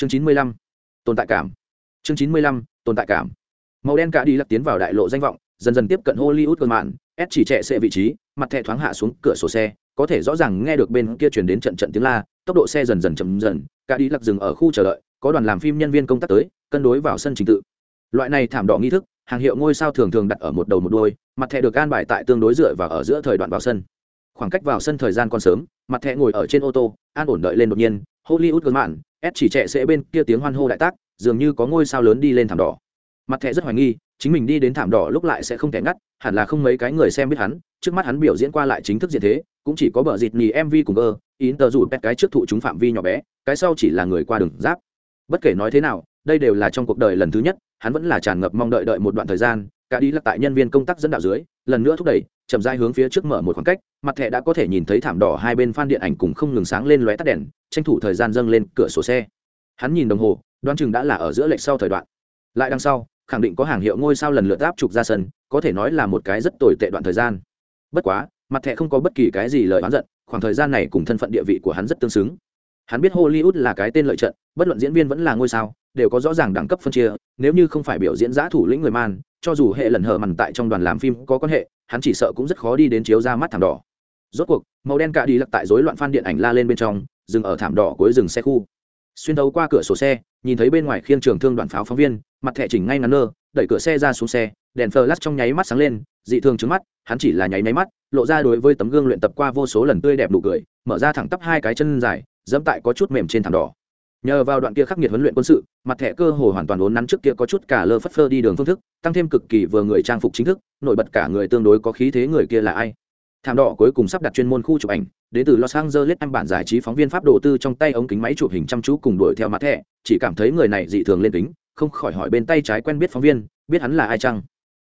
chương chín mươi lăm, tồn tại cảm. Chương chín mươi lăm, tồn tại cảm. Màu đen cả đi lật tiến vào đại lộ danh vọng, dần dần tiếp cận hollywood cơn mạn s chỉ trẻ xe vị trí, mặt thẻ thoáng hạ xuống cửa sổ xe, có thể rõ ràng nghe được bên kia chuyển đến trận trận tiếng la, tốc độ xe dần dần chậm dần, cả đi lật dừng ở khu chờ đợi, có đoàn làm phim nhân viên công tác tới, cân đối vào sân trình tự. Loại này thảm đỏ nghi thức, hàng hiệu ngôi sao thường thường đặt ở một đầu một đôi mặt thẻ được an bài tại tương đối dựa và ở giữa thời đoạn vào sân. Khoảng cách vào sân thời gian còn sớm, mặt thẻ ngồi ở trên ô tô, an ổn đợi lên đột nhiên, hollywood cơn mạn s chỉ trẻ sẽ bên kia tiếng hoan hô đại tác, dường như có ngôi sao lớn đi lên thảm đỏ. Mặt thẻ rất hoài nghi, chính mình đi đến thảm đỏ lúc lại sẽ không thể ngắt, hẳn là không mấy cái người xem biết hắn, trước mắt hắn biểu diễn qua lại chính thức diện thế, cũng chỉ có bờ dịt nhì mv cùng ơ in tờ rủ pet cái trước thụ chúng phạm vi nhỏ bé, cái sau chỉ là người qua đường giáp. Bất kể nói thế nào, đây đều là trong cuộc đời lần thứ nhất, hắn vẫn là tràn ngập mong đợi đợi một đoạn thời gian, cả đi lắc tại nhân viên công tác dẫn đạo dưới, lần nữa thúc đẩy chậm rãi hướng phía trước mở một khoảng cách, mặt thẻ đã có thể nhìn thấy thảm đỏ hai bên phan điện ảnh cùng không ngừng sáng lên lóe tắt đèn, tranh thủ thời gian dâng lên cửa sổ xe. Hắn nhìn đồng hồ, đoán chừng đã là ở giữa lệch sau thời đoạn. Lại đằng sau, khẳng định có hàng hiệu ngôi sao lần lượt áp trục ra sân, có thể nói là một cái rất tồi tệ đoạn thời gian. Bất quá, mặt thẻ không có bất kỳ cái gì lời oán giận, khoảng thời gian này cùng thân phận địa vị của hắn rất tương xứng. Hắn biết hollywood là cái tên lợi trận, bất luận diễn viên vẫn là ngôi sao, đều có rõ ràng đẳng cấp phân chia, nếu như không phải biểu diễn giã thủ lĩnh người man cho dù hệ lần hở mằn tại trong đoàn làm phim có quan hệ, hắn chỉ sợ cũng rất khó đi đến chiếu ra mắt thảm đỏ. Rốt cuộc, màu đen cạ đi lặc tại rối loạn phan điện ảnh la lên bên trong, dừng ở thảm đỏ cuối rừng xe khu. Xuyên đấu qua cửa sổ xe, nhìn thấy bên ngoài khiêng trường thương đoàn pháo phóng viên, mặt thẻ chỉnh ngay ngắn nơ, đẩy cửa xe ra xuống xe, đèn phờ lắt trong nháy mắt sáng lên, dị thường trứng mắt, hắn chỉ là nháy nháy mắt, lộ ra đối với tấm gương luyện tập qua vô số lần tươi đẹp đủ cười, mở ra thẳng tắp hai cái chân dài, dẫm tại có chút mềm trên thảm đỏ nhờ vào đoạn kia khắc nghiệt huấn luyện quân sự, mặt thẻ cơ hồ hoàn toàn ốn nắn trước kia có chút cả lơ phất phơ đi đường phương thức, tăng thêm cực kỳ vừa người trang phục chính thức, nổi bật cả người tương đối có khí thế người kia là ai? Thảm đỏ cuối cùng sắp đặt chuyên môn khu chụp ảnh, đến từ los angeles em bản giải trí phóng viên pháp đầu tư trong tay ống kính máy chụp hình chăm chú cùng đuổi theo mặt thẻ, chỉ cảm thấy người này dị thường lên kính, không khỏi hỏi bên tay trái quen biết phóng viên, biết hắn là ai chăng?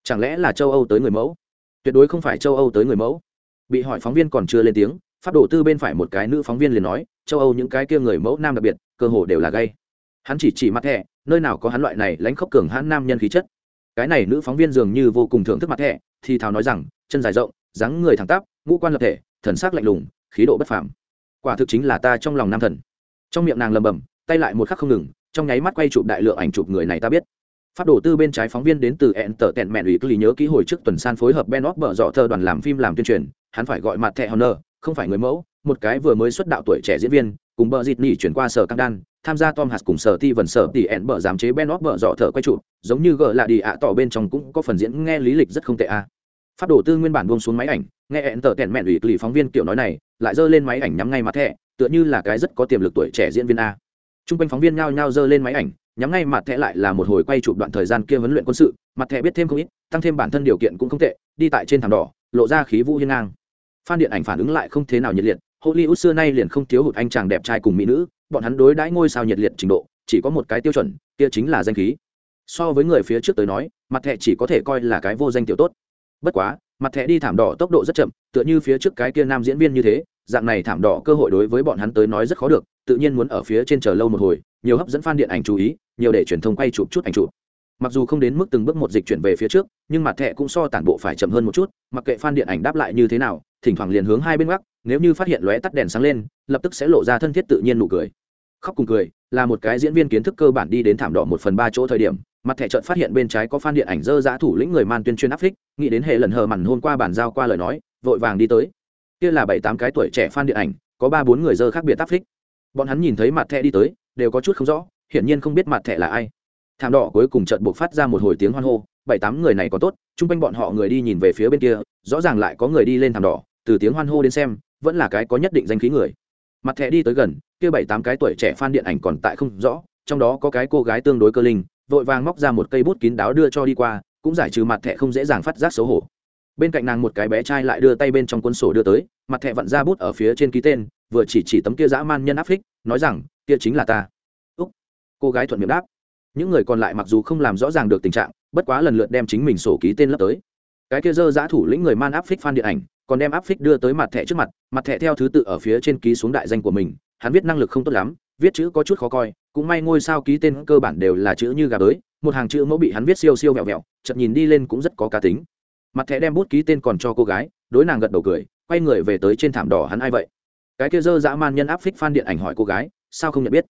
Chẳng lẽ là châu âu tới người mẫu? Tuyệt đối không phải châu âu tới người mẫu. Bị hỏi phóng viên còn chưa lên tiếng pháp đồ tư bên phải một cái nữ phóng viên liền nói, châu âu những cái kia người mẫu nam đặc biệt, cơ hồ đều là gay. Hắn chỉ chỉ mặt thẻ, nơi nào có hắn loại này lãnh khốc cường hãn nam nhân khí chất. Cái này nữ phóng viên dường như vô cùng thưởng thức mặt thẻ, thì thào nói rằng, chân dài rộng, dáng người thẳng tắp, ngũ quan lập thể, thần sắc lạnh lùng, khí độ bất phàm. Quả thực chính là ta trong lòng nam thần. Trong miệng nàng lầm bầm tay lại một khắc không ngừng, trong nháy mắt quay chụp đại lượng ảnh chụp người này ta biết. Phát đổ tư bên trái phóng viên đến từ ẹn tờ tẹn mẹn ủy cứ nhớ ký hồi trước tuần san phối hợp ben óc bở dọ thơ đoàn làm phim làm tuyên truyền, hắn phải gọi mặt thẻ honor không phải người mẫu một cái vừa mới xuất đạo tuổi trẻ diễn viên cùng bờ dịt nỉ chuyển qua sở căng đan tham gia tom hạt cùng sở ti vần sở tỉ ẹn bờ giám chế ben óc bờ dọ thở quay trụ, giống như gờ lạ đi ạ tỏ bên trong cũng có phần diễn nghe lý lịch rất không tệ a à. phát đồ tư nguyên bản buông xuống máy ảnh nghe ẹn tờ tẹn mẹn ủy lì phóng viên kiểu nói này lại giơ lên máy ảnh nhắm ngay mặt thẻ tựa như là cái rất có tiềm lực tuổi trẻ diễn viên a Trung quanh phóng viên nhao nhao giơ lên máy ảnh, nhắm ngay mặt thẻ lại là một hồi quay chụp đoạn thời gian kia huấn luyện quân sự, mặt thẻ biết thêm không ít, tăng thêm bản thân điều kiện cũng không tệ, đi tại trên thảm đỏ, lộ ra khí vũ hiên ngang. Phan điện ảnh phản ứng lại không thế nào nhiệt liệt, Hollywood xưa nay liền không thiếu hụt anh chàng đẹp trai cùng mỹ nữ, bọn hắn đối đãi ngôi sao nhiệt liệt trình độ, chỉ có một cái tiêu chuẩn, kia chính là danh khí. So với người phía trước tới nói, mặt thẻ chỉ có thể coi là cái vô danh tiểu tốt. Bất quá, mặt thẻ đi thảm đỏ tốc độ rất chậm, tựa như phía trước cái kia nam diễn viên như thế, dạng này thảm đỏ cơ hội đối với bọn hắn tới nói rất khó được, tự nhiên muốn ở phía trên chờ lâu một hồi nhiều hấp dẫn fan điện ảnh chú ý nhiều để truyền thông quay chụp chút ảnh chụp mặc dù không đến mức từng bước một dịch chuyển về phía trước nhưng mặt thẻ cũng so tản bộ phải chậm hơn một chút mặc kệ fan điện ảnh đáp lại như thế nào thỉnh thoảng liền hướng hai bên góc, nếu như phát hiện lóe tắt đèn sáng lên lập tức sẽ lộ ra thân thiết tự nhiên nụ cười. Khóc cùng cười là một cái diễn viên kiến thức cơ bản đi đến thảm đỏ một phần ba chỗ thời điểm mặt thẻ chợt phát hiện bên trái có fan điện ảnh dơ dã thủ lĩnh người man tuyên truyền áp phích nghĩ đến hệ lần hờ mằn hôm qua bàn giao qua lời nói vội vàng đi tới. Kia là bảy tám cái tuổi trẻ fan điện ảnh có ba bốn người dơ khác biệt áp phích. Bọn hắn nhìn thấy mặt thẻ đi tới đều có chút không rõ hiển nhiên không biết mặt thẻ là ai. Thảm đỏ cuối cùng trận buộc phát ra một hồi tiếng hoan hô bảy tám người này có tốt chung quanh bọn họ người đi nhìn về phía bên kia rõ ràng lại có người đi lên thảm đỏ từ tiếng hoan hô đến xem, vẫn là cái có nhất định danh khí người. Mặt thẻ đi tới gần, kia bảy tám cái tuổi trẻ fan điện ảnh còn tại không rõ, trong đó có cái cô gái tương đối cơ linh, vội vàng móc ra một cây bút kín đáo đưa cho đi qua, cũng giải trừ mặt thẻ không dễ dàng phát giác xấu hổ. Bên cạnh nàng một cái bé trai lại đưa tay bên trong cuốn sổ đưa tới, mặt thẻ vặn ra bút ở phía trên ký tên, vừa chỉ chỉ tấm kia dã man nhân áp phích, nói rằng, kia chính là ta. Úc. Cô gái thuận miệng đáp. Những người còn lại mặc dù không làm rõ ràng được tình trạng, bất quá lần lượt đem chính mình sổ ký tên lấp tới. Cái kia dơ giã thủ lĩnh người man áp phích phan điện ảnh còn đem áp phích đưa tới mặt thẻ trước mặt mặt thẻ theo thứ tự ở phía trên ký xuống đại danh của mình, hắn viết năng lực không tốt lắm, viết chữ có chút khó coi, cũng may ngôi sao ký tên cơ bản đều là chữ như gà bới một hàng chữ mẫu bị hắn viết siêu siêu vẹo vẹo chậm nhìn đi lên cũng rất có cá tính. Mặt thẻ đem bút ký tên còn cho cô gái, đối nàng gật đầu cười, quay người về tới trên thảm đỏ hắn ai vậy? Cái kia dơ dã man nhân áp phích phan điện ảnh hỏi cô gái, sao không nhận biết?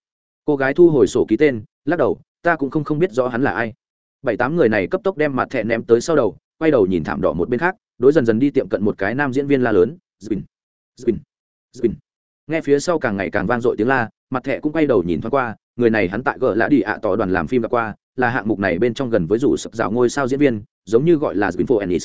Cô gái thu hồi sổ ký tên, lắc đầu, ta cũng không không biết rõ hắn là ai. Bảy tám người này cấp tốc đem mặt thẻ ném tới sau đầu, quay đầu nhìn thảm đỏ một bên khác đối dần dần đi tiệm cận một cái nam diễn viên la lớn Zbin, Zbin, Zbin. nghe phía sau càng ngày càng vang dội tiếng la mặt thẻ cũng quay đầu nhìn thoáng qua người này hắn tại gỡ lã đi ạ tỏ đoàn làm phim đã qua là hạng mục này bên trong gần với rủ sập rào ngôi sao diễn viên giống như gọi là Spinfo Ennis.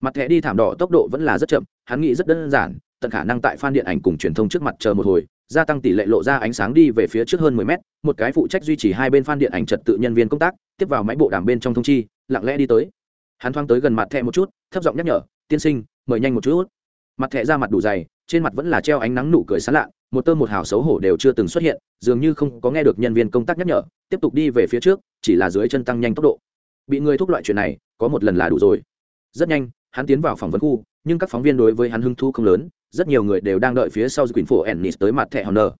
Mặt thẻ đi thảm đỏ tốc độ vẫn là rất chậm, hắn nghĩ rất đơn giản, tận khả năng tại fan điện ảnh cùng truyền thông trước mặt chờ một hồi, gia tăng tỷ lệ lộ ra ánh sáng đi về phía trước hơn 10 mét, một cái phụ trách duy trì hai bên fan điện ảnh trật tự nhân viên công tác, tiếp vào máy bộ đàm bên trong thông chi, lặng lẽ đi tới. Hắn thoáng tới gần mặt thẻ một chút, thấp giọng nhắc nhở, "Tiên sinh, mời nhanh một chút." Mặt thẻ ra mặt đủ dày, trên mặt vẫn là treo ánh nắng nụ cười sán lạ, một tơ một hào xấu hổ đều chưa từng xuất hiện, dường như không có nghe được nhân viên công tác nhắc nhở, tiếp tục đi về phía trước, chỉ là dưới chân tăng nhanh tốc độ. Bị người thúc loại chuyện này, có một lần là đủ rồi. Rất nhanh, hắn tiến vào phỏng vấn khu nhưng các phóng viên đối với hắn hứng thú không lớn rất nhiều người đều đang đợi phía sau quyển phổ ennis tới mặt thẻ nờ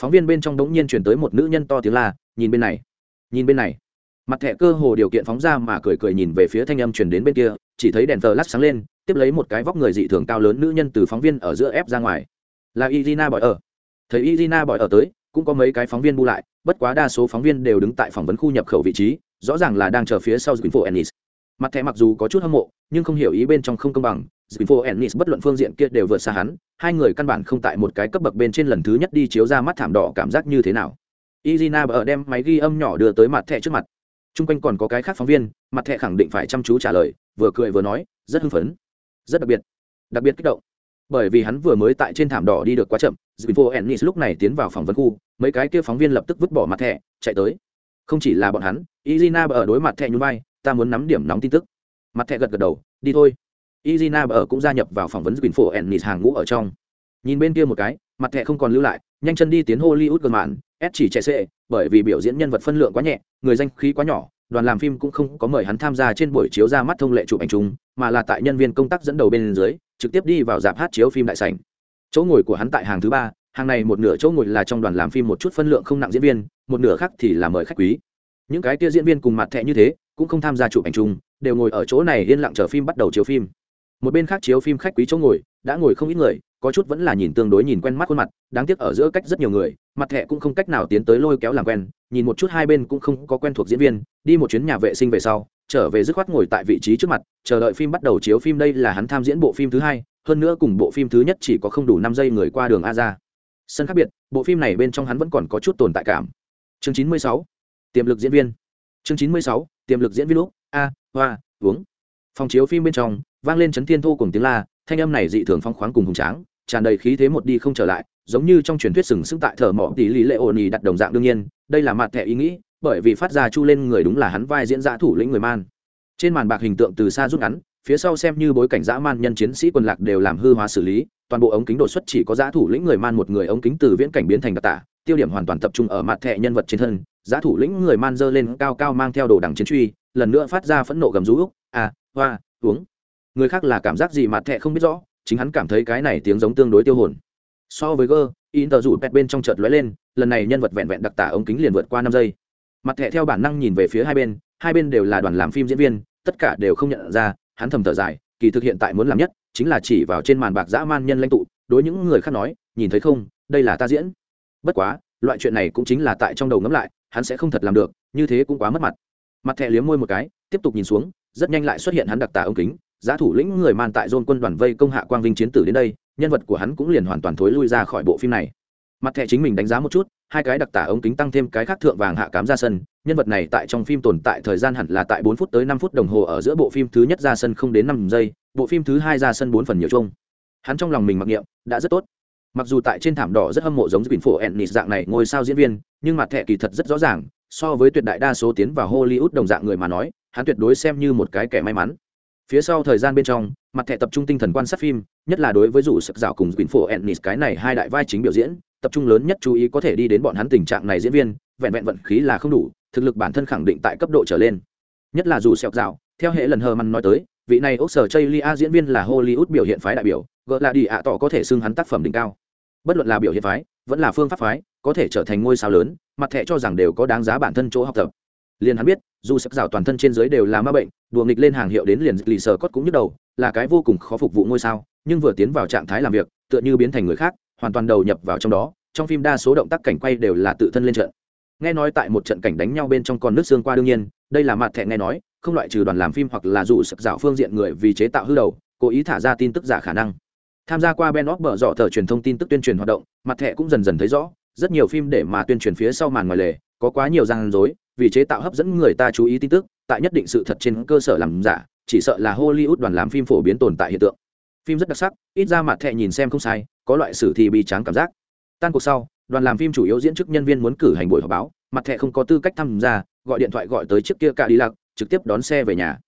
phóng viên bên trong đống nhiên chuyển tới một nữ nhân to tiếng la nhìn bên này nhìn bên này mặt thẻ cơ hồ điều kiện phóng ra mà cười cười nhìn về phía thanh âm truyền đến bên kia chỉ thấy đèn tờ lát sáng lên tiếp lấy một cái vóc người dị thường cao lớn nữ nhân từ phóng viên ở giữa ép ra ngoài là irina bỏi ở thấy irina bỏi ở tới cũng có mấy cái phóng viên bu lại bất quá đa số phóng viên đều đứng tại phỏng vấn khu nhập khẩu vị trí rõ ràng là đang chờ phía sau quyển ennis mặt thẻ mặc dù có chút hâm mộ nhưng không hiểu ý bên trong không công bằng Zinfo Ennis bất luận phương diện kia đều vượt xa hắn, hai người căn bản không tại một cái cấp bậc bên trên lần thứ nhất đi chiếu ra mắt thảm đỏ cảm giác như thế nào. Izina ở đem máy ghi âm nhỏ đưa tới mặt thẻ trước mặt. Trung quanh còn có cái khác phóng viên, mặt thẻ khẳng định phải chăm chú trả lời, vừa cười vừa nói, rất hưng phấn, rất đặc biệt, đặc biệt kích động. Bởi vì hắn vừa mới tại trên thảm đỏ đi được quá chậm, Zinfo Ennis lúc này tiến vào phỏng vấn khu, mấy cái kia phóng viên lập tức vứt bỏ mặt thẻ, chạy tới. Không chỉ là bọn hắn, Izina ở đối mặt thẻ nhún vai, ta muốn nắm điểm nóng tin tức mặt thẻ gật gật đầu đi thôi izina ở cũng gia nhập vào phỏng vấn quyền phổ ennis hàng ngũ ở trong nhìn bên kia một cái mặt thẻ không còn lưu lại nhanh chân đi tiến hollywood gần mạn, s chỉ trẻ xệ bởi vì biểu diễn nhân vật phân lượng quá nhẹ, người danh khí quá nhỏ, đoàn làm phim cũng không có mời hắn tham gia trên buổi chiếu ra mắt thông lệ chụp ảnh chung, mà là tại nhân viên công tác dẫn đầu bên dưới, trực tiếp đi vào dạp hát chiếu phim đại sảnh. Chỗ ngồi của hắn tại hàng thứ ba, hàng này một nửa chỗ ngồi là trong đoàn làm phim một chút phân lượng không nặng diễn viên, một nửa khác thì là mời khách quý. Những cái kia diễn viên cùng mặt thẻ như thế, cũng không tham gia chụp ảnh chung, đều ngồi ở chỗ này yên lặng chờ phim bắt đầu chiếu phim. Một bên khác chiếu phim khách quý chỗ ngồi, đã ngồi không ít người có chút vẫn là nhìn tương đối nhìn quen mắt khuôn mặt, đáng tiếc ở giữa cách rất nhiều người, mặt thẹ cũng không cách nào tiến tới lôi kéo làm quen, nhìn một chút hai bên cũng không có quen thuộc diễn viên, đi một chuyến nhà vệ sinh về sau, trở về dứt khoát ngồi tại vị trí trước mặt, chờ đợi phim bắt đầu chiếu phim đây là hắn tham diễn bộ phim thứ hai, hơn nữa cùng bộ phim thứ nhất chỉ có không đủ năm giây người qua đường a ra sân khác biệt, bộ phim này bên trong hắn vẫn còn có chút tồn tại cảm. Chương chín mươi sáu, tiềm lực diễn viên. Chương chín mươi sáu, tiềm lực diễn viên lúc, a, hoa, uống. Phòng chiếu phim bên trong, vang lên chấn thiên thô cùng tiếng la, thanh âm này dị thường phong khoáng cùng hùng tráng tràn đầy khí thế một đi không trở lại, giống như trong truyền thuyết sừng sững tại thờ mỏ tỷ lý lệ ổn ì đặt đồng dạng đương nhiên, đây là mặt thẻ ý nghĩ, bởi vì phát ra chu lên người đúng là hắn vai diễn giả thủ lĩnh người man. Trên màn bạc hình tượng từ xa rút ngắn, phía sau xem như bối cảnh dã man nhân chiến sĩ quân lạc đều làm hư hóa xử lý, toàn bộ ống kính đột xuất chỉ có dã thủ lĩnh người man một người ống kính từ viễn cảnh biến thành đặc tả, tiêu điểm hoàn toàn tập trung ở mặt thẻ nhân vật trên thân giá thủ lĩnh người man dơ lên cao cao mang theo đồ đằng chiến truy, lần nữa phát ra phẫn nộ gầm rú úc à hoa, uống. Người khác là cảm giác gì mặt thẻ không biết rõ chính hắn cảm thấy cái này tiếng giống tương đối tiêu hồn. So với gơ in tờ rủ pet bên trong chợt lóe lên, lần này nhân vật vẹn vẹn đặc tả ống kính liền vượt qua năm giây. Mặt thẻ theo bản năng nhìn về phía hai bên hai bên đều là đoàn làm phim diễn viên, tất cả đều không nhận ra, hắn thầm thở dài, kỳ thực hiện tại muốn làm nhất, chính là chỉ vào trên màn bạc dã man nhân lãnh tụ, đối những người khác nói, nhìn thấy không, đây là ta diễn. Bất quá, loại chuyện này cũng chính là tại trong đầu ngẫm lại, hắn sẽ không thật làm được, như thế cũng quá mất mặt. Mặt thẻ liếm môi một cái, tiếp tục nhìn xuống, rất nhanh lại xuất hiện hắn đặc tả ống kính giá thủ lĩnh người man tại dôn quân đoàn vây công hạ quang vinh chiến tử đến đây nhân vật của hắn cũng liền hoàn toàn thối lui ra khỏi bộ phim này. Mặt thẻ chính mình đánh giá một chút hai cái đặc tả ống kính tăng thêm cái khác thượng vàng hạ cám ra sân nhân vật này tại trong phim tồn tại thời gian hẳn là tại bốn phút tới năm phút đồng hồ ở giữa bộ phim thứ nhất ra sân không đến năm giây bộ phim thứ hai ra sân bốn phần nhiều chung. Hắn trong lòng mình mặc niệm đã rất tốt. Mặc dù tại trên thảm đỏ rất hâm mộ giống bình Phổ Ennis dạng này ngôi sao diễn viên, nhưng mặt thẻ kỳ thật rất rõ ràng, so với tuyệt đại đa số tiến vào Hollywood đồng dạng người mà nói, hắn tuyệt đối xem như một cái kẻ may mắn. Phía sau thời gian bên trong, mặt thẻ tập trung tinh thần quan sát phim, nhất là đối với rủ sực dạo cùng quyển Phổ Ennis cái này hai đại vai chính biểu diễn, tập trung lớn nhất chú ý có thể đi đến bọn hắn tình trạng này diễn viên, vẹn vẹn vận khí là không đủ, thực lực bản thân khẳng định tại cấp độ trở lên. Nhất là dù sẹo dạo, theo hệ lần hờ măn nói tới, vị này Oscar Chaylia diễn viên là Hollywood biểu hiện phái đại biểu, gọi là đi ạ tỏ có thể xưng hắn tác phẩm đỉnh cao bất luận là biểu hiện phái vẫn là phương pháp phái có thể trở thành ngôi sao lớn mặt thẻ cho rằng đều có đáng giá bản thân chỗ học tập liền hắn biết, dù sắc rào toàn thân trên giới đều là ma bệnh, đùa nghịch lên hàng hiệu đến liền lì sờ cốt cũng nhức đầu, là cái vô cùng khó phục vụ ngôi sao, nhưng vừa tiến vào trạng thái làm việc, tựa như biến thành người khác, hoàn toàn đầu nhập vào trong đó, trong phim đa số động tác cảnh quay đều là tự thân lên trận. Nghe nói tại một trận cảnh đánh nhau bên trong con nước xương qua đương nhiên, đây là mặt thẻ nghe nói, không loại trừ đoàn làm phim hoặc là dù sập dạo phương diện người vì chế tạo hư đầu, cố ý thả ra tin tức giả khả năng. Tham gia qua ben óc bở dọ thờ truyền thông tin tức tuyên truyền hoạt động mặt thẻ cũng dần dần thấy rõ, rất nhiều phim để mà tuyên truyền phía sau màn ngoài lề, có quá nhiều gian dối vì chế tạo hấp dẫn người ta chú ý tin tức, tại nhất định sự thật trên cơ sở làm giả, chỉ sợ là hollywood đoàn làm phim phổ biến tồn tại hiện tượng. Phim rất đặc sắc, ít ra mặt thẻ nhìn xem không sai, có loại sử thi bi tráng cảm giác. Tan cuộc sau, đoàn làm phim chủ yếu diễn chức nhân viên muốn cử hành buổi họp báo, mặt thẻ không có tư cách tham gia, gọi điện thoại gọi tới trước kia cả đi lạc trực tiếp đón xe về nhà.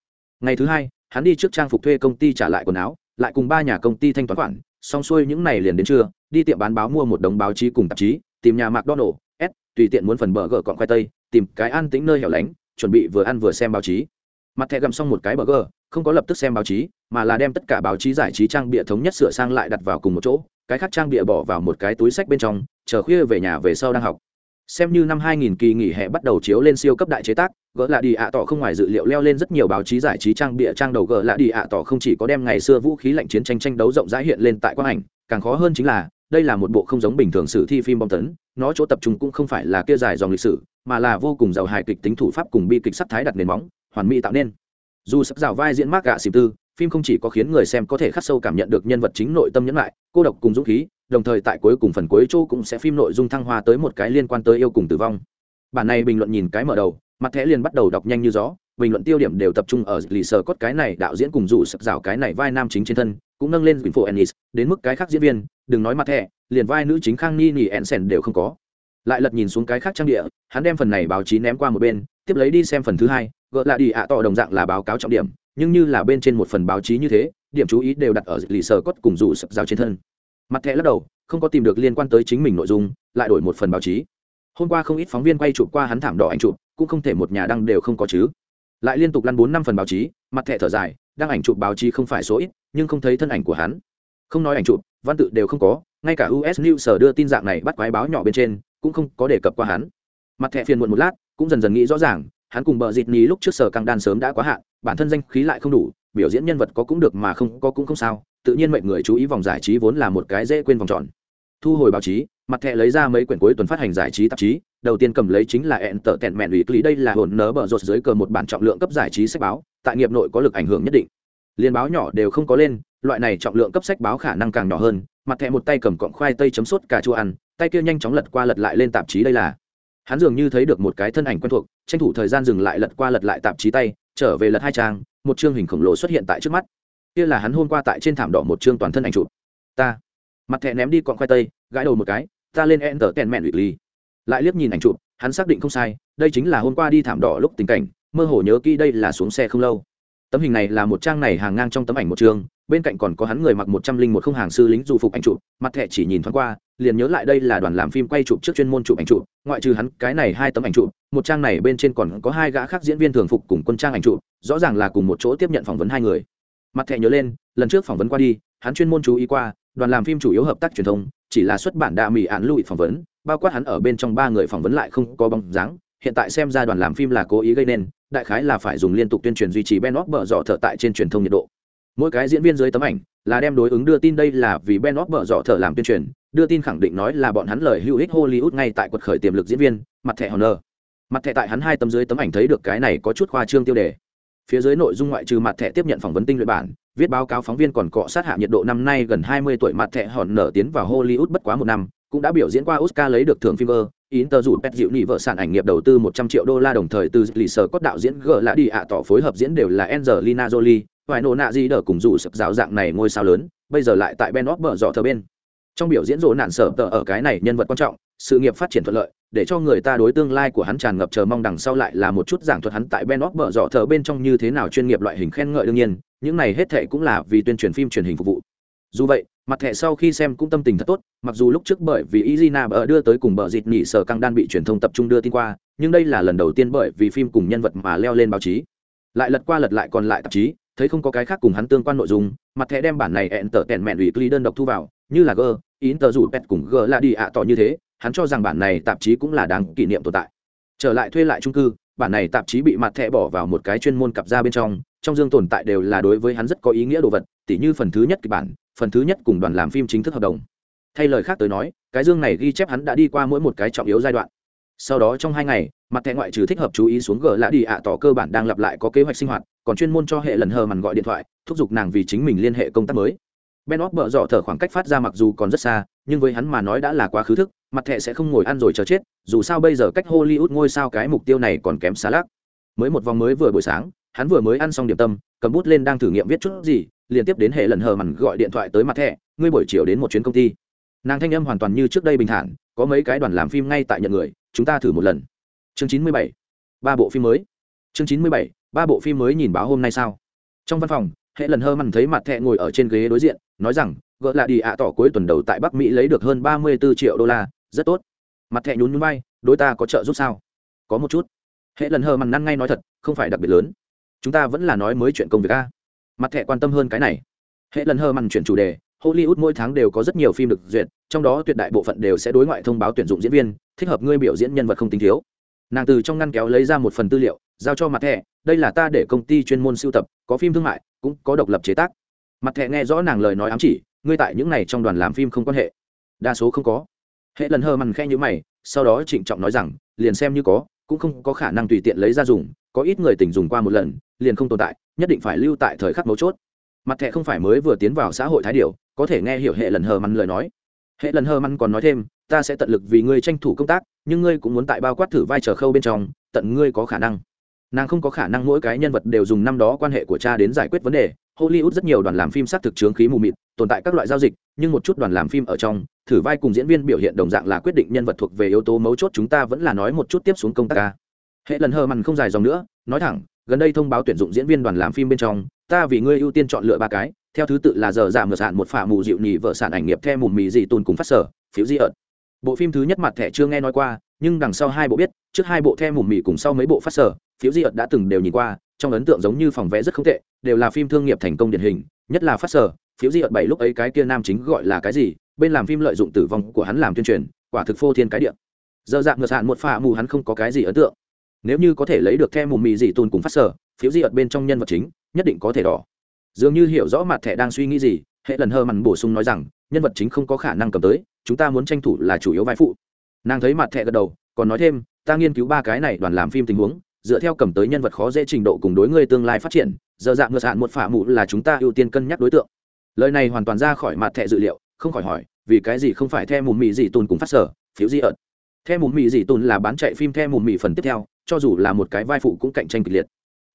Ngày thứ hai, hắn đi trước trang phục thuê công ty trả lại quần áo, lại cùng ba nhà công ty thanh toán khoản, xong xuôi những ngày liền đến trưa, đi tiệm bán báo mua một đống báo chí cùng tạp chí, tìm nhà mạc mcdonald s, tùy tiện muốn phần bờ gỡ cọn khoai tây tìm cái an tĩnh nơi hẻo lánh, chuẩn bị vừa ăn vừa xem báo chí. Mặt thẻ gặm xong một cái bờ gờ, không có lập tức xem báo chí, mà là đem tất cả báo chí giải trí trang bịa thống nhất sửa sang lại đặt vào cùng một chỗ, cái khác trang bịa bỏ vào một cái túi sách bên trong, chờ khuya về nhà về sau đang học. Xem như năm 2000 kỳ nghỉ hè bắt đầu chiếu lên siêu cấp đại chế tác, gỡ lạ đi ạ tỏ không ngoài dự liệu leo lên rất nhiều báo chí giải trí trang bịa trang đầu gỡ lạ đi ạ tỏ không chỉ có đem ngày xưa vũ khí lạnh chiến tranh tranh đấu rộng rãi hiện lên tại quang ảnh, càng khó hơn chính là đây là một bộ không giống bình thường sử thi phim bom tấn, nó chỗ tập trung cũng không phải là kia dài dòng lịch sử, mà là vô cùng giàu hài kịch tính thủ pháp cùng bi kịch sắc thái đặt nền móng, hoàn mỹ tạo nên. Dù sắc rào vai diễn mác gạ xịp tư phim không chỉ có khiến người xem có thể khắc sâu cảm nhận được nhân vật chính nội tâm nhẫn lại, cô độc cùng dũng khí, đồng thời tại cuối cùng phần cuối chỗ cũng sẽ phim nội dung thăng hoa tới một cái liên quan tới yêu cùng tử vong. Bản này bình luận nhìn cái mở đầu, mặt thẻ liền bắt đầu đọc nhanh như gió, bình luận tiêu điểm đều tập trung ở lì sờ cốt cái này đạo diễn cùng dù sặc rào cái này vai nam chính trên thân, cũng nâng lên info ennis, đến mức cái khác diễn viên đừng nói mặt thẻ, liền vai nữ chính khang ni nỉ sèn đều không có. Lại lật nhìn xuống cái khác trang địa, hắn đem phần này báo chí ném qua một bên, tiếp lấy đi xem phần thứ hai, gỡ lại đi ạ tỏ đồng dạng là báo cáo trọng điểm, nhưng như là bên trên một phần báo chí như thế, điểm chú ý đều đặt ở lì sờ cốt cùng dù sập giáo trên thân. Mặt thẻ lắc đầu, không có tìm được liên quan tới chính mình nội dung, lại đổi một phần báo chí. Hôm qua không ít phóng viên quay chụp qua hắn thảm đỏ ảnh chụp, cũng không thể một nhà đăng đều không có chứ. Lại liên tục lăn bốn năm phần báo chí, mặt thẻ thở dài, đăng ảnh chụp báo chí không phải số ít, nhưng không thấy thân ảnh của hắn không nói ảnh chụp, văn tự đều không có, ngay cả us news sở đưa tin dạng này bắt quái báo nhỏ bên trên, cũng không có đề cập qua hắn. Mặt thẻ phiền muộn một lát, cũng dần dần nghĩ rõ ràng, hắn cùng bờ dịt ní lúc trước sở căng đan sớm đã quá hạn, bản thân danh khí lại không đủ, biểu diễn nhân vật có cũng được mà không có cũng không sao, tự nhiên mệnh người chú ý vòng giải trí vốn là một cái dễ quên vòng tròn. Thu hồi báo chí, mặt thẻ lấy ra mấy quyển cuối tuần phát hành giải trí tạp chí, đầu tiên cầm lấy chính là ẹn tở tẹn mẹn ủy lý đây là hồn nớ bờ rột dưới cờ một bản trọng lượng cấp giải trí sách báo, tại nghiệp nội có lực ảnh hưởng nhất định. Liên báo nhỏ đều không có lên loại này trọng lượng cấp sách báo khả năng càng nhỏ hơn, mặt thẻ một tay cầm cọng khoai tây chấm sốt cà chua ăn, tay kia nhanh chóng lật qua lật lại lên tạp chí đây là. Hắn dường như thấy được một cái thân ảnh quen thuộc, tranh thủ thời gian dừng lại lật qua lật lại tạp chí tay, trở về lật hai trang, một chương hình khổng lồ xuất hiện tại trước mắt. Kia là hắn hôm qua tại trên thảm đỏ một chương toàn thân ảnh chụp. Ta. Mặt thẻ ném đi cọng khoai tây, gãi đầu một cái, ta lên enter tèn mẹn ủy ly lại liếc nhìn ảnh chụp, hắn xác định không sai, đây chính là hôm qua đi thảm đỏ lúc tình cảnh, mơ hồ nhớ kỹ đây là xuống xe không lâu. Tấm hình này là một trang này hàng ngang trong tấm ảnh một trường bên cạnh còn có hắn người mặc một trăm linh một không hàng sư lính du phục ảnh chụp, mặt thẻ chỉ nhìn thoáng qua, liền nhớ lại đây là đoàn làm phim quay chụp trước chuyên môn chụp ảnh chụp, ngoại trừ hắn, cái này hai tấm ảnh chụp, một trang này bên trên còn có hai gã khác diễn viên thường phục cùng quân trang ảnh chụp, rõ ràng là cùng một chỗ tiếp nhận phỏng vấn hai người. Mặt thẻ nhớ lên, lần trước phỏng vấn qua đi, hắn chuyên môn chú ý qua, đoàn làm phim chủ yếu hợp tác truyền thông, chỉ là xuất bản đạ mỹ án lụi phỏng vấn, bao quát hắn ở bên trong ba người phỏng vấn lại không có bóng dáng, hiện tại xem ra đoàn làm phim là cố ý gây nên, đại khái là phải dùng liên tục tuyên truyền duy trì ben óc bở dọ thở tại trên truyền thông nhiệt độ mỗi cái diễn viên dưới tấm ảnh là đem đối ứng đưa tin đây là vì ben óp bở dọ thở làm tuyên truyền đưa tin khẳng định nói là bọn hắn lời hữu ích hollywood ngay tại quật khởi tiềm lực diễn viên mặt thẻ honor mặt thẻ tại hắn hai tấm dưới tấm ảnh thấy được cái này có chút khoa trương tiêu đề phía dưới nội dung ngoại trừ mặt thẻ tiếp nhận phỏng vấn tinh luyện bản viết báo cáo phóng viên còn cọ sát hạ nhiệt độ năm nay gần 20 tuổi mặt thẻ hòn nở tiến vào Hollywood bất quá một năm, cũng đã biểu diễn qua Oscar lấy được thưởng phim ơ. tờ rủ Pet dịu nị vợ sản ảnh nghiệp đầu tư 100 triệu đô la đồng thời từ lì sở cốt đạo diễn G lạ đi ạ tỏ phối hợp diễn đều là Angelina Jolie, vài nổ nạ gì đỡ cùng dù sập rào dạng này ngôi sao lớn, bây giờ lại tại Ben Off dọ thờ bên. Trong biểu diễn rộ nạn sở tờ ở cái này nhân vật quan trọng, sự nghiệp phát triển thuận lợi, để cho người ta đối tương lai của hắn tràn ngập chờ mong đằng sau lại là một chút giảng thuật hắn tại Ben Off dọ thờ bên trong như thế nào chuyên nghiệp loại hình khen ngợi đương nhiên, những này hết thệ cũng là vì tuyên truyền phim truyền hình phục vụ dù vậy mặt thẻ sau khi xem cũng tâm tình thật tốt mặc dù lúc trước bởi vì izina bờ đưa tới cùng bờ dịt nhị sở căng đan bị truyền thông tập trung đưa tin qua nhưng đây là lần đầu tiên bởi vì phim cùng nhân vật mà leo lên báo chí lại lật qua lật lại còn lại tạp chí thấy không có cái khác cùng hắn tương quan nội dung, mặt thẻ đem bản này ẹn tở tèn mẹn ủy cli đơn độc thu vào, như là g in tờ rủ pet cùng g là đi ạ tỏ như thế, hắn cho rằng bản này tạp chí cũng là đáng kỷ niệm tồn tại. Trở lại thuê lại trung cư, bản này tạp chí bị mặt thẻ bỏ vào một cái chuyên môn cặp ra bên trong trong dương tồn tại đều là đối với hắn rất có ý nghĩa đồ vật, tỉ như phần thứ nhất kịch bản, phần thứ nhất cùng đoàn làm phim chính thức hợp đồng. Thay lời khác tới nói, cái dương này ghi chép hắn đã đi qua mỗi một cái trọng yếu giai đoạn sau đó trong hai ngày, mặt thẻ ngoại trừ thích hợp chú ý xuống gờ lạ đi ạ tỏ cơ bản đang lặp lại có kế hoạch sinh hoạt, còn chuyên môn cho hệ lần hờ mằn gọi điện thoại, thúc giục nàng vì chính mình liên hệ công tác mới. Ben óp bợ dọ thở khoảng cách phát ra mặc dù còn rất xa, nhưng với hắn mà nói đã là quá khứ thức, mặt thẻ sẽ không ngồi ăn rồi chờ chết, dù sao bây giờ cách hollywood ngôi sao cái mục tiêu này còn kém xa lắc. Mới một vòng mới vừa buổi sáng, hắn vừa mới ăn xong điểm tâm, cầm bút lên đang thử nghiệm viết chút gì, liên tiếp đến hệ lần hờ mằn gọi điện thoại tới mặt thẻ, ngươi buổi chiều đến một chuyến công ty. Nàng thanh âm hoàn toàn như trước đây bình thản, có mấy cái đoàn làm phim ngay tại nhận người chúng ta thử một lần. Chương chín mươi bảy, ba bộ phim mới. Chương chín mươi bảy, ba bộ phim mới nhìn báo hôm nay sao? Trong văn phòng, hệ lần hơ mằn thấy mặt thẹ ngồi ở trên ghế đối diện, nói rằng, gỡ lại đi ạ, tỏ cuối tuần đầu tại bắc mỹ lấy được hơn ba mươi b ố triệu đô la, rất tốt. Mặt thẹ nhún nhún vai, đối ta có trợ giúp sao? Có một chút. Hệ lần hơ mằn năn ngay nói thật, không phải đặc biệt lớn. Chúng ta vẫn là nói mới chuyện công việc a. Mặt thẹ quan tâm hơn cái này. Hệ lần hơ mằn chuyển chủ đề, hollywood mỗi tháng đều có rất nhiều phim được duyệt trong đó tuyệt đại bộ phận đều sẽ đối ngoại thông báo tuyển dụng diễn viên, thích hợp ngươi biểu diễn nhân vật không tính thiếu. Nàng từ trong ngăn kéo lấy ra một phần tư liệu, giao cho mặt thẻ đây là ta để công ty chuyên môn sưu tập, có phim thương mại, cũng có độc lập chế tác. Mặt thẻ nghe rõ nàng lời nói ám chỉ, ngươi tại những này trong đoàn làm phim không quan hệ. Đa số không có. Hệ lần hơ mằn khe như mày, sau đó trịnh trọng nói rằng, liền xem như có, cũng không có khả năng tùy tiện lấy ra dùng, có ít người tình dùng qua một lần, liền không tồn tại, nhất định phải lưu tại thời khắc mấu chốt. Mặt thẻ không phải mới vừa tiến vào xã hội thái điệu có thể nghe hiểu hệ lần hờ mằn lời nói hệ lần hơ mằn còn nói thêm, ta sẽ tận lực vì ngươi tranh thủ công tác, nhưng ngươi cũng muốn tại bao quát thử vai trò khâu bên trong, tận ngươi có khả năng. Nàng không có khả năng mỗi cái nhân vật đều dùng năm đó quan hệ của cha đến giải quyết vấn đề. Hollywood rất nhiều đoàn làm phim xác thực chướng khí mù mịt, tồn tại các loại giao dịch, nhưng một chút đoàn làm phim ở trong, thử vai cùng diễn viên biểu hiện đồng dạng là quyết định nhân vật thuộc về yếu tố mấu chốt, chúng ta vẫn là nói một chút tiếp xuống công tác ca. Hệ lần hơ mằn không dài dòng nữa, nói thẳng, gần đây thông báo tuyển dụng diễn viên đoàn làm phim bên trong, ta vì ngươi ưu tiên chọn lựa ba cái theo thứ tự là giờ giảm ngược sản một phả mù dịu nhì vợ sản ảnh nghiệp theo mù mì dị tồn cùng phát sở, phiếu di ợt. Bộ phim thứ nhất mặt thẻ chưa nghe nói qua, nhưng đằng sau hai bộ biết, trước hai bộ theo mù mì cùng sau mấy bộ phát sở, phiếu di ợt đã từng đều nhìn qua, trong ấn tượng giống như phòng vẽ rất không tệ, đều là phim thương nghiệp thành công điển hình, nhất là phát sở, phiếu di ợt bảy lúc ấy cái kia nam chính gọi là cái gì, bên làm phim lợi dụng tử vong của hắn làm tuyên truyền, quả thực phô thiên cái địa. Giờ dạng ngược sản một phả mù hắn không có cái gì ấn tượng. Nếu như có thể lấy được theo mù mì dị tồn cùng phát sở, phiếu di ợt bên trong nhân vật chính, nhất định có thể đỏ dường như hiểu rõ mặt thẻ đang suy nghĩ gì, hệ lần hơ mằn bổ sung nói rằng, nhân vật chính không có khả năng cầm tới, chúng ta muốn tranh thủ là chủ yếu vai phụ. Nàng thấy mặt thẻ gật đầu, còn nói thêm, ta nghiên cứu ba cái này đoàn làm phim tình huống, dựa theo cầm tới nhân vật khó dễ trình độ cùng đối người tương lai phát triển, giờ dạng ngược hạn một phả mụ là chúng ta ưu tiên cân nhắc đối tượng. Lời này hoàn toàn ra khỏi mặt thẻ dự liệu, không khỏi hỏi, vì cái gì không phải theo mùm mì gì tồn cùng phát sở, phiếu di ợt? Theo mùm mì gì tồn là bán chạy phim theo mùm mì phần tiếp theo, cho dù là một cái vai phụ cũng cạnh tranh kịch liệt.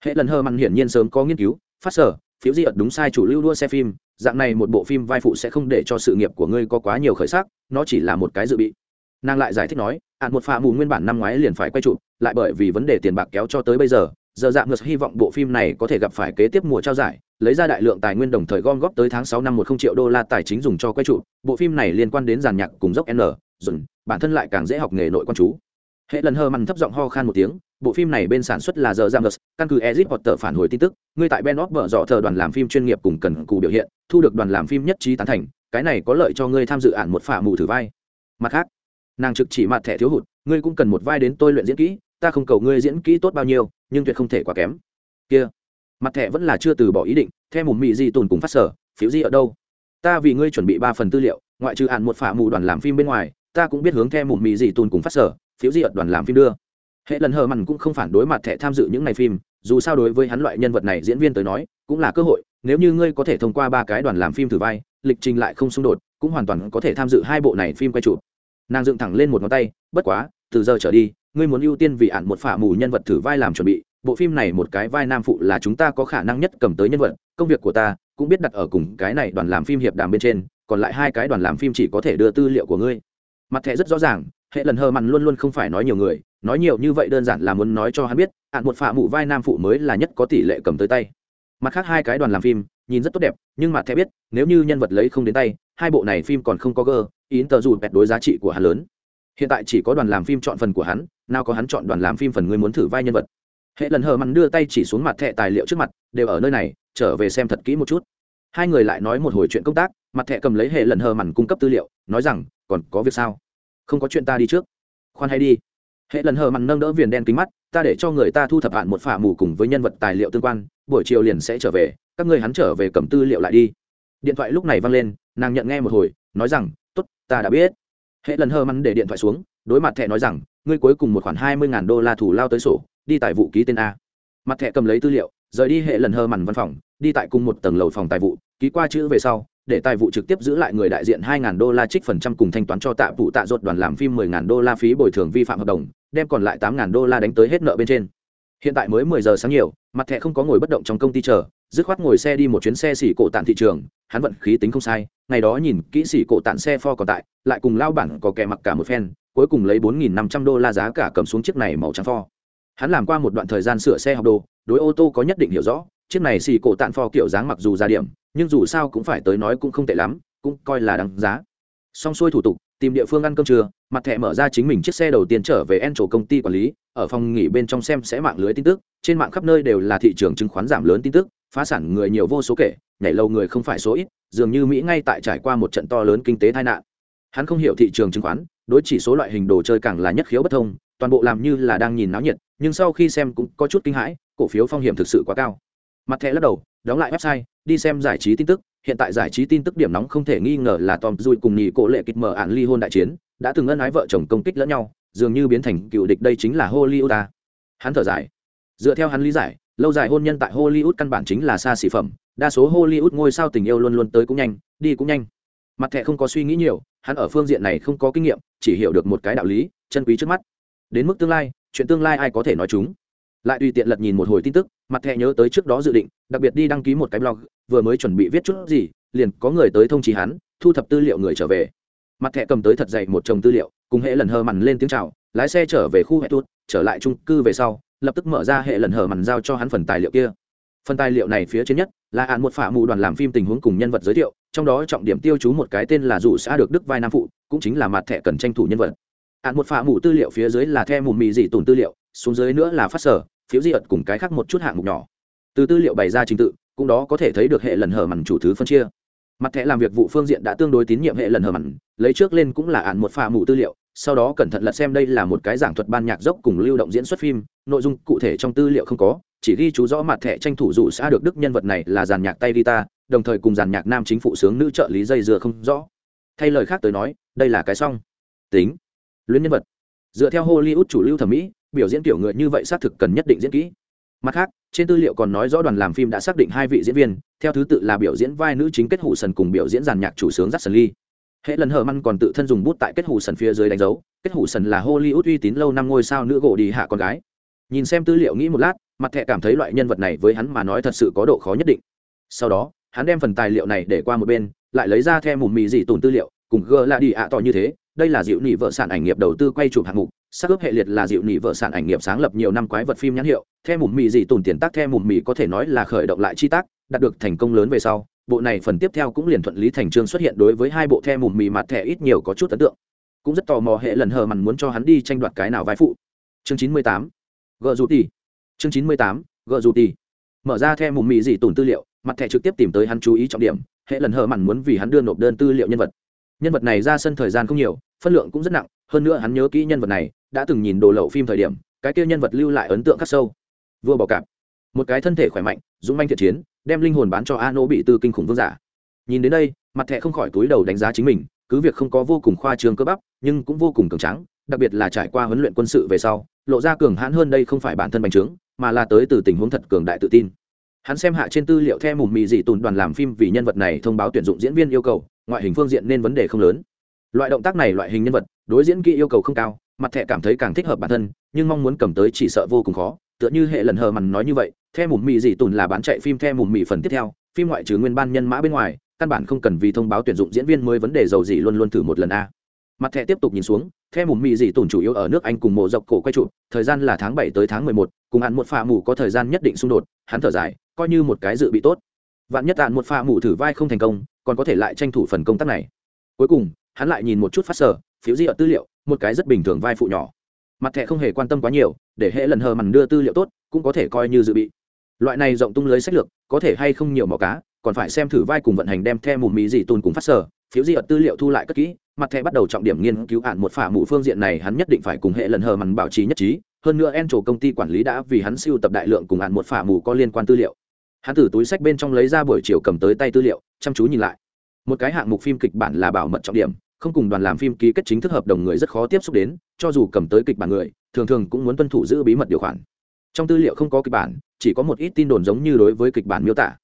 Hệ lần hơ mặn hiển nhiên sớm có nghiên cứu, phát sở phiếu di ợt đúng sai chủ lưu đua xe phim, dạng này một bộ phim vai phụ sẽ không để cho sự nghiệp của ngươi có quá nhiều khởi sắc, nó chỉ là một cái dự bị. Nàng lại giải thích nói ạn một pha mù nguyên bản năm ngoái liền phải quay chụp, lại bởi vì vấn đề tiền bạc kéo cho tới bây giờ giờ dạng ngược hy vọng bộ phim này có thể gặp phải kế tiếp mùa trao giải, lấy ra đại lượng tài nguyên đồng thời gom góp tới tháng sáu năm một không triệu đô la tài chính dùng cho quay trụ bộ phim này liên quan đến giàn nhạc cùng dốc n dùn bản thân lại càng dễ học nghề nội quan chú. Hệ lần hơ mằn thấp giọng ho khan một tiếng bộ phim này bên sản xuất là giờ giang căn cứ ezit tờ phản hồi tin tức, ngươi tại ben vợ dọ thờ đoàn làm phim chuyên nghiệp cùng cần cù biểu hiện, thu được đoàn làm phim nhất trí tán thành, cái này có lợi cho ngươi tham dự ạn một phả mù thử vai. Mặt khác, nàng trực chỉ mặt thẻ thiếu hụt, ngươi cũng cần một vai đến tôi luyện diễn kỹ, ta không cầu ngươi diễn kỹ tốt bao nhiêu, nhưng tuyệt không thể quá kém. Kia, mặt thẻ vẫn là chưa từ bỏ ý định, theo một mị gì tồn cùng phát sở, phiếu gì ở đâu? Ta vì ngươi chuẩn bị ba phần tư liệu, ngoại trừ ạn một phả mù đoàn làm phim bên ngoài, ta cũng biết hướng theo một mị gì tồn cùng phát sở, phiếu gì ở đoàn làm phim đưa hệ lần hờ mằn cũng không phản đối mặt thẻ tham dự những ngày phim, dù sao đối với hắn loại nhân vật này diễn viên tới nói, cũng là cơ hội, nếu như ngươi có thể thông qua ba cái đoàn làm phim thử vai, lịch trình lại không xung đột, cũng hoàn toàn có thể tham dự hai bộ này phim quay chụp. Nàng dựng thẳng lên một ngón tay, bất quá, từ giờ trở đi, ngươi muốn ưu tiên vì ạn một phả mù nhân vật thử vai làm chuẩn bị, bộ phim này một cái vai nam phụ là chúng ta có khả năng nhất cầm tới nhân vật, công việc của ta cũng biết đặt ở cùng cái này đoàn làm phim hiệp đàm bên trên, còn lại hai cái đoàn làm phim chỉ có thể đưa tư liệu của ngươi. Mặt thẻ rất rõ ràng, hệ lần hờ mặn luôn luôn không phải nói nhiều người nói nhiều như vậy đơn giản là muốn nói cho hắn biết, ạn một phạ mụ vai nam phụ mới là nhất có tỷ lệ cầm tới tay. Mặt khác hai cái đoàn làm phim, nhìn rất tốt đẹp, nhưng mặt thẻ biết, nếu như nhân vật lấy không đến tay, hai bộ này phim còn không có gơ ý tờ dù bẹt đối giá trị của hắn lớn. Hiện tại chỉ có đoàn làm phim chọn phần của hắn, nào có hắn chọn đoàn làm phim phần người muốn thử vai nhân vật. Hệ lần hờ mặn đưa tay chỉ xuống mặt thẻ tài liệu trước mặt, đều ở nơi này, trở về xem thật kỹ một chút. Hai người lại nói một hồi chuyện công tác, mặt thẻ cầm lấy hệ lần hờ mặn cung cấp tư liệu, nói rằng, còn có việc sao? Không có chuyện ta đi trước. Khoan hay đi hệ lần hờ mặn nâng đỡ viền đen kính mắt, ta để cho người ta thu thập hạn một phả mù cùng với nhân vật tài liệu tương quan, buổi chiều liền sẽ trở về, các ngươi hắn trở về cầm tư liệu lại đi. Điện thoại lúc này văng lên, nàng nhận nghe một hồi, nói rằng t ố t ta đã biết. Hệ lần hờ mặn để điện thoại xuống, đối mặt thẻ nói rằng, ngươi cuối cùng một khoản hai mươi ngàn đô la thủ lao tới sổ, đi tại vụ ký tên a. Mặt thẻ cầm lấy tư liệu, rời đi hệ lần hơ mặn văn phòng, đi tại cùng một tầng lầu phòng tài vụ, ký qua chữ về sau để tài vụ trực tiếp giữ lại người đại diện 2.000 đô la trích phần trăm cùng thanh toán cho tạ vụ tạ ruột đoàn làm phim 10.000 đô la phí bồi thường vi phạm hợp đồng, đem còn lại 8.000 đô la đánh tới hết nợ bên trên. Hiện tại mới 10 giờ sáng nhiều, mặt thẻ không có ngồi bất động trong công ty chờ, dứt khoát ngồi xe đi một chuyến xe xỉ cổ tạn thị trường, hắn vận khí tính không sai, ngày đó nhìn kỹ xỉ cổ tạn xe Ford còn tại, lại cùng lao bản có kẻ mặc cả một phen, cuối cùng lấy 4.500 đô la giá cả cầm xuống chiếc này màu trắng Ford. Hắn làm qua một đoạn thời gian sửa xe học đồ, đối ô tô có nhất định hiểu rõ, chiếc này xỉ cổ tạn Ford kiểu dáng mặc dù ra điểm, nhưng dù sao cũng phải tới nói cũng không tệ lắm, cũng coi là đáng giá. Xong xuôi thủ tục, tìm địa phương ăn cơm trưa, mặt thẻ mở ra chính mình chiếc xe đầu tiên trở về en chỗ công ty quản lý, ở phòng nghỉ bên trong xem sẽ mạng lưới tin tức, trên mạng khắp nơi đều là thị trường chứng khoán giảm lớn tin tức, phá sản người nhiều vô số kể, nhảy lâu người không phải số ít, dường như mỹ ngay tại trải qua một trận to lớn kinh tế tai nạn. Hắn không hiểu thị trường chứng khoán, đối chỉ số loại hình đồ chơi càng là nhất khiếu bất thông, toàn bộ làm như là đang nhìn náo nhiệt, nhưng sau khi xem cũng có chút kinh hãi, cổ phiếu phong hiểm thực sự quá cao. Mặt thẻ lắc đầu, đóng lại website đi xem giải trí tin tức, hiện tại giải trí tin tức điểm nóng không thể nghi ngờ là tom dùi cùng nhì cổ lệ kịch mở ạn ly hôn đại chiến, đã từng ân ái vợ chồng công kích lẫn nhau, dường như biến thành cựu địch đây chính là hollywood ta hắn thở dài. Dựa theo hắn lý giải, lâu dài hôn nhân tại hollywood căn bản chính là xa xỉ phẩm, đa số hollywood ngôi sao tình yêu luôn luôn tới cũng nhanh, đi cũng nhanh. Mặt thẻ không có suy nghĩ nhiều, hắn ở phương diện này không có kinh nghiệm, chỉ hiểu được một cái đạo lý, chân quý trước mắt. Đến mức tương lai, chuyện tương lai ai có thể nói chúng? Lại tùy tiện lật nhìn một hồi tin tức, mặt thẹ nhớ tới trước đó dự định, đặc biệt đi đăng ký một cái blog, vừa mới chuẩn bị viết chút gì, liền có người tới thông trì hắn, thu thập tư liệu người trở về. Mặt thẹ cầm tới thật dày một chồng tư liệu, cùng hệ lần hờ mằn lên tiếng chào, lái xe trở về khu hệ tuốt, trở lại trung cư về sau, lập tức mở ra hệ lần hờ mằn giao cho hắn phần tài liệu kia. Phần tài liệu này phía trên nhất, là án một phả mù đoàn làm phim tình huống cùng nhân vật giới thiệu, trong đó trọng điểm tiêu chú một cái tên là dù xã được đức vai nam phụ, cũng chính là mặt thẻ cần tranh thủ nhân vật. Án một phả mù tư liệu phía dưới là the mù mì dị tồn tư liệu, xuống dưới nữa là phát sở phiếu di ật cùng cái khác một chút hạng mục nhỏ. Từ tư liệu bày ra trình tự, cũng đó có thể thấy được hệ lần hở mặn chủ thứ phân chia. Mặt thẻ làm việc vụ phương diện đã tương đối tín nhiệm hệ lần hở mặn lấy trước lên cũng là ạn một pha mụ tư liệu, sau đó cẩn thận lật xem đây là một cái giảng thuật ban nhạc dốc cùng lưu động diễn xuất phim, nội dung cụ thể trong tư liệu không có, chỉ ghi chú rõ mặt thẻ tranh thủ dụ xã được đức nhân vật này là giàn nhạc tay guitar, đồng thời cùng giàn nhạc nam chính phụ sướng nữ trợ lý dây dừa không rõ. Thay lời khác tới nói, đây là cái xong tính. Luyến nhân vật. Dựa theo hollywood chủ lưu thẩm mỹ biểu diễn kiểu người như vậy xác thực cần nhất định diễn kỹ. Mặt khác, trên tư liệu còn nói rõ đoàn làm phim đã xác định hai vị diễn viên, theo thứ tự là biểu diễn vai nữ chính kết hủ sần cùng biểu diễn giàn nhạc chủ sướng dắt sần ly hệ lần hờ măn còn tự thân dùng bút tại kết hủ sần phía dưới đánh dấu, kết hủ sần là hollywood uy tín lâu năm ngôi sao nữ gỗ đi hạ con gái. Nhìn xem tư liệu nghĩ một lát, mặt thẹ cảm thấy loại nhân vật này với hắn mà nói thật sự có độ khó nhất định. Sau đó, hắn đem phần tài liệu này để qua một bên, lại lấy ra theo mùm mì dị tồn tư liệu, cùng gờ là đi ạ to như thế, đây là dịu nị vợ sản ảnh nghiệp đầu tư quay chụp hạng mục sắc ướp hệ liệt là dịu nỉ vợ sản ảnh nghiệp sáng lập nhiều năm quái vật phim nhãn hiệu theo mùm mì dị tùn tiền tác theo mùm mì có thể nói là khởi động lại chi tác, đạt được thành công lớn về sau, bộ này phần tiếp theo cũng liền thuận lý thành trương xuất hiện đối với hai bộ theo mùm mì mặt thẻ ít nhiều có chút ấn tượng. Cũng rất tò mò hệ lần hờ mằn muốn cho hắn đi tranh đoạt cái nào vai phụ. Chương chín mươi tám, gợ dù tỷ chương chín mươi tám, gợ dù tỷ mở ra theo mùm mì dị tùn tư liệu, mặt thẻ trực tiếp tìm tới hắn chú ý trọng điểm, hệ lần hờ mằn muốn vì hắn đưa nộp đơn tư liệu nhân vật. Nhân vật này ra sân thời gian không nhiều, phân lượng cũng rất nặng, hơn nữa hắn nhớ kỹ nhân vật này đã từng nhìn đồ lậu phim thời điểm, cái kia nhân vật lưu lại ấn tượng khắc sâu. Vua bò cạp. Một cái thân thể khỏe mạnh, dũng manh thiện chiến, đem linh hồn bán cho a nỗ bị tư kinh khủng vương giả. Nhìn đến đây, mặt thẹ không khỏi túi đầu đánh giá chính mình, cứ việc không có vô cùng khoa trương cơ bắp, nhưng cũng vô cùng cường trắng đặc biệt là trải qua huấn luyện quân sự về sau, lộ ra cường hãn hơn đây không phải bản thân bành trướng, mà là tới từ tình huống thật cường đại tự tin. Hắn xem hạ trên tư liệu theo mùm mì dị tùn đoàn làm phim vì nhân vật này thông báo tuyển dụng diễn viên yêu cầu, ngoại hình phương diện nên vấn đề không lớn. Loại động tác này loại hình nhân vật, đối diễn kỹ yêu cầu không cao mặt thẻ cảm thấy càng thích hợp bản thân, nhưng mong muốn cầm tới chỉ sợ vô cùng khó. Tựa như hệ lần hờ mằn nói như vậy theo mùm mì dị tùn là bán chạy phim theo mùm mì phần tiếp theo. Phim ngoại trừ nguyên ban nhân mã bên ngoài, căn bản không cần vì thông báo tuyển dụng diễn viên mới vấn đề giàu gì luôn luôn thử một lần a. Mặt thẻ tiếp tục nhìn xuống theo mùm mì dị tùn chủ yếu ở nước anh cùng mộ dọc cổ quay trụ, thời gian là tháng bảy tới tháng mười một, cùng hắn một pha mù có thời gian nhất định xung đột, hắn thở dài, coi như một cái dự bị tốt. Vạn nhất đạn một pha mù thử vai không thành công, còn có thể lại tranh thủ phần công tác này. Cuối cùng, hắn lại nhìn một chút phát sở phiếu di ở tư liệu, một cái rất bình thường vai phụ nhỏ. Mặt thẻ không hề quan tâm quá nhiều, để hệ lần hờ mằn đưa tư liệu tốt, cũng có thể coi như dự bị. Loại này rộng tung lưới sách lược, có thể hay không nhiều màu cá, còn phải xem thử vai cùng vận hành đem theo mùm mì gì tùn cùng phát sở, phiếu di ở tư liệu thu lại cất kỹ, mặt thẻ bắt đầu trọng điểm nghiên cứu hạn một phả mụ phương diện này hắn nhất định phải cùng hệ lần hờ mằn bảo trì nhất trí, hơn nữa en trổ công ty quản lý đã vì hắn siêu tập đại lượng cùng hạn một phả mù có liên quan tư liệu. Hắn từ túi sách bên trong lấy ra buổi chiều cầm tới tay tư liệu, chăm chú nhìn lại. Một cái hạng mục phim kịch bản là bảo mật trọng điểm không cùng đoàn làm phim ký kết chính thức hợp đồng người rất khó tiếp xúc đến, cho dù cầm tới kịch bản người, thường thường cũng muốn tuân thủ giữ bí mật điều khoản. Trong tư liệu không có kịch bản, chỉ có một ít tin đồn giống như đối với kịch bản miêu tả.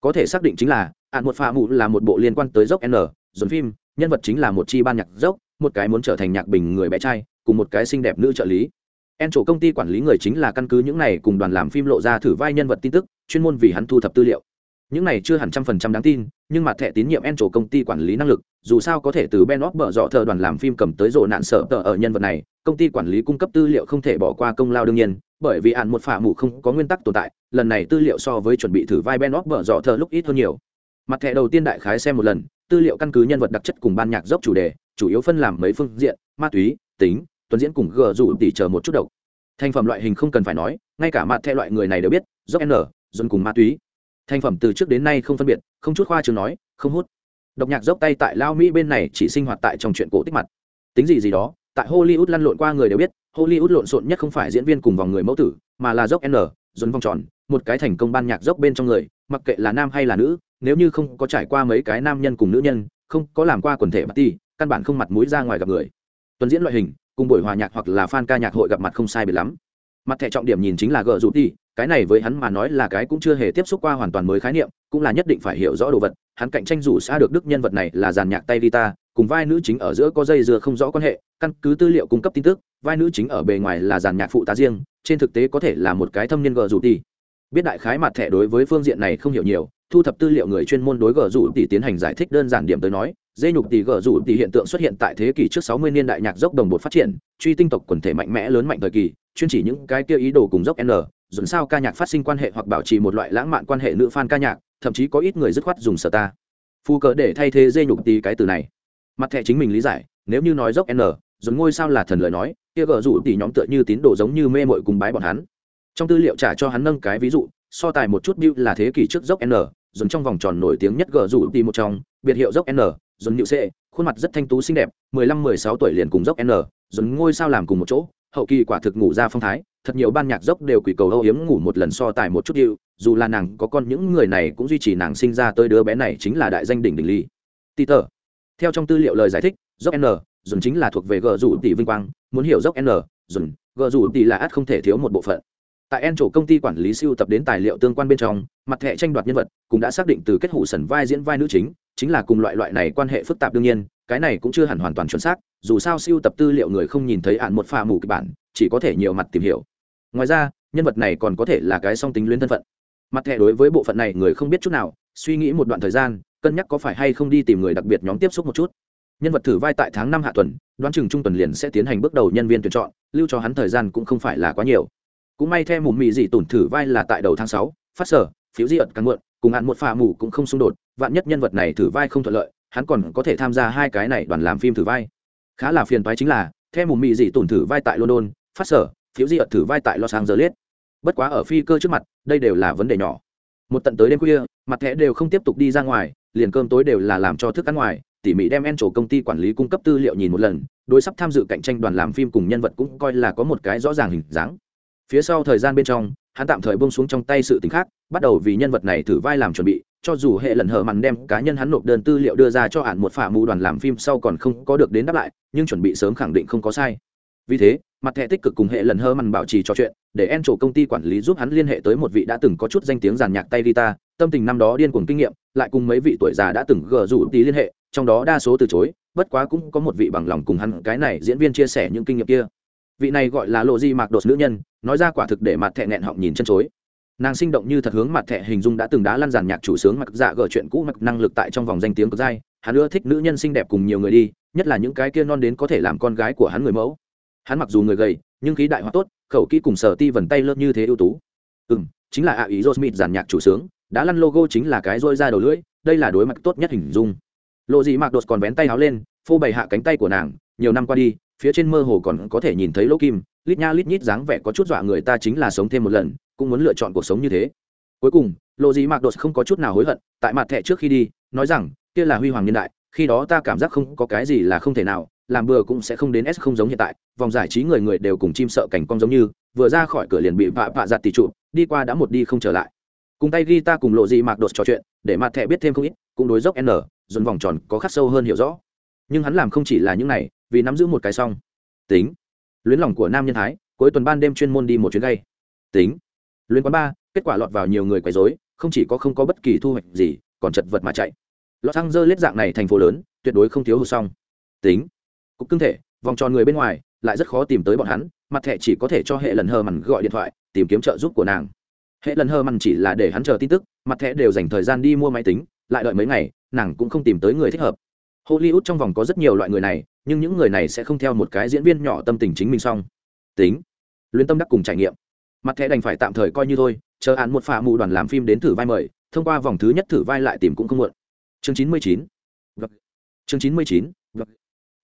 Có thể xác định chính là ạn một pha mụ là một bộ liên quan tới dốc n, dồn phim, nhân vật chính là một chi ban nhạc dốc, một cái muốn trở thành nhạc bình người bé trai, cùng một cái xinh đẹp nữ trợ lý. En chỗ công ty quản lý người chính là căn cứ những này cùng đoàn làm phim lộ ra thử vai nhân vật tin tức, chuyên môn vì hắn thu thập tư liệu những này chưa hẳn trăm phần trăm đáng tin, nhưng mặt thẻ tín nhiệm en chỗ công ty quản lý năng lực, dù sao có thể từ ben óc bở dọ thợ đoàn làm phim cầm tới rộ nạn sợ tờ ở nhân vật này, công ty quản lý cung cấp tư liệu không thể bỏ qua công lao đương nhiên, bởi vì ạn một phả mù không có nguyên tắc tồn tại, lần này tư liệu so với chuẩn bị thử vai ben óc bở dọ thợ lúc ít hơn nhiều. Mặt thẻ đầu tiên đại khái xem một lần, tư liệu căn cứ nhân vật đặc chất cùng ban nhạc dốc chủ đề, chủ yếu phân làm mấy phương diện, ma túy, tính tuấn diễn cùng gờ rủ tỉ chờ một chút độc. Thành phẩm loại hình không cần phải nói, ngay cả mặt thẻ loại người này đều biết, dốc n dồn cùng ma túy thành phẩm từ trước đến nay không phân biệt, không chút khoa chừng nói, không hút. Độc nhạc dốc tay tại lao mỹ bên này chỉ sinh hoạt tại trong chuyện cổ tích mặt. Tính gì gì đó, tại hollywood lăn lộn qua người đều biết, hollywood lộn xộn nhất không phải diễn viên cùng vòng người mẫu tử, mà là dốc n dồn vòng tròn, một cái thành công ban nhạc dốc bên trong người, mặc kệ là nam hay là nữ, nếu như không có trải qua mấy cái nam nhân cùng nữ nhân, không có làm qua quần thể party căn bản không mặt mũi ra ngoài gặp người. Tuần diễn loại hình, cùng buổi hòa nhạc hoặc là fan ca nhạc hội gặp mặt không sai biệt lắm. Mặt thẻ trọng điểm nhìn chính là gờ rụt đi cái này với hắn mà nói là cái cũng chưa hề tiếp xúc qua hoàn toàn mới khái niệm, cũng là nhất định phải hiểu rõ đồ vật hắn cạnh tranh rủ xa được đức nhân vật này là giàn nhạc tay guitar, cùng vai nữ chính ở giữa có dây dưa không rõ quan hệ, căn cứ tư liệu cung cấp tin tức, vai nữ chính ở bề ngoài là giàn nhạc phụ tá riêng, trên thực tế có thể là một cái thâm niên gờ rủ tỷ. biết đại khái mặt thẻ đối với phương diện này không hiểu nhiều, thu thập tư liệu người chuyên môn đối gờ rủ tỷ tiến hành giải thích đơn giản điểm tới nói dây nhục tỷ gờ rủ tỷ hiện tượng xuất hiện tại thế kỷ trước 60 niên đại nhạc dốc đồng bột phát triển, truy tinh tộc quần thể mạnh mẽ lớn mạnh thời kỳ, chuyên chỉ những cái kia ý đồ cùng dốc n dồn sao ca nhạc phát sinh quan hệ hoặc bảo trì một loại lãng mạn quan hệ nữ fan ca nhạc, thậm chí có ít người dứt khoát dùng sở ta. Phù cờ để thay thế dây nhục tí cái từ này. Mặt thẻ chính mình lý giải, nếu như nói dốc n dồn ngôi sao là thần lời nói, kia gờ rủ tỷ nhóm tựa như tín đồ giống như mê mội cùng bái bọn hắn. Trong tư liệu trả cho hắn nâng cái ví dụ, so tài một chút bill là thế kỷ trước dốc n dồn trong vòng tròn nổi tiếng nhất gờ rủ tỷ một trong, biệt hiệu dốc n dồn nhự c khuôn mặt rất thanh tú xinh đẹp, mười lăm, mười sáu tuổi liền cùng dốc n dồn ngôi sao làm cùng một chỗ hậu kỳ quả thực ngủ ra phong thái, thật nhiều ban nhạc dốc đều quỷ cầu âu yếm ngủ một lần so tài một chút điệu, dù là nàng có con những người này cũng duy trì nàng sinh ra tới đứa bé này chính là đại danh đỉnh đỉnh ly tờ theo trong tư liệu lời giải thích, dốc n dồn chính là thuộc về gờ rủ tỷ vinh quang, muốn hiểu dốc n dồn gờ rủ tỷ là ắt không thể thiếu một bộ phận. Tại en chỗ công ty quản lý siêu tập đến tài liệu tương quan bên trong, mặt thẻ tranh đoạt nhân vật cũng đã xác định từ kết hụ sần vai diễn vai nữ chính chính là cùng loại loại này quan hệ phức tạp đương nhiên, cái này cũng chưa hẳn hoàn toàn chuẩn xác dù sao siêu tập tư liệu người không nhìn thấy ạn một pha mù kịch bản, chỉ có thể nhiều mặt tìm hiểu. Ngoài ra, nhân vật này còn có thể là cái song tính luyến thân phận. Mặt thẻ đối với bộ phận này người không biết chút nào, suy nghĩ một đoạn thời gian, cân nhắc có phải hay không đi tìm người đặc biệt nhóm tiếp xúc một chút. Nhân vật thử vai tại tháng năm hạ tuần, đoán chừng trung tuần liền sẽ tiến hành bước đầu nhân viên tuyển chọn, lưu cho hắn thời gian cũng không phải là quá nhiều. Cũng may theo mùm mị dị tổn thử vai là tại đầu tháng sáu, phát sở, phiếu di ẩn càng muộn, cùng hạn một phà mù cũng không xung đột, vạn nhất nhân vật này thử vai không thuận lợi, hắn còn có thể tham gia hai cái này đoàn làm phim thử vai khá là phiền toái chính là theo mùm mị dị tổn thử vai tại london, phát sở, phiếu di ẩn thử vai tại los angeles. Bất quá ở phi cơ trước mặt, đây đều là vấn đề nhỏ. Một tận tới đêm khuya, mặt thẻ đều không tiếp tục đi ra ngoài, liền cơm tối đều là làm cho thức ăn ngoài, tỉ mỉ đem en chỗ công ty quản lý cung cấp tư liệu nhìn một lần, đối sắp tham dự cạnh tranh đoàn làm phim cùng nhân vật cũng coi là có một cái rõ ràng hình dáng. Phía sau thời gian bên trong, hắn tạm thời bông xuống trong tay sự t ì n h khác, bắt đầu vì nhân vật này thử vai làm chuẩn bị cho dù hệ lần hở mặn đem cá nhân hắn nộp đơn tư liệu đưa ra cho hạn một phả mù đoàn làm phim sau còn không có được đến đáp lại, nhưng chuẩn bị sớm khẳng định không có sai. Vì thế, mặt thẻ tích cực cùng hệ lần hơ mặn bảo trì trò chuyện, để en trổ công ty quản lý giúp hắn liên hệ tới một vị đã từng có chút danh tiếng giàn nhạc tay guitar, tâm tình năm đó điên cuồng kinh nghiệm, lại cùng mấy vị tuổi già đã từng gờ rủ tí liên hệ, trong đó đa số từ chối, bất quá cũng có một vị bằng lòng cùng hắn cái này diễn viên chia sẻ những kinh nghiệm kia. Vị này gọi là lộ di mạc đột nữ nhân, nói ra quả thực để mặt thẹn nghẹn họng nhìn chân chối nàng sinh động như thật hướng mặt thẻ hình dung đã từng đá lăn giàn nhạc chủ sướng mặc dạ gở chuyện cũ mặc năng lực tại trong vòng danh tiếng cực dai. Hắn ưa thích nữ nhân xinh đẹp cùng nhiều người đi, nhất là những cái kia non đến có thể làm con gái của hắn người mẫu. Hắn mặc dù người gầy, nhưng khí đại hóa tốt, khẩu kỹ cùng sở ti vần tay lớp như thế ưu tú. Ừ m chính là ạ ý josmith giàn nhạc chủ sướng, đã lăn logo chính là cái rôi ra đầu lưỡi, đây là đối mặt tốt nhất hình dung. Lộ gì mặc đột còn vén tay áo lên, phô bày hạ cánh tay của nàng, nhiều năm qua đi, phía trên mơ hồ còn có thể nhìn thấy lỗ kim, lít nha lít nhít dáng vẻ có chút dọa người ta chính là sống thêm một lần cũng muốn lựa chọn cuộc sống như thế. Cuối cùng, lộ gì mạc đột không có chút nào hối hận, tại mặt thẻ trước khi đi, nói rằng, kia là huy hoàng niên đại, khi đó ta cảm giác không có cái gì là không thể nào, làm bừa cũng sẽ không đến s không giống hiện tại, vòng giải trí người người đều cùng chim sợ cảnh cong giống như, vừa ra khỏi cửa liền bị vạ vạ giặt tỷ trụ, đi qua đã một đi không trở lại. Cùng tay ghi ta cùng lộ gì mạc đột trò chuyện, để mặt thẻ biết thêm không ít, cũng đối dốc n, dồn vòng tròn có khắc sâu hơn hiểu rõ. Nhưng hắn làm không chỉ là những này, vì nắm giữ một cái xong tính. Luyến lòng của nam nhân thái, cuối tuần ban đêm chuyên môn đi một chuyến gây tính. Luyện quán ba, kết quả lọt vào nhiều người quấy rối, không chỉ có không có bất kỳ thu hoạch gì, còn chật vật mà chạy. Lọt xăng dơ lết dạng này thành phố lớn, tuyệt đối không thiếu hụt xong. Tính, cục cưng thể, vòng tròn người bên ngoài, lại rất khó tìm tới bọn hắn, mặt thẻ chỉ có thể cho hệ lần hờ mằn gọi điện thoại, tìm kiếm trợ giúp của nàng. Hệ lần hờ mằn chỉ là để hắn chờ tin tức, mặt thẻ đều dành thời gian đi mua máy tính, lại đợi mấy ngày, nàng cũng không tìm tới người thích hợp. Hollywood trong vòng có rất nhiều loại người này, nhưng những người này sẽ không theo một cái diễn viên nhỏ tâm tình chính mình xong. Tính luyến tâm đắc cùng trải nghiệm mặt thẻ đành phải tạm thời coi như thôi, chờ án một phà mù đoàn làm phim đến thử vai mời, thông qua vòng thứ nhất thử vai lại tìm cũng không muộn. Chương chín mươi chín. Chương chín mươi chín.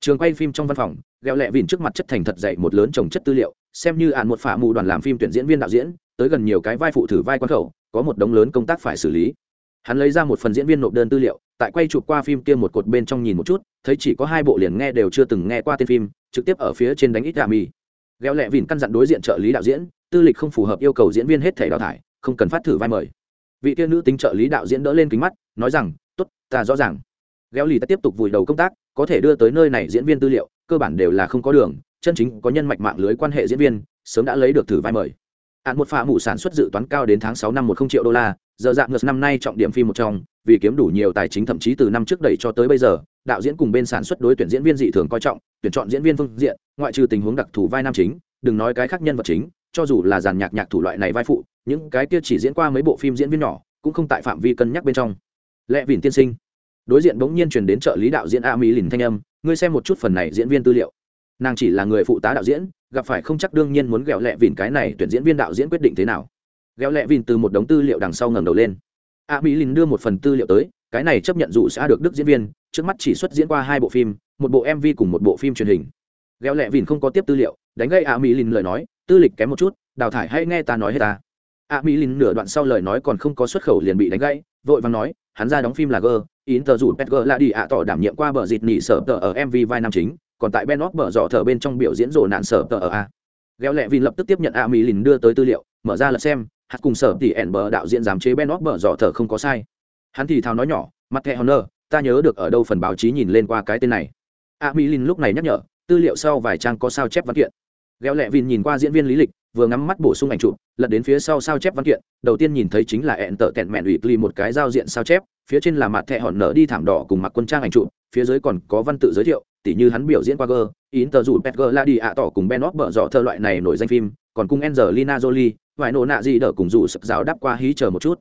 Trường quay phim trong văn phòng gheo lẹ vìn trước mặt chất thành thật dạy một lớn trồng chất tư liệu, xem như án một phả mù đoàn làm phim tuyển diễn viên đạo diễn, tới gần nhiều cái vai phụ thử vai quan khẩu, có một đống lớn công tác phải xử lý. Hắn lấy ra một phần diễn viên nộp đơn tư liệu, tại quay chụp qua phim kia một cột bên trong nhìn một chút, thấy chỉ có hai bộ liền nghe đều chưa từng nghe qua tên phim, trực tiếp ở phía trên đánh ít gà mì. Gheo lẹ vìn căn dặn đối diện trợ lý đạo diễn tư lịch không phù hợp yêu cầu diễn viên hết thể đào thải, không cần phát thử vai mời. Vị tiên nữ tính trợ lý đạo diễn đỡ lên kính mắt, nói rằng, tốt, ta rõ ràng. Gheo lì ta tiếp tục vùi đầu công tác, có thể đưa tới nơi này diễn viên tư liệu, cơ bản đều là không có đường, chân chính có nhân mạch mạng lưới quan hệ diễn viên, sớm đã lấy được thử vai mời. Hạn một pha mù sản xuất dự toán cao đến tháng sáu năm một không triệu đô la, giờ dạng ngược năm nay trọng điểm phim một trong, vì kiếm đủ nhiều tài chính thậm chí từ năm trước đẩy cho tới bây giờ, đạo diễn cùng bên sản xuất đối tuyển diễn viên dị thường coi trọng, tuyển chọn diễn viên phương diện, ngoại trừ tình huống đặc thù vai nam chính, đừng nói cái khác nhân vật chính cho dù là giàn nhạc nhạc thủ loại này vai phụ, những cái kia chỉ diễn qua mấy bộ phim diễn viên nhỏ, cũng không tại phạm vi cân nhắc bên trong. Lẽ vỉn tiên sinh, đối diện bỗng nhiên truyền đến trợ lý đạo diễn a mỹ lìn thanh âm, ngươi xem một chút phần này diễn viên tư liệu. Nàng chỉ là người phụ tá đạo diễn, gặp phải không chắc đương nhiên muốn ghẹo lẹ vỉn cái này tuyển diễn viên đạo diễn quyết định thế nào. Ghẹo lẹ vỉn từ một đống tư liệu đằng sau ngẩng đầu lên. A mỹ lìn đưa một phần tư liệu tới, cái này chấp nhận dù sẽ được đức diễn viên, trước mắt chỉ xuất diễn qua hai bộ phim, một bộ mv cùng một bộ phim truyền hình. Ghẹo lẹ vỉn không có tiếp tư liệu, đánh gây a mỹ lìn lời nói tư lịch kém một chút, đào thải hay nghe ta nói hết ta. A mỹ linh nửa đoạn sau lời nói còn không có xuất khẩu liền bị đánh gãy, vội vàng nói, hắn ra đóng phim là g in tờ dù pet g là đi ạ, tỏ đảm nhiệm qua bờ dịt nỉ sở tờ ở mv vai nam chính, còn tại ben óc bờ dọ thở bên trong biểu diễn rồ nạn sở tờ ở a. Ghéo lẹ vì lập tức tiếp nhận a mỹ linh đưa tới tư liệu, mở ra là xem, hạt cùng sở thì ẻn bờ đạo diễn giám chế ben óc bờ dọ thở không có sai. Hắn thì thào nói nhỏ, mặt thẹ honor, ta nhớ được ở đâu phần báo chí nhìn lên qua cái tên này. A mỹ linh lúc này nhắc nhở, tư liệu sau vài trang có sao chép văn kiện gheo lẹ vin nhìn qua diễn viên lý lịch vừa ngắm mắt bổ sung ảnh chụp lật đến phía sau sao chép văn kiện đầu tiên nhìn thấy chính là ẹn tợ tẹn mẹn ủy cli một cái giao diện sao chép phía trên là mặt thẹ hòn nở đi thảm đỏ cùng mặc quân trang ảnh chụp phía dưới còn có văn tự giới thiệu tỉ như hắn biểu diễn qua gơ yến tờ rủ Petger la đi ạ tỏ cùng ben óc bở dọ thơ loại này nổi danh phim còn cùng Angelina Jolie, vài nổ nạ gì đỡ cùng rủ sập giáo đáp qua hí chờ một chút.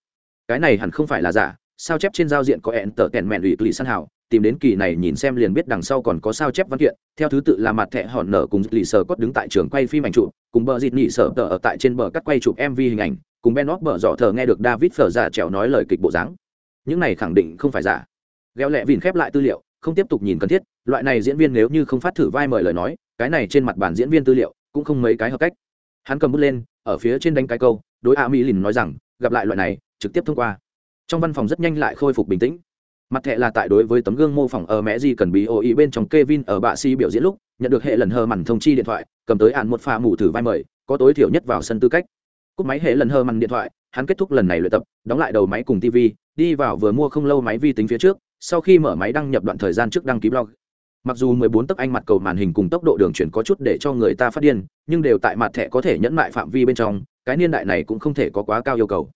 Cái này hẳn không phải là giả, sao chép trên giao diện có ẹn tờ tẹn mẹn ủy cli săn hảo, tìm đến kỳ này nhìn xem liền biết đằng sau còn có sao chép văn kiện. Theo thứ tự là mặt thẻ hòn nở cùng lì sờ cốt đứng tại trường quay phim ảnh chụp, cùng bờ dịt nhị sở tờ ở tại trên bờ cắt quay chụp mv hình ảnh, cùng ben bờ dọ thờ nghe được david phở giả trèo nói lời kịch bộ dáng. Những này khẳng định không phải giả. Ghéo lẹ vìn khép lại tư liệu, không tiếp tục nhìn cần thiết, loại này diễn viên nếu như không phát thử vai mời lời nói, cái này trên mặt bản diễn viên tư liệu cũng không mấy cái hợp cách. Hắn cầm bút lên, ở phía trên đánh cái câu, đối a mỹ lìn nói rằng, gặp lại loại này, trực tiếp thông qua. Trong văn phòng rất nhanh lại khôi phục bình tĩnh mặt thẻ là tại đối với tấm gương mô phỏng ở mẹ gì cần bí ô ý bên trong Kevin ở bạ si biểu diễn lúc, nhận được hệ lần hờ mằn thông chi điện thoại, cầm tới ạn một pha mù thử vai mời, có tối thiểu nhất vào sân tư cách. Cúp máy hệ lần hờ mằn điện thoại, hắn kết thúc lần này luyện tập, đóng lại đầu máy cùng tv đi vào vừa mua không lâu máy vi tính phía trước, sau khi mở máy đăng nhập đoạn thời gian trước đăng ký blog. Mặc dù 14 tấc anh mặt cầu màn hình cùng tốc độ đường chuyển có chút để cho người ta phát điên, nhưng đều tại mặt thẻ có thể nhẫn mại phạm vi bên trong, cái niên đại này cũng không thể có quá cao yêu cầu.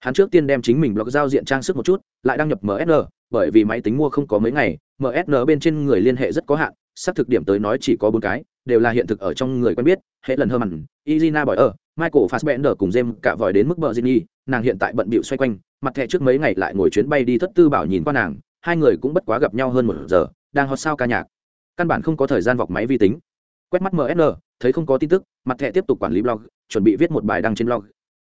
Hắn trước tiên đem chính mình blog giao diện trang sức một chút, lại đăng nhập msn bởi vì máy tính mua không có mấy ngày msn bên trên người liên hệ rất có hạn xác thực điểm tới nói chỉ có bốn cái đều là hiện thực ở trong người quen biết hệ lần hơ mặn izina bỏi ở michael fassbender cùng jem cả vòi đến mức bờ Ginny, nàng hiện tại bận bịu xoay quanh mặt thẻ trước mấy ngày lại ngồi chuyến bay đi thất tư bảo nhìn qua nàng hai người cũng bất quá gặp nhau hơn một giờ đang hot sao ca nhạc. Căn bản không có thời gian vọc máy vi tính. Quét mắt msn thấy không có tin tức mặt thẻ tiếp tục quản lý blog chuẩn bị viết một bài đăng trên blog.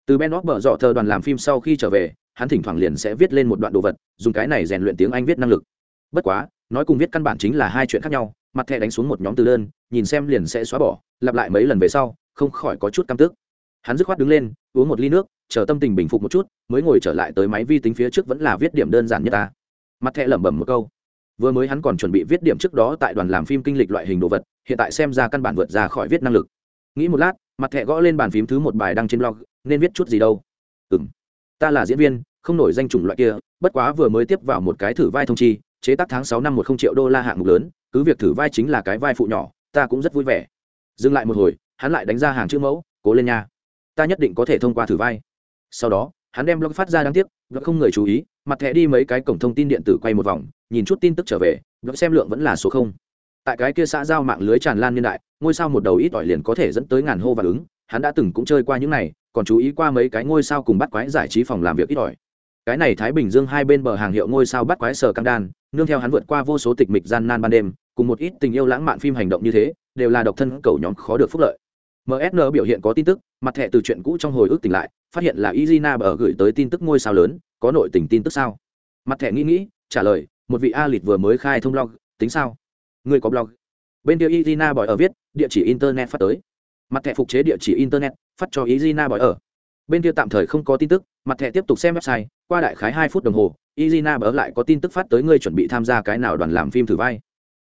Từ ben óc bở dọ thờ đoàn làm phim sau khi trở về hắn thỉnh thoảng liền sẽ viết lên một đoạn đồ vật, dùng cái này rèn luyện tiếng anh viết năng lực. Bất quá, nói cùng viết căn bản chính là hai chuyện khác nhau, mặt thẻ đánh xuống một nhóm từ đơn, nhìn xem liền sẽ xóa bỏ, lặp lại mấy lần về sau, không khỏi có chút căm tức. Hắn dứt khoát đứng lên, uống một ly nước, chờ tâm tình bình phục một chút, mới ngồi trở lại tới máy vi tính phía trước vẫn là viết điểm đơn giản nhất ta. Mặt thẻ lẩm bẩm một câu. Vừa mới hắn còn chuẩn bị viết điểm trước đó tại đoàn làm phim kinh lịch loại hình đồ vật, hiện tại xem ra căn bản vượt ra khỏi viết năng lực. Nghĩ một lát, mặt thẻ gõ lên bàn phím thứ một bài đăng trên blog, nên viết chút gì đâu. Ừ m ta là diễn viên, không nổi danh chủng loại kia, bất quá vừa mới tiếp vào một cái thử vai thông chi, chế tác tháng sáu năm một không triệu đô la hạng mục lớn, cứ việc thử vai chính là cái vai phụ nhỏ, ta cũng rất vui vẻ. Dừng lại một hồi, hắn lại đánh ra hàng chữ mẫu, cố lên nha. Ta nhất định có thể thông qua thử vai. Sau đó, hắn đem blog phát ra đáng tiếc, blog không người chú ý, mặt thẻ đi mấy cái cổng thông tin điện tử quay một vòng, nhìn chút tin tức trở về, blog xem lượng vẫn là số không. Tại cái kia xã giao mạng lưới tràn lan niên đại, ngôi sao một đầu ít ỏi liền có thể dẫn tới ngàn hô và ứng hắn đã từng cũng chơi qua những này, còn chú ý qua mấy cái ngôi sao cùng bắt quái giải trí phòng làm việc ít ỏi. Cái này thái bình dương hai bên bờ hàng hiệu ngôi sao bắt quái sở căng đan, nương theo hắn vượt qua vô số tịch mịch gian nan ban đêm, cùng một ít tình yêu lãng mạn phim hành động như thế, đều là độc thân cầu nhóm khó được phúc lợi. Msn biểu hiện có tin tức, mặt thẻ từ chuyện cũ trong hồi ức tỉnh lại, phát hiện là izina ở gửi tới tin tức ngôi sao lớn, có nội tình tin tức sao? Mặt thẻ nghĩ nghĩ, trả lời, một vị a lịt vừa mới khai thông blog, tính sao? Người có blog? Bên kia izina bỏi ở viết, địa chỉ internet phát tới mặt thẻ phục chế địa chỉ internet, phát cho izina bỏi ở. Bên kia tạm thời không có tin tức, mặt thẻ tiếp tục xem website, qua đại khái hai phút đồng hồ, izina bỡ lại có tin tức phát tới ngươi chuẩn bị tham gia cái nào đoàn làm phim thử vai.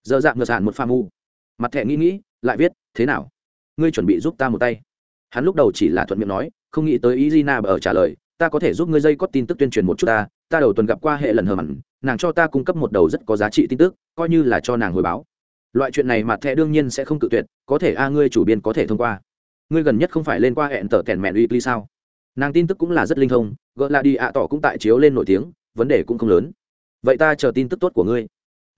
Giờ dạng ngược sản một pha mu mặt thẻ nghĩ nghĩ, lại viết, thế nào? Ngươi chuẩn bị giúp ta một tay. Hắn lúc đầu chỉ là thuận miệng nói, không nghĩ tới izina bỡ trả lời, ta có thể giúp ngươi dây có tin tức tuyên truyền một chút ta ta đầu tuần gặp qua hệ lần hờ mặn, nàng cho ta cung cấp một đầu rất có giá trị tin tức, coi như là cho nàng hồi báo loại chuyện này mặt thẻ đương nhiên sẽ không cự tuyệt, có thể a ngươi chủ biên có thể thông qua. Ngươi gần nhất không phải lên qua hẹn tờ kèn mẹn uy sao? Nàng tin tức cũng là rất linh thông gợ là đi ạ tỏ cũng tại chiếu lên nổi tiếng, vấn đề cũng không lớn. Vậy ta chờ tin tức tốt của ngươi.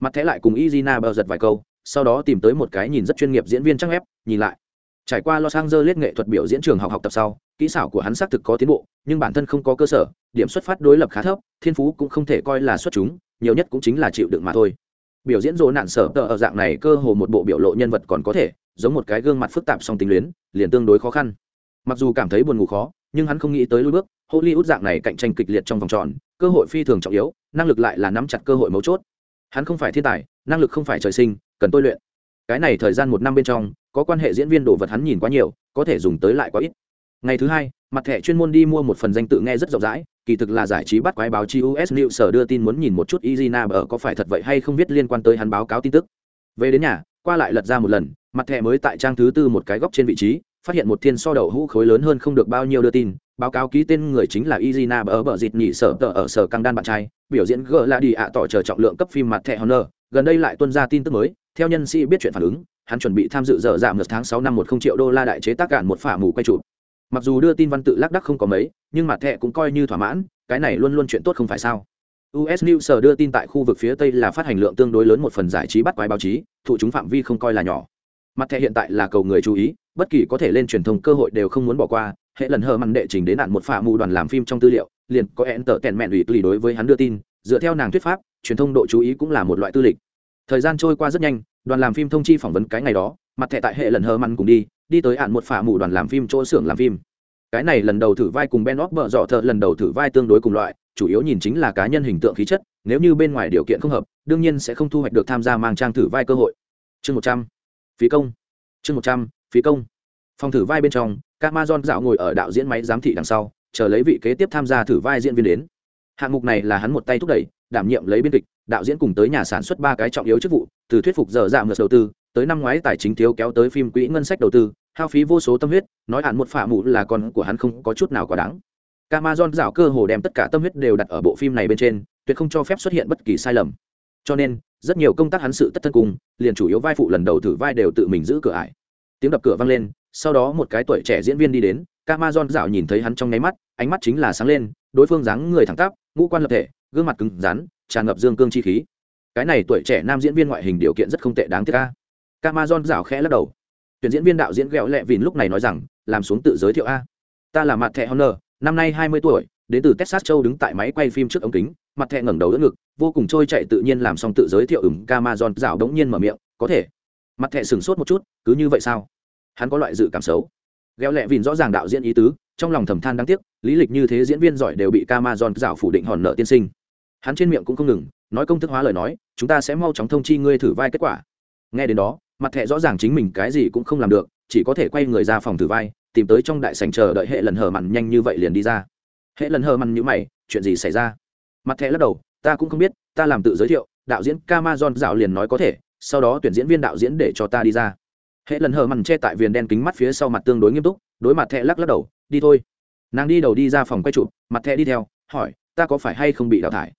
Mặt thẻ lại cùng izina bờ giật vài câu, sau đó tìm tới một cái nhìn rất chuyên nghiệp diễn viên trang web, nhìn lại. Trải qua los angeles nghệ thuật biểu diễn trường học học tập sau, kỹ xảo của hắn xác thực có tiến bộ, nhưng bản thân không có cơ sở, điểm xuất phát đối lập khá thấp, thiên phú cũng không thể coi là xuất chúng, nhiều nhất cũng chính là chịu đựng mà thôi biểu diễn rỗ nạn sở tờ ở dạng này cơ hồ một bộ biểu lộ nhân vật còn có thể, giống một cái gương mặt phức tạp song tính luyến, liền tương đối khó khăn. Mặc dù cảm thấy buồn ngủ khó, nhưng hắn không nghĩ tới lui bước, hollywood dạng này cạnh tranh kịch liệt trong vòng tròn, cơ hội phi thường trọng yếu, năng lực lại là nắm chặt cơ hội mấu chốt. Hắn không phải thiên tài, năng lực không phải trời sinh, cần tôi luyện. Cái này thời gian một năm bên trong, có quan hệ diễn viên đồ vật hắn nhìn quá nhiều, có thể dùng tới lại quá ít. Ngày thứ hai, mặt thẻ chuyên môn đi mua một phần danh tự nghe rất rộng rãi kỳ thực là giải trí bắt quái báo chí us News sở đưa tin muốn nhìn một chút izina ở có phải thật vậy hay không biết liên quan tới hắn báo cáo tin tức. Về đến nhà, qua lại lật ra một lần, mặt thẻ mới tại trang thứ tư một cái góc trên vị trí, phát hiện một thiên so đầu hũ khối lớn hơn không được bao nhiêu đưa tin. Báo cáo ký tên người chính là izina ở bờ dịt nhị sở tờ ở sở căng đan bạn trai, biểu diễn gỡ là đi ạ tỏ chờ trọng lượng cấp phim mặt thẻ honor. Gần đây lại tuân ra tin tức mới, theo nhân sĩ biết chuyện phản ứng, hắn chuẩn bị tham dự dở giảm ngược tháng sáu năm một không triệu đô la đại chế tác cản một phả mù quay chụp mặc dù đưa tin văn tự lác đắc không có mấy nhưng mặt thẻ cũng coi như thỏa mãn cái này luôn luôn chuyện tốt không phải sao US News sở đưa tin tại khu vực phía Tây là phát hành lượng tương đối lớn một phần giải trí bắt quái báo chí, thụ chúng phạm vi không coi là nhỏ. Mặt thẻ hiện tại là cầu người chú ý, bất kỳ có thể lên truyền thông cơ hội đều không muốn bỏ qua, hệ lần hờ mặn đệ trình đến nạn một phạ mù đoàn làm phim trong tư liệu, liền có hẹn tở tèn mẹn ủy lì đối với hắn đưa tin, dựa theo nàng thuyết pháp, truyền thông độ chú ý cũng là một loại tư lịch. Thời gian trôi qua rất nhanh, đoàn làm phim thông chi phỏng vấn cái ngày đó, mặt thẻ tại hệ lần hờ mặn cùng đi, đi tới hạn một phả mù đoàn làm phim, chỗ xưởng làm phim. Cái này lần đầu thử vai cùng ben óc bợ dọ thợ lần đầu thử vai tương đối cùng loại, chủ yếu nhìn chính là cá nhân hình tượng khí chất, nếu như bên ngoài điều kiện không hợp, đương nhiên sẽ không thu hoạch được tham gia mang trang thử vai cơ hội. Chương một trăm, phí công. Chương một trăm, phí công. Phòng thử vai bên trong các ma don dạo ngồi ở đạo diễn máy giám thị đằng sau, chờ lấy vị kế tiếp tham gia thử vai diễn viên đến. Hạng mục này là hắn một tay thúc đẩy, đảm nhiệm lấy biên kịch, đạo diễn cùng tới nhà sản xuất ba cái trọng yếu chức vụ, từ thuyết phục dở dạo ngược đầu tư tới năm ngoái tài chính thiếu kéo tới phim quỹ ngân sách đầu tư, hao phí vô số tâm huyết, nói hạn một phả mụ là con của hắn không có chút nào quá đáng. Camason dạo cơ hồ đem tất cả tâm huyết đều đặt ở bộ phim này bên trên, tuyệt không cho phép xuất hiện bất kỳ sai lầm. Cho nên, rất nhiều công tác hắn sự tất thân cùng, liền chủ yếu vai phụ lần đầu thử vai đều tự mình giữ cửa ải. Tiếng đập cửa vang lên, sau đó một cái tuổi trẻ diễn viên đi đến camason dạo nhìn thấy hắn trong nháy mắt, ánh mắt chính là sáng lên, đối phương dáng người thẳng tắp, ngũ quan lập thể, gương mặt cứng rắn, tràn ngập dương cương chi khí. Cái này tuổi trẻ nam diễn viên ngoại hình điều kiện rất không tệ đáng tiếc ca Camazon rảo khẽ lắc đầu. Tuyển diễn viên đạo diễn Gẹo lẹ vìn lúc này nói rằng làm xuống tự giới thiệu a. Ta là mặt thẻ honor năm nay hai mươi tuổi đến từ texas châu đứng tại máy quay phim trước ống kính. Mặt thẻ ngẩng đầu đỡ ngực vô cùng trôi chạy tự nhiên làm xong tự giới thiệu ừm, camazon rảo đống nhiên mở miệng có thể. Mặt thẻ sững sốt một chút cứ như vậy sao? Hắn có loại dự cảm xấu. Gẹo lẹ vìn rõ ràng đạo diễn ý tứ trong lòng thầm than đáng tiếc lý lịch như thế diễn viên giỏi đều bị camazon rảo phủ định hòn nợ tiên sinh. Hắn trên miệng cũng không ngừng nói công thức hóa lời nói chúng ta sẽ mau chóng thông chi ngươi thử vai kết quả. Nghe đến đó mặt thẻ rõ ràng chính mình cái gì cũng không làm được, chỉ có thể quay người ra phòng thử vai, tìm tới trong đại sảnh chờ đợi hệ lần hờ mặn nhanh như vậy liền đi ra. Hệ lần hờ mặn như mày, chuyện gì xảy ra? Mặt thẻ lắc đầu, ta cũng không biết, ta làm tự giới thiệu, đạo diễn Camazon dạo liền nói có thể, sau đó tuyển diễn viên đạo diễn để cho ta đi ra. Hệ lần hờ mặn che tại viền đen kính mắt phía sau mặt tương đối nghiêm túc, đối mặt thẻ lắc lắc đầu, đi thôi. Nàng đi đầu đi ra phòng quay chụp, mặt thẻ đi theo, hỏi, ta có phải hay không bị đào thải?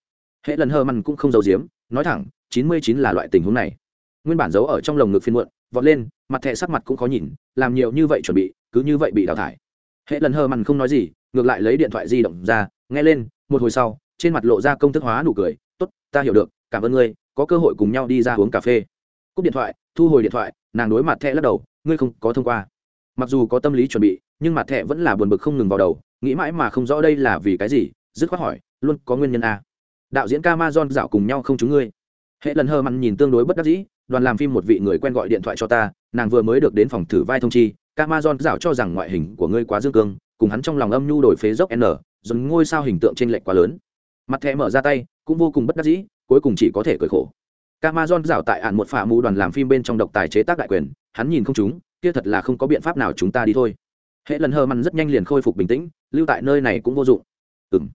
Hệ lần hờ mặn cũng không giấu giếm, nói thẳng, chín mươi chín là loại tình huống này nguyên bản giấu ở trong lồng ngực phiên muộn, vọt lên, mặt thẹ sắc mặt cũng khó nhìn, làm nhiều như vậy chuẩn bị, cứ như vậy bị đào thải. Hệ lần hờ mằn không nói gì, ngược lại lấy điện thoại di động ra, nghe lên, một hồi sau, trên mặt lộ ra công thức hóa nụ cười, tốt, ta hiểu được, cảm ơn ngươi, có cơ hội cùng nhau đi ra uống cà phê. Cúp điện thoại, thu hồi điện thoại, nàng đối mặt thẹ lắc đầu, ngươi không có thông qua. Mặc dù có tâm lý chuẩn bị, nhưng mặt thẹ vẫn là buồn bực không ngừng vào đầu, nghĩ mãi mà không rõ đây là vì cái gì, dứt khoát hỏi, luôn có nguyên nhân a đạo diễn Camazon dạo cùng nhau không chúng ngươi? Hệ lần hờ mặn nhìn tương đối bất đắc dĩ đoàn làm phim một vị người quen gọi điện thoại cho ta, nàng vừa mới được đến phòng thử vai thông chi Camazon dạo cho rằng ngoại hình của ngươi quá dương cương, cùng hắn trong lòng âm nhu đổi phế dốc n dần ngôi sao hình tượng trên lệch quá lớn. Mặt thẻ mở ra tay, cũng vô cùng bất đắc dĩ, cuối cùng chỉ có thể cười khổ. Camazon dạo tại ạn một phả mù đoàn làm phim bên trong độc tài chế tác đại quyền, hắn nhìn không chúng kia thật là không có biện pháp nào chúng ta đi thôi. Hệ lần hơ măn rất nhanh liền khôi phục bình tĩnh, lưu tại nơi này cũng vô dụng. Ừ m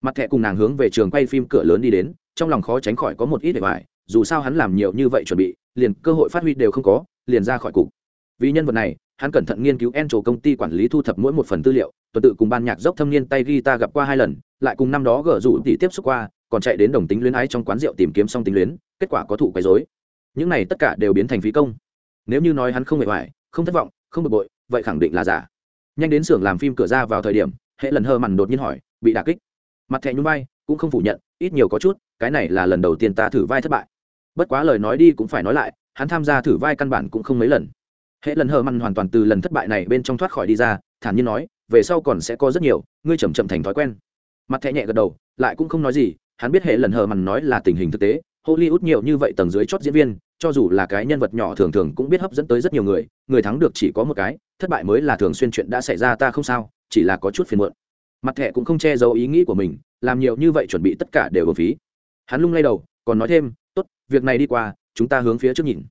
mặt thẹ cùng nàng hướng về trường quay phim cửa lớn đi đến, trong lòng khó tránh khỏi có một ít để bài dù sao hắn làm nhiều như vậy chuẩn bị, liền cơ hội phát huy đều không có, liền ra khỏi cục. Vì nhân vật này, hắn cẩn thận nghiên cứu en trổ công ty quản lý thu thập mỗi một phần tư liệu, tuần tự cùng ban nhạc dốc thâm niên tay guitar gặp qua hai lần, lại cùng năm đó gỡ rủ tỉ tiếp xúc qua, còn chạy đến đồng tính luyến ái trong quán rượu tìm kiếm xong tính luyến, kết quả có thụ quấy dối những này tất cả đều biến thành phí công. Nếu như nói hắn không hề hoài, không thất vọng, không bực bội, vậy khẳng định là giả. Nhanh đến xưởng làm phim cửa ra vào thời điểm, hệ lần hơ mằn đột nhiên hỏi, bị đà kích? Mặt thẹn nhún vai, cũng không phủ nhận, ít nhiều có chút, cái này là lần đầu tiên ta thử vai thất bại bất quá lời nói đi cũng phải nói lại, hắn tham gia thử vai căn bản cũng không mấy lần. Hệ lần hờ mặn hoàn toàn từ lần thất bại này bên trong thoát khỏi đi ra, thản nhiên nói, về sau còn sẽ có rất nhiều, ngươi chầm chậm thành thói quen. Mặt thẻ nhẹ gật đầu, lại cũng không nói gì, hắn biết hệ lần hờ mặn nói là tình hình thực tế, hollywood nhiều như vậy tầng dưới chót diễn viên, cho dù là cái nhân vật nhỏ thường thường cũng biết hấp dẫn tới rất nhiều người người thắng được chỉ có một cái, thất bại mới là thường xuyên chuyện đã xảy ra ta không sao, chỉ là có chút phiền muộn. Mặt thẻ cũng không che giấu ý nghĩ của mình, làm nhiều như vậy chuẩn bị tất cả đều ở phí. Hắn lung lay đầu, còn nói thêm việc này đi qua, chúng ta hướng phía trước nhìn.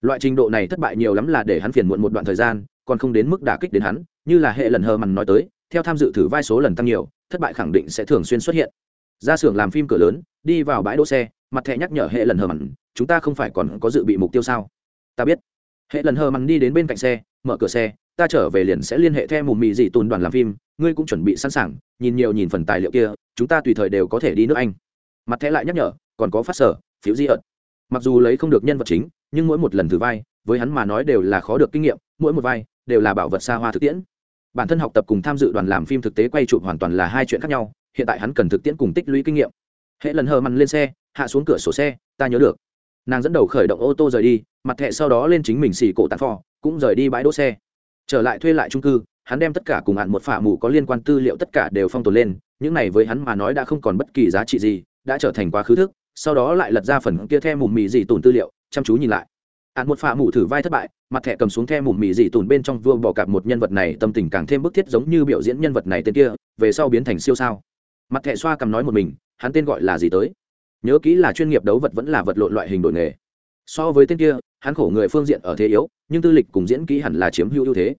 Loại trình độ này thất bại nhiều lắm là để hắn phiền muộn một đoạn thời gian, còn không đến mức đả kích đến hắn, như là hệ lần hờ mằn nói tới, theo tham dự thử vai số lần tăng nhiều, thất bại khẳng định sẽ thường xuyên xuất hiện. Ra xưởng làm phim cửa lớn, đi vào bãi đỗ xe, mặt thẻ nhắc nhở hệ lần hờ mằn, chúng ta không phải còn có dự bị mục tiêu sao? Ta biết. Hệ lần hờ mằn đi đến bên cạnh xe, mở cửa xe, ta trở về liền sẽ liên hệ theo mù mị dị tồn đoàn làm phim, ngươi cũng chuẩn bị sẵn sàng, nhìn nhiều nhìn phần tài liệu kia, chúng ta tùy thời đều có thể đi nước anh. Mặt thẻ lại nhắc nhở, còn có phát sở, phiếu di ợt mặc dù lấy không được nhân vật chính, nhưng mỗi một lần thử vai, với hắn mà nói đều là khó được kinh nghiệm, mỗi một vai đều là bảo vật xa hoa thực tiễn. Bản thân học tập cùng tham dự đoàn làm phim thực tế quay chụp hoàn toàn là hai chuyện khác nhau, hiện tại hắn cần thực tiễn cùng tích lũy kinh nghiệm. Hệ lần hờ mằn lên xe, hạ xuống cửa sổ xe, ta nhớ được. Nàng dẫn đầu khởi động ô tô rời đi, mặt thẹ sau đó lên chính mình xì cổ tàn phò, cũng rời đi bãi đỗ xe. Trở lại thuê lại trung cư, hắn đem tất cả cùng hạn một phả mù có liên quan tư liệu tất cả đều phong tồn lên, những này với hắn mà nói đã không còn bất kỳ giá trị gì, đã trở thành quá khứ thức sau đó lại lật ra phần kia theo mùm mì dị tùn tư liệu, chăm chú nhìn lại. Ạn một phạ mù thử vai thất bại, mặt thẻ cầm xuống theo mùm mì dị tùn bên trong vua bỏ cạp một nhân vật này, tâm tình càng thêm bức thiết giống như biểu diễn nhân vật này tên kia, về sau biến thành siêu sao. Mặt thẻ xoa cầm nói một mình, hắn tên gọi là gì tới? Nhớ kỹ là chuyên nghiệp đấu vật vẫn là vật lộn loại hình đổi nghề. So với tên kia, hắn khổ người phương diện ở thế yếu, nhưng tư lịch cùng diễn kỹ hẳn là chiếm hữu ưu thế.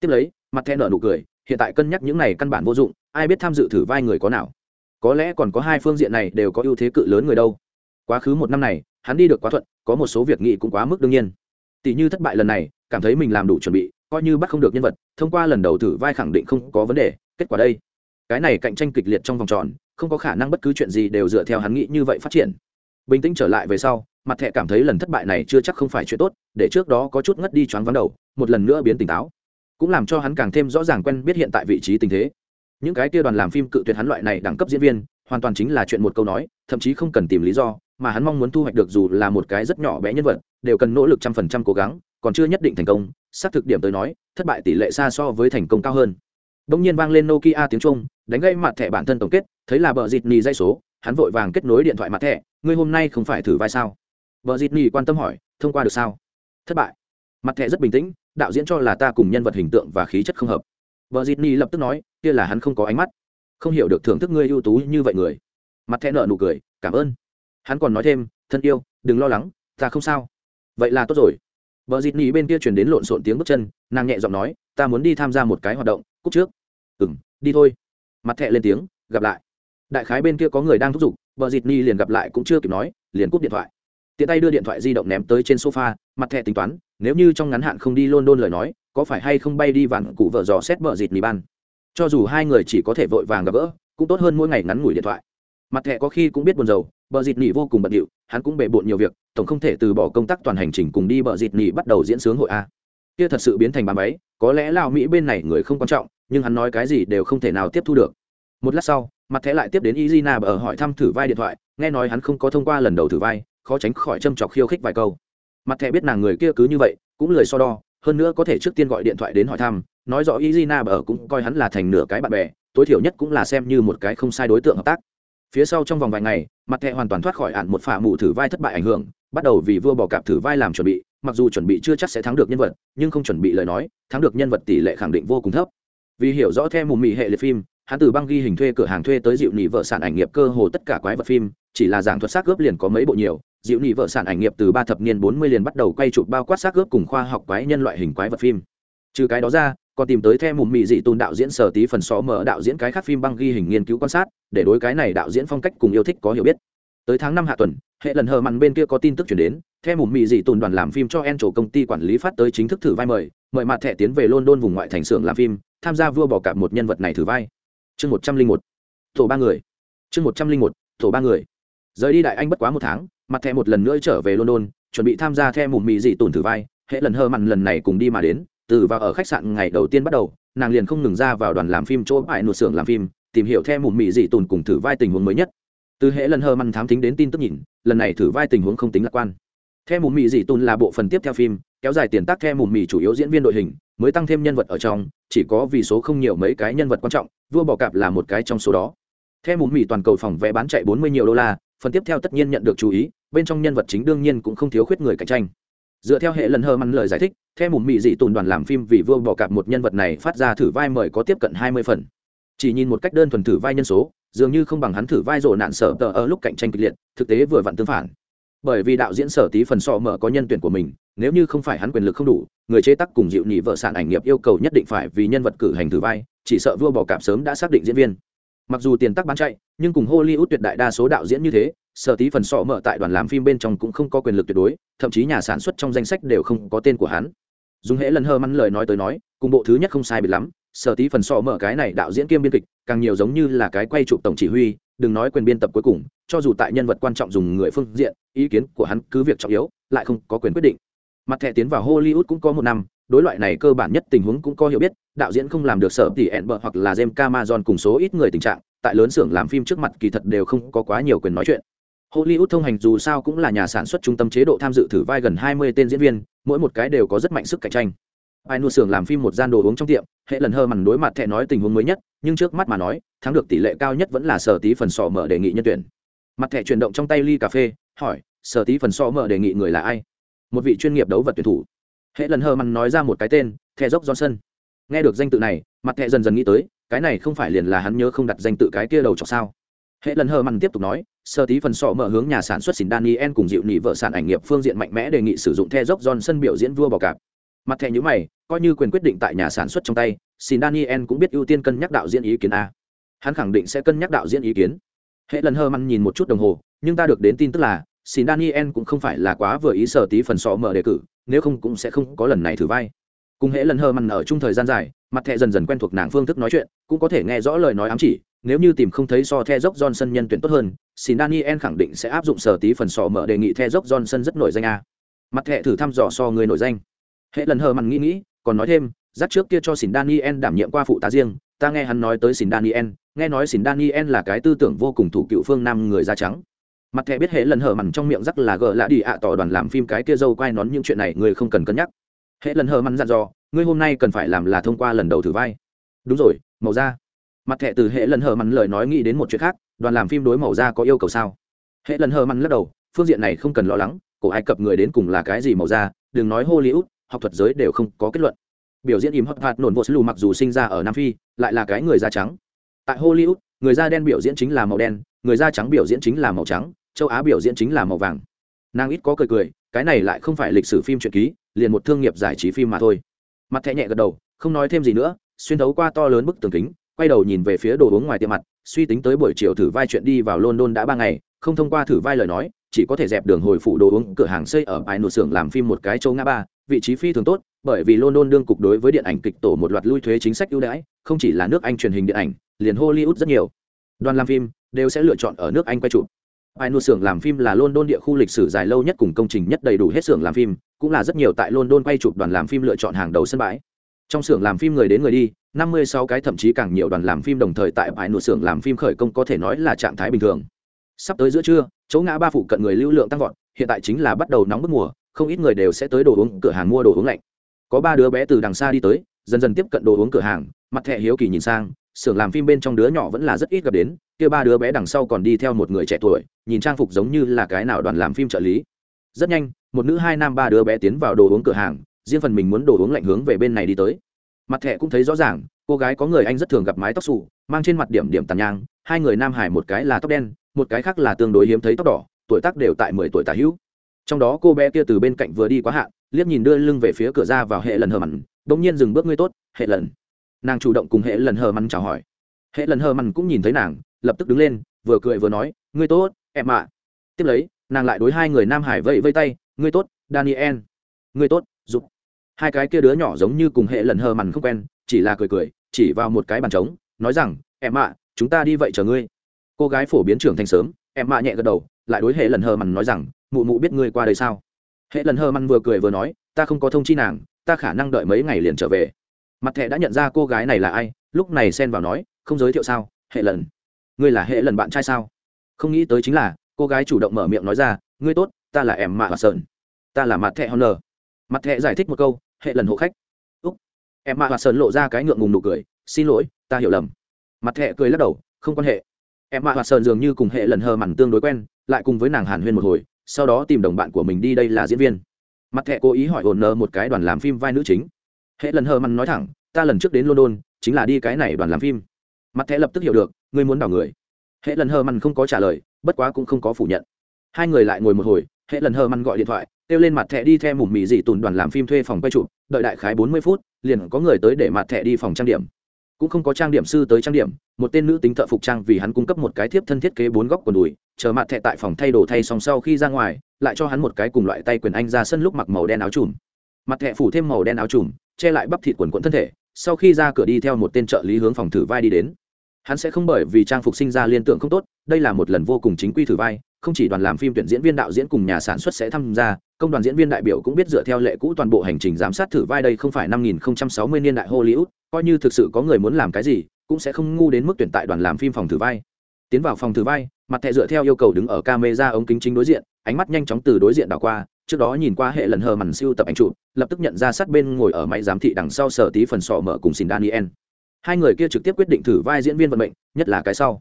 Tiếp lấy, mặt thẻ nợ nụ cười, hiện tại cân nhắc những này căn bản vô dụng, ai biết tham dự thử vai người có nào có lẽ còn có hai phương diện này đều có ưu thế cự lớn người đâu. Quá khứ một năm này, hắn đi được quá thuận, có một số việc nghị cũng quá mức đương nhiên. Tỷ như thất bại lần này, cảm thấy mình làm đủ chuẩn bị, coi như bắt không được nhân vật, thông qua lần đầu thử vai khẳng định không có vấn đề, kết quả đây. Cái này cạnh tranh kịch liệt trong vòng tròn, không có khả năng bất cứ chuyện gì đều dựa theo hắn nghĩ như vậy phát triển. Bình tĩnh trở lại về sau, mặt thẹ cảm thấy lần thất bại này chưa chắc không phải chuyện tốt, để trước đó có chút ngất đi choáng vắng đầu, một lần nữa biến tỉnh táo. Cũng làm cho hắn càng thêm rõ ràng quen biết hiện tại vị trí tình thế những cái kia đoàn làm phim cự tuyệt hắn loại này đẳng cấp diễn viên hoàn toàn chính là chuyện một câu nói thậm chí không cần tìm lý do mà hắn mong muốn thu hoạch được dù là một cái rất nhỏ bé nhân vật đều cần nỗ lực trăm phần trăm cố gắng còn chưa nhất định thành công xác thực điểm tới nói thất bại tỷ lệ xa so với thành công cao hơn bỗng nhiên vang lên Nokia tiếng Trung, đánh gây mặt thẻ bản thân tổng kết, thấy là bờ dịt nì dây số, hắn vội vàng kết nối điện thoại mặt thẻ, ngươi hôm nay không phải thử vai sao? Vợ dịt nì quan tâm hỏi, thông qua được sao? Thất bại. Mặt thẻ rất bình tĩnh, đạo diễn cho là ta cùng nhân vật hình tượng và khí chất không hợp. Bờ dịt ni lập tức nói, kia là hắn không có ánh mắt, không hiểu được thưởng thức ngươi ưu tú như vậy người. Mặt thẹn nợ nụ cười, cảm ơn. Hắn còn nói thêm, thân yêu, đừng lo lắng, ta không sao. Vậy là tốt rồi. Bờ dịt ni bên kia truyền đến lộn xộn tiếng bước chân, nàng nhẹ giọng nói, ta muốn đi tham gia một cái hoạt động, cúc trước ừ m đi thôi mặt thẹ lên tiếng gặp lại đại khái bên kia có người đang thúc giục vợ dịt ni liền gặp lại cũng chưa kịp nói liền cúp điện thoại tiện tay đưa điện thoại di động ném tới trên sofa, mặt thẻ tính toán, nếu như trong ngắn hạn không đi london lời nói, có phải hay không bay đi vạn cụ vợ dò xét vợ dịt mì ban? Cho dù hai người chỉ có thể vội vàng gặp gỡ, cũng tốt hơn mỗi ngày ngắn ngủi điện thoại. Mặt thẻ có khi cũng biết buồn rầu, bờ dịt nỉ vô cùng bận điệu, hắn cũng bề bộn nhiều việc, tổng không thể từ bỏ công tác toàn hành trình cùng đi bờ dịt nỉ bắt đầu diễn sướng hội a. Kia thật sự biến thành bàn váy có lẽ lao mỹ bên này người không quan trọng, nhưng hắn nói cái gì đều không thể nào tiếp thu được. Một lát sau, mặt thẻ lại tiếp đến izina ở hỏi thăm thử vai điện thoại, nghe nói hắn không có thông qua lần đầu thử vai khó tránh khỏi châm chọc khiêu khích vài câu. Mặt thẻ biết nàng người kia cứ như vậy, cũng lời so đo, hơn nữa có thể trước tiên gọi điện thoại đến hỏi thăm, nói rõ izina ở cũng coi hắn là thành nửa cái bạn bè, tối thiểu nhất cũng là xem như một cái không sai đối tượng hợp tác. Phía sau trong vòng vài ngày, mặt thẻ hoàn toàn thoát khỏi ạn một phả mù thử vai thất bại ảnh hưởng, bắt đầu vì vua bỏ cạp thử vai làm chuẩn bị, mặc dù chuẩn bị chưa chắc sẽ thắng được nhân vật, nhưng không chuẩn bị lời nói, thắng được nhân vật tỷ lệ khẳng định vô cùng thấp. Vì hiểu rõ theo mù mị hệ liệt phim hắn từ băng ghi hình thuê cửa hàng thuê tới dịu nỉ vợ sản ảnh nghiệp cơ hồ tất cả quái vật phim, chỉ là giảng thuật xác gớp liền có mấy bộ nhiều. Dịu nỉ vợ sản ảnh nghiệp từ ba thập niên bốn mươi liền bắt đầu quay chụp bao quát xác gớp cùng khoa học quái nhân loại hình quái vật phim. Trừ cái đó ra, còn tìm tới theo mùm mị dị tôn đạo diễn sở tí phần xó mở đạo diễn cái khác phim băng ghi hình nghiên cứu quan sát, để đối cái này đạo diễn phong cách cùng yêu thích có hiểu biết. Tới tháng năm hạ tuần, hệ lần hờ mặn bên kia có tin tức chuyển đến theo mùm mị dị tôn đoàn làm phim cho en trổ công ty quản lý phát tới chính thức thử vai mời mời mặt thẻ tiến về london vùng ngoại thành xưởng làm phim, tham gia vua bỏ cả một nhân vật này thử vai chương một trăm linh một tổ ba người. Chương một trăm linh một tổ ba người. Rời đi đại anh bất quá một tháng, mặt thẹ một lần nữa trở về london, chuẩn bị tham gia theo mùm mị dị tổn thử vai. Hệ lần hơ mặn lần này cùng đi mà đến, từ vào ở khách sạn ngày đầu tiên bắt đầu, nàng liền không ngừng ra vào đoàn làm phim chỗ bại nụt xưởng làm phim, tìm hiểu theo mùm mị dị tổn cùng thử vai tình huống mới nhất. Từ hệ lần hơ mặn thám tính đến tin tức nhìn, lần này thử vai tình huống không tính lạc quan. Theo mùm mị dị tổn là bộ phần tiếp theo phim, kéo dài tiền tác theo mùm mị chủ yếu diễn viên đội hình, mới tăng thêm nhân vật ở trong, chỉ có vì số không nhiều mấy cái nhân vật quan trọng vua bò cạp là một cái trong số đó. Theo mùm mì toàn cầu phòng vé bán chạy 40 nhiều đô la, phần tiếp theo tất nhiên nhận được chú ý, bên trong nhân vật chính đương nhiên cũng không thiếu khuyết người cạnh tranh. Dựa theo hệ lần hơ măn lời giải thích, theo mùm mị dị tồn đoàn làm phim vì vua bò cạp một nhân vật này phát ra thử vai mời có tiếp cận 20 phần. Chỉ nhìn một cách đơn thuần thử vai nhân số, dường như không bằng hắn thử vai rộ nạn sở tờ ở lúc cạnh tranh kịch liệt, thực tế vừa vặn tương phản. Bởi vì đạo diễn sở tí phần sọ mở có nhân tuyển của mình, nếu như không phải hắn quyền lực không đủ, người chế tác cùng dịu nhị vợ sản ảnh nghiệp yêu cầu nhất định phải vì nhân vật cử hành thử vai chỉ sợ vua bỏ cạp sớm đã xác định diễn viên. Mặc dù tiền tắc bán chạy, nhưng cùng hollywood tuyệt đại đa số đạo diễn như thế, sở tí phần sọ mở tại đoàn làm phim bên trong cũng không có quyền lực tuyệt đối, thậm chí nhà sản xuất trong danh sách đều không có tên của hắn. Dùng hễ lần hơ mắn lời nói tới nói, cùng bộ thứ nhất không sai biệt lắm, sở tí phần sọ mở cái này đạo diễn kiêm biên kịch, càng nhiều giống như là cái quay chụp tổng chỉ huy, đừng nói quyền biên tập cuối cùng, cho dù tại nhân vật quan trọng dùng người phương diện, ý kiến của hắn cứ việc trọng yếu, lại không có quyền quyết định. Mặt thẻ tiến vào hollywood cũng có một năm đối loại này cơ bản nhất tình huống cũng có hiểu biết, đạo diễn không làm được sở tỷ ẹn bợ hoặc là jem camason cùng số ít người tình trạng, tại lớn xưởng làm phim trước mặt kỳ thật đều không có quá nhiều quyền nói chuyện. Hollywood thông hành dù sao cũng là nhà sản xuất trung tâm chế độ tham dự thử vai gần hai mươi tên diễn viên, mỗi một cái đều có rất mạnh sức cạnh tranh. Ai nuôi xưởng làm phim một gian đồ uống trong tiệm, hệ lần hơ mằn đối mặt thẹn nói tình huống mới nhất, nhưng trước mắt mà nói, thắng được tỷ lệ cao nhất vẫn là sở tí phần sọ mở đề nghị nhân tuyển. Mặt thẻ chuyển động trong tay ly cà phê, hỏi, sở tí phần sọ mở đề nghị người là ai? Một vị chuyên nghiệp đấu vật tuyển thủ hệ lần hờ mặn nói ra một cái tên, the dốc johnson. Nghe được danh tự này, mặt thẹ dần dần nghĩ tới, cái này không phải liền là hắn nhớ không đặt danh tự cái kia đầu chọc sao? Hệ lần hờ mặn tiếp tục nói sơ tí phần sọ mở hướng nhà sản xuất xỉn daniel cùng dịu nị vợ sản ảnh nghiệp phương diện mạnh mẽ đề nghị sử dụng the dốc johnson biểu diễn vua bò cạp. Mặt thẹ nhữ mày, coi như quyền quyết định tại nhà sản xuất trong tay, xỉn daniel cũng biết ưu tiên cân nhắc đạo diễn ý kiến a. Hắn khẳng định sẽ cân nhắc đạo diễn ý kiến. Hệ lần hờ mặn nhìn một chút đồng hồ, nhưng ta được đến tin tức là xin daniel cũng không phải là quá vừa ý sở tí phần sọ mở đề cử nếu không cũng sẽ không có lần này thử vai. Cùng hễ lần hờ mằn ở chung thời gian dài, mặt thẹ dần dần quen thuộc nàng phương thức nói chuyện, cũng có thể nghe rõ lời nói ám chỉ, nếu như tìm không thấy so the dốc johnson nhân tuyển tốt hơn, xin daniel khẳng định sẽ áp dụng sở tí phần sọ mở đề nghị the dốc johnson rất nổi danh a. Mặt thẹ thử thăm dò so người nổi danh. Hệ lần hờ mằn nghĩ nghĩ, còn nói thêm, dắt trước kia cho xin daniel đảm nhiệm qua phụ tá riêng, ta nghe hắn nói tới xin daniel, nghe nói xin daniel là cái tư tưởng vô cùng thủ cựu phương nam người da trắng mặt thẻ biết hệ lần hở mằn trong miệng rắc là gờ lạ đi ạ tỏ đoàn làm phim cái kia dâu quay nón những chuyện này người không cần cân nhắc. Hệ lần hở mằn dặn dò, ngươi hôm nay cần phải làm là thông qua lần đầu thử vai. Đúng rồi, màu da. Mặt thẻ từ hệ lần hở mằn lời nói nghĩ đến một chuyện khác, đoàn làm phim đối màu da có yêu cầu sao? Hệ lần hở mằn lắc đầu, phương diện này không cần lo lắng, cổ ai cập người đến cùng là cái gì màu da, đừng nói hollywood, học thuật giới đều không có kết luận. Biểu diễn im hot hạt nổn vô lù mặc dù sinh ra ở nam phi, lại là cái người da trắng. Tại hollywood người da đen biểu diễn chính là màu đen, người da trắng biểu diễn chính là màu trắng, châu á biểu diễn chính là màu vàng. Nàng ít có cười cười, cái này lại không phải lịch sử phim truyện ký, liền một thương nghiệp giải trí phim mà thôi. Mặt thẹ nhẹ gật đầu, không nói thêm gì nữa, xuyên thấu qua to lớn bức tường kính, quay đầu nhìn về phía đồ uống ngoài tiệm mặt, suy tính tới buổi chiều thử vai chuyện đi vào london đã ba ngày, không thông qua thử vai lời nói, chỉ có thể dẹp đường hồi phụ đồ uống cửa hàng xây ở bài nổ xưởng làm phim một cái châu ngã ba, vị trí phi thường tốt bởi vì london đương cục đối với điện ảnh kịch tổ một loạt lui thuế chính sách ưu đãi, không chỉ là nước anh truyền hình điện ảnh, liền hollywood rất nhiều. Đoàn làm phim đều sẽ lựa chọn ở nước anh quay chụp. Ai nuôi xưởng làm phim là london địa khu lịch sử dài lâu nhất cùng công trình nhất đầy đủ hết xưởng làm phim, cũng là rất nhiều tại london quay chụp đoàn làm phim lựa chọn hàng đầu sân bãi. Trong xưởng làm phim người đến người đi, năm mươi sáu cái thậm chí càng nhiều đoàn làm phim đồng thời tại bãi nụ xưởng làm phim khởi công có thể nói là trạng thái bình thường. Sắp tới giữa trưa, chỗ ngã ba phụ cận người lưu lượng tăng vọt, hiện tại chính là bắt đầu nóng bức mùa, không ít người đều sẽ tới đồ uống, cửa hàng mua đồ uống lạnh có ba đứa bé từ đằng xa đi tới, dần dần tiếp cận đồ uống cửa hàng, mặt thẻ hiếu kỳ nhìn sang, xưởng làm phim bên trong đứa nhỏ vẫn là rất ít gặp đến, kia ba đứa bé đằng sau còn đi theo một người trẻ tuổi, nhìn trang phục giống như là cái nào đoàn làm phim trợ lý. Rất nhanh, một nữ hai nam ba đứa bé tiến vào đồ uống cửa hàng, riêng phần mình muốn đồ uống lạnh hướng về bên này đi tới. Mặt thẻ cũng thấy rõ ràng, cô gái có người anh rất thường gặp mái tóc xù, mang trên mặt điểm điểm tàn nhang, hai người nam hải một cái là tóc đen, một cái khác là tương đối hiếm thấy tóc đỏ, tuổi tác đều tại mười tuổi tả hữu. Trong đó cô bé kia từ bên cạnh vừa đi quá hạn liếc nhìn đưa lưng về phía cửa ra vào hệ lần hờ mặn, đ ỗ n g nhiên dừng bước ngươi tốt, hệ lần. Nàng chủ động cùng hệ lần hờ mặn chào hỏi. Hệ lần hờ mặn cũng nhìn thấy nàng, lập tức đứng lên, vừa cười vừa nói, ngươi tốt, em ạ. Tiếp lấy, nàng lại đối hai người nam hải vẫy vây tay, ngươi tốt, daniel. Ngươi tốt giúp hai cái kia đứa nhỏ giống như cùng hệ lần hờ mặn không quen, chỉ là cười cười, chỉ vào một cái bàn trống, nói rằng, em ạ, chúng ta đi vậy chờ ngươi. Cô gái phổ biến trưởng thành sớm, em mạ nhẹ gật đầu, lại đối hệ lần hờ mặn nói rằng, mụ mụ biết ngươi qua đây sao? Hệ lần hơ mặn vừa cười vừa nói, ta không có thông chi nàng, ta khả năng đợi mấy ngày liền trở về. Mặt thẻ đã nhận ra cô gái này là ai, lúc này xen vào nói, không giới thiệu sao, hệ lần? Ngươi là hệ lần bạn trai sao? Không nghĩ tới chính là, cô gái chủ động mở miệng nói ra, ngươi tốt, ta là em mạ và sơn. Ta là mặt thẻ honor. Mặt thẻ giải thích một câu, hệ lần hộ khách. Úc. Em mạ và sơn lộ ra cái ngượng ngùng nụ cười, xin lỗi, ta hiểu lầm. Mặt thẻ cười lắc đầu, không quan hệ. Em mạ và sơn dường như cùng hệ lần hờ mặn tương đối quen, lại cùng với nàng hàn huyên một hồi sau đó tìm đồng bạn của mình đi, đây là diễn viên. Mặt thẹ cố ý hỏi ổn nơ một cái đoàn làm phim vai nữ chính. Hệ lần hờ mặn nói thẳng, ta lần trước đến london, chính là đi cái này đoàn làm phim. Mặt thẹ lập tức hiểu được, ngươi muốn đào người. Hệ lần hờ mặn không có trả lời, bất quá cũng không có phủ nhận. Hai người lại ngồi một hồi, hệ lần hờ mặn gọi điện thoại, kêu lên mặt thẹ đi theo mùm mì dị tùn đoàn làm phim thuê phòng quay chụp, đợi đại khái bốn mươi phút, liền có người tới để mặt thẹ đi phòng trang điểm cũng không có trang điểm sư tới trang điểm một tên nữ tính thợ phục trang vì hắn cung cấp một cái thiếp thân thiết kế bốn góc quần đùi chờ mặt thẹ tại phòng thay đồ thay xong sau khi ra ngoài lại cho hắn một cái cùng loại tay quyền anh ra sân lúc mặc màu đen áo trùm. Mặt thẹ phủ thêm màu đen áo trùm che lại bắp thịt quần quẫn thân thể sau khi ra cửa đi theo một tên trợ lý hướng phòng thử vai đi đến. Hắn sẽ không bởi vì trang phục sinh ra liên tưởng không tốt đây là một lần vô cùng chính quy thử vai không chỉ đoàn làm phim tuyển diễn viên đạo diễn cùng nhà sản xuất sẽ tham gia công đoàn diễn viên đại biểu cũng biết dựa theo lệ cũ toàn bộ hành trình giám sát thử vai đây không phải năm 5060 niên đại Hollywood, coi như thực sự có người muốn làm cái gì, cũng sẽ không ngu đến mức tuyển tại đoàn làm phim phòng thử vai. Tiến vào phòng thử vai, mặt thẻ dựa theo yêu cầu đứng ở camera ống kính chính đối diện, ánh mắt nhanh chóng từ đối diện đảo qua, trước đó nhìn qua hệ lần hờ màn siêu tập ảnh chụp, lập tức nhận ra sát bên ngồi ở máy giám thị đằng sau sở tí phần sọ mở cùng xin Daniel. Hai người kia trực tiếp quyết định thử vai diễn viên vận mệnh, nhất là cái sau.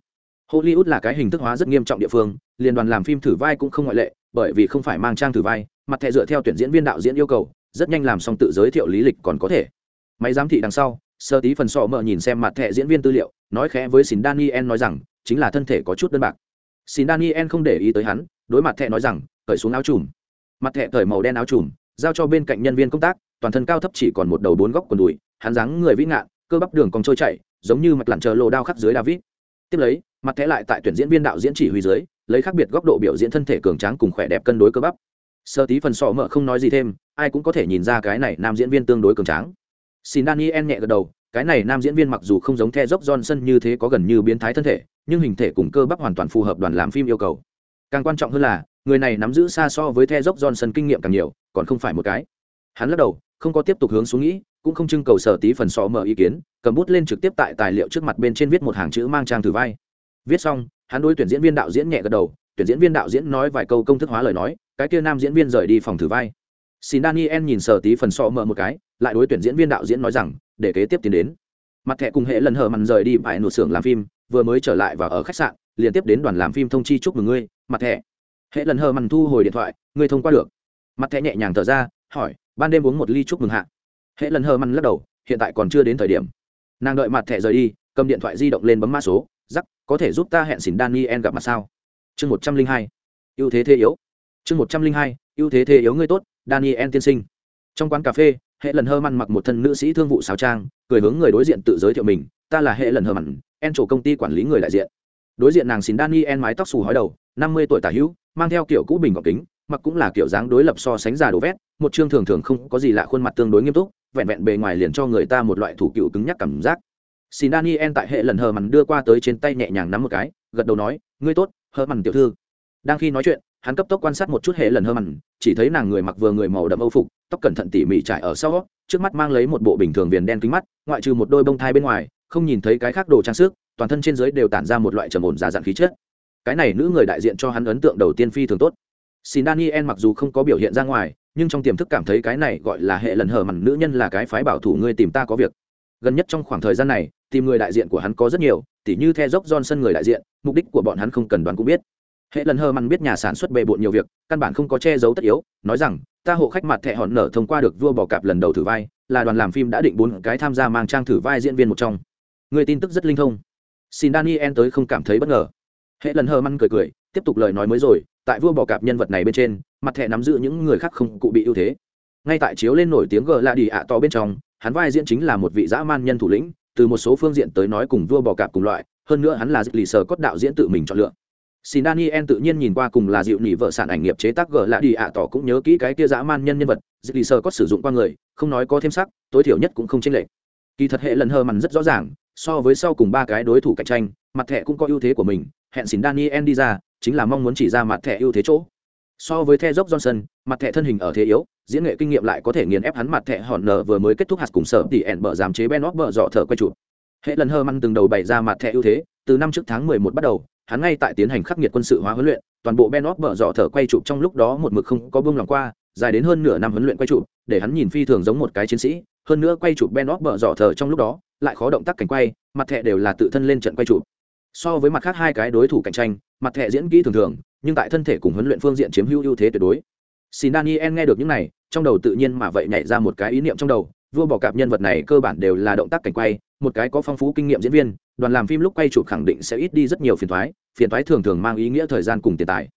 Hollywood là cái hình thức hóa rất nghiêm trọng địa phương, liên đoàn làm phim thử vai cũng không ngoại lệ, bởi vì không phải mang trang thử vai, mặt thẻ dựa theo tuyển diễn viên đạo diễn yêu cầu, rất nhanh làm xong tự giới thiệu lý lịch còn có thể. Máy giám thị đằng sau, sơ tí phần sọ mở nhìn xem mặt thẻ diễn viên tư liệu, nói khẽ với Xin Daniel nói rằng, chính là thân thể có chút đơn bạc. Xin Daniel không để ý tới hắn, đối mặt thẻ nói rằng, cởi xuống áo trùm. Mặt thẻ cởi màu đen áo trùm, giao cho bên cạnh nhân viên công tác, toàn thân cao thấp chỉ còn một đầu bốn góc quần đùi, hắn dáng người vĩ ngạn, cơ bắp đường còn trôi chảy, giống như mặt lặn chờ lồ đao khắc dưới David. Tiếp lấy, mặt thẻ lại tại tuyển diễn viên đạo diễn chỉ huy dưới, lấy khác biệt góc độ biểu diễn thân thể cường tráng cùng khỏe đẹp cân đối cơ bắp sơ tí phần sọ mợ không nói gì thêm ai cũng có thể nhìn ra cái này nam diễn viên tương đối cường tráng xin daniel nhẹ gật đầu, cái này nam diễn viên mặc dù không giống the dốc johnson như thế có gần như biến thái thân thể, nhưng hình thể cùng cơ bắp hoàn toàn phù hợp đoàn làm phim yêu cầu. Càng quan trọng hơn là, người này nắm giữ xa so với the dốc johnson kinh nghiệm càng nhiều, còn không phải một cái. Hắn lắc đầu, không có tiếp tục hướng xuống nghĩ, cũng không trưng cầu sở tí phần sọ mở ý kiến, cầm bút lên trực tiếp tại tài liệu trước mặt bên trên viết một hàng chữ mang trang thử vai. Viết xong, hắn đối tuyển diễn viên đạo diễn nhẹ gật đầu, tuyển diễn viên đạo diễn nói vài câu công thức hóa lời nói, cái kia nam diễn viên rời đi phòng thử vai xin daniel nhìn sở tí phần sọ mở một cái, lại đối tuyển diễn viên đạo diễn nói rằng, để kế tiếp tiến đến. Mặt thẻ cùng hệ lần hờ mặn rời đi bãi nổ xưởng làm phim, vừa mới trở lại và ở khách sạn liên tiếp đến đoàn làm phim thông chi chúc mừng ngươi, mặt thẻ. Hệ lần hờ mặn thu hồi điện thoại, ngươi thông qua được. Mặt thẻ nhẹ nhàng thở ra, hỏi, ban đêm uống một ly chúc mừng hạ. Hệ lần hờ mặn lắc đầu, hiện tại còn chưa đến thời điểm. Nàng đợi mặt thẻ rời đi, cầm điện thoại di động lên bấm mã số giắc có thể giúp ta hẹn xin daniel gặp mặt sao? Chương một trăm linh hai. Ưu thế thế yếu. Chương một trăm linh hai, ưu thế thế yếu ngươi tốt daniel tiên sinh. Trong quán cà phê, hệ lần hơ mặn mặc một thân nữ sĩ thương vụ xáo trang, cười hướng người đối diện tự giới thiệu mình, ta là hệ lần hơ mặn en chủ công ty quản lý người đại diện. Đối diện nàng xin daniel mái tóc xù hói đầu, năm mươi tuổi tả hữu, mang theo kiểu cũ bình gọc kính, mặc cũng là kiểu dáng đối lập so sánh già đồ vét, một chương thường thường không có gì lạ khuôn mặt tương đối nghiêm túc, vẹn vẹn bề ngoài liền cho người ta một loại thủ cựu cứng nhắc cảm giác. Xin daniel tại hệ lần hờ mặn đưa qua tới trên tay nhẹ nhàng nắm một cái, gật đầu nói, ngươi tốt, hơ mặn tiểu thư. Đang khi nói chuyện hắn cấp tốc quan sát một chút hệ lần hơ mằn chỉ thấy nàng người mặc vừa người màu đậm âu phục, tóc cẩn thận tỉ mỉ trải ở sau, trước mắt mang lấy một bộ bình thường viền đen kính mắt, ngoại trừ một đôi bông thai bên ngoài, không nhìn thấy cái khác đồ trang sức, toàn thân trên dưới đều tản ra một loại trầm ổn giả dặn khí chất. Cái này nữ người đại diện cho hắn ấn tượng đầu tiên phi thường tốt. Xin daniel mặc dù không có biểu hiện ra ngoài, nhưng trong tiềm thức cảm thấy cái này gọi là hệ lần hờ mặn nữ nhân là cái phái bảo thủ ngươi tìm ta có việc. Gần nhất trong khoảng thời gian này, tìm người đại diện của hắn có rất nhiều, tỉ như the dốc johnson người đại diện, mục đích của bọn hắn không cần đoán cũng biết hệ lần hờ mằn biết nhà sản xuất bề bộn nhiều việc, căn bản không có che giấu tất yếu, nói rằng, ta hộ khách mặt thẹ hòn nở thông qua được vua bò cạp lần đầu thử vai, là đoàn làm phim đã định bốn cái tham gia mang trang thử vai diễn viên một trong. Người tin tức rất linh thông. Xin daniel tới không cảm thấy bất ngờ. Hệ lần hờ măn cười cười, tiếp tục lời nói mới rồi, tại vua bò cạp nhân vật này bên trên, mặt thẻ nắm giữ những người khác không cụ bị ưu thế. Ngay tại chiếu lên nổi tiếng gờ là đi ạ to bên trong, hắn vai diễn chính là một vị dã man nhân thủ lĩnh, từ một số phương diện tới nói cùng vua bò cạp cùng loại, hơn nữa hắn là dịch lì sờ cốt đạo diễn tự mình chọn lựa xin daniel tự nhiên nhìn qua cùng là dịu nỉ vợ sản ảnh nghiệp chế tác gờ lạ đi ạ tỏ cũng nhớ kỹ cái kia dã man nhân nhân vật Dịu lì sơ có sử dụng qua người, không nói có thêm sắc, tối thiểu nhất cũng không chênh lệch. Kỳ thật hệ lần hơ mằn rất rõ ràng, so với sau cùng ba cái đối thủ cạnh tranh, mặt thẻ cũng có ưu thế của mình, hẹn xin daniel đi ra, chính là mong muốn chỉ ra mặt thẻ ưu thế chỗ. So với the dốc johnson, mặt thẻ thân hình ở thế yếu, diễn nghệ kinh nghiệm lại có thể nghiền ép hắn mặt thẻ hòn nở vừa mới kết thúc hạt cùng sở tỷ ẹn bở giảm chế ben óc bở dọ thở quay chụp. Hệ lần hơ măn từng đầu bày ra mặt thẻ ưu thế, từ năm trước tháng 11 bắt đầu hắn ngay tại tiến hành khắc nghiệt quân sự hóa huấn luyện, toàn bộ ben óc bở dọ thở quay chụp trong lúc đó một mực không có buông lòng qua, dài đến hơn nửa năm huấn luyện quay chụp, để hắn nhìn phi thường giống một cái chiến sĩ, hơn nữa quay chụp ben óc bở dọ thở trong lúc đó, lại khó động tác cảnh quay, mặt thẻ đều là tự thân lên trận quay chụp. So với mặt khác hai cái đối thủ cạnh tranh, mặt thẻ diễn kỹ thường thường, nhưng tại thân thể cùng huấn luyện phương diện chiếm hữu ưu thế tuyệt đối. Xin daniel nghe được những này, trong đầu tự nhiên mà vậy nhảy ra một cái ý niệm trong đầu, vua bỏ cạp nhân vật này cơ bản đều là động tác cảnh quay một cái có phong phú kinh nghiệm diễn viên, đoàn làm phim lúc quay chụp khẳng định sẽ ít đi rất nhiều phiền thoái phiền thoái thường thường mang ý nghĩa thời gian cùng tiền tài.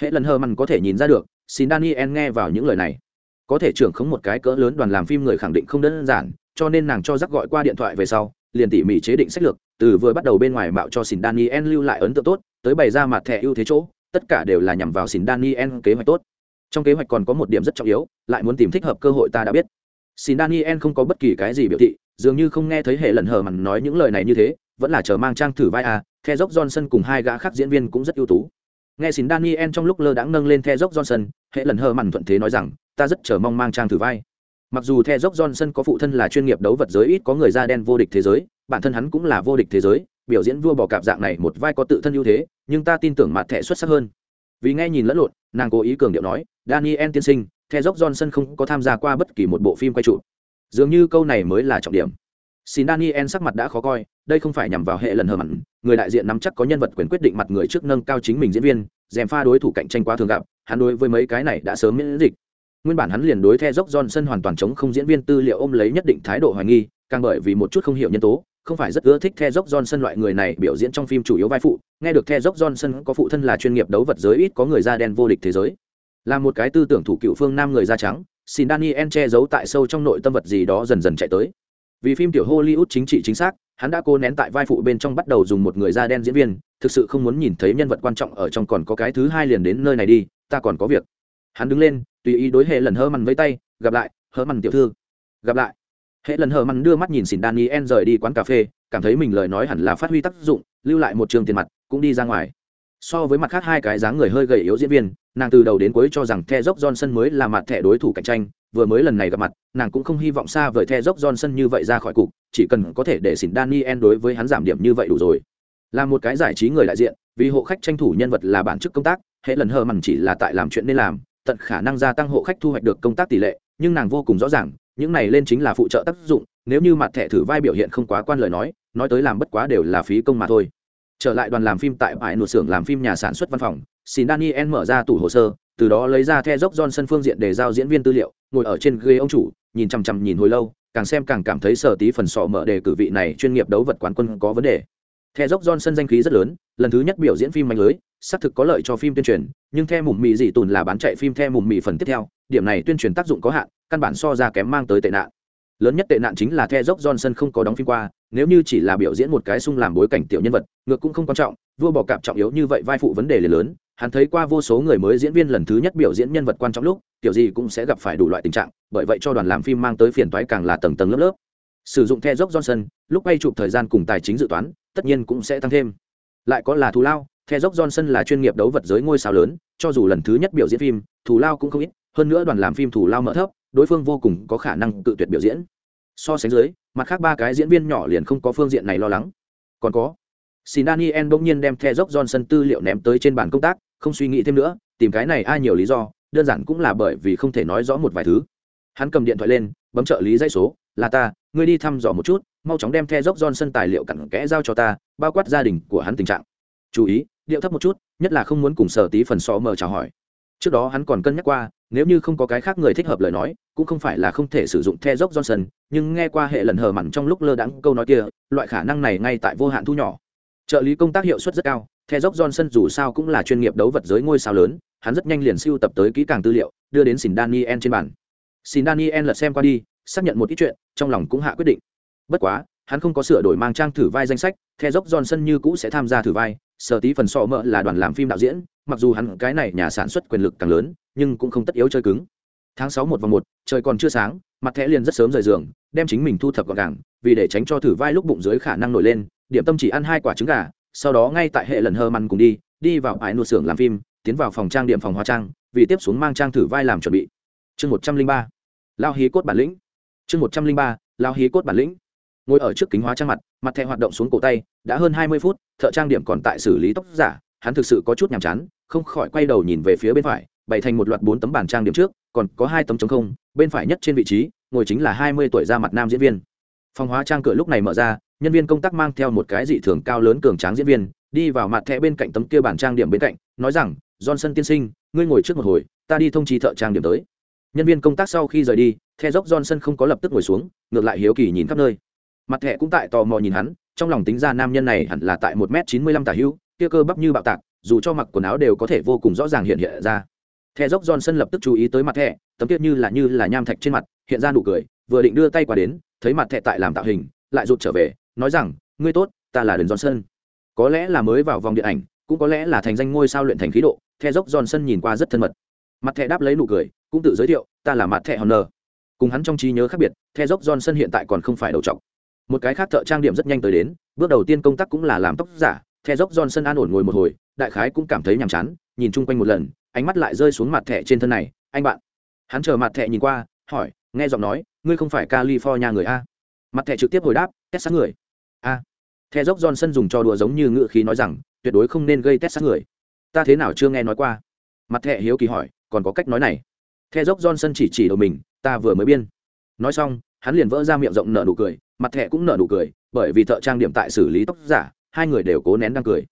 Hệ lần hơ mặn có thể nhìn ra được, xin daniel nghe vào những lời này. Có thể trưởng khống một cái cỡ lớn đoàn làm phim người khẳng định không đơn giản, cho nên nàng cho rắc gọi qua điện thoại về sau, liền tỉ mỉ chế định sách lược, từ vừa bắt đầu bên ngoài mạo cho xin daniel lưu lại ấn tượng tốt, tới bày ra mặt thẻ ưu thế chỗ, tất cả đều là nhằm vào xin daniel kế hoạch tốt. Trong kế hoạch còn có một điểm rất trọng yếu, lại muốn tìm thích hợp cơ hội ta đã biết. Xin daniel không có bất kỳ cái gì biểu thị dường như không nghe thấy hệ lần hờ mằn nói những lời này như thế, vẫn là chờ mang trang thử vai à the dốc johnson cùng hai gã khác diễn viên cũng rất ưu tú. Nghe xin daniel trong lúc lơ đãng nâng lên the dốc johnson, hệ lần hờ mằn thuận thế nói rằng, ta rất chờ mong mang trang thử vai. Mặc dù the dốc johnson có phụ thân là chuyên nghiệp đấu vật giới, ít có người da đen vô địch thế giới, bản thân hắn cũng là vô địch thế giới, biểu diễn vua bò cạp dạng này một vai có tự thân ưu thế, nhưng ta tin tưởng mặt thẻ xuất sắc hơn. Vì nghe nhìn lẫn lộn, nàng cố ý cường điệu nói, daniel tiên sinh, the dốc johnson không có tham gia qua bất kỳ một bộ phim quay trụ dường như câu này mới là trọng điểm xin daniel sắc mặt đã khó coi đây không phải nhằm vào hệ lần hờ mặn người đại diện nắm chắc có nhân vật quyền quyết định mặt người trước nâng cao chính mình diễn viên dèm pha đối thủ cạnh tranh quá thường gặp hắn đối với mấy cái này đã sớm miễn dịch nguyên bản hắn liền đối the dốc johnson hoàn toàn chống không diễn viên tư liệu ôm lấy nhất định thái độ hoài nghi càng bởi vì một chút không hiểu nhân tố không phải rất ưa thích The Rock Johnson loại người này biểu diễn trong phim chủ yếu vai phụ, nghe được The Rock Johnson có phụ thân là chuyên nghiệp đấu vật giới ít có người da đen vô địch thế giới. Là một cái tư tưởng thủ cựu phương nam người da trắng, xin Daniel che giấu tại sâu trong nội tâm vật gì đó dần dần chạy tới. Vì phim tiểu Hollywood chính trị chính xác, hắn đã cố nén tại vai phụ bên trong bắt đầu dùng một người da đen diễn viên, thực sự không muốn nhìn thấy nhân vật quan trọng ở trong còn có cái thứ hai liền đến nơi này đi, ta còn có việc. Hắn đứng lên, tùy ý đối hệ lần hơ mằn với tay, gặp lại, hơ mằn tiểu thư. Gặp lại hệ lần hờ mằn đưa mắt nhìn xỉn daniel rời đi quán cà phê cảm thấy mình lời nói hẳn là phát huy tác dụng lưu lại một trường tiền mặt cũng đi ra ngoài so với mặt khác hai cái dáng người hơi gầy yếu diễn viên, nàng từ đầu đến cuối cho rằng the dốc johnson mới là mặt thẻ đối thủ cạnh tranh, vừa mới lần này gặp mặt, nàng cũng không hy vọng xa vời the dốc johnson như vậy ra khỏi cục, chỉ cần có thể để xỉn daniel đối với hắn giảm điểm như vậy đủ rồi. Là một cái giải trí người đại diện, vì hộ khách tranh thủ nhân vật là bản chức công tác, hệ lần hờ mặn chỉ là tại làm chuyện nên làm, tận khả năng gia tăng hộ khách thu hoạch được công tác tỷ lệ, nhưng nàng vô cùng rõ ràng, những này lên chính là phụ trợ tác dụng, nếu như mặt thẻ thử vai biểu hiện không quá quan lời nói nói tới làm bất quá đều là phí công mà thôi trở lại đoàn làm phim tại bãi nổ xưởng làm phim nhà sản xuất văn phòng, xin daniel mở ra tủ hồ sơ, từ đó lấy ra the dốc johnson phương diện để giao diễn viên tư liệu, ngồi ở trên ghế ông chủ, nhìn chằm chằm nhìn hồi lâu, càng xem càng cảm thấy sở tí phần sọ mở đề cử vị này chuyên nghiệp đấu vật quán quân có vấn đề. The dốc johnson danh khí rất lớn, lần thứ nhất biểu diễn phim mạnh lưới, xác thực có lợi cho phim tuyên truyền, nhưng The mùm mì dị tùn là bán chạy phim The mùm mì phần tiếp theo, điểm này tuyên truyền tác dụng có hạn, căn bản so ra kém mang tới tệ nạn. Lớn nhất tệ nạn chính là the dốc johnson không có đóng phim qua nếu như chỉ là biểu diễn một cái sung làm bối cảnh tiểu nhân vật, ngược cũng không quan trọng, vua bỏ cạp trọng yếu như vậy vai phụ vấn đề liền lớn, hắn thấy qua vô số người mới diễn viên lần thứ nhất biểu diễn nhân vật quan trọng lúc, kiểu gì cũng sẽ gặp phải đủ loại tình trạng, bởi vậy cho đoàn làm phim mang tới phiền toái càng là tầng tầng lớp lớp. Sử dụng the dốc johnson, lúc quay chụp thời gian cùng tài chính dự toán, tất nhiên cũng sẽ tăng thêm. Lại có là thù lao, the dốc johnson là chuyên nghiệp đấu vật giới ngôi sao lớn, cho dù lần thứ nhất biểu diễn phim, thù lao cũng không ít, hơn nữa đoàn làm phim thù lao mở thấp, đối phương vô cùng có khả năng tự tuyệt biểu diễn so sánh dưới, mặt khác ba cái diễn viên nhỏ liền không có phương diện này lo lắng. Còn có, xin daniel bỗng nhiên đem the dốc johnson tư liệu ném tới trên bàn công tác, không suy nghĩ thêm nữa, tìm cái này ai nhiều lý do, đơn giản cũng là bởi vì không thể nói rõ một vài thứ. Hắn cầm điện thoại lên, bấm trợ lý dây số, là ta, ngươi đi thăm dò một chút, mau chóng đem the dốc johnson tài liệu cặn kẽ giao cho ta, bao quát gia đình của hắn tình trạng. Chú ý, điệu thấp một chút, nhất là không muốn cùng sở tí phần so mờ chào hỏi. Trước đó hắn còn cân nhắc qua, nếu như không có cái khác người thích hợp lời nói cũng không phải là không thể sử dụng the dốc johnson, nhưng nghe qua hệ lần hờ mặn trong lúc lơ đãng câu nói kia, loại khả năng này ngay tại vô hạn thu nhỏ. Trợ lý công tác hiệu suất rất cao, the dốc johnson dù sao cũng là chuyên nghiệp đấu vật giới ngôi sao lớn, hắn rất nhanh liền siêu tập tới kỹ càng tư liệu, đưa đến xin daniel trên bàn. Xin daniel lật xem qua đi, xác nhận một ít chuyện, trong lòng cũng hạ quyết định. Bất quá, hắn không có sửa đổi mang trang thử vai danh sách, the dốc johnson như cũ sẽ tham gia thử vai, sở tí phần sọ mỡ là đoàn làm phim đạo diễn, mặc dù hắn cái này nhà sản xuất quyền lực càng lớn, nhưng cũng không tất yếu chơi cứng tháng sáu một và một, trời còn chưa sáng, mặt thẻ liền rất sớm rời giường, đem chính mình thu thập gọn gàng, vì để tránh cho thử vai lúc bụng dưới khả năng nổi lên, điểm tâm chỉ ăn hai quả trứng gà, sau đó ngay tại hệ lần hơ măn cùng đi đi vào ải nuột xưởng làm phim, tiến vào phòng trang điểm phòng hóa trang, vì tiếp xuống mang trang thử vai làm chuẩn bị. Chương một trăm linh ba, lao hí cốt bản lĩnh. Chương một trăm linh ba, lao hí cốt bản lĩnh. Ngồi ở trước kính hóa trang mặt mặt thẻ hoạt động xuống cổ tay, đã hơn hai mươi phút, thợ trang điểm còn tại xử lý tóc giả, hắn thực sự có chút nhàm chán, không khỏi quay đầu nhìn về phía bên phải, bày thành một loạt bốn tấm bản trang điểm trước còn có hai tấm chống không, bên phải nhất trên vị trí, ngồi chính là hai mươi tuổi ra mặt nam diễn viên. Phòng hóa trang cửa lúc này mở ra, nhân viên công tác mang theo một cái dị thường cao lớn cường tráng diễn viên, đi vào mặt thẻ bên cạnh tấm kia bản trang điểm bên cạnh, nói rằng, johnson tiên sinh, ngươi ngồi trước một hồi, ta đi thông trì thợ trang điểm tới. Nhân viên công tác sau khi rời đi, the dốc johnson không có lập tức ngồi xuống, ngược lại hiếu kỳ nhìn khắp nơi. Mặt thẻ cũng tại tò mò nhìn hắn, trong lòng tính ra nam nhân này hẳn là tại một m chín mươi lăm tả hữu, kia cơ bắp như bạo tạc, dù cho mặc quần áo đều có thể vô cùng rõ ràng hiện hiện ra the dốc johnson lập tức chú ý tới mặt thẻ, tấm tiết như là như là nham thạch trên mặt, hiện ra nụ cười, vừa định đưa tay qua đến, thấy mặt thẻ tại làm tạo hình, lại rụt trở về, nói rằng, ngươi tốt, ta là đền johnson. Có lẽ là mới vào vòng điện ảnh, cũng có lẽ là thành danh ngôi sao luyện thành khí độ, the dốc johnson nhìn qua rất thân mật. Mặt thẻ đáp lấy nụ cười, cũng tự giới thiệu, ta là mặt thẻ honor. Cùng hắn trong trí nhớ khác biệt, the dốc johnson hiện tại còn không phải đầu trọc. Một cái khác thợ trang điểm rất nhanh tới đến, bước đầu tiên công tác cũng là làm tóc giả, the dốc johnson an ổn ngồi một hồi, đại khái cũng cảm thấy nhàm chán, nhìn chung quanh một lần ánh mắt lại rơi xuống mặt thẻ trên thân này, anh bạn. Hắn chờ mặt thẻ nhìn qua, hỏi, nghe giọng nói, ngươi không phải california người a? Mặt thẻ trực tiếp hồi đáp test sát người. A. Thẻ dốc johnson dùng cho đùa giống như ngự khí nói rằng, tuyệt đối không nên gây test sát người. Ta thế nào chưa nghe nói qua? Mặt thẻ hiếu kỳ hỏi, còn có cách nói này? The dốc johnson chỉ chỉ đầu mình, ta vừa mới biên. Nói xong, hắn liền vỡ ra miệng rộng nở nụ cười, mặt thẻ cũng nở nụ cười, bởi vì thợ trang điểm tại xử lý tóc giả, hai người đều cố nén đang cười.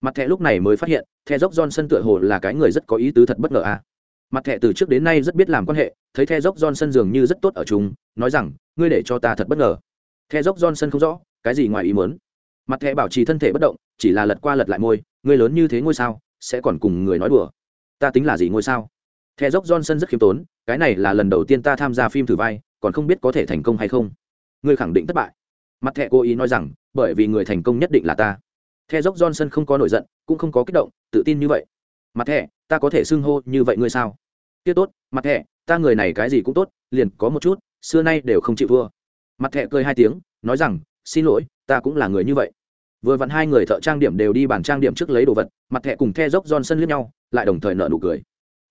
Mặt thẻ lúc này mới phát hiện the dốc johnson tựa hồ là cái người rất có ý tứ thật bất ngờ à. mặt thẻ từ trước đến nay rất biết làm quan hệ, thấy the dốc johnson dường như rất tốt ở chung, nói rằng, ngươi để cho ta thật bất ngờ. The dốc johnson không rõ, cái gì ngoài ý muốn. Mặt thẻ bảo trì thân thể bất động, chỉ là lật qua lật lại môi, ngươi lớn như thế ngôi sao, sẽ còn cùng người nói đùa? Ta tính là gì ngôi sao? The dốc johnson rất khiêm tốn, cái này là lần đầu tiên ta tham gia phim thử vai, còn không biết có thể thành công hay không. Ngươi khẳng định thất bại. Mặt thẻ cố ý nói rằng, bởi vì người thành công nhất định là ta the dốc johnson không có nổi giận, cũng không có kích động, tự tin như vậy. Mặt thẻ, ta có thể xưng hô như vậy ngươi sao? Tiết tốt, mặt thẻ, ta người này cái gì cũng tốt, liền có một chút, xưa nay đều không chịu thua. Mặt thẻ cười hai tiếng, nói rằng, xin lỗi, ta cũng là người như vậy. Vừa vặn hai người thợ trang điểm đều đi bàn trang điểm trước lấy đồ vật, mặt thẻ cùng the dốc johnson liếc nhau, lại đồng thời nở nụ cười.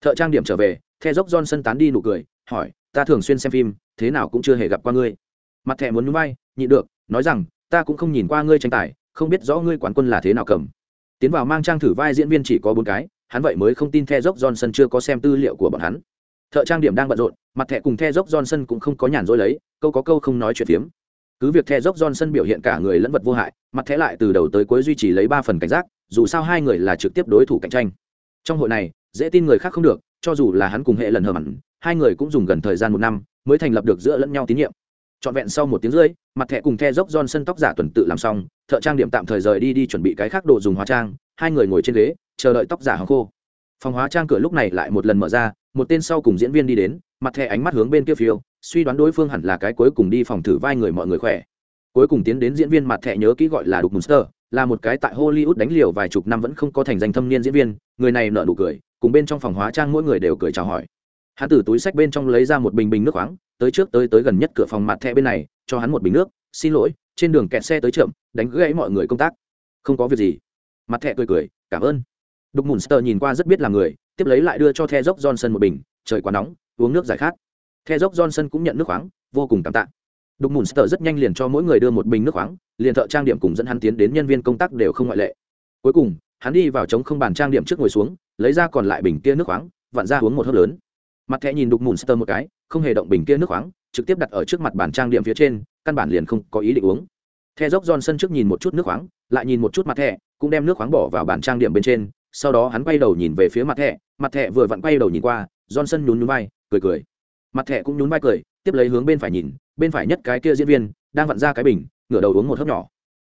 Thợ trang điểm trở về, the dốc johnson tán đi nụ cười, hỏi, ta thường xuyên xem phim, thế nào cũng chưa hề gặp qua ngươi. Mặt thẻ muốn nhún bay nhịn được, nói rằng, ta cũng không nhìn qua ngươi tranh tài không biết rõ ngươi quán quân là thế nào cầm. Tiến vào mang trang thử vai diễn viên chỉ có bốn cái, hắn vậy mới không tin the dốc johnson chưa có xem tư liệu của bọn hắn. Thợ trang điểm đang bận rộn, mặt thẻ cùng the dốc johnson cũng không có nhàn rỗi lấy, câu có câu không nói chuyện phiếm. Cứ việc the dốc johnson biểu hiện cả người lẫn vật vô hại, mặt thẻ lại từ đầu tới cuối duy trì lấy ba phần cảnh giác, dù sao hai người là trực tiếp đối thủ cạnh tranh. Trong hội này, dễ tin người khác không được, cho dù là hắn cùng hệ lần hờ mặn, hai người cũng dùng gần thời gian một năm mới thành lập được giữa lẫn nhau tín nhiệm. Trọn vẹn sau một tiếng rưỡi mặt thẻ cùng the dốc johnson tóc giả tuần tự làm xong, thợ trang điểm tạm thời rời đi đi chuẩn bị cái khác đồ dùng hóa trang, hai người ngồi trên ghế, chờ đợi tóc giả hàng khô. Phòng hóa trang cửa lúc này lại một lần mở ra, một tên sau cùng diễn viên đi đến, mặt thẻ ánh mắt hướng bên kia phiêu, suy đoán đối phương hẳn là cái cuối cùng đi phòng thử vai người mọi người khỏe. Cuối cùng tiến đến diễn viên mặt thẻ nhớ kỹ gọi là đục monster là một cái tại hollywood đánh liều vài chục năm vẫn không có thành danh thâm niên diễn viên, người này nở nụ cười, cùng bên trong phòng hóa trang mỗi người đều cười chào hỏi. Hắn từ túi sách bên trong lấy ra một bình bình nước khoáng, tới trước tới tới gần nhất cửa phòng mặt thẻ bên này cho hắn một bình nước, xin lỗi, trên đường kẹt xe tới chậm, đánh gãy mọi người công tác. Không có việc gì. Mặt thẹ cười cười, cảm ơn. Đục mùn sờ nhìn qua rất biết là người, tiếp lấy lại đưa cho the dốc johnson một bình, trời quá nóng, uống nước giải khát. The dốc johnson cũng nhận nước khoáng, vô cùng cảm tạ. Đục mùn sờ rất nhanh liền cho mỗi người đưa một bình nước khoáng, liền thợ trang điểm cùng dẫn hắn tiến đến nhân viên công tác đều không ngoại lệ. Cuối cùng, hắn đi vào trống không bàn trang điểm trước ngồi xuống, lấy ra còn lại bình kia nước khoáng, vặn ra uống một hớp lớn. Mặt thẹ nhìn đục mùn sờ một cái, không hề động bình kia nước khoáng trực tiếp đặt ở trước mặt bàn trang điểm phía trên, căn bản liền không có ý định uống. The dốc johnson trước nhìn một chút nước khoáng, lại nhìn một chút mặt thẻ, cũng đem nước khoáng bỏ vào bàn trang điểm bên trên, sau đó hắn quay đầu nhìn về phía mặt thẻ mặt thẻ vừa vặn quay đầu nhìn qua, johnson nhún nhún vai, cười cười. Mặt thẻ cũng nhún vai cười, tiếp lấy hướng bên phải nhìn, bên phải nhất cái kia diễn viên, đang vặn ra cái bình, ngửa đầu uống một hớp nhỏ.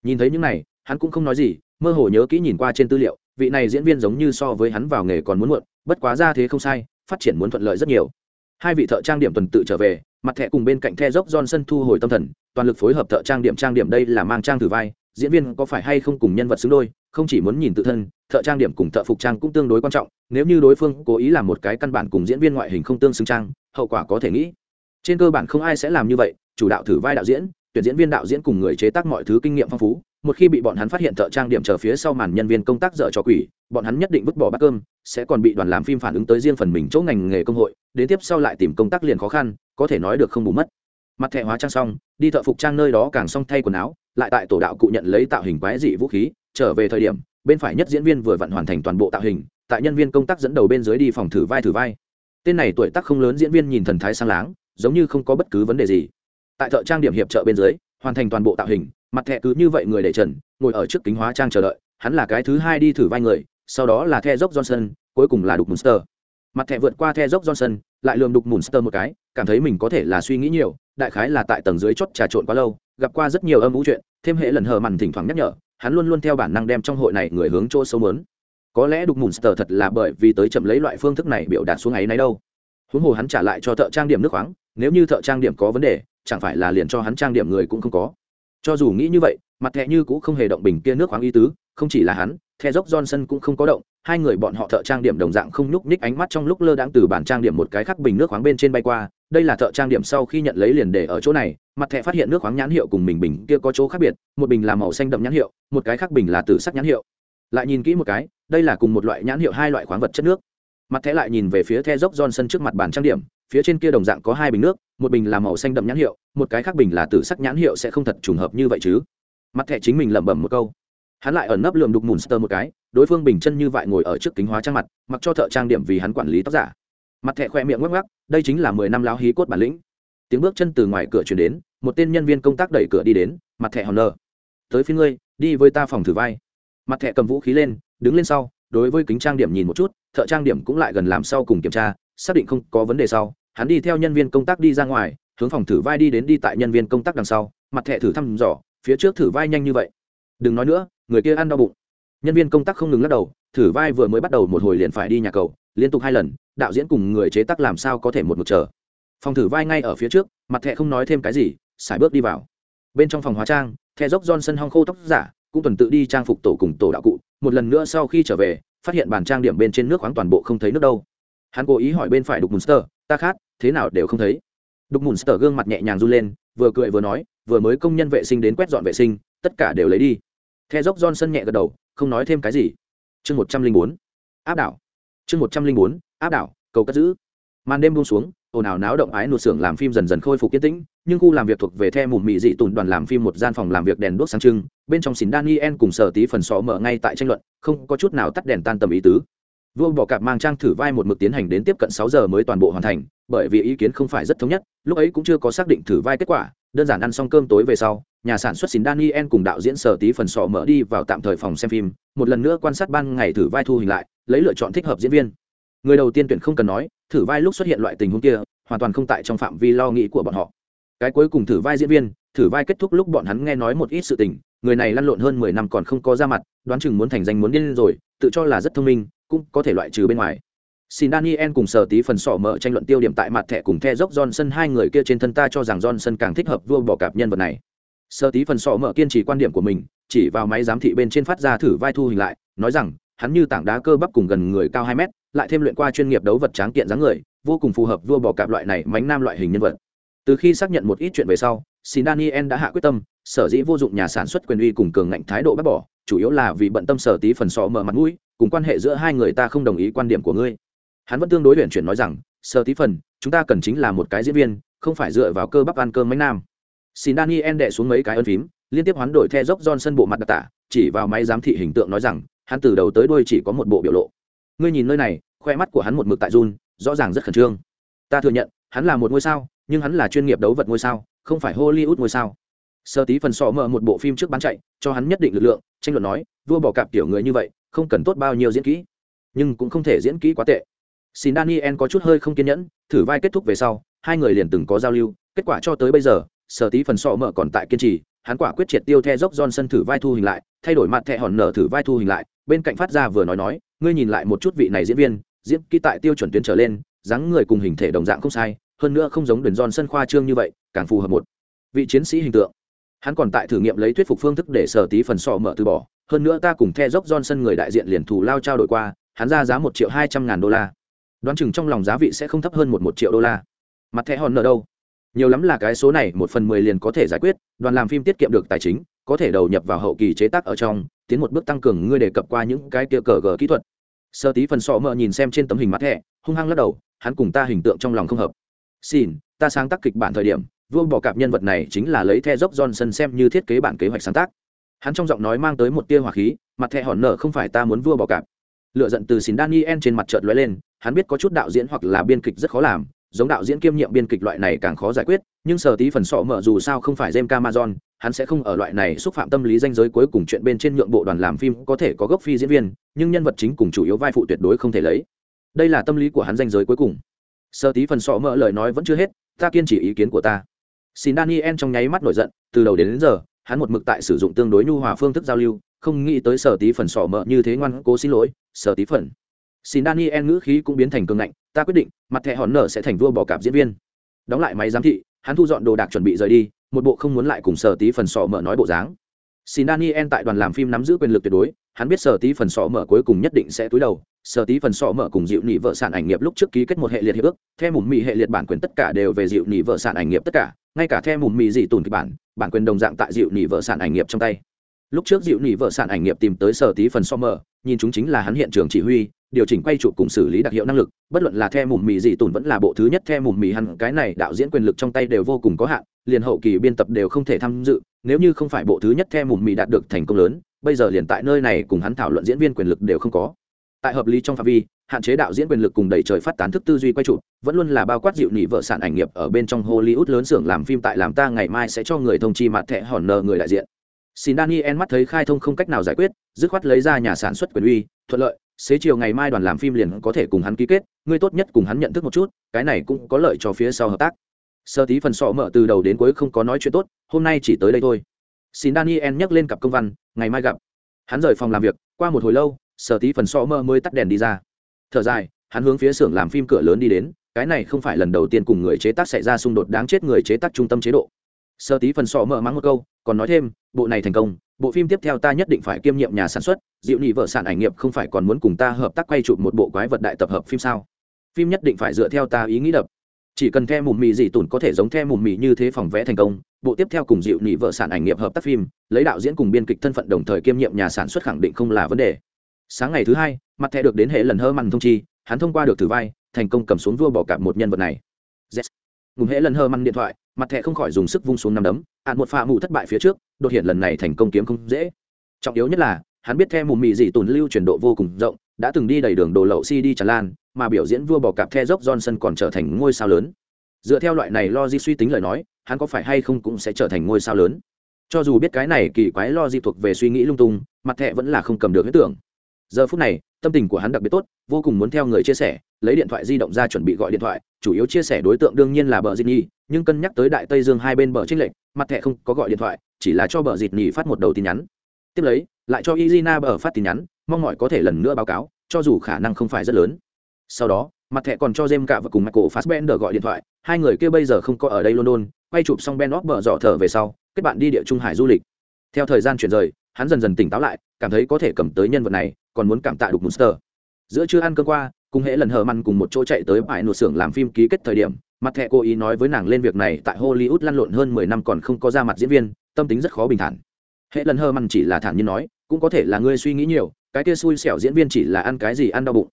Nhìn thấy những này, hắn cũng không nói gì, mơ hồ nhớ kỹ nhìn qua trên tư liệu, vị này diễn viên giống như so với hắn vào nghề còn muốn muộn, bất quá ra thế không sai, phát triển muốn thuận lợi rất nhiều. Hai vị thợ trang điểm tuần tự trở về mặt thẻ cùng bên cạnh the dốc johnson thu hồi tâm thần, toàn lực phối hợp thợ trang điểm trang điểm đây là mang trang thử vai. Diễn viên có phải hay không cùng nhân vật xứng đôi, không chỉ muốn nhìn tự thân, thợ trang điểm cùng thợ phục trang cũng tương đối quan trọng. Nếu như đối phương cố ý làm một cái căn bản cùng diễn viên ngoại hình không tương xứng trang, hậu quả có thể nghĩ. Trên cơ bản không ai sẽ làm như vậy, chủ đạo thử vai đạo diễn, tuyển diễn viên đạo diễn cùng người chế tác mọi thứ kinh nghiệm phong phú một khi bị bọn hắn phát hiện thợ trang điểm chờ phía sau màn nhân viên công tác dở cho quỷ, bọn hắn nhất định vứt bỏ bát cơm, sẽ còn bị đoàn làm phim phản ứng tới riêng phần mình chỗ ngành nghề công hội, đến tiếp sau lại tìm công tác liền khó khăn, có thể nói được không bù mất. Mặt thẻ hóa trang xong, đi thợ phục trang nơi đó càng xong thay quần áo, lại tại tổ đạo cụ nhận lấy tạo hình quái dị vũ khí, trở về thời điểm, bên phải nhất diễn viên vừa vặn hoàn thành toàn bộ tạo hình, tại nhân viên công tác dẫn đầu bên dưới đi phòng thử vai thử vai. Tên này tuổi tác không lớn diễn viên nhìn thần thái sang láng, giống như không có bất cứ vấn đề gì. Tại thợ trang điểm hiệp trợ bên dưới, hoàn thành toàn bộ tạo hình mặt thẻ cứ như vậy người để trần, ngồi ở trước kính hóa trang chờ đợi, hắn là cái thứ hai đi thử vai người, sau đó là the dốc johnson, cuối cùng là đục monster. Mặt thẻ vượt qua the dốc johnson, lại lườm đục monster một cái, cảm thấy mình có thể là suy nghĩ nhiều, đại khái là tại tầng dưới chót trà trộn quá lâu, gặp qua rất nhiều âm mưu chuyện, thêm hệ lần hờ mằn thỉnh thoảng nhắc nhở, hắn luôn luôn theo bản năng đem trong hội này người hướng chỗ sâu mớn. Có lẽ đục monster thật là bởi vì tới chậm lấy loại phương thức này biểu đạt xuống ấy nấy đâu. Huống hồ hắn trả lại cho thợ trang điểm nước khoáng, nếu như thợ trang điểm có vấn đề, chẳng phải là liền cho hắn trang điểm người cũng không có cho dù nghĩ như vậy, mặt thẹ như cũng không hề động bình kia nước khoáng y tứ, không chỉ là hắn the dốc johnson cũng không có động, hai người bọn họ thợ trang điểm đồng dạng không nhúc nhích ánh mắt trong lúc lơ đãng từ bàn trang điểm một cái khắc bình nước khoáng bên trên bay qua, đây là thợ trang điểm sau khi nhận lấy liền để ở chỗ này, mặt thẹ phát hiện nước khoáng nhãn hiệu cùng mình bình kia có chỗ khác biệt, một bình là màu xanh đậm nhãn hiệu, một cái khác bình là tử sắc nhãn hiệu. Lại nhìn kỹ một cái, đây là cùng một loại nhãn hiệu hai loại khoáng vật chất nước. Mặt thẻ lại nhìn về phía the dốc johnson trước mặt bàn trang điểm phía trên kia đồng dạng có hai bình nước, một bình là màu xanh đậm nhãn hiệu, một cái khác bình là tử sắc nhãn hiệu sẽ không thật trùng hợp như vậy chứ. Mặt thẻ chính mình lẩm bẩm một câu. Hắn lại ẩn nấp lượm đục mùn sơ một cái, đối phương bình chân như vậy ngồi ở trước kính hóa trang mặt, mặc cho thợ trang điểm vì hắn quản lý tóc giả. Mặt thẻ khoe miệng ngắc ngắc đây chính là mười năm láo hí cốt bản lĩnh. Tiếng bước chân từ ngoài cửa chuyển đến, một tên nhân viên công tác đẩy cửa đi đến, mặt thẻ hòn nờ. Tới phía ngươi, đi với ta phòng thử vai. Mặt thẻ cầm vũ khí lên, đứng lên sau, đối với kính trang điểm nhìn một chút, thợ trang điểm cũng lại gần làm sau cùng kiểm tra xác định không có vấn đề sau, hắn đi theo nhân viên công tác đi ra ngoài, hướng phòng thử vai đi đến đi tại nhân viên công tác đằng sau, mặt thẻ thử thăm dò, phía trước thử vai nhanh như vậy. Đừng nói nữa, người kia ăn đau bụng. Nhân viên công tác không ngừng lắc đầu, thử vai vừa mới bắt đầu một hồi liền phải đi nhà cầu, liên tục hai lần, đạo diễn cùng người chế tác làm sao có thể một một chờ. Phòng thử vai ngay ở phía trước, mặt thẹ không nói thêm cái gì xài bước đi vào. Bên trong phòng hóa trang thẹ dốc johnson hong khô tóc giả, cũng tuần tự đi trang phục tổ cùng tổ đạo cụ, một lần nữa sau khi trở về, phát hiện bàn trang điểm bên trên nước khoáng toàn bộ không thấy nước đâu hắn cố ý hỏi bên phải đục monster ta khát, thế nào đều không thấy. Đục monster gương mặt nhẹ nhàng run lên, vừa cười vừa nói, vừa mới công nhân vệ sinh đến quét dọn vệ sinh, tất cả đều lấy đi. The dốc johnson nhẹ gật đầu, không nói thêm cái gì. Chương một trăm linh bốn. Áp đảo. Chương một trăm linh bốn. Áp đảo, cầu cất giữ. Màn đêm buông xuống, ồn ào náo động ái nụt xưởng làm phim dần dần khôi phục yên tĩnh, nhưng khu làm việc thuộc về the mùm mị dị tùn đoàn làm phim một gian phòng làm việc đèn đuốc sáng trưng, bên trong xín daniel cùng sở tí phần xó mở ngay tại tranh luận, không có chút nào tắt đèn tan tầm ý tứ vua bỏ cạp mang trang thử vai một mực tiến hành đến tiếp cận sáu giờ mới toàn bộ hoàn thành, bởi vì ý kiến không phải rất thống nhất, lúc ấy cũng chưa có xác định thử vai kết quả, đơn giản ăn xong cơm tối về sau, nhà sản xuất xin daniel cùng đạo diễn sở tí phần sọ mở đi vào tạm thời phòng xem phim, một lần nữa quan sát ban ngày thử vai thu hình lại, lấy lựa chọn thích hợp diễn viên. Người đầu tiên tuyển không cần nói, thử vai lúc xuất hiện loại tình huống kia, hoàn toàn không tại trong phạm vi lo nghĩ của bọn họ. Cái cuối cùng thử vai diễn viên, thử vai kết thúc lúc bọn hắn nghe nói một ít sự tình, người này lăn lộn hơn mười năm còn không có ra mặt, đoán chừng muốn thành danh muốn điên rồi, tự cho là rất thông minh cũng có thể loại trừ bên ngoài Xin Daniel cùng sở tí phần sỏ mở tranh luận tiêu điểm tại mặt thẻ cùng The dốc Johnson hai người kia trên thân ta cho rằng Johnson càng thích hợp vua bỏ cạp nhân vật này. Sở tí phần sỏ mở kiên trì quan điểm của mình, chỉ vào máy giám thị bên trên phát ra thử vai thu hình lại, nói rằng, hắn như tảng đá cơ bắp cùng gần người cao hai mét, lại thêm luyện qua chuyên nghiệp đấu vật tráng kiện dáng người, vô cùng phù hợp vua bỏ cạp loại này mánh nam loại hình nhân vật. Từ khi xác nhận một ít chuyện về sau, Xin Daniel đã hạ quyết tâm, sở dĩ vô dụng nhà sản xuất quyền uy cùng cường ngạnh thái độ bác bỏ, chủ yếu là vì bận tâm sở tí phần sọ mở mặt mũi, cùng quan hệ giữa hai người ta không đồng ý quan điểm của ngươi. Hắn vẫn tương đối luyện chuyển nói rằng, sở tí phần, chúng ta cần chính là một cái diễn viên, không phải dựa vào cơ bắp ăn cơm mánh nam. Xin daniel đệ xuống mấy cái ân phím, liên tiếp hoán đổi the dốc sân bộ mặt đặc tả, chỉ vào máy giám thị hình tượng nói rằng, hắn từ đầu tới đuôi chỉ có một bộ biểu lộ. Ngươi nhìn nơi này, khoe mắt của hắn một mực tại run, rõ ràng rất khẩn trương. Ta thừa nhận, hắn là một ngôi sao, nhưng hắn là chuyên nghiệp đấu vật ngôi sao, không phải hollywood ngôi sao sơ tí phần sọ mở một bộ phim trước bán chạy, cho hắn nhất định lực lượng, tranh luận nói, vua bỏ cạp kiểu người như vậy, không cần tốt bao nhiêu diễn kỹ, nhưng cũng không thể diễn kỹ quá tệ. Xin daniel có chút hơi không kiên nhẫn, thử vai kết thúc về sau, hai người liền từng có giao lưu, kết quả cho tới bây giờ sở tí phần sọ mở còn tại kiên trì, hắn quả quyết triệt tiêu the dốc johnson thử vai thu hình lại, thay đổi mặt thẹ hòn nở thử vai thu hình lại, bên cạnh phát ra vừa nói nói, ngươi nhìn lại một chút vị này diễn viên, diễn kỹ tại tiêu chuẩn tuyến trở lên, dáng người cùng hình thể đồng dạng không sai, hơn nữa không giống đền johnson sân khoa trương như vậy, càng phù hợp một vị chiến sĩ hình tượng hắn còn tại thử nghiệm lấy thuyết phục phương thức để sở tí phần sọ mở từ bỏ. Hơn nữa ta cùng the dốc johnson người đại diện liền thù lao trao đổi qua, hắn ra giá một triệu hai trăm ngàn đô la. Đoán chừng trong lòng giá vị sẽ không thấp hơn một một triệu đô la. Mặt thẻ hòn nợ đâu? Nhiều lắm là cái số này, một phần mười liền có thể giải quyết, đoàn làm phim tiết kiệm được tài chính, có thể đầu nhập vào hậu kỳ chế tác ở trong, tiến một bước tăng cường ngươi đề cập qua những cái kia cờ gờ kỹ thuật. Sơ tí phần sọ mờ nhìn xem trên tấm hình mặt thẻ hung hăng lắc đầu, hắn cùng ta hình tượng trong lòng không hợp. Xin, ta sáng tác kịch bản thời điểm vua bỏ cạp nhân vật này chính là lấy the dốc johnson xem như thiết kế bản kế hoạch sáng tác. Hắn trong giọng nói mang tới một tia hỏa khí, mặt thẹ hòn nở không phải ta muốn vua bỏ cạp. Lựa giận từ xin daniel trên mặt trợt lóe lên, hắn biết có chút đạo diễn hoặc là biên kịch rất khó làm, giống đạo diễn kiêm nhiệm biên kịch loại này càng khó giải quyết, nhưng sở tí phần sọ mở dù sao không phải james camazon hắn sẽ không ở loại này xúc phạm tâm lý danh giới cuối cùng chuyện bên trên nhượng bộ đoàn làm phim có thể có gốc phi diễn viên, nhưng nhân vật chính cùng chủ yếu vai phụ tuyệt đối không thể lấy. Đây là tâm lý của hắn danh giới cuối cùng. Sở tí phần sọ mở lời nói vẫn chưa hết, ta kiên trì ý kiến của ta xin daniel trong nháy mắt nổi giận từ đầu đến, đến giờ hắn một mực tại sử dụng tương đối nhu hòa phương thức giao lưu không nghĩ tới sở tí phần sỏ mợ như thế ngoan cố xin lỗi sở tí phần. Xin daniel ngữ khí cũng biến thành cường ngạnh ta quyết định mặt thẻ hòn nở sẽ thành vua bỏ cạp diễn viên. Đóng lại máy giám thị hắn thu dọn đồ đạc chuẩn bị rời đi một bộ không muốn lại cùng sở tí phần sọ mở nói bộ dáng. Xin daniel tại đoàn làm phim nắm giữ quyền lực tuyệt đối hắn biết sở tí phần sọ mở cuối cùng nhất định sẽ túi đầu. Sở tí phần sọ mở cùng dịu nị vợ sản ảnh nghiệp lúc trước ký kết một hệ liệt hiệp ước. Theo mùm mì hệ liệt bản quyền tất cả đều về dịu nị vợ sản ảnh nghiệp tất cả, ngay cả theo mùm mì dị tùn kịch bản bản quyền đồng dạng tại dịu nị vợ sản ảnh nghiệp trong tay. Lúc trước dịu nị vợ sản ảnh nghiệp tìm tới sở tí phần sọ mở, nhìn chúng chính là hắn hiện trường chỉ huy, điều chỉnh quay chụp cùng xử lý đặc hiệu năng lực. Bất luận là the mùm mì gì tùn vẫn là bộ thứ nhất the mùm mì hắn, cái này đạo diễn quyền lực trong tay đều vô cùng có hạn, liền hậu kỳ biên tập đều không thể tham dự. Nếu như không phải bộ thứ nhất the mùm mì đạt được thành công lớn bây giờ liền tại nơi này cùng hắn thảo luận diễn viên quyền lực đều không có. Tại hợp lý trong phạm vi, hạn chế đạo diễn quyền lực cùng đẩy trời phát tán thức tư duy quay chụp vẫn luôn là bao quát dịu nị vợ sản ảnh nghiệp ở bên trong hollywood lớn xưởng làm phim tại làm ta ngày mai sẽ cho người thông chi mặt thẻ hòn nờ người đại diện. Xin daniel mắt thấy khai thông không cách nào giải quyết, dứt khoát lấy ra nhà sản xuất quyền uy, thuận lợi, xế chiều ngày mai đoàn làm phim liền có thể cùng hắn ký kết, ngươi tốt nhất cùng hắn nhận thức một chút, cái này cũng có lợi cho phía sau hợp tác. Sơ tí phần sọ mở từ đầu đến cuối không có nói chuyện tốt, hôm nay chỉ tới đây thôi xin daniel nhắc lên cặp công văn, ngày mai gặp. Hắn rời phòng làm việc, qua một hồi lâu sơ tí phần so mơ mới tắt đèn đi ra. Thở dài, hắn hướng phía xưởng làm phim cửa lớn đi đến, cái này không phải lần đầu tiên cùng người chế tác xảy ra xung đột đáng chết người chế tác trung tâm chế độ. Sơ tí phần so mơ mắng một câu, còn nói thêm, bộ này thành công, bộ phim tiếp theo ta nhất định phải kiêm nhiệm nhà sản xuất, dịu nhị vợ sản ảnh nghiệp không phải còn muốn cùng ta hợp tác quay chụp một bộ quái vật đại tập hợp phim sao? Phim nhất định phải dựa theo ta ý nghĩ đập chỉ cần theo mùm mì dị tùn có thể giống theo mùm mì như thế phòng vẽ thành công, bộ tiếp theo cùng dịu nị vợ sản ảnh nghiệp hợp tác phim, lấy đạo diễn cùng biên kịch thân phận đồng thời kiêm nhiệm nhà sản xuất khẳng định không là vấn đề. Sáng ngày thứ hai, mặt thẻ được đến hệ lần hơ măng thông chi, hắn thông qua được thử vai, thành công cầm xuống vua bỏ cả một nhân vật này. Yes. ngùng hệ lần hơ măng điện thoại, mặt thẻ không khỏi dùng sức vung xuống năm đấm, ạn một pha mù thất bại phía trước, đột hiện lần này thành công kiếm không dễ. Trọng yếu nhất là, hắn biết theo mùm mị dị tùn lưu truyền độ vô cùng rộng, đã từng đi đầy đường đồ lậu cd tràn lan mà biểu diễn vua bò cạp the dốc johnson còn trở thành ngôi sao lớn. Dựa theo loại này lo di suy tính lời nói, hắn có phải hay không cũng sẽ trở thành ngôi sao lớn. Cho dù biết cái này kỳ quái lo di thuộc về suy nghĩ lung tung, mặt thẻ vẫn là không cầm được ý tưởng. Giờ phút này, tâm tình của hắn đặc biệt tốt, vô cùng muốn theo người chia sẻ, lấy điện thoại di động ra chuẩn bị gọi điện thoại, chủ yếu chia sẻ đối tượng đương nhiên là bờ Dịch nhi, nhưng cân nhắc tới đại tây dương hai bên bờ trích lệnh mặt thẻ không có gọi điện thoại, chỉ là cho bờ Dịch nhi phát một đầu tin nhắn. Tiếp lấy, lại cho izina bờ phát tin nhắn, mong mọi có thể lần nữa báo cáo, cho dù khả năng không phải rất lớn sau đó, mặt thẻ còn cho jem cạ và cùng michael fassbender gọi điện thoại, hai người kia bây giờ không có ở đây london, quay chụp xong ben óc bờ dọ thở về sau, kết bạn đi địa trung hải du lịch. Theo thời gian chuyển rời, hắn dần dần tỉnh táo lại, cảm thấy có thể cầm tới nhân vật này, còn muốn cảm tạ đục monster giữa chưa ăn cơm qua, cùng hễ lần hờ măn cùng một chỗ chạy tới bãi nổ xưởng làm phim ký kết thời điểm, mặt thẻ cố ý nói với nàng lên việc này tại hollywood lăn lộn hơn mười năm còn không có ra mặt diễn viên, tâm tính rất khó bình thản. Hễ lần hờ măn chỉ là thản nhiên nói, cũng có thể là ngươi suy nghĩ nhiều, cái kia xui xẻo diễn viên chỉ là ăn cái gì ăn đau bụng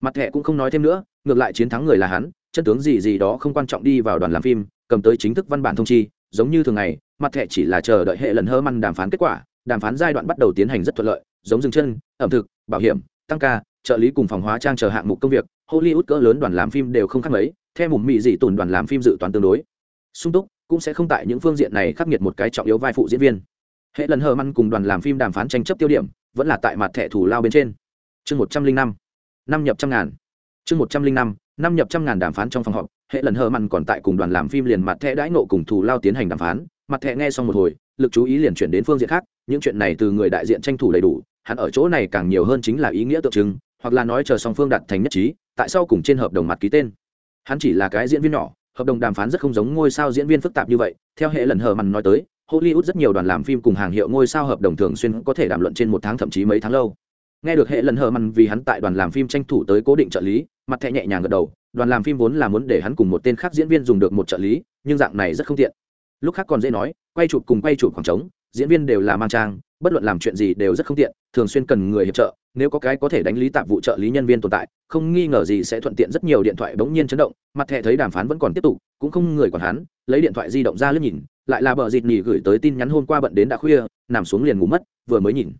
mặt thẻ cũng không nói thêm nữa, ngược lại chiến thắng người là hắn, chân tướng gì gì đó không quan trọng đi vào đoàn làm phim, cầm tới chính thức văn bản thông chi, giống như thường ngày, mặt thẻ chỉ là chờ đợi hệ lần hơ măn đàm phán kết quả, đàm phán giai đoạn bắt đầu tiến hành rất thuận lợi, giống dừng chân, ẩm thực, bảo hiểm, tăng ca, trợ lý cùng phòng hóa trang chờ hạng mục công việc, hollywood cỡ lớn đoàn làm phim đều không khác mấy, theo mục mị dị tồn đoàn làm phim dự toán tương đối. Sung túc cũng sẽ không tại những phương diện này khắc nghiệt một cái trọng yếu vai phụ diễn viên. Hệ lần hờ măn cùng đoàn làm phim đàm phán tranh chấp tiêu điểm, vẫn là tại mặt thẻ thủ lao bên trên. Chương một trăm linh năm năm nhập trăm ngàn. Chương một trăm linh năm năm nhập trăm ngàn đàm phán trong phòng họp, hệ lần hờ mặn còn tại cùng đoàn làm phim liền mặt thẻ đãi nộ cùng thủ lao tiến hành đàm phán. Mặt thẻ nghe xong một hồi, lực chú ý liền chuyển đến phương diện khác, những chuyện này từ người đại diện tranh thủ đầy đủ, hắn ở chỗ này càng nhiều hơn chính là ý nghĩa tượng trưng, hoặc là nói chờ song phương đặt thành nhất trí, tại sao cùng trên hợp đồng mặt ký tên. Hắn chỉ là cái diễn viên nhỏ, hợp đồng đàm phán rất không giống ngôi sao diễn viên phức tạp như vậy, theo hệ lần hờ mằn nói tới, hollywood rất nhiều đoàn làm phim cùng hàng hiệu ngôi sao hợp đồng thường xuyên có thể đàm luận trên một tháng thậm chí mấy tháng lâu nghe được hệ lần hờ mằn vì hắn tại đoàn làm phim tranh thủ tới cố định trợ lý, mặt thẹ nhẹ nhàng gật đầu, đoàn làm phim vốn là muốn để hắn cùng một tên khác diễn viên dùng được một trợ lý, nhưng dạng này rất không tiện. Lúc khác còn dễ nói, quay chụp cùng quay chụp khoảng trống, diễn viên đều là mang trang, bất luận làm chuyện gì đều rất không tiện, thường xuyên cần người hiệp trợ, nếu có cái có thể đánh lý tạp vụ trợ lý nhân viên tồn tại, không nghi ngờ gì sẽ thuận tiện rất nhiều điện thoại bỗng nhiên chấn động, mặt thẻ thấy đàm phán vẫn còn tiếp tục, cũng không người còn hắn, lấy điện thoại di động ra lướt nhìn, lại là bờ dịt nhỉ gửi tới tin nhắn hôm qua bận đến đã khuya, nằm xuống liền ngủ mất, vừa mới nhìn.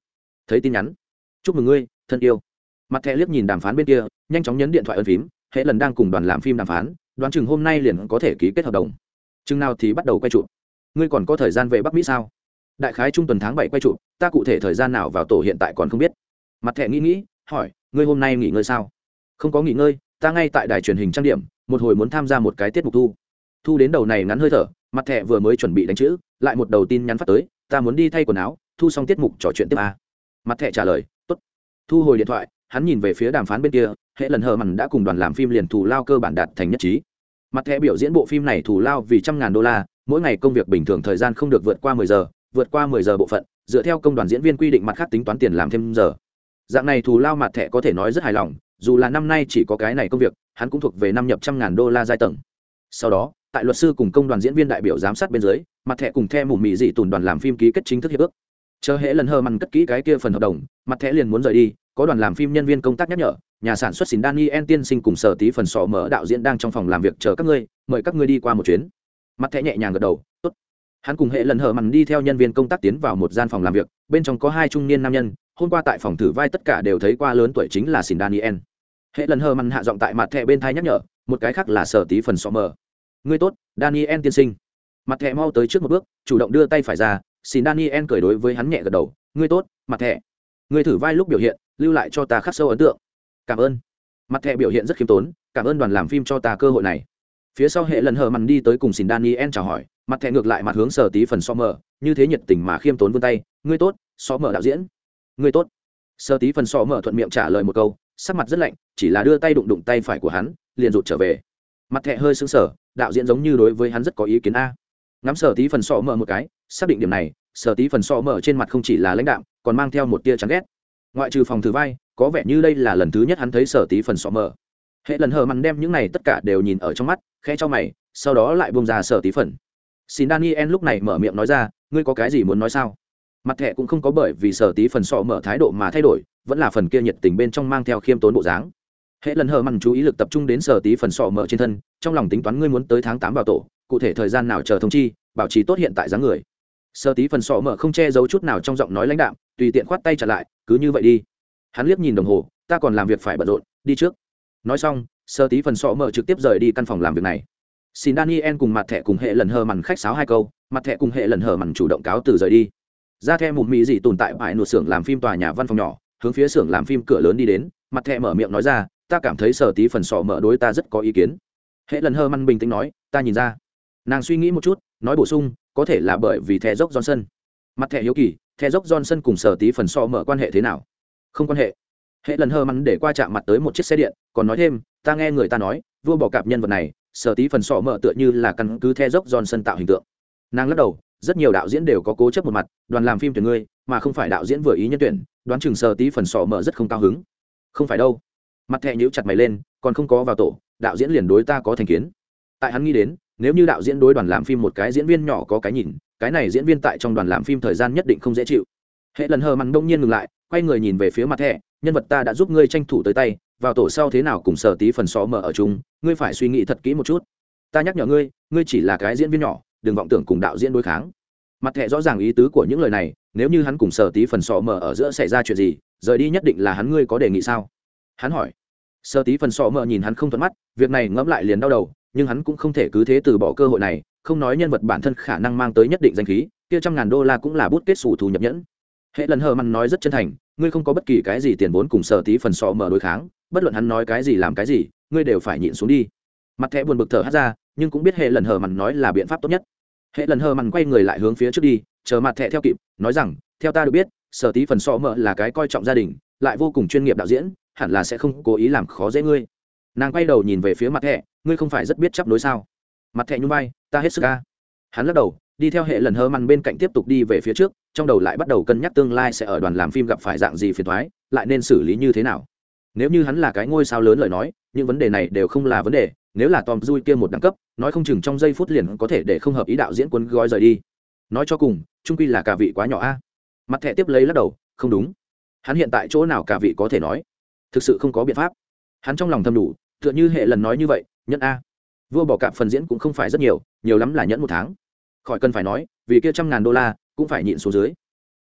Thấy tin nhắn chúc mừng ngươi thân yêu. Mặt thẻ liếc nhìn đàm phán bên kia nhanh chóng nhấn điện thoại ân phím hệ lần đang cùng đoàn làm phim đàm phán đoán chừng hôm nay liền có thể ký kết hợp đồng. Chừng nào thì bắt đầu quay trụ. ngươi còn có thời gian về bắc mỹ sao? Đại khái trung tuần tháng bảy quay trụ, ta cụ thể thời gian nào vào tổ hiện tại còn không biết. Mặt thẻ nghĩ nghĩ hỏi ngươi hôm nay nghỉ ngơi sao? Không có nghỉ ngơi ta ngay tại đài truyền hình trang điểm một hồi muốn tham gia một cái tiết mục thu. Thu đến đầu này ngắn hơi thở mặt thẻ vừa mới chuẩn bị đánh chữ lại một đầu tin nhắn phát tới ta muốn đi thay quần áo thu xong tiết mục trò chuyện tiếp a. Mặt thẻ trả lời thu hồi điện thoại, hắn nhìn về phía đàm phán bên kia, hệ lần hờ mằn đã cùng đoàn làm phim liền thù lao cơ bản đạt thành nhất trí. Mặt thẻ biểu diễn bộ phim này thù lao vì trăm ngàn đô la, mỗi ngày công việc bình thường thời gian không được vượt qua mười giờ, vượt qua mười giờ bộ phận, dựa theo công đoàn diễn viên quy định mặt khác tính toán tiền làm thêm giờ. Dạng này thù lao mặt thẻ có thể nói rất hài lòng, dù là năm nay chỉ có cái này công việc, hắn cũng thuộc về năm nhập trăm ngàn đô la giai tầng. Sau đó, tại luật sư cùng công đoàn diễn viên đại biểu giám sát bên dưới, mặt thẻ cùng theo mù mị dị tùn đoàn làm phim ký kết chính thức hiệp ước chờ hễ lần hờ mằn cất kỹ cái kia phần hợp đồng mặt thẻ liền muốn rời đi có đoàn làm phim nhân viên công tác nhắc nhở nhà sản xuất xin daniel tiên sinh cùng sở tí phần sọ mở đạo diễn đang trong phòng làm việc chờ các ngươi mời các ngươi đi qua một chuyến. Mặt thẻ nhẹ nhàng gật đầu tốt. Hắn cùng hệ lần hờ mằn đi theo nhân viên công tác tiến vào một gian phòng làm việc bên trong có hai trung niên nam nhân hôm qua tại phòng thử vai tất cả đều thấy qua lớn tuổi chính là xin daniel. Hệ lần hờ mằn hạ giọng tại mặt thẻ bên thai nhắc nhở một cái khác là sở tí phần sọ mở, ngươi tốt daniel tiên sinh. Mặt thẻ mau tới trước một bước chủ động đưa tay phải ra xin daniel cười đối với hắn nhẹ gật đầu, ngươi tốt, mặt thẻ. Ngươi thử vai lúc biểu hiện, lưu lại cho ta khắc sâu ấn tượng. Cảm ơn. Mặt thẻ biểu hiện rất khiêm tốn, cảm ơn đoàn làm phim cho ta cơ hội này. Phía sau hệ lần hờ mằn đi tới cùng xin daniel chào hỏi, mặt thẻ ngược lại mặt hướng sở tí phần so mờ, như thế nhiệt tình mà khiêm tốn vươn tay, ngươi tốt, so mờ đạo diễn. Ngươi tốt. Sở tí phần so mờ thuận miệng trả lời một câu, sắc mặt rất lạnh, chỉ là đưa tay đụng đụng tay phải của hắn, liền rụt trở về. Mặt thẹ hơi xứng sờ, đạo diễn giống như đối với hắn rất có ý kiến a. Ngắm sở tí phần so mờ một cái xác định điểm này, sở tí phần so mở trên mặt không chỉ là lãnh đạo còn mang theo một tia chán ghét. Ngoại trừ phòng thử vai, có vẻ như đây là lần thứ nhất hắn thấy sở tí phần so mở. hệ lần hờ mặn đem những này tất cả đều nhìn ở trong mắt khe cho mày, sau đó lại bông ra sở tí phần. Xin daniel lúc này mở miệng nói ra, ngươi có cái gì muốn nói sao? Mặt thẻ cũng không có bởi vì sở tí phần sọ mở thái độ mà thay đổi, vẫn là phần kia nhiệt tình bên trong mang theo khiêm tốn bộ dáng. Hệ lần hờ mặn chú ý lực tập trung đến sở tí phần sọ mở trên thân, trong lòng tính toán ngươi muốn tới tháng tám vào tổ, cụ thể thời gian nào chờ thông chi, bảo trì tốt hiện tại dáng người. Sơ tí phần sọ mở không che giấu chút nào trong giọng nói lãnh đạm, tùy tiện khoát tay trả lại, cứ như vậy đi. Hắn liếc nhìn đồng hồ, ta còn làm việc phải bận rộn, đi trước. Nói xong, sơ tí phần sọ mở trực tiếp rời đi căn phòng làm việc này. Xin daniel cùng mặt thẻ cùng hệ lần hờ mằn khách sáo hai câu, mặt thẻ cùng hệ lần hờ mằn chủ động cáo từ rời đi. Ra theo một mỹ dị tồn tại bãi nụt xưởng làm phim tòa nhà văn phòng nhỏ, hướng phía xưởng làm phim cửa lớn đi đến, mặt thẻ mở miệng nói ra, ta cảm thấy sở tí phần sọ mở đối ta rất có ý kiến. Hệ lần hơ măn bình tĩnh nói, ta nhìn ra. Nàng suy nghĩ một chút, nói bổ sung có thể là bởi vì thẻ dốc johnson. Mặt thẻ hiếu kỳ thẻ dốc johnson cùng sở tí phần so mở quan hệ thế nào? Không quan hệ. Hệ lần hơ mắn để qua chạm mặt tới một chiếc xe điện, còn nói thêm, ta nghe người ta nói, vua bỏ cạp nhân vật này, sở tí phần sọ mở tựa như là căn cứ the dốc johnson tạo hình tượng. Nàng lắc đầu, rất nhiều đạo diễn đều có cố chấp một mặt, đoàn làm phim tuyển ngươi, mà không phải đạo diễn vừa ý nhân tuyển, đoán chừng sở tí phần sọ mở rất không cao hứng. Không phải đâu. Mặt thẹ nhíu chặt mày lên, còn không có vào tổ, đạo diễn liền đối ta có thành kiến. Tại hắn nghĩ đến nếu như đạo diễn đối đoàn làm phim một cái diễn viên nhỏ có cái nhìn, cái này diễn viên tại trong đoàn làm phim thời gian nhất định không dễ chịu. Hệ lần hờ mặn đông nhiên ngừng lại, quay người nhìn về phía mặt thẻ nhân vật ta đã giúp ngươi tranh thủ tới tay, vào tổ sau thế nào cùng sở tí phần xó mở ở chung, ngươi phải suy nghĩ thật kỹ một chút. Ta nhắc nhở ngươi ngươi chỉ là cái diễn viên nhỏ, đừng vọng tưởng cùng đạo diễn đối kháng. Mặt thẻ rõ ràng ý tứ của những lời này, nếu như hắn cùng sở tí phần xó mở ở giữa xảy ra chuyện gì, rời đi nhất định là hắn ngươi có đề nghị sao? Hắn hỏi. Sở tí phần xó mở nhìn hắn không thuận mắt, việc này ngẫm lại liền đau đầu nhưng hắn cũng không thể cứ thế từ bỏ cơ hội này, không nói nhân vật bản thân khả năng mang tới nhất định danh khí, kia trăm ngàn đô la cũng là bút kết xù thu nhập nhẫn. Hệ lần hờ mặn nói rất chân thành, ngươi không có bất kỳ cái gì tiền vốn cùng sở tí phần sọ mở đối kháng, bất luận hắn nói cái gì làm cái gì, ngươi đều phải nhịn xuống đi. Mặt thẻ buồn bực thở hát ra, nhưng cũng biết hệ lần hờ mặn nói là biện pháp tốt nhất. Hệ lần hờ mặn quay người lại hướng phía trước đi, chờ mặt thẻ theo kịp, nói rằng, theo ta được biết, sở tí phần sọ mở là cái coi trọng gia đình, lại vô cùng chuyên nghiệp đạo diễn, hẳn là sẽ không cố ý làm khó dễ ngươi nàng quay đầu nhìn về phía mặt thẹ ngươi không phải rất biết chấp đối sao? Mặt thẹ nhung vai, ta hết sức ca hắn lắc đầu, đi theo hệ lần hơ măn bên cạnh tiếp tục đi về phía trước, trong đầu lại bắt đầu cân nhắc tương lai sẽ ở đoàn làm phim gặp phải dạng gì phiền thoái lại nên xử lý như thế nào. Nếu như hắn là cái ngôi sao lớn lời nói, những vấn đề này đều không là vấn đề, nếu là tom dui kia một đẳng cấp, nói không chừng trong giây phút liền có thể để không hợp ý đạo diễn quân gói rời đi. Nói cho cùng trung quy là cả vị quá nhỏ a. Mặt thẻ tiếp lấy lắc đầu, không đúng. Hắn hiện tại chỗ nào cả vị có thể nói? Thực sự không có biện pháp hắn trong lòng thầm đủ, tựa như hệ lần nói như vậy, nhẫn a, vua bỏ cạp phần diễn cũng không phải rất nhiều nhiều lắm là nhẫn một tháng. Khỏi cần phải nói, vì kia trăm ngàn đô la, cũng phải nhịn xuống dưới.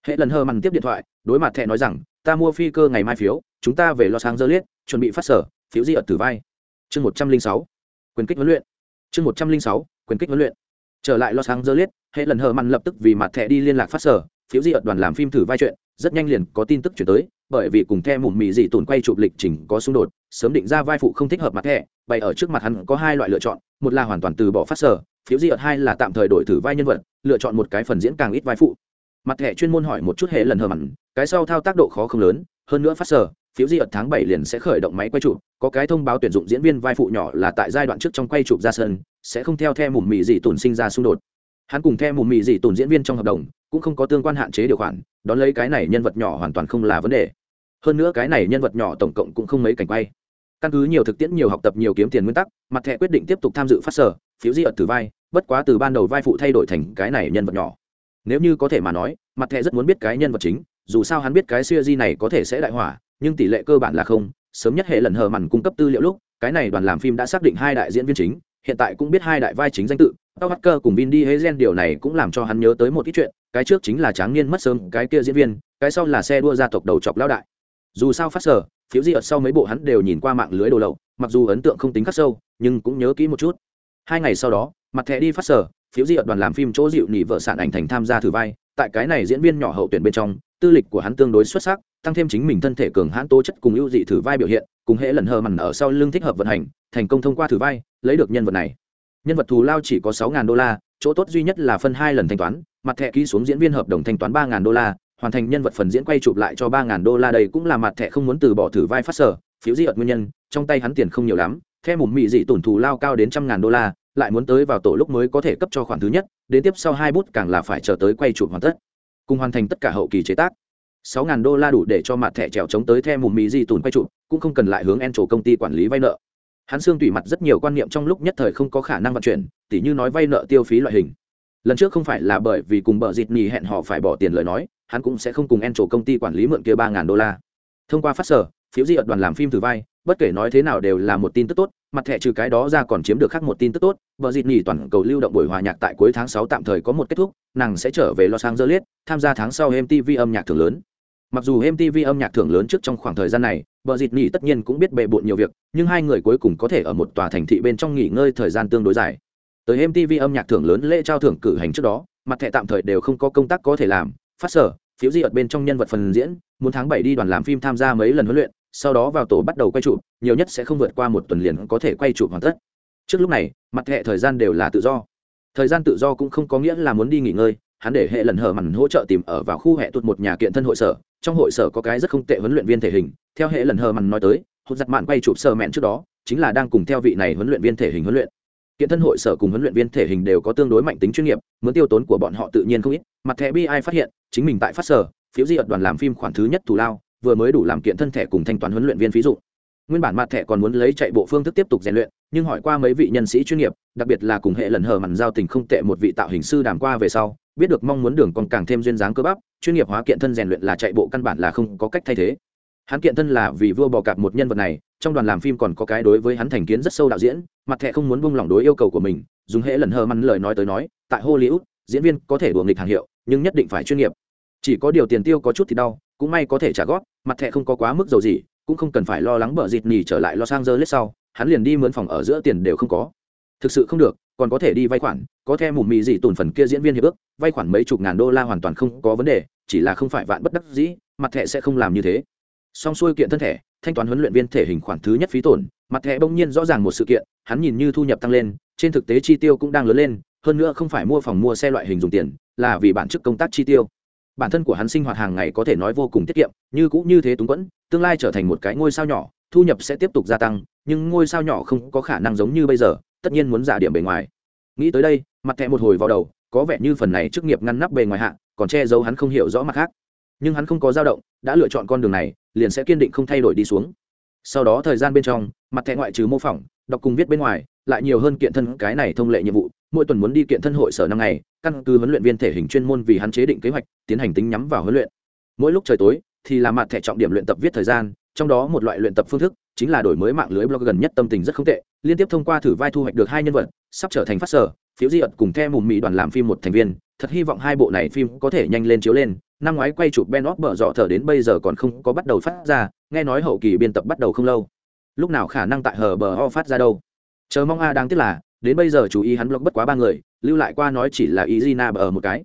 Hệ lần hơ mằn tiếp điện thoại, đối mặt thẹ nói rằng, ta mua phi cơ ngày mai phiếu, chúng ta về lo sáng dơ liết chuẩn bị phát sở, phiếu di ở tử vai chương một trăm linh sáu, quyền kích huấn luyện. Chương một trăm linh sáu, quyền kích huấn luyện. Trở lại lo sáng dơ liết hệ lần hờ mằn lập tức vì mặt thẹ đi liên lạc phát sở, phiếu di ở đoàn làm phim thử vai chuyện, rất nhanh liền có tin tức chuyển tới, bởi vì cùng theo mùm mì dị tổn quay chụp lịch trình có xung đột sớm định ra vai phụ không thích hợp mặt thẻ, bày ở trước mặt hắn có hai loại lựa chọn, một là hoàn toàn từ bỏ phát sở, phiếu di ợt hai là tạm thời đổi thử vai nhân vật, lựa chọn một cái phần diễn càng ít vai phụ. Mặt thẻ chuyên môn hỏi một chút hệ lần hờ mặn, cái sau thao tác độ khó không lớn, hơn nữa phát sở, phiếu di ợt tháng bảy liền sẽ khởi động máy quay chụp, có cái thông báo tuyển dụng diễn viên vai phụ nhỏ là tại giai đoạn trước trong quay chụp ra sân, sẽ không theo theo mùm mì dị tồn sinh ra xung đột. Hắn cùng theo mùm mì dị tồn diễn viên trong hợp đồng, cũng không có tương quan hạn chế điều khoản, đón lấy cái này nhân vật nhỏ hoàn toàn không là vấn đề. Hơn nữa cái này nhân vật nhỏ tổng cộng cũng không mấy cảnh quay căn cứ nhiều thực tiễn, nhiều học tập, nhiều kiếm tiền nguyên tắc, mặt thẻ quyết định tiếp tục tham dự phát sở, phiếu di ẩn từ vai, bất quá từ ban đầu vai phụ thay đổi thành cái này nhân vật nhỏ. Nếu như có thể mà nói, mặt thẻ rất muốn biết cái nhân vật chính, dù sao hắn biết cái siêu di này có thể sẽ đại hỏa, nhưng tỷ lệ cơ bản là không. Sớm nhất hệ lần hờ mằn cung cấp tư liệu lúc, cái này đoàn làm phim đã xác định hai đại diễn viên chính, hiện tại cũng biết hai đại vai chính danh tự. Tao hacker cùng vin đi hay gen điều này cũng làm cho hắn nhớ tới một ít chuyện, cái trước chính là tráng niên mất sớm, cái kia diễn viên, cái sau là xe đua gia tộc đầu chọc lão đại dù sao phát sở phiếu di ở sau mấy bộ hắn đều nhìn qua mạng lưới đồ lậu, mặc dù ấn tượng không tính khắc sâu, nhưng cũng nhớ kỹ một chút. Hai ngày sau đó, mặt thẻ đi phát sở phiếu di ở đoàn làm phim chỗ dịu nỉ vợ sản ảnh thành tham gia thử vai, tại cái này diễn viên nhỏ hậu tuyển bên trong, tư lịch của hắn tương đối xuất sắc, tăng thêm chính mình thân thể cường hãn tố chất cùng ưu dị thử vai biểu hiện, cùng hễ lần hờ mằn ở sau lưng thích hợp vận hành, thành công thông qua thử vai, lấy được nhân vật này. Nhân vật thù lao chỉ có sáu đô la, chỗ tốt duy nhất là phân hai lần thanh toán, mặt thẻ ký xuống diễn viên hợp đồng thanh toán ba đô la hoàn thành nhân vật phần diễn quay chụp lại cho ba ngàn đô la đây cũng là mặt thẻ không muốn từ bỏ thử vai phát sở, phiếu di ợt nguyên nhân, trong tay hắn tiền không nhiều lắm, theo một mị dị tổn thù lao cao đến trăm ngàn đô la, lại muốn tới vào tổ lúc mới có thể cấp cho khoản thứ nhất, đến tiếp sau hai bút càng là phải chờ tới quay chụp hoàn tất. Cùng hoàn thành tất cả hậu kỳ chế tác. Sáu ngàn đô la đủ để cho mặt thẻ trèo chống tới theo một mị dị tổn quay chụp, cũng không cần lại hướng en chỗ công ty quản lý vay nợ. Hắn xương tùy mặt rất nhiều quan niệm trong lúc nhất thời không có khả năng vận chuyển, tỉ như nói vay nợ tiêu phí loại hình. Lần trước không phải là bởi vì cùng bờ dịt nhì hẹn họ phải bỏ tiền lời nói hắn cũng sẽ không cùng en trổ công ty quản lý mượn kia ba ngàn đô la. Thông qua phát sở, phiếu di ợt đoàn làm phim thử vai, bất kể nói thế nào đều là một tin tức tốt, mặt thẻ trừ cái đó ra còn chiếm được khác một tin tức tốt. Vợ dịt nghỉ toàn cầu lưu động buổi hòa nhạc tại cuối tháng sáu tạm thời có một kết thúc, nàng sẽ trở về los angeles, tham gia tháng sau mtv âm nhạc thưởng lớn. Mặc dù mtv âm nhạc thưởng lớn trước trong khoảng thời gian này vợ dịt nghỉ tất nhiên cũng biết bề bộn nhiều việc, nhưng hai người cuối cùng có thể ở một tòa thành thị bên trong nghỉ ngơi thời gian tương đối dài. Tới mtv âm nhạc thưởng lớn lễ trao thưởng cử hành trước đó, mặt thẻ tạm thời đều không có công tác có thể làm phát sở, phiếu di ở bên trong nhân vật phần diễn, muốn tháng bảy đi đoàn làm phim tham gia mấy lần huấn luyện, sau đó vào tổ bắt đầu quay chụp, nhiều nhất sẽ không vượt qua một tuần liền có thể quay chụp hoàn tất. Trước lúc này, mặt hệ thời gian đều là tự do. Thời gian tự do cũng không có nghĩa là muốn đi nghỉ ngơi, hắn để hệ lần hở mặn hỗ trợ tìm ở vào khu hệ tụt một nhà kiện thân hội sở, trong hội sở có cái rất không tệ huấn luyện viên thể hình, theo hệ lần hở mặn nói tới hốt giặt mạn quay chụp sơ mẹn trước đó, chính là đang cùng theo vị này huấn luyện viên thể hình huấn luyện kiện thân hội sở cùng huấn luyện viên thể hình đều có tương đối mạnh tính chuyên nghiệp, muốn tiêu tốn của bọn họ tự nhiên không ít. Mặt thẻ bi ai phát hiện, chính mình tại phát sở, phiếu di ợt đoàn làm phim khoản thứ nhất thù lao, vừa mới đủ làm kiện thân thẻ cùng thanh toán huấn luyện viên phí dụ nguyên bản mặt thẻ còn muốn lấy chạy bộ phương thức tiếp tục rèn luyện, nhưng hỏi qua mấy vị nhân sĩ chuyên nghiệp, đặc biệt là cùng hệ lần hờ mặn giao tình không tệ một vị tạo hình sư đàm qua về sau, biết được mong muốn đường còn càng thêm duyên dáng cơ bắp, chuyên nghiệp hóa kiện thân rèn luyện là chạy bộ căn bản là không có cách thay thế hắn kiện thân là vì vua bò cạp một nhân vật này, trong đoàn làm phim còn có cái đối với hắn thành kiến rất sâu đạo diễn, mặt thẹ không muốn buông lỏng đối yêu cầu của mình, dùng hệ lần hờ mắn lời nói tới nói, tại hollywood, diễn viên có thể đùa nghịch hàng hiệu, nhưng nhất định phải chuyên nghiệp. Chỉ có điều tiền tiêu có chút thì đau, cũng may có thể trả góp, mặt thẹ không có quá mức dầu gì cũng không cần phải lo lắng bở dịt nhì trở lại lo sang giờ lết sau, hắn liền đi mướn phòng ở giữa tiền đều không có. Thực sự không được, còn có thể đi vay khoản, có theo mù mì gì tùn phần kia diễn viên hiệp ước, vay khoản mấy chục ngàn đô la hoàn toàn không có vấn đề, chỉ là không phải vạn bất đắc dĩ, mặt Thẹ sẽ không làm như thế xong xuôi kiện thân thể, thanh toán huấn luyện viên thể hình khoản thứ nhất phí tổn, mặt thẻ bỗng nhiên rõ ràng một sự kiện, hắn nhìn như thu nhập tăng lên, trên thực tế chi tiêu cũng đang lớn lên, hơn nữa không phải mua phòng mua xe loại hình dùng tiền, là vì bản chức công tác chi tiêu. Bản thân của hắn sinh hoạt hàng ngày có thể nói vô cùng tiết kiệm, như cũng như thế túng quẫn, tương lai trở thành một cái ngôi sao nhỏ, thu nhập sẽ tiếp tục gia tăng, nhưng ngôi sao nhỏ không có khả năng giống như bây giờ, tất nhiên muốn giả điểm bề ngoài. Nghĩ tới đây, mặt thẹ một hồi vào đầu, có vẻ như phần này chức nghiệp ngăn nắp bề ngoài hạ, còn che giấu hắn không hiểu rõ mặt khác. Nhưng hắn không có dao động, đã lựa chọn con đường này liền sẽ kiên định không thay đổi đi xuống. Sau đó thời gian bên trong, mặt thẻ ngoại trừ mô phỏng, đọc cùng viết bên ngoài, lại nhiều hơn kiện thân cái này thông lệ nhiệm vụ. Mỗi tuần muốn đi kiện thân hội sở năm ngày, căn cứ huấn luyện viên thể hình chuyên môn vì hắn chế định kế hoạch, tiến hành tính nhắm vào huấn luyện. Mỗi lúc trời tối, thì là mặt thẻ trọng điểm luyện tập viết thời gian, trong đó một loại luyện tập phương thức chính là đổi mới mạng lưới blog gần nhất tâm tình rất không tệ, liên tiếp thông qua thử vai thu hoạch được hai nhân vật, sắp trở thành phát sở, phiếu di ật cùng theo mùm mỹ đoàn làm phim một thành viên thật hy vọng hai bộ này phim có thể nhanh lên chiếu lên. Năm ngoái quay chụp ben óc bở dọ thở đến bây giờ còn không có bắt đầu phát ra, nghe nói hậu kỳ biên tập bắt đầu không lâu. Lúc nào khả năng tại hờ bờ ho phát ra đâu? Chờ mong a đáng tiếc là, đến bây giờ chú ý hắn blog bất quá ba người, lưu lại qua nói chỉ là ý Gina ở một cái.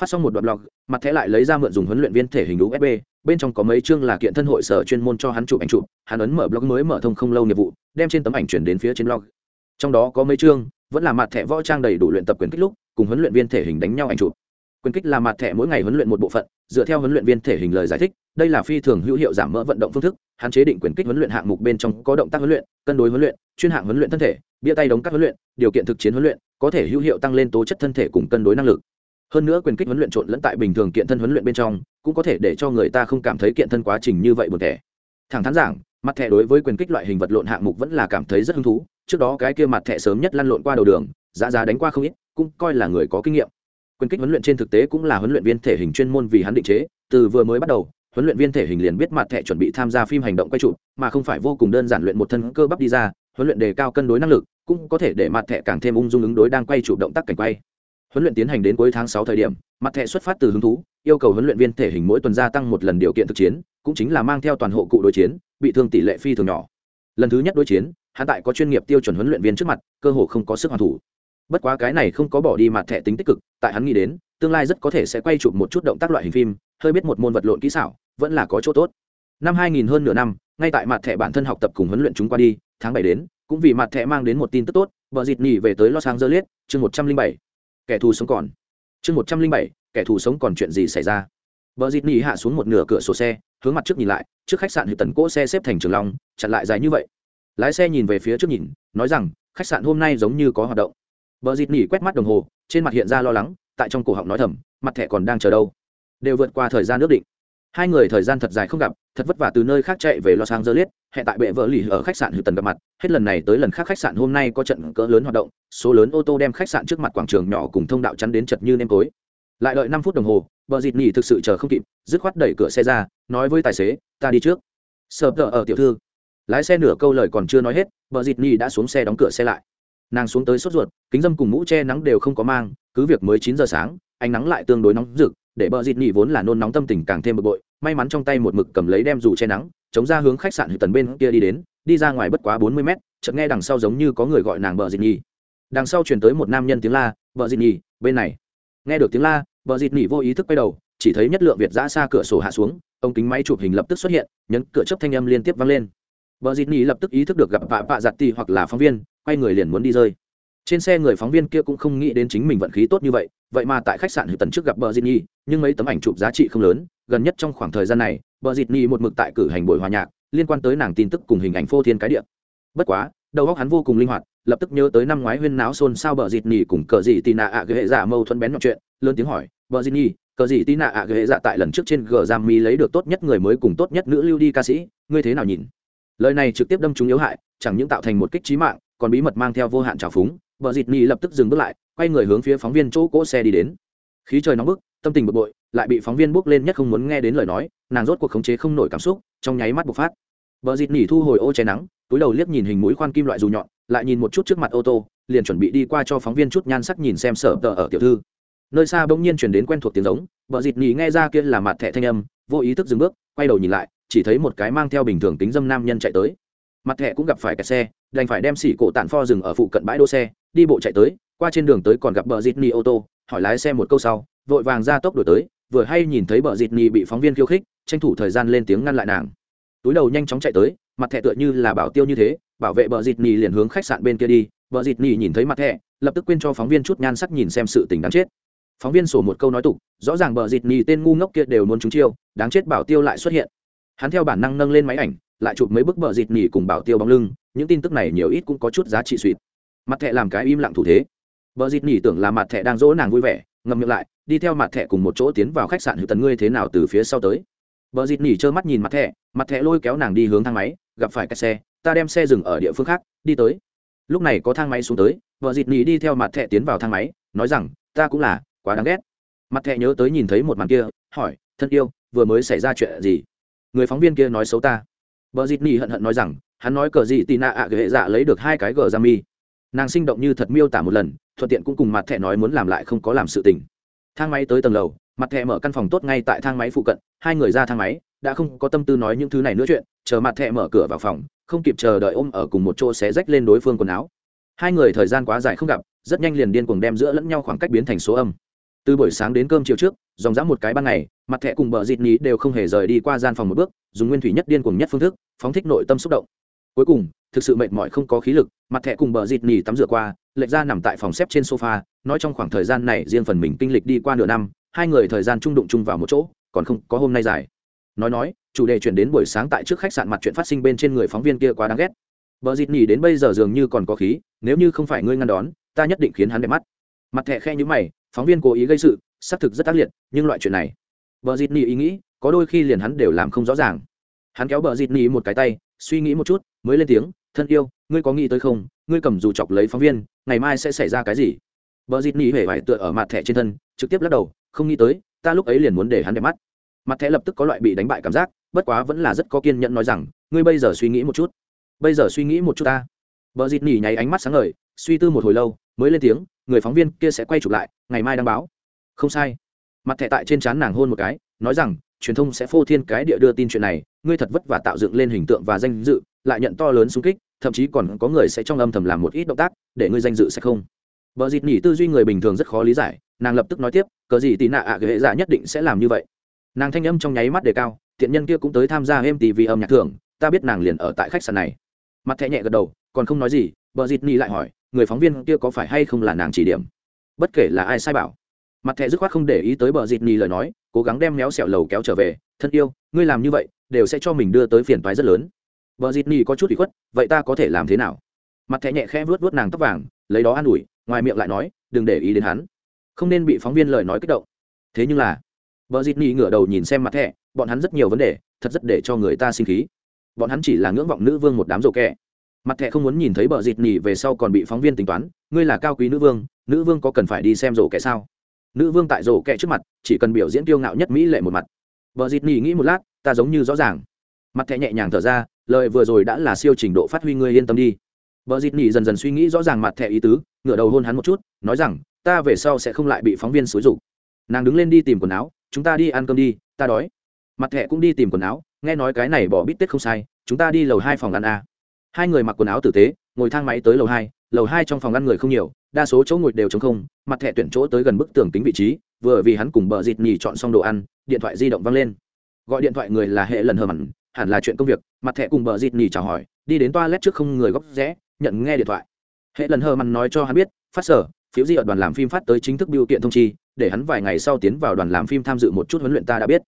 Phát xong một đoạn blog, mặt thẻ lại lấy ra mượn dùng huấn luyện viên thể hình usb bên trong có mấy chương là kiện thân hội sở chuyên môn cho hắn chụp ảnh chụp, hắn ấn mở blog mới mở thông không lâu nghiệp vụ, đem trên tấm ảnh chuyển đến phía trên blog. Trong đó có mấy chương vẫn là mặt thẻ võ trang đầy đủ luyện tập quyền kích lúc, cùng huấn luyện viên thể hình đánh nhau ảnh chụp. Quyền kích là mặt thẻ mỗi ngày huấn luyện một bộ phận, dựa theo huấn luyện viên thể hình lời giải thích, đây là phi thường hữu hiệu giảm mỡ vận động phương thức, hạn chế định quyền kích huấn luyện hạng mục bên trong có động tác huấn luyện, cân đối huấn luyện, chuyên hạng huấn luyện thân thể, bia tay đóng các huấn luyện, điều kiện thực chiến huấn luyện, có thể hữu hiệu tăng lên tố chất thân thể cùng cân đối năng lực. Hơn nữa quyền kích huấn luyện trộn lẫn tại bình thường kiện thân huấn luyện bên trong, cũng có thể để cho người ta không cảm thấy kiện thân quá trình như vậy buồn thẻ thẳng thắn giảng, mặt thẻ đối với quyền kích loại hình vật lộn hạng mục vẫn là cảm thấy rất hứng thú trước đó cái kia mặt thẻ sớm nhất lăn lộn qua đầu đường, giá giá đánh qua không ít, cũng coi là người có kinh nghiệm. Quyền kích huấn luyện trên thực tế cũng là huấn luyện viên thể hình chuyên môn vì hắn định chế, từ vừa mới bắt đầu, huấn luyện viên thể hình liền biết mặt thẻ chuẩn bị tham gia phim hành động quay trụ mà không phải vô cùng đơn giản luyện một thân cơ bắp đi ra, huấn luyện đề cao cân đối năng lực, cũng có thể để mặt thẻ càng thêm ung dung ứng đối đang quay trụ động tác cảnh quay. Huấn luyện tiến hành đến cuối tháng sáu thời điểm, mặt thẻ xuất phát từ hứng thú, yêu cầu huấn luyện viên thể hình mỗi tuần gia tăng một lần điều kiện thực chiến, cũng chính là mang theo toàn hộ cụ đối chiến, bị thương tỷ lệ phi thường nhỏ. Lần thứ nhất đối chiến hắn tại có chuyên nghiệp tiêu chuẩn huấn luyện viên trước mặt, cơ hồ không có sức hoàn thủ. Bất quá cái này không có bỏ đi mặt thẻ tính tích cực, tại hắn nghĩ đến, tương lai rất có thể sẽ quay chụp một chút động tác loại hình phim, hơi biết một môn vật lộn kỹ xảo, vẫn là có chỗ tốt. Năm 2000 hơn nửa năm, ngay tại mặt thẻ bản thân học tập cùng huấn luyện chúng qua đi, tháng bảy đến, cũng vì mặt thẻ mang đến một tin tức tốt vợ dịt nỉ về tới los angeles, chương một trăm linh bảy. Kẻ thù sống còn. Chương một trăm linh bảy, kẻ thù sống còn chuyện gì xảy ra? Vợ dịt nỉ hạ xuống một nửa cửa sổ xe, hướng mặt trước nhìn lại, trước khách sạn hiệp tần cỗ xe xếp thành trường long, chặn lại dài như vậy lái xe nhìn về phía trước nhìn, nói rằng, khách sạn hôm nay giống như có hoạt động. Vợ dịt nỉ quét mắt đồng hồ, trên mặt hiện ra lo lắng, tại trong cổ họng nói thầm, mặt thẻ còn đang chờ đâu? Đều vượt qua thời gian nước định. Hai người thời gian thật dài không gặp, thật vất vả từ nơi khác chạy về los angeles, hẹn tại bệ vợ lì ở khách sạn hữu tần gặp mặt. Hết lần này tới lần khác khách sạn hôm nay có trận cỡ lớn hoạt động, số lớn ô tô đem khách sạn trước mặt quảng trường nhỏ cùng thông đạo chắn đến chật như nêm tối. Lại đợi năm phút đồng hồ vợ dịt nỉ thực sự chờ không kịp, dứt khoát đẩy cửa xe ra, nói với tài xế, ta đi trước. Sợ tờ ở tiểu thư lái xe nửa câu lời còn chưa nói hết vợ dịt nhi đã xuống xe đóng cửa xe lại. Nàng xuống tới sốt ruột, kính dâm cùng mũ che nắng đều không có mang, cứ việc mới chín giờ sáng, ánh nắng lại tương đối nóng rực, để bờ dịt nhị vốn là nôn nóng tâm tình càng thêm bực bội, may mắn trong tay một mực cầm lấy đem dù che nắng, chống ra hướng khách sạn hữu tần bên kia đi đến, đi ra ngoài bất quá bốn mươi mét, chợt nghe đằng sau giống như có người gọi nàng bờ dịt nhị đằng sau chuyển tới một nam nhân tiếng la, bờ dịt nhị bên này. Nghe được tiếng la, bờ dịt nhị vô ý thức quay đầu, chỉ thấy nhất lượng việt giã xa cửa sổ hạ xuống, ông kính máy chụp hình lập tức xuất hiện, nhấn cửa chấp thanh âm liên tiếp vang lên bờ dịt nhị lập tức ý thức được gặp vạ vạ giặt tì hoặc là phóng viên, quay người liền muốn đi rơi. Trên xe người phóng viên kia cũng không nghĩ đến chính mình vận khí tốt như vậy vậy mà tại khách sạn hữu tần trước gặp bờ dịt nhi nhưng mấy tấm ảnh chụp giá trị không lớn, gần nhất trong khoảng thời gian này, bờ dịt nhi một mực tại cử hành buổi hòa nhạc, liên quan tới nàng tin tức cùng hình ảnh phô thiên cái địa. Bất quá, đầu óc hắn vô cùng linh hoạt, lập tức nhớ tới năm ngoái huyên náo xôn xao bờ dịt nhi cùng cờ dị tì ạ ghệ hệ dạ giả mâu thuẫn bén nhọn chuyện, lớn tiếng hỏi, bờ dịt nhi cờ dị tì ạ ghệ hệ dạ giả tại lần trước trên G giam lấy được tốt nhất người mới cùng tốt nhất nữ lưu đi ca sĩ, ngươi thế nào nhìn? Lời này trực tiếp đâm trúng yếu hại chẳng những tạo thành một kích trí mạng còn bí mật mang theo vô hạn trào phúng. Bờ Dịt Nhi lập tức dừng bước lại, quay người hướng phía phóng viên chỗ cỗ xe đi đến. khí trời nóng bức tâm tình bực bội lại bị phóng viên bước lên nhất không muốn nghe đến lời nói nàng rốt cuộc khống chế không nổi cảm xúc trong nháy mắt bộc phát. Vợ dịt nỉ thu hồi ô che nắng túi đầu liếc nhìn hình mũi khoan kim loại dù nhọn lại nhìn một chút trước mặt ô tô liền chuẩn bị đi qua cho phóng viên chút nhan sắc nhìn xem sở tờ ở tiểu thư. Nơi xa bỗng nhiên chuyển đến quen thuộc tiếng giống vợ dịt nỉ nghe ra kia là mặt thẻ thanh âm vô ý thức dừng bước quay đầu nhìn lại chỉ thấy một cái mang theo bình thường tính dâm nam nhân chạy tới. Mặt thẻ cũng gặp phải kẹt xe, đành phải đem xỉ cổ tàn pho dừng ở phụ cận bãi đỗ xe, đi bộ chạy tới, qua trên đường tới còn gặp bờ dịt ni ô tô, hỏi lái xe một câu sau, vội vàng ra tốc đổi tới, vừa hay nhìn thấy bờ dịt ni bị phóng viên khiêu khích, tranh thủ thời gian lên tiếng ngăn lại nàng. Túi đầu nhanh chóng chạy tới, mặt thẻ tựa như là bảo tiêu như thế, bảo vệ bờ dịt ni liền hướng khách sạn bên kia đi, bờ dịt ni nhìn thấy mặt thẻ, lập tức quên cho phóng viên chút nhan sắc nhìn xem sự tình đáng chết. Phóng viên sổ một câu nói tục, rõ ràng bờ dịt ni tên ngu ngốc kia đều muốn trúng chiêu, đáng chết bảo tiêu lại xuất hiện hắn theo bản năng nâng lên máy ảnh, lại chụp mấy bức bờ dịt nỉ cùng bảo tiêu bóng lưng, những tin tức này nhiều ít cũng có chút giá trị suỵt mặt thẹ làm cái im lặng thủ thế. Bờ dịt nỉ tưởng là mặt thẹ đang dỗ nàng vui vẻ, ngậm miệng lại, đi theo mặt thẹ cùng một chỗ tiến vào khách sạn hữu tần. Ngươi thế nào từ phía sau tới? Bờ dịt nỉ trơ mắt nhìn mặt thẹ mặt thẹ lôi kéo nàng đi hướng thang máy, gặp phải cái xe, ta đem xe dừng ở địa phương khác, đi tới. Lúc này có thang máy xuống tới vợ dịt nỉ đi theo mặt thẹ tiến vào thang máy, nói rằng, ta cũng là, quá đáng ghét. Mặt thẹ nhớ tới nhìn thấy một màn kia, hỏi, thân yêu, vừa mới xảy ra chuyện gì? Người phóng viên kia nói xấu ta Bờ Dịt Nỉ hận hận nói rằng, hắn nói cờ gì tì nạ ạ ghệ dạ lấy được hai cái gờ ra mi. Nàng sinh động như thật miêu tả một lần, thuận tiện cũng cùng mặt thẻ nói muốn làm lại không có làm sự tình. Thang máy tới tầng lầu, mặt thẻ mở căn phòng tốt ngay tại thang máy phụ cận, hai người ra thang máy, đã không có tâm tư nói những thứ này nữa chuyện, chờ mặt thẻ mở cửa vào phòng, không kịp chờ đợi ôm ở cùng một chỗ xé rách lên đối phương quần áo. Hai người thời gian quá dài không gặp, rất nhanh liền điên cuồng đem giữa lẫn nhau khoảng cách biến thành số âm từ buổi sáng đến cơm chiều trước, dòng dã một cái ban ngày, mặt thẻ cùng bờ dịt nhí đều không hề rời đi qua gian phòng một bước, dùng nguyên thủy nhất điên cùng nhất phương thức, phóng thích nội tâm xúc động. Cuối cùng, thực sự mệt mỏi không có khí lực, mặt thẻ cùng bờ dịt nhì tắm rửa qua, lệch ra nằm tại phòng xếp trên sofa, nói trong khoảng thời gian này riêng phần mình kinh lịch đi qua nửa năm, hai người thời gian trung đụng chung vào một chỗ, còn không có hôm nay dài. Nói nói, chủ đề chuyển đến buổi sáng tại trước khách sạn mặt chuyện phát sinh bên trên người phóng viên kia quá đáng ghét. Bờ dịt nhì đến bây giờ dường như còn có khí, nếu như không phải ngươi ngăn đón, ta nhất định khiến hắn đẹp mắt. Mặt thẻ khe như mày phóng viên cố ý gây sự, xác thực rất tác liệt, nhưng loại chuyện này vợ dịt nỉ ý nghĩ, có đôi khi liền hắn đều làm không rõ ràng. Hắn kéo bờ dịt nỉ một cái tay, suy nghĩ một chút, mới lên tiếng, thân yêu, ngươi có nghĩ tới không? Ngươi cầm dù chọc lấy phóng viên, ngày mai sẽ xảy ra cái gì? Vợ dịt nỉ hể vải tựa ở mặt thẻ trên thân, trực tiếp lắc đầu, không nghĩ tới, ta lúc ấy liền muốn để hắn đẹp mắt. Mặt thẻ lập tức có loại bị đánh bại cảm giác, bất quá vẫn là rất có kiên nhẫn nói rằng, ngươi bây giờ suy nghĩ một chút, bây giờ suy nghĩ một chút ta. Vợ dịt nỉ nháy ánh mắt sáng ngời, suy tư một hồi lâu, mới lên tiếng người phóng viên kia sẽ quay chụp lại ngày mai đăng báo. Không sai. Mặt thẻ tại trên trán nàng hôn một cái nói rằng truyền thông sẽ phô thiên cái địa đưa tin chuyện này ngươi thật vất và tạo dựng lên hình tượng và danh dự lại nhận to lớn xung kích thậm chí còn có người sẽ trong âm thầm làm một ít động tác để ngươi danh dự sẽ không. Vợ dịt nỉ tư duy người bình thường rất khó lý giải nàng lập tức nói tiếp cờ gì tì nạ ạ à, hệ giả dạ nhất định sẽ làm như vậy. Nàng thanh âm trong nháy mắt đề cao thiện nhân kia cũng tới tham gia êm vì âm nhạc thưởng ta biết nàng liền ở tại khách sạn này. Mặt thẻ nhẹ gật đầu còn không nói gì vợ dịt nỉ lại hỏi người phóng viên kia có phải hay không là nàng chỉ điểm? Bất kể là ai sai bảo. Mặt thẻ dứt khoát không để ý tới bờ dịt nhì lời nói, cố gắng đem méo xẹo lầu kéo trở về, thân yêu, ngươi làm như vậy, đều sẽ cho mình đưa tới phiền toái rất lớn. Bờ dịt nhì có chút bị khuất, vậy ta có thể làm thế nào? Mặt thẻ nhẹ khẽ vuốt vuốt nàng tóc vàng, lấy đó an ủi, ngoài miệng lại nói, đừng để ý đến hắn. Không nên bị phóng viên lời nói kích động. Thế nhưng là, bờ dịt nhì ngửa đầu nhìn xem mặt thẻ, bọn hắn rất nhiều vấn đề, thật rất để cho người ta sinh khí. Bọn hắn chỉ là ngưỡng vọng nữ vương một đám rổ kẹ mặt Thẹ không muốn nhìn thấy bờ dịt nhì về sau còn bị phóng viên tính toán, ngươi là cao quý nữ vương nữ vương có cần phải đi xem rổ kẻ sao? Nữ vương tại rổ kẻ trước mặt, chỉ cần biểu diễn kiêu ngạo nhất mỹ lệ một mặt. Vợ dịt nhì nghĩ một lát, ta giống như rõ ràng. Mặt Thẹ nhẹ nhàng thở ra, lời vừa rồi đã là siêu trình độ phát huy ngươi yên tâm đi. Vợ dịt nhì dần dần suy nghĩ rõ ràng mặt Thẹ ý tứ, ngửa đầu hôn hắn một chút, nói rằng, ta về sau sẽ không lại bị phóng viên xúi rục. Nàng đứng lên đi tìm quần áo, chúng ta đi ăn cơm đi, ta đói. Mặt Thẹ cũng đi tìm quần áo, nghe nói cái này bỏ bít tết không sai, chúng ta đi lầu hai phòng ăn a hai người mặc quần áo tử tế, ngồi thang máy tới lầu hai lầu hai trong phòng ăn người không nhiều, đa số chỗ ngồi đều t không, mặt thẻ tuyển chỗ tới gần bức tường tính vị trí, vừa vì hắn cùng bờ dịt nhì chọn xong đồ ăn, điện thoại di động văng lên. Gọi điện thoại người là hệ lần hờ mặn, hẳn là chuyện công việc, mặt thẻ cùng bờ dịt nhì chào hỏi, đi đến toilet trước không người góc rẽ, nhận nghe điện thoại. Hệ lần hờ mặn nói cho hắn biết, phát sở, phiếu di ở đoàn làm phim phát tới chính thức biểu kiện thông chi, để hắn vài ngày sau tiến vào đoàn làm phim tham dự một chút huấn luyện ta đã biết.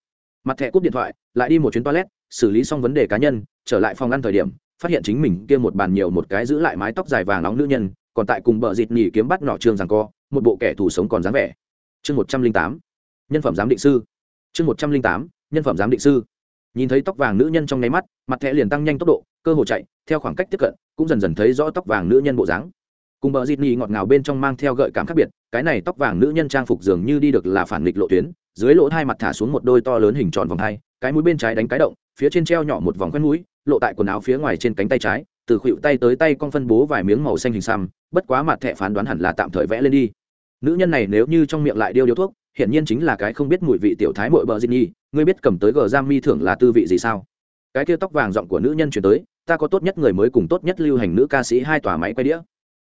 Mặt thẻ cúp điện thoại, lại đi một chuyến toilet, xử lý xong vấn đề cá nhân, trở lại phòng ăn thời điểm phát hiện chính mình kia một bàn nhiều một cái giữ lại mái tóc dài vàng nóng nữ nhân, còn tại cùng bờ dịt nhỉ kiếm bắt nọ trương rằng co, một bộ kẻ thù sống còn dáng vẻ. Chương một trăm linh tám, nhân phẩm giám định sư. Chương một trăm linh tám, nhân phẩm giám định sư. Nhìn thấy tóc vàng nữ nhân trong nháy mắt, mặt thẻ liền tăng nhanh tốc độ, cơ hồ chạy, theo khoảng cách tiếp cận, cũng dần dần thấy rõ tóc vàng nữ nhân bộ dáng. Cùng bờ dịt nhỉ ngọt ngào bên trong mang theo gợi cảm khác biệt, cái này tóc vàng nữ nhân trang phục dường như đi được là phản nghịch lộ tuyến, dưới lỗ hai mặt thả xuống một đôi to lớn hình tròn vòng hai, cái mũi bên trái đánh cái động, phía trên treo nhỏ một vòng khoét mũi lộ tại quần áo phía ngoài trên cánh tay trái, từ khuỵu tay tới tay con phân bố vài miếng màu xanh hình xăm, bất quá mặt thẹ phán đoán hẳn là tạm thời vẽ lên đi. Nữ nhân này nếu như trong miệng lại điêu điếu thuốc, hiển nhiên chính là cái không biết mùi vị tiểu thái mội bờ Nhi. ngươi biết cầm tới gờ giam mi thưởng là tư vị gì sao? Cái kia tóc vàng giọng của nữ nhân chuyển tới, ta có tốt nhất người mới cùng tốt nhất lưu hành nữ ca sĩ hai tòa máy quay đĩa.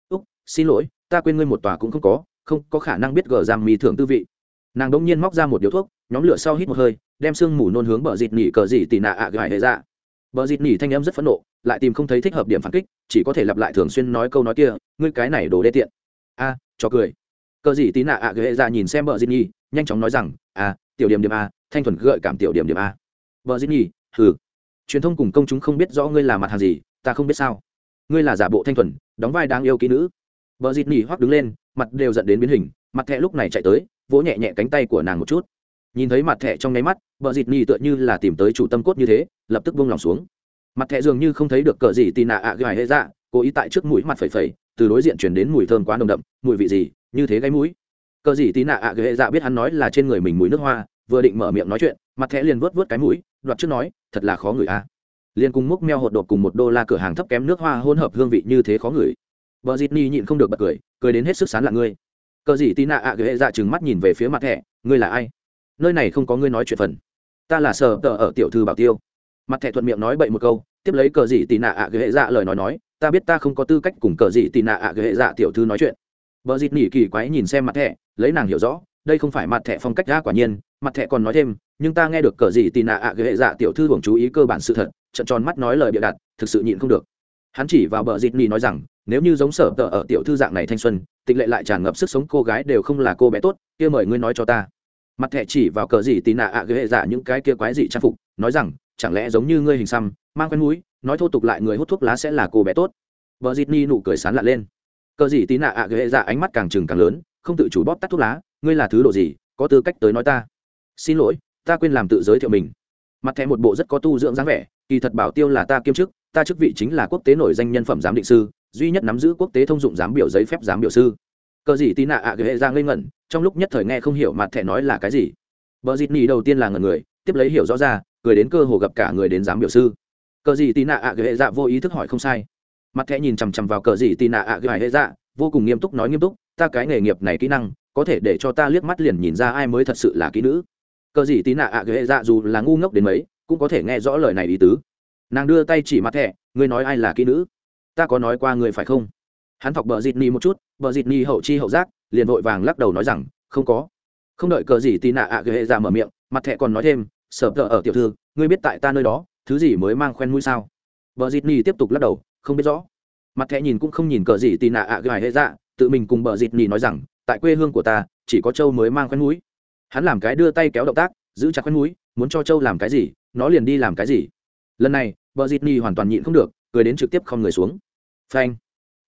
Úc, xin lỗi, ta quên ngươi một tòa cũng không có không có khả năng biết gờ giam mi thưởng tư vị. Nàng đống nhiên móc ra một điếu thuốc, nhóm lửa sau hít một hơi, đem sương mù nôn hướng bờ dịt nỉ cờ dị tị nạ ạ gài hệ ra bờ dịt nỉ thanh em rất phẫn nộ, lại tìm không thấy thích hợp điểm phản kích, chỉ có thể lặp lại thường xuyên nói câu nói kia, ngươi cái này đồ đê tiện. A, cho cười. Cờ gì tí nạ ạ gài hệ ra dạ nhìn xem bờ dịt nỉ, nhanh chóng nói rằng, a, tiểu điểm điểm a, thanh thuần gợi cảm tiểu điểm điểm a. Bờ dịt nỉ, hừ. Truyền thông cùng công chúng không biết rõ ngươi là mặt hàng gì, ta không biết sao. Ngươi là giả bộ thanh thuần, đóng vai đáng yêu kỹ nữ. Bờ dịt nỉ hoắc đứng lên, mặt đều giận đến biến hình, mặt thẹ lúc này chạy tới, vỗ nhẹ nhẹ cánh tay của nàng một chút nhìn thấy mặt thẻ trong nháy mắt vợ dịt nỉ tựa như là tìm tới chủ tâm cốt như thế, lập tức buông lòng xuống. Mặt thẻ dường như không thấy được cờ gì tì nạ ạ gài hệ dạ cố ý tại trước mũi mặt phẩy phẩy, từ đối diện chuyển đến mùi thơm quá nồng đậm, mùi vị gì, như thế gáy mũi? Cờ gì tì nạ ạ gài hệ dạ biết hắn nói là trên người mình mùi nước hoa, vừa định mở miệng nói chuyện, mặt thẻ liền vớt vớt cái mũi, đoạt trước nói, thật là khó ngửi a. Liền cùng múc meo hột đột cùng một đô la cửa hàng thấp kém nước hoa hỗn hợp hương vị như thế khó ngửi. Vợ dịt ni nhịn không được bật cười cười đến hết sức sán là ngươi. Cờ gì tì nạ ạ ghệ dạ trừng mắt nhìn về phía mặt thẻ, ngươi là ai? Nơi này không có ngươi nói chuyện phần. Ta là sở tờ ở tiểu thư bảo tiêu. Mặt thẻ thuận miệng nói bậy một câu, tiếp lấy cờ gì tì nạ ạ ghệ dạ lời nói nói, ta biết ta không có tư cách cùng cờ gì tì nạ ạ ghệ dạ tiểu thư nói chuyện. Vợ dịt nỉ kỳ quái nhìn xem mặt thẻ, lấy nàng hiểu rõ, đây không phải mặt thẻ phong cách ra quả nhiên, mặt thẻ còn nói thêm, nhưng ta nghe được cờ gì tì nạ ạ ghệ dạ tiểu thư hưởng chú ý cơ bản sự thật trận tròn mắt nói lời bịa đặt, thực sự nhịn không được. Hắn chỉ vào bờ dịt nỉ nói rằng, nếu như giống sở tờ ở tiểu thư dạng này thanh xuân, tịch lệ lại tràn ngập sức sống cô gái đều không là cô bé tốt, kia mời ngươi nói cho ta mặt thẻ chỉ vào cờ gì tì nạ ạ à ghệ giả dạ những cái kia quái dị trang phục, nói rằng, chẳng lẽ giống như ngươi hình xăm, mang quen mũi, nói thô tục lại người hút thuốc lá sẽ là cô bé tốt. Vợ dịt ni nụ cười sán lạ lên. Cờ gì tí nạ ạ à ghệ giả dạ ánh mắt càng trừng càng lớn, không tự chủ bóp tắt thuốc lá, ngươi là thứ độ gì? Có tư cách tới nói ta. Xin lỗi, ta quên làm tự giới thiệu mình. Mặt thẻ một bộ rất có tu dưỡng dáng vẻ, kỳ thật bảo tiêu là ta kiêm chức, ta chức vị chính là quốc tế nổi danh nhân phẩm giám định sư, duy nhất nắm giữ quốc tế thông dụng giám biểu giấy phép giám biểu sư cờ gì tì nạ ạ ghệ ra ngây ngẩn, trong lúc nhất thời nghe không hiểu mặt thẻ nói là cái gì. Vợ dịt nỉ đầu tiên là ngần người, tiếp lấy hiểu rõ ra, cười đến cơ hồ gặp cả người đến giám biểu sư. Cờ gì tì nạ ạ ghệ dạ vô ý thức hỏi không sai. Mặt thẻ nhìn chằm chằm vào cờ gì tì nạ ạ ghệ dạ vô cùng nghiêm túc nói nghiêm túc, ta cái nghề nghiệp này kỹ năng, có thể để cho ta liếc mắt liền nhìn ra ai mới thật sự là kỹ nữ. Cờ gì tì nạ ạ ghệ dạ dù là ngu ngốc đến mấy, cũng có thể nghe rõ lời này ý tứ. Nàng đưa tay chỉ mặt thẻ, ngươi nói ai là kỹ nữ? Ta có nói qua người phải không? Hắn thọc bờ dịt ni một chút, bờ dịt ni hậu chi hậu giác, liền vội vàng lắc đầu nói rằng, không có. Không đợi cờ gì tì nạ ạ à ghệ ra mở miệng, mặt thẹ còn nói thêm sợ tờ ở tiểu thư, ngươi biết tại ta nơi đó, thứ gì mới mang khoen mũi sao? Bờ dịt ni tiếp tục lắc đầu, không biết rõ. Mặt thẹ nhìn cũng không nhìn cờ gì tì nạ ạ à ghệ ra tự mình cùng bờ dịt ni nói rằng, tại quê hương của ta, chỉ có châu mới mang khoen mũi. Hắn làm cái đưa tay kéo động tác, giữ chặt khoen mũi, muốn cho châu làm cái gì, nó liền đi làm cái gì. Lần này, bờ dịt ni hoàn toàn nhịn không được, cười đến trực tiếp không người xuống. Phanh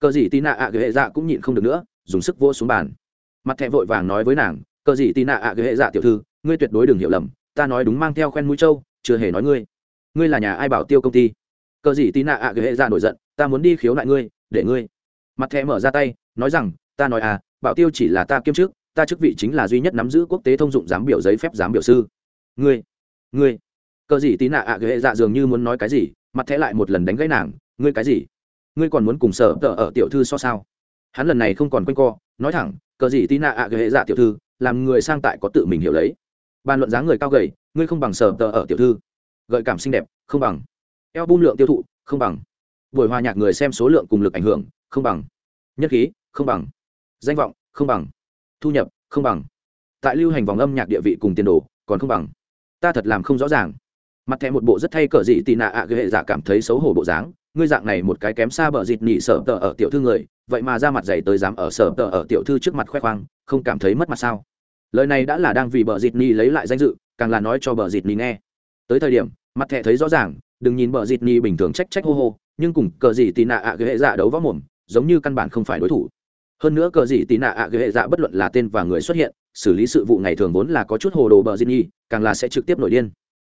cờ gì tì nạ ạ à hệ dạ cũng nhịn không được nữa, dùng sức vô xuống bàn. Mặt thẹ vội vàng nói với nàng, cờ gì tì nạ ạ à hệ dạ tiểu thư, ngươi tuyệt đối đừng hiểu lầm, ta nói đúng mang theo khoen mũi trâu, chưa hề nói ngươi. Ngươi là nhà ai bảo tiêu công ty? Cờ gì tì nạ ạ à hệ dạ nổi giận, ta muốn đi khiếu nại ngươi, để ngươi. Mặt thẹ mở ra tay, nói rằng, ta nói à bảo tiêu chỉ là ta kiêm chức, ta chức vị chính là duy nhất nắm giữ quốc tế thông dụng giám biểu giấy phép giám biểu sư. Ngươi ngươi. Cờ gì tì nạ ạ ghệ hệ dạ dường như muốn nói cái gì, mặt thẹ lại một lần đánh gãy nàng, ngươi cái gì? Ngươi còn muốn cùng sở tờ ở tiểu thư so sao? Hắn lần này không còn quanh co, nói thẳng, cờ gì tí nạ ạ à hệ dạ tiểu thư, làm người sang tại có tự mình hiểu lấy. Bàn luận giá người cao gầy, ngươi không bằng sở tờ ở tiểu thư. Gợi cảm xinh đẹp, không bằng. Eo bung lượng tiêu thụ, không bằng. Buổi hòa nhạc người xem số lượng cùng lực ảnh hưởng, không bằng. Nhất khí, không bằng. Danh vọng, không bằng. Thu nhập, không bằng. Tại lưu hành vòng âm nhạc địa vị cùng tiền đồ, còn không bằng. Ta thật làm không rõ ràng. Mặt thẻ một bộ rất thay cờ dị tì nạ ạ à hệ giả dạ cảm thấy xấu hổ bộ dáng ngươi dạng này một cái kém xa bờ dịt nhị sở tờ ở tiểu thư người, vậy mà ra mặt dày tới dám ở sở tờ ở tiểu thư trước mặt khoe khoang, không cảm thấy mất mặt sao? Lời này đã là đang vì bờ dịt nhị lấy lại danh dự, càng là nói cho bờ dịt nhị nghe. Tới thời điểm, mặt thẻ thấy rõ ràng, đừng nhìn bờ dịt nhị bình thường trách trách hô hô, nhưng cùng cờ gì tì nạ ạ à hệ dạ đấu võ mồm, giống như căn bản không phải đối thủ. Hơn nữa cờ gì tì nạ ạ à hệ dạ bất luận là tên và người xuất hiện, xử lý sự vụ ngày thường vốn là có chút hồ đồ bờ dịt nhị càng là sẽ trực tiếp nổi điên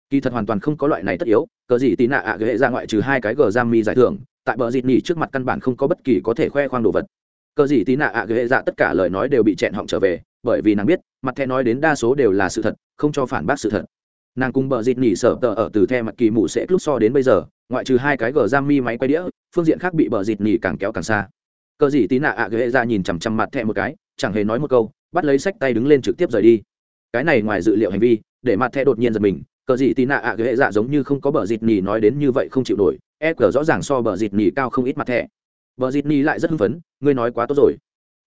kỳ thật hoàn toàn không có loại này tất yếu, cờ gì tì nạ ạ à ra ngoại trừ hai cái gờ giam mi giải thưởng, tại bờ dịt nỉ trước mặt căn bản không có bất kỳ có thể khoe khoang đồ vật. Cờ gì tì nạ ạ ghệ ra tất cả lời nói đều bị chẹn họng trở về, bởi vì nàng biết, mặt thẹ nói đến đa số đều là sự thật, không cho phản bác sự thật. Nàng cùng bờ dịt nỉ sở tờ ở từ the mặt kỳ mụ sẽ lúc so đến bây giờ, ngoại trừ hai cái gờ giam mi máy quay đĩa, phương diện khác bị bờ dịt nỉ càng kéo càng xa. Cờ gì tí nạ ạ ghệ ra nhìn chằm chằm mặt thẹ một cái, chẳng hề nói một câu, bắt lấy sách tay đứng lên trực tiếp rời đi. Cái này ngoài dự liệu hành vi, để mặt thẹ đột nhiên giật mình cờ gì tí nạ ạ ghệ dạ giống như không có bờ dịt nhì nói đến như vậy không chịu nổi e cờ rõ ràng so bờ dịt nhì cao không ít mặt thẻ. Bờ dịt nhì lại rất hưng phấn, ngươi nói quá tốt rồi.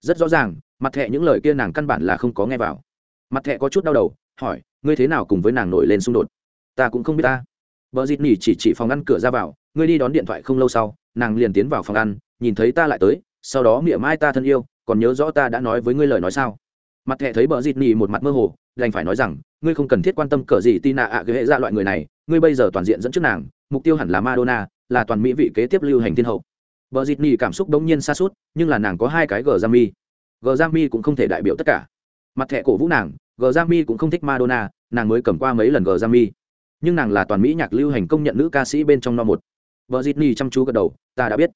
Rất rõ ràng, mặt thẻ những lời kia nàng căn bản là không có nghe vào. Mặt thẻ có chút đau đầu, hỏi, ngươi thế nào cùng với nàng nổi lên xung đột? Ta cũng không biết ta. Bờ dịt nhì chỉ chỉ phòng ăn cửa ra vào, ngươi đi đón điện thoại không lâu sau, nàng liền tiến vào phòng ăn, nhìn thấy ta lại tới, sau đó miệng mai ta thân yêu, còn nhớ rõ ta đã nói với ngươi lời nói sao? Mặt thẻ thấy bờ dịt nhì một mặt mơ hồ, đành phải nói rằng, ngươi không cần thiết quan tâm cờ gì tin nạ ạ ghế ra loại người này, ngươi bây giờ toàn diện dẫn trước nàng, mục tiêu hẳn là madonna, là toàn mỹ vị kế tiếp lưu hành thiên hậu. Bờ dịt nhì cảm xúc đống nhiên xa suốt nhưng là nàng có hai cái gờ giam mi gờ giam mi cũng không thể đại biểu tất cả. Mặt thẻ cổ vũ nàng, gờ giam mi cũng không thích madonna, nàng mới cầm qua mấy lần gờ giam mi nhưng nàng là toàn mỹ nhạc lưu hành công nhận nữ ca sĩ bên trong no một. Vợ dịt nhi chăm chú gật đầu, ta đã biết.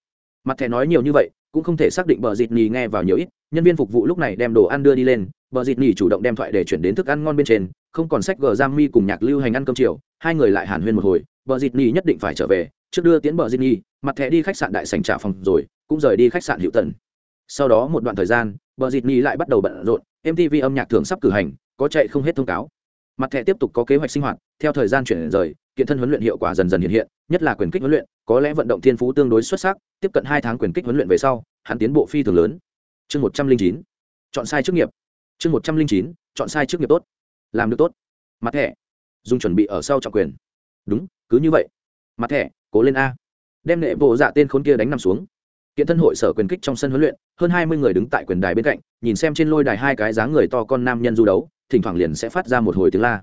Mặt thẻ nói nhiều như vậy, cũng không thể xác định vợ dịt nhi nghe vào nhiều ít nhân viên phục vụ lúc này đem đồ ăn đưa đi lên vợ dịt Nỉ chủ động đem thoại để chuyển đến thức ăn ngon bên trên không còn sách gờ giam mi cùng nhạc lưu hành ăn cơm chiều hai người lại hàn huyên một hồi vợ dịt Nỉ nhất định phải trở về trước đưa tiến vợ dịt Nỉ, mặt thẻ đi khách sạn đại sành trả phòng rồi cũng rời đi khách sạn hiệu tần sau đó một đoạn thời gian vợ dịt Nỉ lại bắt đầu bận rộn mtv âm nhạc thường sắp cử hành có chạy không hết thông cáo. Mặt thẻ tiếp tục có kế hoạch sinh hoạt theo thời gian chuyển rời kiện thân huấn luyện hiệu quả dần dần hiện hiện nhất là quyền kích huấn luyện có lẽ vận động thiên phú tương đối xuất sắc tiếp cận hai tháng quyền kích huấn luyện về sau hắn tiến bộ phi thường lớn chương một trăm linh chín, chọn sai chức nghiệp. Chương một trăm linh chín, chọn sai chức nghiệp tốt. Làm được tốt. Mặt thẻ. Dùng chuẩn bị ở sau trọng quyền. Đúng, cứ như vậy. Mặt thẻ, cố lên a. Đem nệ bộ dạ tên khốn kia đánh nằm xuống. Kiện thân hội sở quyền kích trong sân huấn luyện, hơn hai mươi người đứng tại quyền đài bên cạnh, nhìn xem trên lôi đài hai cái dáng người to con nam nhân du đấu, thỉnh thoảng liền sẽ phát ra một hồi tiếng la.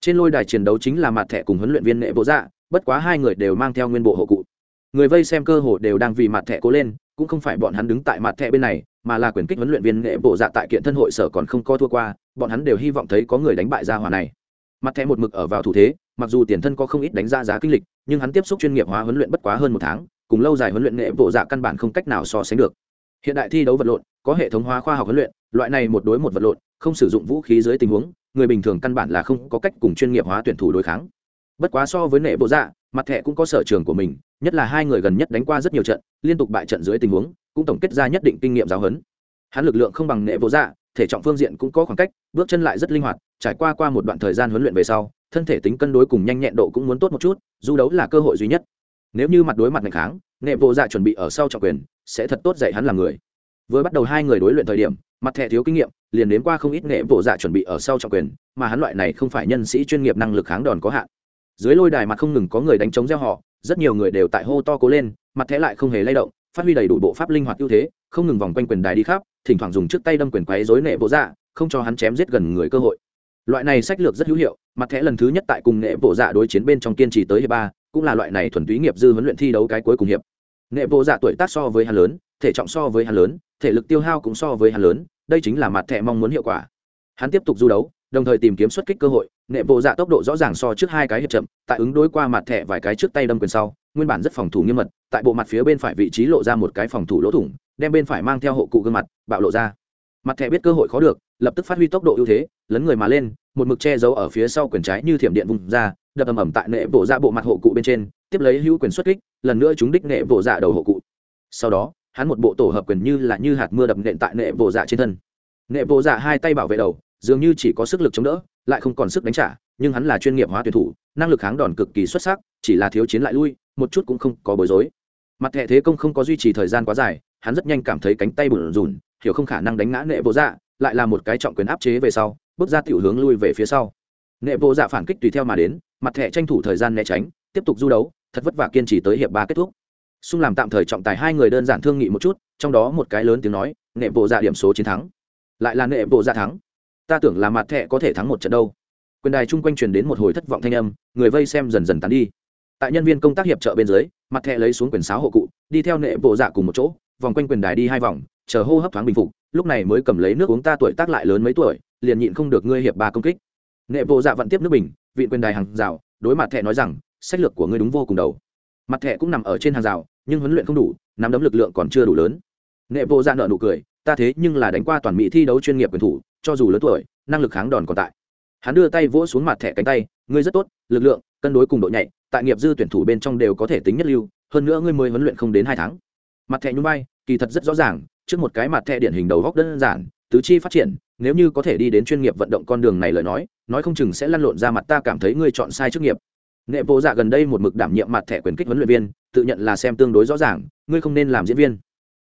Trên lôi đài chiến đấu chính là mặt thẻ cùng huấn luyện viên nệ bộ dạ bất quá hai người đều mang theo nguyên bộ hộ cụ. Người vây xem cơ hồ đều đang vì mặt thẻ cố lên cũng không phải bọn hắn đứng tại mặt thẻ bên này, mà là quyền kích huấn luyện viên nghệ bộ dạ tại kiện thân hội sở còn không có thua qua, bọn hắn đều hy vọng thấy có người đánh bại ra hòa này. Mặt thẻ một mực ở vào thủ thế, mặc dù tiền thân có không ít đánh ra giá kinh lịch, nhưng hắn tiếp xúc chuyên nghiệp hóa huấn luyện bất quá hơn một tháng, cùng lâu dài huấn luyện nghệ bộ dạ căn bản không cách nào so sánh được. Hiện đại thi đấu vật lộn, có hệ thống hóa khoa học huấn luyện, loại này một đối một vật lộn, không sử dụng vũ khí dưới tình huống, người bình thường căn bản là không có cách cùng chuyên nghiệp hóa tuyển thủ đối kháng. Bất quá so với nệ bộ dạ mặt thẻ cũng có sở trường của mình, nhất là hai người gần nhất đánh qua rất nhiều trận, liên tục bại trận dưới tình huống, cũng tổng kết ra nhất định kinh nghiệm giáo huấn. Hắn lực lượng không bằng nệ vô dạ thể trọng phương diện cũng có khoảng cách, bước chân lại rất linh hoạt, trải qua qua một đoạn thời gian huấn luyện về sau, thân thể tính cân đối cùng nhanh nhẹn độ cũng muốn tốt một chút du đấu là cơ hội duy nhất. Nếu như mặt đối mặt ngày kháng, nệ vô dạ chuẩn bị ở sau trọng quyền, sẽ thật tốt dạy hắn làm người. Vừa bắt đầu hai người đối luyện thời điểm, mặt thẻ thiếu kinh nghiệm, liền đến qua không ít nghệ vô dạ chuẩn bị ở sau trọng quyền, mà hắn loại này không phải nhân sĩ chuyên nghiệp năng lực kháng đòn có hạn dưới lôi đài mặt không ngừng có người đánh chống gieo họ, rất nhiều người đều tại hô to cố lên, mặt thẻ lại không hề lay động, phát huy đầy đủ bộ pháp linh hoạt ưu thế, không ngừng vòng quanh quyền đài đi khắp, thỉnh thoảng dùng trước tay đâm quyền quấy dối nệ bộ dạ không cho hắn chém giết gần người cơ hội. Loại này sách lược rất hữu hiệu, mặt thẻ lần thứ nhất tại cùng nệ bộ dạ đối chiến bên trong kiên trì tới hiệp ba, cũng là loại này thuần túy nghiệp dư huấn luyện thi đấu cái cuối cùng hiệp. Nệ bộ dạ tuổi tác so với hắn lớn, thể trọng so với hắn lớn, thể lực tiêu hao cũng so với hắn lớn, đây chính là mặt thẻ mong muốn hiệu quả. Hắn tiếp tục du đấu đồng thời tìm kiếm xuất kích cơ hội, nệ bộ dạ tốc độ rõ ràng so trước hai cái hiệp chậm, tại ứng đối qua mặt thẻ vài cái trước tay đâm quyền sau, nguyên bản rất phòng thủ nghiêm mật, tại bộ mặt phía bên phải vị trí lộ ra một cái phòng thủ lỗ thủng, đem bên phải mang theo hộ cụ gương mặt, bạo lộ ra. Mặt thẻ biết cơ hội khó được, lập tức phát huy tốc độ ưu thế, lấn người mà lên, một mực che giấu ở phía sau quyền trái như thiểm điện vùng ra, đập ầm ầm tại nệ bộ dạ bộ mặt hộ cụ bên trên, tiếp lấy hữu quyền xuất kích, lần nữa chúng đích nệ bộ dạ đầu hộ cụ. Sau đó, hắn một bộ tổ hợp quyền như là như hạt mưa đập nện tại nệ bộ dạ trên thân. Nệ bộ dạ hai tay bảo vệ đầu dường như chỉ có sức lực chống đỡ, lại không còn sức đánh trả, nhưng hắn là chuyên nghiệp hóa tuyển thủ, năng lực kháng đòn cực kỳ xuất sắc, chỉ là thiếu chiến lại lui, một chút cũng không có bối rối. Mặt thẻ thế công không có duy trì thời gian quá dài, hắn rất nhanh cảm thấy cánh tay bùn rùn, hiểu không khả năng đánh ngã nệ bộ dạ lại là một cái trọng quyền áp chế về sau, bước ra tiểu hướng lui về phía sau. Nệ bộ dạ phản kích tùy theo mà đến, mặt thẻ tranh thủ thời gian né tránh, tiếp tục du đấu, thật vất vả kiên trì tới hiệp ba kết thúc. Xung làm tạm thời trọng tài hai người đơn giản thương nghị một chút, trong đó một cái lớn tiếng nói, nệ bộ dạ điểm số chiến thắng. Lại là nệ bộ dạ thắng ta tưởng là mặt thẻ có thể thắng một trận đâu. Quyền đài chung quanh truyền đến một hồi thất vọng thanh âm, người vây xem dần dần tán đi. Tại nhân viên công tác hiệp trợ bên dưới mặt thẻ lấy xuống quyền sáo hộ cụ, đi theo nệ bộ dạ cùng một chỗ, vòng quanh quyền đài đi hai vòng, chờ hô hấp thoáng bình phục, lúc này mới cầm lấy nước uống ta tuổi tác lại lớn mấy tuổi, liền nhịn không được ngươi hiệp ba công kích. Nệ bộ dạ vẫn tiếp nước bình, vị quyền đài hàng rào, đối mặt thẻ nói rằng, sách lược của ngươi đúng vô cùng đầu. Mặt thẻ cũng nằm ở trên hàng rào, nhưng huấn luyện không đủ, nắm đấm lực lượng còn chưa đủ lớn. Nệ bộ dạ nợ nụ cười, ta thế nhưng là đánh qua toàn mỹ thi đấu chuyên nghiệp quyền thủ cho dù lớn tuổi, năng lực kháng đòn còn tại. Hắn đưa tay vỗ xuống mặt thẻ cánh tay, ngươi rất tốt, lực lượng, cân đối cùng độ nhạy, tại nghiệp dư tuyển thủ bên trong đều có thể tính nhất lưu, hơn nữa ngươi mới huấn luyện không đến hai tháng. Mặt thẻ nhung bay kỳ thật rất rõ ràng, trước một cái mặt thẻ điển hình đầu góc đơn giản, tứ chi phát triển, nếu như có thể đi đến chuyên nghiệp vận động con đường này lời nói nói không chừng sẽ lăn lộn ra mặt ta cảm thấy ngươi chọn sai chức nghiệp. Nghệ bộ dạ gần đây một mực đảm nhiệm mặt thẻ quyền kích huấn luyện viên, tự nhận là xem tương đối rõ ràng, ngươi không nên làm diễn viên.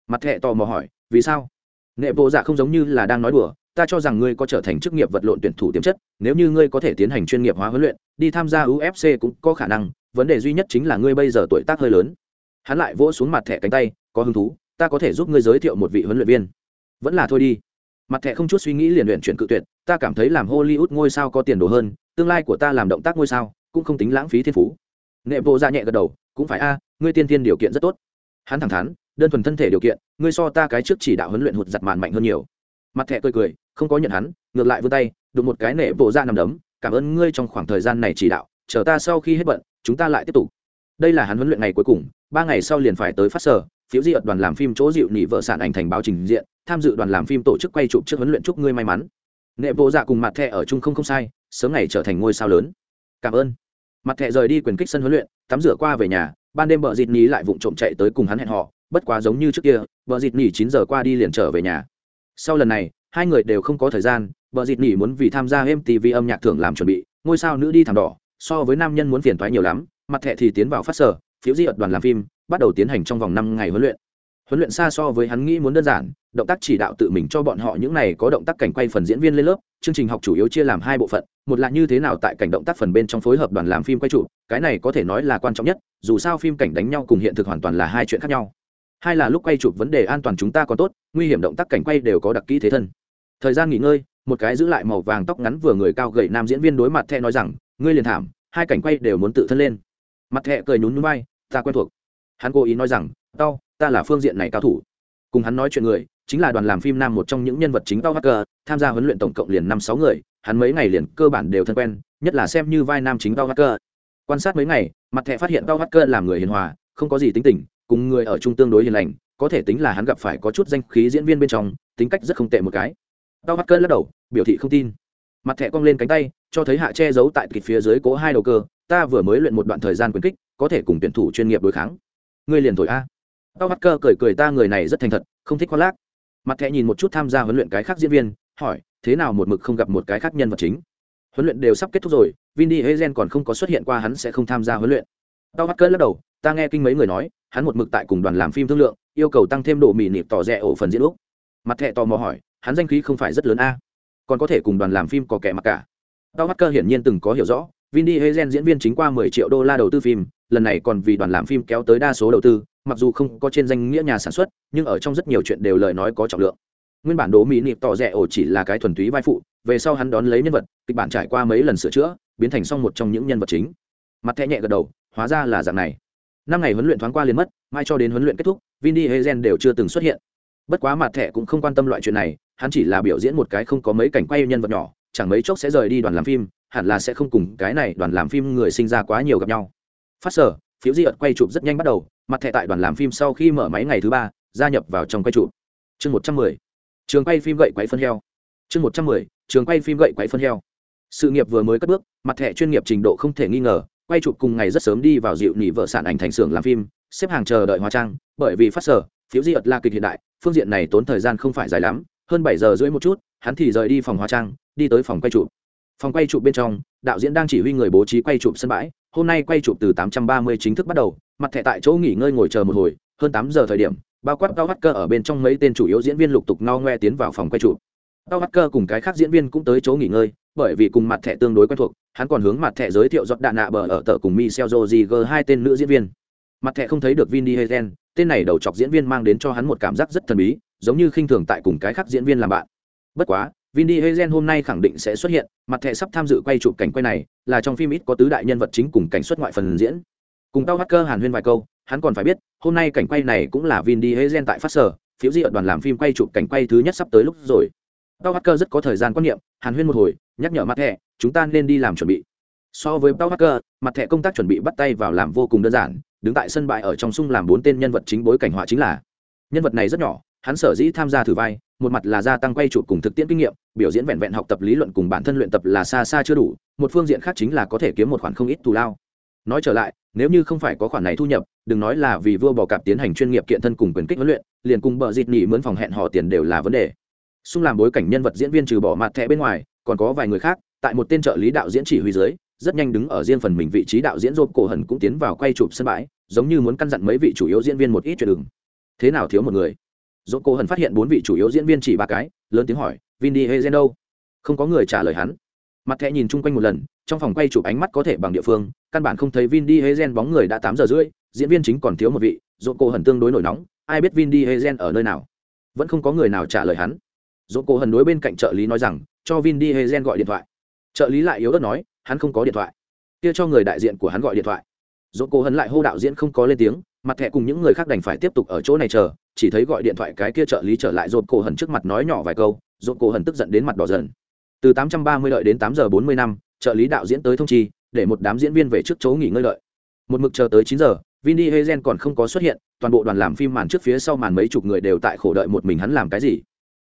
Mặt thẻ tò mò hỏi, vì sao? Nghệ bộ dạ không giống như là đang nói đùa ta cho rằng ngươi có trở thành chức nghiệp vật lộn tuyển thủ tiềm chất, nếu như ngươi có thể tiến hành chuyên nghiệp hóa huấn luyện, đi tham gia ufc cũng có khả năng, vấn đề duy nhất chính là ngươi bây giờ tuổi tác hơi lớn. Hắn lại vỗ xuống mặt thẻ cánh tay, có hứng thú, ta có thể giúp ngươi giới thiệu một vị huấn luyện viên. Vẫn là thôi đi. Mặt thẻ không chút suy nghĩ liền luyện chuyển cự tuyệt, ta cảm thấy làm hollywood ngôi sao có tiền đồ hơn, tương lai của ta làm động tác ngôi sao, cũng không tính lãng phí thiên phú. Nệ bộ ra nhẹ gật đầu, cũng phải a, ngươi tiên tiên điều kiện rất tốt. Hắn thẳng thắn, đơn thuần thân thể điều kiện, ngươi so ta cái trước chỉ đạo huấn luyện hụt giặt màn mạnh hơn nhiều mặt thẻ cười cười, không có nhận hắn, ngược lại vươn tay, đụng một cái nệ bộ ra nằm đấm, cảm ơn ngươi trong khoảng thời gian này chỉ đạo, chờ ta sau khi hết bận, chúng ta lại tiếp tục. Đây là hắn huấn luyện ngày cuối cùng, ba ngày sau liền phải tới phát sở, phiếu di ợt đoàn làm phim chỗ dịu nỉ vợ sản ảnh thành báo trình diện, tham dự đoàn làm phim tổ chức quay chụp trước huấn luyện chúc ngươi may mắn. Nệ bộ dạ cùng mặt thẹ ở trung không không sai, sớm ngày trở thành ngôi sao lớn. Cảm ơn. Mặt thẹ rời đi quyền kích sân huấn luyện, tắm rửa qua về nhà, ban đêm vợ dịt nỉ lại vụng trộm chạy tới cùng hắn hẹn họ bất quá giống như trước kia vợ dịt nỉ chín giờ qua đi liền trở về nhà sau lần này, hai người đều không có thời gian vợ dịt nỉ muốn vì tham gia mtv âm nhạc thưởng làm chuẩn bị, ngôi sao nữ đi thảm đỏ, so với nam nhân muốn phiền thoái nhiều lắm, mặt thẹ thì tiến vào phát sở, phiếu di ợt đoàn làm phim, bắt đầu tiến hành trong vòng năm ngày huấn luyện. Huấn luyện xa so với hắn nghĩ muốn đơn giản, động tác chỉ đạo tự mình cho bọn họ những này có động tác cảnh quay phần diễn viên lên lớp, chương trình học chủ yếu chia làm hai bộ phận, một là như thế nào tại cảnh động tác phần bên trong phối hợp đoàn làm phim quay trụ cái này có thể nói là quan trọng nhất, dù sao phim cảnh đánh nhau cùng hiện thực hoàn toàn là hai chuyện khác nhau hai là lúc quay chụp vấn đề an toàn chúng ta có tốt, nguy hiểm động tác cảnh quay đều có đặc kỹ thế thân. Thời gian nghỉ ngơi, một cái giữ lại màu vàng tóc ngắn vừa người cao gầy nam diễn viên đối mặt thẹ nói rằng, ngươi liền thảm, hai cảnh quay đều muốn tự thân lên. Mặt thẹ cười nhún núi bay ta quen thuộc. Hắn cố ý nói rằng, tao, ta là phương diện này cao thủ. Cùng hắn nói chuyện người, chính là đoàn làm phim nam một trong những nhân vật chính tao hacker, tham gia huấn luyện tổng cộng liền năm sáu người, hắn mấy ngày liền cơ bản đều thân quen, nhất là xem như vai nam chính tao hacker. Quan sát mấy ngày, mặt thẹ phát hiện tao hacker làm người hiền hòa, không có gì tính tình cùng người ở chung tương đối hiền lành, có thể tính là hắn gặp phải có chút danh khí diễn viên bên trong, tính cách rất không tệ một cái. Tao cơn lắc đầu, biểu thị không tin. Mặt thẻ cong lên cánh tay, cho thấy hạ che giấu tại kịch phía dưới cố hai đầu cơ, ta vừa mới luyện một đoạn thời gian quyền kích, có thể cùng tuyển thủ chuyên nghiệp đối kháng. Ngươi liền thổi a. Tao mắt cơ cười cười ta người này rất thành thật, không thích khoác lác. Mặt thẻ nhìn một chút tham gia huấn luyện cái khác diễn viên, hỏi, thế nào một mực không gặp một cái khác nhân vật chính? Huấn luyện đều sắp kết thúc rồi Vinny hezen còn không có xuất hiện qua hắn sẽ không tham gia huấn luyện. Tao mắt cơn lắc đầu, ta nghe kinh mấy người nói hắn một mực tại cùng đoàn làm phim thương lượng yêu cầu tăng thêm độ mì nịp tỏ rẻ ổ phần diễn úc mặt thẹ tò mò hỏi hắn danh khí không phải rất lớn a còn có thể cùng đoàn làm phim có kẻ mặc cả tao mắt cơ hiển nhiên từng có hiểu rõ Vin Diesel diễn viên chính qua 10 triệu đô la đầu tư phim, lần này còn vì đoàn làm phim kéo tới đa số đầu tư, mặc dù không có trên danh nghĩa nhà sản xuất, nhưng ở trong rất nhiều chuyện đều lời nói có trọng lượng. Nguyên bản đố mỹ nịp tỏ rẻ ổ chỉ là cái thuần túy vai phụ, về sau hắn đón lấy nhân vật, kịch bản trải qua mấy lần sửa chữa, biến thành xong một trong những nhân vật chính. Mặt thẹ nhẹ gật đầu, hóa ra là dạng này. Năm ngày huấn luyện thoáng qua liền mất, mai cho đến huấn luyện kết thúc, Vin Diesel đều chưa từng xuất hiện. Bất quá mặt thẻ cũng không quan tâm loại chuyện này, hắn chỉ là biểu diễn một cái không có mấy cảnh quay nhân vật nhỏ, chẳng mấy chốc sẽ rời đi đoàn làm phim, hẳn là sẽ không cùng cái này đoàn làm phim người sinh ra quá nhiều gặp nhau. Phát sở phiếu di ợt quay chụp rất nhanh bắt đầu mặt thẻ tại đoàn làm phim sau khi mở máy ngày thứ ba gia nhập vào trong quay chụp. Chương một trăm mười trường quay phim gậy quáy phân heo. Chương một trăm mười trường quay phim gậy quáy phân heo. Sự nghiệp vừa mới cất bước mặt thẻ chuyên nghiệp trình độ không thể nghi ngờ quay chụp cùng ngày rất sớm đi vào dịu nỉ vợ sản ảnh thành xưởng làm phim, xếp hàng chờ đợi hóa trang, bởi vì phát sở, phiếu di ật là kịch hiện đại, phương diện này tốn thời gian không phải dài lắm, hơn bảy giờ rưỡi một chút, hắn thì rời đi phòng hóa trang, đi tới phòng quay chụp. Phòng quay chụp bên trong, đạo diễn đang chỉ huy người bố trí quay chụp sân bãi, hôm nay quay chụp từ 830 chính thức bắt đầu, mặt thẻ tại chỗ nghỉ ngơi ngồi chờ một hồi, hơn 8 giờ thời điểm, bao quát cao cơ ở bên trong mấy tên chủ yếu diễn viên lục tục no ngoe tiến vào phòng quay chụp. Cao cơ cùng cái khác diễn viên cũng tới chỗ nghỉ ngơi bởi vì cùng mặt thẻ tương đối quen thuộc hắn còn hướng mặt thẻ giới thiệu giọt đạn nạ bờ ở tờ cùng michel joziger hai tên nữ diễn viên mặt thẻ không thấy được vin diesel tên này đầu chọc diễn viên mang đến cho hắn một cảm giác rất thần bí giống như khinh thường tại cùng cái khác diễn viên làm bạn bất quá Vin Diesel hôm nay khẳng định sẽ xuất hiện, mặt thẻ sắp tham dự quay chụp cảnh quay này, là trong phim ít có tứ đại nhân vật chính cùng cảnh xuất ngoại phần diễn. Cùng Tao Hacker Hàn Huyên vài câu, hắn còn phải biết, hôm nay cảnh quay này cũng là Vin Diesel tại phát sở, phiếu di ở đoàn làm phim quay chụp cảnh quay thứ nhất sắp tới lúc rồi. Tao Hacker rất có thời gian quan niệm, Hàn Huyên một hồi, nhắc nhở mặt thẻ, chúng ta nên đi làm chuẩn bị. So với Tao Hacker, mặt thẻ công tác chuẩn bị bắt tay vào làm vô cùng đơn giản, đứng tại sân bãi ở trong sung làm bốn tên nhân vật chính bối cảnh họa chính là. Nhân vật này rất nhỏ, hắn sở dĩ tham gia thử vai một mặt là gia tăng quay chụp cùng thực tiễn kinh nghiệm biểu diễn vẹn vẹn học tập lý luận cùng bản thân luyện tập là xa xa chưa đủ một phương diện khác chính là có thể kiếm một khoản không ít thù lao nói trở lại nếu như không phải có khoản này thu nhập đừng nói là vì vua bò cạp tiến hành chuyên nghiệp kiện thân cùng quyền kích huấn luyện liền cùng bờ dịt nghỉ mướn phòng hẹn họ tiền đều là vấn đề xung làm bối cảnh nhân vật diễn viên trừ bỏ mặt thẻ bên ngoài còn có vài người khác, tại một tên trợ lý đạo diễn chỉ huy dưới, rất nhanh đứng ở riêng phần mình vị trí đạo diễn rộp cổ hần cũng tiến vào quay chụp sân bãi, giống như muốn căn dặn mấy vị chủ yếu diễn viên một ít chuyện đừng thế nào thiếu một người? Rộp cổ hần phát hiện bốn vị chủ yếu diễn viên chỉ ba cái, lớn tiếng hỏi, vin đi hay đâu? Không có người trả lời hắn. Mặt thẹ nhìn chung quanh một lần, trong phòng quay chụp ánh mắt có thể bằng địa phương, căn bản không thấy vin đi hay bóng người đã tám giờ rưỡi, diễn viên chính còn thiếu một vị, rộp cổ hần tương đối nổi nóng, ai biết vin đi hay ở nơi nào? Vẫn không có người nào trả lời hắn. Rộp cổ hần đối bên cạnh trợ lý nói rằng cho vin đi gọi điện thoại. Trợ lý lại yếu ớt nói hắn không có điện thoại. Kia cho người đại diện của hắn gọi điện thoại. Dỗ cố hấn lại hô đạo diễn không có lên tiếng mặt thẹ cùng những người khác đành phải tiếp tục ở chỗ này chờ chỉ thấy gọi điện thoại cái kia trợ lý trở lại dồn cổ hần trước mặt nói nhỏ vài câu dồn cổ hần tức giận đến mặt đỏ dần. Từ tám trăm ba mươi đợi đến tám giờ bốn mươi năm trợ lý đạo diễn tới thông chi để một đám diễn viên về trước chỗ nghỉ ngơi đợi. Một mực chờ tới chín giờ Vin Diesel còn không có xuất hiện, toàn bộ đoàn làm phim màn trước phía sau màn mấy chục người đều tại khổ đợi một mình hắn làm cái gì.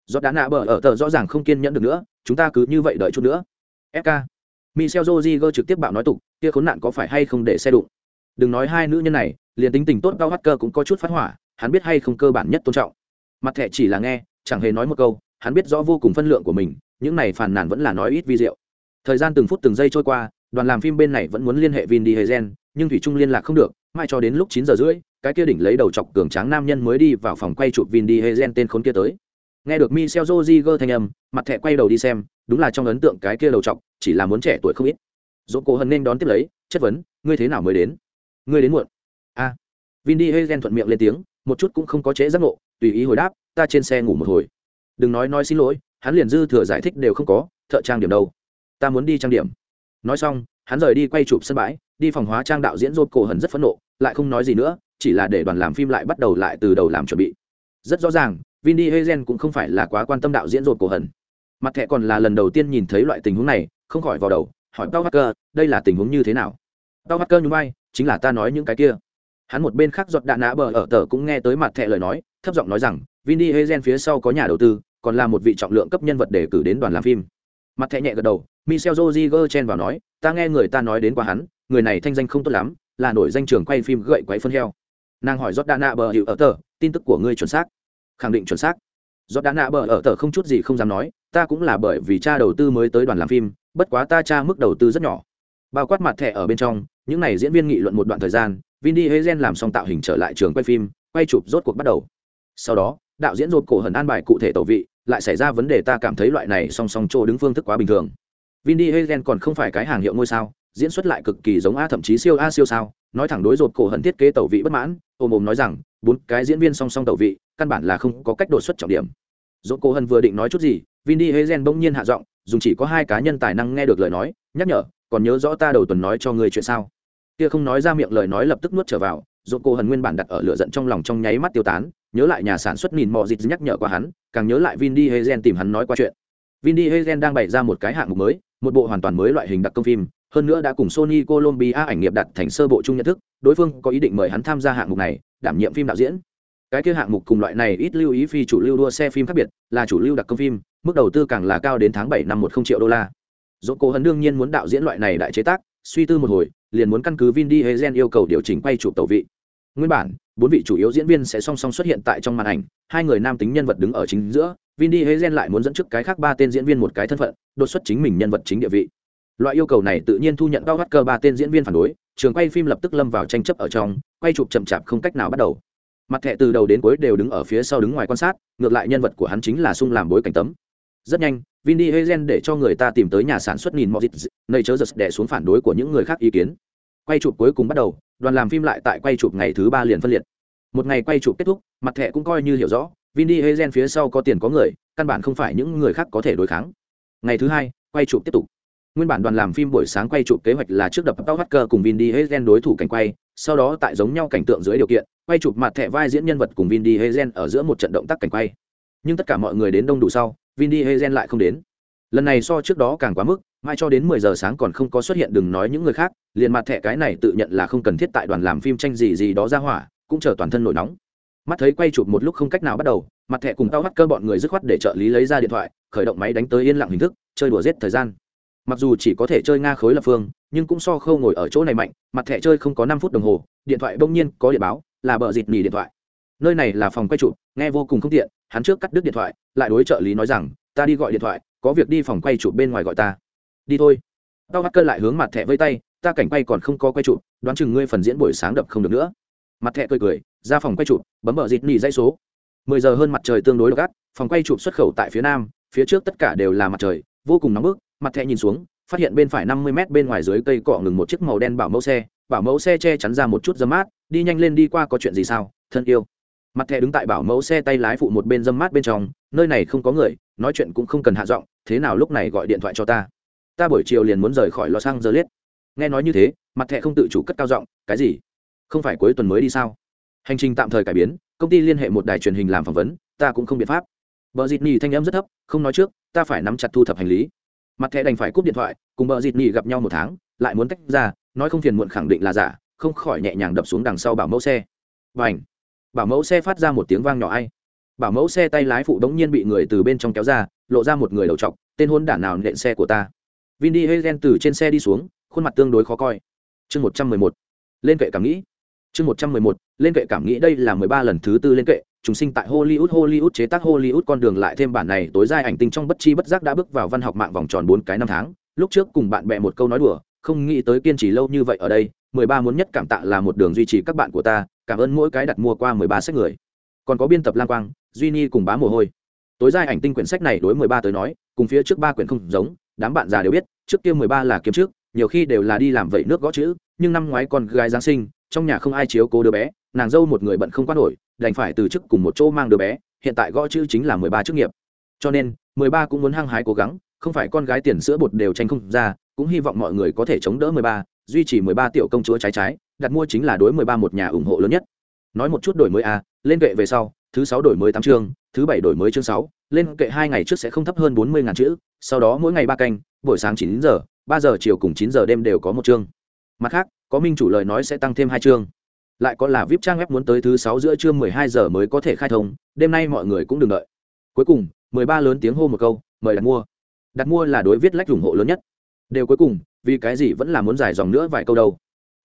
Rốt đã nạ bờ ở tờ rõ ràng không kiên nhẫn được nữa, chúng ta cứ như vậy đợi chút nữa. FK michel joziger trực tiếp bạo nói tục, kia khốn nạn có phải hay không để xe đụng? Đừng nói hai nữ nhân này, liền tính tình tốt cao hacker cũng có chút phát hỏa, hắn biết hay không cơ bản nhất tôn trọng. Mặt thẻ chỉ là nghe, chẳng hề nói một câu, hắn biết rõ vô cùng phân lượng của mình, những này phàn nàn vẫn là nói ít vi diệu. Thời gian từng phút từng giây trôi qua, đoàn làm phim bên này vẫn muốn liên hệ vin đi nhưng thủy trung liên lạc không được mai cho đến lúc chín giờ rưỡi, cái kia đỉnh lấy đầu chọc cường tráng nam nhân mới đi vào phòng quay chụp vin đi tên khốn kia tới nghe được michel joziger thanh âm, mặt thẻ quay đầu đi xem, đúng là trong ấn tượng cái kia đầu trọc, chỉ là muốn trẻ tuổi không ít. Dỗ cổ hân nên đón tiếp lấy, chất vấn, ngươi thế nào mới đến? Ngươi đến muộn. A. À. vin đi ghen thuận miệng lên tiếng, một chút cũng không có trễ giác ngộ, tùy ý hồi đáp, ta trên xe ngủ một hồi. Đừng nói nói xin lỗi, hắn liền dư thừa giải thích đều không có, thợ trang điểm đâu. Ta muốn đi trang điểm. Nói xong, hắn rời đi quay chụp sân bãi, đi phòng hóa trang đạo diễn rốt cổ hần rất phẫn nộ, lại không nói gì nữa, chỉ là để đoàn làm phim lại bắt đầu lại từ đầu làm chuẩn bị. Rất rõ ràng vin đi cũng không phải là quá quan tâm đạo diễn rột cổ hận. mặt thẻ còn là lần đầu tiên nhìn thấy loại tình huống này, không khỏi vào đầu, hỏi tao hacker đây là tình huống như thế nào? Tao hacker nhún vai, chính là ta nói những cái kia. Hắn một bên khác giọt đạn nã bờ ở tờ cũng nghe tới mặt thẻ lời nói, thấp giọng nói rằng, vin đi phía sau có nhà đầu tư, còn là một vị trọng lượng cấp nhân vật để cử đến đoàn làm phim. Mặt thẻ nhẹ gật đầu, michel joziger chen vào nói, ta nghe người ta nói đến qua hắn, người này thanh danh không tốt lắm, là nổi danh trường quay phim gậy quấy phân heo. Nàng hỏi giọt đạn nã bờ hiệu ở tờ, tin tức của ngươi chuẩn xác khẳng định chuẩn xác. Do đã nạ bờ ở tờ không chút gì không dám nói, ta cũng là bởi vì cha đầu tư mới tới đoàn làm phim, bất quá ta cha mức đầu tư rất nhỏ. Bao quát mặt thẻ ở bên trong, những n à y diễn viên nghị luận một đoạn thời gian, vin đi hezen làm xong tạo hình trở lại trường quay phim, quay chụp rốt cuộc bắt đầu. Sau đó, đạo diễn rột cổ hần an bài cụ thể tẩu vị, lại xảy ra vấn đề ta cảm thấy loại này song song chỗ đứng phương thức quá bình thường. Vin đi hezen còn không phải cái hàng hiệu ngôi sao, diễn xuất lại cực kỳ giống a thậm chí siêu a siêu sao, nói thẳng đối rột cổ hận thiết kế tẩu vị bất mãn ôm ôm nói rằng, bốn cái diễn viên song song tẩu vị căn bản là không có cách đột xuất trọng điểm. Dỗ cô hân vừa định nói chút gì vin đi hezen bỗng nhiên hạ giọng dùng chỉ có hai cá nhân tài năng nghe được lời nói nhắc nhở còn nhớ rõ ta đầu tuần nói cho người chuyện sao? Kia không nói ra miệng lời nói lập tức nuốt trở vào dỗ cô hân nguyên bản đặt ở lửa giận trong lòng trong nháy mắt tiêu tán nhớ lại nhà sản xuất nhìn mò dịch nhắc nhở qua hắn càng nhớ lại vin đi hezen tìm hắn nói qua chuyện. Vin đi hezen đang bày ra một cái hạng mục mới một bộ hoàn toàn mới loại hình đặc công phim hơn nữa đã cùng Sony Colombia ảnh nghiệp đặt thành sơ bộ chung nhận thức, đối phương có ý định mời hắn tham gia hạng mục này, đảm nhiệm phim đạo diễn. Cái kia hạng mục cùng loại này ít lưu ý phi chủ lưu đua xe phim khác biệt, là chủ lưu đặc công phim, mức đầu tư càng là cao đến tháng bảy năm 10 triệu đô la. Dỗ Cố Hấn đương nhiên muốn đạo diễn loại này đại chế tác, suy tư một hồi, liền muốn căn cứ Vin Diesel yêu cầu điều chỉnh quay chụp tàu vị. Nguyên bản, bốn vị chủ yếu diễn viên sẽ song song xuất hiện tại trong màn ảnh, hai người nam tính nhân vật đứng ở chính giữa, Vin Diesel lại muốn dẫn trước cái khác ba tên diễn viên một cái thân phận, đột xuất chính mình nhân vật chính địa vị loại yêu cầu này tự nhiên thu nhận cao cơ ba tên diễn viên phản đối trường quay phim lập tức lâm vào tranh chấp ở trong quay chụp chậm chạp không cách nào bắt đầu mặt thẻ từ đầu đến cuối đều đứng ở phía sau đứng ngoài quan sát, ngược lại nhân vật của hắn chính là sung làm bối cảnh tấm. Rất nhanh, vin đi hezen để cho người ta tìm tới nhà sản xuất nhìn mọi dịp nơi chớ giật đẻ xuống phản đối của những người khác ý kiến. Quay chụp cuối cùng bắt đầu, đoàn làm phim lại tại quay chụp ngày thứ ba liền phân liệt. Một ngày quay chụp kết thúc, mặt thẻ cũng coi như hiểu rõ, vin đi hezen phía sau có tiền có người, căn bản không phải những người khác có thể đối kháng. Ngày thứ hai, quay chụp tiếp tục nguyên bản đoàn làm phim buổi sáng quay chụp kế hoạch là trước đập tao Walker cùng vin diesel đối thủ cảnh quay, sau đó tại giống nhau cảnh tượng dưới điều kiện, quay chụp mặt thẻ vai diễn nhân vật cùng vin diesel ở giữa một trận động tác cảnh quay. Nhưng tất cả mọi người đến đông đủ sau, vin diesel lại không đến. Lần này so trước đó càng quá mức, mai cho đến mười giờ sáng còn không có xuất hiện đừng nói những người khác, liền mặt thẻ cái này tự nhận là không cần thiết tại đoàn làm phim tranh gì gì đó ra hỏa, cũng chờ toàn thân nổi nóng. Mắt thấy quay chụp một lúc không cách nào bắt đầu, mặt thẻ cùng tao bắt cơ bọn người dứt khoát để trợ lý lấy ra điện thoại, khởi động máy đánh tới yên lặng hình thức, chơi đùa giết thời gian mặc dù chỉ có thể chơi nga khối lập phương, nhưng cũng so khâu ngồi ở chỗ này mạnh, mặt thẻ chơi không có năm phút đồng hồ, điện thoại bỗng nhiên có điện báo, là bờ dịt nỉ điện thoại. Nơi này là phòng quay chụp, nghe vô cùng không tiện, hắn trước cắt đứt điện thoại, lại đối trợ lý nói rằng, ta đi gọi điện thoại, có việc đi phòng quay chụp bên ngoài gọi ta. Đi thôi. Tao bắt cơ lại hướng mặt thẻ vây tay, ta cảnh quay còn không có quay chụp, đoán chừng ngươi phần diễn buổi sáng đập không được nữa. Mặt thẻ cười cười, ra phòng quay chụp, bấm bờ dịt nỉ dãy số. Mười giờ hơn mặt trời tương đối gắt, phòng quay chụp xuất khẩu tại phía nam, phía trước tất cả đều là mặt trời, vô cùng nóng bức mặt thẻ nhìn xuống, phát hiện bên phải năm mươi mét bên ngoài dưới cây cọ ngừng một chiếc màu đen bảo mẫu xe. Bảo mẫu xe che chắn ra một chút dâm mát, đi nhanh lên đi qua có chuyện gì sao? Thân yêu. Mặt thẻ đứng tại bảo mẫu xe tay lái phụ một bên dâm mát bên trong, nơi này không có người, nói chuyện cũng không cần hạ giọng, thế nào lúc này gọi điện thoại cho ta? Ta buổi chiều liền muốn rời khỏi lò sang giờ liết. Nghe nói như thế, mặt thẻ không tự chủ cất cao giọng, cái gì? Không phải cuối tuần mới đi sao? Hành trình tạm thời cải biến, công ty liên hệ một đài truyền hình làm phỏng vấn, ta cũng không biện pháp. Bờ dịt nhì thanh âm rất thấp, không nói trước, ta phải nắm chặt thu thập hành lý mặt thẻ đành phải cúp điện thoại, cùng bờ dịt nhì gặp nhau một tháng, lại muốn tách ra, nói không phiền muộn khẳng định là giả, không khỏi nhẹ nhàng đập xuống đằng sau bảo mẫu xe. Và ảnh bảo mẫu xe phát ra một tiếng vang nhỏ ai. Bảo mẫu xe tay lái phụ đống nhiên bị người từ bên trong kéo ra, lộ ra một người đầu t tên hôn đản nào nện xe của ta. Vin đi hagen từ trên xe đi xuống, khuôn mặt tương đối khó coi. Chương một trăm mười một. Lên kệ cảm nghĩ. Chương một trăm mười một. Lên kệ cảm nghĩ đây là mười ba lần thứ tư lên kệ chúng sinh tại hollywood hollywood chế tác hollywood con đường lại thêm bản này tối giai ảnh tinh trong bất chi bất giác đã bước vào văn học mạng vòng tròn bốn cái năm tháng. Lúc trước cùng bạn bè một câu nói đùa, không nghĩ tới kiên trì lâu như vậy ở đây, mười ba muốn nhất cảm tạ là một đường duy trì các bạn của ta, cảm ơn mỗi cái đặt mua qua mười ba sách người. Còn có biên tập lang quang, duy ni cùng bá mồ hôi. Tối giai ảnh tinh quyển sách này đối mười ba tới nói, cùng phía trước ba quyển không giống, đám bạn già đều biết, trước kia mười ba là kiếm trước, nhiều khi đều là đi làm vậy nước gõ chữ, nhưng năm ngoái còn gái giáng sinh, trong nhà không ai chiếu cố đứa bé, nàng dâu một người bận không quan nổi đành phải từ chức cùng một chỗ mang đứa bé, hiện tại gõ chữ chính là mười ba chức nghiệp. Cho nên, mười ba cũng muốn hăng hái cố gắng, không phải con gái tiền sữa bột đều tranh không ra, cũng hy vọng mọi người có thể chống đỡ mười ba, duy trì mười ba tiểu công chúa trái trái, đặt mua chính là đối mười ba một nhà ủng hộ lớn nhất. Nói một chút đổi mới a, lên kệ về sau, thứ sáu đổi mới tám chương, thứ bảy đổi mới chương sáu, lên kệ hai ngày trước sẽ không thấp hơn bốn mươi ngàn chữ, sau đó mỗi ngày ba canh, buổi sáng chín giờ, ba giờ chiều cùng chín giờ đêm đều có một chương. Mặt khác, có minh chủ lời nói sẽ tăng thêm hai chương lại có là vip trang web muốn tới thứ sáu giữa trưa mười hai giờ mới có thể khai thông, đêm nay mọi người cũng đừng đợi. Cuối cùng, mười ba lớn tiếng hô một câu, mời đặt mua. Đặt mua là đối viết lách ủng hộ lớn nhất. Đều cuối cùng, vì cái gì vẫn là muốn dài dòng nữa vài câu đâu.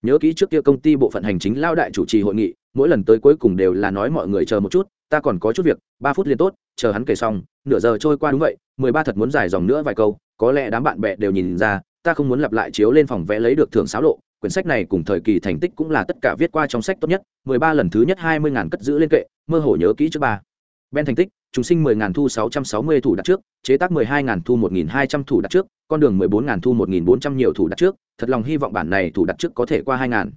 Nhớ kỹ trước kia công ty bộ phận hành chính lao đại chủ trì hội nghị, mỗi lần tới cuối cùng đều là nói mọi người chờ một chút, ta còn có chút việc, ba phút liền tốt, chờ hắn kể xong, nửa giờ trôi qua đúng vậy, mười ba thật muốn dài dòng nữa vài câu, có lẽ đám bạn bè đều nhìn ra, ta không muốn lặp lại chiếu lên phòng vẽ lấy được thưởng xáo lộ quyển sách này cùng thời kỳ thành tích cũng là tất cả viết qua trong sách tốt nhất, 13 lần thứ nhất 20.000 cất giữ lên kệ, mơ hồ nhớ kỹ trước ba. Ben thành tích, chúng sinh 10.000 thu 660 thủ đặt trước, chế tác 12.000 thu 1.200 thủ đặt trước, con đường 14.000 thu 1.400 nhiều thủ đặt trước, thật lòng hy vọng bản này thủ đặt trước có thể qua 2.000.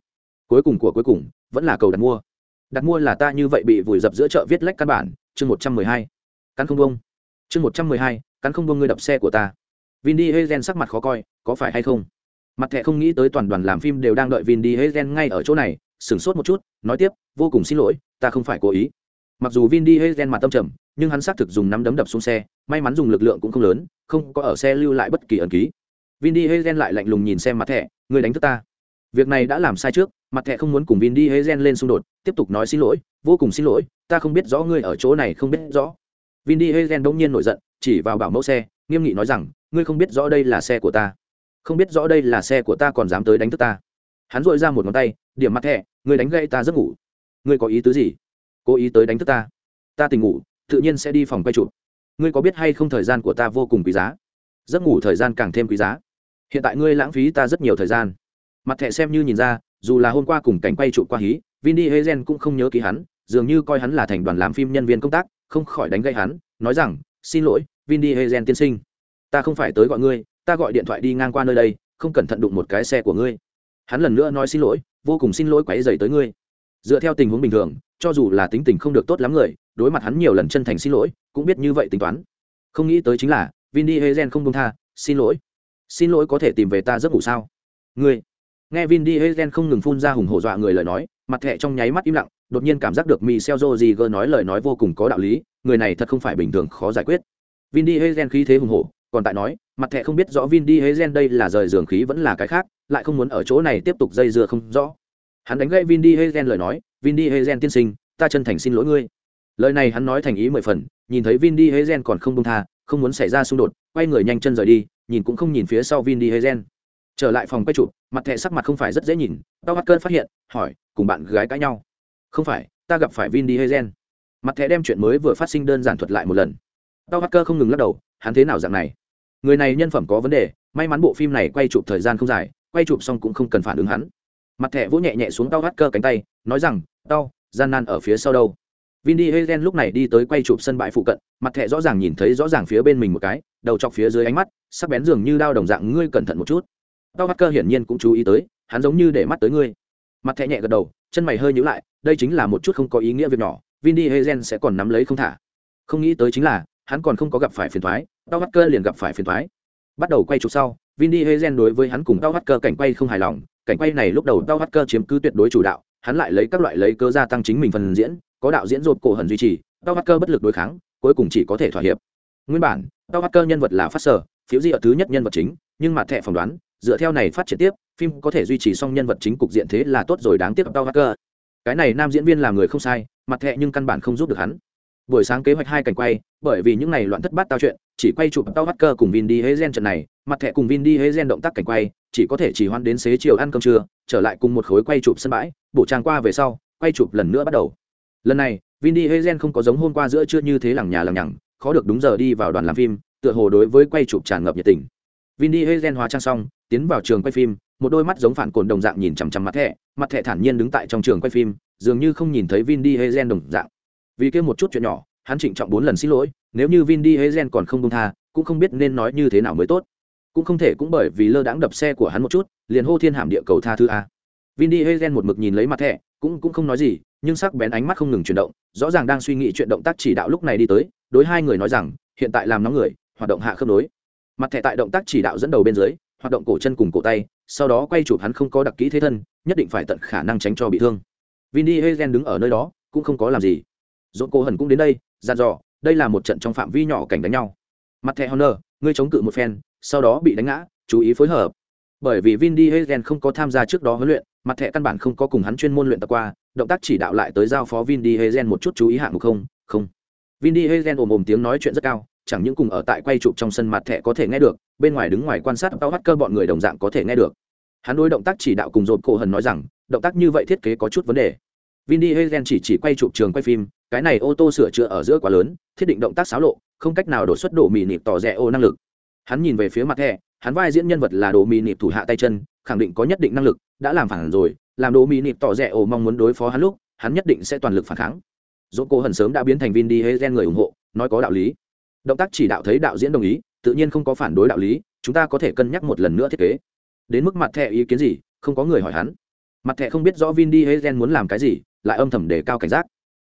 Cuối cùng của cuối cùng, vẫn là cầu đặt mua. Đặt mua là ta như vậy bị vùi dập giữa chợ viết lách căn bản, chương 112. Cắn không bông. Chương 112, cắn không bông ngươi đập xe của ta. Vinny Diesel sắc mặt khó coi, có phải hay không? Mặt thẻ không nghĩ tới toàn đoàn làm phim đều đang đợi vin đi hezen ngay ở chỗ này, sửng sốt một chút, nói tiếp, vô cùng xin lỗi, ta không phải cố ý. Mặc dù vin đi hezen mặt tâm trầm, nhưng hắn xác thực dùng nắm đấm đập xuống xe, may mắn dùng lực lượng cũng không lớn, không có ở xe lưu lại bất kỳ ẩn ký. Vin đi hezen lại lạnh lùng nhìn xem mặt thẻ người đánh thức ta. Việc này đã làm sai trước, mặt thẻ không muốn cùng vin đi hezen lên xung đột, tiếp tục nói xin lỗi, vô cùng xin lỗi, ta không biết rõ ngươi ở chỗ này không biết rõ. Vin đi hezen nhiên nổi giận, chỉ vào bảo mẫu xe, nghiêm nghị nói rằng, ngươi không biết rõ đây là xe của ta không biết rõ đây là xe của ta còn dám tới đánh thức ta. Hắn dội ra một ngón tay, điểm mặt thẻ, ngươi đánh gây ta giấc ngủ. Ngươi có ý tứ gì? Cố ý tới đánh thức ta? Ta tỉnh ngủ, tự nhiên sẽ đi phòng quay chụp. Ngươi có biết hay không thời gian của ta vô cùng quý giá? Giấc ngủ thời gian càng thêm quý giá. Hiện tại ngươi lãng phí ta rất nhiều thời gian. Mặt thẻ xem như nhìn ra, dù là hôm qua cùng cảnh quay chụp qua hí Vinny hezen cũng không nhớ ký hắn, dường như coi hắn là thành đoàn làm phim nhân viên công tác, không khỏi đánh gây hắn, nói rằng, xin lỗi Vinny hezen tiên sinh. Ta không phải tới gọi ngươi ta gọi điện thoại đi ngang qua nơi đây, không cẩn thận đụng một cái xe của ngươi. Hắn lần nữa nói xin lỗi, vô cùng xin lỗi quáy dày tới ngươi. Dựa theo tình huống bình thường, cho dù là tính tình không được tốt lắm người, đối mặt hắn nhiều lần chân thành xin lỗi, cũng biết như vậy tính toán. Không nghĩ tới chính là, vin hezen không công tha, xin lỗi. Xin lỗi có thể tìm về ta giấc ngủ sao? Ngươi. Nghe vin hezen không ngừng phun ra hùng hổ dọa người lời nói, mặt thẹ trong nháy mắt im lặng, đột nhiên cảm giác được mì xeo rô gì gơ nói lời nói vô cùng có đạo lý, người này thật không phải bình thường khó giải quyết. Vin hezen khí thế hùng hổ còn tại nói, mặt thẹ không biết rõ vin hezen đây là rời giường khí vẫn là cái khác, lại không muốn ở chỗ này tiếp tục dây dưa không rõ. Hắn đánh gãy vin hezen lời nói, vin hezen tiên sinh, ta chân thành xin lỗi ngươi. Lời này hắn nói thành ý mười phần, nhìn thấy vin đi hê gen còn không công tha, không muốn xảy ra xung đột, quay người nhanh chân rời đi, nhìn cũng không nhìn phía sau vin đi hê gen trở lại phòng quay chụp, mặt thẹ sắc mặt không phải rất dễ nhìn, tao bắt cơn phát hiện, hỏi, cùng bạn gái cãi nhau? Không phải, ta gặp phải vin đi hê gen mặt thẹ đem chuyện mới vừa phát sinh đơn giản thuật lại một lần. Tao bắt cơ không ngừng lắc đầu, hắn thế nào dạng này? Người này nhân phẩm có vấn đề, may mắn bộ phim này quay chụp thời gian không dài, quay chụp xong cũng không cần phản ứng hắn. Mặt thẻ vỗ nhẹ nhẹ xuống tao gắt cơ cánh tay, nói rằng, tao, gian nan ở phía sau đâu? Vin đi hegen lúc này đi tới quay chụp sân bãi phụ cận, mặt thẻ rõ ràng nhìn thấy rõ ràng phía bên mình một cái, đầu chọc phía dưới ánh mắt, sắc bén dường như đao đồng dạng, ngươi cẩn thận một chút. Tao gắt cơ hiển nhiên cũng chú ý tới, hắn giống như để mắt tới ngươi. Mặt thẻ nhẹ gật đầu, chân mày hơi nhíu lại, đây chính là một chút không có ý nghĩa việc nhỏ, vin đi hegen sẽ còn nắm lấy không thả. Không nghĩ tới chính là, hắn còn không có gặp phải phiền thoái tao Hắt cơ liền gặp phải phiền thoái bắt đầu quay chụp sau, vin đi đối với hắn cùng tao Hắt cơ cảnh quay không hài lòng. Cảnh quay này lúc đầu tao Hắt cơ chiếm cứ tuyệt đối chủ đạo, hắn lại lấy các loại lấy cơ gia tăng chính mình phần diễn, có đạo diễn rột cổ hần duy trì, tao Hắt cơ bất lực đối kháng, cuối cùng chỉ có thể thỏa hiệp. Nguyên bản, tao Hắt cơ nhân vật là phát sở, phiếu di ở thứ nhất nhân vật chính, nhưng mặt thẻ phỏng đoán, dựa theo này phát triển tiếp, phim có thể duy trì xong nhân vật chính cục diện thế là tốt rồi đáng tiếc tao Hắt cơ cái này nam diễn viên là người không sai, mặt thẻ nhưng căn bản không giúp được hắn buổi sáng kế hoạch hai cảnh quay, bởi vì những ngày loạn thất bát tao chuyện, chỉ quay chụp tao bắt cơ cùng vin đi hế gen trận này, mặt thẻ cùng vin đi hế gen động tác cảnh quay, chỉ có thể chỉ hoan đến xế chiều ăn cơm trưa, trở lại cùng một khối quay chụp sân bãi, bổ trang qua về sau, quay chụp lần nữa bắt đầu. Lần này vin đi hế gen không có giống hôm qua giữa trưa như thế lằng nhà lằng nhằng, khó được đúng giờ đi vào đoàn làm phim, tựa hồ đối với quay chụp tràn ngập nhiệt tình. Vin đi hế gen hóa trang xong, tiến vào trường quay phim, một đôi mắt giống phản cồn đồng dạng nhìn chằm chằm mặt thẻ mặt thẻ thản nhiên đứng tại trong trường quay phim, dường như không nhìn thấy vin đi hế gen đồng dạng vì kêu một chút chuyện nhỏ, hắn trịnh trọng bốn lần xin lỗi, nếu như vin đi hế còn không công tha, cũng không biết nên nói như thế nào mới tốt. Cũng không thể cũng bởi vì lơ đãng đập xe của hắn một chút, liền hô thiên hàm địa cầu tha thứ a. Vin đi hế một mực nhìn lấy mặt thẻ, cũng cũng không nói gì, nhưng sắc bén ánh mắt không ngừng chuyển động, rõ ràng đang suy nghĩ chuyện động tác chỉ đạo lúc này đi tới, đối hai người nói rằng, hiện tại làm nóng người, hoạt động hạ khớp nối. Mặt thẻ tại động tác chỉ đạo dẫn đầu bên dưới, hoạt động cổ chân cùng cổ tay, sau đó quay chụp hắn không có đặc kỹ thế thân, nhất định phải tận khả năng tránh cho bị thương. Vin đi hế đứng ở nơi đó, cũng không có làm gì dỗ cô hần cũng đến đây dàn dò, đây là một trận trong phạm vi nhỏ cảnh đánh nhau. Mặt thẻ honor, ngươi chống cự một phen, sau đó bị đánh ngã, chú ý phối hợp. Bởi vì vin đi hagen không có tham gia trước đó huấn luyện, mặt thẻ căn bản không có cùng hắn chuyên môn luyện tập qua, động tác chỉ đạo lại tới giao phó vin đi hagen một chút chú ý hạng mục không không. Vin đi hagen ồm ồm tiếng nói chuyện rất cao, chẳng những cùng ở tại quay chụp trong sân mặt thẻ có thể nghe được, bên ngoài đứng ngoài quan sát bao hắt cơ bọn người đồng dạng có thể nghe được. Hắn đối động tác chỉ đạo cùng dồn cổ hần nói rằng, động tác như vậy thiết kế có chút vấn đề. Vin đi hagen chỉ chỉ quay chụp trường quay phim cái này ô tô sửa chữa ở giữa quá lớn, thiết định động tác xáo lộ, không cách nào đổ xuất đổ mì nịp tỏ rẽ ô năng lực. Hắn nhìn về phía mặt thẻ hắn vai diễn nhân vật là đồ mì nịp thủ hạ tay chân, khẳng định có nhất định năng lực, đã làm phản rồi, làm đồ mì nịp tỏ rẽ ô mong muốn đối phó hắn lúc, hắn nhất định sẽ toàn lực phản kháng. Dỗ cô hần sớm đã biến thành vin đi hay gen người ủng hộ, nói có đạo lý. Động tác chỉ đạo thấy đạo diễn đồng ý, tự nhiên không có phản đối đạo lý, chúng ta có thể cân nhắc một lần nữa thiết kế. Đến mức mặt thẻ ý kiến gì, không có người hỏi hắn. Mặt thẻ không biết rõ vin đi hay gen muốn làm cái gì, lại âm thầm đề cao cảnh giác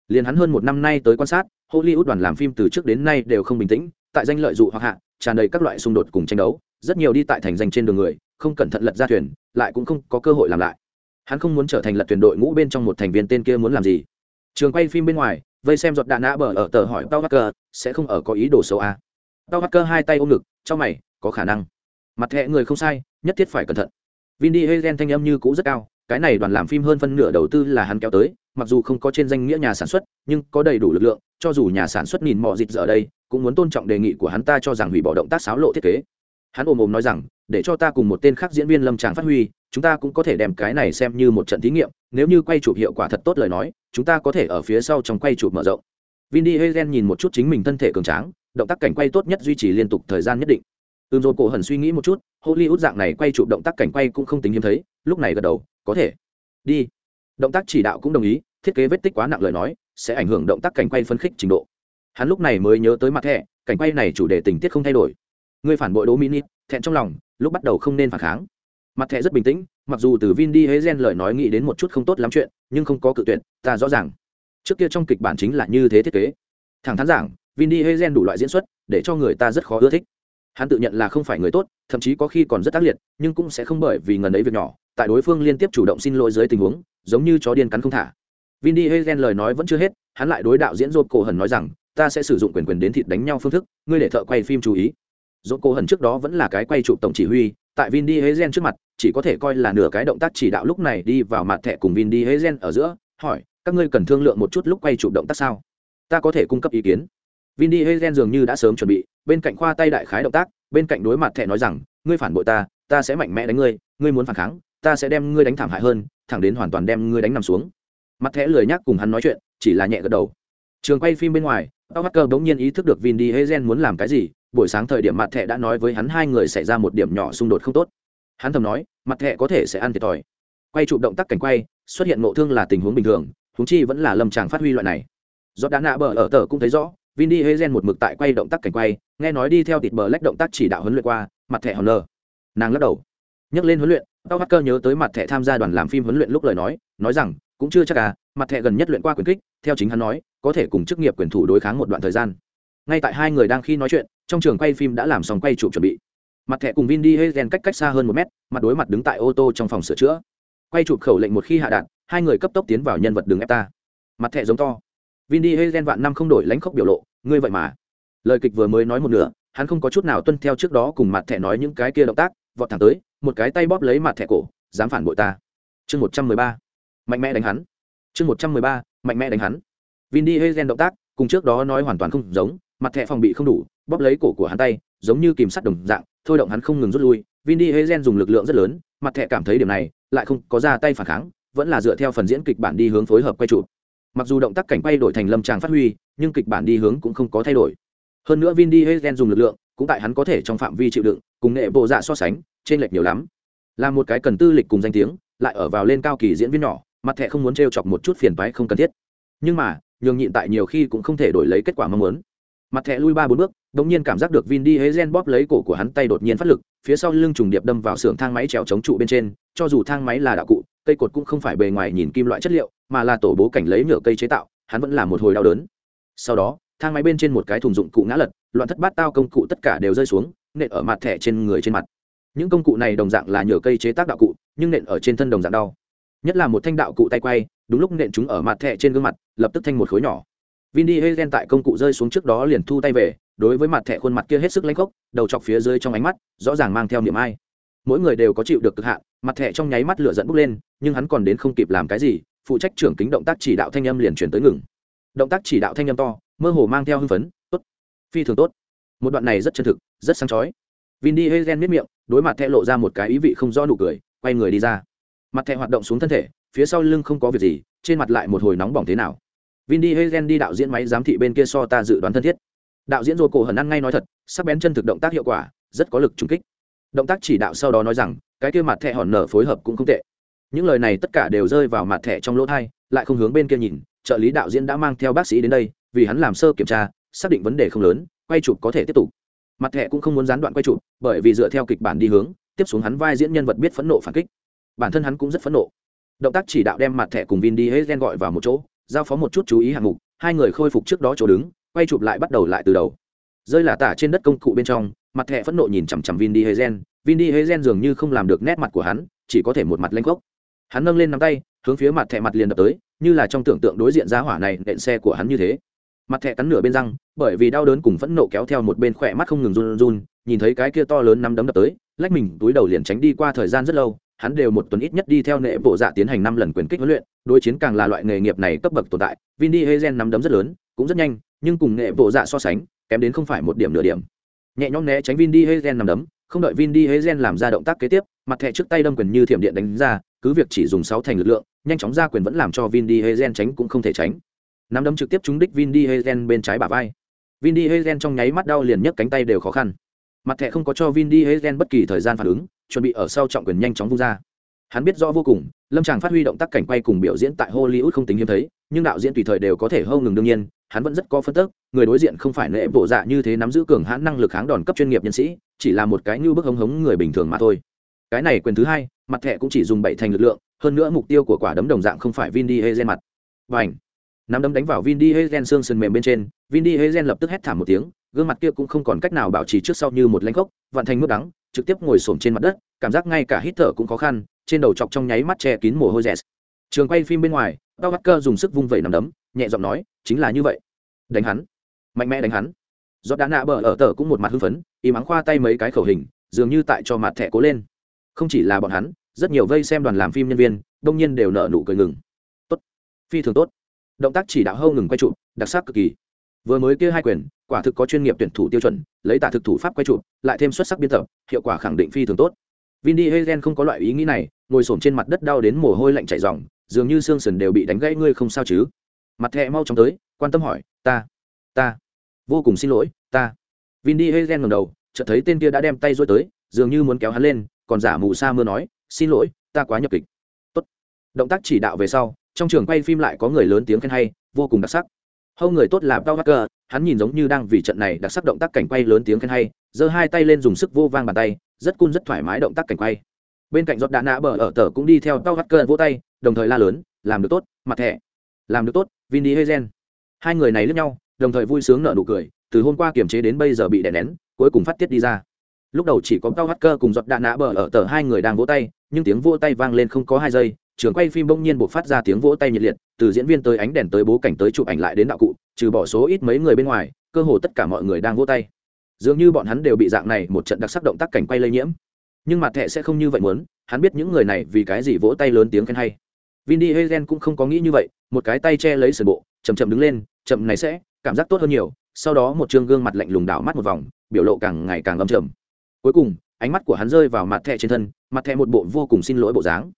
liền hắn hơn một năm nay tới quan sát, hollywood đoàn làm phim từ trước đến nay đều không bình tĩnh, tại danh lợi dụ hoặc hạ, tràn đầy các loại xung đột cùng tranh đấu, rất nhiều đi tại thành danh trên đường người, không cẩn thận lật ra thuyền, lại cũng không có cơ hội làm lại. Hắn không muốn trở thành lật thuyền đội ngũ bên trong một thành viên tên kia muốn làm gì. Trường quay phim bên ngoài, vây xem giọt đạn nã bờ ở tờ hỏi tao hacker sẽ không ở có ý đồ xấu à. tao hacker hai tay ôm ngực, cho mày, có khả năng. Mặt thẹ người không sai, nhất thiết phải cẩn thận. Vin đi hagen thanh âm như cũ rất cao cái này đoàn làm phim hơn phân nửa đầu tư là hắn kéo tới, mặc dù không có trên danh nghĩa nhà sản xuất, nhưng có đầy đủ lực lượng, cho dù nhà sản xuất nhìn mò dịp giờ đây, cũng muốn tôn trọng đề nghị của hắn ta cho rằng hủy bỏ động tác xáo lộ thiết kế. Hắn ồm ồm nói rằng, để cho ta cùng một tên khác diễn viên lâm tràng phát huy, chúng ta cũng có thể đem cái này xem như một trận thí nghiệm, nếu như quay chụp hiệu quả thật tốt lời nói, chúng ta có thể ở phía sau trong quay chụp mở rộng. Vin đi hagen nhìn một chút chính mình thân thể cường tráng, động tác cảnh quay tốt nhất duy trì liên tục thời gian nhất định ưm rồi, cổ hần suy nghĩ một chút, hollywood dạng này quay chụp động tác cảnh quay cũng không tính hiếm thấy, lúc này gật đầu, có thể. Đi. Động tác chỉ đạo cũng đồng ý, thiết kế vết tích quá nặng lời nói, sẽ ảnh hưởng động tác cảnh quay phân khích trình độ. Hắn lúc này mới nhớ tới mặt thẻ, cảnh quay này chủ đề tình tiết không thay đổi. Người phản bội đố mini thẹn trong lòng, lúc bắt đầu không nên phản kháng. Mặt thẻ rất bình tĩnh, mặc dù từ vin đi hế gen lời nói nghĩ đến một chút không tốt lắm chuyện, nhưng không có cự tuyệt, ta rõ ràng. Trước kia trong kịch bản chính là như thế thiết kế. Thẳng thắn giảng, vin đi hế gen đủ loại diễn xuất, để cho người ta rất khó ưa thích hắn tự nhận là không phải người tốt, thậm chí có khi còn rất ác liệt, nhưng cũng sẽ không bởi vì ngần ấy việc nhỏ, tại đối phương liên tiếp chủ động xin lỗi dưới tình huống, giống như chó điên cắn không thả. Vin đi hagen lời nói vẫn chưa hết, hắn lại đối đạo diễn dốt cổ hần nói rằng, ta sẽ sử dụng quyền quyền đến thịt đánh nhau phương thức, ngươi để thợ quay phim chú ý. Dốt cổ hần trước đó vẫn là cái quay chụp tổng chỉ huy, tại vin đi hagen trước mặt, chỉ có thể coi là nửa cái động tác chỉ đạo lúc này đi vào mặt thẻ cùng vin đi hagen ở giữa, hỏi, các ngươi cần thương lượng một chút lúc quay chụp động tác sao? Ta có thể cung cấp ý kiến. Vin đi hagen dường như đã sớm chuẩn bị bên cạnh khoa tay đại khái động tác, bên cạnh đối mặt thẹ nói rằng, ngươi phản bội ta ta sẽ mạnh mẽ đánh ngươi ngươi muốn phản kháng, ta sẽ đem ngươi đánh thảm hại hơn, thẳng đến hoàn toàn đem ngươi đánh nằm xuống. Mặt thẻ lười nhắc cùng hắn nói chuyện, chỉ là nhẹ gật đầu. Trường quay phim bên ngoài, tao hacker bỗng nhiên ý thức được vin đi hagen muốn làm cái gì, buổi sáng thời điểm mặt thẻ đã nói với hắn hai người xảy ra một điểm nhỏ xung đột không tốt. Hắn thầm nói, mặt thẻ có thể sẽ ăn thiệt thòi. Quay chụp động tác cảnh quay, xuất hiện ngộ thương là tình huống bình thường húng chi vẫn là lâm tràng phát huy loại này. Do đã nạ bờ ở tờ cũng thấy rõ vin đi hagen một mực tại quay động tác cảnh quay, nghe nói đi theo tịt bờ lách động tác chỉ đạo huấn luyện qua, mặt thẻ hòn lờ nàng lắc đầu. Nhắc lên huấn luyện, tao hacker nhớ tới mặt thẻ tham gia đoàn làm phim huấn luyện lúc lời nói nói rằng, cũng chưa chắc à mặt thẻ gần nhất luyện qua quyền kích, theo chính hắn nói, có thể cùng chức nghiệp quyền thủ đối kháng một đoạn thời gian. Ngay tại hai người đang khi nói chuyện, trong trường quay phim đã làm xong quay chụp chuẩn bị. Mặt thẻ cùng vin đi hagen cách cách xa hơn một mét, mặt đối mặt đứng tại ô tô trong phòng sửa chữa. Quay chụp khẩu lệnh một khi hạ đạn, hai người cấp tốc tiến vào nhân vật đường ép ta. Mặt thẻ giống to vin đi hagen vạn năm không đổi lãnh khốc biểu lộ, ngươi vậy mà. Lời kịch vừa mới nói một nửa, hắn không có chút nào tuân theo trước đó cùng mặt thẻ nói những cái kia động tác, vọt thẳng tới, một cái tay bóp lấy mặt thẻ cổ, dám phản bội ta. Chương một trăm mười ba. Mạnh mẽ đánh hắn. Chương một trăm mười ba, mạnh mẽ đánh hắn. Vin đi hagen động tác, cùng trước đó nói hoàn toàn không giống, mặt thẻ phòng bị không đủ, bóp lấy cổ của hắn tay, giống như kìm sắt đồng dạng, thôi động hắn không ngừng rút lui. Vin đi hagen dùng lực lượng rất lớn, mặt thẻ cảm thấy điểm này lại không có ra tay phản kháng, vẫn là dựa theo phần diễn kịch bản đi hướng phối hợp quay trụ mặc dù động tác cảnh quay đổi thành lâm tràng phát huy, nhưng kịch bản đi hướng cũng không có thay đổi. Hơn nữa vin đi hagen dùng lực lượng, cũng tại hắn có thể trong phạm vi chịu đựng, cùng nghệ bộ dạ so sánh trên lệch nhiều lắm. Là một cái cần tư lịch cùng danh tiếng, lại ở vào lên cao kỳ diễn viên nhỏ, mặt thẻ không muốn t chọc một chút phiền toái không cần thiết. Nhưng mà, nhường nhịn tại nhiều khi cũng không thể đổi lấy kết quả mong muốn. Mặt thẻ lui ba bốn bước đ ỗ n g nhiên cảm giác được vin đi hế gen bóp lấy cổ của hắn tay đột nhiên phát lực, phía sau lưng trùng điệp đâm vào xưởng thang máy trèo chống trụ bên trên, cho dù thang máy là đạo cụ cây cột cũng không phải bề ngoài nhìn kim loại chất liệu, mà là tổ bố cảnh lấy nhựa cây chế tạo, hắn vẫn là một hồi đau đớn. Sau đó, thang máy bên trên một cái thùng dụng cụ ngã lật, loạn thất bát tao công cụ tất cả đều rơi xuống, nện ở mặt thẻ trên người trên mặt. Những công cụ này đồng dạng là nhựa cây chế tác đạo cụ, nhưng nện ở trên thân đồng dạng đau. Nhất là một thanh đạo cụ tay quay, đúng lúc nện chúng ở mặt thẻ trên gương mặt, lập tức thanh một khối nhỏ. Vin đi hay ghen tại công cụ rơi xuống trước đó liền thu tay về, đối với mặt thẻ khuôn mặt kia hết sức lãnh gốc đầu chọc phía dưới trong ánh mắt, rõ ràng mang theo niệm ai. Mỗi người đều có chịu được cực hạn mặt thẻ trong nháy mắt lửa dẫn bốc lên, nhưng hắn còn đến không kịp làm cái gì, phụ trách trưởng kính động tác chỉ đạo thanh âm liền chuyển tới ngừng. Động tác chỉ đạo thanh âm to, mơ hồ mang theo hưng phấn, tốt, phi thường tốt. Một đoạn này rất chân thực, rất sáng chói. Vin đi hơi ghen miết miệng, đối mặt thẻ lộ ra một cái ý vị không do nụ cười, quay người đi ra. Mặt thẻ hoạt động xuống thân thể, phía sau lưng không có việc gì, trên mặt lại một hồi nóng bỏng thế nào. Vin đi hagen đi đạo diễn máy giám thị bên kia so ta dự đoán thân thiết. Đạo diễn rô cổ hần ăn ngay nói thật, sắc bén chân thực động tác hiệu quả, rất có lực trung kích. Động tác chỉ đạo sau đó nói rằng cái kia mặt thẻ hòn nở phối hợp cũng không tệ. Những lời này tất cả đều rơi vào mặt thẻ trong lỗ thai, lại không hướng bên kia nhìn, trợ lý đạo diễn đã mang theo bác sĩ đến đây, vì hắn làm sơ kiểm tra, xác định vấn đề không lớn, quay chụp có thể tiếp tục. Mặt thẻ cũng không muốn gián đoạn quay chụp, bởi vì dựa theo kịch bản đi hướng, tiếp xuống hắn vai diễn nhân vật biết phẫn nộ phản kích. Bản thân hắn cũng rất phẫn nộ. Động tác chỉ đạo đem mặt thẻ cùng vin đi hết gen gọi vào một chỗ, giao phó một chút chú ý hạng mục, hai người khôi phục trước đó chỗ đứng, quay chụp lại bắt đầu lại từ đầu. Rơi là tả trên đất công cụ bên trong, mặt thẻ phẫn nộ nhìn chằm chằm vin đi hezen vin đi dường như không làm được nét mặt của hắn, chỉ có thể một mặt lanh gốc hắn nâng lên nắm tay, hướng phía mặt thẻ mặt liền đập tới, như là trong tưởng tượng đối diện giá hỏa này, nện xe của hắn như thế. Mặt thẻ cắn nửa bên răng, bởi vì đau đớn cùng phẫn nộ kéo theo một bên khỏe mắt không ngừng run run, nhìn thấy cái kia to lớn nắm đấm đập tới, lách mình túi đầu liền tránh đi qua thời gian rất lâu, hắn đều một tuần ít nhất đi theo nệ bộ dạ tiến hành năm lần quyền kích huấn luyện, đối chiến càng là loại nghề nghiệp này cấp bậc tồn tại. Vin đi hezen nắm đấm rất lớn, cũng rất nhanh, nhưng cùng nệ bộ dạ so sánh, kém đến không phải một điểm nửa điểm. Nhẹ nhõm né tránh vin đi hezen nắm đấm không đợi vin Diesel làm ra động tác kế tiếp, mặt thẻ trước tay đâm quyền như thiểm điện đánh ra, cứ việc chỉ dùng sáu thành lực lượng, nhanh chóng ra quyền vẫn làm cho vin Diesel tránh cũng không thể tránh. Nắm đấm trực tiếp trúng đích vin Diesel bên trái bả vai. Vin Diesel trong nháy mắt đau liền nhấc cánh tay đều khó khăn. Mặt thẻ không có cho vin Diesel bất kỳ thời gian phản ứng, chuẩn bị ở sau trọng quyền nhanh chóng vung ra. Hắn biết rõ vô cùng, lâm tràng phát huy động tác cảnh quay cùng biểu diễn tại hollywood không tính hiếm thấy, nhưng đạo diễn tùy thời đều có thể hô ngừng đương nhiên hắn vẫn rất có phân tức, người đối diện không phải nệ bộ dạ như thế nắm giữ cường hãn năng lực kháng đòn cấp chuyên nghiệp nhân sĩ, chỉ là một cái như bức hống hống người bình thường mà thôi. Cái này quyền thứ hai, mặt thẻ cũng chỉ dùng bảy thành lực lượng, hơn nữa mục tiêu của quả đấm đồng dạng không phải vin đi hay mặt. Và ảnh nắm đấm đánh vào vin đi hay xương sườn mềm bên trên, vin đi hay lập tức hét thảm một tiếng, gương mặt kia cũng không còn cách nào bảo trì trước sau như một lanh gốc vạn thành mướt đắng, trực tiếp ngồi xổm trên mặt đất, cảm giác ngay cả hít thở cũng khó khăn, trên đầu chọc trong nháy mắt che kín mồ hôi rẻ trường quay phim bên ngoài đau bắt cơ dùng sức vung vẩy nằm đấm, nhẹ giọng nói chính là như vậy. Đánh hắn. Mạnh mẽ đánh hắn. Do đã nạ bờ ở tờ cũng một mặt hưng phấn im ắng khoa tay mấy cái khẩu hình dường như tại cho mặt thẻ cố lên. Không chỉ là bọn hắn rất nhiều vây xem đoàn làm phim nhân viên đông nhiên đều nợ nụ cười ngừng. Tốt. Phi thường tốt. Động tác chỉ đạo hâu ngừng quay trụ đặc sắc cực kỳ. Vừa mới kia hai quyền quả thực có chuyên nghiệp tuyển thủ tiêu chuẩn lấy tả thực thủ pháp quay trụ, lại thêm xuất sắc biên tập hiệu quả khẳng định phi thường tốt. Vin đi hagen không có loại ý nghĩ này ngồi s trên mặt đất đau đến mồ hôi lạnh chảy ròng dường như xương sườn đều bị đánh gãy ngươi không sao chứ? Mặt thẹ mau chóng tới quan tâm hỏi ta ta vô cùng xin lỗi ta vin đi hagen ngầm đầu chợt thấy tên kia đã đem tay rối tới dường như muốn kéo hắn lên còn giả mù sa mưa nói xin lỗi ta quá nhập kịch tốt động tác chỉ đạo về sau trong trường quay phim lại có người lớn tiếng khen hay vô cùng đặc sắc hâu người tốt là Paul Walker, hắn nhìn giống như đang vì trận này đặc sắc động tác cảnh quay lớn tiếng khen hay, giơ hai tay lên dùng sức vô vang bàn tay, rất cun rất thoải mái động tác cảnh quay. Bên cạnh giọt đạn nã bờ ở tờ cũng đi theo Paul Walker vỗ tay, đồng thời la lớn, làm được tốt, mặt thẻ. Làm được tốt, vinny hezen Hai người này liếc nhau, đồng thời vui sướng nở nụ cười, từ hôm qua kiềm chế đến bây giờ bị đè nén, cuối cùng phát tiết đi ra. Lúc đầu chỉ có cao hacker cùng giọt đạn nã bờ ở tờ hai người đang vỗ tay, nhưng tiếng vỗ tay vang lên không có hai giây, trường quay phim bỗng nhiên buộc phát ra tiếng vỗ tay nhiệt liệt từ diễn viên tới ánh đèn tới bố cảnh tới chụp ảnh lại đến đạo cụ trừ bỏ số ít mấy người bên ngoài cơ hồ tất cả mọi người đang vỗ tay. Dường như bọn hắn đều bị dạng này một trận đặc sắc động tác cảnh quay lây nhiễm. Nhưng mặt thẹ sẽ không như vậy muốn hắn biết những người này vì cái gì vỗ tay lớn tiếng khen hay vin đi cũng không có nghĩ như vậy, một cái tay che lấy sườn bộ chầm chậm đứng lên, chậm này sẽ, cảm giác tốt hơn nhiều, sau đó một chương gương mặt lạnh lùng đảo mắt một vòng, biểu lộ càng ngày càng âm trầm. Cuối cùng, ánh mắt của hắn rơi vào mặt thẹ trên thân, mặt thẹ một bộ vô cùng xin lỗi bộ dáng.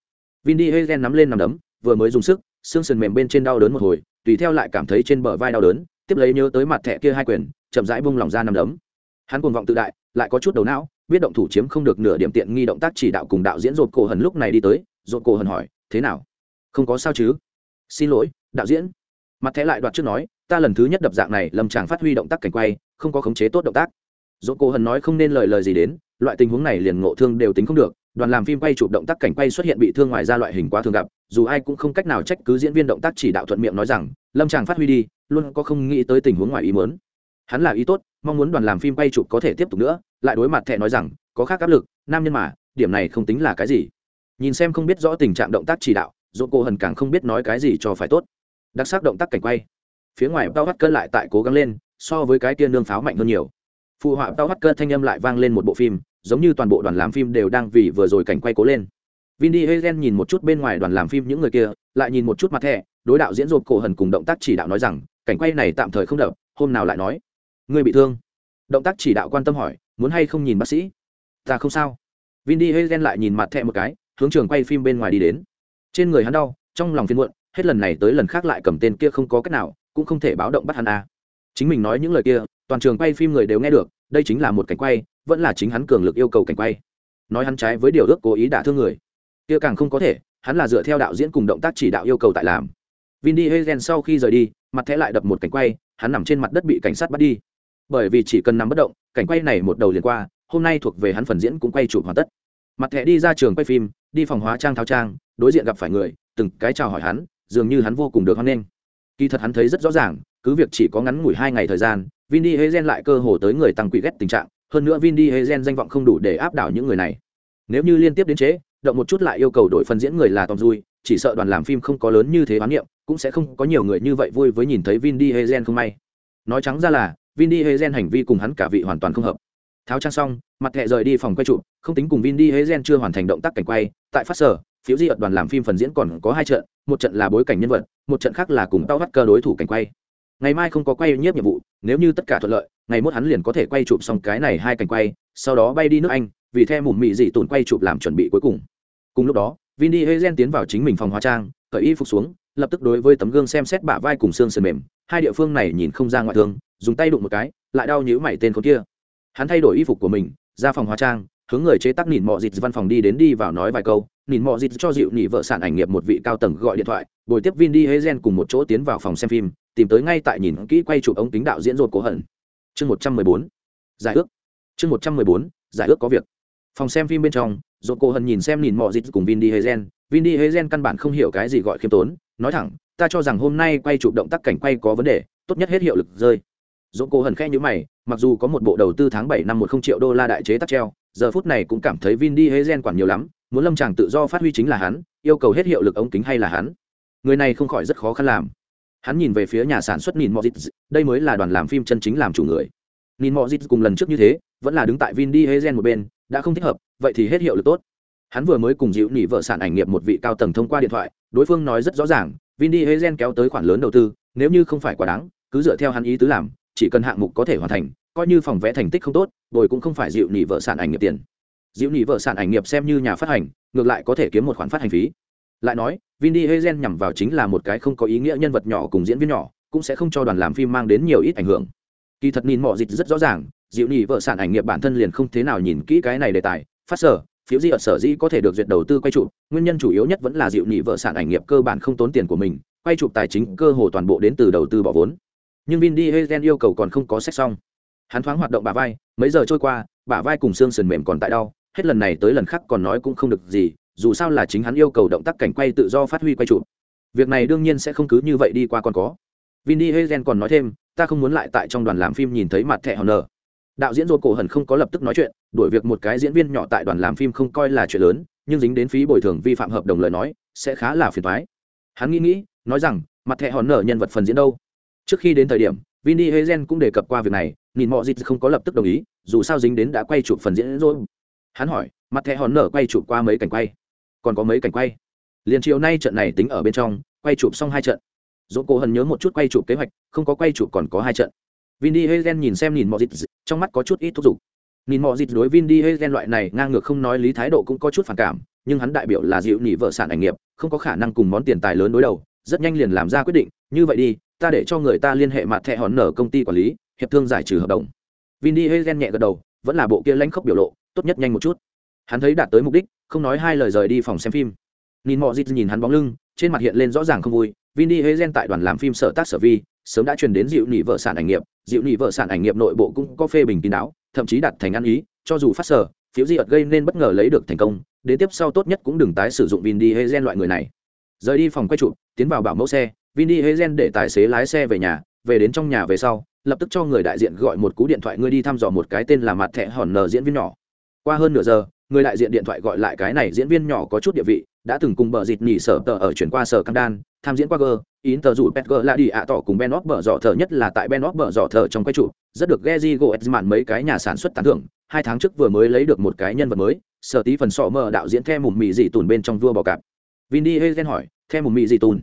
Vin đi nắm lên nằm đấm, vừa mới dùng sức, xương sườn mềm bên trên đau đớn một hồi, tùy theo lại cảm thấy trên bờ vai đau đớn, tiếp lấy nhớ tới mặt thẻ kia hai quyền, chậm rãi bung lòng ra nằm đấm. Hắn cuồng vọng tự đại, lại có chút đầu não, biết động thủ chiếm không được nửa điểm tiện nghi động tác chỉ đạo cùng đạo diễn rột cổ hần lúc này đi tới rột cổ hần hỏi, thế nào? Không có sao chứ? Xin lỗi, đạo diễn. Mặt thẻ lại đoạt trước nói, ta lần thứ nhất đập dạng này, lâm chàng phát huy động tác cảnh quay, không có khống chế tốt động tác. Dỗ cổ hần nói không nên lời lời gì đến, loại tình huống này liền ngộ thương đều tính không được, đoàn làm phim quay chụp động tác cảnh quay xuất hiện bị thương ngoài ra loại hình quá thường gặp, dù ai cũng không cách nào trách cứ diễn viên động tác chỉ đạo thuận miệng nói rằng, lâm tràng phát huy đi, luôn có không nghĩ tới tình huống ngoài ý muốn. Hắn là ý tốt, mong muốn đoàn làm phim quay chụp có thể tiếp tục nữa, lại đối mặt thẹ nói rằng, có khác áp lực, nam nhân mà, điểm này không tính là cái gì. Nhìn xem không biết rõ tình trạng động tác chỉ đạo dồn cô hần càng không biết nói cái gì cho phải tốt. Đặc sắc động tác cảnh quay. Phía ngoài bao hắt cơn lại tại cố gắng lên, so với cái tiên nương pháo mạnh hơn nhiều. Phụ họa bao hắt cơn thanh âm lại vang lên một bộ phim, giống như toàn bộ đoàn làm phim đều đang vì vừa rồi cảnh quay cố lên. Vin đi hagen nhìn một chút bên ngoài đoàn làm phim những người kia, lại nhìn một chút mặt thẻ, đối đạo diễn dồn cổ hần cùng động tác chỉ đạo nói rằng, cảnh quay này tạm thời không đập, hôm nào lại nói. Người bị thương. Động tác chỉ đạo quan tâm hỏi, muốn hay không nhìn bác sĩ? Ta không sao. Vin đi hagen lại nhìn mặt thẻ một cái, hướng trường quay phim bên ngoài đi đến trên người hắn đau, trong lòng phiền muộn, hết lần này tới lần khác lại cầm tên kia không có cách nào, cũng không thể báo động bắt hắn à. chính mình nói những lời kia, toàn trường quay phim người đều nghe được, đây chính là một cảnh quay, vẫn là chính hắn cường lực yêu cầu cảnh quay. Nói hắn trái với điều ước cố ý đả thương người. Kia càng không có thể, hắn là dựa theo đạo diễn cùng động tác chỉ đạo yêu cầu tại làm. Vin đi hagen sau khi rời đi, mặt thẻ lại đập một cảnh quay, hắn nằm trên mặt đất bị cảnh sát bắt đi. Bởi vì chỉ cần nằm bất động, cảnh quay này một đầu liền qua, hôm nay thuộc về hắn phần diễn cũng quay chụp hoàn tất. Mặt thẻ đi ra trường quay phim, đi phòng hóa trang thao trang đối diện gặp phải người từng cái chào hỏi hắn dường như hắn vô cùng được hoan nghênh kỳ thật hắn thấy rất rõ ràng cứ việc chỉ có ngắn ngủi hai ngày thời gian vin đi hagen lại cơ hồ tới người tăng quỷ ghét tình trạng hơn nữa Vin Diesel danh vọng không đủ để áp đảo những người này. Nếu như liên tiếp đến chế, động một chút lại yêu cầu đổi phân diễn người là Tom Dui, chỉ sợ đoàn làm phim không có lớn như thế oán niệm, cũng sẽ không có nhiều người như vậy vui với nhìn thấy Vin Diesel không may. Nói trắng ra là, Vin Diesel hành vi cùng hắn cả vị hoàn toàn không hợp. Tháo trang xong, mặt thẻ rời đi phòng quay trụ, không tính cùng Vin Diesel chưa hoàn thành động tác cảnh quay, tại phát sở, phiếu di đoàn làm phim phần diễn còn có hai trận, một trận là bối cảnh nhân vật, một trận khác là cùng tao bắt cơ đối thủ cảnh quay. Ngày mai không có quay nhiếp nhiệm vụ nếu như tất cả thuận lợi ngày mốt hắn liền có thể quay chụp xong cái này hai cảnh quay sau đó bay đi nước anh vì theo mụn mị dị tồn quay chụp làm chuẩn bị cuối cùng. Cùng lúc đó vin đi hazen tiến vào chính mình phòng hóa trang cởi y phục xuống lập tức đối với tấm gương xem xét bả vai cùng xương sườn mềm hai địa phương này nhìn không ra ngoại thương dùng tay đụng một cái lại đau nhữ mảy tên con kia hắn thay đổi y phục của mình, ra phòng hóa trang, hướng người chế tác nhìn mọ dịt văn phòng đi đến đi vào nói vài câu. Nhìn mọ dịt cho dịu nhị vợ sản ảnh nghiệp một vị cao tầng gọi điện thoại, bồi tiếp vin đi hazen cùng một chỗ tiến vào phòng xem phim, tìm tới ngay tại nhìn kỹ quay chụp ống kính đạo diễn rột của hận. Chương một trăm mười bốn, giải ước. Chương một trăm mười bốn, giải ước có việc. Phòng xem phim bên trong rột cổ hận nhìn xem nhìn mọ dịt cùng vin đi hazen vin đi hazen căn bản không hiểu cái gì gọi khiêm tốn, nói thẳng, ta cho rằng hôm nay quay chụp động tác cảnh quay có vấn đề, tốt nhất hết hiệu lực rơi dỗ cổ hần khẽ như mày, mặc dù có một bộ đầu tư tháng bảy năm một không triệu đô la đại chế tắc treo, giờ phút này cũng cảm thấy vin đi hê gen quản nhiều lắm, muốn lâm tràng tự do phát huy chính là hắn, yêu cầu hết hiệu lực ống kính hay là hắn. Người này không khỏi rất khó khăn làm. Hắn nhìn về phía nhà sản xuất nhìn mozit đây mới là đoàn làm phim chân chính làm chủ người. Nhìn mozit cùng lần trước như thế, vẫn là đứng tại vin đi hê gen một bên, đã không thích hợp, vậy thì hết hiệu lực tốt. Hắn vừa mới cùng dịu nỉ vợ sản ảnh nghiệp một vị cao tầng thông qua điện thoại, đối phương nói rất rõ ràng, vin đi hê gen kéo tới khoản lớn đầu tư, nếu như không phải quá đáng, cứ dựa theo hắn ý tứ làm chỉ cần hạng mục có thể hoàn thành, coi như phòng vẽ thành tích không tốt rồi cũng không phải dịu nỉ vợ sản ảnh nghiệp tiền. Dịu nỉ vợ sản ảnh nghiệp xem như nhà phát hành, ngược lại có thể kiếm một khoản phát hành phí. Lại nói, vin diesel nhằm vào chính là một cái không có ý nghĩa nhân vật nhỏ cùng diễn viên nhỏ, cũng sẽ không cho đoàn làm phim mang đến nhiều ít ảnh hưởng. Kỳ thật nhìn mọi dịch rất rõ ràng, dịu nỉ vợ sản ảnh nghiệp bản thân liền không thế nào nhìn kỹ cái này đề tài, phát sở, phiếu di ở sở dĩ có thể được duyệt đầu tư quay chụp, nguyên nhân chủ yếu nhất vẫn là dịu nỉ vợ sản ảnh nghiệp cơ bản không tốn tiền của mình, quay chụp tài chính cơ hồ toàn bộ đến từ đầu tư bỏ vốn nhưng vin diesel yêu cầu còn không có sách xong. Hắn thoáng hoạt động bả vai, mấy giờ trôi qua, bả vai cùng xương sườn mềm còn tại đau, hết lần này tới lần khác còn nói cũng không được gì, dù sao là chính hắn yêu cầu động tác cảnh quay tự do phát huy quay chụp. Việc này đương nhiên sẽ không cứ như vậy đi qua còn có. Vin diesel còn nói thêm, ta không muốn lại tại trong đoàn làm phim nhìn thấy mặt thẻ hòn nở đạo diễn rô cổ hần không có lập tức nói chuyện đổi việc một cái diễn viên nhỏ tại đoàn làm phim không coi là chuyện lớn, nhưng dính đến phí bồi thường vi phạm hợp đồng lời nói, sẽ khá là phiền thoái hắn nghĩ nghĩ, nói rằng, mặt thẻ hòn nở nhân vật phần diễn đâu? Trước khi đến thời điểm, Vinny diesel cũng đề cập qua việc này, nhìn mọi dịch không có lập tức đồng ý, dù sao dính đến đã quay chụp phần diễn rồi. Hắn hỏi, mặt thẻ hòn nở quay chụp qua mấy cảnh quay? Còn có mấy cảnh quay? Liền chiều nay trận này tính ở bên trong, quay chụp xong hai trận. Dỗ cổ hần nhớ một chút quay chụp kế hoạch, không có quay chụp còn có hai trận. Vinny diesel nhìn xem nhìn mọi dịch, trong mắt có chút ít thúc giục. Nhìn mọi dịch đối Vinny diesel loại này ngang ngược không nói lý thái độ cũng có chút phản cảm, nhưng hắn đại biểu là dịu nỉ vợ sản ảnh nghiệp, không có khả năng cùng món tiền tài lớn đối đầu, rất nhanh liền làm ra quyết định, như vậy đi ta để cho người ta liên hệ mặt thẻ hòn nở công ty quản lý, hiệp thương giải trừ hợp đồng. Vin diesel nhẹ gật đầu, vẫn là bộ kia lãnh khốc biểu lộ, tốt nhất nhanh một chút. Hắn thấy đạt tới mục đích, không nói hai lời rời đi phòng xem phim. Nhìn mọi dịp nhìn hắn bóng lưng, trên mặt hiện lên rõ ràng không vui, vin diesel tại đoàn làm phim sở tác sở vi, sớm đã truyền đến dịu nỉ vợ sản ảnh nghiệp, dịu nỉ vợ sản ảnh nghiệp nội bộ cũng có phê bình kín đáo, thậm chí đặt thành ăn ý, cho dù phát sở, phiếu di ợt gây nên bất ngờ lấy được thành công, đến tiếp sau tốt nhất cũng đừng tái sử dụng vin diesel loại người này. Rời đi phòng quay trụ tiến vào bảo mẫu xe vin diesel để tài xế lái xe về nhà, về đến trong nhà về sau, lập tức cho người đại diện gọi một cú điện thoại ngươi đi thăm dò một cái tên là mặt thẻ hòn nờ diễn viên nhỏ. Qua hơn nửa giờ, người đại diện điện thoại gọi lại cái này diễn viên nhỏ có chút địa vị, đã từng cùng bờ dịt nhỉ sở tờ ở chuyển qua sở cam đan, tham diễn qua g in tờ rủ pet g là đi ạ tỏ cùng ben óc bờ dọ thờ nhất là tại ben óc bờ dọ thờ trong quay trụ, rất được geji goetsman mấy cái nhà sản xuất tán thưởng. Hai tháng trước vừa mới lấy được một cái nhân vật mới, sở tí phần sọ mờ đạo diễn theo mùm mì dị tùn bên trong vua bò cạp. Vin đi hỏi theo mùm mì dị tùn?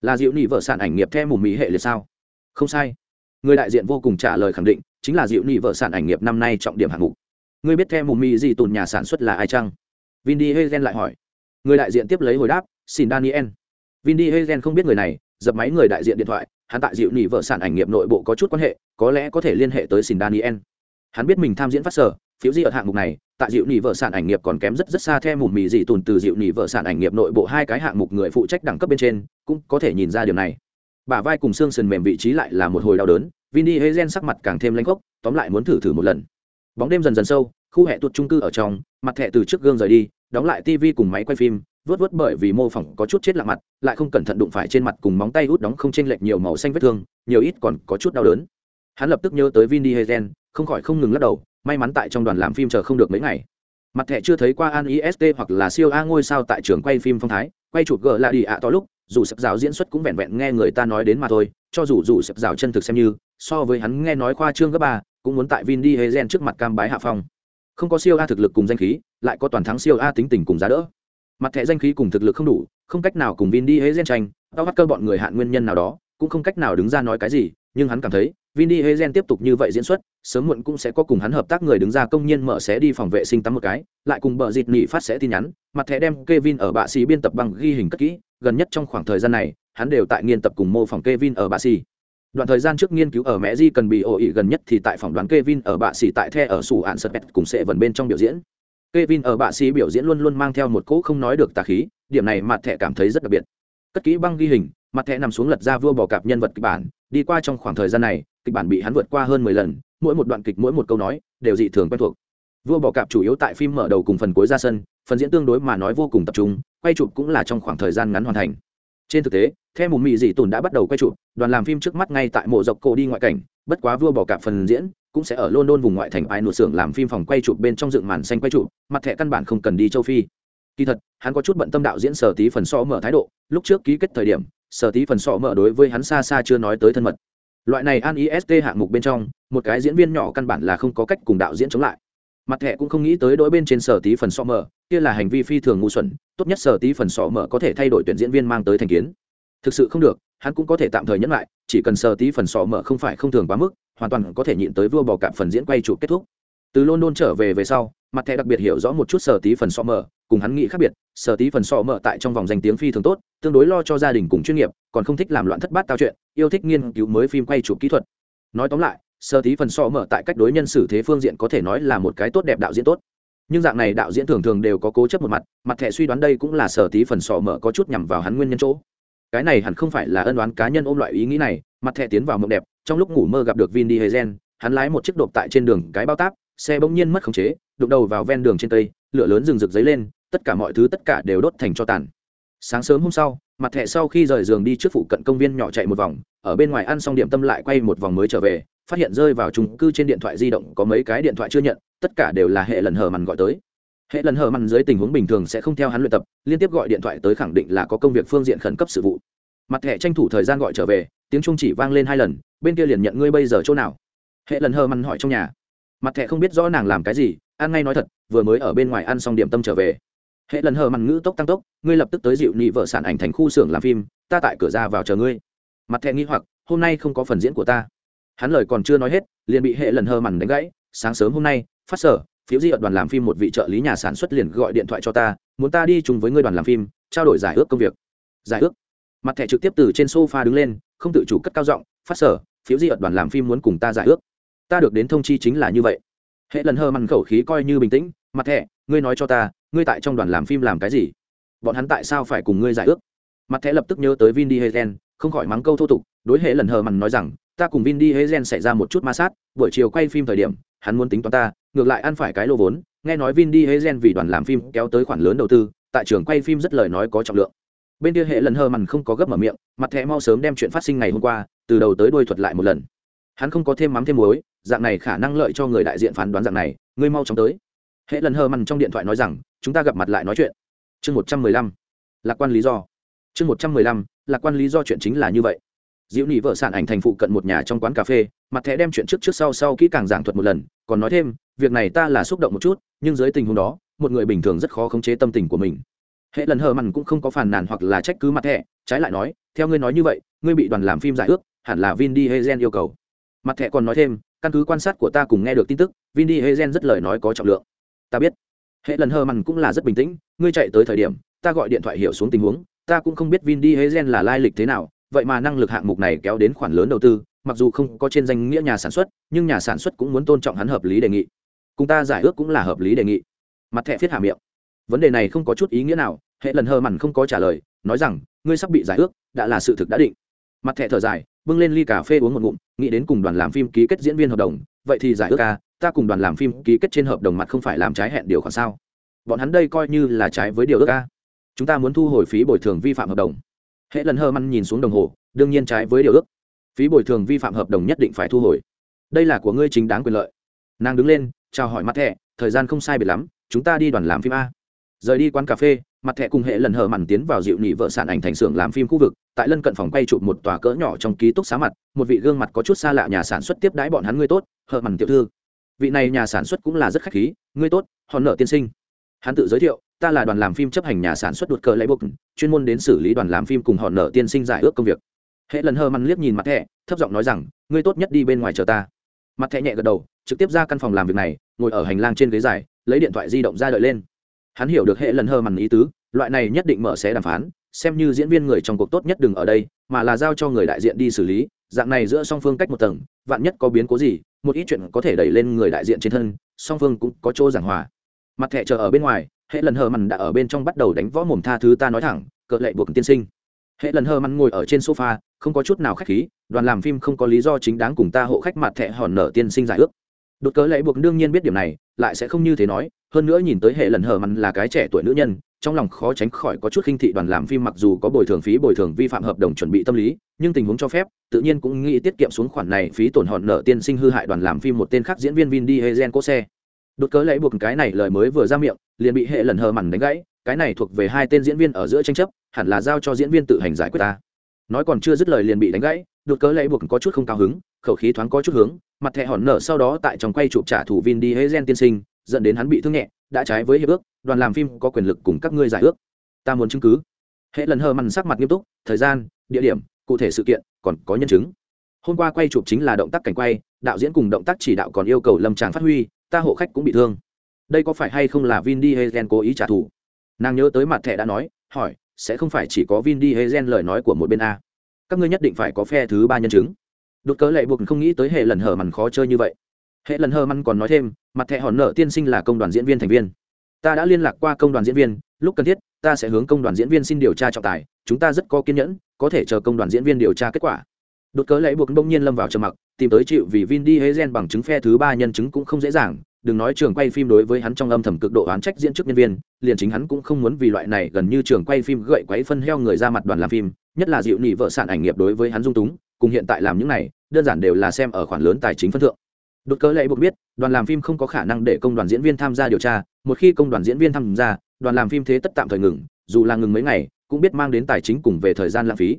Là diệu nị vợ sản ảnh nghiệp theo mùm mỹ hệ liệt sao? Không sai. Người đại diện vô cùng trả lời khẳng định, chính là diệu nị vợ sản ảnh nghiệp năm nay trọng điểm hạng mục. Ngươi biết theo mùm mỹ gì tùn nhà sản xuất là ai chăng? Vin đi hazen lại hỏi. Người đại diện tiếp lấy hồi đáp, xin daniel. Vin đi hazen không biết người này, dập máy người đại diện điện thoại, hắn tại diệu nị vợ sản ảnh nghiệp nội bộ có chút quan hệ, có lẽ có thể liên hệ tới xin daniel hắn biết mình tham diễn phát sở, phiếu di ở hạng mục này, tại dịu nỉ vợ sản ảnh nghiệp còn kém rất rất xa theo mùm mì dị tùn từ dịu nỉ vợ sản ảnh nghiệp nội bộ hai cái hạng mục người phụ trách đẳng cấp bên trên, cũng có thể nhìn ra điều này. Bả vai cùng xương sườn mềm vị trí lại là một hồi đau đớn vini hezen sắc mặt càng thêm lanh gốc tóm lại muốn thử thử một lần. Bóng đêm dần dần sâu, khu hệ tuột trung cư ở trong, mặt thẹ từ trước gương rời đi, đóng lại tv cùng máy quay phim, vớt vớt bởi vì mô phỏng có chút chết lạ mặt, lại không cẩn thận đụng phải trên mặt cùng móng tay út đóng không chênh lệch nhiều màu xanh vết thương, nhiều ít còn có chút đau đớn. Hắn lập tức nhớ tới Vinny diesel không khỏi không ngừng lắc đầu, may mắn tại trong đoàn làm phim chờ không được mấy ngày. Mặt thẻ chưa thấy qua an ist hoặc là siêu a ngôi sao tại trường quay phim phong thái, quay chụp gờ là đi ạ to lúc, dù sập rào diễn xuất cũng vẹn vẹn nghe người ta nói đến mà thôi, cho dù dù sập rào chân thực xem như, so với hắn nghe nói khoa trương gấp ba, cũng muốn tại vin đi hê gen trước mặt cam bái hạ phong. Không có siêu a thực lực cùng danh khí, lại có toàn thắng siêu a tính tình cùng giá đỡ. Mặt thẻ danh khí cùng thực lực không đủ, không cách nào cùng vin đi hê gen tranh, tao bắt cơ bọn người hạn nguyên nhân nào đó, cũng không cách nào đứng ra nói cái gì, nhưng hắn cảm thấy vin đi tiếp tục như vậy diễn xuất, sớm muộn cũng sẽ có cùng hắn hợp tác người đứng ra công nhân mở sẽ đi phòng vệ sinh tắm một cái, lại cùng bờ dịt nỉ phát sẽ tin nhắn, mặt thẻ đem Kevin ở bạ xì biên tập bằng ghi hình cất kỹ, gần nhất trong khoảng thời gian này, hắn đều tại nghiên tập cùng mô phỏng Kevin ở bạ xì. Đoạn thời gian trước nghiên cứu ở mẹ di cần bị ổ ỉ gần nhất thì tại phỏng đoán Kevin ở bạ xì tại the ở sủ ạn sật cùng sẽ vần bên trong biểu diễn. Kevin ở bạ xì biểu diễn luôn luôn mang theo một cỗ không nói được tà khí, điểm này mặt thẻ cảm thấy rất đặc biệt. Cất kỹ băng ghi hình, mặt thẻ nằm xuống lật ra vua bò cạp nhân vật kịch bản, đi qua trong khoảng thời gian này kịch bản bị hắn vượt qua hơn mười lần, mỗi một đoạn kịch mỗi một câu nói đều dị thường quen thuộc. Vua bò cạp chủ yếu tại phim mở đầu cùng phần cuối ra sân, phần diễn tương đối mà nói vô cùng tập trung, quay chụp cũng là trong khoảng thời gian ngắn hoàn thành. Trên thực tế theo mù mị dị tùn đã bắt đầu quay chụp, đoàn làm phim trước mắt ngay tại mộ dọc cổ đi ngoại cảnh, bất quá vua bò cạp phần diễn cũng sẽ ở london vùng ngoại thành ai nụ xưởng làm phim phòng quay chụp bên trong dựng màn xanh quay chụp, mặt thẻ căn bản không cần đi châu phi. Kỳ thật, hắn có chút bận tâm đạo diễn sở tí phần so mở thái độ, lúc trước ký kết thời điểm, sở tí phần sọ mở đối với hắn xa xa chưa nói tới thân mật loại này an ist hạng mục bên trong, một cái diễn viên nhỏ căn bản là không có cách cùng đạo diễn chống lại. Mặt thẻ cũng không nghĩ tới đối bên trên sở tí phần sọ mở kia là hành vi phi thường ngu xuẩn, tốt nhất sở tí phần sọ mở có thể thay đổi tuyển diễn viên mang tới thành kiến. Thực sự không được, hắn cũng có thể tạm thời nhẫn lại, chỉ cần sở tí phần sọ mở không phải không thường quá mức, hoàn toàn có thể nhịn tới vua bò cạp phần diễn quay chụp kết thúc. Từ london trở về về sau, mặt thẻ đặc biệt hiểu rõ một chút sở tí phần sọ mở cùng hắn nghĩ khác biệt, sở tí phần sọ mở tại trong vòng danh tiếng phi thường tốt, tương đối lo cho gia đình cùng chuyên nghiệp, còn không thích làm loạn thất bát tao chuyện, yêu thích nghiên cứu mới phim quay chụp kỹ thuật. Nói tóm lại, sở tí phần sọ mở tại cách đối nhân xử thế phương diện có thể nói là một cái tốt đẹp đạo diễn tốt. Nhưng dạng này đạo diễn thường thường đều có cố chấp một mặt mặt thẻ suy đoán đây cũng là sở tí phần sọ mở có chút nhằm vào hắn nguyên nhân chỗ. Cái này hẳn không phải là ân đoán cá nhân ôm loại ý nghĩ này, mặt thẻ tiến vào mộng đẹp, trong lúc ngủ mơ gặp được vin đi hezen hắn lái một chiếc đột tại trên đường cái bao táp, xe bỗng nhiên mất khống chế, đụng đầu vào ven đường trên tây, lửa lớn rừng rực dấy lên tất cả mọi thứ tất cả đều đốt thành cho tàn. Sáng sớm hôm sau, mặt thẻ sau khi rời giường đi trước phụ cận công viên nhỏ chạy một vòng, ở bên ngoài ăn xong điểm tâm lại quay một vòng mới trở về, phát hiện rơi vào trung cư trên điện thoại di động có mấy cái điện thoại chưa nhận, tất cả đều là hệ lần hờ mằn gọi tới. Hệ lần hờ mằn dưới tình huống bình thường sẽ không theo hắn luyện tập, liên tiếp gọi điện thoại tới khẳng định là có công việc phương diện khẩn cấp sự vụ. Mặt thẻ tranh thủ thời gian gọi trở về, tiếng trung chỉ vang lên hai lần, bên kia liền nhận ngươi bây giờ chỗ nào. Hệ lần hờ mằn hỏi trong nhà. Mặt thẻ không biết rõ nàng làm cái gì, ăn ngay nói thật, vừa mới ở bên ngoài ăn xong điểm tâm trở về hệ lần hờ mằn ngữ tốc tăng tốc, ngươi lập tức tới dịu nị vợ sản ảnh thành khu xưởng làm phim, ta tại cửa ra vào chờ ngươi. Mặt thẻ nghĩ hoặc, hôm nay không có phần diễn của ta. Hắn lời còn chưa nói hết, liền bị hệ lần hờ mằn đánh gãy. Sáng sớm hôm nay, phát sở, phiếu di ở đoàn làm phim một vị trợ lý nhà sản xuất liền gọi điện thoại cho ta, muốn ta đi chung với ngươi đoàn làm phim, trao đổi giải ước công việc. Giải ước? Mặt thẻ trực tiếp từ trên sofa đứng lên, không tự chủ cất cao giọng, phát sở, phiếu di ở đoàn làm phim muốn cùng ta giải ước. Ta được đến thông chi chính là như vậy. Hệ lần hờ mằn khẩu khí coi như bình tĩnh, mặt thẻ ngươi nói cho ta ngươi tại trong đoàn làm phim làm cái gì? Bọn hắn tại sao phải cùng ngươi giải ước? Mặt thẻ lập tức nhớ tới vin đi hezen không khỏi mắng câu thô tục, đối hệ lần hờ mằn nói rằng, ta cùng vin đi hezen xảy ra một chút ma sát, buổi chiều quay phim thời điểm, hắn muốn tính toán ta, ngược lại ăn phải cái lô vốn. Nghe nói vin đi hezen vì đoàn làm phim kéo tới khoản lớn đầu tư, tại trường quay phim rất lời nói có trọng lượng. Bên kia hệ lần hờ mằn không có gấp mở miệng, mặt thẻ mau sớm đem chuyện phát sinh ngày hôm qua, từ đầu tới đuôi thuật lại một lần. Hắn không có thêm mắm thêm muối, dạng này khả năng lợi cho người đại diện phán đoán dạng này, ngươi mau chóng tới. Hệ lần hờ mằn trong điện thoại nói rằng chúng ta gặp mặt lại nói chuyện. Chương một trăm mười lăm. Lạc quan lý do. Chương một trăm mười lăm, lạc quan lý do chuyện chính là như vậy. Diệu nị vợ sản ảnh thành phụ cận một nhà trong quán cà phê, mặt thẻ đem chuyện trước trước sau sau kỹ càng giảng thuật một lần, còn nói thêm, việc này ta là xúc động một chút, nhưng dưới tình huống đó, một người bình thường rất khó khống chế tâm tình của mình. Hệ lần hờ mằn cũng không có phàn nàn hoặc là trách cứ mặt thẻ, trái lại nói, theo ngươi nói như vậy, ngươi bị đoàn làm phim giải ước, hẳn là vin đi hezen yêu cầu. Mặt thẻ còn nói thêm, căn cứ quan sát của ta cùng nghe được tin tức vin đi hezen rất lời nói có trọng lượng. Ta biết hệ lần hờ mằn cũng là rất bình tĩnh, ngươi chạy tới thời điểm, ta gọi điện thoại hiểu xuống tình huống, ta cũng không biết vin đi hezen là lai lịch thế nào, vậy mà năng lực hạng mục này kéo đến khoản lớn đầu tư, mặc dù không có trên danh nghĩa nhà sản xuất, nhưng nhà sản xuất cũng muốn tôn trọng hắn hợp lý đề nghị. Cùng ta giải ước cũng là hợp lý đề nghị. Mặt thẻ viết hạ miệng. Vấn đề này không có chút ý nghĩa nào, hệ lần hờ mằn không có trả lời, nói rằng, ngươi sắp bị giải ước, đã là sự thực đã định. Mặt thẻ thở dài, bưng lên ly cà phê uống một ngụm, nghĩ đến cùng đoàn làm phim ký kết diễn viên hợp đồng vậy thì giải ước ca, ta cùng đoàn làm phim ký kết trên hợp đồng mặt không phải làm trái hẹn điều khoản sao? Bọn hắn đây coi như là trái với điều ước ca. Chúng ta muốn thu hồi phí bồi thường vi phạm hợp đồng. Hệ lần hơ măn nhìn xuống đồng hồ, đương nhiên trái với điều ước. Phí bồi thường vi phạm hợp đồng nhất định phải thu hồi. Đây là của ngươi chính đáng quyền lợi. Nàng đứng lên, chào hỏi mặt thẻ, thời gian không sai biệt lắm, chúng ta đi đoàn làm phim a. Rời đi quán cà phê mặt thẻ cùng hệ lần hờ mằn tiến vào dịu nhị vợ sản ảnh thành xưởng làm phim khu vực, tại lân cận phòng quay chụp một tòa cỡ nhỏ trong ký túc xá mặt, một vị gương mặt có chút xa lạ nhà sản xuất tiếp đãi bọn hắn ngươi tốt hờ mằn tiểu thư. Vị này nhà sản xuất cũng là rất khách khí, ngươi tốt, hòn nợ tiên sinh. Hắn tự giới thiệu, ta là đoàn làm phim chấp hành nhà sản xuất đột cờ lấy buộc chuyên môn đến xử lý đoàn làm phim cùng hòn nợ tiên sinh giải ước công việc. Hệ lần hờ mằn liếc nhìn mặt thẻ, thấp giọng nói rằng, ngươi tốt nhất đi bên ngoài chờ ta. Mặt thẻ nhẹ gật đầu, trực tiếp ra căn phòng làm việc này, ngồi ở hành lang trên ghế dài, lấy điện thoại di động ra đợi lên hắn hiểu được hệ lần hờ mằn ý tứ, loại này nhất định mở xé đàm phán, xem như diễn viên người trong cuộc tốt nhất đừng ở đây, mà là giao cho người đại diện đi xử lý, dạng này giữa song phương cách một tầng, vạn nhất có biến cố gì, một ít chuyện có thể đẩy lên người đại diện trên thân, song phương cũng có chỗ giảng hòa. Mặt thẻ chờ ở bên ngoài, hệ lần hờ mằn đã ở bên trong bắt đầu đánh võ mồm tha thứ ta nói thẳng cỡ lệ buộc tiên sinh. Hệ lần hờ mằn ngồi ở trên sofa, không có chút nào khách khí, đoàn làm phim không có lý do chính đáng cùng ta hộ khách mặt thẻ hòn nở tiên sinh giải ước. Đột cớ lệ buộc đương nhiên biết điểm này lại sẽ không như thế nói, hơn nữa nhìn tới hệ lần hờ mằn là cái trẻ tuổi nữ nhân, trong lòng khó tránh khỏi có chút khinh thị đoàn làm phim mặc dù có bồi thường phí bồi thường vi phạm hợp đồng chuẩn bị tâm lý, nhưng tình huống cho phép, tự nhiên cũng nghĩ tiết kiệm xuống khoản này phí tổn hòn nợ tiên sinh hư hại đoàn làm phim một tên khác diễn viên vin đi hezen cố xe. Đột cớ lấy buộc cái này lời mới vừa ra miệng, liền bị hệ lần hờ mằn đánh gãy, cái này thuộc về hai tên diễn viên ở giữa tranh chấp, hẳn là giao cho diễn viên tự hành giải quyết ta. Nói còn chưa dứt lời liền bị đánh gãy, đột cớ lấy buộc có chút không cao hứng khẩu khí thoáng có chút hướng, mặt thẻ hòn nở sau đó tại trong quay chụp trả thủ vin đi hezen tiên sinh, dẫn đến hắn bị thương nhẹ, đã trái với hiệp ước, đoàn làm phim có quyền lực cùng các ngươi giải ước. Ta muốn chứng cứ. Hệ lần hờ mằn sắc mặt nghiêm túc, thời gian, địa điểm, cụ thể sự kiện, còn có nhân chứng. Hôm qua quay chụp chính là động tác cảnh quay, đạo diễn cùng động tác chỉ đạo còn yêu cầu lâm tràng phát huy, ta hộ khách cũng bị thương. Đây có phải hay không là vin diesel cố ý trả thù? Nàng nhớ tới mặt thẻ đã nói, hỏi, sẽ không phải chỉ có vin diesel lời nói của một bên a. Các ngươi nhất định phải có phe thứ ba nhân chứng đột cớ lệ buộc không nghĩ tới hệ lần hở mằn khó chơi như vậy. Hệ lần hở mằn còn nói thêm, mặt thẻ hòn nợ tiên sinh là công đoàn diễn viên thành viên. Ta đã liên lạc qua công đoàn diễn viên, lúc cần thiết, ta sẽ hướng công đoàn diễn viên xin điều tra trọng tài, chúng ta rất có kiên nhẫn, có thể chờ công đoàn diễn viên điều tra kết quả. Đột cớ lệ buộc đông nhiên lâm vào trầm mặc, tìm tới chịu vì vin đi hế gen bằng chứng phe thứ ba nhân chứng cũng không dễ dàng, đừng nói trường quay phim đối với hắn trong âm thầm cực độ oán trách diễn chức nhân viên, liền chính hắn cũng không muốn vì loại này gần như trường quay phim gậy quấy phân heo người ra mặt đoàn làm phim, nhất là dịu nị vợ sản ảnh nghiệp đối với hắn dung túng cùng hiện tại làm những này, đơn giản đều là xem ở khoản lớn tài chính phân thượng. Đột cớ lệ buộc biết, đoàn làm phim không có khả năng để công đoàn diễn viên tham gia điều tra, một khi công đoàn diễn viên tham gia, đoàn làm phim thế tất tạm thời ngừng, dù là ngừng mấy ngày, cũng biết mang đến tài chính cùng về thời gian lãng phí.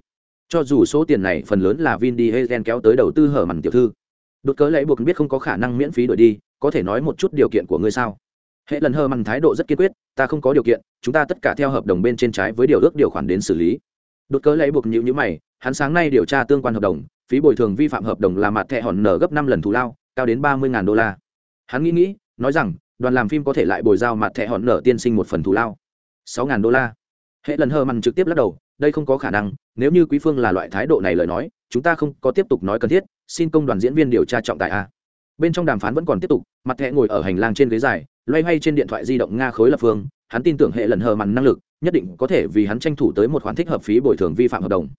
Cho dù số tiền này phần lớn là vin đi hay kéo tới đầu tư hở mằn tiểu thư. Đột cớ lệ buộc biết không có khả năng miễn phí đổi đi, có thể nói một chút điều kiện của ngươi sao? Hệ lần hơ mằn thái độ rất kiên quyết, ta không có điều kiện, chúng ta tất cả theo hợp đồng bên trên trái với điều ước điều khoản đến xử lý. Đột cớ lệ buộc nhịu nhữ mày hắn sáng nay điều tra tương quan hợp đồng, phí bồi thường vi phạm hợp đồng là mặt thẻ hòn nở gấp năm lần thù lao, cao đến ba mươi đô la. Hắn nghĩ nghĩ, nói rằng, đoàn làm phim có thể lại bồi giao mặt thẻ hòn nở tiên sinh một phần thù lao. sáu đô la. Hệ lần hơ mằn trực tiếp lắc đầu, đây không có khả năng, nếu như quý phương là loại thái độ này lời nói, chúng ta không có tiếp tục nói cần thiết, xin công đoàn diễn viên điều tra trọng tài a. Bên trong đàm phán vẫn còn tiếp tục, mặt thẻ ngồi ở hành lang trên ghế dài, loay hoay trên điện thoại di động nga khối lập phương, hắn tin tưởng hệ lần hờ mằn năng lực, nhất định có thể vì hắn tranh thủ tới một khoản thích hợp phí bồi thường vi phạm hợp đồng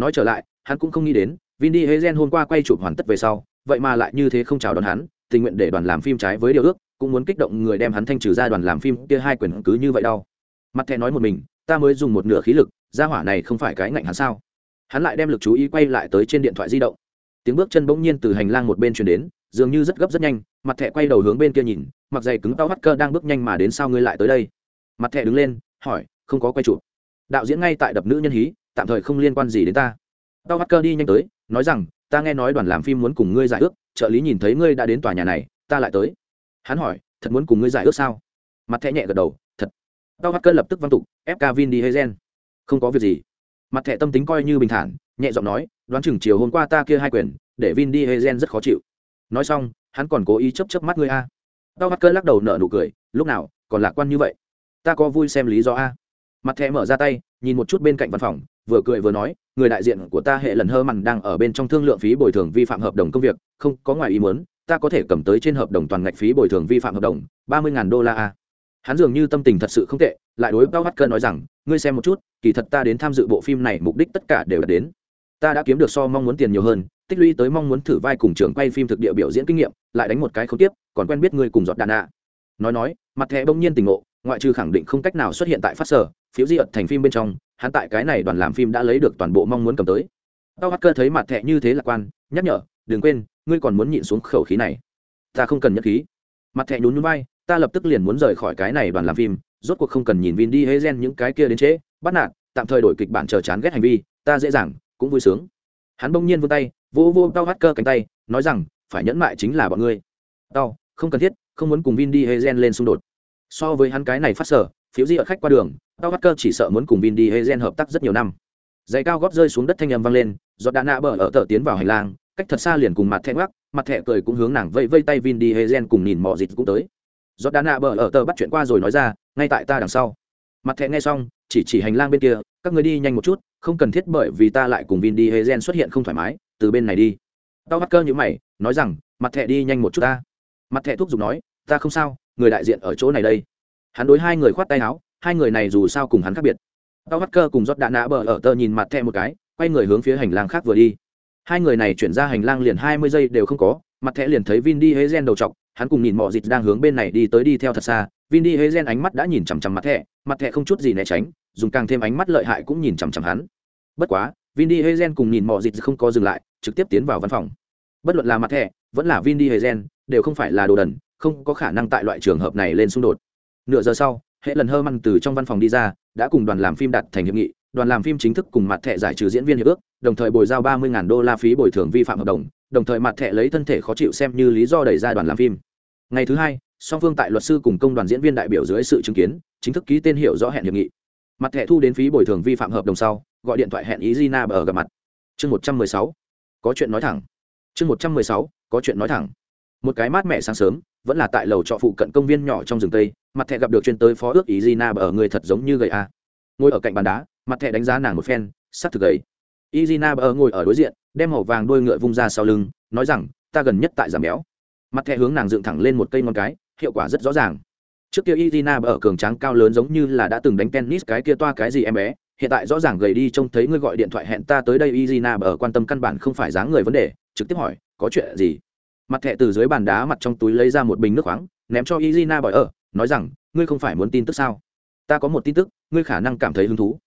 nói trở lại, hắn cũng không nghĩ đến, vin đi hezen hôm qua quay chụp hoàn tất về sau, vậy mà lại như thế không chào đón hắn, tình nguyện để đoàn làm phim trái với điều ước, cũng muốn kích động người đem hắn thanh trừ ra đoàn làm phim kia hai quyển cứ như vậy đau. Mặt thẻ nói một mình, ta mới dùng một nửa khí lực ra hỏa này không phải cái ngạnh hắn sao? Hắn lại đem lực chú ý quay lại tới trên điện thoại di động. Tiếng bước chân bỗng nhiên từ hành lang một bên chuyển đến, dường như rất gấp rất nhanh, mặt thẻ quay đầu hướng bên kia nhìn, mặc dày cứng tao hắt cơ đang bước nhanh mà đến sao ngươi lại tới đây? Mặt thẻ đứng lên, hỏi, không có quay chụp. Đạo diễn ngay tại đập nữ nhân hí tạm thời không liên quan gì đến ta. Tao mắt cơ đi nhanh tới, nói rằng, ta nghe nói đoàn làm phim muốn cùng ngươi giải ước, trợ lý nhìn thấy ngươi đã đến tòa nhà này, ta lại tới. Hắn hỏi, thật muốn cùng ngươi giải ước sao? Mặt thẹ nhẹ gật đầu, thật. Tao mắt cơ lập tức văn tục ép ca vin đi hay gen? Không có việc gì. Mặt thẻ tâm tính coi như bình thản, nhẹ giọng nói, đoán chừng chiều hôm qua ta kia hai quyền, để vin đi hay gen rất khó chịu. Nói xong, hắn còn cố ý chấp chấp mắt ngươi a. Đau mắt cơn lắc đầu nở nụ cười, lúc nào, còn lạc quan như vậy? Ta có vui xem lý do a. Mặt thẻ mở ra tay, nhìn một chút bên cạnh văn phòng vừa cười vừa nói, người đại diện của ta hệ lần hơ mặn đang ở bên trong thương lượng phí bồi thường vi phạm hợp đồng công việc, không có ngoài ý muốn, ta có thể cầm tới trên hợp đồng toàn ngạch phí bồi thường vi phạm hợp đồng, ba mươi đô la a. Hắn dường như tâm tình thật sự không tệ, lại đối bao mắt cơ nói rằng, ngươi xem một chút, kỳ thật ta đến tham dự bộ phim này mục đích tất cả đều đạt đến. Ta đã kiếm được so mong muốn tiền nhiều hơn, tích lũy tới mong muốn thử vai cùng trường quay phim thực địa biểu diễn kinh nghiệm, lại đánh một cái không tiếp, còn quen biết ngươi cùng giọt đàn ạ. Nói nói, mặt thẻ bỗng nhiên tình ngộ, ngoại trừ khẳng định không cách nào xuất hiện tại phát sở, phiếu di ật thành phim bên trong hắn tại cái này đoàn làm phim đã lấy được toàn bộ mong muốn cầm tới. Tao bắt cơ thấy mặt thẹ như thế lạc quan, nhắc nhở, đừng quên, ngươi còn muốn nhịn xuống khẩu khí này. Ta không cần nhất khí. Mặt thẹ nhún nhún vai, ta lập tức liền muốn rời khỏi cái này đoàn làm phim, rốt cuộc không cần nhìn vin đi hay gen những cái kia đến trễ bắt nạt, tạm thời đổi kịch bản chờ chán ghét hành vi, ta dễ dàng, cũng vui sướng. Hắn bỗng nhiên vươn tay vô vô tao hắt cơ cánh tay, nói rằng, phải nhẫn mại chính là bọn ngươi. Tao, không cần thiết, không muốn cùng vin đi hay gen lên xung đột. So với hắn cái này phát sở phiếu di ở khách qua đường, tao hắt cơ chỉ sợ muốn cùng vin đi hay gen hợp tác rất nhiều năm. Giày cao góp rơi xuống đất thanh âm vang lên, giọt đạn nạ bờ ở tờ tiến vào hành lang, cách thật xa liền cùng mặt thẹn gác mặt thẹ cười cũng hướng nàng vây vây tay vin đi hay gen cùng nhìn mò dịch cũng tới. Giọt đạn nạ bờ ở tờ bắt chuyện qua rồi nói ra, ngay tại ta đằng sau. Mặt thẹ nghe xong, chỉ chỉ hành lang bên kia, các người đi nhanh một chút, không cần thiết bởi vì ta lại cùng vin đi hay gen xuất hiện không thoải mái, từ bên này đi. Tao bắt cơ như mày, nói rằng, mặt thẹ đi nhanh một chút ta. Mặt thẹ thuốc giục nói, ta không sao, người đại diện ở chỗ này đây hắn đối hai người khoát tay áo, hai người này dù sao cùng hắn khác biệt. Tao bắt cơ cùng rót đạn nã bờ ở tờ nhìn mặt thẹ một cái, quay người hướng phía hành lang khác vừa đi. Hai người này chuyển ra hành lang liền hai mươi giây đều không có, mặt thẹ liền thấy vin đi hế gen đầu t hắn cùng nhìn mọ dịch đang hướng bên này đi tới đi theo thật xa. Vin đi hế gen ánh mắt đã nhìn chằm chằm mặt thẹ mặt thẹ không chút gì né tránh, dùng càng thêm ánh mắt lợi hại cũng nhìn chằm chằm hắn. Bất quá, vin đi hế gen cùng nhìn mọ dịch không có dừng lại, trực tiếp tiến vào văn phòng. Bất luận là mặt thẻ vẫn là vin đi hế gen đều không phải là đồ đần, không có khả năng tại loại trường hợp này lên xung đột nửa giờ sau, hệ lần hơ măng từ trong văn phòng đi ra, đã cùng đoàn làm phim đặt thành hiệp nghị. Đoàn làm phim chính thức cùng mặt thẻ giải trừ diễn viên hiệp ước, đồng thời bồi giao ba mươi đô la phí bồi thường vi phạm hợp đồng đồng thời mặt thẻ lấy thân thể khó chịu xem như lý do đẩy ra đoàn làm phim. Ngày thứ hai, song phương tại luật sư cùng công đoàn diễn viên đại biểu dưới sự chứng kiến, chính thức ký tên hiệu rõ hẹn hiệp nghị. Mặt thẻ thu đến phí bồi thường vi phạm hợp đồng sau, gọi điện thoại hẹn ý Gina ở gặp mặt. Chương một trăm mười sáu, có chuyện nói thẳng. Chương một trăm mười sáu, có chuyện nói thẳng. Một cái mát mẻ sáng sớm vẫn là tại lầu trọ phụ cận công viên nhỏ trong rừng tây, mặt thẹ gặp được chuyên tới phó ước ý Gina ở người thật giống như gầy a ngồi ở cạnh bàn đá, mặt thẹ đánh giá nàng một phen sắp thực gầy. Izina ở ngồi ở đối diện, đem màu vàng đôi ngựa vung ra sau lưng, nói rằng, ta gần nhất tại giảm béo. Mặt thẹ hướng nàng dựng thẳng lên một cây ngón cái, hiệu quả rất rõ ràng. Trước kia Izina ở cường tráng cao lớn giống như là đã từng đánh tennis cái kia toa cái gì em bé, hiện tại rõ ràng gầy đi trông thấy ngươi gọi điện thoại hẹn ta tới đây Izina ở quan tâm căn bản không phải dáng người vấn đề, trực tiếp hỏi, có chuyện gì? Mặt thẹ từ dưới bàn đá mặt trong túi lấy ra một bình nước khoáng, ném cho izina bỏi ở, nói rằng, ngươi không phải muốn tin tức sao? Ta có một tin tức, ngươi khả năng cảm thấy hứng thú.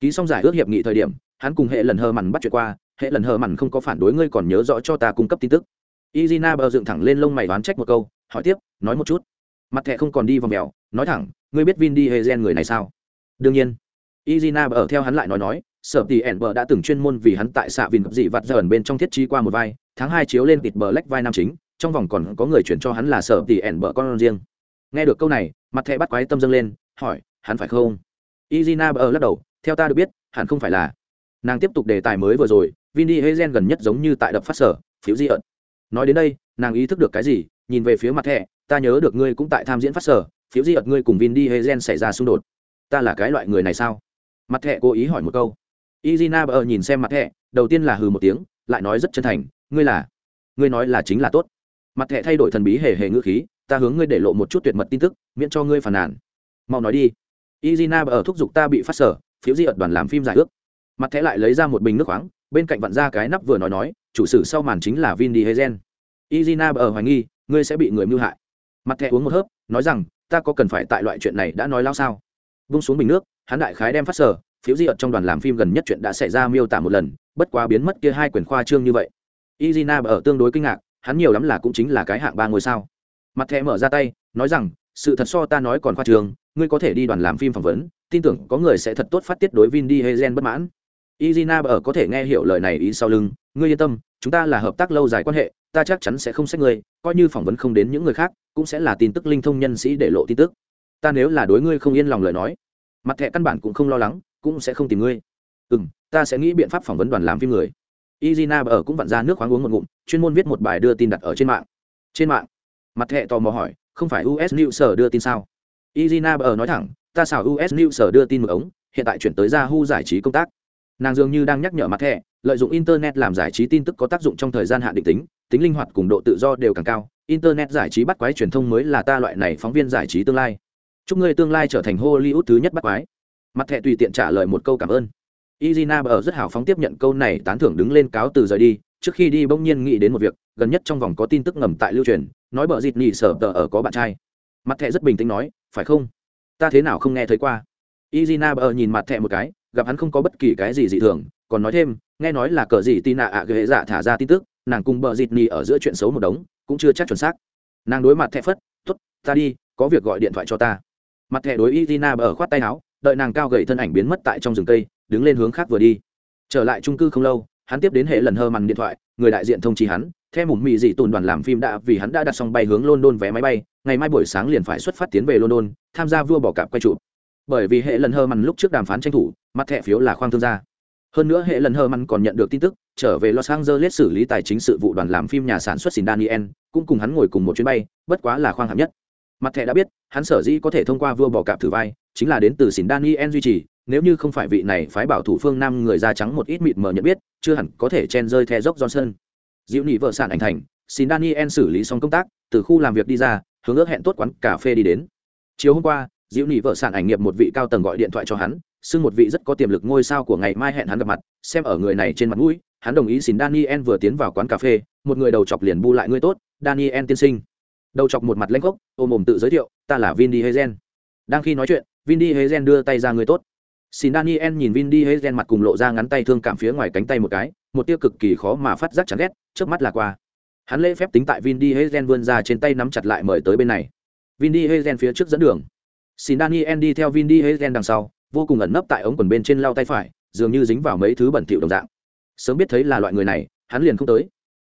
Ký xong giải ước hiệp nghị thời điểm, hắn cùng hệ lần hờ mằn bắt chuyện qua, hệ lần hờ mằn không có phản đối ngươi còn nhớ rõ cho ta cung cấp tin tức. Izina bờ dựng thẳng lên lông mày đoán trách một câu, hỏi tiếp, nói một chút. Mặt thẹ không còn đi vào mèo, nói thẳng, ngươi biết vin đi hệ gen người này sao? Đương nhiên. Izina bờ theo hắn lại nói nói, sở tỷ ẻn bờ đã từng chuyên môn vì hắn tại xạ vìn dị vặt dởn bên trong thiết trí qua một vai tháng hai chiếu lên tịt bờ lách vai nam chính, trong vòng còn có người chuyển cho hắn là sở tỷ ẻn bờ con riêng. Nghe được câu này, mặt thẻ bắt quái tâm dâng lên, hỏi, hắn phải không? Izina bờ lắc đầu, theo ta được biết, hẳn không phải là. Nàng tiếp tục đề tài mới vừa rồi Vinny hezen gần nhất giống như tại đập phát sở, phiếu di ợn nói đến đây, nàng ý thức được cái gì, nhìn về phía mặt thẻ, ta nhớ được ngươi cũng tại tham diễn phát sở, phiếu di ợt ngươi cùng Vinny hezen xảy ra xung đột. Ta là cái loại người này sao? Mặt thẻ cố ý hỏi một câu. Izina bờ nhìn xem mặt thẻ, đầu tiên là hừ một tiếng, lại nói rất chân thành ngươi là, ngươi nói là chính là tốt. Mặt thẻ thay đổi thần bí hề hề ngữ khí, ta hướng ngươi để lộ một chút tuyệt mật tin tức, miễn cho ngươi phàn nàn. Mau nói đi. Izina ở thúc giục ta bị phát sở, phiếu di ợt đoàn làm phim giải ước. Mặt thẻ lại lấy ra một bình nước khoáng, bên cạnh vặn ra cái nắp vừa nói nói, chủ sử sau màn chính là vin đi hezen izina ở hoài nghi, ngươi sẽ bị người mưu hại. Mặt thẻ uống một hớp, nói rằng, ta có cần phải tại loại chuyện này đã nói lao sao? Vung xuống bình nước, hắn đại khái đem phát sở, phiếu di ợt trong đoàn làm phim gần nhất chuyện đã xảy ra miêu tả một lần, bất quá biến mất kia hai quyền khoa trương như vậy izina ở tương đối kinh ngạc, hắn nhiều lắm là cũng chính là cái hạng ba ngôi sao. Mặt thẻ mở ra tay, nói rằng, sự thật so ta nói còn khoa trường, ngươi có thể đi đoàn làm phim phỏng vấn, tin tưởng có người sẽ thật tốt phát tiết đối vin đi hay gen bất mãn. Izina ở có thể nghe hiểu lời này ý sau lưng, ngươi yên tâm, chúng ta là hợp tác lâu dài quan hệ, ta chắc chắn sẽ không xét ngươi, coi như phỏng vấn không đến những người khác, cũng sẽ là tin tức linh thông nhân sĩ để lộ tin tức. Ta nếu là đối ngươi không yên lòng lời nói, mặt thẻ căn bản cũng không lo lắng, cũng sẽ không tìm ngươi. Ừ m ta sẽ nghĩ biện pháp phỏng vấn đoàn làm phim người izina ở cũng vặn ra nước khoáng uống một ngụm, chuyên môn viết một bài đưa tin đặt ở trên mạng. Trên mạng? Mặt thẹ tò mò hỏi, không phải us news sở đưa tin sao? Izina ở nói thẳng, ta xào us news sở đưa tin một ống, hiện tại chuyển tới yahoo giải trí công tác. Nàng dường như đang nhắc nhở mặt thẻ, lợi dụng internet làm giải trí tin tức có tác dụng trong thời gian hạn định tính tính linh hoạt cùng độ tự do đều càng cao. Internet giải trí bắt quái truyền thông mới là ta loại này phóng viên giải trí tương lai. Chúc ngươi tương lai trở thành hollywood thứ nhất bắt quái. Mặt thẻ tùy tiện trả lời một câu cảm ơn izina ở rất hào phóng tiếp nhận câu này tán thưởng đứng lên cáo từ rời đi, trước khi đi bỗng nhiên nghĩ đến một việc, gần nhất trong vòng có tin tức ngầm tại lưu truyền, nói bờ dịt nhị sở tờ ở có bạn trai. Mặt thẹ rất bình tĩnh nói, phải không? Ta thế nào không nghe thấy qua? Izina bờ nhìn mặt thẹ một cái, gặp hắn không có bất kỳ cái gì dị thường, còn nói thêm, nghe nói là cờ gì tin nạ ạ ghế dạ thả ra tin tức, nàng cùng bờ dịt nhị ở giữa chuyện xấu một đống, cũng chưa chắc chuẩn xác. Nàng đối mặt thẹ phất t ta đi, có việc gọi điện thoại cho ta. Mặt thẹ đối izina bờ khoát tay áo, đợi nàng cao gầy thân ảnh biến mất tại trong rừng cây đứng lên hướng khác vừa đi. Trở lại trung cư không lâu, hắn tiếp đến hệ lần hơ mằn điện thoại, người đại diện thông chi hắn theo mùng mị dị tồn đoàn làm phim đã, vì hắn đã đặt xong bay hướng london vé máy bay, ngày mai buổi sáng liền phải xuất phát tiến về london, tham gia vua bỏ cạp quay trụ bởi vì hệ lần hơ mằn lúc trước đàm phán tranh thủ, mặt thẻ phiếu là khoang thương gia. Hơn nữa hệ lần hơ mằn còn nhận được tin tức, trở về los angeles xử lý tài chính sự vụ đoàn làm phim nhà sản xuất xin daniel, cũng cùng hắn ngồi cùng một chuyến bay, bất quá là khoang hạng nhất. Mặt thẻ đã biết, hắn sở dĩ có thể thông qua vua bỏ cạp thử vai, chính là đến từ xin daniel duy trì nếu như không phải vị này phái bảo thủ phương nam người da trắng một ít mịt mờ nhận biết, chưa hẳn có thể chen rơi the dốc johnson. Diệu nị vợ sản ảnh thành, xin daniel xử lý xong công tác, từ khu làm việc đi ra, hướng ước hẹn tốt quán cà phê đi đến. Chiều hôm qua, diệu nị vợ sản ảnh nghiệp một vị cao tầng gọi điện thoại cho hắn, xưng một vị rất có tiềm lực ngôi sao của ngày mai hẹn hắn gặp mặt, xem ở người này trên mặt mũi, hắn đồng ý xin daniel vừa tiến vào quán cà phê, một người đầu chọc liền bu lại ngươi tốt, daniel tiên sinh. Đầu chọc một mặt lanh gốc, ôm mồm tự giới thiệu, ta là vin đi hezen đang khi nói chuyện, vin đi hezen đưa tay ra người tốt xin daniel nhìn vin đi hezen mặt cùng lộ ra ngắn tay thương cảm phía ngoài cánh tay một cái, một tia cực kỳ khó mà phát giác chán ghét trước mắt là qua. Hắn lễ phép tính tại vin đi hezen vươn ra trên tay nắm chặt lại mời tới bên này. Vin đi hezen phía trước dẫn đường. Xin daniel đi theo vin đi hezen đằng sau, vô cùng ẩn nấp tại ống quần bên trên lau tay phải, dường như dính vào mấy thứ bẩn thỉu đồng dạng. Sớm biết thấy là loại người này, hắn liền không tới.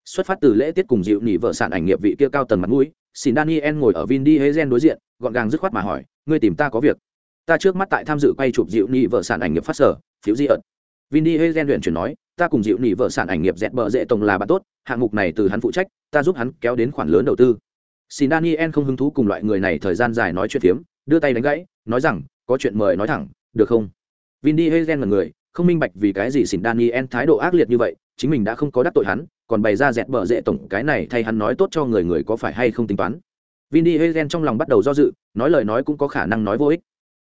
Xuất phát từ lễ tiết cùng dịu nỉ vợ sản ảnh nghiệp vị kia cao tầng mặt mũi, xin daniel ngồi ở vin đi hezen đối diện, gọn gàng dứt khoát mà hỏi, ngươi tìm ta có việc? Ta trước mắt tại tham dự quay chụp dịu nhị vợ sản ảnh nghiệp phát sở, phiếu di ợt vin đi hay gen luyện chuyển nói, ta cùng dịu nhị vợ sản ảnh nghiệp dẹt bờ dễ tổng là bạn tốt, hạng mục này từ hắn phụ trách, ta giúp hắn kéo đến khoản lớn đầu tư. Xin daniel không hứng thú cùng loại người này thời gian dài nói chuyện phiếm, đưa tay đánh gãy, nói rằng, có chuyện mời nói thẳng, được không? Vin đi hay gen là người, không minh bạch vì cái gì xin daniel thái độ ác liệt như vậy, chính mình đã không có đắc tội hắn, còn bày ra dẹt bờ dễ tổng, cái này thay hắn nói tốt cho người người có phải hay không tính toán. Vin đi hay gen trong lòng bắt đầu do dự, nói lời nói cũng có khả năng nói vô ích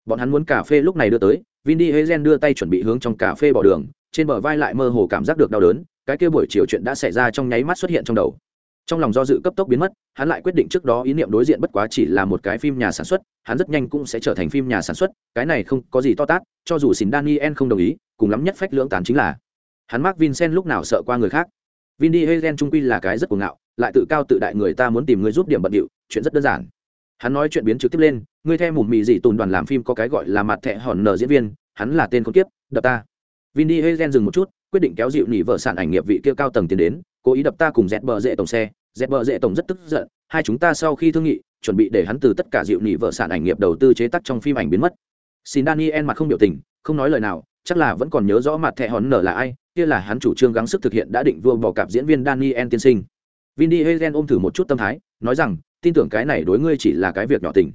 bọn hắn muốn cà phê lúc này đưa tới, vin đi hezen đưa tay chuẩn bị hướng trong cà phê bỏ đường, trên bờ vai lại mơ hồ cảm giác được đau đớn, cái kia buổi chiều chuyện đã xảy ra trong nháy mắt xuất hiện trong đầu. Trong lòng do dự cấp tốc biến mất, hắn lại quyết định trước đó ý niệm đối diện bất quá chỉ là một cái phim nhà sản xuất, hắn rất nhanh cũng sẽ trở thành phim nhà sản xuất, cái này không có gì to tát, cho dù xin daniel không đồng ý, cùng lắm nhất phách lưỡng tán chính là, hắn mark vincent lúc nào sợ qua người khác. Vin đi hezen trung quy là cái rất cuồng ngạo, lại tự cao tự đại người ta muốn tìm người giúp điểm bận điệu, chuyện rất đơn giản hắn nói chuyện biến trực tiếp lên, ngươi theo mùm mì gì tồn đoàn làm phim có cái gọi là mặt thẹ hòn nở diễn viên, hắn là tên con kiếp, đập ta. Vin đi hagen dừng một chút, quyết định kéo dịu nỉ vợ sản ảnh nghiệp vị kia cao tầng tiền đến, cố ý đập ta cùng dẹt bờ dễ tổng xe. Dẹt bờ dễ tổng rất tức giận, hai chúng ta sau khi thương nghị, chuẩn bị để hắn từ tất cả dịu nỉ vợ sản ảnh nghiệp đầu tư chế tác trong phim ảnh biến mất. Xin daniel mặt không biểu tình, không nói lời nào, chắc là vẫn còn nhớ rõ mặt thẻ hòn nở là ai, kia là hắn chủ trương gắng sức thực hiện đã định vua bỏ cặp diễn viên daniel tiên sinh. Vin đi hagen ôm thử một chút tâm thái, nói rằng tin tưởng cái này đối ngươi chỉ là cái việc nhỏ tình.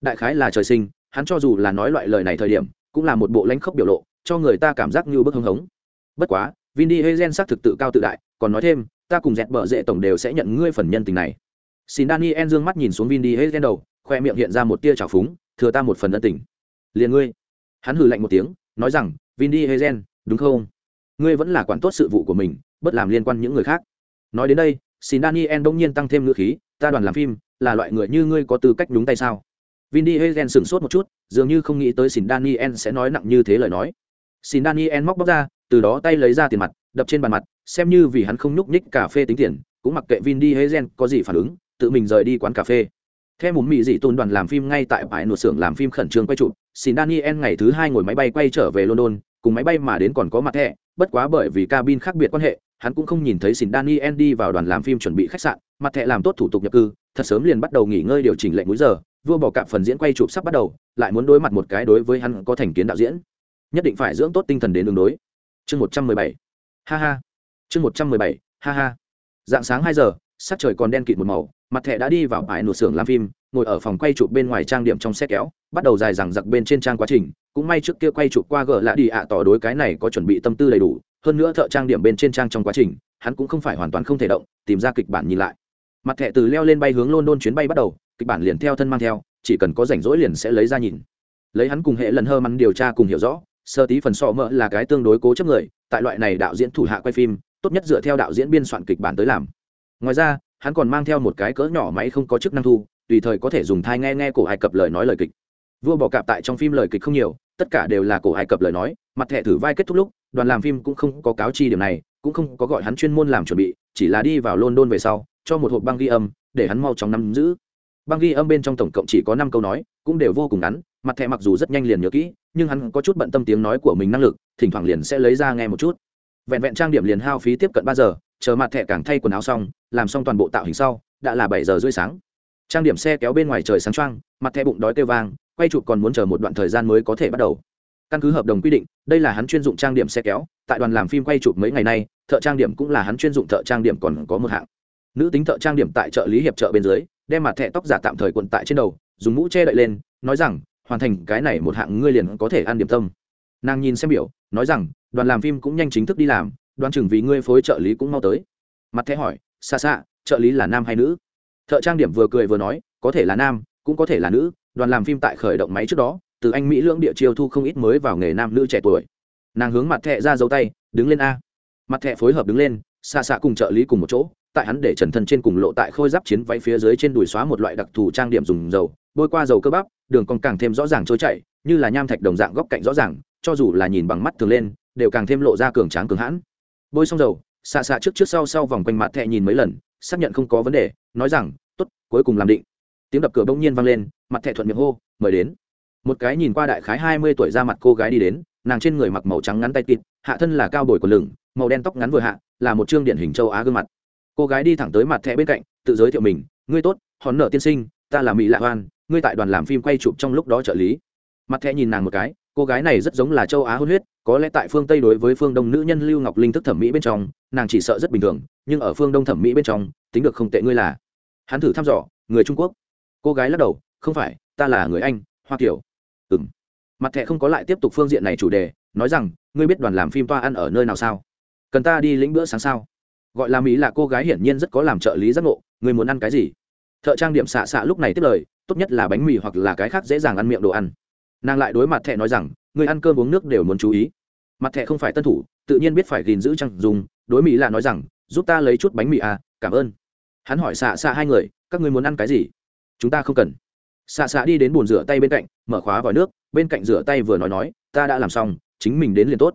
Đại khái là trời sinh, hắn cho dù là nói loại lời này thời điểm, cũng là một bộ lãnh khốc biểu lộ, cho người ta cảm giác như bức hưng hống. Bất quá, vin đi hagen xác thực tự cao tự đại, còn nói thêm, ta cùng dẹt bờ dễ tổng đều sẽ nhận ngươi phần nhân tình này. Xin daniel dương mắt nhìn xuống vin đi đầu, khoe miệng hiện ra một tia trào phúng, thừa ta một phần ân tình. Liền ngươi. Hắn hừ lạnh một tiếng, nói rằng, vin đi đúng không? Ngươi vẫn là quản tốt sự vụ của mình, bất làm liên quan những người khác. Nói đến đây, xin daniel bỗng nhiên tăng thêm ngữ khí, ta đoàn làm phim là loại người như ngươi có tư cách đúng tay sao? Vin đi hagen sửng sốt một chút, dường như không nghĩ tới xin daniel sẽ nói nặng như thế lời nói. Xin daniel móc bóc ra, từ đó tay lấy ra tiền mặt, đập trên bàn mặt, xem như vì hắn không nhúc nhích cà phê tính tiền, cũng mặc kệ vin đi hagen có gì phản ứng, tự mình rời đi quán cà phê. Theo một mỹ dị tôn đoàn làm phim ngay tại bãi nụt xưởng làm phim khẩn trương quay chụp xin daniel ngày thứ hai ngồi máy bay quay trở về london, cùng máy bay mà đến còn có mặt thẻ bất quá bởi vì cabin khác biệt quan hệ, hắn cũng không nhìn thấy xin daniel đi vào đoàn làm phim chuẩn bị khách sạn mặt thẻ làm tốt thủ tục nhập cư, thật sớm liền bắt đầu nghỉ ngơi điều chỉnh lệnh múi giờ, vua bỏ cạp phần diễn quay chụp sắp bắt đầu, lại muốn đối mặt một cái đối với hắn có thành kiến đạo diễn. Nhất định phải dưỡng tốt tinh thần đến đường đối. Chương một trăm mười bảy. Ha ha. Chương một trăm mười bảy. Ha ha. Dạng sáng hai giờ, sắc trời còn đen kịt một màu, mặt thẻ đã đi vào bãi nổ xưởng làm phim, ngồi ở phòng quay chụp bên ngoài trang điểm trong xe kéo, bắt đầu dài dằng giặc bên trên trang quá trình, cũng may trước kia quay chụp qua gờ lạ đi ạ tỏ đối cái này có chuẩn bị tâm tư đầy đủ, hơn nữa thợ trang điểm bên trên trang trong quá trình, hắn cũng không phải hoàn toàn không thể động, tìm ra kịch bản nhìn lại mặt thẻ từ leo lên bay hướng london chuyến bay bắt đầu, kịch bản liền theo thân mang theo, chỉ cần có rảnh rỗi liền sẽ lấy ra nhìn. Lấy hắn cùng hệ lần hơ mắn điều tra cùng hiểu rõ, sơ tí phần sọ mỡ là cái tương đối cố chấp người, tại loại này đạo diễn thủ hạ quay phim, tốt nhất dựa theo đạo diễn biên soạn kịch bản tới làm. Ngoài ra, hắn còn mang theo một cái cỡ nhỏ máy không có chức năng thu, tùy thời có thể dùng thai nghe nghe cổ ai cập lời nói lời kịch. Vua bò cạp tại trong phim lời kịch không nhiều, tất cả đều là cổ ai cập lời nói, mặt thẻ thử vai kết thúc lúc, đoàn làm phim cũng không có cáo chi điểm này, cũng không có gọi hắn chuyên môn làm chuẩn bị, chỉ là đi vào london về sau cho một hộp băng ghi âm, để hắn mau chóng nắm giữ. Băng ghi âm bên trong tổng cộng chỉ có năm câu nói, cũng đều vô cùng ngắn, mặt thẻ mặc dù rất nhanh liền nhớ kỹ, nhưng hắn có chút bận tâm tiếng nói của mình năng lực, thỉnh thoảng liền sẽ lấy ra nghe một chút. Vẹn vẹn trang điểm liền hao phí tiếp cận ba giờ, chờ mặt thẻ càng thay quần áo xong, làm xong toàn bộ tạo hình sau, đã là bảy giờ rưỡi sáng. Trang điểm xe kéo bên ngoài trời sáng trăng mặt thẻ bụng đói kêu vang, quay chụp còn muốn chờ một đoạn thời gian mới có thể bắt đầu. Căn cứ hợp đồng quy định, đây là hắn chuyên dụng trang điểm xe kéo, tại đoàn làm phim quay chụp mấy ngày nay, thợ trang điểm cũng là hắn chuyên dụng thợ trang điểm còn có một hạng nữ tính thợ trang điểm tại chợ lý hiệp chợ bên dưới, đem mặt thẻ tóc giả tạm thời quận tại trên đầu, dùng mũ che đậy lên, nói rằng, hoàn thành cái này một hạng ngươi liền có thể ăn điểm tâm. Nàng nhìn xem biểu, nói rằng, đoàn làm phim cũng nhanh chính thức đi làm đoàn chừng vì ngươi phối trợ lý cũng mau tới. Mặt thẻ hỏi xa xa trợ lý là nam hay nữ? Thợ trang điểm vừa cười vừa nói, có thể là nam, cũng có thể là nữ, đoàn làm phim tại khởi động máy trước đó, từ anh mỹ lưỡng địa chiêu thu không ít mới vào nghề nam nữ trẻ tuổi. Nàng hướng mặt thẹ ra dấu tay, đứng lên a. Mặt thẹ phối hợp đứng lên xa xa cùng trợ lý cùng một chỗ tại hắn để trần thân trên cùng lộ tại khôi giáp chiến váy phía dưới trên đùi xóa một loại đặc thù trang điểm dùng dầu, bôi qua dầu cơ bắp, đường còn càng thêm rõ ràng trôi chảy, như là nham thạch đồng dạng góc cạnh rõ ràng, cho dù là nhìn bằng mắt thường lên, đều càng thêm lộ ra cường tráng cường hãn. Bôi xong dầu, xạ xạ trước trước sau sau vòng quanh mặt thẹ nhìn mấy lần, xác nhận không có vấn đề, nói rằng t ố t cuối cùng làm định. Tiếng đập cửa bỗng nhiên vang lên, mặt thẹ thuận miệng hô, mời đến. Một cái nhìn qua đại khái hai mươi tuổi ra mặt cô gái đi đến, nàng trên người mặc màu trắng ngắn tay kịt, hạ thân là cao bồi của lửng, màu đen tóc ngắn vừa hạ, là một chương điển hình châu á gương mặt cô gái đi thẳng tới mặt thẻ bên cạnh, tự giới thiệu mình, ngươi tốt, hòn nợ tiên sinh, ta là mỹ lạ hoan, ngươi tại đoàn làm phim quay chụp trong lúc đó trợ lý. Mặt thẻ nhìn nàng một cái, cô gái này rất giống là châu á hôn huyết, có lẽ tại phương tây đối với phương đông nữ nhân lưu ngọc linh thức thẩm mỹ bên trong, nàng chỉ sợ rất bình thường, nhưng ở phương đông thẩm mỹ bên trong, tính được không tệ ngươi là. Hắn thử thăm dò, người trung quốc? Cô gái lắc đầu, không phải, ta là người anh, hoa kiểu ừng mặt thẻ không có lại tiếp tục phương diện này chủ đề, nói rằng, ngươi biết đoàn làm phim toa ăn ở nơi nào sao? Cần ta đi lĩnh bữa sáng sao? Gọi là mỹ là cô gái hiển nhiên rất có làm trợ lý giác ngộ ngươi muốn ăn cái gì? Thợ trang điểm xạ xạ lúc này tiếp lời, tốt nhất là bánh mì hoặc là cái khác dễ dàng ăn miệng đồ ăn. Nàng lại đối mặt thẹ nói rằng, người ăn cơm uống nước đều muốn chú ý. Mặt thẹ không phải tân thủ, tự nhiên biết phải gìn giữ trăng dùng, đối mỹ là nói rằng, giúp ta lấy chút bánh mì à cảm ơn. Hắn hỏi xạ xạ hai người, các ngươi muốn ăn cái gì? Chúng ta không cần. Xạ xạ đi đến bồn rửa tay bên cạnh, mở khóa vòi nước, bên cạnh rửa tay vừa nói nói, ta đã làm xong, chính mình đến liền tốt.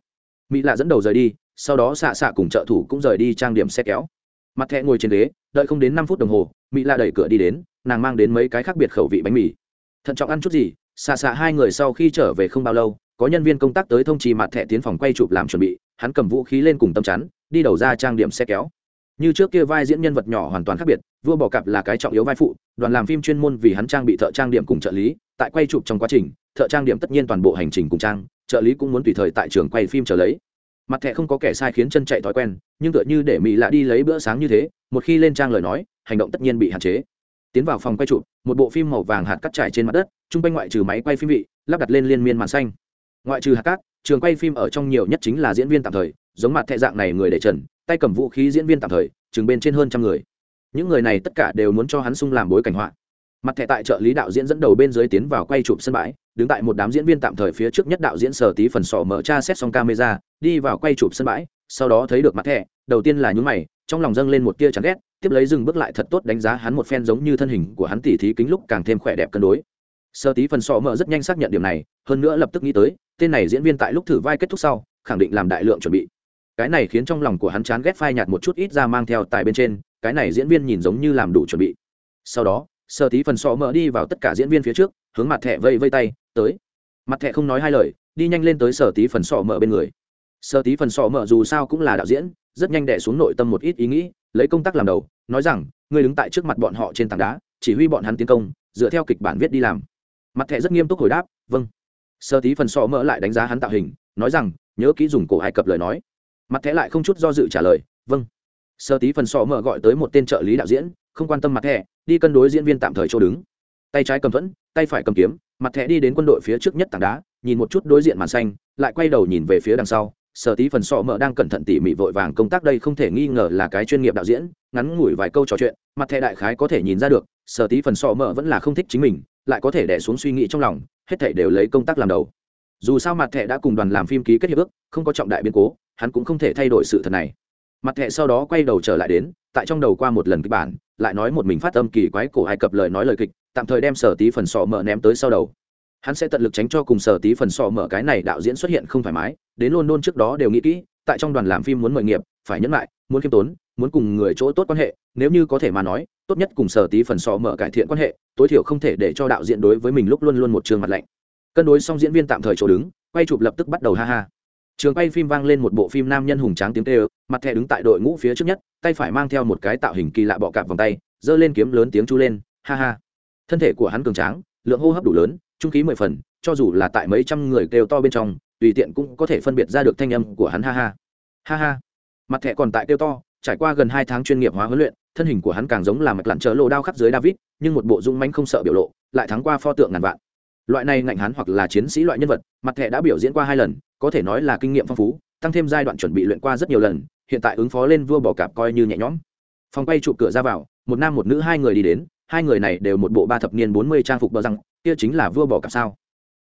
Mỹ lạ dẫn đầu rời đi sau đó xạ xạ cùng trợ thủ cũng rời đi trang điểm xe kéo. Mặt thẹ ngồi trên ghế, đợi không đến năm phút đồng hồ mỹ la đẩy cửa đi đến, nàng mang đến mấy cái khác biệt khẩu vị bánh mì. Thận trọng ăn chút gì, xạ xạ hai người sau khi trở về không bao lâu, có nhân viên công tác tới thông trì mặt thẻ tiến phòng quay chụp làm chuẩn bị, hắn cầm vũ khí lên cùng tâm chắn, đi đầu ra trang điểm xe kéo. Như trước kia vai diễn nhân vật nhỏ hoàn toàn khác biệt, vua bỏ cặp là cái trọng yếu vai phụ, đoàn làm phim chuyên môn vì hắn trang bị thợ trang điểm cùng trợ lý, tại quay chụp trong quá trình, thợ trang điểm tất nhiên toàn bộ hành trình cùng trang, trợ lý cũng muốn tùy thời tại trường quay phim trở lấy mặt thẻ không có kẻ sai khiến chân chạy thói quen, nhưng tựa như để mỹ lạ đi lấy bữa sáng như thế, một khi lên trang lời nói, hành động tất nhiên bị hạn chế. Tiến vào phòng quay chụp, một bộ phim màu vàng hạt cắt trải trên mặt đất chung quanh ngoại trừ máy quay phim vị, lắp đặt lên liên miên màn xanh. Ngoại trừ hạt cát trường quay phim ở trong nhiều nhất chính là diễn viên tạm thời, giống mặt thẹ dạng này người để trần, tay cầm vũ khí diễn viên tạm thời, chừng bên trên hơn trăm người. Những người này tất cả đều muốn cho hắn sung làm bối cảnh họa. Mặt thẻ tại trợ lý đạo diễn dẫn đầu bên dưới tiến vào quay chụp sân bãi đứng tại một đám diễn viên tạm thời phía trước nhất đạo diễn sở tí phần sọ mở tra xét xong camera, đi vào quay chụp sân bãi, sau đó thấy được mặt thẻ, đầu tiên là nhún mày, trong lòng dâng lên một tia chán ghét, tiếp lấy dừng bước lại thật tốt đánh giá hắn một phen giống như thân hình của hắn tỉ thí kính lúc càng thêm khỏe đẹp cân đối. Sơ tí phần sọ mở rất nhanh xác nhận điểm này, hơn nữa lập tức nghĩ tới, tên này diễn viên tại lúc thử vai kết thúc sau, khẳng định làm đại lượng chuẩn bị. Cái này khiến trong lòng của hắn chán ghét phai nhạt một chút ít ra mang theo tại bên trên, cái này diễn viên nhìn giống như làm đủ chuẩn bị. Sau đó sơ tí phần sọ mở đi vào tất cả diễn viên phía trước, hướng mặt thẻ vây vây tay tới. Mặt thẻ không nói hai lời, đi nhanh lên tới sở tí phần sọ mở bên người. Sở tí phần sọ mở dù sao cũng là đạo diễn, rất nhanh đẻ xuống nội tâm một ít ý nghĩ, lấy công tác làm đầu, nói rằng, ngươi đứng tại trước mặt bọn họ trên tảng đá, chỉ huy bọn hắn tiến công, dựa theo kịch bản viết đi làm. Mặt thẻ rất nghiêm túc hồi đáp vâng. Sơ tí phần sọ mở lại đánh giá hắn tạo hình, nói rằng, nhớ kỹ dùng cổ ai cập lời nói. Mặt thẻ lại không chút do dự trả lời vâng. Sơ tí phần sọ mở gọi tới một tên trợ lý đạo diễn, không quan tâm mặt thẻ, đi cân đối diễn viên tạm thời chỗ đứng. Tay trái cầm thuẫn, tay phải cầm kiếm mặt thẻ đi đến quân đội phía trước nhất tảng đá, nhìn một chút đối diện màn xanh, lại quay đầu nhìn về phía đằng sau, sở tí phần sọ mở đang cẩn thận tỉ mỉ vội vàng công tác đây không thể nghi ngờ là cái chuyên nghiệp đạo diễn, ngắn ngủi vài câu trò chuyện, mặt thẻ đại khái có thể nhìn ra được, sở tí phần sọ mở vẫn là không thích chính mình, lại có thể đẻ xuống suy nghĩ trong lòng, hết thảy đều lấy công tác làm đầu. Dù sao mặt thẻ đã cùng đoàn làm phim ký kết hiệp ước, không có trọng đại biến cố, hắn cũng không thể thay đổi sự thật này. Mặt thẻ sau đó quay đầu trở lại đến, tại trong đầu qua một lần kịch bản, lại nói một mình phát âm kỳ quái cổ ai cập lời nói lời kịch tạm thời đem sở tí phần sọ mở ném tới sau đầu. Hắn sẽ tận lực tránh cho cùng sở tí phần sọ mở cái này đạo diễn xuất hiện không thoải mái, đến london trước đó đều nghĩ kỹ, tại trong đoàn làm phim muốn mời nghiệp, phải nhấn lại, muốn khiêm tốn, muốn cùng người chỗ tốt quan hệ, nếu như có thể mà nói, tốt nhất cùng sở tí phần sọ mở cải thiện quan hệ, tối thiểu không thể để cho đạo diễn đối với mình lúc luôn luôn một trường mặt lạnh. Cân đối xong diễn viên tạm thời chỗ đứng, quay chụp lập tức bắt đầu ha ha. Trường quay phim vang lên một bộ phim nam nhân hùng tráng tiếng kêu, mặt thẻ đứng tại đội ngũ phía trước nhất, tay phải mang theo một cái tạo hình kỳ lạ bọ cạp vòng tay, giơ lên kiếm lớn tiếng chu lên, ha ha thân thể của hắn cường tráng, lượng hô hấp đủ lớn, trung khí mười phần, cho dù là tại mấy trăm người kêu to bên trong, tùy tiện cũng có thể phân biệt ra được thanh âm của hắn, ha ha. Ha ha. Mặt thẻ còn tại kêu to, trải qua gần hai tháng chuyên nghiệp hóa huấn luyện, thân hình của hắn càng giống là mạch lặn chớ lộ đao khắp dưới david, nhưng một bộ dung manh không sợ biểu lộ, lại thắng qua pho tượng ngàn vạn. Loại này ngạnh hắn hoặc là chiến sĩ loại nhân vật, mặt thẻ đã biểu diễn qua hai lần, có thể nói là kinh nghiệm phong phú, tăng thêm giai đoạn chuẩn bị luyện qua rất nhiều lần, hiện tại ứng phó lên vua bò cạp coi như nhẹ nhõm. Phòng quay trụ cửa ra vào, một nam một nữ hai người đi đến hai người này đều một bộ ba thập niên bốn mươi trang phục bờ răng, kia chính là vua bỏ cạp sao.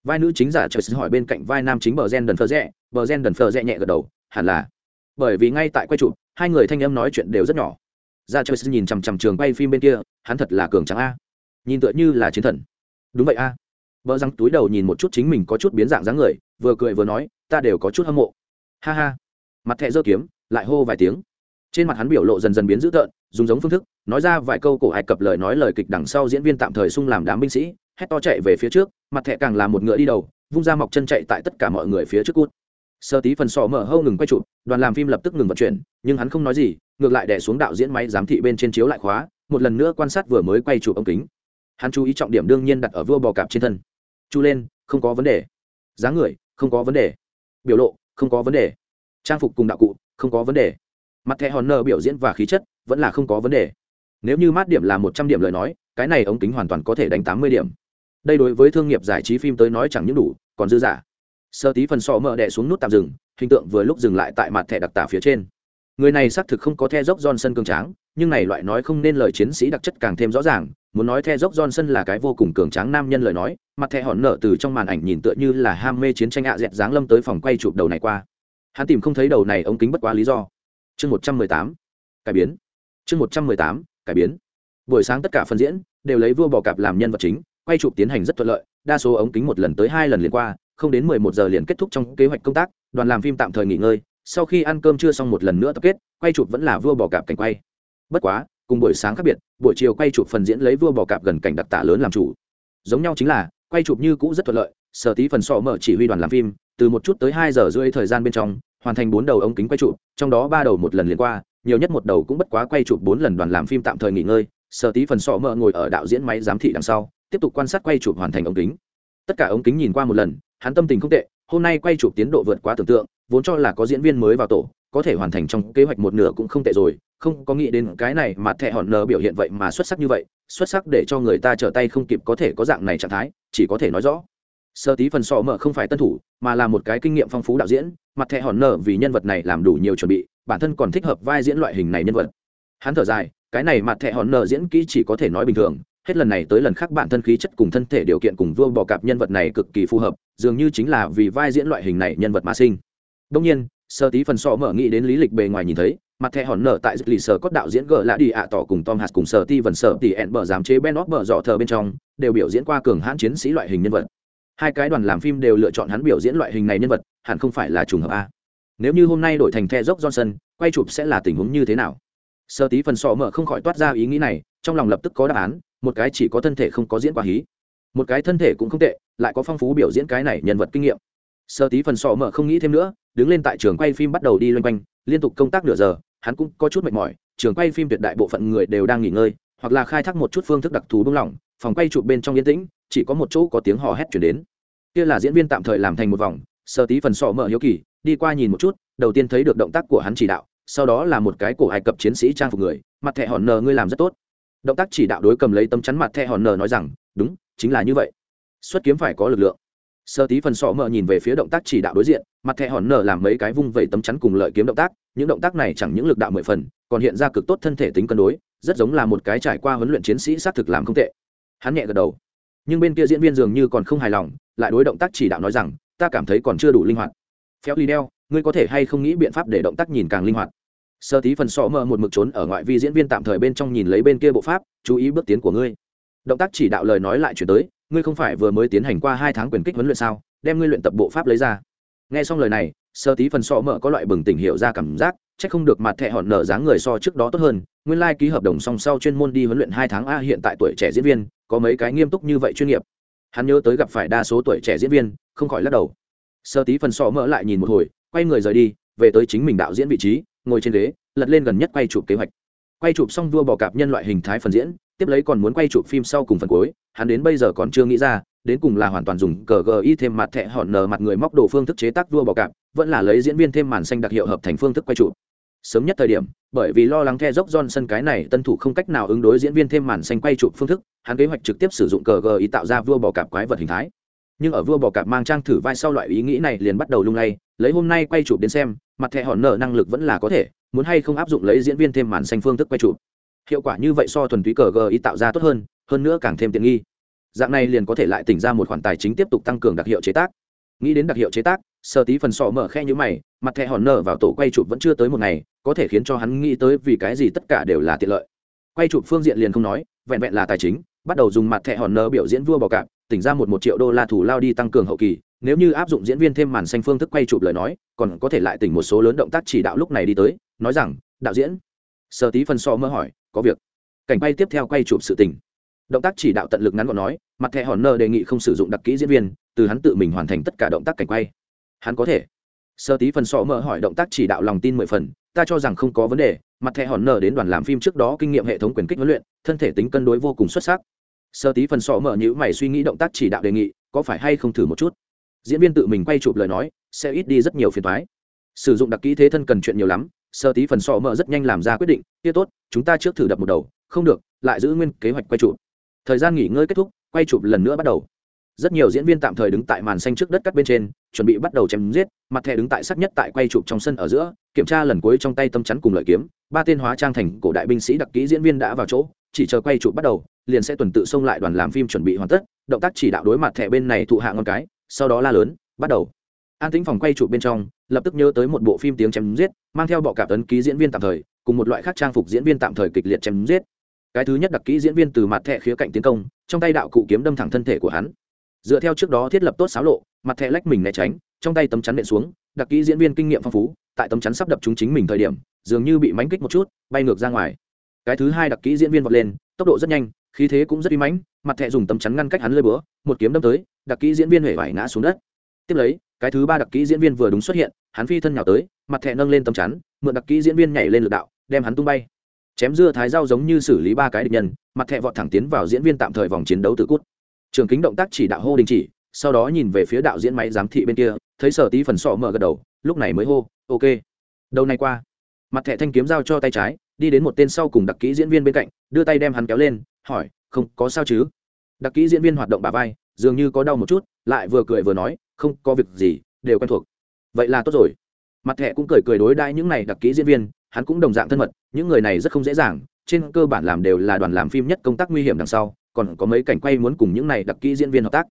Vai nữ chính giả trời hỏi bên cạnh vai nam chính bờ gen đần phờ rẽ, bờ gen đần phờ rẽ nhẹ gật đầu, hẳn là. Bởi vì ngay tại quay chụp, hai người thanh âm nói chuyện đều rất nhỏ. Ra chơi nhìn chằm chằm trường quay phim bên kia, hắn thật là cường trắng a. Nhìn tựa như là chiến thần. Đúng vậy a. Vợ răng túi đầu nhìn một chút chính mình có chút biến dạng dáng người, vừa cười vừa nói, ta đều có chút hâm mộ. Ha ha. Mặt thẹ giơ kiếm, lại hô vài tiếng. Trên mặt hắn biểu lộ dần dần biến dữ tợn, dùng giống phương thức nói ra vài câu cổ ai cập lời nói lời kịch đằng sau diễn viên tạm thời sung làm đám binh sĩ, hét to chạy về phía trước, mặt thẹ càng là một ngựa đi đầu, vung ra mọc chân chạy tại tất cả mọi người phía trước cút. Sơ tí phần sọ mở hâu ngừng quay chụp, đoàn làm phim lập tức ngừng vận chuyển, nhưng hắn không nói gì, ngược lại đè xuống đạo diễn máy giám thị bên trên chiếu lại khóa, một lần nữa quan sát vừa mới quay chụp ống kính. Hắn chú ý trọng điểm đương nhiên đặt ở vua bò cạp trên thân. Chu lên, không có vấn đề. Dáng người, không có vấn đề. Biểu lộ, không có vấn đề. Trang phục cùng đạo cụ, không có vấn đề. Mặt thẻ hòn nơ biểu diễn và khí chất, vẫn là không có vấn đề nếu như mát điểm là một trăm điểm lời nói, cái này ống kính hoàn toàn có thể đánh tám mươi điểm. Đây đối với thương nghiệp giải trí phim tới nói chẳng những đủ, còn dư giả sơ tí phần sọ mở đẻ xuống nút tạm dừng, hình tượng vừa lúc dừng lại tại mặt thẻ đặc tả phía trên. Người này xác thực không có the dốc johnson cường tráng, nhưng này loại nói không nên lời chiến sĩ đặc chất càng thêm rõ ràng, muốn nói the dốc johnson là cái vô cùng cường tráng nam nhân lời nói, mặt thẻ hòn nở từ trong màn ảnh nhìn tựa như là ham mê chiến tranh ạ dẹt dáng lâm tới phòng quay chụp đầu này qua. Hắn tìm không thấy đầu này ống kính bất quá lý do. Chương một trăm mười tám. Cải biến. Chương một trăm mười tám cải biến. Buổi sáng tất cả phần diễn đều lấy vua bò cạp làm nhân vật chính, quay chụp tiến hành rất thuận lợi, đa số ống kính một lần tới hai lần liền qua, không đến mười một giờ liền kết thúc trong kế hoạch công tác, đoàn làm phim tạm thời nghỉ ngơi, sau khi ăn cơm trưa xong một lần nữa tập kết, quay chụp vẫn là vua bò cạp cảnh quay. Bất quá, cùng buổi sáng khác biệt, buổi chiều quay chụp phần diễn lấy vua bò cạp gần cảnh đặc tả lớn làm chủ. Giống nhau chính là, quay chụp như cũ rất thuận lợi, sở tí phần sọ mở chỉ huy đoàn làm phim, từ một chút tới hai giờ rưỡi thời gian bên trong, hoàn thành bốn đầu ống kính quay chụp, trong đó ba đầu một lần liền qua nhiều nhất một đầu cũng bất quá quay chụp bốn lần đoàn làm phim tạm thời nghỉ ngơi, sở tí phần sọ mở ngồi ở đạo diễn máy giám thị đằng sau, tiếp tục quan sát quay chụp hoàn thành ống kính. Tất cả ống kính nhìn qua một lần, hắn tâm tình không tệ, hôm nay quay chụp tiến độ vượt quá tưởng tượng, vốn cho là có diễn viên mới vào tổ, có thể hoàn thành trong kế hoạch một nửa cũng không tệ rồi, không có nghĩ đến cái này mà thẹ hòn nờ biểu hiện vậy mà xuất sắc như vậy, xuất sắc để cho người ta trở tay không kịp có thể có dạng này trạng thái, chỉ có thể nói rõ. Sơ tí phần sọ mở không phải tân thủ, mà là một cái kinh nghiệm phong phú đạo diễn, mặt thẹ hòn nở vì nhân vật này làm đủ nhiều chuẩn bị bản thân còn thích hợp vai diễn loại hình này nhân vật. Hắn thở dài, cái này mặt thẹ hòn nở diễn kỹ chỉ có thể nói bình thường, hết lần này tới lần khác bản thân khí chất cùng thân thể điều kiện cùng vua bò cạp nhân vật này cực kỳ phù hợp, dường như chính là vì vai diễn loại hình này nhân vật mà sinh. Đông nhiên, sơ tí phần sọ mở nghĩ đến lý lịch bề ngoài nhìn thấy mặt thẻ hòn nở tại dịch lì sở có đạo diễn gờ lạ đi ạ tỏ cùng tom hạt cùng sở ti vần sở tỷ ẹn bờ giám chế ben óc bờ dọ thờ bên trong, đều biểu diễn qua cường hãn chiến sĩ loại hình nhân vật. Hai cái đoàn làm phim đều lựa chọn hắn biểu diễn loại hình này nhân vật, hẳn không phải là trùng hợp a nếu như hôm nay đổi thành the dốc johnson, quay chụp sẽ là tình huống như thế nào? Sơ tí phần sọ mở không khỏi toát ra ý nghĩ này, trong lòng lập tức có đáp án, một cái chỉ có thân thể không có diễn quả hí. Một cái thân thể cũng không tệ, lại có phong phú biểu diễn cái này nhân vật kinh nghiệm. Sơ tí phần sọ mở không nghĩ thêm nữa, đứng lên tại trường quay phim bắt đầu đi loanh quanh, liên tục công tác nửa giờ, hắn cũng có chút mệt mỏi, trường quay phim tuyệt đại bộ phận người đều đang nghỉ ngơi, hoặc là khai thác một chút phương thức đặc thù bưng lỏng, phòng quay chụp bên trong yên tĩnh, chỉ có một chỗ có tiếng hò hét chuyển đến. Kia là diễn viên tạm thời làm thành một vòng sơ tí phần sọ mở hiếu kỳ đi qua nhìn một chút, đầu tiên thấy được động tác của hắn chỉ đạo, sau đó là một cái cổ ai cập chiến sĩ trang phục người, mặt thẻ hòn nờ ngươi làm rất tốt. Động tác chỉ đạo đối cầm lấy tấm chắn mặt thẻ hòn nờ nói rằng, đúng, chính là như vậy. Xuất kiếm phải có lực lượng. Sơ tí phần sọ mở nhìn về phía động tác chỉ đạo đối diện, mặt thẻ hòn nờ làm mấy cái vung vẩy tấm chắn cùng lợi kiếm động tác, những động tác này chẳng những lực đạo mười phần, còn hiện ra cực tốt thân thể tính cân đối, rất giống là một cái trải qua huấn luyện chiến sĩ xác thực làm không tệ. Hắn nhẹ gật đầu. Nhưng bên kia diễn viên dường như còn không hài lòng, lại đối động tác chỉ đạo nói rằng, ta cảm thấy còn chưa đủ linh hoạt phéo ly đeo, ngươi có thể hay không nghĩ biện pháp để động tác nhìn càng linh hoạt? Sơ tí phần sọ mờ một mực trốn ở ngoại vi diễn viên tạm thời bên trong nhìn lấy bên kia bộ pháp, chú ý bước tiến của ngươi. Động tác chỉ đạo lời nói lại chuyển tới, ngươi không phải vừa mới tiến hành qua hai tháng quyền kích huấn luyện sao? Đem ngươi luyện tập bộ pháp lấy ra. Nghe xong lời này, sơ tí phần sọ mờ có loại bừng tỉnh hiệu ra cảm giác c h ắ c không được mặt thẹ hòn nở dáng người so trước đó tốt hơn. Nguyên lai、like、ký hợp đồng song sau chuyên môn đi huấn luyện hai tháng a hiện tại tuổi trẻ diễn viên, có mấy cái nghiêm túc như vậy chuyên nghiệp. Hắn nhớ tới gặp phải đa số tuổi trẻ diễn viên, không khỏi lắc đầu sơ tí phần sọ mỡ lại nhìn một hồi, quay người rời đi, về tới chính mình đạo diễn vị trí, ngồi trên ghế, lật lên gần nhất quay chụp kế hoạch. Quay chụp xong vua bò cạp nhân loại hình thái phần diễn, tiếp lấy còn muốn quay chụp phim sau cùng phần cuối, hắn đến bây giờ còn chưa nghĩ ra, đến cùng là hoàn toàn dùng cờ gi thêm mặt thẹ hòn nờ mặt người móc đồ phương thức chế tác vua bò cạp, vẫn là lấy diễn viên thêm màn xanh đặc hiệu hợp thành phương thức quay chụp. Sớm nhất thời điểm, bởi vì lo lắng the dốc johnson cái này tân thủ không cách nào ứng đối diễn viên thêm màn xanh quay chụp phương thức, hắn kế hoạch trực tiếp sử dụng cờ gi tạo ra vua bò cạp quái vật hình thái nhưng ở vua bò cạp mang trang thử vai sau loại ý nghĩ này liền bắt đầu lung lay, lấy hôm nay quay chụp đến xem, mặt thẻ hòn nợ năng lực vẫn là có thể, muốn hay không áp dụng lấy diễn viên thêm màn xanh phương thức quay chụp. Hiệu quả như vậy so thuần túy cờ gờ ý tạo ra tốt hơn hơn nữa càng thêm tiện nghi. Dạng này liền có thể lại tỉnh ra một khoản tài chính tiếp tục tăng cường đặc hiệu chế tác. Nghĩ đến đặc hiệu chế tác sơ tí phần sọ mở khe như mày, mặt thẻ hòn nở vào tổ quay chụp vẫn chưa tới một ngày, có thể khiến cho hắn nghĩ tới vì cái gì tất cả đều là tiện lợi. Quay chụp phương diện liền không nói, vẹn vẹn là tài chính, bắt đầu dùng mặt thẻ hòn nở biểu diễn vua bò cạp tỉnh ra một một triệu đô la thủ lao đi tăng cường hậu kỳ, nếu như áp dụng diễn viên thêm màn xanh phương thức quay chụp lời nói, còn có thể lại tỉnh một số lớn động tác chỉ đạo lúc này đi tới, nói rằng, đạo diễn. Sơ tí phần so mơ hỏi, có việc. Cảnh quay tiếp theo quay chụp sự tình. Động tác chỉ đạo tận lực ngắn gọn nói, mặt thẻ hòn nơ đề nghị không sử dụng đặc kỹ diễn viên, từ hắn tự mình hoàn thành tất cả động tác cảnh quay. Hắn có thể. Sơ tí phần sọ mơ hỏi, động tác chỉ đạo lòng tin mười phần, ta cho rằng không có vấn đề, mặt thẻ hòn nơ đến đoàn làm phim trước đó kinh nghiệm hệ thống quyền kích huấn luyện, thân thể tính cân đối vô cùng xuất sắc sơ tí phần sọ mở nhữ mày suy nghĩ động tác chỉ đạo đề nghị, có phải hay không thử một chút? Diễn viên tự mình quay chụp lời nói, sẽ ít đi rất nhiều phiền thoái sử dụng đặc kỹ thế thân cần chuyện nhiều lắm, sơ tí phần sọ mở rất nhanh làm ra quyết định, kia tốt, chúng ta trước thử đập một đầu, không được, lại giữ nguyên kế hoạch quay chụp. Thời gian nghỉ ngơi kết thúc, quay chụp lần nữa bắt đầu. Rất nhiều diễn viên tạm thời đứng tại màn xanh trước đất cắt bên trên, chuẩn bị bắt đầu chém giết, mặt thẻ đứng tại sắc nhất tại quay chụp trong sân ở giữa, kiểm tra lần cuối trong tay tâm chắn cùng lợi kiếm, ba tên hóa trang thành cổ đại binh sĩ đặc kỹ diễn viên đã vào chỗ, chỉ chờ quay chụp bắt đầu liền sẽ tuần tự xông lại đoàn làm phim chuẩn bị hoàn tất, động tác chỉ đạo đối mặt thẻ bên này thụ hạ ngon cái, sau đó la lớn, bắt đầu. An tính phòng quay chụp bên trong, lập tức nhớ tới một bộ phim tiếng chém giết, mang theo bọ cạp tấn ký diễn viên tạm thời, cùng một loại khác trang phục diễn viên tạm thời kịch liệt chém giết. Cái thứ nhất đặc kỹ diễn viên từ mặt thẻ khía cạnh tiến công, trong tay đạo cụ kiếm đâm thẳng thân thể của hắn. Dựa theo trước đó thiết lập tốt xáo lộ, mặt thẻ lách mình né tránh, trong tay tấm chắn nện xuống, đặc kỹ diễn viên kinh nghiệm phong phú, tại tấm chắn sắp đập chúng chính mình thời điểm, dường như bị mánh kích một chút, bay ngược ra ngoài. Cái thứ hai đặc kỹ diễn viên vọt lên, tốc độ rất nhanh khí thế cũng rất uy mãnh, mặt thẹ dùng tấm chắn ngăn cách hắn lơi búa, một kiếm đâm tới, đặc kỹ diễn viên hể vải ngã xuống đất. Tiếp lấy, cái thứ ba đặc kỹ diễn viên vừa đúng xuất hiện, hắn phi thân nhào tới, mặt thẹ nâng lên tấm chắn, mượn đặc kỹ diễn viên nhảy lên l ự c đạo, đem hắn tung bay. Chém dưa thái dao giống như xử lý ba cái địch nhân, mặt thẹ vọt thẳng tiến vào diễn viên tạm thời vòng chiến đấu tự cút. Trường kính động tác chỉ đạo hô đình chỉ, sau đó nhìn về phía đạo diễn máy giám thị bên kia, thấy sở tí phần sọ mở gật đầu, lúc này mới hô, ok. Đầu này qua. Mặt thẻ thanh kiếm giao cho tay trái, đi đến một tên sau cùng đặc kỹ diễn viên bên cạnh, đưa tay đem hắn kéo lên hỏi, không, có sao chứ? Đặc kỹ diễn viên hoạt động bà vai, dường như có đau một chút, lại vừa cười vừa nói, không, có việc gì, đều quen thuộc. Vậy là tốt rồi. Mặt thẻ cũng cười cười đối đãi những này đặc kỹ diễn viên, hắn cũng đồng dạng thân mật, những người này rất không dễ dàng, trên cơ bản làm đều là đoàn làm phim nhất công tác nguy hiểm đằng sau, còn có mấy cảnh quay muốn cùng những này đặc kỹ diễn viên hợp tác.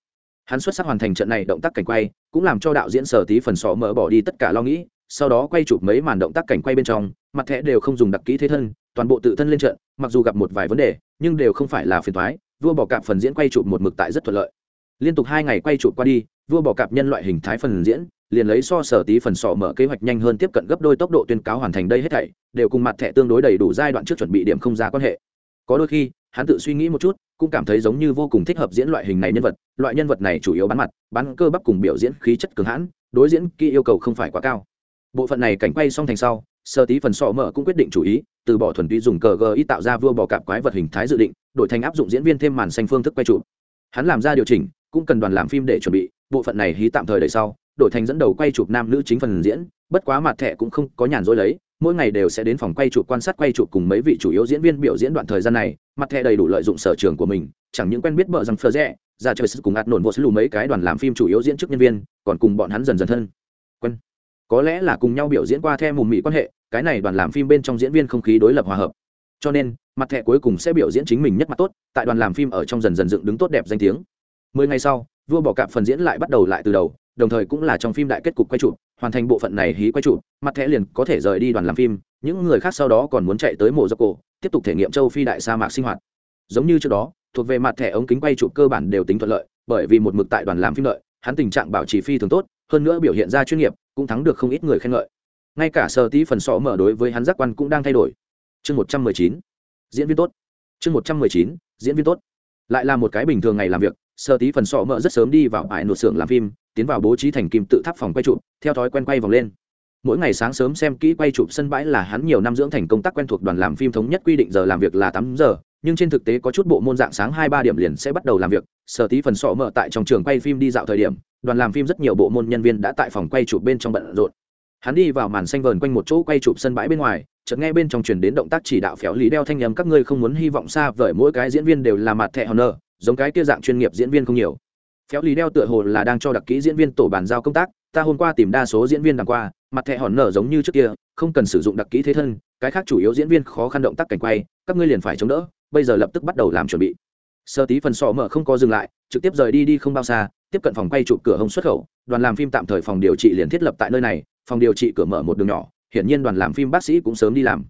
Hắn xuất sắc hoàn thành trận này động tác cảnh quay, cũng làm cho đạo diễn sở tí phần sọ mở bỏ đi tất cả lo nghĩ, sau đó quay chụp mấy màn động tác cảnh quay bên trong, mặt thẻ đều không dùng đặc kỹ thế thân toàn bộ tự thân lên trận, mặc dù gặp một vài vấn đề, nhưng đều không phải là phiền thoái vua bỏ cạp phần diễn quay chụp một mực tại rất thuận lợi. Liên tục hai ngày quay chụp qua đi, vua bỏ cạp nhân loại hình thái phần diễn, liền lấy so sở tí phần sọ mở kế hoạch nhanh hơn tiếp cận gấp đôi tốc độ tuyên cáo hoàn thành đây hết thảy, đều cùng mặt thẻ tương đối đầy đủ giai đoạn trước chuẩn bị điểm không ra quan hệ. Có đôi khi, hắn tự suy nghĩ một chút, cũng cảm thấy giống như vô cùng thích hợp diễn loại hình này nhân vật, loại nhân vật này chủ yếu bắn mặt bắn cơ bắp cùng biểu diễn khí chất cường hãn, đối diễn kỹ yêu cầu không phải quá cao. Bộ phận này cảnh quay xong thành sau sơ tí phần sọ mở cũng quyết định chủ ý, từ bỏ thuần túy dùng cờ g ít tạo ra vua bò cạp quái vật hình thái dự định, đổi thành áp dụng diễn viên thêm màn xanh phương thức quay trụ hắn làm ra điều chỉnh, cũng cần đoàn làm phim để chuẩn bị, bộ phận này hí tạm thời đợi sau, đổi thành dẫn đầu quay chụp nam nữ chính phần diễn, bất quá mặt thẻ cũng không có nhàn rỗi lấy, mỗi ngày đều sẽ đến phòng quay chụp quan sát quay chụp cùng mấy vị chủ yếu diễn viên biểu diễn đoạn thời gian này, mặt thẻ đầy đủ lợi dụng sở trường của mình, chẳng những quen biết bợ rằng phờ rẽ, ra chơi cùng ạt nổn vô lù mấy cái đoàn làm phim chủ yếu diễn chức nhân viên, còn cùng bọn hắn dần dần thân có lẽ là cùng nhau biểu diễn qua theo mùm mị quan hệ, cái này đoàn làm phim bên trong diễn viên không khí đối lập hòa hợp. Cho nên, mặt thẻ cuối cùng sẽ biểu diễn chính mình nhất mặt tốt, tại đoàn làm phim ở trong dần dần dựng đứng tốt đẹp danh tiếng. Mười ngày sau, vua bỏ cạp phần diễn lại bắt đầu lại từ đầu, đồng thời cũng là trong phim đại kết cục quay chụp, hoàn thành bộ phận này hí quay chụp, mặt thẻ liền có thể rời đi đoàn làm phim, những người khác sau đó còn muốn chạy tới mộ dốc cổ, tiếp tục thể nghiệm châu phi đại sa mạc sinh hoạt. Giống như trước đó, thuộc về mặt thẻ ống kính quay chụp cơ bản đều tính thuận lợi, bởi vì một mực tại đoàn làm phim lợi hắn tình trạng bảo trì phi thường tốt, hơn nữa biểu hiện ra chuyên nghiệp cũng thắng được không ít người khen ngợi. Ngay cả sở tí phần sọ mở đối với hắn giác quan cũng đang thay đổi. Chương một trăm mười chín, diễn viên tốt. Chương một trăm mười chín, diễn viên tốt. Lại là một cái bình thường ngày làm việc, sở tí phần sọ mở rất sớm đi vào ải nột xưởng làm phim, tiến vào bố trí thành kim tự tháp phòng quay chụp, theo thói quen quay vòng lên. Mỗi ngày sáng sớm xem kỹ quay chụp sân bãi là hắn nhiều năm dưỡng thành công tác quen thuộc đoàn làm phim thống nhất quy định giờ làm việc là tám giờ, nhưng trên thực tế có chút bộ môn dạng sáng hai ba điểm liền sẽ bắt đầu làm việc, sở tí phần sọ mở tại trong trường quay phim đi dạo thời điểm đoàn làm phim rất nhiều bộ môn nhân viên đã tại phòng quay chụp bên trong bận rộn. Hắn đi vào màn xanh vờn quanh một chỗ quay chụp sân bãi bên ngoài, chợt nghe bên trong truyền đến động tác chỉ đạo phéo lý đeo thanh nhầm các ngươi không muốn hy vọng xa vời, mỗi cái diễn viên đều là mặt thẻ honor, giống cái kia dạng chuyên nghiệp diễn viên không nhiều. Phéo lý đeo tựa hồ là đang cho đặc kỹ diễn viên tổ bàn giao công tác, ta hôm qua tìm đa số diễn viên đằng qua, mặt thẻ hòn nở giống như trước kia, không cần sử dụng đặc kỹ thế thân, cái khác chủ yếu diễn viên khó khăn động tác cảnh quay, các ngươi liền phải chống đỡ, bây giờ lập tức bắt đầu làm chuẩn bị. Sơ tí phần sọ mở không có dừng lại, trực tiếp rời đi đi không bao xa tiếp cận phòng quay chụp cửa hông xuất khẩu, đoàn làm phim tạm thời phòng điều trị liền thiết lập tại nơi này, phòng điều trị cửa mở một đường nhỏ, hiển nhiên đoàn làm phim bác sĩ cũng sớm đi làm.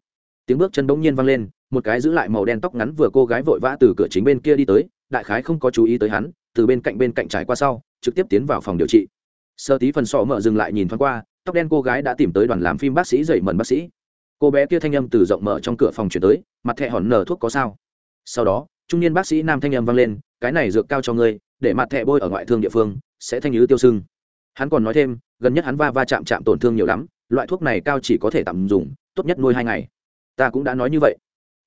Tiếng bước chân bỗng nhiên vang lên, một cái giữ lại màu đen tóc ngắn vừa cô gái vội vã từ cửa chính bên kia đi tới, đại khái không có chú ý tới hắn, từ bên cạnh bên cạnh trải qua sau, trực tiếp tiến vào phòng điều trị. Sơ tí phần sọ mở dừng lại nhìn thoáng qua, tóc đen cô gái đã tìm tới đoàn làm phim bác sĩ dậy mần bác sĩ. Cô bé kia thanh âm từ rộng mở trong cửa phòng chuyển tới, mặt thẹ hòn nở thuốc có sao? Sau đó trung niên bác sĩ nam thanh âm vang lên, cái này dược cao cho ngươi, để mặt thẹ bôi ở ngoại thương địa phương, sẽ thanh nhứ tiêu sưng. Hắn còn nói thêm, gần nhất hắn va va chạm chạm tổn thương nhiều lắm, loại thuốc này cao chỉ có thể tạm dùng, tốt nhất nuôi hai ngày. Ta cũng đã nói như vậy.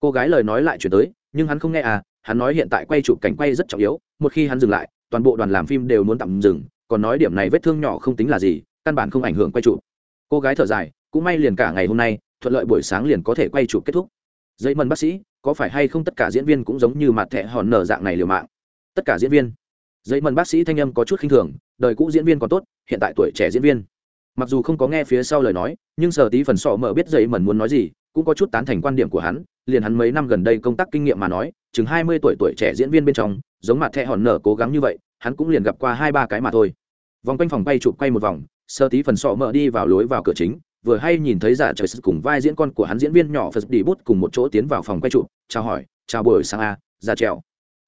Cô gái lời nói lại chuyển tới, nhưng hắn không nghe à hắn nói hiện tại quay chụp cảnh quay rất trọng yếu, một khi hắn dừng lại, toàn bộ đoàn làm phim đều muốn tạm dừng, còn nói điểm này vết thương nhỏ không tính là gì, căn bản không ảnh hưởng quay chụp. Cô gái thở dài, cũng may liền cả ngày hôm nay, thuận lợi buổi sáng liền có thể quay chụp kết thúc dây mần bác sĩ, có phải hay không tất cả diễn viên cũng giống như mặt thẻ hòn nở dạng này liều mạng? Tất cả diễn viên. Dây mần bác sĩ thanh âm có chút khinh thường, đời cũ diễn viên còn tốt, hiện tại tuổi trẻ diễn viên. Mặc dù không có nghe phía sau lời nói, nhưng sở tí phần sọ mở biết dây mần muốn nói gì, cũng có chút tán thành quan điểm của hắn, liền hắn mấy năm gần đây công tác kinh nghiệm mà nói, chừng hai mươi tuổi tuổi trẻ diễn viên bên trong, giống mặt thẻ hòn nở cố gắng như vậy, hắn cũng liền gặp qua hai ba cái mà thôi. Vòng quanh phòng bay chụp quay một vòng sơ tí phần sọ mở đi vào lối vào cửa chính vừa hay nhìn thấy giả trời cùng vai diễn con của hắn diễn viên nhỏ phật đi bút cùng một chỗ tiến vào phòng quay trụ, chào hỏi, chào buổi sáng a ra trèo.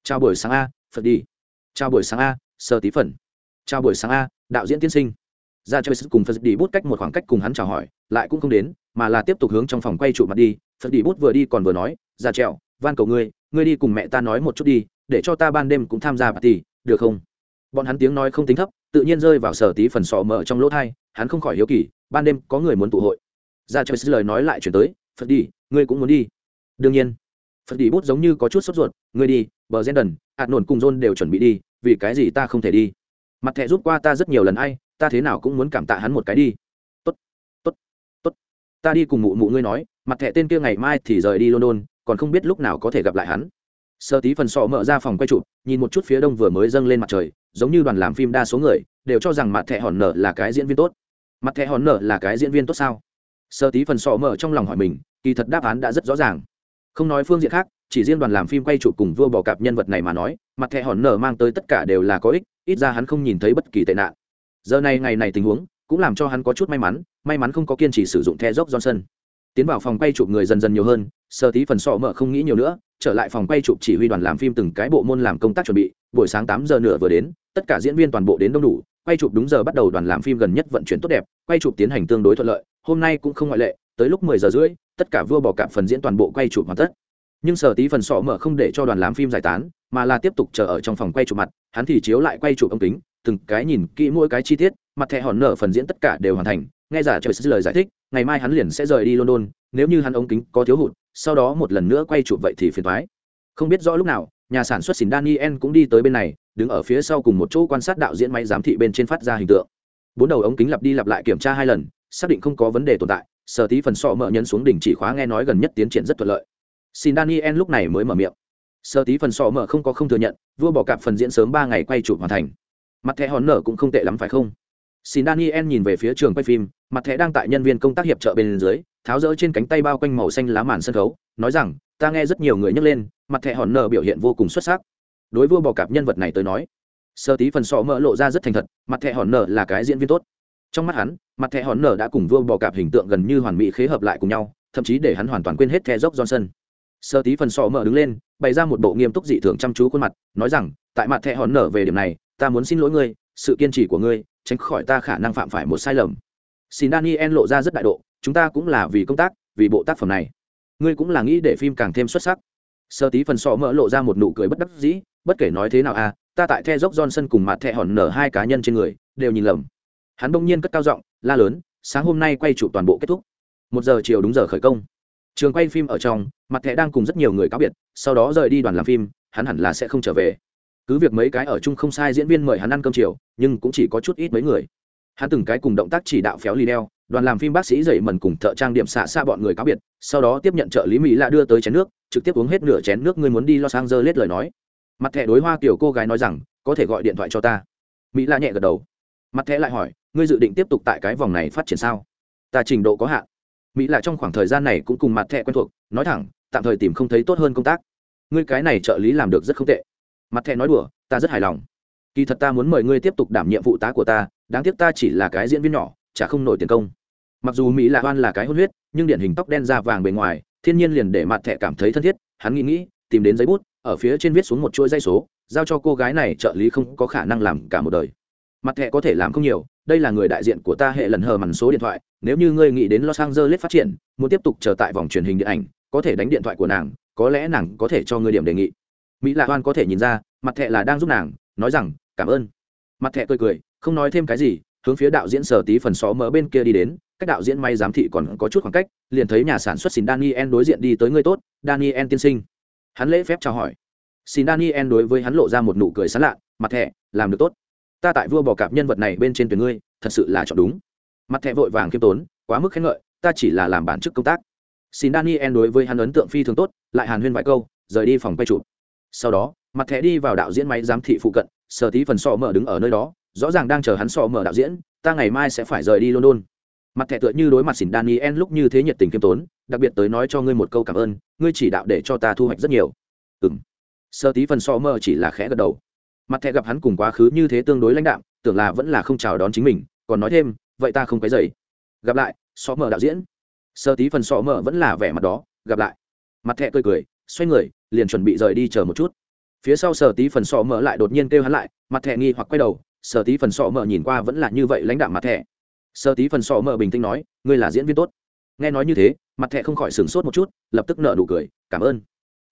Chào buổi sáng a, phật đi chào buổi sáng a, sơ tí phần chào buổi sáng a, đạo diễn tiên sinh. Ra chơi cùng phật đi bút cách một khoảng cách cùng hắn chào hỏi, lại cũng không đến, mà là tiếp tục hướng trong phòng quay trụ mặt đi. Phật đi bút vừa đi còn vừa nói ra trèo, van cầu ngươi ngươi đi cùng mẹ ta nói một chút đi, để cho ta ban đêm cũng tham gia party, được không? Bọn hắn tiếng nói không tính thấp, tự nhiên rơi vào sở tí phần sọ mở trong lỗ thai, hắn không khỏi hiếu kỳ ban đêm có người muốn tụ hội. Ra cho lời nói lại chuyển tới, phật đi, ngươi cũng muốn đi. Đương nhiên. Phật đi bút giống như có chút sốt ruột, ngươi đi, bờ gen đần, hạt nổn cùng john đều chuẩn bị đi, vì cái gì ta không thể đi? Mặt thẻ rút qua ta rất nhiều lần ai, ta thế nào cũng muốn cảm tạ hắn một cái đi. Tốt tốt tốt, ta đi cùng mụ mụ ngươi nói, mặt thẻ tên kia ngày mai thì rời đi london, còn không biết lúc nào có thể gặp lại hắn. Sơ tí phần sọ mở ra phòng quay chụp, nhìn một chút phía đông vừa mới dâng lên mặt trời, giống như đoàn làm phim đa số người, đều cho rằng mặt thẻ hòn nở là cái diễn viên tốt mặt thẻ hòn nở là cái diễn viên tốt sao? Sơ tí phần sọ mở trong lòng hỏi mình, kỳ thật đáp án đã rất rõ ràng. Không nói phương diện khác, chỉ riêng đoàn làm phim quay chụp cùng vua bỏ cạp nhân vật này mà nói, mặt thẻ hòn nở mang tới tất cả đều là có ích, ít ra hắn không nhìn thấy bất kỳ tệ nạn. Giờ này ngày này tình huống, cũng làm cho hắn có chút may mắn may mắn không có kiên trì sử dụng the dốc johnson. Tiến vào phòng quay chụp người dần dần nhiều hơn sơ tí phần sọ mở không nghĩ nhiều nữa, trở lại phòng quay chụp chỉ huy đoàn làm phim từng cái bộ môn làm công tác chuẩn bị, buổi sáng tám giờ nửa vừa đến, tất cả diễn viên toàn bộ đến đông đủ quay chụp đúng giờ bắt đầu đoàn làm phim gần nhất vận chuyển tốt đẹp, quay chụp tiến hành tương đối thuận lợi, hôm nay cũng không ngoại lệ, tới lúc mười giờ rưỡi, tất cả vua bỏ cạp phần diễn toàn bộ quay chụp hoàn tất. Nhưng sở tí phần sọ mở không để cho đoàn làm phim giải tán, mà là tiếp tục chờ ở trong phòng quay chụp mặt, hắn thì chiếu lại quay chụp ống kính, từng cái nhìn kỹ mỗi cái chi tiết, mặt thẻ hòn nở phần diễn tất cả đều hoàn thành, nghe giả trời lời giải thích, ngày mai hắn liền sẽ rời đi london, nếu như hắn ống kính có thiếu hụt, sau đó một lần nữa quay chụp vậy thì phiền thoái không biết rõ lúc nào, nhà sản xuất xỉn daniel cũng đi tới bên này đứng ở phía sau cùng một chỗ quan sát đạo diễn máy giám thị bên trên phát ra hình tượng. Bốn đầu ống kính lặp đi lặp lại kiểm tra hai lần, xác định không có vấn đề tồn tại, sở tí phần sọ mở nhấn xuống đỉnh chỉ khóa nghe nói gần nhất tiến triển rất thuận lợi. Xin daniel lúc này mới mở miệng. Sở tí phần sọ mở không có không thừa nhận, vua bỏ cạp phần diễn sớm ba ngày quay chụp hoàn thành. Mặt thẻ hòn nở cũng không tệ lắm phải không? Xin daniel nhìn về phía trường quay phim, mặt thẻ đang tại nhân viên công tác hiệp trợ bên dưới, tháo rỡ trên cánh tay bao quanh màu xanh lá màn sân khấu, nói rằng, ta nghe rất nhiều người nhắc lên, mặt thẻ hòn nở biểu hiện vô cùng xuất sắc đối vua bò cạp nhân vật này tới nói, sơ tí phần sọ mỡ lộ ra rất thành thật, mặt thẹ hòn nở là cái diễn viên tốt. Trong mắt hắn, mặt thẹ hòn nở đã cùng vua bò cạp hình tượng gần như hoàn mỹ khế hợp lại cùng nhau, thậm chí để hắn hoàn toàn quên hết the dốc johnson. Sơ tí phần sọ mỡ đứng lên, bày ra một bộ nghiêm túc dị thường chăm chú khuôn mặt, nói rằng, tại mặt thẹ hòn nở về điểm này, ta muốn xin lỗi ngươi, sự kiên trì của ngươi, tránh khỏi ta khả năng phạm phải một sai lầm. Xin daniel lộ ra rất đại độ, chúng ta cũng là vì công tác, vì bộ tác phẩm này. Ngươi cũng là nghĩ để phim càng thêm xuất sắc. Sơ tí phần sọ mỡ lộ ra một nụ cười bất đắc dĩ bất kể nói thế nào à ta tại the dốc johnson cùng mặt thẹ hòn nở hai cá nhân trên người, đều nhìn lầm. Hắn bỗng nhiên cất cao giọng, la lớn, sáng hôm nay quay chụp toàn bộ kết thúc. Một giờ chiều đúng giờ khởi công. Trường quay phim ở trong, mặt thẻ đang cùng rất nhiều người cáo biệt, sau đó rời đi đoàn làm phim, hắn hẳn là sẽ không trở về. Cứ việc mấy cái ở chung không sai diễn viên mời hắn ăn cơm chiều, nhưng cũng chỉ có chút ít mấy người. Hắn từng cái cùng động tác chỉ đạo phéo lì đeo, đoàn làm phim bác sĩ dậy mần cùng thợ trang điểm xạ xa bọn người cáo biệt, sau đó tiếp nhận trợ lý mỹ lạ đưa tới chén nước, trực tiếp uống hết nửa chén nước, ngươi muốn đi lo sang dơ lết lời nói mặt thẻ đối hoa kiểu cô gái nói rằng, có thể gọi điện thoại cho ta. Mỹ la nhẹ gật đầu. Mặt thẻ lại hỏi, ngươi dự định tiếp tục tại cái vòng này phát triển sao? Ta trình độ có hạn. Mỹ la trong khoảng thời gian này cũng cùng mặt thẻ quen thuộc, nói thẳng, tạm thời tìm không thấy tốt hơn công tác. Ngươi cái này trợ lý làm được rất không tệ. Mặt thẻ nói đùa, ta rất hài lòng. Kỳ thật ta muốn mời ngươi tiếp tục đảm nhiệm vụ tá của ta, đáng tiếc ta chỉ là cái diễn viên nhỏ, chả không nổi tiền công. Mặc dù mỹ lạ oan là cái hôn huyết, nhưng điển hình tóc đen da vàng bề ngoài, thiên nhiên liền để mặt thẻ cảm thấy thân thiết, hắn nghĩ nghĩ, tìm đến giấy bút ở phía trên viết xuống một chuỗi dây số, giao cho cô gái này trợ lý không có khả năng làm cả một đời. Mặt thẻ có thể làm không nhiều, đây là người đại diện của ta hệ lần hờ mằn số điện thoại, nếu như ngươi nghĩ đến los angeles phát triển, muốn tiếp tục chờ tại vòng truyền hình điện ảnh, có thể đánh điện thoại của nàng, có lẽ nàng có thể cho ngươi điểm đề nghị. Mỹ lạ hoan có thể nhìn ra, mặt thẻ là đang giúp nàng, nói rằng, cảm ơn. Mặt thẻ cười cười, không nói thêm cái gì, hướng phía đạo diễn sở tí phần xó mở bên kia đi đến, cách đạo diễn may giám thị còn có chút khoảng cách, liền thấy nhà sản xuất xin daniel đối diện đi tới người tốt, daniel tiên sinh hắn lễ phép chào hỏi. Xin daniel đối với hắn lộ ra một nụ cười sán lạ, mặt thẻ, làm được tốt. Ta tại vua bò cạp nhân vật này bên trên tuyển ngươi, thật sự là chọn đúng. Mặt thẹ vội vàng khiêm tốn, quá mức khen ngợi, ta chỉ là làm bản chức công tác. Xin daniel đối với hắn ấn tượng phi thường tốt, lại hàn huyên vài câu, rời đi phòng quay chụp. Sau đó, mặt thẻ đi vào đạo diễn máy giám thị phụ cận, sở tí phần sọ mở đứng ở nơi đó, rõ ràng đang chờ hắn sọ mở đạo diễn, ta ngày mai sẽ phải rời đi london mặt thẻ tựa như đối mặt xỉn daniel lúc như thế nhiệt tình kiêm tốn, đặc biệt tới nói cho ngươi một câu cảm ơn, ngươi chỉ đạo để cho ta thu hoạch rất nhiều. Ừ m sơ tí phần so mở chỉ là khẽ gật đầu. Mặt thẻ gặp hắn cùng quá khứ như thế tương đối lãnh đạm, tưởng là vẫn là không chào đón chính mình, còn nói thêm, vậy ta không cái dày gặp lại, so mở đạo diễn. Sơ tí phần so mở vẫn là vẻ mặt đó, gặp lại. Mặt thẻ cười cười, xoay người, liền chuẩn bị rời đi chờ một chút. Phía sau sở tí phần sọ mở lại đột nhiên kêu hắn lại, mặt thẻ nghi hoặc quay đầu sở tí phần sọ mở nhìn qua vẫn là như vậy lãnh đạm mặt thẻ. Sơ tí phần sọ mở bình tĩnh nói, ngươi là diễn viên tốt. Nghe nói như thế, mặt thẻ không khỏi sửng sốt một chút, lập tức nợ nụ cười, cảm ơn.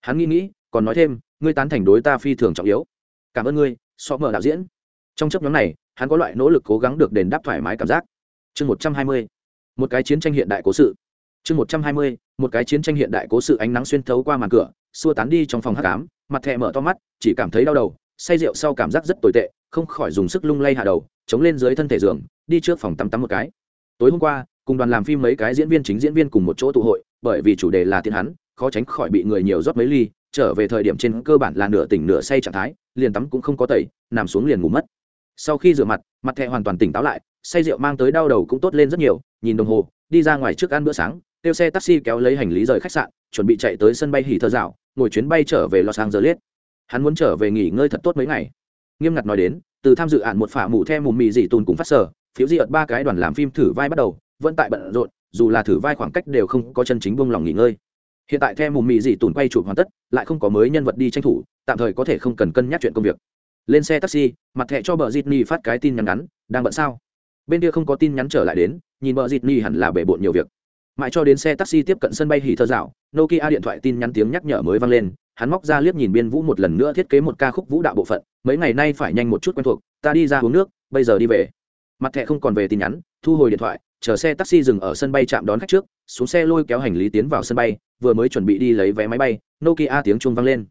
Hắn nghĩ nghĩ, còn nói thêm, ngươi tán thành đối ta phi thường trọng yếu. Cảm ơn ngươi, sọ mở đạo diễn. Trong chấp nhóm này, hắn có loại nỗ lực cố gắng được đền đáp thoải mái cảm giác. Chương một trăm hai mươi, một cái chiến tranh hiện đại cố sự. Chương một trăm hai mươi, một cái chiến tranh hiện đại cố sự ánh nắng xuyên thấu qua màn cửa, xua tán đi trong phòng hát cám mặt thẹ mở to mắt, chỉ cảm thấy đau đầu, say rượu sau cảm giác rất tồi tệ, không khỏi dùng sức lung lay hạ đầu, chống lên dưới thân thể giường đi trước phòng tắm tắm một cái. Tối hôm qua, cùng đoàn làm phim mấy cái diễn viên chính diễn viên cùng một chỗ tụ hội, bởi vì chủ đề là tiền hắn, khó tránh khỏi bị người nhiều rót mấy ly, trở về thời điểm trên cơ bản là nửa tỉnh nửa say trạng thái, liền tắm cũng không có tẩy, nằm xuống liền ngủ mất. Sau khi rửa mặt mặt thẹ hoàn toàn tỉnh táo lại, say rượu mang tới đau đầu cũng tốt lên rất nhiều, nhìn đồng hồ, đi ra ngoài trước ăn bữa sáng, kêu xe taxi kéo lấy hành lý rời khách sạn, chuẩn bị chạy tới sân bay hỉ thơ dạo ngồi chuyến bay trở về los angeles. Hắn muốn trở về nghỉ ngơi thật tốt mấy ngày. Nghiêm ngặt nói đến, từ tham dự án một phả mù theo mù mì dị tùn cùng phát sở phiếu di ợt ba cái đoàn làm phim thử vai bắt đầu, vẫn tại bận rộn, dù là thử vai khoảng cách đều không có chân chính buông lòng nghỉ ngơi. Hiện tại theo mù mị dị tùn quay chụp hoàn tất, lại không có mới nhân vật đi tranh thủ, tạm thời có thể không cần cân nhắc chuyện công việc. Lên xe taxi, mặt thẹ cho bờ Disney phát cái tin nhắn ngắn, đang bận sao? Bên kia không có tin nhắn trở lại đến, nhìn bờ Disney hẳn là bể bộn nhiều việc. Mãi cho đến xe taxi tiếp cận sân bay hỉ thơ dạo, nokia điện thoại tin nhắn tiếng nhắc nhở mới vang lên, hắn móc ra liếc nhìn biên vũ một lần nữa thiết kế một ca khúc vũ đạo bộ phận, mấy ngày nay phải nhanh một chút quen thuộc, ta đi ra uống nước, bây giờ đi về mặt thẻ không còn về tin nhắn, thu hồi điện thoại, chờ xe taxi dừng ở sân bay chạm đón khách trước, xuống xe lôi kéo hành lý tiến vào sân bay, vừa mới chuẩn bị đi lấy vé máy bay, nokia tiếng chuông vang lên.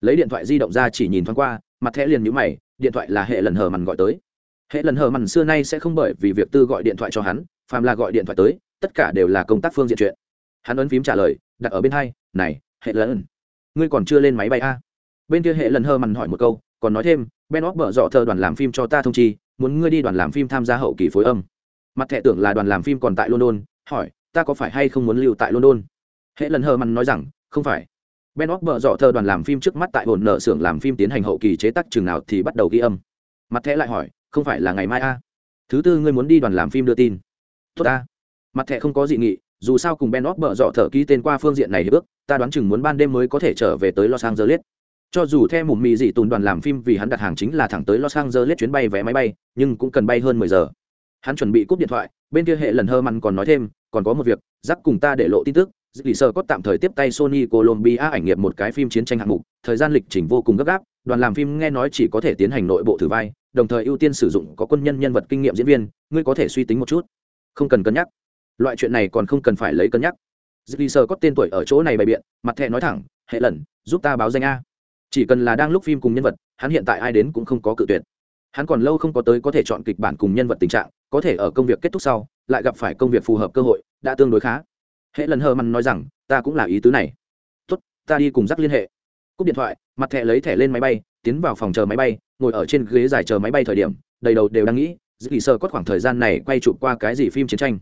Lấy điện thoại di động ra chỉ nhìn thoáng qua, mặt thẻ liền nhũ mày, điện thoại là hệ lần hờ mằn gọi tới. Hệ lần hờ mằn xưa nay sẽ không bởi vì việc tư gọi điện thoại cho hắn, phàm là gọi điện thoại tới, tất cả đều là công tác phương diện chuyện. Hắn ấn phím trả lời, đặt ở bên hai, này, hệ lần, ngươi còn chưa lên máy bay a à? bên kia hệ lần hờ mằn hỏi một câu còn nói thêm, ben óc bở dọ thờ đoàn làm phim cho ta thông chi, muốn ngươi đi đoàn làm phim tham gia hậu kỳ phối âm. Mặt thẻ tưởng là đoàn làm phim còn tại london, hỏi, ta có phải hay không muốn lưu tại london? Hệ lần hờ mặn nói rằng, không phải. Ben óc bở dọ thờ đoàn làm phim trước mắt tại hồn nợ xưởng làm phim tiến hành hậu kỳ chế tác chừng nào thì bắt đầu ghi âm. Mặt thẻ lại hỏi, không phải là ngày mai a à? thứ tư ngươi muốn đi đoàn làm phim đưa tin. Tốt ta. Mặt thẻ không có dị nghị, dù sao cùng ben óc bở dọ thờ ký tên qua phương diện này hiệp ước ta đoán chừng muốn ban đêm mới có thể trở về tới los angeles cho dù theo một mì dị tồn đoàn làm phim vì hắn đặt hàng chính là thẳng tới los angeles chuyến bay vé máy bay, nhưng cũng cần bay hơn mười giờ. Hắn chuẩn bị cúp điện thoại, bên kia hệ lần hơ mặn còn nói thêm, còn có một việc giắc cùng ta để lộ tin tức lì sơ có tạm thời tiếp tay sony colombia ảnh nghiệp một cái phim chiến tranh hạng mục, thời gian lịch trình vô cùng gấp gáp, đoàn làm phim nghe nói chỉ có thể tiến hành nội bộ thử vai, đồng thời ưu tiên sử dụng có quân nhân nhân vật kinh nghiệm diễn viên, ngươi có thể suy tính một chút. Không cần cân nhắc. Loại chuyện này còn không cần phải lấy cân nhắc. Dì sơ có tên tuổi ở chỗ này bày biện, mặt thẹ nói thẳng, hệ lần, giúp ta báo danh a chỉ cần là đang lúc phim cùng nhân vật, hắn hiện tại ai đến cũng không có cự tuyệt. Hắn còn lâu không có tới có thể chọn kịch bản cùng nhân vật tình trạng, có thể ở công việc kết thúc sau, lại gặp phải công việc phù hợp cơ hội, đã tương đối khá. Hệ lần hờ mặn nói rằng, ta cũng là ý tứ này. Tốt, ta đi cùng dắt liên hệ. Cúp điện thoại, mặt thẻ lấy thẻ lên máy bay, tiến vào phòng chờ máy bay, ngồi ở trên ghế dài chờ máy bay thời điểm, đầy đầu đều đang nghĩ dì sơ có khoảng thời gian này quay chụp qua cái gì phim chiến tranh?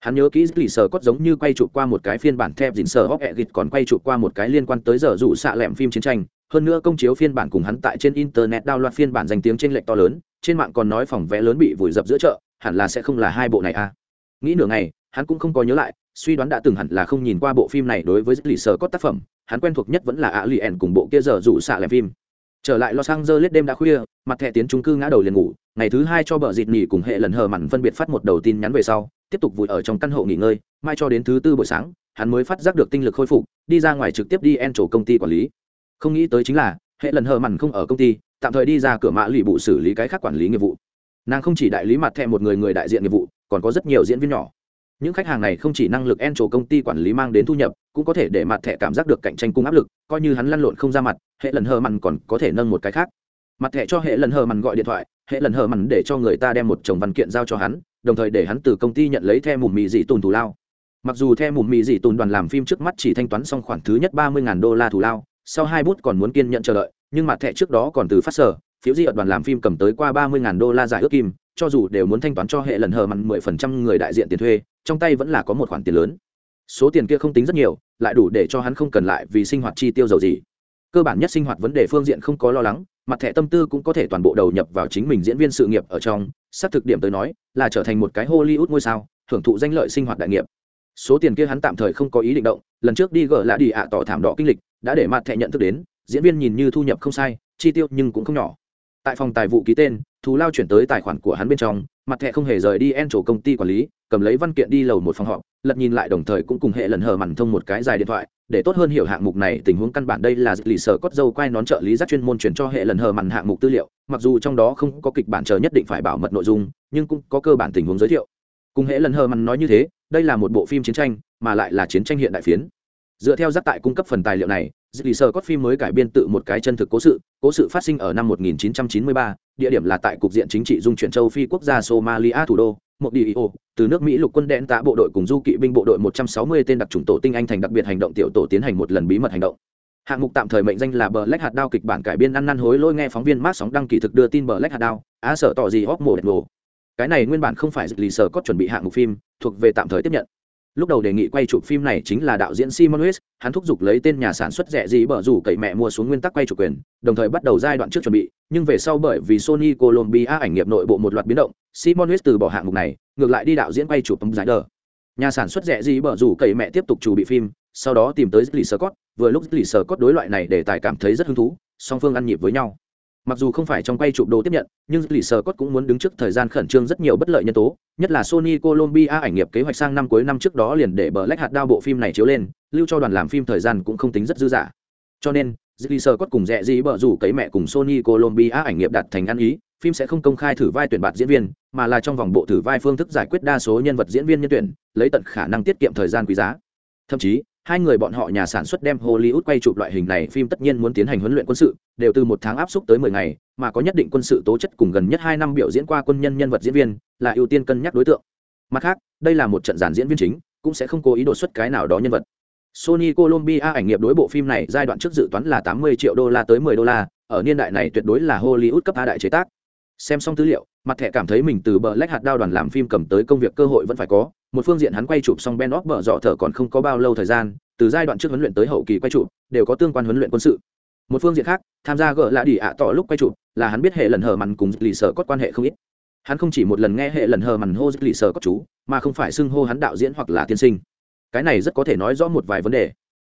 Hắn nhớ kỹ lì sờ cốt giống như quay chụp qua một cái phiên bản thép dình sờ hóc ẹ gịt còn quay chụp qua một cái liên quan tới giờ dụ xạ lẹm phim chiến tranh hơn nữa công chiếu phiên bản cùng hắn tại trên internet đao loạt phiên bản danh tiếng trên lệnh to lớn, trên mạng còn nói phòng vé lớn bị vùi dập giữa chợ, hẳn là sẽ không là hai bộ này à. Nghĩ nửa ngày, hắn cũng không có nhớ lại, suy đoán đã từng hẳn là không nhìn qua bộ phim này đối với lì sờ có tác phẩm, hắn quen thuộc nhất vẫn là ạ lì ẻn cùng bộ kia giờ rủ xạ làm phim. Trở lại los angeles đêm đã khuya, mặt thẻ tiến trung cư ngã đầu liền ngủ, ngày thứ hai cho bờ dịt nghỉ cùng hệ lần hờ mặn phân biệt phát một đầu tin nhắn về sau, tiếp tục vùi ở trong căn hộ nghỉ ngơi, mai cho đến thứ tư buổi sáng, hắn mới phát giác được tinh lực khôi phục, đi ra ngoài trực tiếp đi en chỗ công ty quản lý không nghĩ tới chính là, hệ lần hờ mặn không ở công ty, tạm thời đi ra cửa mã lụy bụ xử lý cái khác quản lý nghiệp vụ. Nàng không chỉ đại lý mặt thẹ một người người đại diện nghiệp vụ, còn có rất nhiều diễn viên nhỏ. Những khách hàng này không chỉ năng lực en trổ công ty quản lý mang đến thu nhập, cũng có thể để mặt thẻ cảm giác được cạnh tranh cung áp lực, coi như hắn lăn lộn không ra mặt, hệ lần hờ mặn còn có thể nâng một cái khác. Mặt thẻ cho hệ lần hờ mặn gọi điện thoại, hệ lần hờ mặn để cho người ta đem một chồng văn kiện giao cho hắn, đồng thời để hắn từ công ty nhận lấy theo mùm mì dị tùn thù lao. Mặc dù theo mùm mì dị tùn đoàn làm phim trước mắt chỉ thanh toán xong khoản thứ nhất ba mươi đô la thù lao sau hai bút còn muốn kiên nhận chờ đợi, nhưng mặt thẻ trước đó còn từ phát sở, phiếu di ở đoàn làm phim cầm tới qua ba mươi đô la giải ước kim, cho dù đều muốn thanh toán cho hệ lần hờ mặn mười phần trăm người đại diện tiền thuê, trong tay vẫn là có một khoản tiền lớn. Số tiền kia không tính rất nhiều, lại đủ để cho hắn không cần lại vì sinh hoạt chi tiêu dầu gì. Cơ bản nhất sinh hoạt vấn đề phương diện không có lo lắng, mặt thẻ tâm tư cũng có thể toàn bộ đầu nhập vào chính mình diễn viên sự nghiệp ở trong, xác thực điểm tới nói, là trở thành một cái hollywood ngôi sao, hưởng thụ danh lợi sinh hoạt đại nghiệp. Số tiền kia hắn tạm thời không có ý định động, lần trước đi gỡ lạ đi ạ tỏ thảm đỏ kinh lịch đã để mặt thẻ nhận thức đến, diễn viên nhìn như thu nhập không sai, chi tiêu nhưng cũng không nhỏ. Tại phòng tài vụ ký tên, thù lao chuyển tới tài khoản của hắn bên trong, mặt thẻ không hề rời đi en chỗ công ty quản lý, cầm lấy văn kiện đi lầu một phòng họp, lật nhìn lại đồng thời cũng cùng hệ lần hờ mằn thông một cái dài điện thoại, để tốt hơn hiểu hạng mục này, tình huống căn bản đây là lì sở cốt dâu quay nón trợ lý giác chuyên môn chuyển cho hệ lần hờ mằn hạng mục tư liệu, mặc dù trong đó không có kịch bản chờ nhất định phải bảo mật nội dung, nhưng cũng có cơ bản tình huống giới thiệu. Cùng hệ lần hờ mằn nói như thế, đây là một bộ phim chiến tranh, mà lại là chiến tranh hiện đại phiến dựa theo giác tại cung cấp phần tài liệu này lì sơ cốt phim mới cải biên tự một cái chân thực cố sự cố sự phát sinh ở năm 1993, địa điểm là tại cục diện chính trị dung chuyển châu phi quốc gia somalia thủ đô một đi ô từ nước mỹ lục quân đen tạ bộ đội cùng du kỵ binh bộ đội 160 tên đặc trùng tổ tinh anh thành đặc biệt hành động tiểu tổ tiến hành một lần bí mật hành động. Hạng mục tạm thời mệnh danh là bờ lách hạt đao kịch bản cải biên ăn năn hối lôi nghe phóng viên mát sóng đăng kỳ thực đưa tin bờ lách hạt đao á sở tỏ gì hóc mổ đẹp đồ. Cái này nguyên bản không phải lì sở có chuẩn bị hạng mục phim thuộc về tạm thời tiếp nhận lúc đầu đề nghị quay chụp phim này chính là đạo diễn simon west hắn thúc giục lấy tên nhà sản xuất rẻ gì bở rủ cậy mẹ mua xuống nguyên tắc quay chụp quyền đồng thời bắt đầu giai đoạn trước chuẩn bị nhưng về sau bởi vì sony colombia ảnh nghiệp nội bộ một loạt biến động simon west từ bỏ hạng mục này ngược lại đi đạo diễn quay chụp tấm giải đờ. Nhà sản xuất rẻ gì bở rủ cậy mẹ tiếp tục chủ bị phim sau đó tìm tới lì Scott, vừa lúc lì Scott đối loại này để tài cảm thấy rất hứng thú song phương ăn nhịp với nhau mặc dù không phải trong quay chụp đồ tiếp nhận, nhưng lì sờ cốt cũng muốn đứng trước thời gian khẩn trương rất nhiều bất lợi nhân tố, nhất là sony colombia ảnh nghiệp kế hoạch sang năm cuối năm trước đó liền để bờ lách hạt đao bộ phim này chiếu lên, lưu cho đoàn làm phim thời gian cũng không tính rất dư dả. Cho nên, lì sờ cốt cùng rẽ gì bờ rủ cấy mẹ cùng sony colombia ảnh nghiệp đặt thành ăn ý, phim sẽ không công khai thử vai tuyển bạt diễn viên, mà là trong vòng bộ thử vai phương thức giải quyết đa số nhân vật diễn viên nhân tuyển, lấy tận khả năng tiết kiệm thời gian quý giá. Thậm chí hai người bọn họ nhà sản xuất đem Hollywood quay chụp loại hình này phim tất nhiên muốn tiến hành huấn luyện quân sự, đều từ một tháng áp xúc tới mười ngày, mà có nhất định quân sự tố chất cùng gần nhất hai năm biểu diễn qua quân nhân nhân vật diễn viên, là ưu tiên cân nhắc đối tượng. Mặt khác, đây là một trận giản diễn viên chính, cũng sẽ không cố ý đột xuất cái nào đó nhân vật. Sony Colombia ảnh nghiệp đối bộ phim này giai đoạn trước dự toán là 80 triệu đô la tới 10 đô la, ở niên đại này tuyệt đối là Hollywood cấp A đại chế tác. Xem xong tư liệu, mặt thẻ cảm thấy mình từ bờ lách hạt đao đoàn làm phim cầm tới công việc cơ hội vẫn phải có, một phương diện hắn quay chụp xong Ben Off bờ dọ thở còn không có bao lâu thời gian, từ giai đoạn trước huấn luyện tới hậu kỳ quay chụp đều có tương quan huấn luyện quân sự. Một phương diện khác tham gia gỡ lạ đi ạ tỏ lúc quay chụp là hắn biết hệ lần hờ mằn cùng lì sở có quan hệ không ít. Hắn không chỉ một lần nghe hệ lần hờ mằn hô lì sở có chú mà không phải xưng hô hắn đạo diễn hoặc là tiên sinh. Cái này rất có thể nói rõ một vài vấn đề.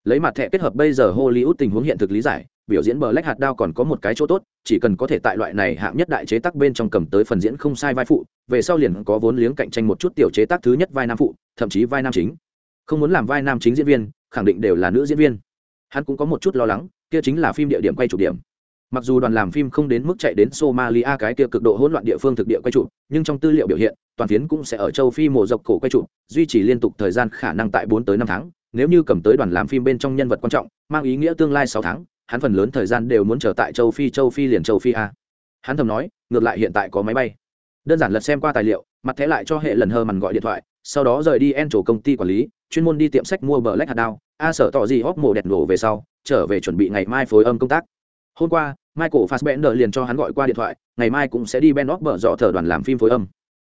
Lấy mặt thẻ kết hợp bây giờ hollywood tình huống hiện thực lý giải biểu diễn bờ lách hạt đao còn có một cái chỗ tốt chỉ cần có thể tại loại này hạng nhất đại chế tác bên trong cầm tới phần diễn không sai vai phụ về sau liền có vốn liếng cạnh tranh một chút tiểu chế tác thứ nhất vai nam phụ thậm chí vai nam chính. Không muốn làm vai nam chính diễn viên khẳng định đều là nữ diễn viên. Hắn cũng có một chút lo lắng kia chính là phim địa điểm quay chủ điểm. Mặc dù đoàn làm phim không đến mức chạy đến somalia cái kia cực độ hỗn loạn địa phương thực địa quay chủ, nhưng trong tư liệu biểu hiện toàn phiến cũng sẽ ở châu phi mộ dọc cổ quay chủ, duy trì liên tục thời gian khả năng tại bốn tới năm tháng. Nếu như cầm tới đoàn làm phim bên trong nhân vật quan trọng mang ý nghĩa tương lai sáu tháng hắn phần lớn thời gian đều muốn trở tại châu phi châu phi liền châu phi a. Hắn thầm nói, ngược lại hiện tại có máy bay. Đơn giản lật xem qua tài liệu, mặt thẻ lại cho hệ lần hơ mằn gọi điện thoại, sau đó rời đi en chỗ công ty quản lý, chuyên môn đi tiệm sách mua bờ lách hạt đao, a sở tỏ gì hóc mổ đẹp nổ về sau, trở về chuẩn bị ngày mai phối âm công tác. Hôm qua, michael fassbender liền cho hắn gọi qua điện thoại, ngày mai cũng sẽ đi ben óc bờ dọ thờ đoàn làm phim phối âm.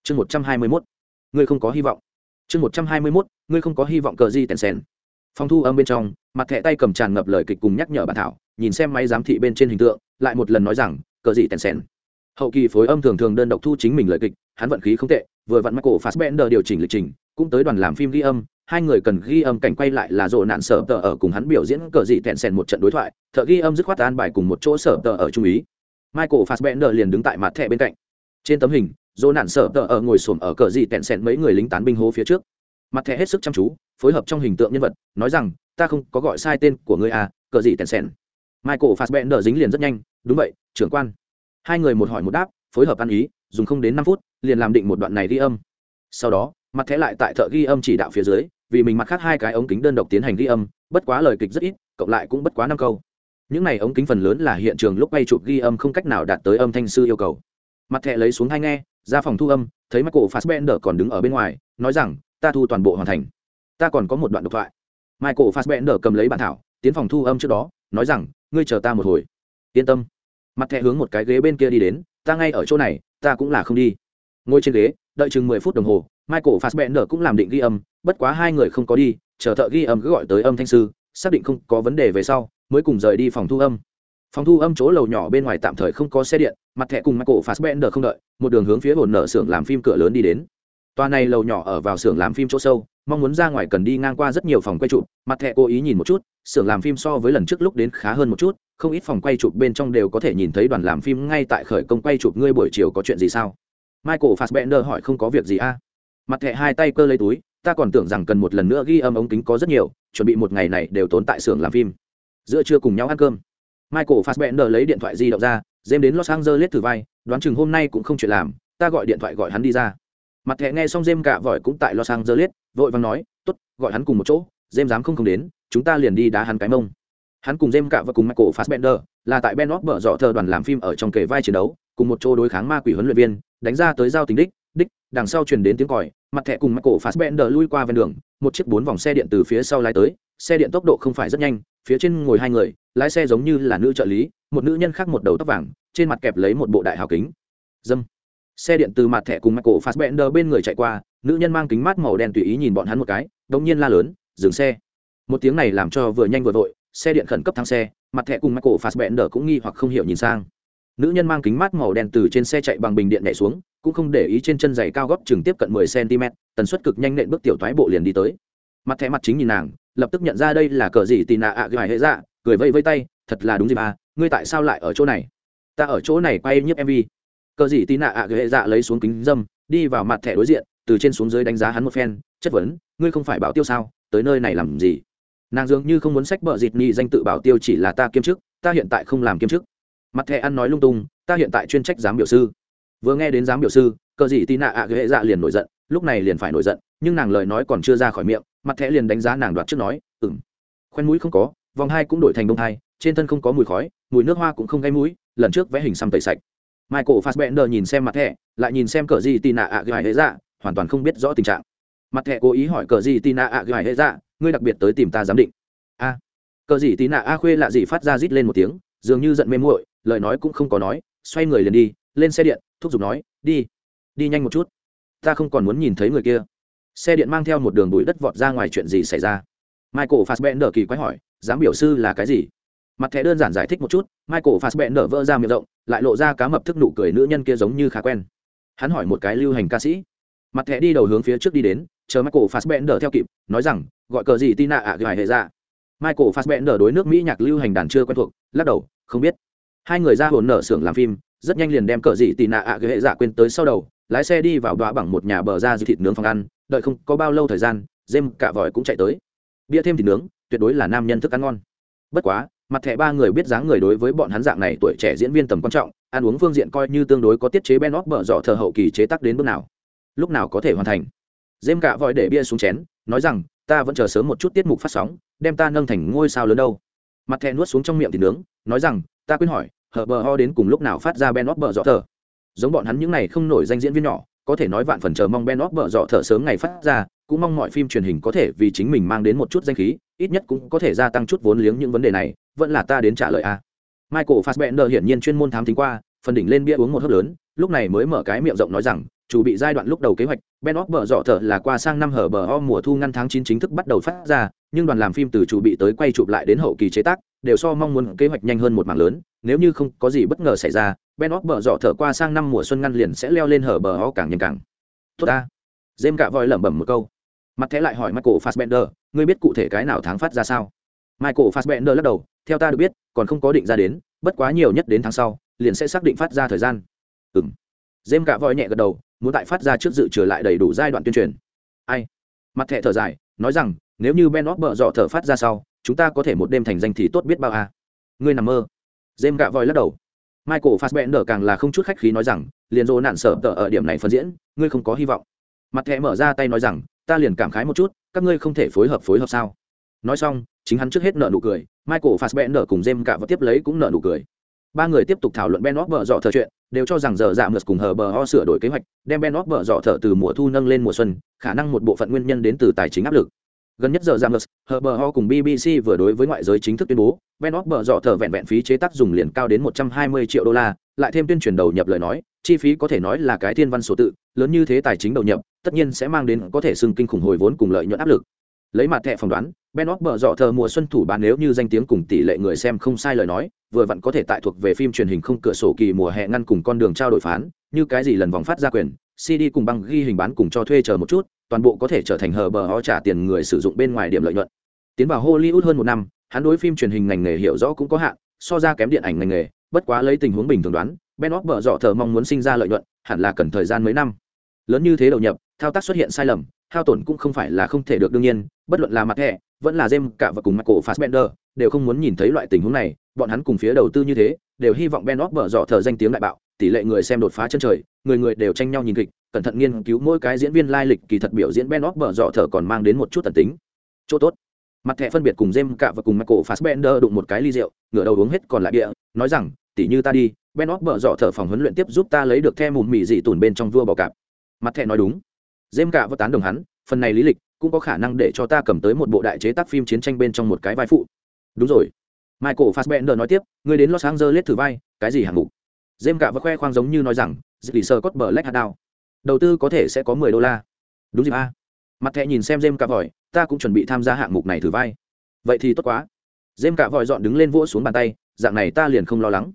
Chương một trăm hai mươi mốt. Ngươi không có hy vọng. Chương một trăm hai mươi mốt, ngươi không có hy vọng cờ gì tèn sen phòng thu âm bên trong, mặt thẻ tay cầm tràn ngập lời kịch cùng nhắc nhở bản thảo, nhìn xem máy giám thị bên trên hình tượng, lại một lần nói rằng, cờ gì tèn sen hậu kỳ phối âm thường thường đơn độc thu chính mình lời kịch, hắn vận khí không tệ, vừa vặn michael fassbender điều chỉnh lịch trình, cũng tới đoàn làm phim ghi âm, hai người cần ghi âm cảnh quay lại là rộ nạn sở tờ ở cùng hắn biểu diễn cờ dị tẹn sèn một trận đối thoại, thợ ghi âm dứt khoát an bài cùng một chỗ sở tờ ở trung ý. Michael fassbender liền đứng tại mặt thẻ bên cạnh. Trên tấm hình, rộ nạn sở tờ ở ngồi xổm ở cờ dị tẹn sèn mấy người lính tán binh hố phía trước. Mặt thẻ hết sức chăm chú phối hợp trong hình tượng nhân vật, nói rằng, ta không có gọi sai tên của ngươi à cờ gì tèn sèn. Michael fassbender dính liền rất nhanh, đúng vậy, trưởng quan. Hai người một hỏi một đáp, phối hợp ăn ý, dùng không đến năm phút, liền làm định một đoạn này ghi âm. Sau đó, mặt thẻ lại tại thợ ghi âm chỉ đạo phía dưới, vì mình mặt khác hai cái ống kính đơn độc tiến hành ghi âm, bất quá lời kịch rất ít, cộng lại cũng bất quá năm câu. Những này ống kính phần lớn là hiện trường lúc quay chụp ghi âm không cách nào đạt tới âm thanh sư yêu cầu. Mặt thẹ lấy xuống hai nghe, ra phòng thu âm, thấy michael fassbender còn đứng ở bên ngoài, nói rằng, ta thu toàn bộ hoàn thành ta còn có một đoạn độc thoại. Michael fassbender cầm lấy bản thảo, tiến phòng thu âm trước đó, nói rằng, ngươi chờ ta một hồi. Yên tâm. Mặt thẹ hướng một cái ghế bên kia đi đến, ta ngay ở chỗ này, ta cũng là không đi. Ngồi trên ghế, đợi chừng mười phút đồng hồ, michael fassbender cũng làm định ghi âm, bất quá hai người không có đi, chờ thợ ghi âm cứ gọi tới âm thanh sư, xác định không có vấn đề về sau, mới cùng rời đi phòng thu âm. Phòng thu âm chỗ lầu nhỏ bên ngoài tạm thời không có xe điện, mặt thẻ cùng michael fassbender không đợi, một đường hướng phía hồn nở xưởng làm phim cửa lớn đi đến. Toa này lầu nhỏ ở vào xưởng làm phim chỗ sâu mong muốn ra ngoài cần đi ngang qua rất nhiều phòng quay chụp, mặt thẻ cố ý nhìn một chút, xưởng làm phim so với lần trước lúc đến khá hơn một chút, không ít phòng quay chụp bên trong đều có thể nhìn thấy đoàn làm phim ngay tại khởi công quay chụp ngươi buổi chiều có chuyện gì sao? Michael fassbender hỏi không có việc gì a à? mặt thẻ hai tay cơ lấy túi, ta còn tưởng rằng cần một lần nữa ghi âm ống kính có rất nhiều, chuẩn bị một ngày này đều tốn tại xưởng làm phim. Giữa trưa cùng nhau ăn cơm. Michael fassbender lấy điện thoại di động ra dêm đến los angeles thử vai, đoán chừng hôm nay cũng không chuyện làm, ta gọi điện thoại gọi hắn đi ra mặt thẻ nghe xong dêm cả vội cũng tại lo sang dơ liết, vội vàng nói tốt gọi hắn cùng một chỗ dêm dám không không đến chúng ta liền đi đá hắn cái mông. Hắn cùng dêm cả và cùng michael fassbender là tại ben bở dọ thờ đoàn làm phim ở trong kề vai chiến đấu cùng một chỗ đối kháng ma quỷ huấn luyện viên đánh ra tới giao tính đích đích đằng sau truyền đến tiếng còi mặt thẻ cùng michael fassbender lui qua ven đường một chiếc bốn vòng xe điện từ phía sau lái tới xe điện tốc độ không phải rất nhanh phía trên ngồi hai người lái xe giống như là nữ trợ lý một nữ nhân khác một đầu tóc vàng trên mặt kẹp lấy một bộ đại hào kính. Dâm xe điện từ mặt thẻ cùng michael fassbender bên người chạy qua, nữ nhân mang kính mát màu đen tùy ý nhìn bọn hắn một cái, đống nhiên la lớn, dừng xe. Một tiếng này làm cho vừa nhanh vừa vội, xe điện khẩn cấp thang xe, mặt thẻ cùng michael fassbender cũng nghi hoặc không hiểu nhìn sang. Nữ nhân mang kính mát màu đen từ trên xe chạy bằng bình điện nhảy xuống, cũng không để ý trên chân giày cao gót chừng tiếp cận mười cm tần suất cực nhanh nện bước tiểu thoái bộ liền đi tới. Mặt thẻ mặt chính nhìn nàng, lập tức nhận ra đây là cờ gì tì nạ ạ gài hệ dạ cười vây vây tay, thật là đúng gì mà ngươi tại sao lại ở chỗ này? Ta ở chỗ này quay nhiếp mv cờ dị tì nạ ạ gài hệ dạ lấy xuống kính dâm, đi vào mặt thẻ đối diện, từ trên xuống dưới đánh giá hắn một phen, chất vấn, ngươi không phải bảo tiêu sao? Tới nơi này làm gì? Nàng dường như không muốn sách bợ dịt nhị danh tự bảo tiêu chỉ là ta kiêm chức, ta hiện tại không làm kiêm chức. Mặt thẻ ăn nói lung tung, ta hiện tại chuyên trách giám biểu sư. Vừa nghe đến giám biểu sư, cờ dị tì nạ ạ gài hệ dạ liền nổi giận, lúc này liền phải nổi giận, nhưng nàng lời nói còn chưa ra khỏi miệng, mặt thẻ liền đánh giá nàng đoạt trước nói ừng khoen mũi không có, vòng hai cũng đổi thành đông hai, trên thân không có mùi khói, mùi nước hoa cũng không gây mũi, lần trước vẽ hình xăm tẩy sạch michael fassbender nhìn xem mặt thẻ, lại nhìn xem cờ gì tina nạ ạ gài hệ dạ hoàn toàn không biết rõ tình trạng. Mặt thẻ cố ý hỏi cờ gì tina nạ ạ gài hệ dạ ngươi đặc biệt tới tìm ta giám định. A. Cờ gì tina a khuê lạ gì phát ra rít lên một tiếng, dường như giận mê muội, lời nói cũng không có nói, xoay người liền đi, lên xe điện, thúc giục nói, đi đi nhanh một chút. Ta không còn muốn nhìn thấy người kia. Xe điện mang theo một đường bụi đất vọt ra ngoài chuyện gì xảy ra. Michael fassbender kỳ quái hỏi, giám biểu sư là cái gì? Mặt thẻ đơn giản giải thích một chút, michael fassbender vỡ ra miệng rộng, lại lộ ra cá mập thức nụ cười nữ nhân kia giống như khá quen. Hắn hỏi một cái lưu hành ca sĩ. Mặt thẻ đi đầu hướng phía trước đi đến, chờ michael fassbender theo kịp, nói rằng, gọi cờ gì tina ạ gài hệ ra michael fassbender đối nước mỹ nhạc lưu hành đàn chưa quen thuộc, lắc đầu, không biết. Hai người ra hồn nở xưởng làm phim, rất nhanh liền đem cờ gì tina ạ gài hệ ra quên tới sau đầu, lái xe đi vào đoá bằng một nhà bờ ra dư thịt nướng phòng ăn, đợi không có bao lâu thời gian dêm cả vòi cũng chạy tới. Bia thêm thịt nướng, tuyệt đối là nam nhân thức ăn ngon. Bất quá mặt thẻ ba người biết dáng người đối với bọn hắn dạng này tuổi trẻ diễn viên tầm quan trọng ăn uống phương diện coi như tương đối có tiết chế ben óp bở dọ thờ hậu kỳ chế tác đến bước nào. Lúc nào có thể hoàn thành. Dêm cả vòi để bia xuống chén nói rằng ta vẫn chờ sớm một chút tiết mục phát sóng đem ta nâng thành ngôi sao lớn đâu. Mặt thẻ nuốt xuống trong miệng thì nướng nói rằng ta quên hỏi hở bờ ho đến cùng lúc nào phát ra ben óp bở dọ thờ? Giống bọn hắn những này không nổi danh diễn viên nhỏ có thể nói vạn phần chờ mong Ben óp bở dọ thở sớm ngày phát ra, cũng mong mọi phim truyền hình có thể vì chính mình mang đến một chút danh khí, ít nhất cũng có thể gia tăng chút vốn liếng những vấn đề này, vẫn là ta đến trả lời a. Michael Fassbender hiển nhiên chuyên môn thám tính qua, phần đỉnh lên bia uống một hớp lớn, lúc này mới mở cái miệng rộng nói rằng, chủ bị giai đoạn lúc đầu kế hoạch, Ben Off bở dọ thở là qua sang năm hở bờ o mùa thu ngăn tháng 9 chính thức bắt đầu phát ra, nhưng đoàn làm phim từ chủ bị tới quay chụp lại đến hậu kỳ chế tác, đều so mong muốn kế hoạch nhanh hơn một mảng lớn, nếu như không có gì bất ngờ xảy ra, Ben Off bở dọ thở qua sang năm mùa xuân ngăn liền sẽ leo lên hở bờ o càng nhanh càng tốt ta. Dêm cạ voi lẩm bẩm một câu. Mặt thế lại hỏi michael fassbender ngươi biết cụ thể cái nào tháng phát ra sao? Michael fassbender lắc đầu theo ta được biết còn không có định ra đến bất quá nhiều nhất đến tháng sau liền sẽ xác định phát ra thời gian. Ừm, dêm cả vội nhẹ gật đầu muốn tại phát ra trước dự trừ lại đầy đủ giai đoạn tuyên truyền. Ai? Mặt thẻ thở dài nói rằng nếu như ben óc bợ dọ thở phát ra sau chúng ta có thể một đêm thành danh thì tốt biết bao à. ngươi nằm mơ. Dêm gạ vội lắc đầu. Michael fassbender càng là không chút khách khí nói rằng liền rồ nạn sợ tở ở điểm này phân diễn ngươi không có hy vọng. Mặt thẻ mở ra tay nói rằng ta liền cảm khái một chút các ngươi không thể phối hợp phối hợp sao? Nói xong chính hắn trước hết nợ nụ cười, michael fassbender cùng jem cả và tiếp lấy cũng nợ nụ cười. Ba người tiếp tục thảo luận ben óc vợ dọ thợ chuyện, đều cho rằng giờ dạ mượt cùng hờ bờ ho sửa đổi kế hoạch, đem ben óc bờ dọ thở từ mùa thu nâng lên mùa xuân, khả năng một bộ phận nguyên nhân đến từ tài chính áp lực. Gần nhất giờ dạ mượt hờ bờ ho cùng bbc vừa đối với ngoại giới chính thức tuyên bố, ben óc bờ dọ thở vẹn vẹn phí chế tác dùng liền cao đến 120 triệu đô la, lại thêm tuyên truyền đầu nhập lời nói, chi phí có thể nói là cái thiên văn số tự, lớn như thế tài chính đầu nhập, tất nhiên sẽ mang đến có thể xưng kinh khủng hồi vốn cùng lợi nhuận áp lực lấy mặt thẻ phỏng đoán, ben óc bờ dọ thờ mùa xuân thủ bán nếu như danh tiếng cùng tỷ lệ người xem không sai lời nói, vừa vặn có thể tại thuộc về phim truyền hình không cửa sổ kỳ mùa hè ngăn cùng con đường trao đổi phán, như cái gì lần vòng phát ra quyền, cd cùng băng ghi hình bán cùng cho thuê chờ một chút, toàn bộ có thể trở thành hờ bờ ho trả tiền người sử dụng bên ngoài điểm lợi nhuận. Tiến vào hollywood hơn một năm, hắn đối phim truyền hình ngành nghề hiểu rõ cũng có hạn, so ra kém điện ảnh ngành nghề, bất quá lấy tình huống bình thường đoán, ben óc bờ dọ thờ mong muốn sinh ra lợi nhuận, hẳn là cần thời gian mấy năm. Lớn như thế đầu nhập, thao tác xuất hiện sai lầm, hao tổn cũng không phải là không thể được đương nhiên bất luận là mặt thẻ, vẫn là jem cả và cùng michael fassbender, đều không muốn nhìn thấy loại tình huống này. Bọn hắn cùng phía đầu tư như thế, đều hy vọng ben óc bở dọ thờ danh tiếng đại bạo, tỷ lệ người xem đột phá chân trời, người người đều tranh nhau nhìn kịch, cẩn thận nghiên cứu mỗi cái diễn viên lai lịch, kỳ thật biểu diễn ben óc bở dọ thờ còn mang đến một chút tần tính. Chỗ tốt. Mặt thẻ phân biệt cùng jem cả và cùng michael fassbender đụng một cái ly rượu, ngửa đầu uống hết còn lại địa nói rằng, tỷ như ta đi, ben óc bở dọ thờ phòng huấn luyện tiếp giúp ta lấy được the mùm mì dị tủn bên trong vua bò cạp. Mặt thẻ nói đúng. Jem cả và tán đồng hắn, phần này lý lịch cũng có khả năng để cho ta cầm tới một bộ đại chế tác phim chiến tranh bên trong một cái vai phụ. Đúng rồi. Michael fassbender nói tiếp người đến los angeles thử vai, cái gì hạng mục? Jem cả và khoe khoang giống như nói rằng dì sơ cốt bờ lách hạt đao đầu tư có thể sẽ có mười đô la. Đúng dịp a. Mặt thẹ nhìn xem jem cả vòi ta cũng chuẩn bị tham gia hạng mục này thử vai. Vậy thì tốt quá. Jem cả vòi dọn đứng lên vỗ xuống bàn tay, dạng này ta liền không lo lắng.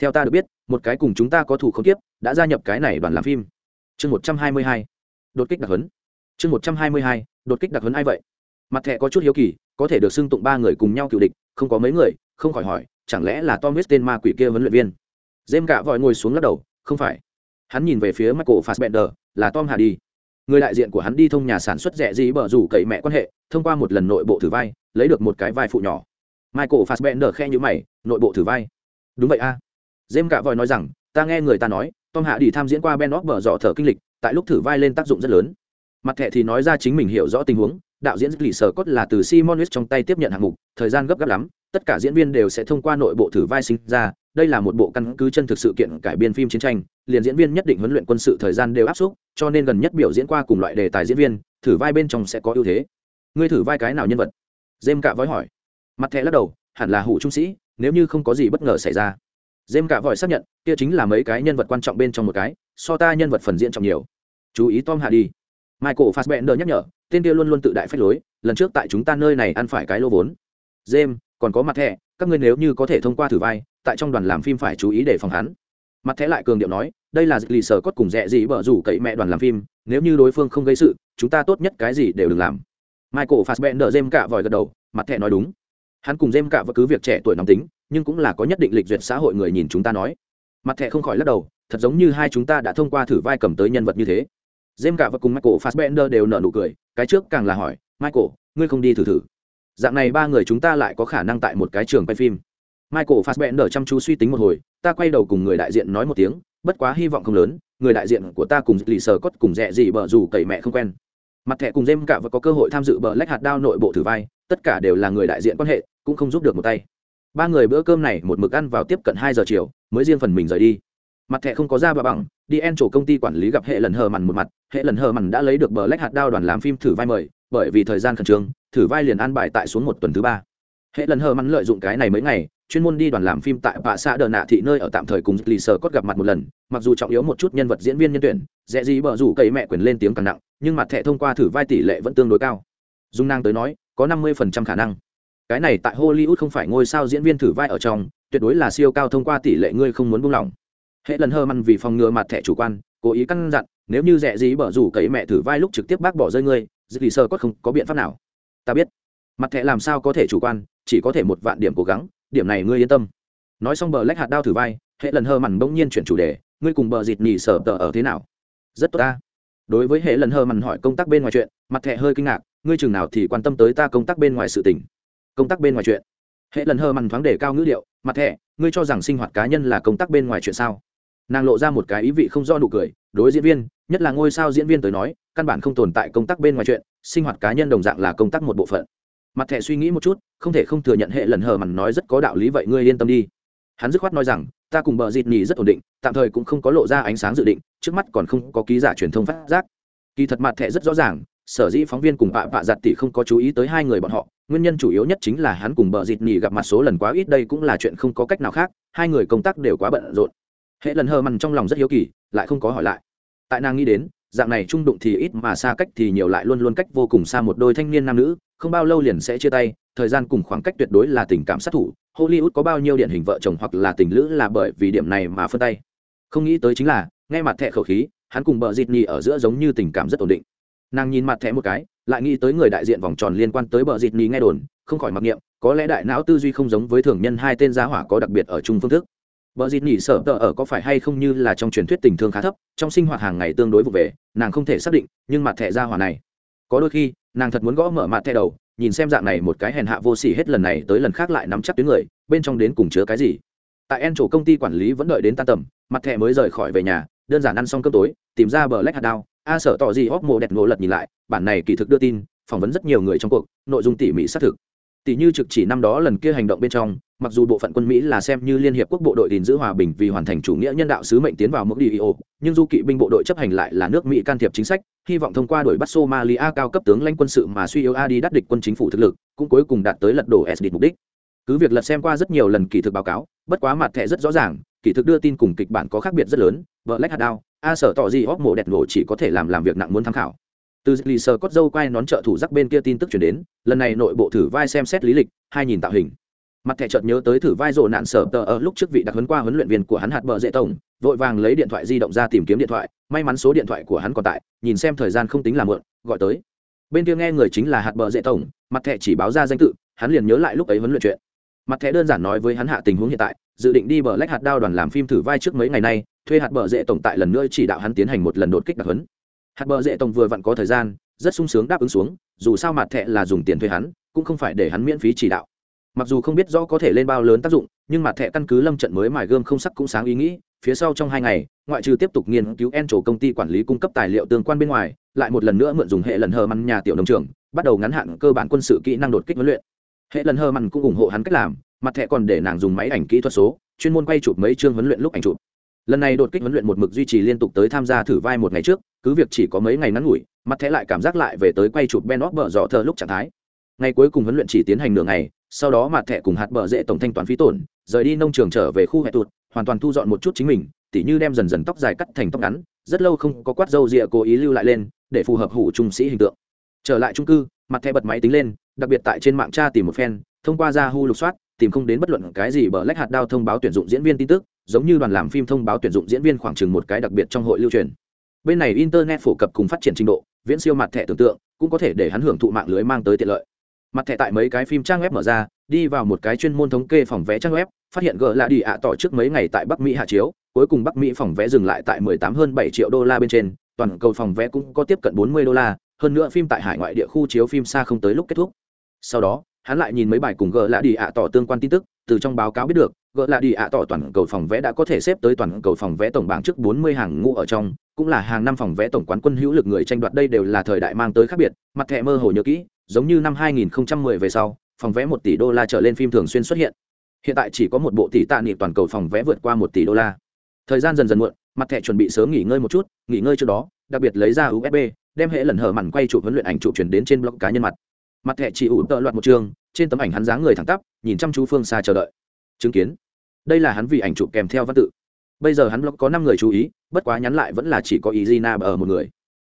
Theo ta được biết, một cái cùng chúng ta có thủ không tiếp đã gia nhập cái này đoàn làm phim. Chương một trăm hai mươi hai. Đột kích đặc hấn chương một trăm hai mươi hai đột kích đặc hấn ai vậy? Mặt thẻ có chút hiếu kỳ, có thể được xưng tụng ba người cùng nhau cựu địch, không có mấy người, không khỏi hỏi, chẳng lẽ là tom tên ma quỷ kia huấn luyện viên? Dêm cả vội ngồi xuống lắc đầu, không phải. Hắn nhìn về phía michael fassbender, là tom hà đi người đại diện của hắn đi thông nhà sản xuất rẻ gì bở rủ cậy mẹ quan hệ, thông qua một lần nội bộ thử vai, lấy được một cái vai phụ nhỏ. Michael fassbender khe nhữ mày, nội bộ thử vai. Đúng vậy a. À. jem cả vội nói rằng, ta nghe người ta nói, tom hạ đi tham diễn qua ben óc bở dọ thở kinh lịch, tại lúc thử vai lên tác dụng rất lớn mặt thẻ thì nói ra chính mình hiểu rõ tình huống, đạo diễn lì sở cốt là từ simon trong tay tiếp nhận hạng mục, thời gian gấp gáp lắm, tất cả diễn viên đều sẽ thông qua nội bộ thử vai sinh ra, đây là một bộ căn cứ chân thực sự kiện cải biên phim chiến tranh, liền diễn viên nhất định huấn luyện quân sự thời gian đều áp suất, cho nên gần nhất biểu diễn qua cùng loại đề tài diễn viên, thử vai bên trong sẽ có ưu thế. Ngươi thử vai cái nào nhân vật? Jem cạ vói hỏi. Mặt thẻ lắc đầu, hẳn là hủ trung sĩ, nếu như không có gì bất ngờ xảy ra. Jem cạ vòi xác nhận, kia chính là mấy cái nhân vật quan trọng bên trong một cái, so ta nhân vật phần diễn trọng nhiều. Chú ý tom hạ đi michael fassbender nhắc nhở, tên kia luôn luôn tự đại phách lối, lần trước tại chúng ta nơi này ăn phải cái lô vốn. James, còn có mặt thẻ, các ngươi nếu như có thể thông qua thử vai, tại trong đoàn làm phim phải chú ý để phòng hắn. Mặt thẻ lại cường điệu nói, đây là lì sở cốt cùng rẻ gì bở rủ cậy mẹ đoàn làm phim, nếu như đối phương không gây sự, chúng ta tốt nhất cái gì đều đừng làm. Michael fassbender james cả vòi gật đầu, mặt thẻ nói đúng. Hắn cùng james cả và cứ việc trẻ tuổi nóng tính, nhưng cũng là có nhất định lịch duyệt xã hội người nhìn chúng ta nói. Mặt thẻ không khỏi lắc đầu, thật giống như hai chúng ta đã thông qua thử vai cầm tới nhân vật như thế. Jem cả và cùng Michael Fassbender đều nở nụ cười, cái trước càng là hỏi, "Michael, ngươi không đi thử thử?" Dạng này ba người chúng ta lại có khả năng tại một cái trường quay phim. Michael Fassbender chăm chú suy tính một hồi, ta quay đầu cùng người đại diện nói một tiếng, bất quá hy vọng không lớn, người đại diện của ta cùng lì sờ cốt cùng rẻ gì bở dù cậy mẹ không quen. Mặt thẻ cùng Jem cả và có cơ hội tham dự bờ lách hạt đao nội bộ thử vai, tất cả đều là người đại diện quan hệ, cũng không giúp được một tay. Ba người bữa cơm này một mực ăn vào tiếp cận hai giờ chiều, mới riêng phần mình rời đi. Mặt thẻ không có ra bà bằng, đi en chỗ công ty quản lý gặp hệ lần hờ mằn một mặt hệ lần hờ mằn đã lấy được bờ lách hạt đao đoàn làm phim thử vai mời bởi vì thời gian khẩn trương thử vai liền an bài tại xuống một tuần thứ ba. Hệ lần hờ mằn lợi dụng cái này mấy ngày chuyên môn đi đoàn làm phim tại bạ xã đờ nạ thị nơi ở tạm thời cùng lì sờ cốt gặp mặt một lần mặc dù trọng yếu một chút nhân vật diễn viên nhân tuyển dễ gì bờ rủ cậy mẹ quyền lên tiếng càng nặng nhưng mặt thẻ thông qua thử vai tỷ lệ vẫn tương đối cao. Dung năng tới nói có năm mươi phần trăm khả năng. Cái này tại hollywood không phải ngôi sao diễn viên thử vai ở trong tuyệt đối là siêu cao thông qua tỷ lệ ngươi không muốn buông lỏng hệ lần hơ măn vì phòng ngừa mặt thẻ chủ quan cố ý căn dặn nếu như rẻ gì bở rủ cấy mẹ thử vai lúc trực tiếp bác bỏ rơi ngươi dứt thì sơ có không có biện pháp nào. Ta biết. Mặt thẻ làm sao có thể chủ quan chỉ có thể một vạn điểm cố gắng điểm này ngươi yên tâm. Nói xong bờ lách hạt đao thử vai hệ lần hơ mằn bỗng nhiên chuyển chủ đề ngươi cùng bờ dịt nhì sở tờ ở thế nào? Rất tốt ta. Đối với hệ lần hơ mằn hỏi công tác bên ngoài chuyện mặt thẻ hơi kinh ngạc ngươi chừng nào thì quan tâm tới ta công tác bên ngoài sự tình. Công tác bên ngoài chuyện. Hệ lần hơ mằn thoáng đề cao ngữ liệu, mặt thẻ ngươi cho rằng sinh hoạt cá nhân là công tác bên ngoài chuyện sao? Nàng lộ ra một cái ý vị không do nụ cười, đối diễn viên, nhất là ngôi sao diễn viên tới nói, căn bản không tồn tại công tác bên ngoài chuyện, sinh hoạt cá nhân đồng dạng là công tác một bộ phận. Mặt thẻ suy nghĩ một chút, không thể không thừa nhận hệ lần hờ mằn nói rất có đạo lý vậy ngươi yên tâm đi. Hắn dứt khoát nói rằng, ta cùng bờ dịt nhì rất ổn định, tạm thời cũng không có lộ ra ánh sáng dự định, trước mắt còn không có ký giả truyền thông phát giác. Kỳ thật mặt thẻ rất rõ ràng, sở dĩ phóng viên cùng bạ bạ giặt tỷ không có chú ý tới hai người bọn họ, nguyên nhân chủ yếu nhất chính là hắn cùng bờ dịt nhì gặp mặt số lần quá ít, đây cũng là chuyện không có cách nào khác, hai người công tác đều quá bận rộn hệ lần hờ mằn trong lòng rất hiếu kỳ, lại không có hỏi lại. Tại nàng nghĩ đến, dạng này trung đụng thì ít mà xa cách thì nhiều lại luôn luôn cách vô cùng xa một đôi thanh niên nam nữ, không bao lâu liền sẽ chia tay, thời gian cùng khoảng cách tuyệt đối là tình cảm sát thủ, hollywood có bao nhiêu điển hình vợ chồng hoặc là tình lữ là bởi vì điểm này mà phân tay. Không nghĩ tới chính là, nghe mặt thẹ khẩu khí, hắn cùng bờ dịt nhì ở giữa giống như tình cảm rất ổn định. Nàng nhìn mặt thẹ một cái, lại nghĩ tới người đại diện vòng tròn liên quan tới bờ dịt nhì nghe đồn, không khỏi mặc niệm, có lẽ đại não tư duy không giống với thường nhân hai tên giá hỏa có đặc biệt ở chung phương thức. Bờ dịt nhỉ sở tờ ở có phải hay không như là trong truyền thuyết tình thương khá thấp, trong sinh hoạt hàng ngày tương đối vụ về, nàng không thể xác định, nhưng mặt thẻ ra hỏa này, có đôi khi, nàng thật muốn gõ mở mặt thẻ đầu, nhìn xem dạng này một cái hèn hạ vô sỉ hết lần này tới lần khác lại nắm chắc tuyến người, bên trong đến cùng chứa cái gì. Tại En chủ công ty quản lý vẫn đợi đến tan tầm, mặt thẻ mới rời khỏi về nhà, đơn giản ăn xong cơm tối, tìm ra bờ lách hạt đao, a sở tỏ gì hóc mồ đẹp ngộ lật nhìn lại, bản này kỳ thực đưa tin, phỏng vấn rất nhiều người trong cuộc, nội dung tỉ mỉ xác thực tỷ như trực chỉ năm đó lần kia hành động bên trong mặc dù bộ phận quân mỹ là xem như liên hiệp quốc bộ đội gìn giữ hòa bình vì hoàn thành chủ nghĩa nhân đạo sứ mệnh tiến vào mục đi nhưng du kỵ binh bộ đội chấp hành lại là nước mỹ can thiệp chính sách, hy vọng thông qua đuổi bắt somalia cao cấp tướng lãnh quân sự mà suy yếu adi đắt địch quân chính phủ thực lực, cũng cuối cùng đạt tới lật đổ sd mục đích. Cứ việc lật xem qua rất nhiều lần kỳ thực báo cáo, bất quá mặt thẻ rất rõ ràng, kỳ thực đưa tin cùng kịch bản có khác biệt rất lớn, vợ lách hạt đao a sở tỏ gì óc mổ đẹp nổ chỉ có thể làm làm việc nặng muốn tham khảo. Từ lì sờ cốt dâu quay nón trợ thủ rắc bên kia tin tức chuyển đến, lần này nội bộ thử vai xem xét lý lịch, hai nhìn tạo hình mặt thẻ chợt nhớ tới thử vai rồ nạn sở tờ ở lúc trước vị đặc huấn qua huấn luyện viên của hắn hạt bờ dễ tổng, vội vàng lấy điện thoại di động ra tìm kiếm điện thoại, may mắn số điện thoại của hắn còn tại, nhìn xem thời gian không tính là mượn gọi tới. Bên kia nghe người chính là hạt bờ dễ tổng, mặt thẻ chỉ báo ra danh tự, hắn liền nhớ lại lúc ấy huấn luyện chuyện. Mặt thẻ đơn giản nói với hắn hạ tình huống hiện tại, dự định đi bờ lách hạt đao đoàn làm phim thử vai trước mấy ngày nay, thuê hạt bờ dễ tổng tại lần nữa chỉ đạo hắn tiến hành một lần đột kích đặc huấn. Hạt bờ dễ tổng vừa vặn có thời gian, rất sung sướng đáp ứng xuống, dù sao mặt thẻ là dùng tiền thuê hắn, cũng không phải để hắn miễn phí chỉ đạo mặc dù không biết rõ có thể lên bao lớn tác dụng, nhưng mặt thẻ căn cứ lâm trận mới mài gươm không sắc cũng sáng ý nghĩ, phía sau trong hai ngày, ngoại trừ tiếp tục nghiên cứu en trổ công ty quản lý cung cấp tài liệu tương quan bên ngoài, lại một lần nữa mượn dùng hệ lần hờ măn nhà tiểu nông trường bắt đầu ngắn hạn cơ bản quân sự kỹ năng đột kích huấn luyện. Hệ lần hờ măn cũng ủng hộ hắn cách làm, mặt thẻ còn để nàng dùng máy ảnh kỹ thuật số, chuyên môn quay chụp mấy chương huấn luyện lúc ảnh chụp. Lần này đột kích huấn luyện một mực duy trì liên tục tới tham gia thử vai một ngày trước, cứ việc chỉ có mấy ngày ngắn ngủi, mặt thẻ lại cảm giác lại về tới quay chụp ben óc bở dọ thờ lúc trạng thái. Ngày cuối cùng huấn luyện chỉ tiến hành nửa ngày sau đó mặt thẻ cùng hạt bờ dễ tổng thanh toán phí tổn, rời đi nông trường trở về khu hẹ tụt hoàn toàn thu dọn một chút chính mình, tỉ như đem dần dần tóc dài cắt thành tóc ngắn, rất lâu không có quát râu rịa cố ý lưu lại lên, để phù hợp hủ trung sĩ hình tượng. Trở lại trung cư, mặt thẻ bật máy tính lên, đặc biệt tại trên mạng tra tìm một fan thông qua Yahoo lục soát, tìm không đến bất luận cái gì bờ lách hạt đao thông báo tuyển dụng diễn viên tin tức, giống như đoàn làm phim thông báo tuyển dụng diễn viên khoảng chừng một cái đặc biệt trong hội lưu truyền. Bên này internet phổ cập cùng phát triển trình độ, viễn siêu mặt thẻ tưởng tượng, cũng có thể để hắn hưởng thụ mạng lưới mang tới tiện lợi mặt thẻ tại mấy cái phim trang web mở ra, đi vào một cái chuyên môn thống kê phòng vé trang web, phát hiện g là đi ạ tỏ trước mấy ngày tại bắc mỹ hạ chiếu, cuối cùng bắc mỹ phòng vé dừng lại tại 18 hơn 7 triệu đô la bên trên, toàn cầu phòng vé cũng có tiếp cận 40 đô la, hơn nữa phim tại hải ngoại địa khu chiếu phim xa không tới lúc kết thúc. Sau đó, hắn lại nhìn mấy bài cùng g là đi ạ tỏ tương quan tin tức, từ trong báo cáo biết được gỡ là đi ạ tỏ toàn cầu phòng vé đã có thể xếp tới toàn cầu phòng vé tổng bảng trước 40 hàng ngũ ở trong cũng là hàng năm phòng vé tổng quán quân hữu lực người tranh đoạt đây đều là thời đại mang tới khác biệt. Mặt thẻ mơ hồ nhớ kỹ, giống như năm 2010 về sau, phòng vé một tỷ đô la trở lên phim thường xuyên xuất hiện. Hiện tại chỉ có một bộ tỷ tạ niệm toàn cầu phòng vé vượt qua một tỷ đô la. Thời gian dần dần muộn, mặt thẻ chuẩn bị sớm nghỉ ngơi một chút, nghỉ ngơi trước đó, đặc biệt lấy ra usb đem hệ lần hở màn quay chụp huấn luyện ảnh chụp chuyển đến trên blog cá nhân mặt. Mặt thẻ chỉ ủ tợ loạt một chương trên tấm ảnh hắn dáng người thẳng tắp, nhìn chăm chú phương xa chờ đợi. Chứng kiến. Đây là hắn vì ảnh chụp kèm theo văn tự bây giờ hắn blog có năm người chú ý, bất quá nhắn lại vẫn là chỉ có ý Gina ở một người.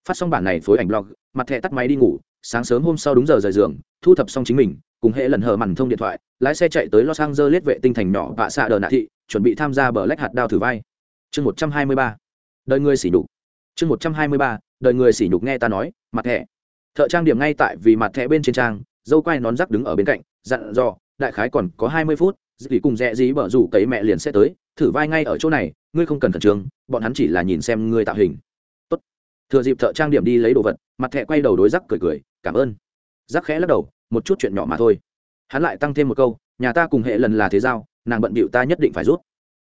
Phát xong bản này phối ảnh blog, mặt thẻ tắt máy đi ngủ, sáng sớm hôm sau đúng giờ rời giường, thu thập xong chính mình, cùng hệ lần hờ mằn thông điện thoại, lái xe chạy tới los angeles vệ tinh thành nhỏ vạ xạ đờ nạ thị, chuẩn bị tham gia bờ lách hạt đao thử vai. Chương một trăm hai mươi ba. Đời người xỉ nhục. Chương một trăm hai mươi ba. Đời người xỉ nhục nghe ta nói, mặt thẻ. Thợ trang điểm ngay tại vì mặt thẻ bên trên trang, dâu quai nón rắc đứng ở bên cạnh, dặn dò, đại khái còn có hai mươi phút, dì cùng rẽ dí bở rủ cấy mẹ liền sẽ tới thử vai ngay ở chỗ này, ngươi không cần khẩn trương, bọn hắn chỉ là nhìn xem ngươi tạo hình. Tốt. thừa dịp thợ trang điểm đi lấy đồ vật, mặt thẹ quay đầu đối rắc cười cười, cảm ơn. Rắc khẽ lắc đầu, một chút chuyện nhỏ mà thôi. Hắn lại tăng thêm một câu, nhà ta cùng hệ lần là thế giao, nàng bận bịu ta nhất định phải rút.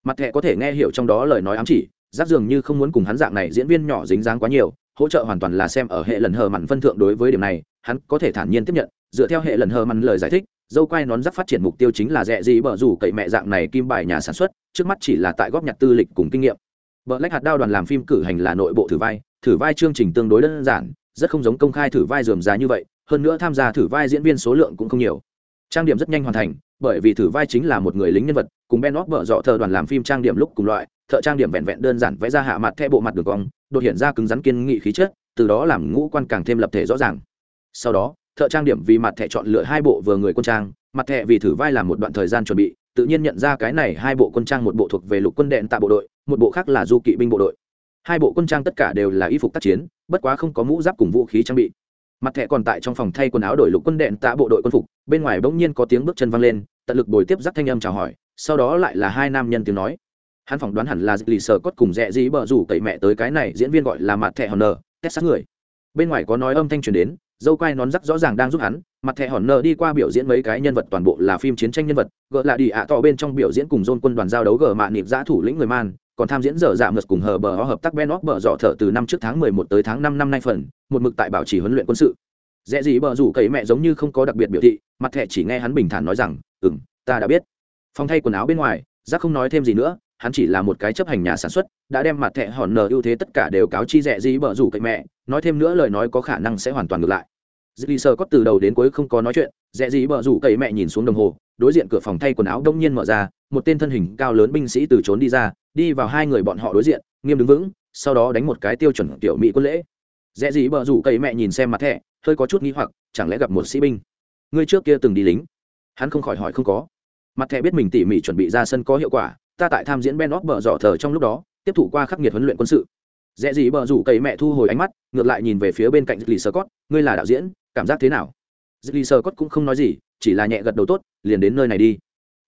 Mặt thẹ có thể nghe hiểu trong đó lời nói ám chỉ rắc dường như không muốn cùng hắn dạng này diễn viên nhỏ dính dáng quá nhiều, hỗ trợ hoàn toàn là xem ở hệ lần hờ mặn phân thượng đối với điểm này, hắn có thể thản nhiên tiếp nhận, dựa theo hệ lần hờ mặn lời giải thích dâu quai nón rắc phát triển mục tiêu chính là rẻ gì bở rủ cậy mẹ dạng này kim bài nhà sản xuất, trước mắt chỉ là tại góp nhặt tư lịch cùng kinh nghiệm. Vợ lách hạt đao đoàn làm phim cử hành là nội bộ thử vai thử vai chương trình tương đối đơn giản, rất không giống công khai thử vai dườm giá như vậy, hơn nữa tham gia thử vai diễn viên số lượng cũng không nhiều. Trang điểm rất nhanh hoàn thành, bởi vì thử vai chính là một người lính nhân vật, cùng ben óc vợ dọ thợ đoàn làm phim trang điểm lúc cùng loại, thợ trang điểm vẹn vẹn đơn giản vẽ ra hạ mặt theo bộ mặt đường cong, đột hiện ra cứng rắn kiên nghị khí chất, từ đó làm ngũ quan càng thêm lập thể rõ ràng. Sau đó thợ trang điểm vì mặt thẻ chọn lựa hai bộ vừa người quân trang, mặt thẻ vì thử vai làm một đoạn thời gian chuẩn bị, tự nhiên nhận ra cái này hai bộ quân trang một bộ thuộc về lục quân đệm tạ bộ đội, một bộ khác là du kỵ binh bộ đội. Hai bộ quân trang tất cả đều là y phục tác chiến, bất quá không có mũ giáp cùng vũ khí trang bị. Mặt thẻ còn tại trong phòng thay quần áo đổi lục quân đệm tạ bộ đội quân phục, bên ngoài bỗng nhiên có tiếng bước chân văng lên, tận lực bồi tiếp giác thanh âm chào hỏi, sau đó lại là hai nam nhân tiếng nói. Hắn phỏng đoán hẳn là lì sờ cốt cùng rẽ dĩ bờ rủ cậy mẹ tới cái này diễn viên gọi là mặt thẻ hòn nờ test sát người. Bên ngoài có nói âm thanh truyền đến dâu quai nón rắc rõ ràng đang giúp hắn, mặt thẻ hòn nờ đi qua biểu diễn mấy cái nhân vật toàn bộ là phim chiến tranh nhân vật, gỡ lại đi ạ to bên trong biểu diễn cùng dôn quân đoàn giao đấu gờ mạ nịp giã thủ lĩnh người man, còn tham diễn dở dạ mật cùng hờ bờ ho hợp tác ben óc bờ dọ thở từ năm trước tháng mười một tới tháng năm năm nay phần, một mực tại bảo trì huấn luyện quân sự. Dễ gì bờ rủ cậy mẹ giống như không có đặc biệt biểu thị, mặt thẻ chỉ nghe hắn bình thản nói rằng ừ ta đã biết. Phong thay quần áo bên ngoài giác không nói thêm gì nữa hắn chỉ là một cái chấp hành nhà sản xuất, đã đem mặt thẻ hòn nờ ưu thế tất cả đều cáo chi rẻ gì bờ rủ cậy mẹ. Nói thêm nữa lời nói có khả năng sẽ hoàn toàn ngược lại. Dì sơ có từ đầu đến cuối không có nói chuyện rẽ gì bờ rủ cậy mẹ nhìn xuống đồng hồ, đối diện cửa phòng thay quần áo đông nhiên mở ra, một tên thân hình cao lớn binh sĩ từ trốn đi ra, đi vào hai người bọn họ đối diện, nghiêm đứng vững, sau đó đánh một cái tiêu chuẩn tiểu mỹ quân lễ. Rẽ gì bờ rủ cậy mẹ nhìn xem mặt thẻ, hơi có chút nghi hoặc, chẳng lẽ gặp một sĩ binh? Ngươi trước kia từng đi lính? Hắn không khỏi hỏi không có. Mặt thẻ biết mình tỉ mỉ chuẩn bị ra sân có hiệu quả ta tại tham diễn ben óc bờ dọ thờ trong lúc đó, tiếp thụ qua khắc nghiệt huấn luyện quân sự. Dễ gì bờ rủ cậy mẹ thu hồi ánh mắt, ngược lại nhìn về phía bên cạnh lì sơ cót ngươi là đạo diễn, cảm giác thế nào? Lì sơ cót cũng không nói gì, chỉ là nhẹ gật đầu tốt, liền đến nơi này đi.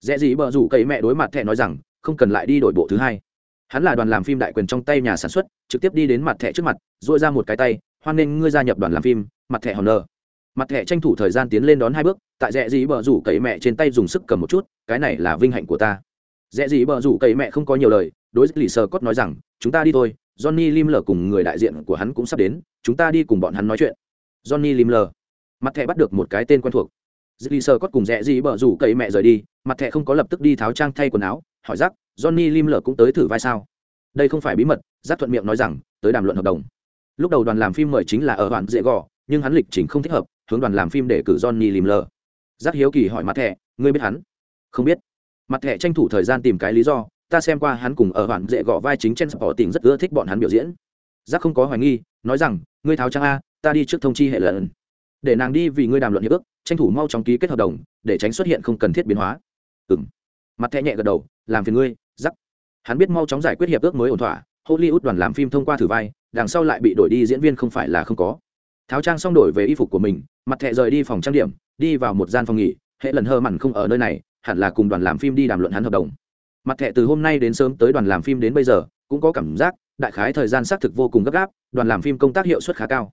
Dễ gì bờ rủ cậy mẹ đối mặt thẹ nói rằng, không cần lại đi đổi bộ thứ hai. Hắn là đoàn làm phim đại quyền trong tay nhà sản xuất, trực tiếp đi đến mặt thẻ trước mặt dội ra một cái tay, hoan nghênh ngươi gia nhập đoàn làm phim, mặt thẻ hòn nơ mặt thẻ tranh thủ thời gian tiến lên đón hai bước, tại rẽ dĩ bờ rủ cậy mẹ trên tay dùng sức cầm một chút, cái này là vinh hạnh của ta dễ gì bờ rủ cậy mẹ không có nhiều lời, đối với lì sơ cốt nói rằng, chúng ta đi thôi, johnny lim lờ cùng người đại diện của hắn cũng sắp đến, chúng ta đi cùng bọn hắn nói chuyện. Johnny lim lờ. Mặt thẻ bắt được một cái tên quen thuộc. Lì sơ cốt cùng rẽ dĩ bờ rủ cậy mẹ rời đi, mặt thẻ không có lập tức đi tháo trang thay quần áo, hỏi rắc johnny lim lờ cũng tới thử vai sao? Đây không phải bí mật rắc thuận miệng nói rằng, tới đàm luận hợp đồng. Lúc đầu đoàn làm phim mời chính là ở hoàn dễ gò, nhưng hắn lịch trình không thích hợp, hướng đoàn làm phim để cử johnny lim lờ. Rắc hiếu kỳ hỏi mặt thẻ, ngươi biết hắn? Không biết mặt thẻ tranh thủ thời gian tìm cái lý do, ta xem qua hắn cùng ở hoàn dễ gõ vai chính trên sport tình rất ưa thích bọn hắn biểu diễn. Giác không có hoài nghi, nói rằng, ngươi tháo trang a, ta đi trước thông chi hệ lần. Để nàng đi vì ngươi đàm luận hiệp ước, tranh thủ mau chóng ký kết hợp đồng, để tránh xuất hiện không cần thiết biến hóa. Ừng mặt thẻ nhẹ gật đầu, làm phiền ngươi giắc hắn biết mau chóng giải quyết hiệp ước mới ổn thỏa, hollywood đoàn làm phim thông qua thử vai, đằng sau lại bị đổi đi diễn viên không phải là không có. Tháo trang xong đổi về y phục của mình, mặt thẻ rời đi phòng trang điểm, đi vào một gian phòng nghỉ, hệ lần hơ mặn không ở nơi này hẳn là cùng đoàn làm phim đi đàm luận hắn hợp đồng. Mặt thẻ từ hôm nay đến sớm tới đoàn làm phim đến bây giờ, cũng có cảm giác, đại khái thời gian xác thực vô cùng gấp gáp, đoàn làm phim công tác hiệu suất khá cao.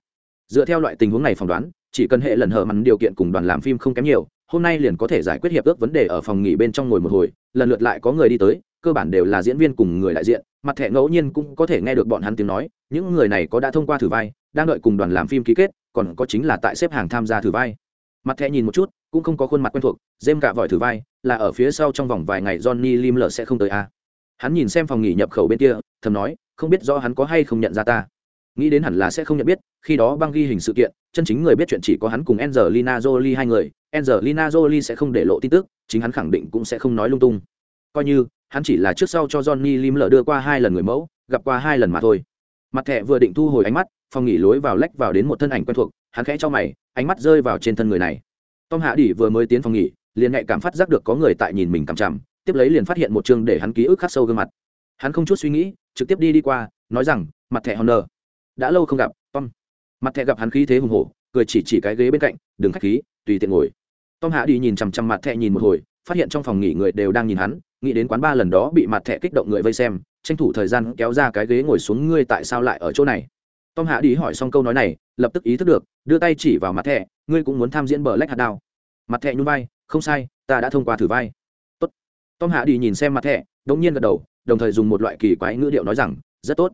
Dựa theo loại tình huống này phỏng đoán, chỉ cần hệ lần hở mặn điều kiện cùng đoàn làm phim không kém nhiều, hôm nay liền có thể giải quyết hiệp ước vấn đề ở phòng nghỉ bên trong ngồi một hồi, lần lượt lại có người đi tới, cơ bản đều là diễn viên cùng người đại diện. Mặt thẻ ngẫu nhiên cũng có thể nghe được bọn hắn tiếng nói, những người này có đã thông qua thử vai, đang đợi cùng đoàn làm phim ký kết, còn có chính là tại xếp hàng tham gia thử vai mặt thẻ nhìn một chút, cũng không có khuôn mặt quen thuộc dêm cả vòi thử vai, là ở phía sau trong vòng vài ngày johnny lim lờ sẽ không tới a à. hắn nhìn xem phòng nghỉ nhập khẩu bên kia, thầm nói, không biết rõ hắn có hay không nhận ra ta. Nghĩ đến hẳn là sẽ không nhận biết, khi đó băng ghi hình sự kiện, chân chính người biết chuyện chỉ có hắn cùng angelina jolie hai người, angelina jolie sẽ không để lộ tin tức, chính hắn khẳng định cũng sẽ không nói lung tung. Coi như, hắn chỉ là trước sau cho johnny lim lờ đưa qua hai lần người mẫu, gặp qua hai lần mà thôi. Mặt thẻ vừa định thu hồi ánh mắt, phòng nghỉ lối vào lách vào đến một thân ảnh quen thuộc hắn khẽ cho mày, ánh mắt rơi vào trên thân người này. Tom hạ đỉ vừa mới tiến phòng nghỉ, liền nhạy cảm phát giác được có người tại nhìn mình cằm chằm, tiếp lấy liền phát hiện một chương để hắn ký ức khắc sâu gương mặt. Hắn không chút suy nghĩ, trực tiếp đi đi qua, nói rằng, mặt thẻ honor. Đã lâu không gặp, tom. Mặt thẻ gặp hắn khí thế hùng hổ, cười chỉ chỉ cái ghế bên cạnh, đừng khách khí, tùy tiện ngồi. Tom hạ đi nhìn chằm chằm mặt thẻ nhìn một hồi, phát hiện trong phòng nghỉ người đều đang nhìn hắn, nghĩ đến quán ba lần đó bị mặt thẻ kích động người vây xem, tranh thủ thời gian kéo ra cái ghế ngồi xuống, ngươi tại sao lại ở chỗ này? Tom hạ đi hỏi xong câu nói này, lập tức ý thức được, đưa tay chỉ vào mặt thẻ, ngươi cũng muốn tham diễn bờ lách hạt đao mặt thẻ nhún vai, không sai, ta đã thông qua thử vai. Tốt. Tom hạ đi nhìn xem mặt thẻ, đống nhiên gật đầu, đồng thời dùng một loại kỳ quái ngữ điệu nói rằng, rất tốt.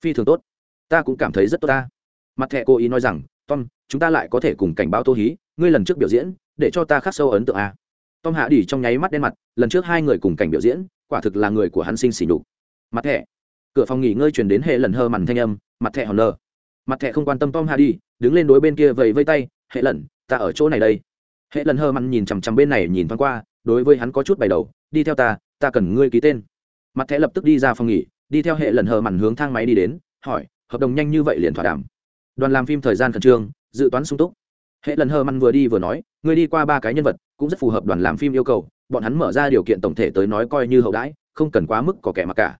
Phi thường tốt. Ta cũng cảm thấy rất tốt ta. Mặt thẻ cố ý nói rằng, tom, chúng ta lại có thể cùng cảnh báo tô hí, ngươi lần trước biểu diễn, để cho ta khắc sâu ấn tượng à? tom hạ đi trong nháy mắt đen mặt, lần trước hai người cùng cảnh biểu diễn, quả thực là người của hắn sinh xỉ nhục. Mặt thẻ, cửa phòng nghỉ ngơi truyền đến hệ lần hơ mằn thanh âm, mặt thẻ hòn lờ mặt thẻ không quan tâm tom Hardy, đứng lên đối bên kia vẫy vây tay hệ lần ta ở chỗ này đây. Hệ lần hơ mặn nhìn chằm chằm bên này nhìn thoáng qua đối với hắn có chút bày đầu đi theo ta ta cần ngươi ký tên. Mặt thẻ lập tức đi ra phòng nghỉ đi theo hệ lần hờ mặn hướng thang máy đi đến hỏi hợp đồng nhanh như vậy liền thỏa đàm? Đoàn làm phim thời gian khẩn trương dự toán sung túc. Hệ lần hờ mặn vừa đi vừa nói ngươi đi qua ba cái nhân vật cũng rất phù hợp đoàn làm phim yêu cầu bọn hắn mở ra điều kiện tổng thể tới nói coi như hậu đãi không cần quá mức có kẻ mặc cả.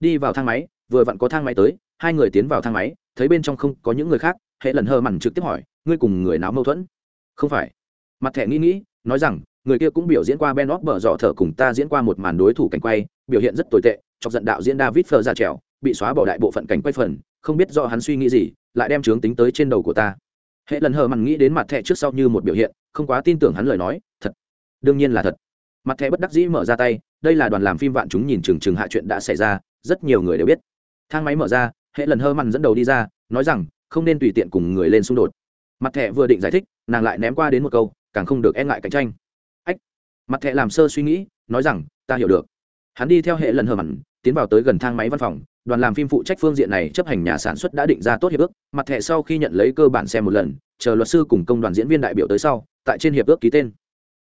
Đi vào thang máy vừa vặn có thang máy tới hai người tiến vào thang máy thấy bên trong không có những người khác, hệ lần hờ mặn trực tiếp hỏi, ngươi cùng người nào mâu thuẫn? Không phải. Mặt thẻ nghĩ nghĩ, nói rằng, người kia cũng biểu diễn qua ben óp bở dọ thở cùng ta diễn qua một màn đối thủ cảnh quay, biểu hiện rất tồi tệ, chọc giận đạo diễn david phờ ra trèo bị xóa bỏ đại bộ phận cảnh quay phần, không biết do hắn suy nghĩ gì, lại đem trướng tính tới trên đầu của ta. Hệ lần hờ mặn nghĩ đến mặt thẻ trước sau như một biểu hiện, không quá tin tưởng hắn lời nói, thật, đương nhiên là thật. Mặt thẻ bất đắc dĩ mở ra tay, đây là đoàn làm phim vạn chúng nhìn chừng chừng hạ chuyện đã xảy ra, rất nhiều người đều biết. Thang máy mở ra hệ lần hơ mằn dẫn đầu đi ra, nói rằng, không nên tùy tiện cùng người lên xung đột. Mặt thẻ vừa định giải thích, nàng lại ném qua đến một câu, càng không được e ngại cạnh tranh. Ách! Mặt thẻ làm sơ suy nghĩ, nói rằng, ta hiểu được. Hắn đi theo hệ lần hờ mặn, tiến vào tới gần thang máy văn phòng, đoàn làm phim phụ trách phương diện này chấp hành nhà sản xuất đã định ra tốt hiệp ước. Mặt thẻ sau khi nhận lấy cơ bản xem một lần, chờ luật sư cùng công đoàn diễn viên đại biểu tới sau, tại trên hiệp ước ký tên.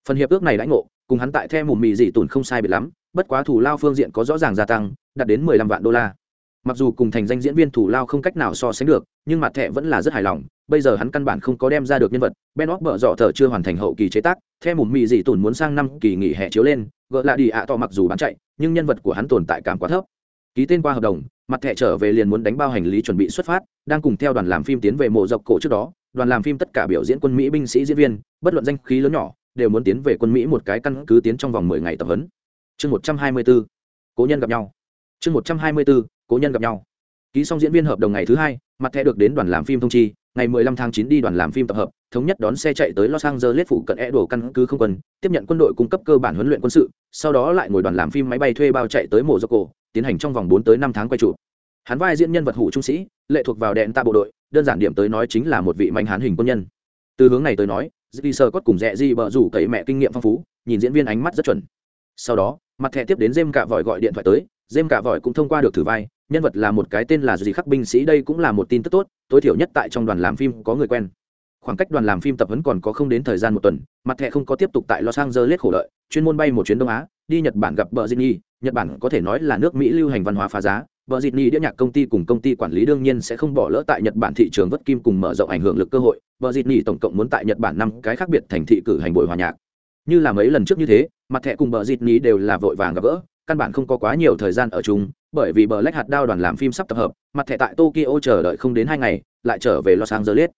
Phần hiệp ước này lãnh ngộ, cùng hắn tại theo mùm mì dị tùn không sai biệt lắm, bất quá thủ lao phương diện có rõ ràng gia tăng, đạt đến mười lăm vạn đô la mặc dù cùng thành danh diễn viên thủ lao không cách nào so sánh được, nhưng mặt thẻ vẫn là rất hài lòng. Bây giờ hắn căn bản không có đem ra được nhân vật. Ben óc bở dọ thở chưa hoàn thành hậu kỳ chế tác theo mùm mị dị tùn muốn sang năm kỳ nghỉ hè chiếu lên gợ lại đi ạ to mặc dù bán chạy, nhưng nhân vật của hắn tồn tại cảm quá thấp. Ký tên qua hợp đồng, mặt thẻ trở về liền muốn đánh bao hành lý chuẩn bị xuất phát, đang cùng theo đoàn làm phim tiến về mộ dọc cổ trước đó. Đoàn làm phim tất cả biểu diễn quân mỹ binh sĩ diễn viên, bất luận danh khí lớn nhỏ, đều muốn tiến về quân mỹ một cái căn cứ tiến trong vòng mười ngày tập huấn. Chương một trăm hai mươi bốn cố nhân gặp nhau chương một trăm hai mươi bốn cố nhân gặp nhau. Ký xong diễn viên hợp đồng ngày thứ hai, mặt thẻ được đến đoàn làm phim thông chi, ngày 15 tháng 9 đi đoàn làm phim tập hợp, thống nhất đón xe chạy tới los angeles phụ cận e đổ căn cứ không quân, tiếp nhận quân đội cung cấp cơ bản huấn luyện quân sự, sau đó lại ngồi đoàn làm phim máy bay thuê bao chạy tới mộ dốc cổ tiến hành trong vòng 4 tới 5 tháng quay trụ. Hắn vai diễn nhân vật hủ trung sĩ, lệ thuộc vào đèn ta bộ đội, đơn giản điểm tới nói chính là một vị mạnh hán hình quân nhân. Từ hướng này tới nói dì sơ cốt cùng rẽ di bợ rủ cậy mẹ kinh nghiệm phong phú, nhìn diễn viên ánh mắt rất chuẩn. Sau đó, mặt thẻ tiếp đến jem cả vòi gọi điện thoại tới dêm cả vòi cũng thông qua được thử vai nhân vật là một cái tên là gì khắc binh sĩ đây cũng là một tin tức tốt tối thiểu nhất tại trong đoàn làm phim có người quen. Khoảng cách đoàn làm phim tập huấn còn có không đến thời gian một tuần mặt thẻ không có tiếp tục tại los angeles khổ lợi, chuyên môn bay một chuyến đông á đi nhật bản gặp bờ Disney. nhật bản có thể nói là nước mỹ lưu hành văn hóa phá giá. Bờ Disney đĩa nhạc công ty cùng công ty quản lý đương nhiên sẽ không bỏ lỡ tại nhật bản thị trường vất kim cùng mở rộng ảnh hưởng lực cơ hội. Bờ Disney tổng cộng muốn tại nhật bản năm cái khác biệt thành thị cử hành buổi hòa nhạc. Như là mấy lần trước như thế mặt thẻ cùng bờ Disney đều là vội vàng gặp gỡ căn bản không có quá nhiều thời gian ở chung, bởi vì bờ lách hạt đao đoàn làm phim sắp tập hợp, mặt thẻ tại tokyo chờ đợi không đến hai ngày, lại trở về los angeles.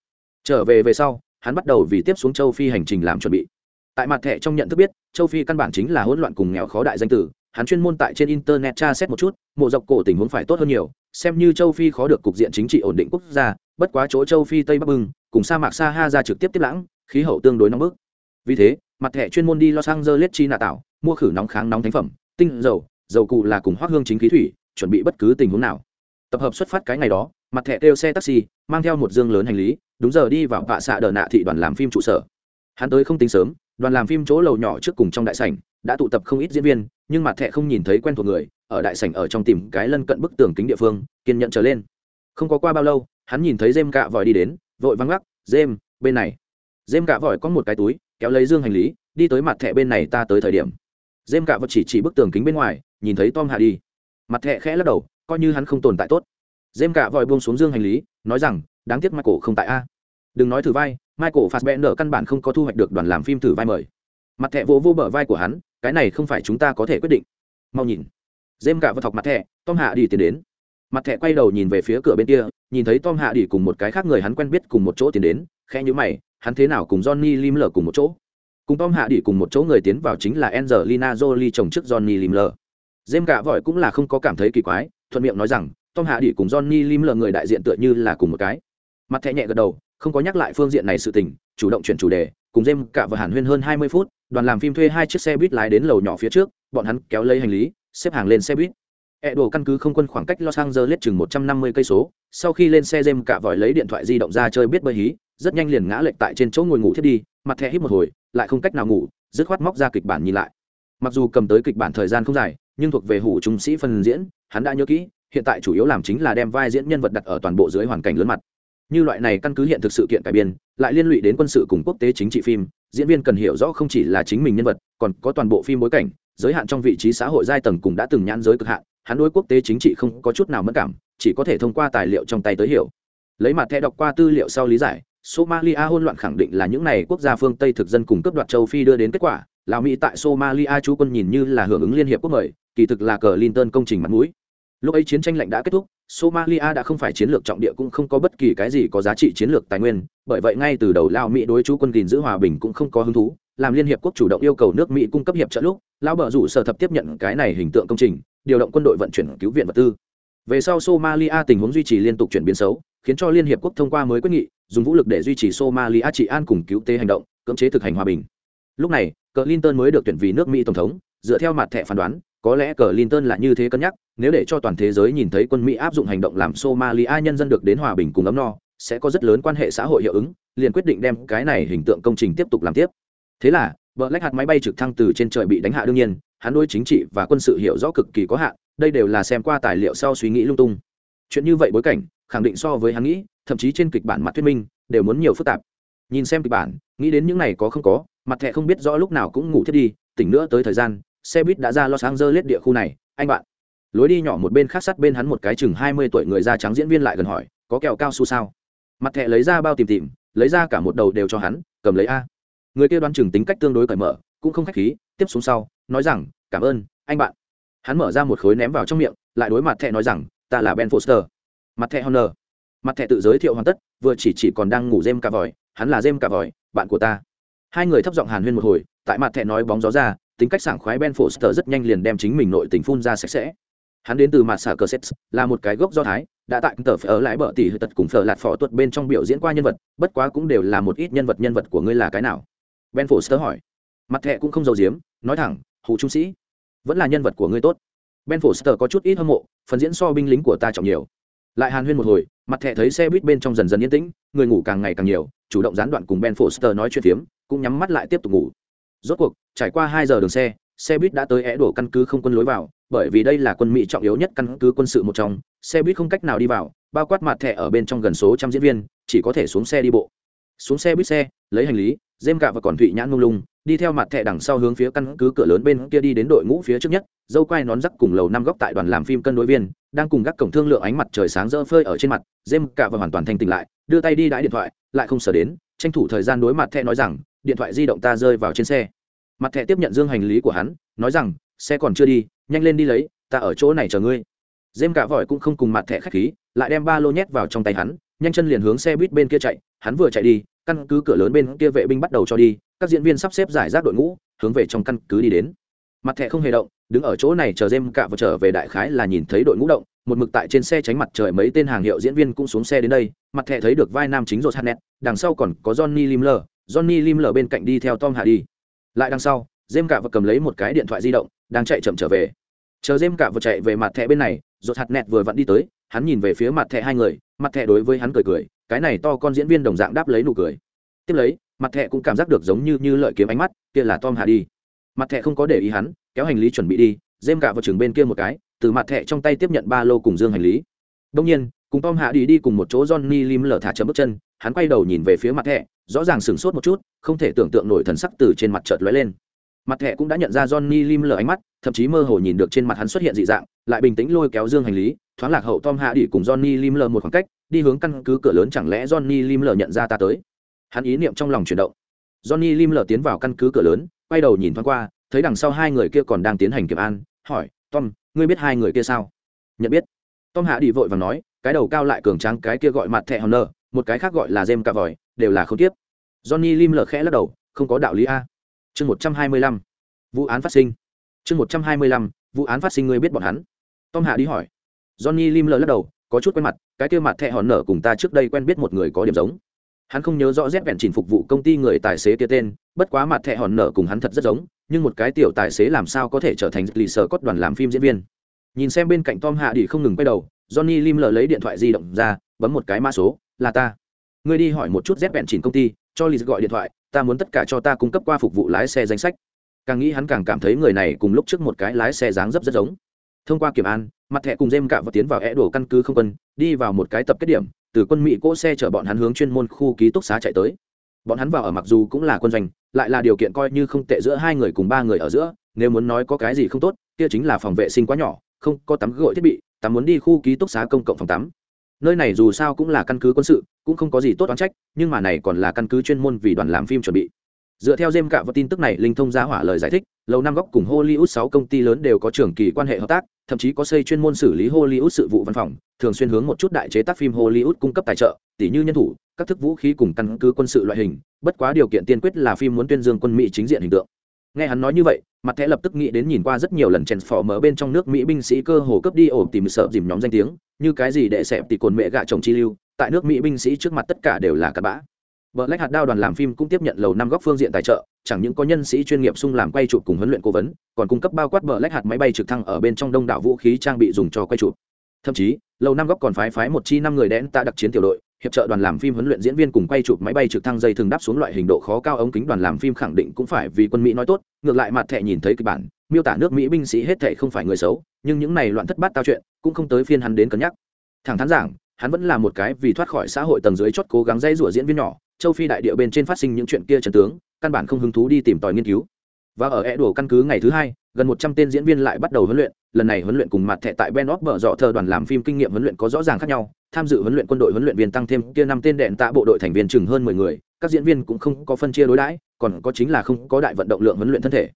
Trở về về sau, hắn bắt đầu vì tiếp xuống châu phi hành trình làm chuẩn bị. Tại mặt thẻ trong nhận thức biết, châu phi căn bản chính là hỗn loạn cùng nghèo khó đại danh tử, hắn chuyên môn tại trên internet tra xét một chút, mộ dọc cổ tình huống phải tốt hơn nhiều, xem như châu phi khó được cục diện chính trị ổn định quốc gia, bất quá chỗ châu phi tây bắc bưng, cùng sa mạc sa ha ra trực tiếp tiếp lãng, khí hậu tương đối nóng bức. Vì thế, mặt thẻ chuyên môn đi los angeles chi nạ tạo, mua khử nóng kháng nóng thánh phẩm tinh dầu dầu cụ là cùng hoác hương chính khí thủy, chuẩn bị bất cứ tình huống nào. Tập hợp xuất phát cái ngày đó, mặt thẻ kêu xe taxi, mang theo một dương lớn hành lý, đúng giờ đi vào vạ xạ đờ nạ thị đoàn làm phim trụ sở. Hắn tới không tính sớm, đoàn làm phim chỗ lầu nhỏ trước cùng trong đại sảnh, đã tụ tập không ít diễn viên, nhưng mặt thẻ không nhìn thấy quen thuộc người, ở đại sảnh ở trong tìm cái lân cận bức tường kính địa phương, kiên nhận trở lên. Không có qua bao lâu, hắn nhìn thấy dêm cạ vòi đi đến, vội vắng gác dêm bên này. Dêm cạ vòi có một cái túi, kéo lấy dương hành lý, đi tới mặt thẻ bên này ta tới thời điểm dêm cạ vật chỉ chỉ bức tường kính bên ngoài, nhìn thấy tom hạ đi. Mặt thẹ khẽ lắc đầu, coi như hắn không tồn tại tốt. Dêm cả vòi buông xuống dương hành lý, nói rằng, đáng tiếc michael không tại a. Đừng nói thử vai, michael phạt nở căn bản không có thu hoạch được đoàn làm phim thử vai mời. Mặt thẹ vỗ vô bờ vai của hắn, cái này không phải chúng ta có thể quyết định. Mau nhìn. Dêm cả vật thọc mặt thẹ, tom hạ đi tiến đến. Mặt thẹ quay đầu nhìn về phía cửa bên kia, nhìn thấy tom hạ đi cùng một cái khác người hắn quen biết cùng một chỗ tiến đến, khẽ nhữ mày, hắn thế nào cùng johnny lim lở cùng một chỗ? Cùng tom hạ đi cùng một chỗ người tiến vào chính là angelina jolie chồng trước johnny lim Jem cả vội cũng là không có cảm thấy kỳ quái, thuận miệng nói rằng, Tom Hạ đi cùng Johnny Lim người đại diện tựa như là cùng một cái. Mặt thẹ nhẹ gật đầu, không có nhắc lại phương diện này sự tình, chủ động chuyển chủ đề, cùng Jem cả và Hàn Huyên hơn 20 phút, đoàn làm phim thuê hai chiếc xe buýt lái đến lầu nhỏ phía trước, bọn hắn kéo lấy hành lý, xếp hàng lên xe buýt. E đồ căn cứ không quân khoảng cách Los Angeles chừng 150 cây số, sau khi lên xe Jem cả vội lấy điện thoại di động ra chơi biết bơi hí, rất nhanh liền ngã lệch tại trên chỗ ngồi ngủ thiết đi, mặt thẻ hít một hồi, lại không cách nào ngủ, dứt khoát móc ra kịch bản nhìn lại. Mặc dù cầm tới kịch bản thời gian không dài, nhưng thuộc về hủ trung sĩ phần diễn, hắn đã nhớ kỹ, hiện tại chủ yếu làm chính là đem vai diễn nhân vật đặt ở toàn bộ dưới hoàn cảnh lớn mặt. Như loại này căn cứ hiện thực sự kiện cải biên, lại liên lụy đến quân sự cùng quốc tế chính trị phim, diễn viên cần hiểu rõ không chỉ là chính mình nhân vật, còn có toàn bộ phim bối cảnh, giới hạn trong vị trí xã hội giai tầng cùng đã từng nhãn giới cực hạn, hắn đối quốc tế chính trị không có chút nào mất cảm, chỉ có thể thông qua tài liệu trong tay tới hiểu. Lấy mặt thẻ đọc qua tư liệu sau lý giải somalia hỗn loạn khẳng định là những này quốc gia phương tây thực dân cùng cấp đoạt châu phi đưa đến kết quả lào mỹ tại somalia chú quân nhìn như là hưởng ứng liên hiệp quốc mời, kỳ thực là cờ Clinton công trình mặt mũi. Lúc ấy chiến tranh lạnh đã kết thúc, somalia đã không phải chiến lược trọng địa cũng không có bất kỳ cái gì có giá trị chiến lược tài nguyên, bởi vậy ngay từ đầu lào mỹ đối chú quân gìn giữ hòa bình cũng không có hứng thú, làm liên hiệp quốc chủ động yêu cầu nước mỹ cung cấp hiệp trợ lúc, lão bờ rủ sở thập tiếp nhận cái này hình tượng công trình, điều động quân đội vận chuyển cứu viện vật tư. Về sau somalia tình huống duy trì liên tục chuyển biến xấu, khiến cho liên hiệp quốc thông qua mới quyết nghị dùng vũ lực để duy trì somalia trị an cùng cứu tế hành động, cưỡng chế thực hành hòa bình. Lúc này, clinton mới được tuyển vì nước mỹ tổng thống, dựa theo mặt thẻ phán đoán, có lẽ clinton là như thế cân nhắc, nếu để cho toàn thế giới nhìn thấy quân mỹ áp dụng hành động làm somalia nhân dân được đến hòa bình cùng ấm no, sẽ có rất lớn quan hệ xã hội hiệu ứng, liền quyết định đem cái này hình tượng công trình tiếp tục làm tiếp. Thế là vợ lách hạt máy bay trực thăng từ trên trời bị đánh hạ đương nhiên, hắn đối chính trị và quân sự hiểu rõ cực kỳ có hạn, đây đều là xem qua tài liệu sau suy nghĩ lung tung. Chuyện như vậy bối cảnh, khẳng định so với hắn nghĩ thậm chí trên kịch bản mặt thuyết minh, đều muốn nhiều phức tạp. Nhìn xem kịch bản, nghĩ đến những này có không có, mặt thẹ không biết rõ lúc nào cũng ngủ thiết đi, tỉnh nữa tới thời gian, xe buýt đã ra los angeles địa khu này. Anh bạn, lối đi nhỏ một bên khác sát bên hắn một cái chừng hai mươi tuổi người da trắng diễn viên lại gần hỏi, có kẹo cao su sao? Mặt thẹ lấy ra bao tìm tìm, lấy ra cả một đầu đều cho hắn, cầm lấy a. Người kia đoán chừng tính cách tương đối cởi mở, cũng không khách khí, tiếp xuống sau, nói rằng, cảm ơn, anh bạn. Hắn mở ra một khối ném vào trong miệng, lại đối mặt thẹ nói rằng, ta là ben foster. Mặt thẹ honor mặt thẻ tự giới thiệu hoàn tất, vừa chỉ chỉ còn đang ngủ dêm cả vòi, hắn là dêm cả vòi, bạn của ta. Hai người thấp giọng hàn huyên một hồi, tại mặt thẻ nói bóng gió ra, tính cách sảng khoái ben foster rất nhanh liền đem chính mình nội tình phun ra sạch sẽ. Hắn đến từ mặt xả cờ sét là một cái gốc do thái, đã tại tờ phở lại bờ tỉ tật cùng phở lạt phỏ tuật bên trong biểu diễn qua nhân vật, bất quá cũng đều là một ít nhân vật nhân vật của ngươi là cái nào? Ben foster hỏi. Mặt thẻ cũng không giàu giếm, nói thẳng hụ trung sĩ, vẫn là nhân vật của ngươi tốt. Ben foster có chút ít hâm mộ, phần diễn so binh lính của ta trọng nhiều. Lại hàn huyên một hồi mặt thẻ thấy xe buýt bên trong dần dần yên tĩnh, người ngủ càng ngày càng nhiều, chủ động gián đoạn cùng ben foster nói chuyện phiếm, cũng nhắm mắt lại tiếp tục ngủ. Rốt cuộc, trải qua hai giờ đường xe xe buýt đã tới é đổ căn cứ không quân lối vào, bởi vì đây là quân mỹ trọng yếu nhất căn cứ quân sự một trong, xe buýt không cách nào đi vào, bao quát mặt thẻ ở bên trong gần số trăm diễn viên, chỉ có thể xuống xe đi bộ. Xuống xe buýt xe, lấy hành lý dêm gạ và còn thụy nhãn mông lung, đi theo mặt thẻ đằng sau hướng phía căn cứ cửa lớn bên kia đi đến đội ngũ phía trước nhất, dâu quai nón rắc cùng lầu năm góc tại đoàn làm phim cân đối viên đang cùng gác cổng thương lượng ánh mặt trời sáng rỡ phơi ở trên mặt dêm cả và hoàn toàn thanh tỉnh lại, đưa tay đi đãi điện thoại, lại không sở đến, tranh thủ thời gian đối mặt Thẹ nói rằng, điện thoại di động ta rơi vào trên xe. Mặt Thẹ tiếp nhận dương hành lý của hắn, nói rằng, xe còn chưa đi, nhanh lên đi lấy, ta ở chỗ này chờ ngươi. Dêm cả vội cũng không cùng mặt Thẹ khách khí, lại đem ba lô nhét vào trong tay hắn, nhanh chân liền hướng xe buýt bên kia chạy, hắn vừa chạy đi, căn cứ cửa lớn bên kia vệ binh bắt đầu cho đi, các diễn viên sắp xếp giải rác đội ngũ, hướng về trong căn cứ đi đến. Mặt thẻ không hề động đứng ở chỗ này chờ dêm cạ và trở về đại khái là nhìn thấy đội ngũ động, một mực tại trên xe tránh mặt trời mấy tên hàng hiệu diễn viên cũng xuống xe đến đây, mặt thẻ thấy được vai nam chính rột hanet đằng sau còn có johnny limler johnny limler bên cạnh đi theo tom hạ đi lại đằng sau dêm cạ và cầm lấy một cái điện thoại di động, đang chạy chậm trở về. Chờ dêm cạ và chạy về mặt thẻ bên này rột hanet vừa vặn đi tới, hắn nhìn về phía mặt thẻ hai người, mặt thẻ đối với hắn cười cười, cái này to con diễn viên đồng dạng đáp lấy nụ cười. Tiếp lấy, mặt thẻ cũng cảm giác được giống như như lợi kiếm ánh mắt, kia là tom hạ đi mặt thẻ không có để ý hắn kéo hành lý chuẩn bị đi dêm cả vào trường bên kia một cái, từ mặt thẻ trong tay tiếp nhận ba lô cùng dương hành lý. Đông nhiên, cùng tom hạ đi đi cùng một chỗ johnny lim lở thả chấm bước chân, hắn quay đầu nhìn về phía mặt thẻ, rõ ràng sửng sốt một chút, không thể tưởng tượng nổi thần sắc từ trên mặt chợt lóe lên. Mặt thẻ cũng đã nhận ra johnny lim lở ánh mắt, thậm chí mơ hồ nhìn được trên mặt hắn xuất hiện dị dạng, lại bình tĩnh lôi kéo dương hành lý, thoáng lạc hậu tom hạ đi cùng johnny lim lở một khoảng cách, đi hướng căn cứ cửa lớn chẳng lẽ johnny lim lở nhận ra ta tới? Hắn ý niệm trong lòng chuyển động. Johnny lim lở tiến vào căn cứ cửa lớn, quay đầu nhìn thoáng qua thấy đằng sau hai người kia còn đang tiến hành kiểm an, hỏi, tom, ngươi biết hai người kia sao? Nhận biết. Tom hạ đi vội và nói, cái đầu cao lại cường tráng, cái kia gọi mặt thẹ hòn nơ một cái khác gọi là jem cà vòi đều là không tiếp. Johnny lim lờ khẽ lắc đầu, không có đạo lý a. Chương một trăm hai mươi lăm, vụ án phát sinh. Chương một trăm hai mươi lăm, vụ án phát sinh ngươi biết bọn hắn. Tom hạ đi hỏi. Johnny lim lờ lắc đầu, có chút quen mặt, cái kia mặt thẹ hòn nở cùng ta trước đây quen biết một người có điểm giống. Hắn không nhớ rõ rét vẹn chỉnh phục vụ công ty người tài xế kia tên, bất quá mặt thẹ hòn nở cùng hắn thật rất giống nhưng một cái tiểu tài xế làm sao có thể trở thành lì sở cốt đoàn làm phim diễn viên? Nhìn xem bên cạnh tom hạ đi không ngừng quay đầu, johnny lim lờ lấy điện thoại di động ra, bấm một cái mã số, là ta. Ngươi đi hỏi một chút rét vẹn chỉnh công ty, cho lì gọi điện thoại, ta muốn tất cả cho ta cung cấp qua phục vụ lái xe danh sách. Càng nghĩ hắn càng cảm thấy người này cùng lúc trước một cái lái xe dáng dấp rất giống. Thông qua kiểm an, mặt thẻ cùng dêm cạ và tiến vào é đổ căn cứ không quân, đi vào một cái tập kết điểm, từ quân mỹ cỗ xe chở bọn hắn hướng chuyên môn khu ký túc xá chạy tới bọn hắn vào ở mặc dù cũng là quân doanh, lại là điều kiện coi như không tệ giữa hai người cùng ba người ở giữa, nếu muốn nói có cái gì không tốt, kia chính là phòng vệ sinh quá nhỏ, không có tắm gội thiết bị, tắm muốn đi khu ký túc xá công cộng phòng tắm. Nơi này dù sao cũng là căn cứ quân sự, cũng không có gì tốt đoán trách, nhưng mà này còn là căn cứ chuyên môn vì đoàn làm phim chuẩn bị dựa theo jem cạ và tin tức này, linh thông ra hỏa lời giải thích lâu năm góc cùng hollywood sáu công ty lớn đều có trường kỳ quan hệ hợp tác, thậm chí có xây chuyên môn xử lý hollywood sự vụ văn phòng, thường xuyên hướng một chút đại chế tác phim hollywood cung cấp tài trợ tỷ như nhân thủ, các thức vũ khí cùng căn cứ quân sự loại hình, bất quá điều kiện tiên quyết là phim muốn tuyên dương quân mỹ chính diện hình tượng. Nghe hắn nói như vậy, mặt thẻ lập tức nghĩ đến nhìn qua rất nhiều lần chèn phò mở bên trong nước mỹ binh sĩ cơ hồ cấp đi ổ tìm sợ dìm nhóm danh tiếng, như cái gì để xẹp thì cồn mẹ gạ chồng chi lưu, tại nước mỹ binh sĩ trước mặt tất cả đều là cặn bã vợ lách hạt đao đoàn làm phim cũng tiếp nhận lầu năm góc phương diện tài trợ, chẳng những có nhân sĩ chuyên nghiệp sung làm quay chụp cùng huấn luyện cố vấn, còn cung cấp bao quát vợ lách hạt máy bay trực thăng ở bên trong đông đảo vũ khí trang bị dùng cho quay chụp. Thậm chí, lầu năm góc còn phái phái một chi năm người đen ta đặc chiến tiểu đội, hiệp trợ đoàn làm phim huấn luyện diễn viên cùng quay chụp máy bay trực thăng dây thường đáp xuống loại hình độ khó cao ống kính đoàn làm phim khẳng định cũng phải vì quân mỹ nói tốt, ngược lại mặt thẻ nhìn thấy kịch bản, miêu tả nước mỹ binh sĩ hết thệ không phải người xấu, nhưng những này loạn thất bát tao chuyện, cũng không tới phiên hắn đến cân nhắc. Thẳng thắn giảng, hắn vẫn là một cái vì thoát khỏi xã hội tầng dưới chót cố gắng dây rủa diễn viên nhỏ châu phi đại địa bên trên phát sinh những chuyện kia trần tướng, căn bản không hứng thú đi tìm tòi nghiên cứu. Và ở e đổ căn cứ ngày thứ hai, gần một trăm tên diễn viên lại bắt đầu huấn luyện, lần này huấn luyện cùng mặt thẻ tại ben óc bở dọ thờ đoàn làm phim kinh nghiệm huấn luyện có rõ ràng khác nhau, tham dự huấn luyện quân đội huấn luyện viên tăng thêm kia năm tên đèn tạ bộ đội thành viên chừng hơn mười người, các diễn viên cũng không có phân chia đối đãi, còn có chính là không có đại vận động lượng huấn luyện thân thể.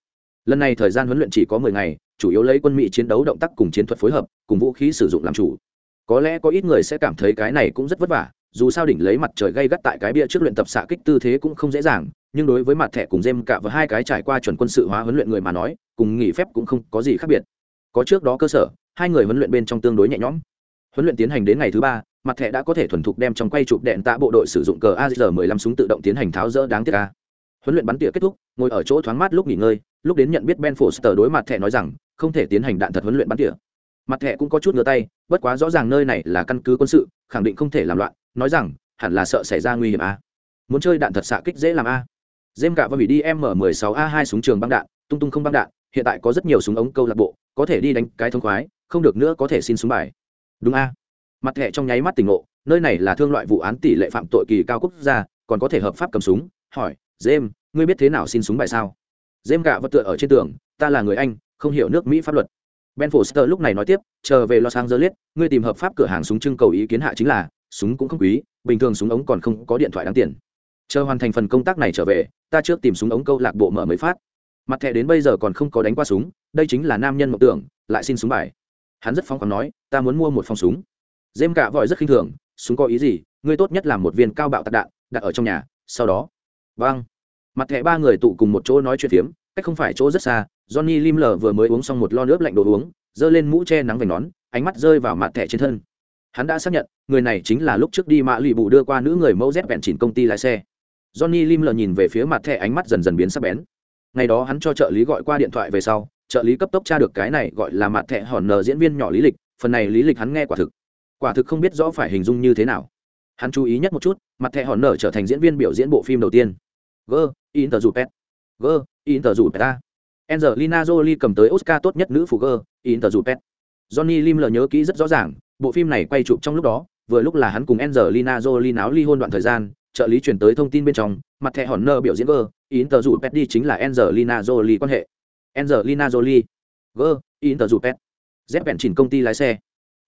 Lần này thời gian huấn luyện chỉ có mười ngày, chủ yếu lấy quân mỹ chiến đấu động tác cùng chiến thuật phối hợp, cùng vũ khí sử dụng làm chủ. Có lẽ có ít người sẽ cảm thấy cái này cũng rất vất vả dù sao đỉnh lấy mặt trời gay gắt tại cái bia trước luyện tập xạ kích tư thế cũng không dễ dàng, nhưng đối với mặt thẻ cùng dêm cả và hai cái trải qua chuẩn quân sự hóa huấn luyện người mà nói, cùng nghỉ phép cũng không có gì khác biệt. Có trước đó cơ sở, hai người huấn luyện bên trong tương đối nhẹ nhõm. Huấn luyện tiến hành đến ngày thứ ba, mặt thẻ đã có thể thuần thục đem trong quay chụp đèn tạ bộ đội sử dụng cờ azr 15 súng tự động tiến hành tháo rỡ đáng tiếc a. Huấn luyện bắn tỉa kết thúc, ngồi ở chỗ thoáng mát lúc nghỉ ngơi, lúc đến nhận biết ben foster đối mặt thẻ nói rằng, không thể tiến hành đạn thật huấn luyện bắn tỉa. Mặt thẻ cũng có chút ngửa tay, bất quá rõ ràng nơi này là căn cứ quân sự, khẳng định không thể làm loạn nói rằng, hẳn là sợ xảy ra nguy hiểm a muốn chơi đạn thật xạ kích dễ làm a dêm cả và bị đi m 16 a 2 súng trường băng đạn, tung tung không băng đạn, hiện tại có rất nhiều súng ống câu lạc bộ, có thể đi đánh cái thông khoái, không được nữa có thể xin súng bài. Đúng a mặt thẻ trong nháy mắt tỉnh ngộ, nơi này là thương loại vụ án tỷ lệ phạm tội kỳ cao quốc gia, còn có thể hợp pháp cầm súng, hỏi jem ngươi biết thế nào xin súng bài sao? Jem gạ vật tựa ở trên tường, ta là người anh, không hiểu nước mỹ pháp luật. Ben foster lúc này nói tiếp chờ về los angeles, ngươi tìm hợp pháp cửa hàng súng trưng cầu ý kiến hạ chính là súng cũng không quý, bình thường súng ống còn không có điện thoại đáng tiền. Chờ hoàn thành phần công tác này trở về, ta trước tìm súng ống câu lạc bộ mở mới phát. Mặt thẻ đến bây giờ còn không có đánh qua súng, đây chính là nam nhân mộng tưởng, lại xin súng bài. Hắn rất phóng khoáng nói, ta muốn mua một phòng súng. Dêm cả vội rất khinh thường, súng có ý gì? Ngươi tốt nhất là một viên cao bạo tạc đạn, đặt ở trong nhà, sau đó. Vâng. Mặt thẻ ba người tụ cùng một chỗ nói chuyện phiếm, cách không phải chỗ rất xa, johnny lim lờ vừa mới uống xong một lon nước lạnh đồ uống, giơ lên mũ che nắng vành nón, ánh mắt rơi vào mặt thẻ trên thân hắn đã xác nhận, người này chính là lúc trước đi mạ lụy bù đưa qua nữ người mẫu dép vẹn chỉnh công ty lái xe. Johnny lim lờ nhìn về phía mặt thẻ ánh mắt dần dần biến sắc bén. Ngày đó hắn cho trợ lý gọi qua điện thoại về sau, trợ lý cấp tốc tra được cái này gọi là mặt thẻ hòn nờ diễn viên nhỏ lý lịch, phần này lý lịch hắn nghe quả thực. Quả thực không biết rõ phải hình dung như thế nào. Hắn chú ý nhất một chút, mặt thẻ hòn nở trở thành diễn viên biểu diễn bộ phim đầu tiên. G inter dù pet g inter dù pet a. Angelina jolie cầm tới oscar tốt nhất nữ phụ g inter dù pet johnny lim lờ nhớ kỹ rất rõ ràng bộ phim này quay chụp trong lúc đó, vừa lúc là hắn cùng angelina jolie náo ly hôn đoạn thời gian, trợ lý chuyển tới thông tin bên trong, mặt thẻ hòn nơ biểu diễn g tờ rủ pet đi chính là angelina jolie quan hệ. Angelina jolie g tờ rủ pet. Dép bẹn chỉnh công ty lái xe.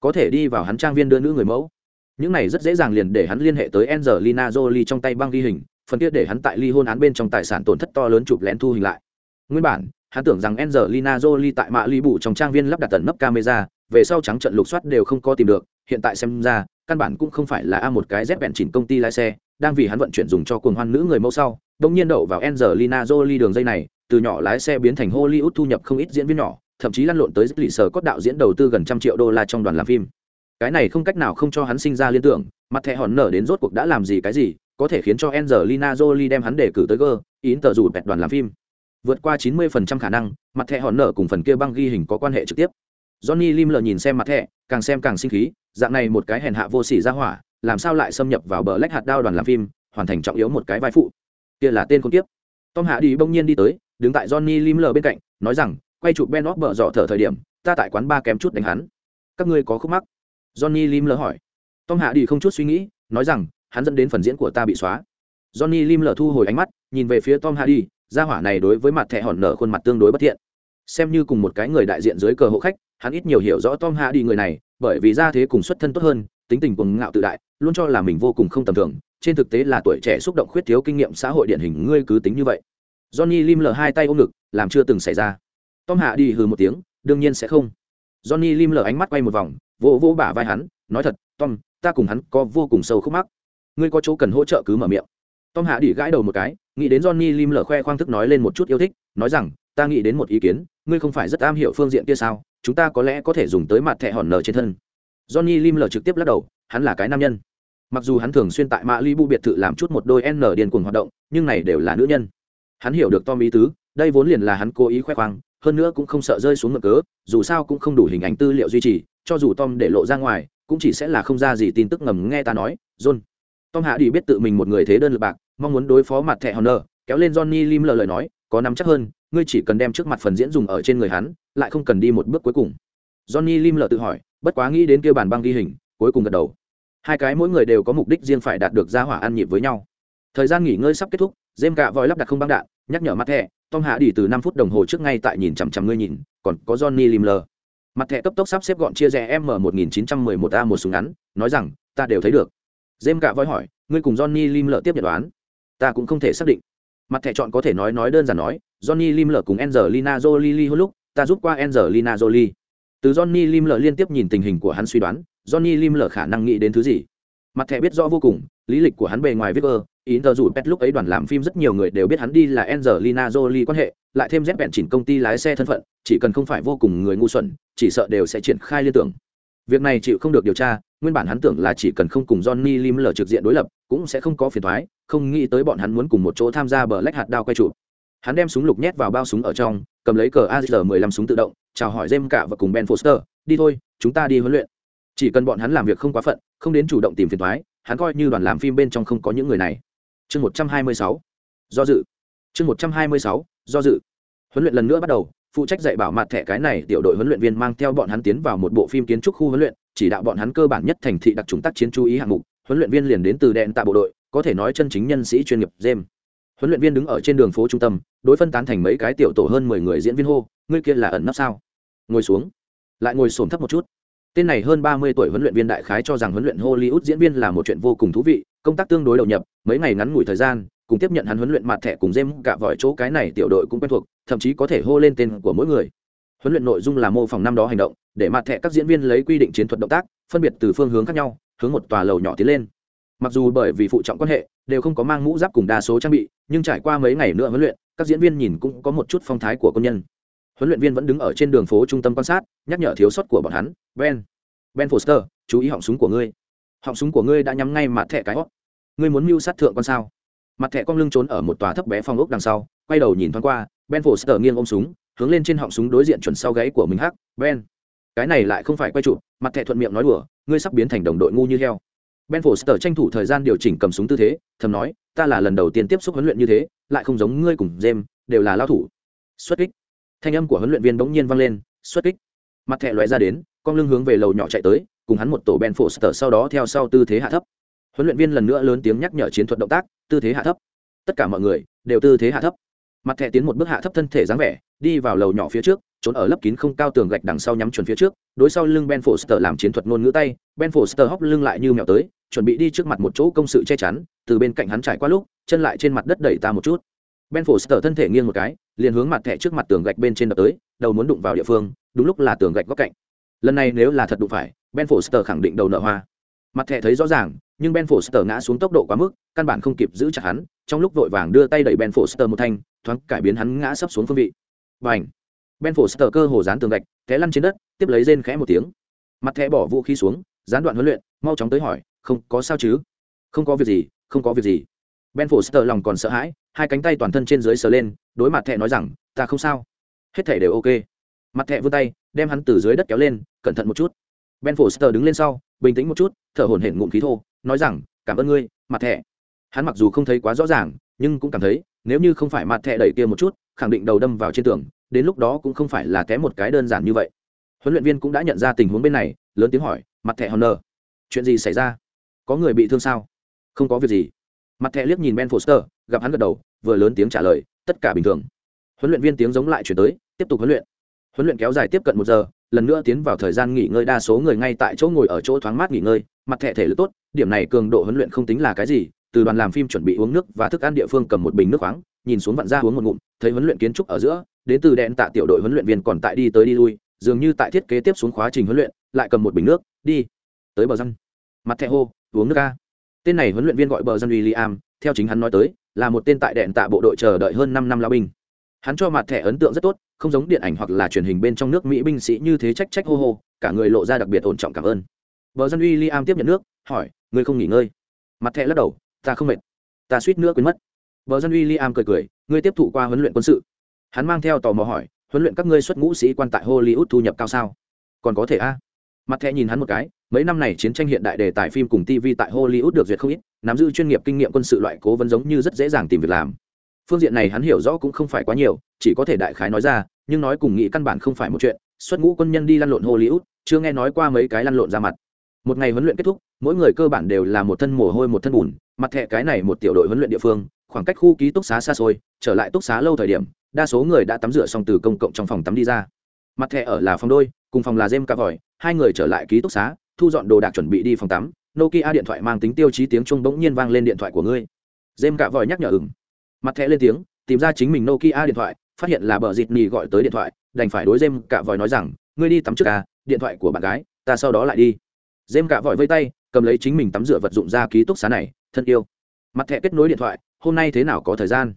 Có thể đi vào hắn trang viên đưa nữ người mẫu. Những này rất dễ dàng liền để hắn liên hệ tới Angelina Jolie trong tay băng ghi hình, phần kia để hắn tại ly hôn án bên trong tài sản tổn thất to lớn chụp lén thu hình lại. Nguyên bản, hắn tưởng rằng Angelina Jolie tại mạ ly bụ trong trang viên lắp đặt tận nấp camera về sau trắng trận lục soát đều không có tìm được, hiện tại xem ra, căn bản cũng không phải là a một cái dép bẹn chỉnh công ty lái xe, đang vì hắn vận chuyển dùng cho cuồng hoan nữ người mẫu sau đông nhiên đậu vào Angelina Jolie đường dây này, từ nhỏ lái xe biến thành Hollywood thu nhập không ít diễn viên nhỏ, thậm chí lăn lộn tới lì sở cốt đạo diễn đầu tư gần trăm triệu đô la trong đoàn làm phim. Cái này không cách nào không cho hắn sinh ra liên tưởng, mặt thẻ hòn nở đến rốt cuộc đã làm gì cái gì, có thể khiến cho Angelina Jolie đem hắn để cử tới gơ ín tờ dù bẹt đoàn làm phim. Vượt qua 90% khả năng, mặt thẻ hòn nở cùng phần kia băng ghi hình có quan hệ trực tiếp. Johnny Lim lờ nhìn xem mặt thẻ, càng xem càng sinh khí, dạng này một cái hèn hạ vô sỉ ra hỏa, làm sao lại xâm nhập vào bờ lách hạt đao đoàn làm phim, hoàn thành trọng yếu một cái vai phụ. Kia là tên con tiếp tom hạ đi bỗng nhiên đi tới, đứng tại johnny lim lờ bên cạnh, nói rằng, quay chụp ben óc bợ dọ thở thời điểm, ta tại quán ba kém chút đánh hắn. Các ngươi có khúc mắc? Johnny lim lờ hỏi. Tom hạ đi không chút suy nghĩ, nói rằng, hắn dẫn đến phần diễn của ta bị xóa. Johnny lim lờ thu hồi ánh mắt, nhìn về phía tom hạ đi gia hỏa này đối với mặt thẻ hòn nở khuôn mặt tương đối bất thiện. Xem như cùng một cái người đại diện dưới cờ hộ khách hắn ít nhiều hiểu rõ tom hạ đi người này, bởi vì ra thế cùng xuất thân tốt hơn, tính tình cuồng ngạo tự đại, luôn cho là mình vô cùng không tầm thường. Trên thực tế là tuổi trẻ xúc động khuyết thiếu kinh nghiệm xã hội điển hình ngươi cứ tính như vậy. Johnny lim lờ hai tay ôm ngực, làm chưa từng xảy ra. Tom hạ đi hừ một tiếng, đương nhiên sẽ không. Johnny lim lờ ánh mắt quay một vòng, vỗ vỗ bả vai hắn, nói thật, tom, ta cùng hắn có vô cùng sâu khúc mắc. Ngươi có chỗ cần hỗ trợ cứ mở miệng. Tom hạ đi gãi đầu một cái, nghĩ đến johnny lim lờ khoe khoang thức nói lên một chút yêu thích, nói rằng, ta nghĩ đến một ý kiến, ngươi không phải rất am hiểu phương diện kia sao? Chúng ta có lẽ có thể dùng tới mặt thẻ hòn nở trên thân. Johnny lim lờ trực tiếp lắc đầu, hắn là cái nam nhân. Mặc dù hắn thường xuyên tại mã li bu biệt thự làm chút một đôi n điền cuồng hoạt động, nhưng này đều là nữ nhân. Hắn hiểu được tom ý tứ, đây vốn liền là hắn cố ý khoe khoang, hơn nữa cũng không sợ rơi xuống ngựa cớ, dù sao cũng không đủ hình ảnh tư liệu duy trì, cho dù tom để lộ ra ngoài, cũng chỉ sẽ là không ra gì tin tức ngầm nghe ta nói, john. Tom hạ đi biết tự mình một người thế đơn lực bạc, mong muốn đối phó mặt thẻ honor, kéo lên johnny lim lờ lời nói, có nắm chắc hơn, ngươi chỉ cần đem trước mặt phần diễn dùng ở trên người hắn lại không cần đi một bước cuối cùng. Johnny lim lờ tự hỏi, bất quá nghĩ đến kia bàn băng ghi hình, cuối cùng gật đầu. Hai cái mỗi người đều có mục đích riêng phải đạt được ra hỏa ăn nhịp với nhau. Thời gian nghỉ ngơi sắp kết thúc dêm cạ vòi lắp đặt không băng đạn, nhắc nhở mặt thẻ tom hạ đi từ năm phút đồng hồ trước ngay tại nhìn chằm chằm ngươi nhìn, còn có johnny lim lờ mặt thẻ cấp tốc sắp xếp gọn chia rẽ m một nghìn chín trăm mười một a một súng ngắn, nói rằng, ta đều thấy được. Dêm cạ vòi hỏi, ngươi cùng johnny lim lờ tiếp nhận đoán? Ta cũng không thể xác định. Mặt thẻ chọn có thể nói nói đơn giản nói, johnny lim lờ cùng angelina jolie lúc ta giúp qua angelina jolie từ johnny lim lờ liên tiếp nhìn tình hình của hắn suy đoán johnny lim lờ khả năng nghĩ đến thứ gì mặt thẻ biết rõ vô cùng lý lịch của hắn bề ngoài viết ơ Inter dù pet lúc ấy đoàn làm phim rất nhiều người đều biết hắn đi là Angelina Jolie quan hệ, lại thêm dép bẹn chỉnh công ty lái xe thân phận, chỉ cần không phải vô cùng người ngu xuẩn, chỉ sợ đều sẽ triển khai liên tưởng. Việc này chịu không được điều tra, nguyên bản hắn tưởng là chỉ cần không cùng Johnny Lim lờ trực diện đối lập, cũng sẽ không có phiền toái, không nghĩ tới bọn hắn muốn cùng một chỗ tham gia bờ lách hạt đao quay chụp. Hắn đem súng lục nhét vào bao súng ở trong, cầm lấy cờ AR-15 súng tự động, chào hỏi Jem cả và cùng Ben Foster, đi thôi, chúng ta đi huấn luyện. Chỉ cần bọn hắn làm việc không quá phận, không đến chủ động tìm phiền toái, hắn coi như đoàn làm phim bên trong không có những người này. Chương một trăm hai mươi sáu. Do dự. Chương một trăm hai mươi sáu. Do dự. Huấn luyện lần nữa bắt đầu phụ trách dạy bảo mặt thẻ cái này tiểu đội huấn luyện viên mang theo bọn hắn tiến vào một bộ phim kiến trúc khu huấn luyện chỉ đạo bọn hắn cơ bản nhất thành thị đặc trùng tác chiến chú ý hạng mục. Huấn luyện viên liền đến từ đèn tạ bộ đội có thể nói chân chính nhân sĩ chuyên nghiệp jem huấn luyện viên đứng ở trên đường phố trung tâm, đối phân tán thành mấy cái tiểu tổ hơn mười người diễn viên hô, ngươi kia là ẩn nấp sao? Ngồi xuống. Lại ngồi xổm thấp một chút. Tên này hơn ba mươi tuổi huấn luyện viên đại khái cho rằng huấn luyện hollywood diễn viên là một chuyện vô cùng thú vị, công tác tương đối đầu nhập, mấy ngày ngắn ngủi thời gian, cùng tiếp nhận hắn huấn luyện mặt thẻ cùng dêm cả vòi chỗ cái này tiểu đội cũng quen thuộc, thậm chí có thể hô lên tên của mỗi người. Huấn luyện nội dung là mô phỏng năm đó hành động, để mặt thẻ các diễn viên lấy quy định chiến thuật động tác, phân biệt từ phương hướng khác nhau, hướng một tòa lầu nhỏ tiến lên mặc dù bởi vì phụ trọng quan hệ, đều không có mang mũ giáp cùng đa số trang bị, nhưng trải qua mấy ngày nữa huấn luyện, các diễn viên nhìn cũng có một chút phong thái của quân nhân. Huấn luyện viên vẫn đứng ở trên đường phố trung tâm quan sát, nhắc nhở thiếu sót của bọn hắn, ben ben foster, chú ý họng súng của ngươi. Họng súng của ngươi đã nhắm ngay mặt thẻ cái hót ngươi muốn mưu sát thượng con sao? Mặt thẻ con lưng trốn ở một tòa thấp bé phong ốc đằng sau, quay đầu nhìn thoáng qua, ben foster nghiêng ôm súng, hướng lên trên họng súng đối diện chuẩn sau gáy của mình hắc, ben, cái này lại không phải quay trụ, mặt thẻ thuận miệng nói đùa, ngươi sắp biến thành đồng đội ngu như heo ben foster tranh thủ thời gian điều chỉnh cầm súng tư thế, thầm nói, ta là lần đầu tiên tiếp xúc huấn luyện như thế, lại không giống ngươi cùng jem đều là lao thủ. Xuất kích. Thanh âm của huấn luyện viên bỗng nhiên vang lên, xuất kích. Mặt thẻ loại ra đến, con lưng hướng về lầu nhỏ chạy tới, cùng hắn một tổ ben foster sau đó theo sau tư thế hạ thấp. Huấn luyện viên lần nữa lớn tiếng nhắc nhở chiến thuật động tác, tư thế hạ thấp. Tất cả mọi người đều tư thế hạ thấp. Mặt thẻ tiến một bước hạ thấp thân thể dáng vẻ, đi vào lầu nhỏ phía trước, trốn ở lớp kín không cao tường gạch đằng sau nhắm chuẩn phía trước, đối sau lưng ben foster làm chiến thuật ngôn ngữ tay, ben foster hóc lưng lại như mèo tới chuẩn bị đi trước mặt một chỗ công sự che chắn, từ bên cạnh hắn trải qua lúc, chân lại trên mặt đất đẩy ta một chút. Ben foster thân thể nghiêng một cái, liền hướng mặt thẻ trước mặt tường gạch bên trên đập tới, đầu muốn đụng vào địa phương, đúng lúc là tường gạch góc cạnh. Lần này nếu là thật đụng phải, ben foster khẳng định đầu nợ hoa. Mặt thẻ thấy rõ ràng, nhưng ben foster ngã xuống tốc độ quá mức, căn bản không kịp giữ chặt hắn, trong lúc vội vàng đưa tay đẩy ben foster một thanh, thoáng cải biến hắn ngã sấp xuống phương vị. Và ảnh ben foster cơ hồ dán tường gạch, té lăn trên đất, tiếp lấy rên khẽ một tiếng. Mặt thẻ bỏ vũ khí xuống, gián đoạn huấn luyện, mau chóng tới hỏi không có sao chứ? Không có việc gì, không có việc gì. Ben foster lòng còn sợ hãi, hai cánh tay toàn thân trên dưới sờ lên, đối mặt Thẹ nói rằng, ta không sao. Hết thể đều ok. Mặt Thẹ vươn tay, đem hắn từ dưới đất kéo lên, cẩn thận một chút. Ben foster đứng lên sau, bình tĩnh một chút, thở hổn hển ngụm khí thô, nói rằng, cảm ơn ngươi, mặt Thẹ hắn mặc dù không thấy quá rõ ràng, nhưng cũng cảm thấy, nếu như không phải mặt Thẹ đẩy kia một chút, khẳng định đầu đâm vào trên tường, đến lúc đó cũng không phải là té một cái đơn giản như vậy. Huấn luyện viên cũng đã nhận ra tình huống bên này, lớn tiếng hỏi, mặt thẻ nờ chuyện gì xảy ra? Có người bị thương sao? Không có việc gì. Mặt thẻ liếc nhìn ben foster, gặp hắn gật đầu, vừa lớn tiếng trả lời, tất cả bình thường. Huấn luyện viên tiếng giống lại chuyển tới, tiếp tục huấn luyện. Huấn luyện kéo dài tiếp cận một giờ, lần nữa tiến vào thời gian nghỉ ngơi đa số người ngay tại chỗ ngồi ở chỗ thoáng mát nghỉ ngơi, mặt thẻ thể lực tốt, điểm này cường độ huấn luyện không tính là cái gì, từ đoàn làm phim chuẩn bị uống nước và thức ăn địa phương cầm một bình nước khoáng, nhìn xuống vặn ra uống một ngụm, thấy huấn luyện kiến trúc ở giữa, đến từ đèn tạ tiểu đội huấn luyện viên còn tại đi tới đi lui, dường như tại thiết kế tiếp xuống khóa trình huấn luyện, lại cầm một bình nước, đi. Tới bờ răng. Mặt thẻ hô uống nước ca tên này huấn luyện viên gọi bờ dân William, theo chính hắn nói tới là một tên tại đèn tạ bộ đội chờ đợi hơn năm năm lao binh. Hắn cho mặt thẻ ấn tượng rất tốt không giống điện ảnh hoặc là truyền hình bên trong nước mỹ binh sĩ như thế trách trách hô hô cả người lộ ra đặc biệt ổn trọng cảm ơn. Bờ dân William tiếp nhận nước hỏi người không nghỉ ngơi? Mặt thẻ lắc đầu ta không mệt ta suýt nữa quên mất. Bờ dân William cười cười ngươi tiếp thụ qua huấn luyện quân sự? Hắn mang theo tò mò hỏi huấn luyện các ngươi xuất ngũ sĩ quan tại hollywood thu nhập cao sao? Còn có thể a? Mặt thẻ nhìn hắn một cái mấy năm này chiến tranh hiện đại đề tài phim cùng tv tại hollywood được duyệt không ít, nắm giữ chuyên nghiệp kinh nghiệm quân sự loại cố vấn giống như rất dễ dàng tìm việc làm. Phương diện này hắn hiểu rõ cũng không phải quá nhiều, chỉ có thể đại khái nói ra, nhưng nói cùng nghĩ căn bản không phải một chuyện. Xuất ngũ quân nhân đi lăn lộn hollywood, chưa nghe nói qua mấy cái lăn lộn ra mặt. Một ngày huấn luyện kết thúc, mỗi người cơ bản đều là một thân mồ hôi một thân bùn, mặt thẹ cái này một tiểu đội huấn luyện địa phương, khoảng cách khu ký túc xá xa xôi, trở lại túc xá lâu thời điểm, đa số người đã tắm rửa xong từ công cộng trong phòng tắm đi ra. Mặt thẹ ở là phòng đôi, cùng phòng là dêm cà vòi, hai người trở lại ký túc xá thu dọn đồ đạc chuẩn bị đi phòng tắm, nokia điện thoại mang tính tiêu chí tiếng chuông bỗng nhiên vang lên điện thoại của ngươi. Jem cả vòi nhắc nhở ừng mặt thẻ lên tiếng, tìm ra chính mình nokia điện thoại, phát hiện là bờ dịt nhì gọi tới điện thoại, đành phải đối jem cả vòi nói rằng, ngươi đi tắm trước à điện thoại của bạn gái, ta sau đó lại đi. Jem cả vòi vây tay, cầm lấy chính mình tắm rửa vật dụng ra ký túc xá này, thân yêu. Mặt thẻ kết nối điện thoại, hôm nay thế nào có thời gian?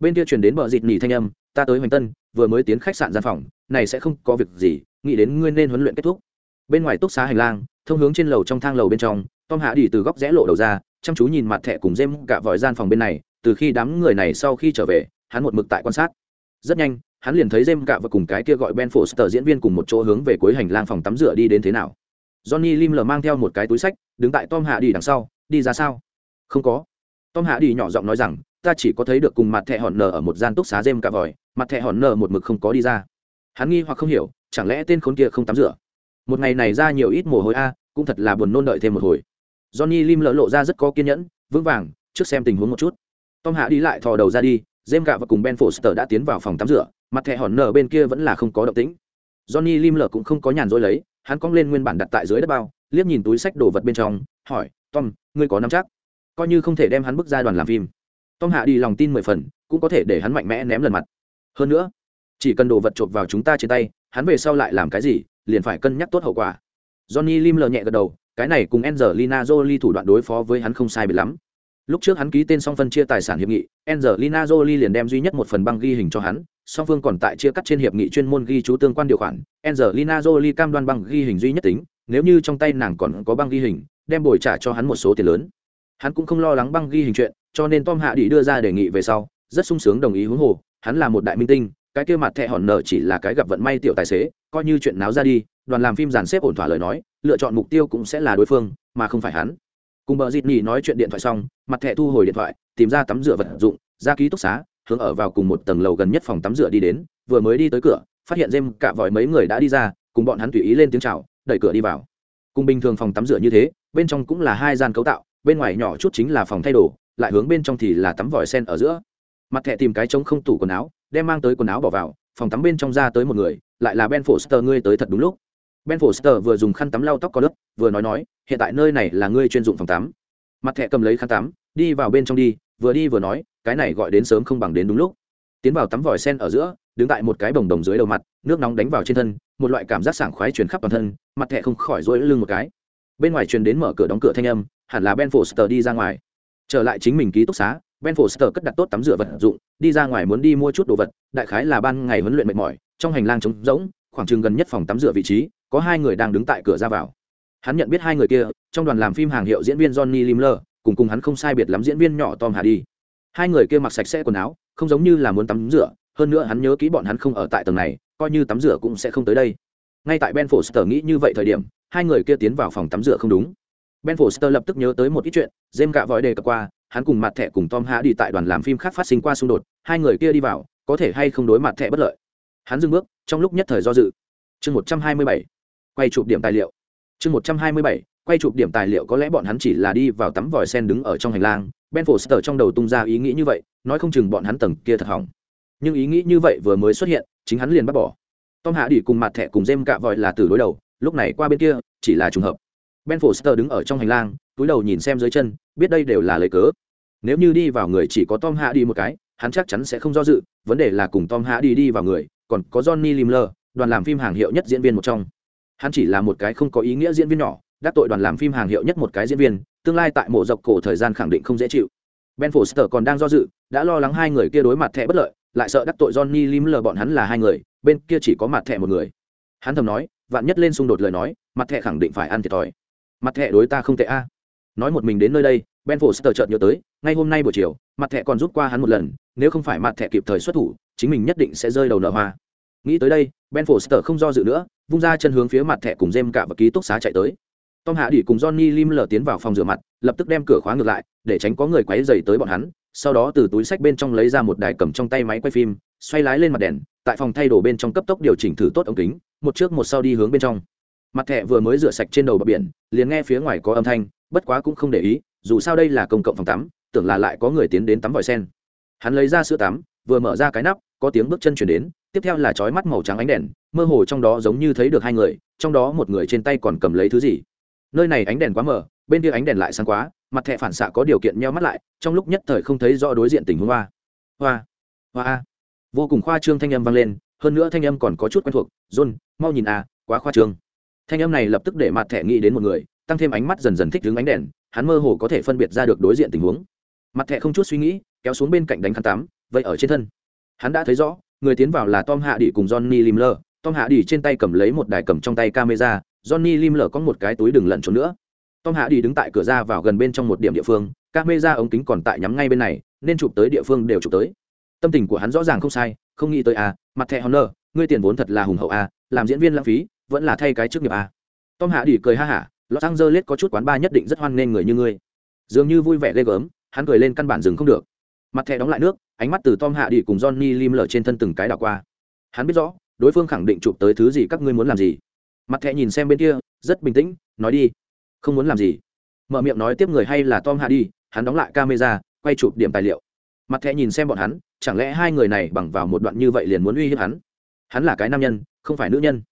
Bên kia truyền đến bờ dịt nỉ thanh âm, ta tới hoành tân, vừa mới tiến khách sạn gian phòng, này sẽ không có việc gì, nghĩ đến ngươi nên huấn luyện kết thúc. Bên ngoài túc xá hành lang thông hướng trên lầu trong thang lầu bên trong, tom hạ đi từ góc rẽ lộ đầu ra, chăm chú nhìn mặt thẻ cùng dêm cả vòi gian phòng bên này, từ khi đám người này sau khi trở về, hắn một mực tại quan sát. Rất nhanh, hắn liền thấy dêm cả và cùng cái kia gọi ben foster diễn viên cùng một chỗ hướng về cuối hành lang phòng tắm rửa đi đến thế nào. Johnny lim lờ mang theo một cái túi sách, đứng tại tom hạ đi đằng sau, đi ra sao? Không có. Tom hạ đi nhỏ giọng nói rằng, ta chỉ có thấy được cùng mặt thẻ hòn nở ở một gian túc xá dêm cả vòi, mặt thẻ hòn nở một mực không có đi ra. Hắn nghi hoặc không hiểu, chẳng lẽ tên khốn kia không tắm rửa? Một ngày này ra nhiều ít mồ hôi a, cũng thật là buồn nôn đợi thêm một hồi. Johnny lim lỡ lộ ra rất có kiên nhẫn, vững vàng, trước xem tình huống một chút. Tom hạ đi lại thò đầu ra đi jem gạ và cùng ben foster đã tiến vào phòng tắm rửa, mặt thẻ hòn nở bên kia vẫn là không có động tĩnh. Johnny lim lỡ cũng không có nhàn rỗi lấy, hắn cong lên nguyên bản đặt tại dưới đất bao, liếc nhìn túi sách đồ vật bên trong, hỏi, tom, ngươi có nắm chắc? Coi như không thể đem hắn bước ra đoàn làm phim. Tom hạ đi lòng tin mười phần, cũng có thể để hắn mạnh mẽ ném lần mặt. Hơn nữa, chỉ cần đồ vật chộp vào chúng ta trên tay, hắn về sau lại làm cái gì liền phải cân nhắc tốt hậu quả. Johnny lim lờ nhẹ gật đầu, cái này cùng angelina jolie thủ đoạn đối phó với hắn không sai biệt lắm. Lúc trước hắn ký tên song phân chia tài sản hiệp nghị, angelina jolie liền đem duy nhất một phần băng ghi hình cho hắn, song phương còn tại chia cắt trên hiệp nghị chuyên môn ghi chú tương quan điều khoản. Angelina jolie cam đoan băng ghi hình duy nhất tính, nếu như trong tay nàng còn có băng ghi hình, đem bồi trả cho hắn một số tiền lớn. Hắn cũng không lo lắng băng ghi hình chuyện, cho nên tom hạ đi đưa ra đề nghị về sau, rất sung sướng đồng ý huống hồ, hắn là một đại minh tinh cái kia mặt thẹ hòn nở chỉ là cái gặp vận may tiểu tài xế, coi như chuyện náo ra đi, đoàn làm phim dàn xếp ổn thỏa lời nói, lựa chọn mục tiêu cũng sẽ là đối phương, mà không phải hắn. Cùng bờ dịt nhì nói chuyện điện thoại xong, mặt thẹ thu hồi điện thoại, tìm ra tắm rửa vật dụng, ra ký túc xá, hướng ở vào cùng một tầng lầu gần nhất phòng tắm rửa đi đến, vừa mới đi tới cửa, phát hiện dêm cả vòi mấy người đã đi ra, cùng bọn hắn tùy ý lên tiếng chào, đẩy cửa đi vào. Cùng bình thường phòng tắm rửa như thế, bên trong cũng là hai gian cấu tạo, bên ngoài nhỏ chút chính là phòng thay đồ, lại hướng bên trong thì là tắm vòi sen ở giữa. Mặt thẹ tìm cái trống không tủ quần áo đem mang tới quần áo bỏ vào, phòng tắm bên trong ra tới một người, lại là ben foster, ngươi tới thật đúng lúc. Ben foster vừa dùng khăn tắm lau tóc có lớp vừa nói nói, hiện tại nơi này là ngươi chuyên dụng phòng tắm. Mặt thẹ cầm lấy khăn tắm, đi vào bên trong đi, vừa đi vừa nói, cái này gọi đến sớm không bằng đến đúng lúc. Tiến vào tắm vòi sen ở giữa, đứng tại một cái bồng đồng dưới đầu mặt, nước nóng đánh vào trên thân, một loại cảm giác sảng khoái truyền khắp toàn thân, mặt thẹ không khỏi rỗi lưng một cái. Bên ngoài truyền đến mở cửa đóng cửa thanh âm, hẳn là ben foster đi ra ngoài. Trở lại chính mình ký túc xá ben foster cất đặt tốt tắm rửa vật dụng, đi ra ngoài muốn đi mua chút đồ vật, đại khái là ban ngày huấn luyện mệt mỏi, trong hành lang trống rỗng, khoảng chừng gần nhất phòng tắm rửa vị trí, có hai người đang đứng tại cửa ra vào. Hắn nhận biết hai người kia, trong đoàn làm phim hàng hiệu diễn viên johnny limler, cùng cùng hắn không sai biệt lắm diễn viên nhỏ tom hà đi hai người kia mặc sạch sẽ quần áo, không giống như là muốn tắm rửa, hơn nữa hắn nhớ kỹ bọn hắn không ở tại tầng này, coi như tắm rửa cũng sẽ không tới đây. Ngay tại ben foster nghĩ như vậy thời điểm, hai người kia tiến vào phòng tắm rửa không đúng. Ben foster lập tức nhớ tới một ít chuyện jem gạ vòi đề cập qua hắn cùng mặt thẻ cùng tom hạ đi tại đoàn làm phim khác phát sinh qua xung đột, hai người kia đi vào, có thể hay không đối mặt thẻ bất lợi. Hắn dừng bước, trong lúc nhất thời do dự. Chương một trăm hai mươi bảy, quay chụp điểm tài liệu. Chương một trăm hai mươi bảy, quay chụp điểm tài liệu có lẽ bọn hắn chỉ là đi vào tắm vòi sen đứng ở trong hành lang. Ben foster trong đầu tung ra ý nghĩ như vậy, nói không chừng bọn hắn tầng kia thật hỏng. Nhưng ý nghĩ như vậy vừa mới xuất hiện, chính hắn liền bắt bỏ. Tom hạ đi cùng mặt thẻ cùng jem cạ vòi là từ đối đầu, lúc này qua bên kia, chỉ là trùng hợp ben foster đứng ở trong hành lang, túi đầu nhìn xem dưới chân, biết đây đều là lời cớ. Nếu như đi vào người chỉ có tom hạ đi một cái, hắn chắc chắn sẽ không do dự, vấn đề là cùng tom hạ đi đi vào người, còn có johnny limler, đoàn làm phim hàng hiệu nhất diễn viên một trong. Hắn chỉ là một cái không có ý nghĩa diễn viên nhỏ, đắc tội đoàn làm phim hàng hiệu nhất một cái diễn viên, tương lai tại mộ dọc cổ thời gian khẳng định không dễ chịu. Ben foster còn đang do dự, đã lo lắng hai người kia đối mặt thẻ bất lợi, lại sợ đắc tội johnny limler bọn hắn là hai người, bên kia chỉ có mặt thẻ một người. Hắn thầm nói, vạn nhất lên xung đột lời nói, mặt thẻ khẳng định phải ăn thiệt thòi mặt thẻ đối ta không tệ a. Nói một mình đến nơi đây, ben foster chợt nhớ tới, ngay hôm nay buổi chiều, mặt thẻ còn rút qua hắn một lần, nếu không phải mặt thẻ kịp thời xuất thủ, chính mình nhất định sẽ rơi đầu nợ hoa. Nghĩ tới đây, ben foster không do dự nữa, vung ra chân hướng phía mặt thẻ cùng jem cả và ký túc xá chạy tới. Tom hạ đỉ cùng johnny lim lờ tiến vào phòng rửa mặt, lập tức đem cửa khóa ngược lại, để tránh có người quấy dày tới bọn hắn, sau đó từ túi sách bên trong lấy ra một đài cầm trong tay máy quay phim, xoay lái lên mặt đèn, tại phòng thay đồ bên trong cấp tốc điều chỉnh thử tốt ống kính, một trước một sau đi hướng bên trong mặt thẹ vừa mới rửa sạch trên đầu bờ biển, liền nghe phía ngoài có âm thanh, bất quá cũng không để ý, dù sao đây là công cộng phòng tắm, tưởng là lại có người tiến đến tắm vòi sen. Hắn lấy ra sữa tắm, vừa mở ra cái nắp, có tiếng bước chân chuyển đến, tiếp theo là chói mắt màu trắng ánh đèn, mơ hồ trong đó giống như thấy được hai người, trong đó một người trên tay còn cầm lấy thứ gì. Nơi này ánh đèn quá mờ, bên kia ánh đèn lại sáng quá, mặt thẹ phản xạ có điều kiện nheo mắt lại, trong lúc nhất thời không thấy rõ đối diện tình huống. Hoa hoa hoa. Vô cùng khoa trương thanh âm vang lên, hơn nữa thanh âm còn có chút quen thuộc, john, mau nhìn à quá khoa trương thanh âm này lập tức để mặt thẻ nghĩ đến một người tăng thêm ánh mắt dần dần thích đứng ánh đèn hắn mơ hồ có thể phân biệt ra được đối diện tình huống. Mặt thẻ không chút suy nghĩ kéo xuống bên cạnh đánh khăn tắm vậy ở trên thân. Hắn đã thấy rõ người tiến vào là tom hạ đi cùng johnny limler. Tom hạ đi trên tay cầm lấy một đài cầm trong tay camera johnny limler có một cái túi đừng lẩn trốn nữa. Tom hạ đi đứng tại cửa ra vào gần bên trong một điểm địa phương camera ống kính còn tại nhắm ngay bên này nên chụp tới địa phương đều chụp tới. Tâm tình của hắn rõ ràng không sai không nghĩ tới à, mặt thẻ honor ngươi tiền vốn thật là hùng hậu à, làm diễn viên lãng phí vẫn là thay cái chức nghiệp à. tom hạ đi cười ha hả, los angeles có chút quán bar nhất định rất hoan nghênh người như ngươi. Dường như vui vẻ ghê gớm, hắn cười lên căn bản dừng không được. Mặt thẻ đóng lại nước, ánh mắt từ tom hạ đi cùng johnny lim lở trên thân từng cái đảo qua. Hắn biết rõ, đối phương khẳng định chụp tới thứ gì các ngươi muốn làm gì. Mặt thẻ nhìn xem bên kia, rất bình tĩnh, nói đi. Không muốn làm gì. Mở miệng nói tiếp người hay là tom hạ đi hắn đóng lại camera, quay chụp điểm tài liệu. Mặt thẻ nhìn xem bọn hắn, chẳng lẽ hai người này bằng vào một đoạn như vậy liền muốn uy hiếp hắn? Hắn là cái nam nhân, không phải nữ nhân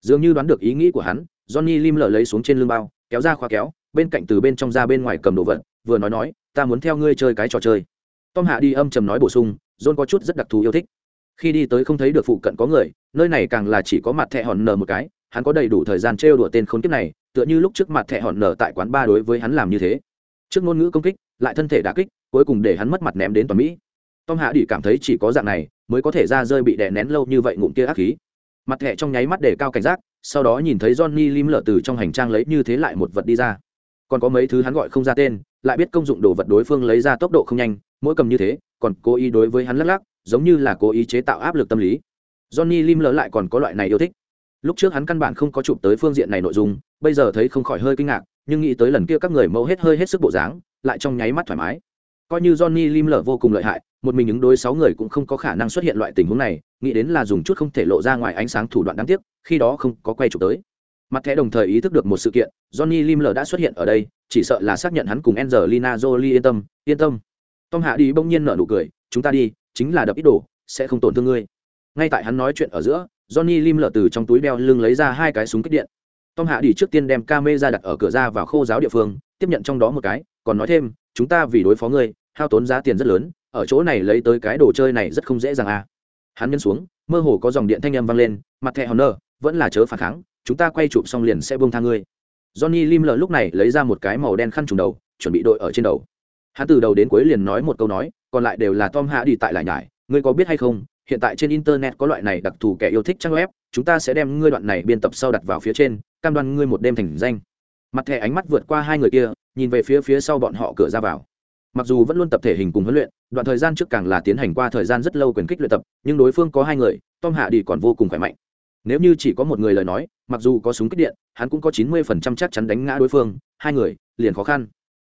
dường như đoán được ý nghĩ của hắn, johnny lim lợ lấy xuống trên lưng bao, kéo ra khóa kéo, bên cạnh từ bên trong ra bên ngoài cầm đồ vật, vừa nói nói, ta muốn theo ngươi chơi cái trò chơi. Tom hạ đi âm trầm nói bổ sung, john có chút rất đặc thù yêu thích. Khi đi tới không thấy được phụ cận có người, nơi này càng là chỉ có mặt thẹ hòn nở một cái, hắn có đầy đủ thời gian trêu đùa tên khốn kiếp này, tựa như lúc trước mặt thẹ hòn nở tại quán ba đối với hắn làm như thế. Trước ngôn ngữ công kích, lại thân thể đả kích, cuối cùng để hắn mất mặt ném đến toàn mỹ. Tom hạ đi cảm thấy chỉ có dạng này, mới có thể ra rơi bị đè nén lâu như vậy ngụm kia ác khí mặt thẻ trong nháy mắt để cao cảnh giác, sau đó nhìn thấy johnny lim lở từ trong hành trang lấy như thế lại một vật đi ra. Còn có mấy thứ hắn gọi không ra tên, lại biết công dụng đồ vật đối phương lấy ra tốc độ không nhanh, mỗi cầm như thế, còn cố ý đối với hắn lắc lắc, giống như là cố ý chế tạo áp lực tâm lý. Johnny lim lở lại còn có loại này yêu thích. Lúc trước hắn căn bản không có chụp tới phương diện này nội dung, bây giờ thấy không khỏi hơi kinh ngạc, nhưng nghĩ tới lần kia các người mẫu hết hơi hết sức bộ dáng, lại trong nháy mắt thoải mái coi như johnny lim lở vô cùng lợi hại, một mình ứng đối sáu người cũng không có khả năng xuất hiện loại tình huống này, nghĩ đến là dùng chút không thể lộ ra ngoài ánh sáng thủ đoạn đáng tiếc, khi đó không có quay chụp tới. Mặt thẻ đồng thời ý thức được một sự kiện, johnny lim lở đã xuất hiện ở đây, chỉ sợ là xác nhận hắn cùng angelina jolie yên tâm yên tâm. Tom hạ đi bỗng nhiên nở nụ cười, chúng ta đi, chính là đập ít đồ, sẽ không tổn thương ngươi. Ngay tại hắn nói chuyện ở giữa, johnny lim lở từ trong túi đeo lưng lấy ra hai cái súng kích điện. Tom hạ đi trước tiên đem camera đặt ở cửa ra vào khô giáo địa phương, tiếp nhận trong đó một cái, còn nói thêm chúng ta vì đối phó ngươi, hao tốn giá tiền rất lớn, ở chỗ này lấy tới cái đồ chơi này rất không dễ dàng à. Hắn nhân xuống, mơ hồ có dòng điện thanh âm vang lên, mặt thẻ nơ vẫn là chớ phản kháng, chúng ta quay chụp xong liền sẽ buông tha ngươi. Johnny lim lờ lúc này lấy ra một cái màu đen khăn trùng đầu, chuẩn bị đội ở trên đầu. Hắn từ đầu đến cuối liền nói một câu nói, còn lại đều là tom hạ đi tại lại nhải, ngươi có biết hay không, hiện tại trên internet có loại này đặc thù kẻ yêu thích trang web, chúng ta sẽ đem ngươi đoạn này biên tập sau đặt vào phía trên, cam đoan ngươi một đêm thành danh. Mặt thẻ ánh mắt vượt qua hai người kia nhìn về phía phía sau bọn họ cửa ra vào. Mặc dù vẫn luôn tập thể hình cùng huấn luyện, đoạn thời gian trước càng là tiến hành qua thời gian rất lâu quyền kích luyện tập, nhưng đối phương có hai người, tom hạ đi còn vô cùng khỏe mạnh. Nếu như chỉ có một người lời nói, mặc dù có súng kích điện, hắn cũng có chín mươi phần trăm chắc chắn đánh ngã đối phương, hai người, liền khó khăn.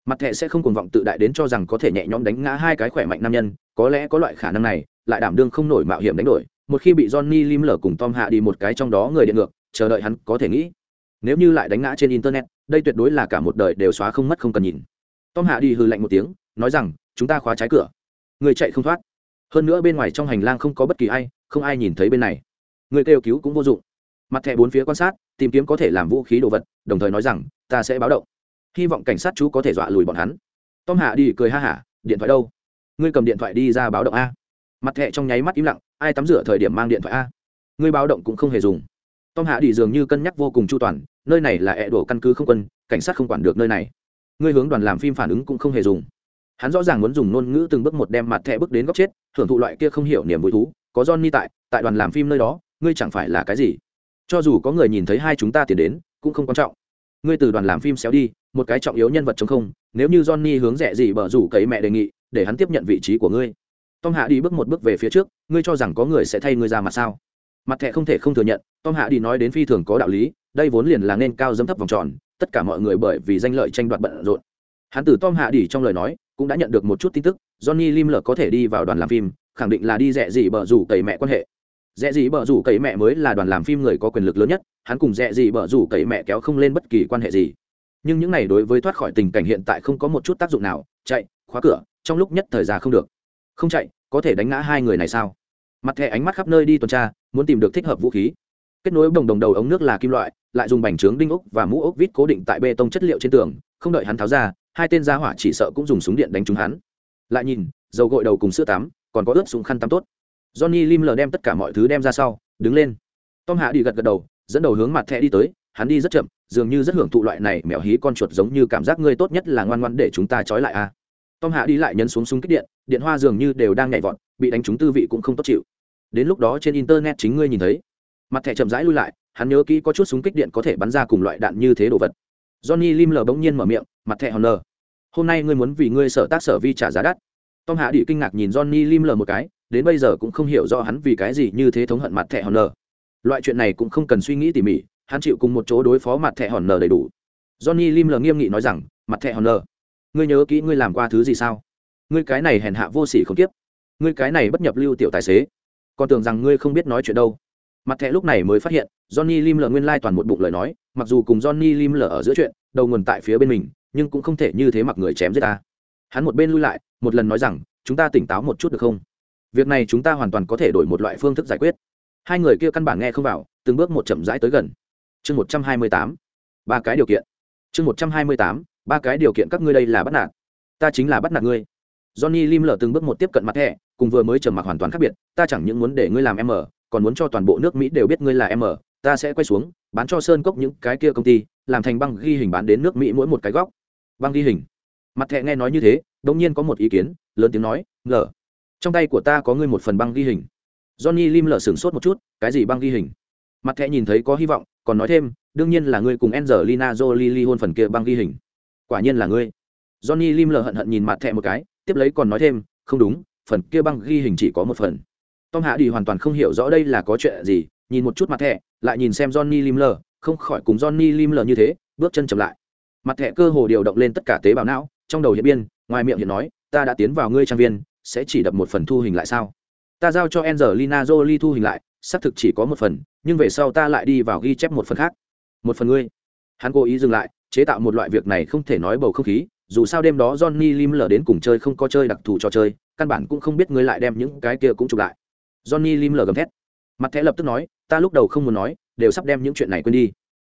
Mặt thẹ sẽ không cuồng vọng tự đại đến cho rằng có thể nhẹ nhõm đánh ngã hai cái khỏe mạnh nam nhân, có lẽ có loại khả năng này, lại đảm đương không nổi mạo hiểm đánh đổi. Một khi bị johnny lim lở cùng tom hạ đi một cái trong đó người điện ngược, chờ đợi hắn có thể nghĩ. Nếu như lại đánh ngã trên internet đây tuyệt đối là cả một đời đều xóa không mất không cần nhìn. Tom hạ đi hư lạnh một tiếng, nói rằng, chúng ta khóa trái cửa. Người chạy không thoát. Hơn nữa bên ngoài trong hành lang không có bất kỳ ai, không ai nhìn thấy bên này. Người kêu cứu cũng vô dụng. Mặt thẻ bốn phía quan sát, tìm kiếm có thể làm vũ khí đồ vật, đồng thời nói rằng, ta sẽ báo động. Hy vọng cảnh sát chú có thể dọa lùi bọn hắn. Tom hạ đi cười ha hả, điện thoại đâu? Ngươi cầm điện thoại đi ra báo động a. Mặt thẻ trong nháy mắt im lặng, ai tắm rửa thời điểm mang điện thoại a? Ngươi báo động cũng không hề dùng. Tom hạ đi dường như cân nhắc vô cùng chu toàn nơi này là ẹ đổ căn cứ không quân, cảnh sát không quản được nơi này. Ngươi hướng đoàn làm phim phản ứng cũng không hề dùng. Hắn rõ ràng muốn dùng ngôn ngữ từng bước một đem mặt thẹ bước đến góc chết hưởng thụ loại kia không hiểu niềm vui thú. Có johnny tại tại đoàn làm phim nơi đó, ngươi chẳng phải là cái gì? Cho dù có người nhìn thấy hai chúng ta tiền đến, cũng không quan trọng. Ngươi từ đoàn làm phim xéo đi, một cái trọng yếu nhân vật chống không, nếu như johnny hướng rẻ gì bở rủ cấy mẹ đề nghị, để hắn tiếp nhận vị trí của ngươi. Tom hạ đi bước một bước về phía trước, ngươi cho rằng có người sẽ thay ngươi ra mặt sao? Mặt thẻ không thể không thừa nhận, tom hạ đi nói đến phi thường có đạo lý đây vốn liền là nên cao dấm thấp vòng tròn, tất cả mọi người bởi vì danh lợi tranh đoạt bận rộn. Hắn từ tom hạ đỉ trong lời nói, cũng đã nhận được một chút tin tức, johnny lim lờ có thể đi vào đoàn làm phim, khẳng định là đi rẻ gì bở rủ cầy mẹ quan hệ. Rẻ gì bở rủ cầy mẹ mới là đoàn làm phim người có quyền lực lớn nhất, hắn cùng rẻ gì bở rủ cầy mẹ kéo không lên bất kỳ quan hệ gì. Nhưng những này đối với thoát khỏi tình cảnh hiện tại không có một chút tác dụng nào, chạy, khóa cửa, trong lúc nhất thời gian không được. Không chạy, có thể đánh ngã hai người này sao? Mặt thẻ ánh mắt khắp nơi đi tuần tra, muốn tìm được thích hợp vũ khí kết nối bồng đồng đầu ống nước là kim loại, lại dùng bành trướng đinh ốc và mũ ốc vít cố định tại bê tông chất liệu trên tường, không đợi hắn tháo ra, hai tên gia hỏa chỉ sợ cũng dùng súng điện đánh trúng hắn. Lại nhìn, dầu gội đầu cùng sữa tắm, còn có ướp súng khăn tắm tốt. Johnny lim lờ đem tất cả mọi thứ đem ra sau, đứng lên. Tom hạ đi gật gật đầu, dẫn đầu hướng mặt thẻ đi tới, hắn đi rất chậm, dường như rất hưởng thụ loại này mèo hí con chuột giống như cảm giác ngươi tốt nhất là ngoan ngoan để chúng ta trói lại a tom hạ đi lại nhấn xuống súng kích điện điện hoa dường như đều đang nhảy vọt, bị đánh trúng tư vị cũng không tốt chịu. Đến lúc đó trên internet chính ngươi nhìn thấy mặt thẻ chậm rãi lui lại hắn nhớ kỹ có chút súng kích điện có thể bắn ra cùng loại đạn như thế đồ vật. Johnny lim lờ bỗng nhiên mở miệng mặt thẻ hòn lờ. hôm nay ngươi muốn vì ngươi sở tác sở vi trả giá đắt. Tom hạ đi kinh ngạc nhìn johnny lim lờ một cái đến bây giờ cũng không hiểu rõ hắn vì cái gì như thế thống hận mặt thẻ hòn lờ. loại chuyện này cũng không cần suy nghĩ tỉ mỉ hắn chịu cùng một chỗ đối phó mặt thẻ hòn lờ đầy đủ. Johnny lim lờ nghiêm nghị nói rằng mặt thẻ hòn lờ, ngươi nhớ kỹ ngươi làm qua thứ gì sao? Ngươi cái này hèn hạ vô sỉ không tiếp ngươi cái này bất nhập lưu tiểu tài xế. Còn tưởng rằng ngươi không biết nói chuyện đâu mặt thẻ lúc này mới phát hiện, johnny lim lờ nguyên lai toàn một bụng lời nói, mặc dù cùng johnny lim lờ ở giữa chuyện, đầu nguồn tại phía bên mình, nhưng cũng không thể như thế mặc người chém giết ta. Hắn một bên lui lại, một lần nói rằng, chúng ta tỉnh táo một chút được không? Việc này chúng ta hoàn toàn có thể đổi một loại phương thức giải quyết. Hai người kia căn bản nghe không vào, từng bước một chậm rãi tới gần. Chương một trăm hai mươi tám, ba cái điều kiện. Chương một trăm hai mươi tám, ba cái điều kiện các ngươi đây là bắt nạt. Ta chính là bắt nạt ngươi. Johnny lim lở từng bước một tiếp cận mặt thẻ, cùng vừa mới trầm mặc hoàn toàn khác biệt, ta chẳng những muốn để ngươi làm em ở còn muốn cho toàn bộ nước mỹ đều biết ngươi là m, ta sẽ quay xuống, bán cho sơn cốc những cái kia công ty, làm thành băng ghi hình bán đến nước mỹ mỗi một cái góc. Băng ghi hình. Mặt thẻ nghe nói như thế đ ỗ n g nhiên có một ý kiến, lớn tiếng nói ngờ trong tay của ta có ngươi một phần băng ghi hình. Johnny lim lở sửng sốt một chút, cái gì băng ghi hình? Mặt thẻ nhìn thấy có hy vọng, còn nói thêm, đương nhiên là ngươi cùng Angelina Jolie ly hôn phần kia băng ghi hình. Quả nhiên là ngươi. Johnny Lim lờ hận hận nhìn mặt thẻ một cái, tiếp lấy còn nói thêm, không đúng, phần kia băng ghi hình chỉ có một phần. Tom Hạ đi hoàn toàn không hiểu rõ đây là có chuyện gì, nhìn một chút mặt thẻ, lại nhìn xem Johnny Lim lờ không khỏi cùng Johnny Lim lờ như thế, bước chân chậm lại. Mặt thẻ cơ hồ điều động lên tất cả tế bào não, trong đầu hiện biên, ngoài miệng hiện nói, ta đã tiến vào ngươi trang viên, sẽ chỉ đập một phần thu hình lại sao? Ta giao cho Angelina Jolie thu hình lại, xác thực chỉ có một phần, nhưng về sau ta lại đi vào ghi chép một phần khác. Một phần ngươi? Hắn cố ý dừng lại, chế tạo một loại việc này không thể nói bầu không khí, dù sao đêm đó johnny lim lờ đến cùng chơi không có chơi đặc thù trò chơi, căn bản cũng không biết ngươi lại đem những cái kia cũng chụp lại johnny lim lờ gầm thét. Mặt thẻ lập tức nói, ta lúc đầu không muốn nói, đều sắp đem những chuyện này quên đi.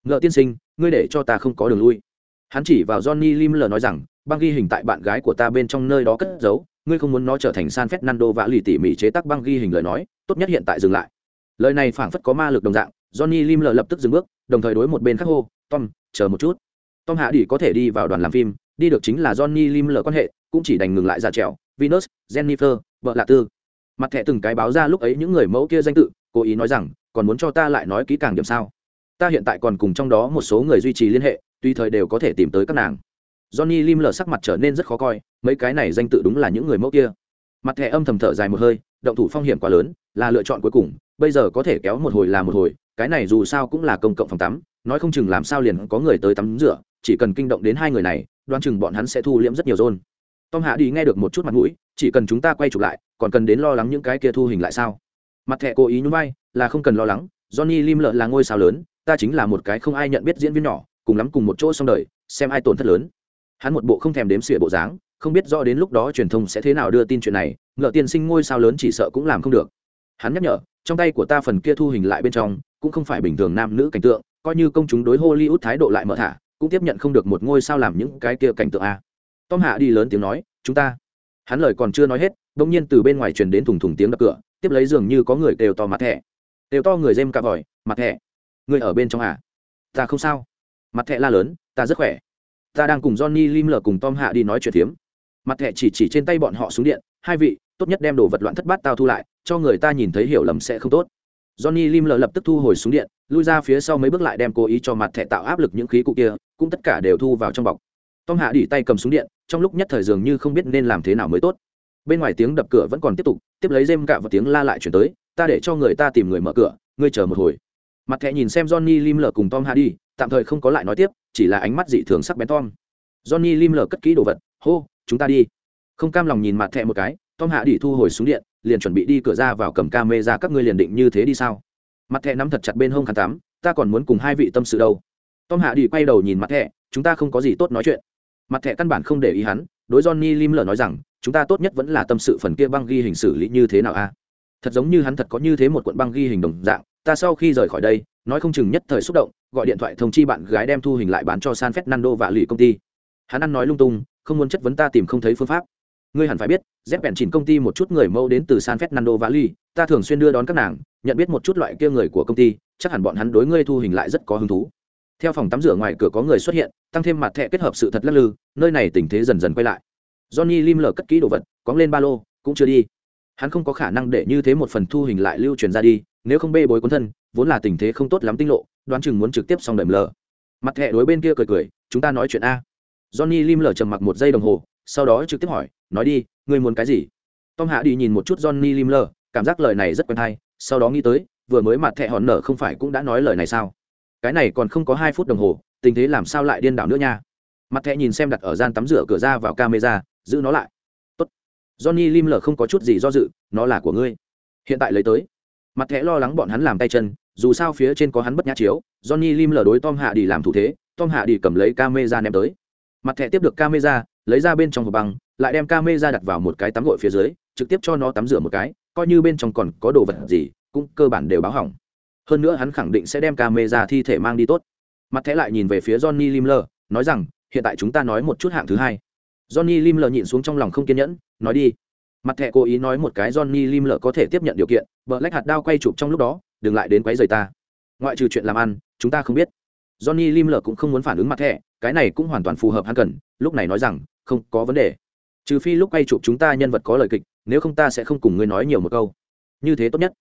Ngựa tiên sinh, ngươi để cho ta không có đường lui. Hắn chỉ vào johnny lim lờ nói rằng, băng ghi hình tại bạn gái của ta bên trong nơi đó cất giấu, ngươi không muốn nó trở thành san fernando vã lì tỉ mỉ chế tác băng ghi hình lời nói, tốt nhất hiện tại dừng lại. Lời này phảng phất có ma lực đồng dạng, johnny lim lờ lập tức dừng bước, đồng thời đối một bên khắc hô, tom, chờ một chút. Tom hạ đỉ có thể đi vào đoàn làm phim, đi được chính là johnny lim lờ quan hệ, cũng chỉ đành ngừng lại ra trèo. Venus, jennifer, vợ lạ tư mặt thẻ từng cái báo ra lúc ấy những người mẫu kia danh tự, cố ý nói rằng, còn muốn cho ta lại nói kỹ càng điểm sao? Ta hiện tại còn cùng trong đó một số người duy trì liên hệ, tùy thời đều có thể tìm tới các nàng. Johnny lim lờ sắc mặt trở nên rất khó coi, mấy cái này danh tự đúng là những người mẫu kia. Mặt thẻ âm thầm thở dài một hơi, động thủ phong hiểm quá lớn, là lựa chọn cuối cùng, bây giờ có thể kéo một hồi là một hồi, cái này dù sao cũng là công cộng phòng tắm, nói không chừng làm sao liền có người tới tắm rửa, chỉ cần kinh động đến hai người này, đoán chừng bọn hắn sẽ thu liễm rất nhiều rôn tom hạ đi nghe được một chút mặt mũi, chỉ cần chúng ta quay chụp lại, còn cần đến lo lắng những cái kia thu hình lại sao? Mặt thẹ cố ý nhún vai, là không cần lo lắng, johnny lim lợ là ngôi sao lớn, ta chính là một cái không ai nhận biết diễn viên nhỏ, cùng lắm cùng một chỗ xong đời, xem ai tổn thất lớn. Hắn một bộ không thèm đếm xỉa bộ dáng, không biết rõ đến lúc đó truyền thông sẽ thế nào đưa tin chuyện này ngựa tiên sinh ngôi sao lớn chỉ sợ cũng làm không được. Hắn nhắc nhở, trong tay của ta phần kia thu hình lại bên trong, cũng không phải bình thường nam nữ cảnh tượng, coi như công chúng đối hollywood thái độ lại mở thả, cũng tiếp nhận không được một ngôi sao làm những cái kia cảnh tượng a tom hạ đi lớn tiếng nói, chúng ta. Hắn lời còn chưa nói hết, bỗng nhiên từ bên ngoài truyền đến thùng thùng tiếng đập cửa, tiếp lấy dường như có người đều to mặt thẻ. Đều to người dêm cà vòi, mặt thẻ, người ở bên trong hạ. ta không sao. Mặt thẻ la lớn, ta rất khỏe. Ta đang cùng johnny lim lờ cùng tom hạ đi nói chuyện phiếm. Mặt thẻ chỉ chỉ trên tay bọn họ xuống điện, hai vị, tốt nhất đem đồ vật loạn thất bát tao thu lại, cho người ta nhìn thấy hiểu lầm sẽ không tốt. Johnny lim lờ lập tức thu hồi xuống điện, lui ra phía sau mấy bước lại đem cố ý cho mặt thẻ tạo áp lực những khí cụ kia, cũng tất cả đều thu vào trong bọc tom hạ đi tay cầm súng điện, trong lúc nhất thời dường như không biết nên làm thế nào mới tốt. Bên ngoài tiếng đập cửa vẫn còn tiếp tục, tiếp lấy dêm cạ và tiếng la lại chuyển tới, ta để cho người ta tìm người mở cửa, ngươi chờ một hồi. Mặt thẻ nhìn xem johnny lim lờ cùng tom hạ đi tạm thời không có lại nói tiếp, chỉ là ánh mắt dị thường sắc bén tom. Johnny lim lờ cất kỹ đồ vật, hô, chúng ta đi. Không cam lòng nhìn mặt thẻ một cái, tom hạ đi thu hồi súng điện, liền chuẩn bị đi cửa ra vào cầm ca mê ra các ngươi liền định như thế đi sao? Mặt thẻ nắm thật chặt bên hông khăn tắm, ta còn muốn cùng hai vị tâm sự đâu. Tom hạ đi quay đầu nhìn mặt thẻ, chúng ta không có gì tốt nói chuyện mặt thẻ căn bản không để ý hắn, đối johnny lim lờ nói rằng, chúng ta tốt nhất vẫn là tâm sự phần kia băng ghi hình xử lý như thế nào a? Thật giống như hắn thật có như thế một cuộn băng ghi hình đồng dạng, ta sau khi rời khỏi đây, nói không chừng nhất thời xúc động, gọi điện thoại thông chi bạn gái đem thu hình lại bán cho san fernando và lì công ty. Hắn ăn nói lung tung, không muốn chất vấn ta tìm không thấy phương pháp. Ngươi hẳn phải biết dép bèn chỉnh công ty một chút người mẫu đến từ san fernando và lì, ta thường xuyên đưa đón các nàng, nhận biết một chút loại kia người của công ty, chắc hẳn bọn hắn đối ngươi thu hình lại rất có hứng thú theo phòng tắm rửa ngoài cửa có người xuất hiện, tăng thêm mặt thẻ kết hợp sự thật lắc lư, nơi này tình thế dần dần quay lại. Johnny lim lờ cất kỹ đồ vật, cóng lên ba lô, cũng chưa đi. Hắn không có khả năng để như thế một phần thu hình lại lưu truyền ra đi, nếu không bê bối cuốn thân, vốn là tình thế không tốt lắm tinh lộ, đoán chừng muốn trực tiếp xong đệm lờ. Mặt thẻ đối bên kia cười cười, chúng ta nói chuyện a. Johnny lim lờ trầm mặc một giây đồng hồ, sau đó trực tiếp hỏi, nói đi, ngươi muốn cái gì? Tom hạ đi nhìn một chút johnny lim lờ, cảm giác lời này rất quen hay, sau đó nghĩ tới, vừa mới mặt thẻ hòn nở không phải cũng đã nói lời này sao? Cái này còn không có hai phút đồng hồ, tình thế làm sao lại điên đảo nữa nha. Mặt thẻ nhìn xem đặt ở gian tắm rửa cửa ra vào camera, giữ nó lại. Tốt. johnny lim lờ không có chút gì do dự, nó là của ngươi. Hiện tại lấy tới. Mặt thẻ lo lắng bọn hắn làm tay chân, dù sao phía trên có hắn bất nhã chiếu, johnny lim lờ đối tom hạ đi làm thủ thế, tom hạ đi cầm lấy camera ném tới. Mặt thẻ tiếp được camera, lấy ra bên trong hộp băng, lại đem camera đặt vào một cái tắm gội phía dưới, trực tiếp cho nó tắm rửa một cái, coi như bên trong còn có đồ vật gì, cũng cơ bản đều báo hỏng hơn nữa hắn khẳng định sẽ đem camera thi thể mang đi tốt. Mặt thẻ lại nhìn về phía johnny limler, nói rằng, hiện tại chúng ta nói một chút hạng thứ hai. Johnny limler nhịn xuống trong lòng không kiên nhẫn, nói đi. Mặt thẻ cố ý nói một cái johnny limler có thể tiếp nhận điều kiện vợ lách hạt đao quay chụp trong lúc đó, đừng lại đến quấy rầy ta. Ngoại trừ chuyện làm ăn, chúng ta không biết. Johnny limler cũng không muốn phản ứng mặt thẻ, cái này cũng hoàn toàn phù hợp hắn cần, lúc này nói rằng, không có vấn đề. Trừ phi lúc quay chụp chúng ta nhân vật có lời kịch, nếu không ta sẽ không cùng ngươi nói nhiều một câu. Như thế tốt nhất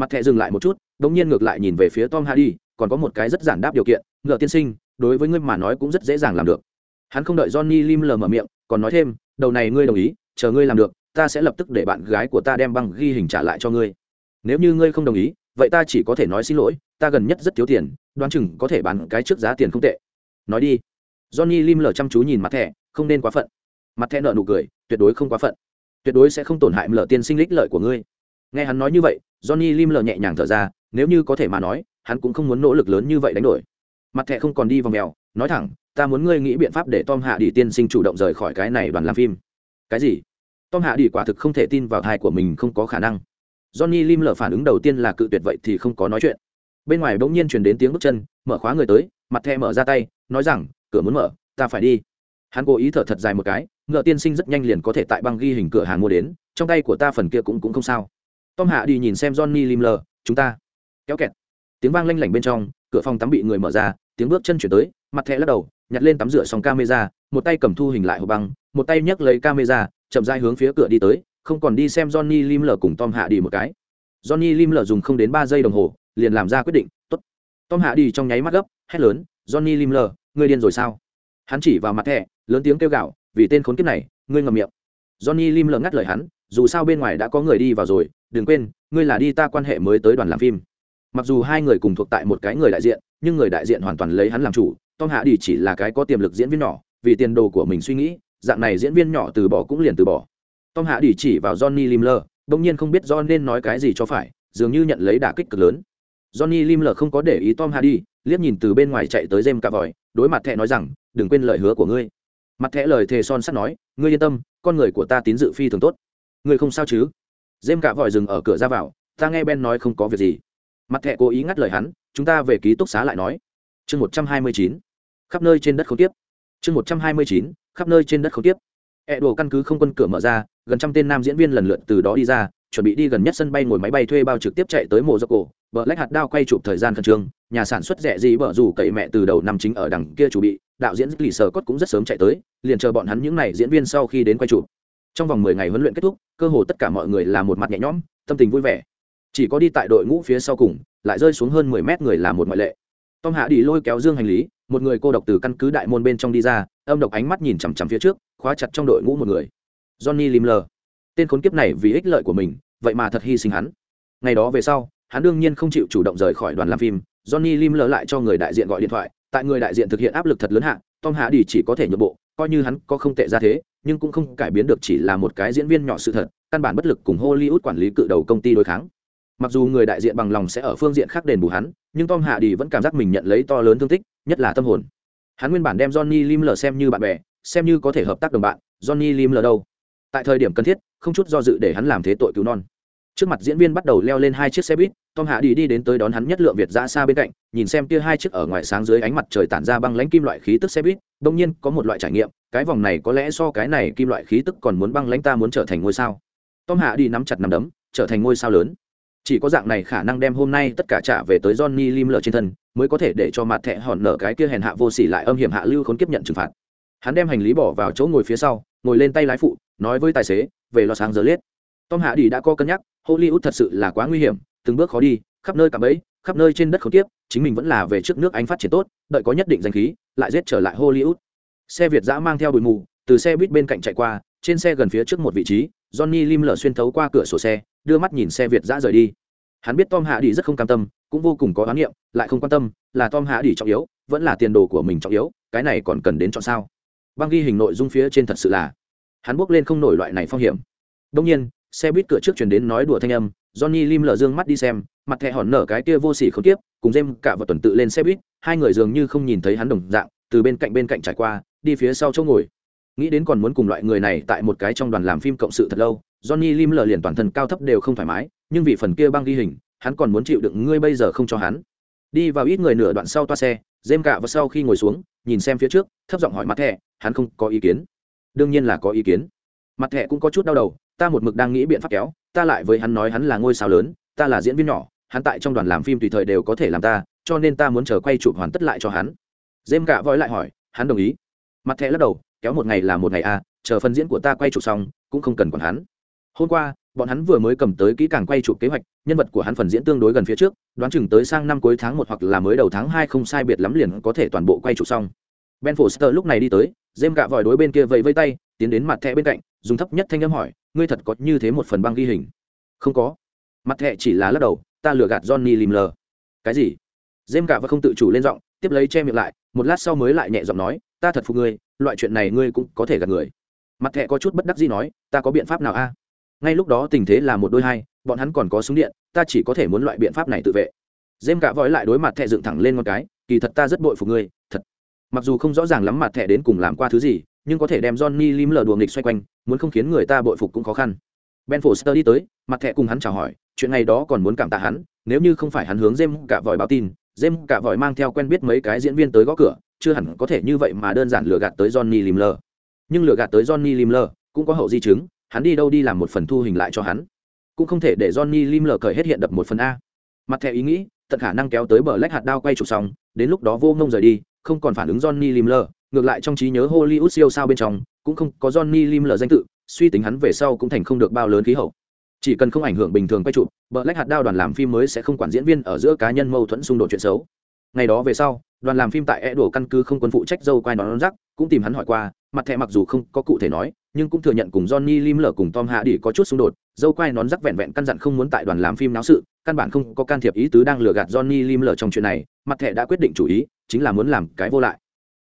mặt thẻ dừng lại một chút đ ỗ n g nhiên ngược lại nhìn về phía tom hardy, còn có một cái rất giản đáp điều kiện, ngựa tiên sinh, đối với ngươi mà nói cũng rất dễ dàng làm được. Hắn không đợi johnny lim lờ mở miệng, còn nói thêm, đầu này ngươi đồng ý, chờ ngươi làm được, ta sẽ lập tức để bạn gái của ta đem băng ghi hình trả lại cho ngươi. Nếu như ngươi không đồng ý, vậy ta chỉ có thể nói xin lỗi, ta gần nhất rất thiếu tiền, đoán chừng có thể bán cái trước giá tiền không tệ. Nói đi. Johnny lim lờ chăm chú nhìn mặt thẻ, không nên quá phận. Mặt thẻ nợ nụ cười, tuyệt đối không quá phận. Tuyệt đối sẽ không tổn hại mở tiên sinh lích lợi của ngươi. Nghe hắn nói như vậy johnny lim lờ nhẹ nhàng thở ra, nếu như có thể mà nói, hắn cũng không muốn nỗ lực lớn như vậy đánh đổi. Mặt thẻ không còn đi vòng mèo, nói thẳng, ta muốn ngươi nghĩ biện pháp để tom hạ đi tiên sinh chủ động rời khỏi cái này đoàn làm phim. Cái gì? Tom hạ đi quả thực không thể tin vào thai của mình không có khả năng. Johnny lim lờ phản ứng đầu tiên là cự tuyệt vậy thì không có nói chuyện. Bên ngoài bỗng nhiên truyền đến tiếng bước chân, mở khóa người tới, mặt thẻ mở ra tay, nói rằng, cửa muốn mở, ta phải đi. Hắn cố ý thở thật dài một cái, ngựa tiên sinh rất nhanh liền có thể tại băng ghi hình cửa hàng mua đến, trong tay của ta phần kia cũng cũng không sao tom hạ đi nhìn xem johnny limler chúng ta. Kéo kẹt. Tiếng vang lanh lảnh bên trong, cửa phòng tắm bị người mở ra, tiếng bước chân chuyển tới, mặt thẹ lắc đầu, nhặt lên tắm rửa xong camera, một tay cầm thu hình lại hộp băng, một tay nhấc lấy camera, chậm dai hướng phía cửa đi tới, không còn đi xem johnny limler cùng tom hạ đi một cái. Johnny limler dùng không đến ba giây đồng hồ, liền làm ra quyết định, tốt. Tom hạ đi trong nháy mắt gấp, hét lớn, johnny limler ngươi điên rồi sao? Hắn chỉ vào mặt thẻ, lớn tiếng kêu gạo vì tên khốn kiếp này, ngươi ngậm miệng. Johnny lim lờ ngắt lời hắn dù sao bên ngoài đã có người đi vào rồi, đừng quên, ngươi là đi ta quan hệ mới tới đoàn làm phim. Mặc dù hai người cùng thuộc tại một cái người đại diện, nhưng người đại diện hoàn toàn lấy hắn làm chủ, tom hạ đi chỉ là cái có tiềm lực diễn viên nhỏ, vì tiền đồ của mình suy nghĩ, dạng này diễn viên nhỏ từ bỏ cũng liền từ bỏ. Tom hạ đi chỉ vào johnny limler, bỗng nhiên không biết do nên nói cái gì cho phải, dường như nhận lấy đả kích cực lớn. Johnny limler không có để ý tom hạ đi liếc nhìn từ bên ngoài chạy tới jem cà vòi đối mặt thẹ nói rằng, đừng quên lời hứa của ngươi. Mặt thẹ lời thề son sắt nói, ngươi yên tâm, con người của ta tín dự phi thường tốt. Người không sao chứ? Dêm cả vòi rừng ở cửa ra vào, ta nghe ben nói không có việc gì. Mặt thẹ cố ý ngắt lời hắn, chúng ta về ký túc xá lại nói. Chương một trăm hai mươi chín. Khắp nơi trên đất không tiếp. Chương một trăm hai mươi chín, khắp nơi trên đất không tiếp. E đồ căn cứ không quân cửa mở ra, gần trăm tên nam diễn viên lần lượt từ đó đi ra, chuẩn bị đi gần nhất sân bay ngồi máy bay thuê bao trực tiếp chạy tới mộ dốc cổ Vợ lách hạt đao quay chụp thời gian khẩn trương, nhà sản xuất rẻ gì bở rủ cậy mẹ từ đầu năm chính ở đằng kia chủ bị, đạo diễn lì sờ cốt cũng rất sớm chạy tới, liền chờ bọn hắn những n à y diễn viên sau khi đến quay chụp trong vòng mười ngày huấn luyện kết thúc, cơ hồ tất cả mọi người là một mặt nhẹ nhõm, tâm tình vui vẻ. Chỉ có đi tại đội ngũ phía sau cùng, lại rơi xuống hơn mười mét người là một ngoại lệ. Tom hạ đi lôi kéo dương hành lý, một người cô độc từ căn cứ đại môn bên trong đi ra, âm độc ánh mắt nhìn chằm chằm phía trước, khóa chặt trong đội ngũ một người. Johnny limler tên khốn kiếp này vì ích lợi của mình, vậy mà thật hy sinh hắn. Ngày đó về sau, hắn đương nhiên không chịu chủ động rời khỏi đoàn làm phim, johnny limler lại cho người đại diện gọi điện thoại. Tại người đại diện thực hiện áp lực thật lớn hạ, tom hạ đi chỉ có thể nhượng bộ, coi như hắn có không tệ ra thế nhưng cũng không cải biến được chỉ là một cái diễn viên nhỏ sự thật, căn bản bất lực cùng hollywood quản lý cự đầu công ty đối kháng. Mặc dù người đại diện bằng lòng sẽ ở phương diện khác đền bù hắn, nhưng tom hạ đi vẫn cảm giác mình nhận lấy to lớn thương tích, nhất là tâm hồn. Hắn nguyên bản đem johnny lim xem như bạn bè, xem như có thể hợp tác đồng bạn, johnny lim đâu? Tại thời điểm cần thiết, không chút do dự để hắn làm thế tội cứu non trước mặt diễn viên bắt đầu leo lên hai chiếc xe buýt tom hạ đi đi đến tới đón hắn nhất lượng việt ra xa bên cạnh nhìn xem kia hai chiếc ở ngoài sáng dưới ánh mặt trời tản ra băng lãnh kim loại khí tức xe buýt đông nhiên có một loại trải nghiệm cái vòng này có lẽ so cái này kim loại khí tức còn muốn băng lãnh ta muốn trở thành ngôi sao tom hạ đi nắm chặt nắm đấm trở thành ngôi sao lớn chỉ có dạng này khả năng đem hôm nay tất cả trả về tới Johnny Lim lở trên thân, mới có thể để cho mặt thẹ hòn nở cái kia hèn hạ vô sỉ lại âm hiểm hạ lưu khốn kiếp nhận trừng phạt. Hắn đem hành lý bỏ vào chỗ ngồi phía sau, ngồi lên tay lái phụ, nói với tài xế, về lọ sáng giờ Angeles. Tom Hạ đi đã có cân nhắc, Hollywood thật sự là quá nguy hiểm, từng bước khó đi, khắp nơi cạm bẫy, khắp nơi trên đất khốn kiếp, chính mình vẫn là về trước nước Anh phát triển tốt, đợi có nhất định danh khí, lại giết trở lại Hollywood. Xe Việt dã mang theo bụi mù, từ xe buýt bên cạnh chạy qua, trên xe gần phía trước một vị trí, Johnny Lim lở xuyên thấu qua cửa sổ xe, đưa mắt nhìn xe Việt dã rời đi. Hắn biết tom hạ đi rất không cam tâm cũng vô cùng có oán niệm lại không quan tâm là tom hạ đi trọng yếu vẫn là tiền đồ của mình trọng yếu cái này còn cần đến chọn sao? Băng ghi hình nội dung phía trên thật sự là hắn bước lên không nổi loại này phong hiểm. Đông nhiên xe buýt cửa trước chuyển đến nói đùa thanh âm, johnny lim lờ dương mắt đi xem, mặt thẹ hòn nở cái kia vô sỉ không tiếp, cùng jem cả vào tuần tự lên xe buýt, hai người dường như không nhìn thấy hắn đồng dạng, từ bên cạnh bên cạnh trải qua, đi phía sau chỗ ngồi. Nghĩ đến còn muốn cùng loại người này tại một cái trong đoàn làm phim cộng sự thật lâu, johnny lim lờ liền toàn thân cao thấp đều không thoải mái, nhưng vì phần kia băng ghi hình, hắn còn muốn chịu đựng ngươi bây giờ không cho hắn. Đi vào ít người nửa đoạn sau toa xe jem cạ và sau khi ngồi xuống, nhìn xem phía trước, thấp giọng hỏi mặt thẻ, hắn không có ý kiến. Đương nhiên là có ý kiến. Mặt thẻ cũng có chút đau đầu ta một mực đang nghĩ biện pháp kéo, ta lại với hắn nói hắn là ngôi sao lớn, ta là diễn viên nhỏ, hắn tại trong đoàn làm phim tùy thời đều có thể làm ta, cho nên ta muốn chờ quay chụp hoàn tất lại cho hắn. Dêm gạ vội lại hỏi, hắn đồng ý. Mặt thẻ lắc đầu, kéo một ngày là một ngày à chờ phần diễn của ta quay chụp xong, cũng không cần còn hắn. Hôm qua, bọn hắn vừa mới cầm tới kỹ càng quay chụp kế hoạch, nhân vật của hắn phần diễn tương đối gần phía trước, đoán chừng tới sang năm cuối tháng một hoặc là mới đầu tháng hai không sai biệt lắm liền có thể toàn bộ quay chụp xong. Ben foster lúc này đi tới dêm gạ vòi đối bên kia vẫy vây tay, tiến đến mặt thẻ bên cạnh, dùng thấp nhất thanh âm hỏi ngươi thật có như thế một phần băng ghi hình? Không có. Mặt thẹ chỉ là lắc đầu, ta lừa gạt johnny lìm lờ cái gì? Dêm cả và không tự chủ lên giọng, tiếp lấy che miệng lại, một lát sau mới lại nhẹ giọng nói, ta thật phục ngươi, loại chuyện này ngươi cũng có thể gạt người. Mặt thẹ có chút bất đắc gì nói, ta có biện pháp nào a? Ngay lúc đó tình thế là một đôi hai, bọn hắn còn có súng điện, ta chỉ có thể muốn loại biện pháp này tự vệ. Dêm cả vói lại đối mặt thẹ dựng thẳng lên con cái, kỳ thật ta rất bội phục ngươi, thật. Mặc dù không rõ ràng lắm mặt thẹ đến cùng làm qua thứ gì nhưng có thể đem johnny lim lờ đùa nghịch xoay quanh, muốn không khiến người ta bội phục cũng khó khăn. Ben foster đi tới, mặt thẻ cùng hắn chào hỏi, chuyện này đó còn muốn cảm tạ hắn, nếu như không phải hắn hướng Jem cả vòi báo tin Jem cả vòi mang theo quen biết mấy cái diễn viên tới gõ cửa, chưa hẳn có thể như vậy mà đơn giản lừa gạt tới johnny lim lờ. Nhưng lừa gạt tới johnny lim lờ cũng có hậu di chứng, hắn đi đâu đi làm một phần thu hình lại cho hắn. Cũng không thể để johnny lim lờ cởi hết hiện đập một phần a. Mặt thẻ ý nghĩ, tận khả năng kéo tới bờ lách hạt đao quay chụp xong, đến lúc đó vô ngông rời đi không còn phản ứng johnny lim lờ ngược lại trong trí nhớ hollywood siêu sao bên trong, cũng không có johnny lim lờ danh tự, suy tính hắn về sau cũng thành không được bao lớn khí hậu. Chỉ cần không ảnh hưởng bình thường quay chụp, Black lách hạt đao đoàn làm phim mới sẽ không quản diễn viên ở giữa cá nhân mâu thuẫn xung đột chuyện xấu. Ngày đó về sau, đoàn làm phim tại e đổ căn cứ không quân phụ trách dâu quai nón rắc, cũng tìm hắn hỏi qua, mặt thẻ mặc dù không có cụ thể nói, nhưng cũng thừa nhận cùng johnny lim lở cùng tom hạ đi có chút xung đột, dâu quai nón rắc vẹn vẹn căn dặn không muốn tại đoàn làm phim náo sự căn bản không có can thiệp ý tứ đang lừa gạt johnny lim lở trong chuyện này, mặt thẻ đã quyết định chủ ý, chính là muốn làm cái vô lại.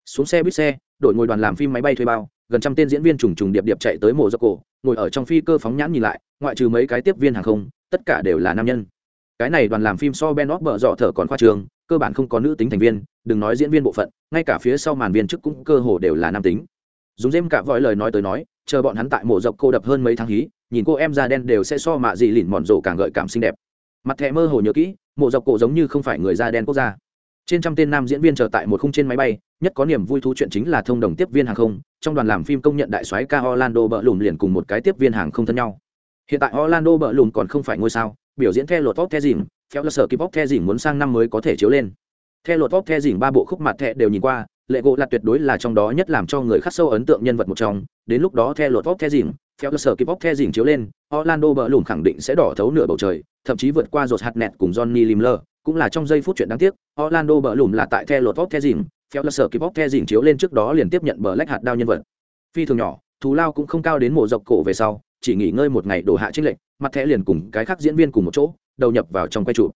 Xuống xe buýt xe, đội ngồi đoàn làm phim máy bay thuê bao, gần trăm tên diễn viên trùng trùng điệp điệp chạy tới mộ dốc cổ ngồi ở trong phi cơ phóng nhãn nhìn lại, ngoại trừ mấy cái tiếp viên hàng không, tất cả đều là nam nhân. Cái này đoàn làm phim so ben óc bợ dọ thở còn khoa trường, cơ bản không có nữ tính thành viên, đừng nói diễn viên bộ phận, ngay cả phía sau màn viên chức cũng cơ hồ đều là nam tính. Dùng dêm cả vội lời nói tới nói, chờ bọn hắn tại mộ dọc cô đập hơn mấy tháng hí, nhìn cô em da đen đều sẽ so mạ dị lỉn mòn rộ càng gợi cảm xinh đẹp mặt thẻ mơ hồ nhớ kỹ, mộ dọc cổ giống như không phải người da đen quốc gia. Trên trăm tên nam diễn viên chờ tại một khung trên máy bay, nhất có niềm vui thú chuyện chính là thông đồng tiếp viên hàng không, trong đoàn làm phim công nhận đại soái ca orlando bợ lùm liền cùng một cái tiếp viên hàng không thân nhau. Hiện tại orlando bợ lùm còn không phải ngôi sao, biểu diễn theo lột top the dìm theo là sở kịp bóc the dìm muốn sang năm mới có thể chiếu lên. Theo lột top the dìm ba bộ khúc mặt thẻ đều nhìn qua lệ gỗ là tuyệt đối là trong đó nhất làm cho người khắc sâu ấn tượng nhân vật một trong, đến lúc đó theo lột vóc the dìm theo cơ sở kịp vóc the dìm chiếu lên, orlando bờ lùm khẳng định sẽ đỏ thấu nửa bầu trời, thậm chí vượt qua rột hạt nẹt cùng johnny limler, cũng là trong giây phút chuyện đáng tiếc, orlando bờ lùm là tại theo lột vóc the dìm theo cơ sở kịp vóc the dìm chiếu lên trước đó liền tiếp nhận bờ lách hạt đao nhân vật. Phi thường nhỏ, thù lao cũng không cao đến mộ dọc cổ về sau, chỉ nghỉ ngơi một ngày đổ hạ trích lệnh mặt thẻ liền cùng cái khác diễn viên cùng một chỗ, đầu nhập vào trong quay trụ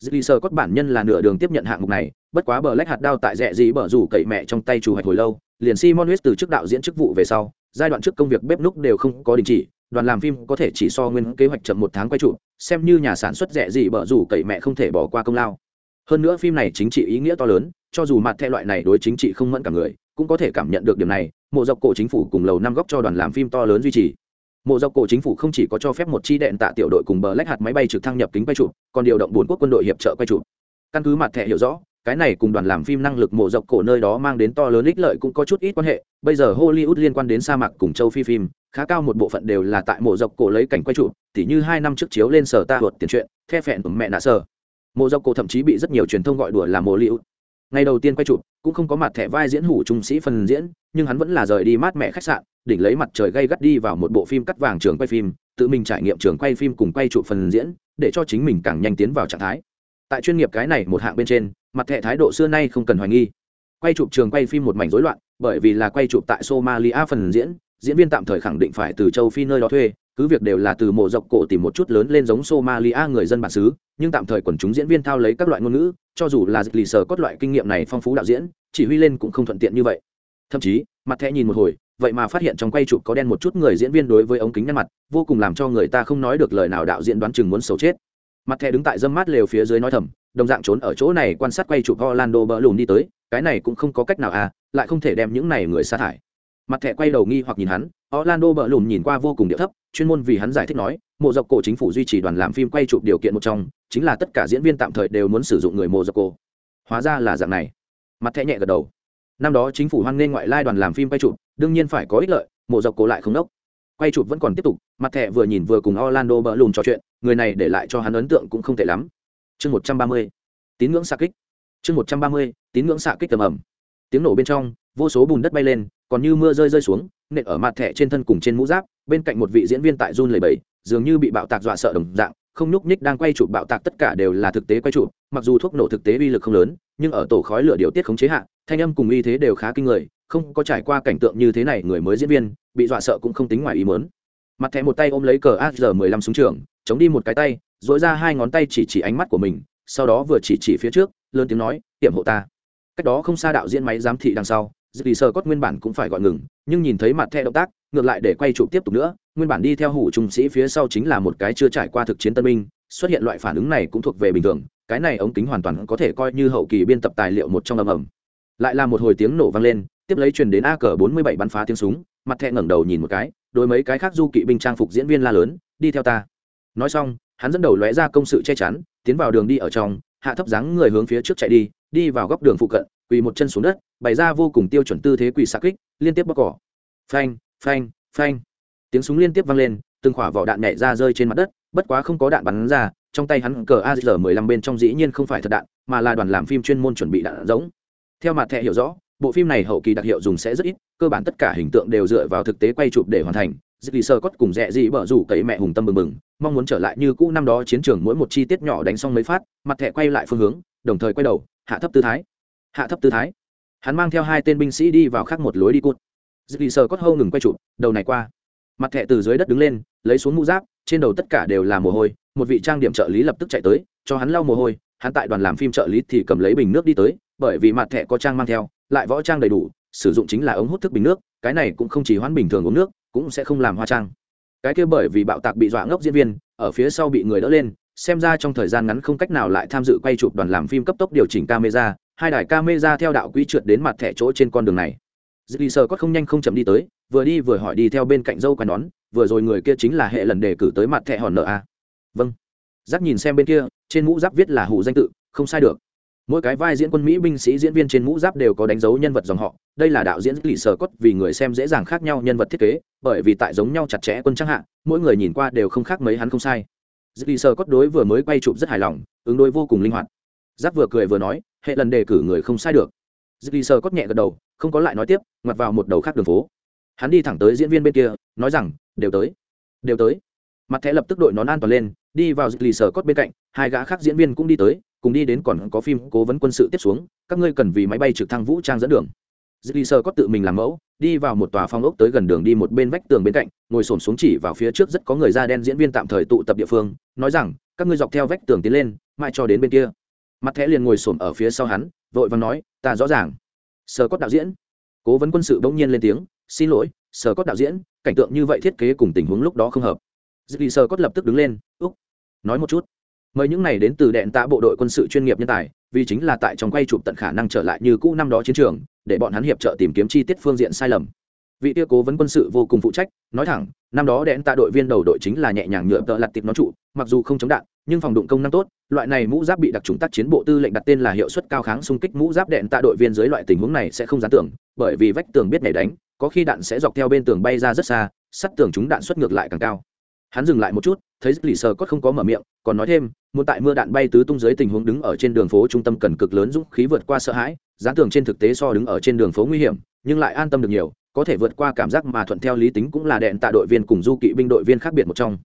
dì sơ cốt bản nhân là nửa đường tiếp nhận hạng mục này, bất quá bờ lách hạt đao tại rẽ dĩ bờ rủ cậy mẹ trong tay chủ hoạch hồi lâu, liền simon huyết từ chức đạo diễn chức vụ về sau, giai đoạn trước công việc bếp núc đều không có đình chỉ, đoàn làm phim có thể chỉ so nguyên kế hoạch chậm một tháng quay trụ, xem như nhà sản xuất rẻ gì bờ rủ cậy mẹ không thể bỏ qua công lao. Hơn nữa phim này chính trị ý nghĩa to lớn, cho dù mặt theo loại này đối chính trị không mẫn cả người, cũng có thể cảm nhận được điểm này, mộ dọc cổ chính phủ cùng lầu năm góc cho đoàn làm phim to lớn duy trì mộ dọc cổ chính phủ không chỉ có cho phép một chi đệm tạ tiểu đội cùng bờ lách hạt máy bay trực thăng nhập kính quay chụp, còn điều động bốn quốc quân đội hiệp trợ quay chụp. Căn cứ mặt thẻ hiểu rõ, cái này cùng đoàn làm phim năng lực mộ dọc cổ nơi đó mang đến to lớn ích lợi cũng có chút ít quan hệ. Bây giờ hollywood liên quan đến sa mạc cùng châu phi phim, khá cao một bộ phận đều là tại mộ dọc cổ lấy cảnh quay trụ tỉ như hai năm trước chiếu lên sở ta luật tiền truyện, the phẹn của mẹ nạ sở. Mộ dọc cổ thậm chí bị rất nhiều truyền thông gọi đùa là mộ liễu ngày đầu tiên quay chụp, cũng không có mặt thẻ vai diễn hủ trung sĩ phần diễn, nhưng hắn vẫn là rời đi mát mẹ khách sạn đỉnh lấy mặt trời gay gắt đi vào một bộ phim cắt vàng trường quay phim, tự mình trải nghiệm trường quay phim cùng quay trụ phần diễn, để cho chính mình càng nhanh tiến vào trạng thái. Tại chuyên nghiệp cái này một hạng bên trên, mặt thẻ thái độ xưa nay không cần hoài nghi. Quay chụp trường quay phim một mảnh rối loạn, bởi vì là quay chụp tại somalia phần diễn diễn viên tạm thời khẳng định phải từ châu phi nơi đó thuê, cứ việc đều là từ mộ dọc cổ tìm một chút lớn lên giống somalia người dân bản xứ, nhưng tạm thời quần chúng diễn viên thao lấy các loại ngôn ngữ, cho dù là dịch lì sờ cốt loại kinh nghiệm này phong phú đạo diễn, chỉ huy lên cũng không thuận tiện như vậy. Thậm chí, mặt thẻ nhìn một hồi vậy mà phát hiện trong quay chụp có đen một chút người diễn viên đối với ống kính nhăn mặt, vô cùng làm cho người ta không nói được lời nào đạo diễn đoán chừng muốn xấu chết. Mặt thẻ đứng tại dâm mát lều phía dưới nói thầm, đồng dạng trốn ở chỗ này quan sát quay chụp orlando bỡ lùn đi tới, cái này cũng không có cách nào à lại không thể đem những này người sa thải. Mặt thẻ quay đầu nghi hoặc nhìn hắn, orlando bỡ lùn nhìn qua vô cùng địa thấp, chuyên môn vì hắn giải thích nói, mộ dọc cổ chính phủ duy trì đoàn làm phim quay chụp điều kiện một trong, chính là tất cả diễn viên tạm thời đều muốn sử dụng người mộ dọc cổ. Hóa ra là dạng này. Mặt thẻ nhẹ gật đầu năm đó chính phủ hoan nghênh ngoại lai đoàn làm phim quay chụp, đương nhiên phải có ích lợi, mộ dọc cổ lại không đốc. Quay chụp vẫn còn tiếp tục, mặt thẻ vừa nhìn vừa cùng orlando bỡ lùn trò chuyện, người này để lại cho hắn ấn tượng cũng không tệ lắm. Chương một trăm ba mươi, tín ngưỡng xạ kích. Chương một trăm ba mươi, tín ngưỡng xạ kích tầm ẩm. Tiếng nổ bên trong, vô số bùn đất bay lên, còn như mưa rơi rơi xuống, nện ở mặt thẻ trên thân cùng trên mũ giáp, bên cạnh một vị diễn viên tại run lầy bầy dường như bị bạo tạc dọa sợ đồng dạng, không nhúc nhích đang quay chụp bạo tạc tất cả đều là thực tế quay chụp, mặc dù thuốc nổ thực tế uy lực không lớn, nhưng ở tổ khói lửa điều tiết khống chế hạn thanh âm cùng y thế đều khá kinh người, không có trải qua cảnh tượng như thế này người mới diễn viên, bị dọa sợ cũng không tính ngoài ý mớn mặt thẻ một tay ôm lấy cờ ar mười lăm súng trường, chống đi một cái tay dỗi ra hai ngón tay chỉ chỉ ánh mắt của mình, sau đó vừa chỉ chỉ phía trước, lớn tiếng nói, tiệm hộ ta. Cách đó không xa đạo diễn máy giám thị đằng sau dì sơ cốt nguyên bản cũng phải gọi ngừng, nhưng nhìn thấy mặt thẻ động tác, ngược lại để quay chụp tiếp tục nữa, nguyên bản đi theo hủ trung sĩ phía sau chính là một cái chưa trải qua thực chiến tân binh, xuất hiện loại phản ứng này cũng thuộc về bình thường, cái này ống kính hoàn toàn có thể coi như hậu kỳ biên tập tài liệu một trong ầm ầm lại là một hồi tiếng nổ vang lên, tiếp lấy truyền đến a cờ bốn mươi bảy bắn phá tiếng súng, mặt thẹ ngẩng đầu nhìn một cái đôi mấy cái khác du kỵ binh trang phục diễn viên la lớn, đi theo ta. Nói xong, hắn dẫn đầu lóe ra công sự che chắn, tiến vào đường đi ở trong, hạ thấp dáng người hướng phía trước chạy đi đi vào góc đường phụ cận, quỳ một chân xuống đất, bày ra vô cùng tiêu chuẩn tư thế quỳ xa kích, liên tiếp bóc cỏ. Phanh phanh phanh. Tiếng súng liên tiếp vang lên, từng khỏa vỏ đạn nhảy ra rơi trên mặt đất, bất quá không có đạn bắn ra, trong tay hắn cờ azr 15 bên trong dĩ nhiên không phải thật đạn, mà là đoàn làm phim chuyên môn chuẩn bị đạn giống theo mặt thẻ hiểu rõ, bộ phim này hậu kỳ đặc hiệu dùng sẽ rất ít, cơ bản tất cả hình tượng đều dựa vào thực tế quay chụp để hoàn thành. Dịp lì sơ cốt cùng rẽ dị bở rủ cậy mẹ hùng tâm bừng bừng, mong muốn trở lại như cũ năm đó chiến trường mỗi một chi tiết nhỏ đánh xong mấy phát, mặt thẻ quay lại phương hướng, đồng thời quay đầu, hạ thấp tư thái. Hạ thấp tư thái. Hắn mang theo hai tên binh sĩ đi vào khác một lối đi cút dịp lì sơ cốt hâu ngừng quay chụp, đầu này qua. Mặt thẻ từ dưới đất đứng lên, lấy xuống mũ giáp, trên đầu tất cả đều là mồ hôi, một vị trang điểm trợ lý lập tức chạy tới, cho hắn lau mồ hôi hắn tại đoàn làm phim trợ lý thì cầm lấy bình nước đi tới, bởi vì mặt thẻ có trang mang theo, lại võ trang đầy đủ, sử dụng chính là ống hút thức bình nước, cái này cũng không chỉ hoãn bình thường uống nước, cũng sẽ không làm hoa trang. Cái kia bởi vì bạo tạc bị dọa ngốc diễn viên, ở phía sau bị người đỡ lên, xem ra trong thời gian ngắn không cách nào lại tham dự quay chụp đoàn làm phim cấp tốc điều chỉnh camera, hai đài camera theo đạo quỹ trượt đến mặt thẻ chỗ trên con đường này. Dì sơ có không nhanh không chậm đi tới, vừa đi vừa hỏi đi theo bên cạnh dâu quai nón, vừa rồi người kia chính là hệ lần đề cử tới mặt thẻ hòn nợ a. Vâng. Giáp nhìn xem bên kia trên mũ giáp viết là hủ danh tự, không sai được. Mỗi cái vai diễn quân mỹ binh sĩ diễn viên trên mũ giáp đều có đánh dấu nhân vật dòng họ. Đây là đạo diễn lì sờ cốt vì người xem dễ dàng khác nhau nhân vật thiết kế, bởi vì tại giống nhau chặt chẽ quân trang hạ, mỗi người nhìn qua đều không khác mấy hắn không sai. Lì sờ cốt đối vừa mới quay chụp rất hài lòng, ứng đối vô cùng linh hoạt. Giáp vừa cười vừa nói, hệ lần đề cử người không sai được. Lì sờ cốt nhẹ gật đầu, không có lại nói tiếp, ngoặt vào một đầu khác đường phố. Hắn đi thẳng tới diễn viên bên kia, nói rằng, đều tới đều tới mặt thẻ lập tức đội nón an toàn lên, đi vào lì sở cốt bên cạnh, hai gã khác diễn viên cũng đi tới, cùng đi đến còn có phim cố vấn quân sự tiếp xuống, các ngươi cần vì máy bay trực thăng vũ trang dẫn đường. Dịch lì sở cốt tự mình làm mẫu, đi vào một tòa phong ốc tới gần đường đi một bên vách tường bên cạnh, ngồi xổm xuống chỉ vào phía trước rất có người da đen diễn viên tạm thời tụ tập địa phương, nói rằng, các ngươi dọc theo vách tường tiến lên, mãi cho đến bên kia. Mặt thẻ liền ngồi xổm ở phía sau hắn, vội vàng nói, ta rõ ràng. Sở cốt đạo diễn. Cố vấn quân sự bỗng nhiên lên tiếng, xin lỗi, Sở cốt đạo diễn, cảnh tượng như vậy thiết kế cùng tình huống lúc đó không hợp dì sơ cốt lập tức đứng lên, úc, nói một chút. Mời những này đến từ đèn tạ bộ đội quân sự chuyên nghiệp nhân tài, vì chính là tại trong quay chụp tận khả năng trở lại như cũ năm đó chiến trường, để bọn hắn hiệp trợ tìm kiếm chi tiết phương diện sai lầm. Vị tiêu cố vấn quân sự vô cùng phụ trách, nói thẳng, năm đó đèn tạ đội viên đầu đội chính là nhẹ nhàng nhựa tợ lặt tiệp nó trụ, mặc dù không chống đạn, nhưng phòng đụng công năng tốt, loại này mũ giáp bị đặc trùng tác chiến bộ tư lệnh đặt tên là hiệu suất cao kháng xung kích mũ giáp đèn tạ đội viên dưới loại tình huống này sẽ không dán tưởng bởi vì vách tường biết nhảy đánh, có khi đạn sẽ dọc theo bên tường bay ra rất xa, sắt tường chúng đạn xuất ngược lại càng cao hắn dừng lại một chút, thấy lì sờ cốt không có mở miệng, còn nói thêm, muốn tại mưa đạn bay tứ tung dưới tình huống đứng ở trên đường phố trung tâm cần cực lớn dũng khí vượt qua sợ hãi dán tường trên thực tế so đứng ở trên đường phố nguy hiểm, nhưng lại an tâm được nhiều, có thể vượt qua cảm giác mà thuận theo lý tính cũng là đèn tạ đội viên cùng du kỵ binh đội viên khác biệt một trong.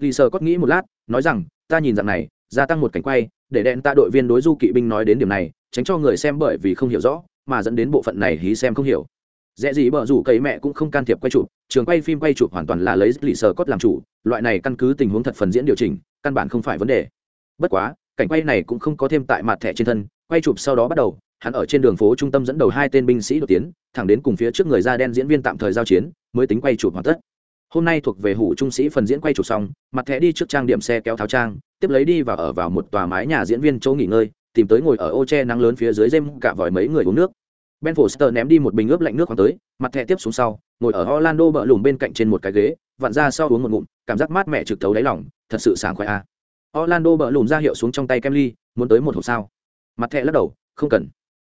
Lì sờ cốt nghĩ một lát, nói rằng, ta nhìn rằng này, gia tăng một cảnh quay, để đèn tạ đội viên đối du kỵ binh nói đến điểm này, tránh cho người xem bởi vì không hiểu rõ, mà dẫn đến bộ phận này hí xem không hiểu dễ gì bở rủ cấy mẹ cũng không can thiệp quay chụp, trường quay phim quay chụp hoàn toàn là lấy lì sờ cốt làm chủ, loại này căn cứ tình huống thật phần diễn điều chỉnh, căn bản không phải vấn đề. Bất quá, cảnh quay này cũng không có thêm tại mặt thẻ trên thân, quay chụp sau đó bắt đầu, hắn ở trên đường phố trung tâm dẫn đầu hai tên binh sĩ đột tiến, thẳng đến cùng phía trước người da đen diễn viên tạm thời giao chiến, mới tính quay chụp hoàn tất. Hôm nay thuộc về hủ trung sĩ phần diễn quay chụp xong, mặt thẻ đi trước trang điểm xe kéo tháo trang, tiếp lấy đi và ở vào một tòa mái nhà diễn viên chỗ nghỉ ngơi, tìm tới ngồi ở ô tre nắng lớn phía dưới dêm cả vòi mấy người uống nước ben foster ném đi một bình ướp lạnh nước khoáng tới mặt thẻ tiếp xuống sau ngồi ở orlando bờ lùm bên cạnh trên một cái ghế vặn ra sau uống một ngụm cảm giác mát mẻ trực thấu đáy lòng, thật sự sảng khoái a à. orlando bờ lùm ra hiệu xuống trong tay kem ly muốn tới một hộp sao? Mặt thẻ lắc đầu không cần.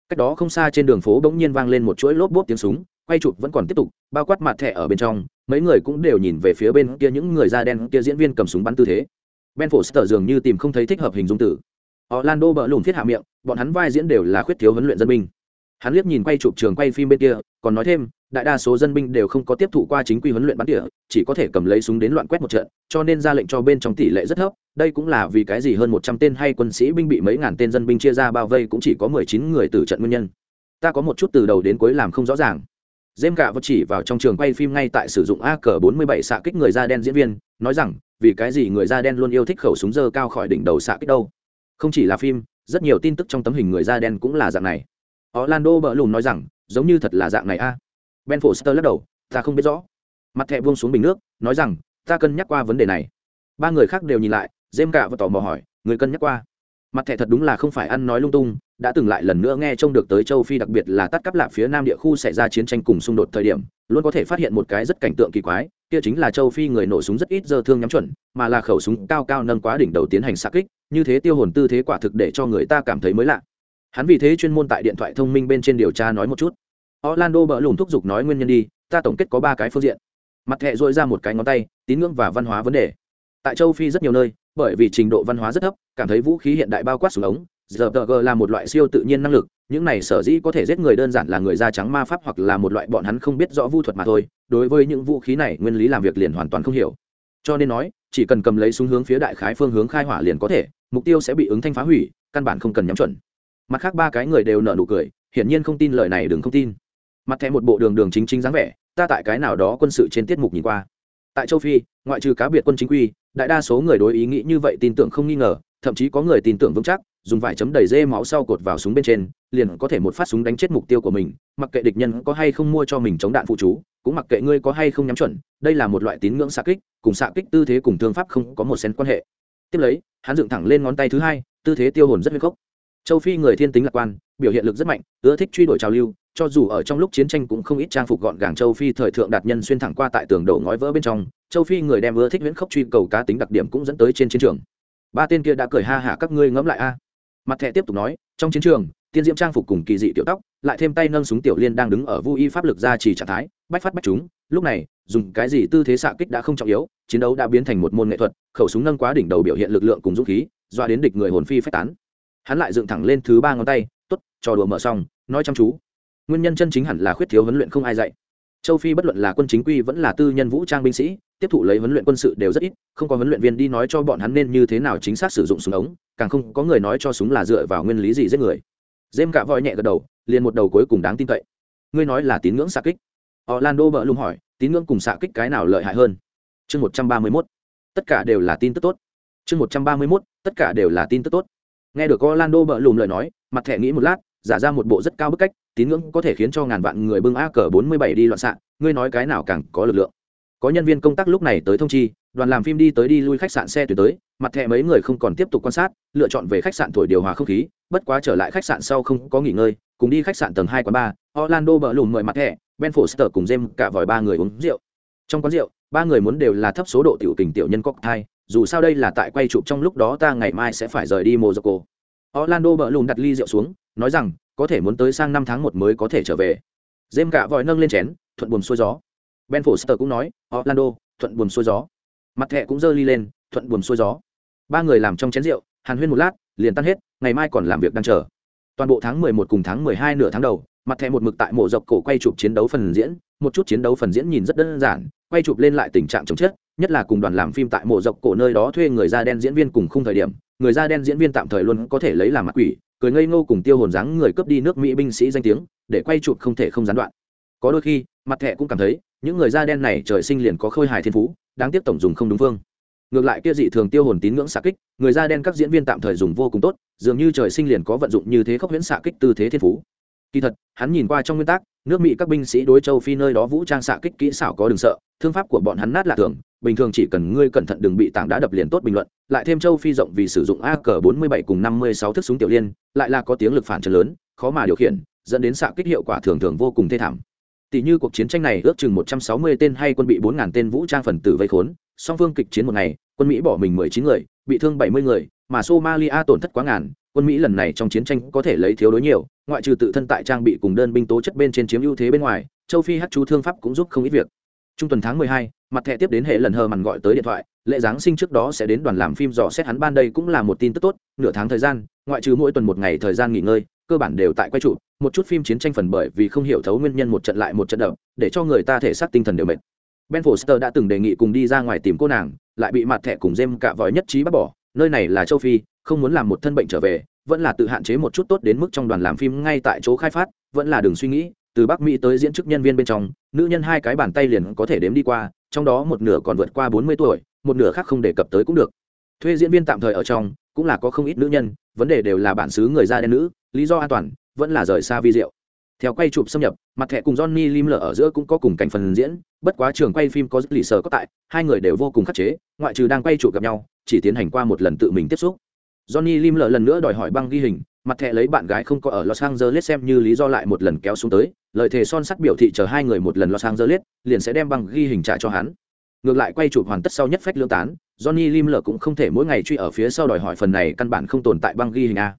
Cách đó không xa trên đường phố bỗng nhiên vang lên một chuỗi lốp bốp tiếng súng quay chụp vẫn còn tiếp tục bao quát mặt thẻ ở bên trong mấy người cũng đều nhìn về phía bên kia những người da đen kia diễn viên cầm súng bắn tư thế. Ben foster dường như tìm không thấy thích hợp hình dung tử orlando bờ lùm thiết hạ miệng bọn hắn vai diễn đều là khuyết thiếu huấn luyện dân binh hắn liếc nhìn quay chụp trường quay phim bên kia, còn nói thêm, đại đa số dân binh đều không có tiếp thụ qua chính quy huấn luyện bắn tỉa, chỉ có thể cầm lấy súng đến loạn quét một trận, cho nên ra lệnh cho bên trong tỷ lệ rất thấp. Đây cũng là vì cái gì hơn một trăm tên hay quân sĩ binh bị mấy ngàn tên dân binh chia ra bao vây cũng chỉ có mười chín người từ trận nguyên nhân. Ta có một chút từ đầu đến cuối làm không rõ ràng. Dêm gạ vật chỉ vào trong trường quay phim ngay tại sử dụng ak bốn mươi bảy xạ kích người da đen diễn viên, nói rằng, vì cái gì người da đen luôn yêu thích khẩu súng dơ cao khỏi đỉnh đầu xạ kích đâu. Không chỉ là phim, rất nhiều tin tức trong tấm hình người da đen cũng là dạng này orlando bỡ lùn nói rằng, giống như thật là dạng này a. Ben foster lắc đầu, ta không biết rõ. Mặt thẻ buông xuống bình nước, nói rằng, ta cân nhắc qua vấn đề này. Ba người khác đều nhìn lại Jem cả và tò mò hỏi, người cân nhắc qua? Mặt thẻ thật đúng là không phải ăn nói lung tung, đã từng lại lần nữa nghe trông được tới châu phi đặc biệt là tắt cắp lạp phía nam địa khu xảy ra chiến tranh cùng xung đột thời điểm, luôn có thể phát hiện một cái rất cảnh tượng kỳ quái, kia chính là châu phi người nổ súng rất ít giờ thương nhắm chuẩn, mà là khẩu súng cao cao nâng quá đỉnh đầu tiến hành sạc kích, như thế tiêu hồn tư thế quả thực để cho người ta cảm thấy mới lạ hắn vì thế chuyên môn tại điện thoại thông minh bên trên điều tra nói một chút. Orlando bỡ lùng thúc giục nói nguyên nhân đi, ta tổng kết có ba cái phương diện. Mặt thẹ dội ra một cái ngón tay, tín ngưỡng và văn hóa vấn đề. Tại châu phi rất nhiều nơi, bởi vì trình độ văn hóa rất thấp, cảm thấy vũ khí hiện đại bao quát súng ống giờ tờ g là một loại siêu tự nhiên năng lực, những này sở dĩ có thể giết người đơn giản là người da trắng ma pháp hoặc là một loại bọn hắn không biết rõ vu thuật mà thôi, đối với những vũ khí này nguyên lý làm việc liền hoàn toàn không hiểu. Cho nên nói, chỉ cần cầm lấy súng hướng phía đại khái phương hướng khai hỏa liền có thể, mục tiêu sẽ bị ứng thanh phá hủy, căn bản không cần nhắm chuẩn mặt khác ba cái người đều nở nụ cười, hiển nhiên không tin lời này đừng không tin. Mặt thẻ một bộ đường đường chính chính dáng vẻ, ta tại cái nào đó quân sự trên tiết mục nhìn qua. Tại châu phi, ngoại trừ cá biệt quân chính quy, đại đa số người đối ý nghĩ như vậy tin tưởng không nghi ngờ, thậm chí có người tin tưởng vững chắc, dùng vải chấm đầy dê máu sau cột vào súng bên trên, liền có thể một phát súng đánh chết mục tiêu của mình, mặc kệ địch nhân có hay không mua cho mình chống đạn phụ chú, cũng mặc kệ ngươi có hay không nhắm chuẩn, đây là một loại tín ngưỡng xạ kích, cùng xạ kích tư thế cùng thương pháp không có một xen quan hệ. Tiếp lấy, hắn dựng thẳng lên ngón tay thứ hai, tư thế tiêu hồn rất nguyên gốc châu phi người thiên tính lạc quan, biểu hiện lực rất mạnh, ưa thích truy đuổi trào lưu, cho dù ở trong lúc chiến tranh cũng không ít trang phục gọn gàng châu phi thời thượng đạt nhân xuyên thẳng qua tại tường đổ ngói vỡ bên trong, châu phi người đem ưa thích viễn khốc truy cầu cá tính đặc điểm cũng dẫn tới trên chiến trường. Ba tên kia đã cười ha hả, các ngươi ngẫm lại a. Mặt thẻ tiếp tục nói, trong chiến trường, tiên diễm trang phục cùng kỳ dị tiểu tóc, lại thêm tay nâng súng tiểu liên đang đứng ở vô y pháp lực ra chỉ trạng thái, bách phát bách chúng, lúc này, dùng cái gì tư thế xạ kích đã không trọng yếu, chiến đấu đã biến thành một môn nghệ thuật, khẩu súng nâng quá đỉnh đầu biểu hiện lực lượng cùng dũng khí, doa đến địch người hồn phi phách tán hắn lại dựng thẳng lên thứ ba ngón tay t ố t trò đùa mở xong, nói chăm chú. Nguyên nhân chân chính hẳn là khuyết thiếu huấn luyện không ai dạy. Châu phi bất luận là quân chính quy vẫn là tư nhân vũ trang binh sĩ, tiếp thụ lấy huấn luyện quân sự đều rất ít, không có huấn luyện viên đi nói cho bọn hắn nên như thế nào chính xác sử dụng súng ống, càng không có người nói cho súng là dựa vào nguyên lý gì giết người. Dêm cạ voi nhẹ gật đầu, liền một đầu cuối cùng đáng tin cậy. Ngươi nói là tín ngưỡng xạ kích? Orlando bỡ lùng hỏi, tín ngưỡng cùng xạ kích cái nào lợi hại hơn? Chương một trăm ba mươi mốt. Tất cả đều là tin tức tốt. Chương một trăm ba mươi mốt. Tất cả đều là tin tức tốt nghe được orlando bỡ lùm lời nói, mặt thẻ nghĩ một lát, giả ra một bộ rất cao bức cách, tín ngưỡng có thể khiến cho ngàn vạn người bưng a cờ bốn mươi bảy đi loạn xạ, ngươi nói cái nào càng có lực lượng. Có nhân viên công tác lúc này tới thông chi, đoàn làm phim đi tới đi lui khách sạn xe tuyến tới, mặt thẻ mấy người không còn tiếp tục quan sát, lựa chọn về khách sạn thổi điều hòa không khí, bất quá trở lại khách sạn sau không có nghỉ ngơi, cùng đi khách sạn tầng hai quán ba orlando bỡ lùm mời mặt thẻ, ben foster cùng jem cả vòi ba người uống rượu. Trong quán rượu, ba người muốn đều là thấp số độ tiểu tình tiểu nhân cocktail dù sao đây là tại quay chụp trong lúc đó ta ngày mai sẽ phải rời đi Monaco. Orlando bợ lùn đặt ly rượu xuống, nói rằng, có thể muốn tới sang năm tháng một mới có thể trở về. James cả vòi nâng lên chén, thuận buồm xuôi gió. Ben Foster cũng nói, Orlando, thuận buồm xuôi gió. Mặt thẻ cũng giơ ly lên, thuận buồm xuôi gió. Ba người làm trong chén rượu, hàn huyên một lát, liền tan hết, ngày mai còn làm việc đang chờ. Toàn bộ tháng 11 cùng tháng 12 nửa tháng đầu, mặt thẻ một mực tại mộ dọc cổ quay chụp chiến đấu phần diễn, một chút chiến đấu phần diễn nhìn rất đơn giản, quay chụp lên lại tình trạng chống chết, nhất là cùng đoàn làm phim tại mộ dọc cổ nơi đó thuê người da đen diễn viên cùng khung thời điểm, người da đen diễn viên tạm thời luôn có thể lấy làm mặt quỷ, cười ngây ngô cùng tiêu hồn dáng người cướp đi nước mỹ binh sĩ danh tiếng, để quay chụp không thể không gián đoạn. Có đôi khi, mặt thẻ cũng cảm thấy, những người da đen này trời sinh liền có khôi hài thiên phú, đáng tiếc tổng dùng không đúng phương. Ngược lại kia dị thường tiêu hồn tín ngưỡng xạ kích, người da đen các diễn viên tạm thời dùng vô cùng tốt, dường như trời sinh liền có vận dụng như thế khốc huyễn xạ kích tư thế thiên phú kỳ thật, hắn nhìn qua trong nguyên tắc, nước mỹ các binh sĩ đối châu phi nơi đó vũ trang xạ kích kỹ xảo có đường sợ, thương pháp của bọn hắn nát là thường, bình thường chỉ cần ngươi cẩn thận đừng bị tảng đá đập liền tốt bình luận, lại thêm châu phi rộng vì sử dụng ak 47 cùng 56 thức súng tiểu liên, lại là có tiếng lực phản trần lớn, khó mà điều khiển, dẫn đến xạ kích hiệu quả thường thường vô cùng thê thảm. Tỷ như cuộc chiến tranh này ước chừng 160 tên hay quân bị 4 ngàn tên vũ trang phần tử vây khốn, song phương kịch chiến một ngày, quân mỹ bỏ mình 19 người, bị thương 70 người, mà somalia tổn thất quá ngàn quân mỹ lần này trong chiến tranh có thể lấy thiếu đối nhiều ngoại trừ tự thân tại trang bị cùng đơn binh tố chất bên trên chiếm ưu thế bên ngoài châu phi hát chú thương pháp cũng giúp không ít việc. Trung tuần tháng 12, mặt thẻ tiếp đến hệ lần hờ mằn gọi tới điện thoại lễ giáng sinh trước đó sẽ đến đoàn làm phim dò xét hắn ban đây cũng là một tin tức tốt nửa tháng thời gian ngoại trừ mỗi tuần một ngày thời gian nghỉ ngơi cơ bản đều tại quay trụ một chút phim chiến tranh phần bởi vì không hiểu thấu nguyên nhân một trận lại một trận đậm để cho người ta thể xác tinh thần đều mệt. Ben foster đã từng đề nghị cùng đi ra ngoài tìm cô nàng lại bị mặt thẻ cùng jem cạ vòi nhất trí bác bỏ nơi này là châu phi không muốn làm một thân bệnh trở về, vẫn là tự hạn chế một chút tốt đến mức trong đoàn làm phim ngay tại chỗ khai phát, vẫn là đừng suy nghĩ, từ bắc mỹ tới diễn chức nhân viên bên trong, nữ nhân hai cái bàn tay liền có thể đếm đi qua, trong đó một nửa còn vượt qua bốn mươi tuổi, một nửa khác không đề cập tới cũng được. Thuê diễn viên tạm thời ở trong, cũng là có không ít nữ nhân, vấn đề đều là bản xứ người da đen nữ, lý do an toàn, vẫn là rời xa vi diệu. Theo quay chụp xâm nhập, mặt thẻ cùng johnny lim lở ở giữa cũng có cùng cảnh phần diễn, bất quá trường quay phim có lì sờ có tại, hai người đều vô cùng khắc chế, ngoại trừ đang quay chụp gặp nhau, chỉ tiến hành qua một lần tự mình tiếp xúc johnny lim lở lần nữa đòi hỏi băng ghi hình mặt thẻ lấy bạn gái không có ở los angeles xem như lý do lại một lần kéo xuống tới lời thề son sắt biểu thị chờ hai người một lần los angeles liền sẽ đem băng ghi hình trả cho hắn. Ngược lại quay chụp hoàn tất sau nhất phách lương tán johnny lim lở cũng không thể mỗi ngày truy ở phía sau đòi hỏi phần này căn bản không tồn tại băng ghi hình a.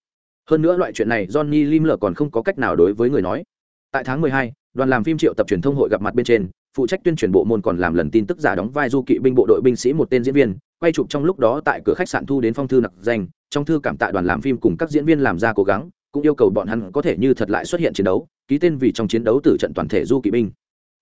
Hơn nữa loại chuyện này johnny lim lở còn không có cách nào đối với người nói. Tại tháng 12, đoàn làm phim triệu tập truyền thông hội gặp mặt bên trên phụ trách tuyên truyền bộ môn còn làm lần tin tức giả đóng vai du kỵ binh bộ đội binh sĩ một tên diễn viên quay chụp trong lúc đó tại cửa khách sạn thu đến phong thư nặc danh, trong thư cảm tạ đoàn làm phim cùng các diễn viên làm ra cố gắng, cũng yêu cầu bọn hắn có thể như thật lại xuất hiện chiến đấu, ký tên vì trong chiến đấu tử trận toàn thể du kỵ binh.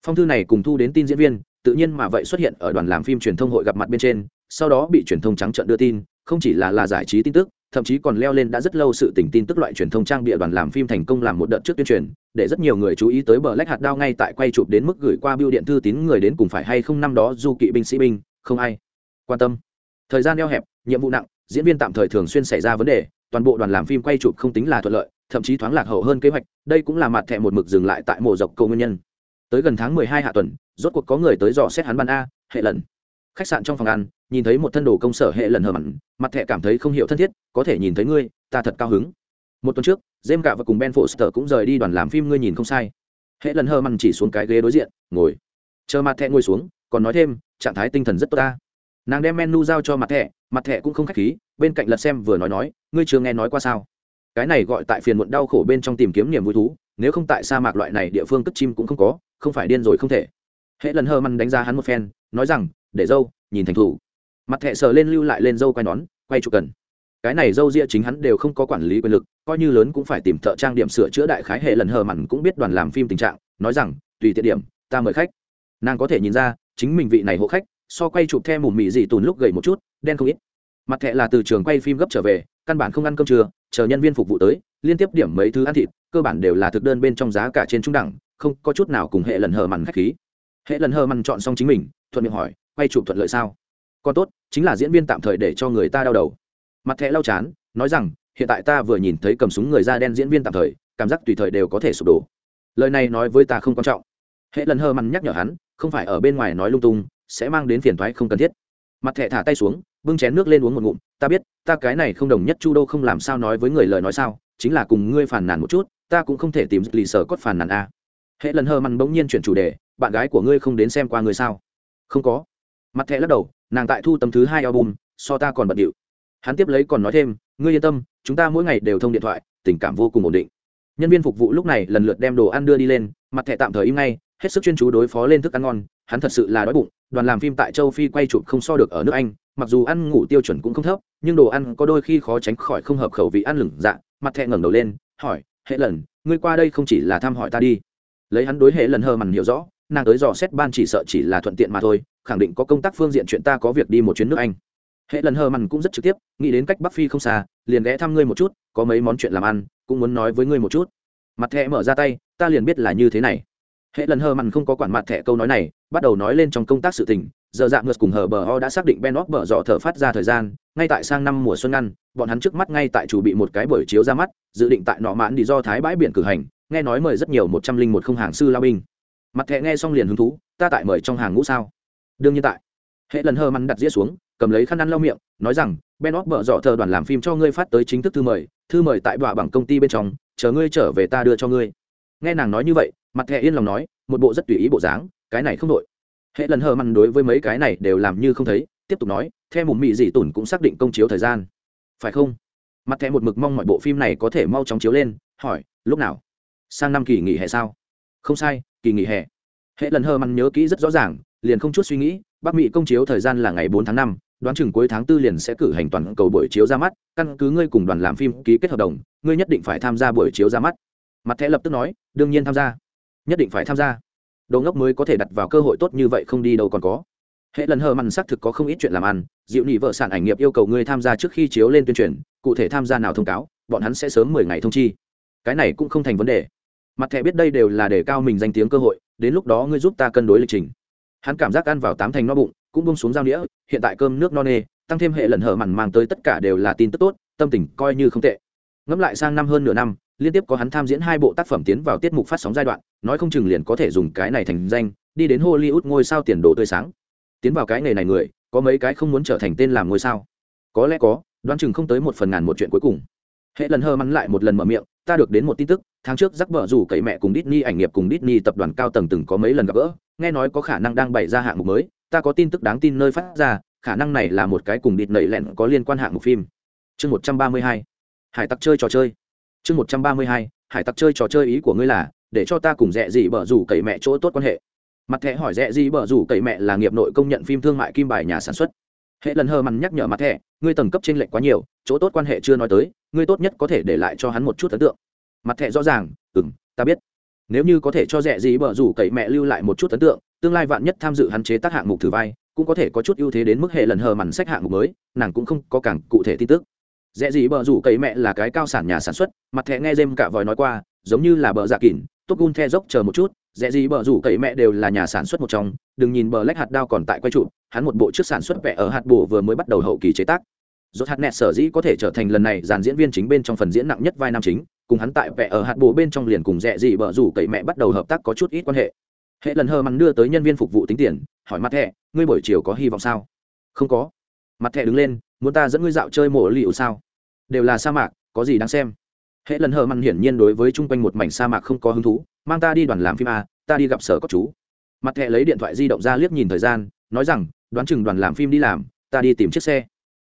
Phong thư này cùng thu đến tin diễn viên, tự nhiên mà vậy xuất hiện ở đoàn làm phim truyền thông hội gặp mặt bên trên, sau đó bị truyền thông trắng trận đưa tin, không chỉ là là giải trí tin tức, thậm chí còn leo lên đã rất lâu sự tình tin tức loại truyền thông trang bịa đoàn làm phim thành công làm một đợt trước tuyên truyền, để rất nhiều người chú ý tới bờ lách hạt đao ngay tại quay chụp đến mức gửi qua biêu điện thư tín người đến cùng phải hay không năm đó du kỵ binh sĩ binh, không ai quan tâm thời gian eo hẹp, nhiệm vụ nặng, diễn viên tạm thời thường xuyên xảy ra vấn đề, toàn bộ đoàn làm phim quay chụp không tính là thuận lợi, thậm chí thoáng lạc hậu hơn kế hoạch, đây cũng là mặt thẻ một mực dừng lại tại mộ dọc cầu nguyên nhân. Tới gần tháng mười hai hạ tuần, rốt cuộc có người tới dò xét hắn ban a, hệ lần khách sạn trong phòng ăn, nhìn thấy một thân đồ công sở hệ lần hờ mặn, mặt thẻ cảm thấy không hiểu thân thiết, có thể nhìn thấy ngươi, ta thật cao hứng. Một tuần trước jem cả và cùng ben foster cũng rời đi đoàn làm phim ngươi nhìn không sai. Hệ lần hờ mặn chỉ xuống cái ghế đối diện, ngồi. Chờ mặt thẻ ngồi xuống, còn nói thêm, trạng thái tinh thần rất tốt ta nàng đem menu giao cho mặt thẻ mặt thẻ cũng không khách khí, bên cạnh lật xem vừa nói nói, ngươi chưa nghe nói qua sao? Cái này gọi tại phiền muộn đau khổ bên trong tìm kiếm niềm vui thú, nếu không tại sa mạc loại này địa phương cất chim cũng không có, không phải điên rồi không thể. Hệ lần hơ măn đánh giá hắn một phen, nói rằng, để dâu, nhìn thành thủ. Mặt thẹ sờ lên lưu lại lên dâu quay nón, quay chụp cần. Cái này dâu ria chính hắn đều không có quản lý quyền lực, coi như lớn cũng phải tìm thợ trang điểm sửa chữa đại khái. Hệ lần hờ mặn cũng biết đoàn làm phim tình trạng, nói rằng, tùy tiện điểm, ta mời khách. Nàng có thể nhìn ra, chính mình vị này hộ khách so quay chụp theo mùm mị dị tùn lúc gầy một chút, đen không ít. Mặt thẹ là từ trường quay phim gấp trở về, căn bản không ăn cơm trưa, chờ nhân viên phục vụ tới, liên tiếp điểm mấy thứ ăn thịt, cơ bản đều là thực đơn bên trong giá cả trên trung đẳng, không có chút nào cùng hệ lần hờ mặn khách khí. Hệ lần hờ mằn chọn xong chính mình, thuận miệng hỏi, quay chụp thuận lợi sao? Còn tốt, chính là diễn viên tạm thời để cho người ta đau đầu. Mặt thẹ lau chán, nói rằng, hiện tại ta vừa nhìn thấy cầm súng người da đen diễn viên tạm thời, cảm giác tùy thời đều có thể sụp đổ. Lời này nói với ta không quan trọng. Hệ lần hờ mằn nhắc nhở hắn, không phải ở bên ngoài nói lung tung sẽ mang đến phiền thoái không cần thiết. Mặt thẹ thả tay xuống, bưng chén nước lên uống một ngụm. Ta biết, ta cái này không đồng nhất chu đô không làm sao nói với người lời nói sao, chính là cùng ngươi phản nàn một chút, ta cũng không thể tìm lì sở cốt phản nàn a. Hệ lần hờ mằn bỗng nhiên chuyển chủ đề, bạn gái của ngươi không đến xem qua ngươi sao? Không có. Mặt thẹ lắc đầu, nàng tại thu tấm thứ hai album, so ta còn bận điệu. Hắn tiếp lấy còn nói thêm, ngươi yên tâm, chúng ta mỗi ngày đều thông điện thoại, tình cảm vô cùng ổn định. Nhân viên phục vụ lúc này lần lượt đem đồ ăn đưa đi lên, mặt thẻ tạm thời im ngay hết sức chuyên chú đối phó lên thức ăn ngon, hắn thật sự là đói bụng, đoàn làm phim tại châu phi quay chụp không so được ở nước anh, mặc dù ăn ngủ tiêu chuẩn cũng không thấp, nhưng đồ ăn có đôi khi khó tránh khỏi không hợp khẩu vị ăn lửng dạ mặt thẹ ngẩng đầu lên, hỏi, hệ lần, ngươi qua đây không chỉ là thăm hỏi ta đi? Lấy hắn đối hệ lần hờ mằn hiểu rõ, nàng tới dò xét ban chỉ sợ chỉ là thuận tiện mà thôi, khẳng định có công tác phương diện chuyện ta có việc đi một chuyến nước anh. Hệ lần hờ mằn cũng rất trực tiếp, nghĩ đến cách bắc phi không xa, liền ghé thăm ngươi một chút, có mấy món chuyện làm ăn, cũng muốn nói với ngươi một chút. Mặt thẹ mở ra tay, ta liền biết là như thế này hệ lần hờ mặn không có quản mặt thẻ câu nói này, bắt đầu nói lên trong công tác sự tình. Giờ dạng ngược cùng hờ bờ ho đã xác định ben óc bờ dọ thở phát ra thời gian, ngay tại sang năm mùa xuân ngăn bọn hắn trước mắt ngay tại chủ bị một cái buổi chiếu ra mắt, dự định tại nọ mãn đi do thái bãi biển cử hành, nghe nói mời rất nhiều một trăm linh một không hàng sư lao binh. Mặt thẻ nghe xong liền hứng thú, ta tại mời trong hàng ngũ sao? Đương nhiên tại. Hệ lần hờ mặn đặt dĩa xuống, cầm lấy khăn ăn lau miệng, nói rằng, ben óc bờ dọ thờ đoàn làm phim cho ngươi phát tới chính thức thư mời thư mời tại bọa bằng công ty bên trong, chờ ngươi trở về ta đưa cho ngươi. Nghe nàng nói như vậy mặt thẹ yên lòng nói, một bộ rất tùy ý bộ dáng, cái này không đội hệ lần hờ mặn đối với mấy cái này đều làm như không thấy, tiếp tục nói, theo mùm mị dị tủn cũng xác định công chiếu thời gian. Phải không? Mặt thẹ một mực mong mọi bộ phim này có thể mau chóng chiếu lên, hỏi, lúc nào? Sang năm kỳ nghỉ hè sao? Không sai, kỳ nghỉ hè. Hệ lần hờ mặn nhớ kỹ rất rõ ràng, liền không chút suy nghĩ, bắc mỹ công chiếu thời gian là ngày bốn tháng năm, đoán chừng cuối tháng tư liền sẽ cử hành toàn cầu buổi chiếu ra mắt, căn cứ ngươi cùng đoàn làm phim ký kết hợp đồng, ngươi nhất định phải tham gia buổi chiếu ra mắt. Mặt thẻ lập tức nói, đương nhiên tham gia nhất định phải tham gia. Đồ ngốc mới có thể đặt vào cơ hội tốt như vậy không đi đâu còn có. Hệ lần hờ mặn xác thực có không ít chuyện làm ăn, dịu nhị vợ sản ảnh nghiệp yêu cầu ngươi tham gia trước khi chiếu lên tuyên truyền, cụ thể tham gia nào thông cáo, bọn hắn sẽ sớm mười ngày thông chi. Cái này cũng không thành vấn đề. Mặt thẻ biết đây đều là để cao mình danh tiếng cơ hội, đến lúc đó ngươi giúp ta cân đối lịch trình. Hắn cảm giác ăn vào tám thành no bụng, cũng bông xuống dao đĩa hiện tại cơm nước no nê, tăng thêm hệ lần hở mặn mang tới tất cả đều là tin tức tốt, tâm tình coi như không tệ. Ngẫm lại sang năm hơn nửa năm liên tiếp có hắn tham diễn hai bộ tác phẩm tiến vào tiết mục phát sóng giai đoạn, nói không chừng liền có thể dùng cái này thành danh, đi đến hollywood ngôi sao tiền đồ tươi sáng. Tiến vào cái nghề này người, có mấy cái không muốn trở thành tên làm ngôi sao? Có lẽ có, đoán chừng không tới một phần ngàn một chuyện cuối cùng. Hệ lần hơ mắn lại một lần mở miệng, ta được đến một tin tức, tháng trước rắc vợ rủ cậy mẹ cùng Disney ảnh nghiệp cùng Disney tập đoàn cao tầng từng có mấy lần gặp gỡ, nghe nói có khả năng đang bày ra hạng mục mới, ta có tin tức đáng tin nơi phát ra, khả năng này là một cái cùng địt nẩy lẹn có liên quan hạng mục phim. Chương một trăm ba mươi hai. Hải tặc chơi trò chơi chương một trăm ba mươi hai, hải tặc chơi trò chơi ý của ngươi là, để cho ta cùng rẽ gì bở rủ cậy mẹ chỗ tốt quan hệ. Mặt thẻ hỏi rẽ gì bở rủ cậy mẹ là nghiệp nội công nhận phim thương mại kim bài nhà sản xuất. Hệ lần hờ mằn nhắc nhở mặt thẻ, ngươi tầng cấp trên lệch quá nhiều, chỗ tốt quan hệ chưa nói tới, ngươi tốt nhất có thể để lại cho hắn một chút ấn tượng. Mặt thẻ rõ ràng ừ m ta biết. Nếu như có thể cho rẻ gì bở rủ cậy mẹ lưu lại một chút ấn tượng, tương lai vạn nhất tham dự hắn chế tác hạng mục thử vai, cũng có thể có chút ưu thế đến mức hệ lần hờ mằn sách hạng mục mới, nàng cũng không có càng cụ thể tin tức dễ gì bờ rủ cậy mẹ là cái cao sản nhà sản xuất mặt thẹ nghe dêm cả vòi nói qua giống như là bờ dạ kỉn tốt gun the dốc chờ một chút dễ gì bờ rủ cậy mẹ đều là nhà sản xuất một trong đừng nhìn bờ lách hạt đao còn tại quay trụ hắn một bộ trước sản xuất vẽ ở hạt bổ vừa mới bắt đầu hậu kỳ chế tác Rốt hạt nẹt sở dĩ có thể trở thành lần này dàn diễn viên chính bên trong phần diễn nặng nhất vai nam chính, cùng hắn tại vẽ ở hạt bổ bên trong liền cùng dễ gì bờ rủ cậy mẹ bắt đầu hợp tác có chút ít quan hệ. Hệ lần hờ mắng đưa tới nhân viên phục vụ tính tiền, hỏi mặt thẻ, ngươi buổi chiều có hy vọng sao? Không có. Mặt thẻ đứng lên, muốn ta dẫn ngươi dạo chơi mộ ủ sao? Đều là sa mạc, có gì đáng xem? Hệ lần hờ mặn hiển nhiên đối với chung quanh một mảnh sa mạc không có hứng thú, mang ta đi đoàn làm phim a, ta đi gặp sở có chú. Mặt thẻ lấy điện thoại di động ra liếc nhìn thời gian, nói rằng, đoán chừng đoàn làm phim đi làm, ta đi tìm chiếc xe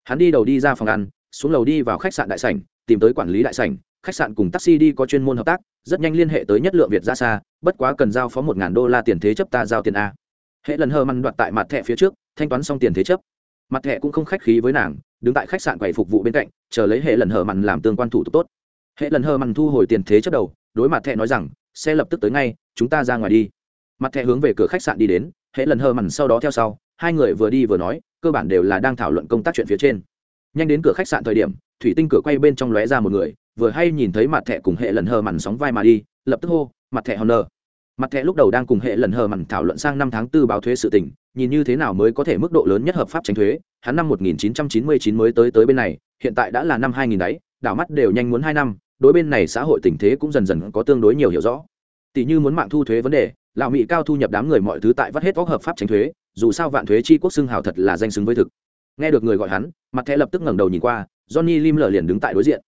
hắn đi đầu đi ra phòng ăn xuống lầu đi vào khách sạn đại sảnh tìm tới quản lý đại sảnh khách sạn cùng taxi đi có chuyên môn hợp tác rất nhanh liên hệ tới nhất lượng việt ra xa bất quá cần giao phó một ngàn đô la tiền thế chấp ta giao tiền a hệ lần hờ măn đoạt tại mặt thẻ phía trước thanh toán xong tiền thế chấp mặt thẻ cũng không khách khí với nàng, đứng tại khách sạn quầy phục vụ bên cạnh, chờ lấy hệ lần hờ mặn làm tương quan thủ tục tốt. Hệ lần hờ mặn thu hồi tiền thế chất đầu, đối mặt thẻ nói rằng, xe lập tức tới ngay, chúng ta ra ngoài đi. Mặt thẻ hướng về cửa khách sạn đi đến, hệ lần hờ mặn sau đó theo sau, hai người vừa đi vừa nói, cơ bản đều là đang thảo luận công tác chuyện phía trên. Nhanh đến cửa khách sạn thời điểm, thủy tinh cửa quay bên trong lóe ra một người, vừa hay nhìn thấy mặt thẻ cùng hệ lần hờ mặn sóng vai mà đi, lập tức hô, mặt thẻ honor mặt thẻ lúc đầu đang cùng hệ lần hờ mặn thảo luận sang năm tháng tư báo thuế sự tình, nhìn như thế nào mới có thể mức độ lớn nhất hợp pháp tránh thuế, hắn năm 1999 mới tới tới bên này, hiện tại đã là năm 2000 đấy, đảo mắt đều nhanh muốn hai năm, đối bên này xã hội tình thế cũng dần dần có tương đối nhiều hiểu rõ. Tỷ như muốn mạng thu thuế vấn đề, lão mỹ cao thu nhập đám người mọi thứ tại vắt hết góc hợp pháp tránh thuế, dù sao vạn thuế chi quốc xưng hào thật là danh xứng với thực. Nghe được người gọi hắn, mặt thẻ lập tức ngẩng đầu nhìn qua, johnny lim lờ liền đứng tại đối diện.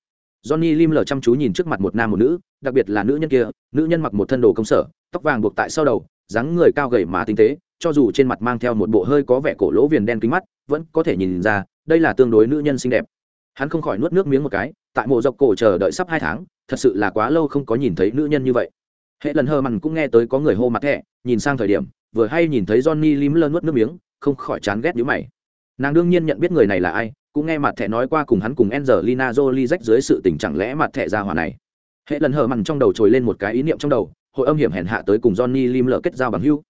Johnny lim lờ chăm chú nhìn trước mặt một nam một nữ, đặc biệt là nữ nhân kia, nữ nhân mặc một thân đồ công sở tóc vàng buộc tại sau đầu dáng người cao gầy mà tinh tế cho dù trên mặt mang theo một bộ hơi có vẻ cổ lỗ viền đen kính mắt vẫn có thể nhìn ra đây là tương đối nữ nhân xinh đẹp. Hắn không khỏi nuốt nước miếng một cái tại mộ dọc cổ chờ đợi sắp hai tháng thật sự là quá lâu không có nhìn thấy nữ nhân như vậy. Hệ lần hờ mằn cũng nghe tới có người hô mặt thẹ, nhìn sang thời điểm vừa hay nhìn thấy johnny lim lơ nuốt nước miếng không khỏi chán ghét nhữ mày. Nàng đương nhiên nhận biết người này là ai cũng nghe mặt thẹ nói qua cùng hắn cùng Angelina Jolie rách dưới sự tình chẳng lẽ mặt thẹ ra hỏa này. Hệ lần hờ mằn trong đầu trồi lên một cái ý niệm trong đầu hội âm hiểm hèn hạ tới cùng johnny lim lợ kết giao bằng hưu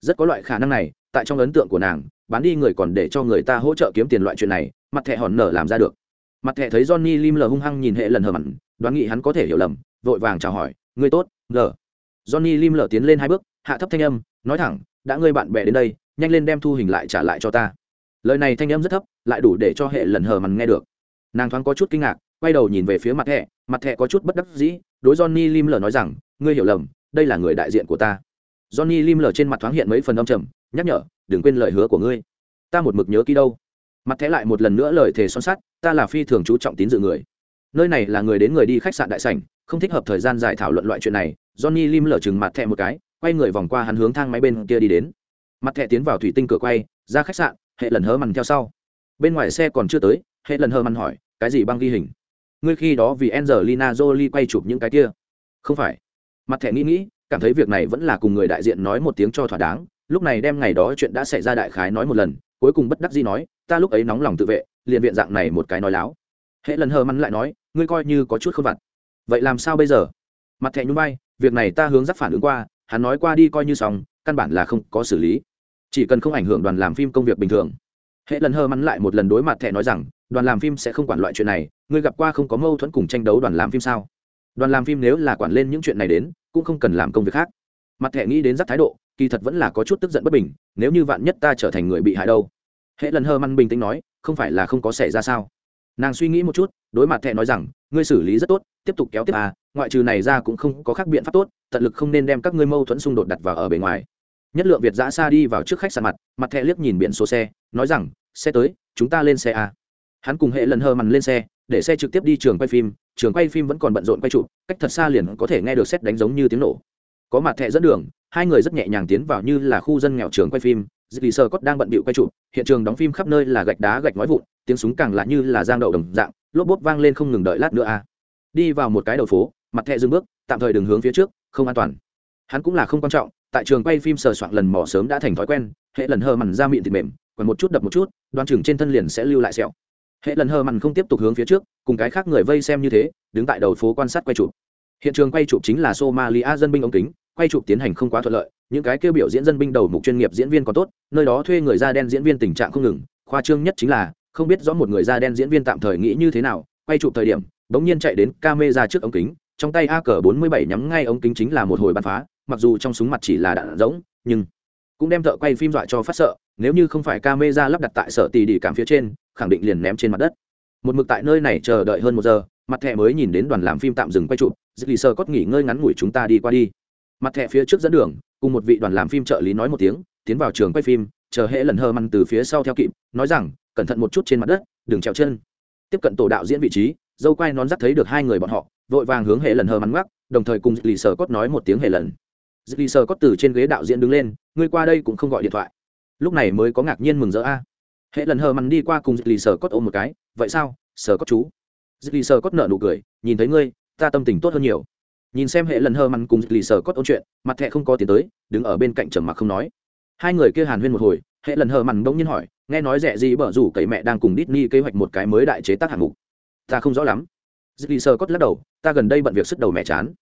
rất có loại khả năng này tại trong ấn tượng của nàng bán đi người còn để cho người ta hỗ trợ kiếm tiền loại chuyện này mặt thẻ hòn nở làm ra được. Mặt thẻ thấy johnny lim lờ hung hăng nhìn hệ lần hờ mặn, đoán nghĩ hắn có thể hiểu lầm vội vàng chào hỏi ngươi tốt ngờ johnny lim lờ tiến lên hai bước hạ thấp thanh âm nói thẳng đã ngươi bạn bè đến đây nhanh lên đem thu hình lại trả lại cho ta. Lời này thanh âm rất thấp lại đủ để cho hệ lần hờ mặn nghe được. Nàng thoáng có chút kinh ngạc quay đầu nhìn về phía mặt thẻ mặt thẻ có chút bất đắc dĩ đối johnny lim lờ nói rằng ngươi hiểu lầm đây là người đại diện của ta. Johnny lim lờ trên mặt thoáng hiện mấy phần âm trầm, nhắc nhở, đừng quên lời hứa của ngươi. Ta một mực nhớ kỹ đâu. Mặt thẻ lại một lần nữa lời thề son sắt, ta là phi thường chú trọng tín dự người. Nơi này là người đến người đi khách sạn đại sảnh, không thích hợp thời gian dài thảo luận loại chuyện này. Johnny lim lờ chừng mặt thẻ một cái, quay người vòng qua hắn hướng thang máy bên kia đi đến. Mặt thẻ tiến vào thủy tinh cửa quay, ra khách sạn, hệ lần hớ mằn theo sau. Bên ngoài xe còn chưa tới, hệ lần hơ mằn hỏi, cái gì băng ghi hình? Ngươi khi đó vì angelina jolie quay chụp những cái kia. Không phải mặt thẻ nghĩ nghĩ, cảm thấy việc này vẫn là cùng người đại diện nói một tiếng cho thỏa đáng, lúc này đem ngày đó chuyện đã xảy ra đại khái nói một lần, cuối cùng bất đắc gì nói, ta lúc ấy nóng lòng tự vệ, liền viện dạng này một cái nói láo. Hệ lần hờ mắn lại nói, ngươi coi như có chút không vặt. Vậy làm sao bây giờ? Mặt thẻ nhún bay việc này ta hướng dắt phản ứng qua, hắn nói qua đi coi như xong, căn bản là không có xử lý. Chỉ cần không ảnh hưởng đoàn làm phim công việc bình thường. Hệ lần hơ mắn lại một lần đối mặt thẻ nói rằng, đoàn làm phim sẽ không quản loại chuyện này, ngươi gặp qua không có mâu thuẫn cùng tranh đấu đoàn làm phim sao? Đoàn làm phim nếu là quản lên những chuyện này đến, cũng không cần làm công việc khác. Mặt thẻ nghĩ đến rất thái độ, kỳ thật vẫn là có chút tức giận bất bình, nếu như vạn nhất ta trở thành người bị hại đâu? Hệ lần hơ măn bình tĩnh nói, không phải là không có xảy ra sao? Nàng suy nghĩ một chút, đối mặt thẻ nói rằng, ngươi xử lý rất tốt, tiếp tục kéo tiếp à ngoại trừ này ra cũng không có khác biện pháp tốt, tận lực không nên đem các ngươi mâu thuẫn xung đột đặt vào ở bề ngoài. Nhất lượng việt giã xa đi vào trước khách sạn mặt mặt thẻ liếc nhìn biển số xe, nói rằng, xe tới, chúng ta lên xe à? hắn cùng hệ lần hờ mằn lên xe để xe trực tiếp đi trường quay phim, trường quay phim vẫn còn bận rộn quay chụp, cách thật xa liền có thể nghe được xét đánh giống như tiếng nổ. Có mặt thẻ dẫn đường, hai người rất nhẹ nhàng tiến vào như là khu dân nghèo trường quay phim dì sơ cốt đang bận bịu quay chụp, hiện trường đóng phim khắp nơi là gạch đá gạch nói vụn, tiếng súng càng là như là giang đậu đồng dạng, lốp bốt vang lên không ngừng đợi lát nữa a đi vào một cái đầu phố, mặt thẻ dừng bước, tạm thời đừng hướng phía trước, không an toàn. Hắn cũng là không quan trọng, tại trường quay phim sờ soạn lần mỏ sớm đã thành thói quen, hệ lần hơ mằn ra miệng thịt mềm còn một chút đập một chút, đoan chừng trên thân liền sẽ lưu lại sẹo hệ lần hờ mặn không tiếp tục hướng phía trước, cùng cái khác người vây xem như thế, đứng tại đầu phố quan sát quay chụp. Hiện trường quay chụp chính là somalia dân binh ống kính, quay chụp tiến hành không quá thuận lợi, những cái kêu biểu diễn dân binh đầu mục chuyên nghiệp diễn viên còn tốt, nơi đó thuê người da đen diễn viên tình trạng không ngừng, khoa trương nhất chính là, không biết rõ một người da đen diễn viên tạm thời nghĩ như thế nào, quay chụp thời điểm, bỗng nhiên chạy đến ca mê ra trước ống kính, trong tay a cờ bốn mươi bảy nhắm ngay ống kính chính là một hồi bắn phá, mặc dù trong súng mặt chỉ là đạn rỗng, nhưng cũng đem thợ quay phim dọa cho phát sợ, nếu như không phải camera lắp đặt tại sở tì đi cảm phía trên khẳng định liền ném trên mặt đất. Một mực tại nơi này chờ đợi hơn một giờ, mặt thẻ mới nhìn đến đoàn làm phim tạm dừng quay chụp dứt lì sơ cốt nghỉ ngơi ngắn ngủi chúng ta đi qua đi. Mặt thẻ phía trước dẫn đường, cùng một vị đoàn làm phim trợ lý nói một tiếng, tiến vào trường quay phim, chờ hễ lần hơ măn từ phía sau theo kịp, nói rằng, cẩn thận một chút trên mặt đất, đừng trèo chân. Tiếp cận tổ đạo diễn vị trí, dâu quay nón dắt thấy được hai người bọn họ, vội vàng hướng hệ lần hờ mắn ngoắc, đồng thời cùng lì sờ cốt nói một tiếng hệ lần. Lì sờ cốt từ trên ghế đạo diễn đứng lên, ngươi qua đây cũng không gọi điện thoại. Lúc này mới có ngạc nhiên mừng rỡ a hệ lần hờ mằn đi qua cùng lì sờ cốt ôm một cái, vậy sao, sờ cốt chú? Lì sờ cốt nợ nụ cười, nhìn thấy ngươi, ta tâm tình tốt hơn nhiều. Nhìn xem hệ lần hờ mằn cùng lì sờ cốt ôn chuyện, mặt thẹ không có tiền tới, đứng ở bên cạnh trầm mặc không nói. Hai người kia hàn huyên một hồi, hệ lần hờ mắn bỗng nhiên hỏi, nghe nói rẻ gì bở rủ cậy mẹ đang cùng Disney kế hoạch một cái mới đại chế tác hạng mục? Ta không rõ lắm. Dì sơ cốt lắc đầu, ta gần đây bận việc sức đầu mẹ chán.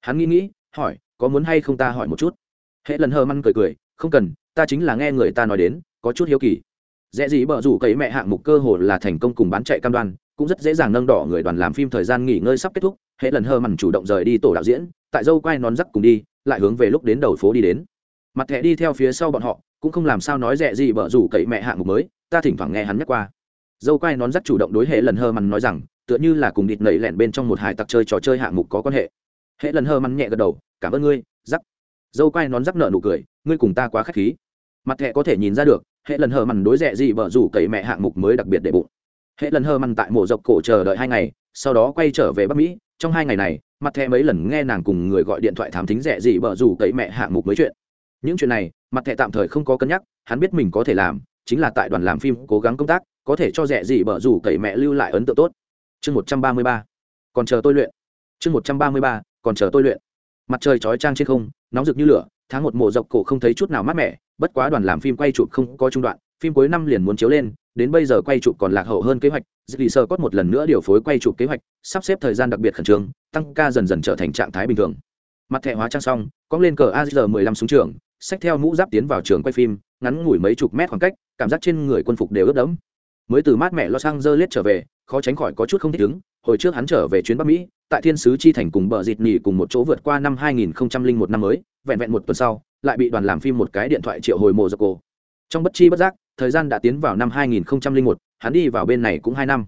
Hắn nghĩ nghĩ, hỏi, có muốn hay không ta hỏi một chút? Hệ lần hờ măn cười cười, không cần, ta chính là nghe người ta nói đến, có chút hiếu kỳ dễ gì bở rủ cậy mẹ hạng mục cơ hồ là thành công cùng bán chạy cam đoan, cũng rất dễ dàng nâng đỏ người đoàn làm phim thời gian nghỉ ngơi sắp kết thúc hệ lần hơ mằn chủ động rời đi tổ đạo diễn, tại dâu quay nón rắc cùng đi, lại hướng về lúc đến đầu phố đi đến. Mặt thẻ đi theo phía sau bọn họ, cũng không làm sao nói rẻ gì bở rủ cậy mẹ hạng mục mới, ta thỉnh thoảng nghe hắn nhắc qua. Dâu quay nón rắc chủ động đối hệ lần hơ mằn nói rằng, tựa như là cùng địt nẩy lẹn bên trong một hải tặc chơi trò chơi hạng mục có quan hệ. Hệ lần hơ mằn nhẹ gật đầu, cảm ơn ngươi, rắc. Dâu quay nón rắc nợ nụ cười, ngươi cùng ta quá khách khí. Mặt thẻ có thể nhìn ra được hệ lần hờ mằn đối rẻ gì vợ rủ cậy mẹ hạng mục mới đặc biệt để bụng. Hệ lần hờ mằn tại mộ dọc cổ chờ đợi hai ngày, sau đó quay trở về bắc mỹ. Trong hai ngày này, mặt thẻ mấy lần nghe nàng cùng người gọi điện thoại thám thính rẻ gì vợ rủ cậy mẹ hạng mục mới chuyện. Những chuyện này, mặt thẻ tạm thời không có cân nhắc, hắn biết mình có thể làm, chính là tại đoàn làm phim cố gắng công tác, có thể cho rẻ gì vợ rủ cậy mẹ lưu lại ấn tượng tốt. Chương một trăm ba mươi ba, còn chờ tôi luyện. Chương một trăm ba mươi ba, còn chờ tôi luyện. Mặt trời chói trang trên không, nóng rực như lửa tháng một mộ dọc cổ không thấy chút nào mát mẻ, bất quá đoàn làm phim quay chụp không có trung đoạn, phim cuối năm liền muốn chiếu lên, đến bây giờ quay chụp còn lạc hậu hơn kế hoạch dì sơ cót một lần nữa điều phối quay chụp kế hoạch, sắp xếp thời gian đặc biệt khẩn trương, tăng ca dần dần trở thành trạng thái bình thường. Mặt thẻ hóa trang xong cóng lên cờ azr mười lăm xuống trường, xách theo mũ giáp tiến vào trường quay phim, ngắn ngủi mấy chục mét khoảng cách, cảm giác trên người quân phục đều ướt đẫm. Mới từ mát mẻ lo sang dơ lết trở về khó tránh khỏi có chút không thích ứng. Hồi trước hắn trở về chuyến bắc mỹ tại thiên sứ chi thành cùng bờ dịt nhì cùng một chỗ vượt qua năm 2001 năm mới vẹn vẹn một tuần sau lại bị đoàn làm phim một cái điện thoại triệu hồi mồ giặc cổ. Trong bất chi bất giác thời gian đã tiến vào năm 2001, hắn đi vào bên này cũng hai năm.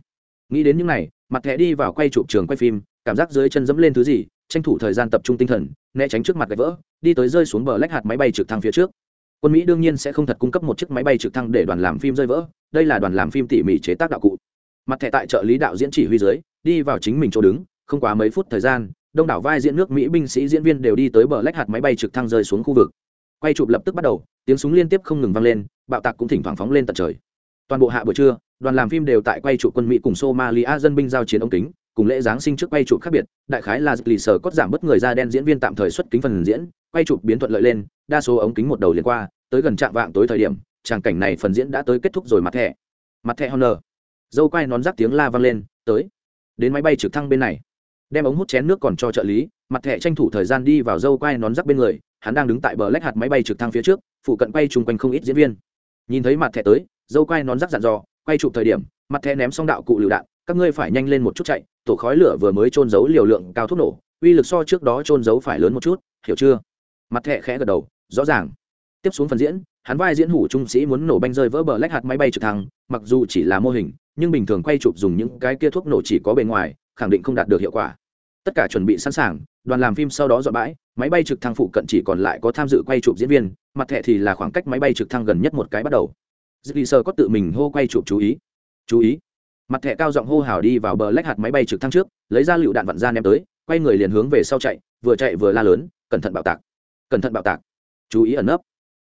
Nghĩ đến những này mặt thẻ đi vào quay chụp trường quay phim cảm giác dưới chân dẫm lên thứ gì tranh thủ thời gian tập trung tinh thần né tránh trước mặt gạch vỡ đi tới rơi xuống bờ lách hạt máy bay trực thăng phía trước. Quân mỹ đương nhiên sẽ không thật cung cấp một chiếc máy bay trực thăng để đoàn làm phim rơi vỡ đây là đoàn làm phim tỉ mỉ chế tác đạo cụ mặt thẻ tại trợ lý đạo diễn chỉ huy dưới, đi vào chính mình chỗ đứng, không quá mấy phút thời gian, đông đảo vai diễn nước mỹ binh sĩ diễn viên đều đi tới bờ lách hạt máy bay trực thăng rơi xuống khu vực. Quay chụp lập tức bắt đầu, tiếng súng liên tiếp không ngừng vang lên, bạo tạc cũng thỉnh thoảng phóng lên tận trời. Toàn bộ hạ buổi trưa, đoàn làm phim đều tại quay trụ quân mỹ cùng somalia dân binh giao chiến ống kính, cùng lễ giáng sinh trước quay trụ khác biệt, đại khái là lì sở cốt giảm bớt người da đen diễn viên tạm thời xuất kính phần diễn, quay chụp biến thuận lợi lên, đa số ống kính một đầu liền qua, tới gần trạm vạng tối thời điểm, tràng cảnh này phần diễn đã tới kết thúc rồi mặt thẻ. Mặt thẻ honor dâu quai nón rác tiếng la vang lên, tới, đến máy bay trực thăng bên này. Đem ống hút chén nước còn cho trợ lý, mặt thẻ tranh thủ thời gian đi vào dâu quai nón rắc bên người, hắn đang đứng tại bờ lách hạt máy bay trực thăng phía trước, phụ cận quay chung quanh không ít diễn viên. Nhìn thấy mặt thẻ tới, dâu quai nón rắc dặn dò, quay chụp thời điểm, mặt thẻ ném xong đạo cụ lựu đạn, các ngươi phải nhanh lên một chút chạy, tổ khói lửa vừa mới trôn giấu liều lượng cao thuốc nổ, uy lực so trước đó trôn giấu phải lớn một chút, hiểu chưa? Mặt thẻ khẽ gật đầu, rõ ràng. Tiếp xuống phần diễn, hắn vai diễn hủ trung sĩ muốn nổ banh rơi vỡ bờ lách hạt máy bay trực thăng, mặc dù chỉ là mô hình nhưng bình thường quay chụp dùng những cái kia thuốc nổ chỉ có bề ngoài, khẳng định không đạt được hiệu quả. Tất cả chuẩn bị sẵn sàng, đoàn làm phim sau đó dọn bãi, máy bay trực thăng phụ cận chỉ còn lại có tham dự quay chụp diễn viên, mặt thẻ thì là khoảng cách máy bay trực thăng gần nhất một cái bắt đầu. Dì sơ có tự mình hô quay chụp chú ý. Chú ý. Mặt thẻ cao giọng hô hào đi vào bờ lách hạt máy bay trực thăng trước, lấy ra lựu đạn vặn ra ném tới, quay người liền hướng về sau chạy, vừa chạy vừa la lớn, cẩn thận bạo tạc. Cẩn thận bạo tạc. Chú ý ẩn nấp.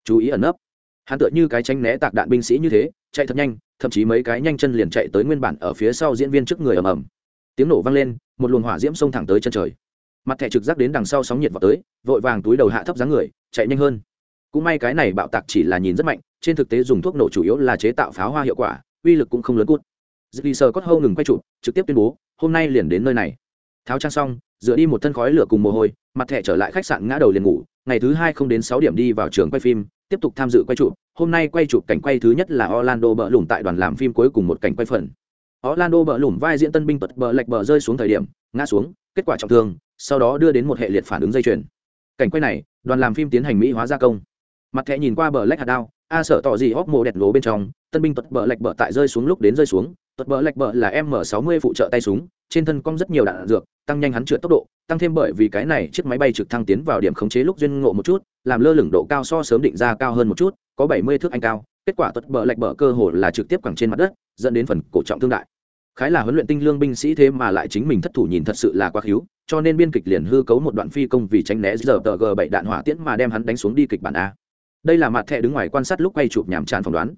Chú ý ẩn nấp. Hắn tựa như cái tránh né tạc đạn binh sĩ như thế chạy thật nhanh, thậm chí mấy cái nhanh chân liền chạy tới nguyên bản ở phía sau diễn viên trước người ầm ầm. Tiếng nổ vang lên, một luồng hỏa diễm xông thẳng tới chân trời. Mặt thẻ trực giác đến đằng sau sóng nhiệt vào tới, vội vàng túi đầu hạ thấp dáng người, chạy nhanh hơn. Cũng may cái này bạo tạc chỉ là nhìn rất mạnh, trên thực tế dùng thuốc nổ chủ yếu là chế tạo pháo hoa hiệu quả, uy lực cũng không lớn cút. Dì sờ cốt hâu ngừng quay chụp, trực tiếp tuyên bố, hôm nay liền đến nơi này. Tháo trang xong dựa đi một thân khói lửa cùng mồ hôi, mặt thẻ trở lại khách sạn ngã đầu liền ngủ, ngày thứ hai không đến sáu điểm đi vào trường quay phim, tiếp tục tham dự quay chụp hôm nay quay chụp cảnh quay thứ nhất là orlando bợ lủng tại đoàn làm phim cuối cùng một cảnh quay phần. Orlando bợ lủng vai diễn tân binh tật bờ lệch bờ rơi xuống thời điểm, ngã xuống, kết quả trọng thương, sau đó đưa đến một hệ liệt phản ứng dây chuyền. Cảnh quay này, đoàn làm phim tiến hành mỹ hóa gia công. Mặt thẻ nhìn qua bờ lệch hạt đao, a sợ tỏ gì hốc mồ đẹp lố bên trong, tân binh tật bờ lệch bờ tại rơi xuống lúc đến rơi xuống tuật bờ lạch bờ là m 60 phụ trợ tay súng trên thân cong rất nhiều đạn dược tăng nhanh hắn trượt tốc độ tăng thêm bởi vì cái này chiếc máy bay trực thăng tiến vào điểm khống chế lúc duyên ngộ một chút làm lơ lửng độ cao so sớm định ra cao hơn một chút có 70 thước anh cao kết quả tuật bờ lạch bờ cơ hồ là trực tiếp quẳng trên mặt đất dẫn đến phần cổ trọng thương đại. Khái là huấn luyện tinh lương binh sĩ thế mà lại chính mình thất thủ nhìn thật sự là quá khiếu, cho nên biên kịch liền hư cấu một đoạn phi công vì tránh né giờ tờ g bảy đạn hỏa tiễn mà đem hắn đánh xuống đi kịch bản a. Đây là mặt thẻ đứng ngoài quan sát lúc quay chụp nhàm tràn phỏng đoán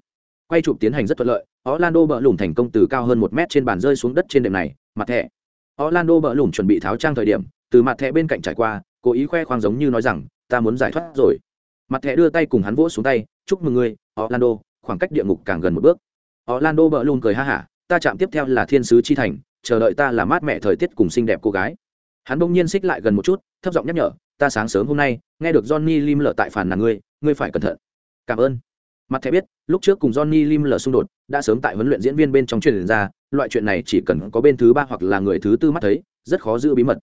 quay chụp tiến hành rất thuận lợi. Orlando bỡ lùm thành công từ cao hơn một mét trên bàn rơi xuống đất trên đệm này, mặt thẻ. Orlando bỡ lùm chuẩn bị tháo trang thời điểm, từ mặt thẻ bên cạnh trải qua, cố ý khoe khoang giống như nói rằng, ta muốn giải thoát rồi. Mặt thẻ đưa tay cùng hắn vỗ xuống tay, chúc mừng ngươi, orlando, khoảng cách địa ngục càng gần một bước. Orlando bỡ lùm cười ha hả, ta chạm tiếp theo là thiên sứ chi thành, chờ đợi ta là mát mẹ thời tiết cùng xinh đẹp cô gái. Hắn bỗng nhiên xích lại gần một chút, thấp giọng nhắc nhở, ta sáng sớm hôm nay, nghe được johnny lim lợ tại phản là ngươi ngươi phải cẩn thận. Cảm ơn mặt thẻ biết, lúc trước cùng johnny lim lở xung đột, đã sớm tại huấn luyện diễn viên bên trong truyền ra, loại chuyện này chỉ cần có bên thứ ba hoặc là người thứ tư mắt thấy, rất khó giữ bí mật.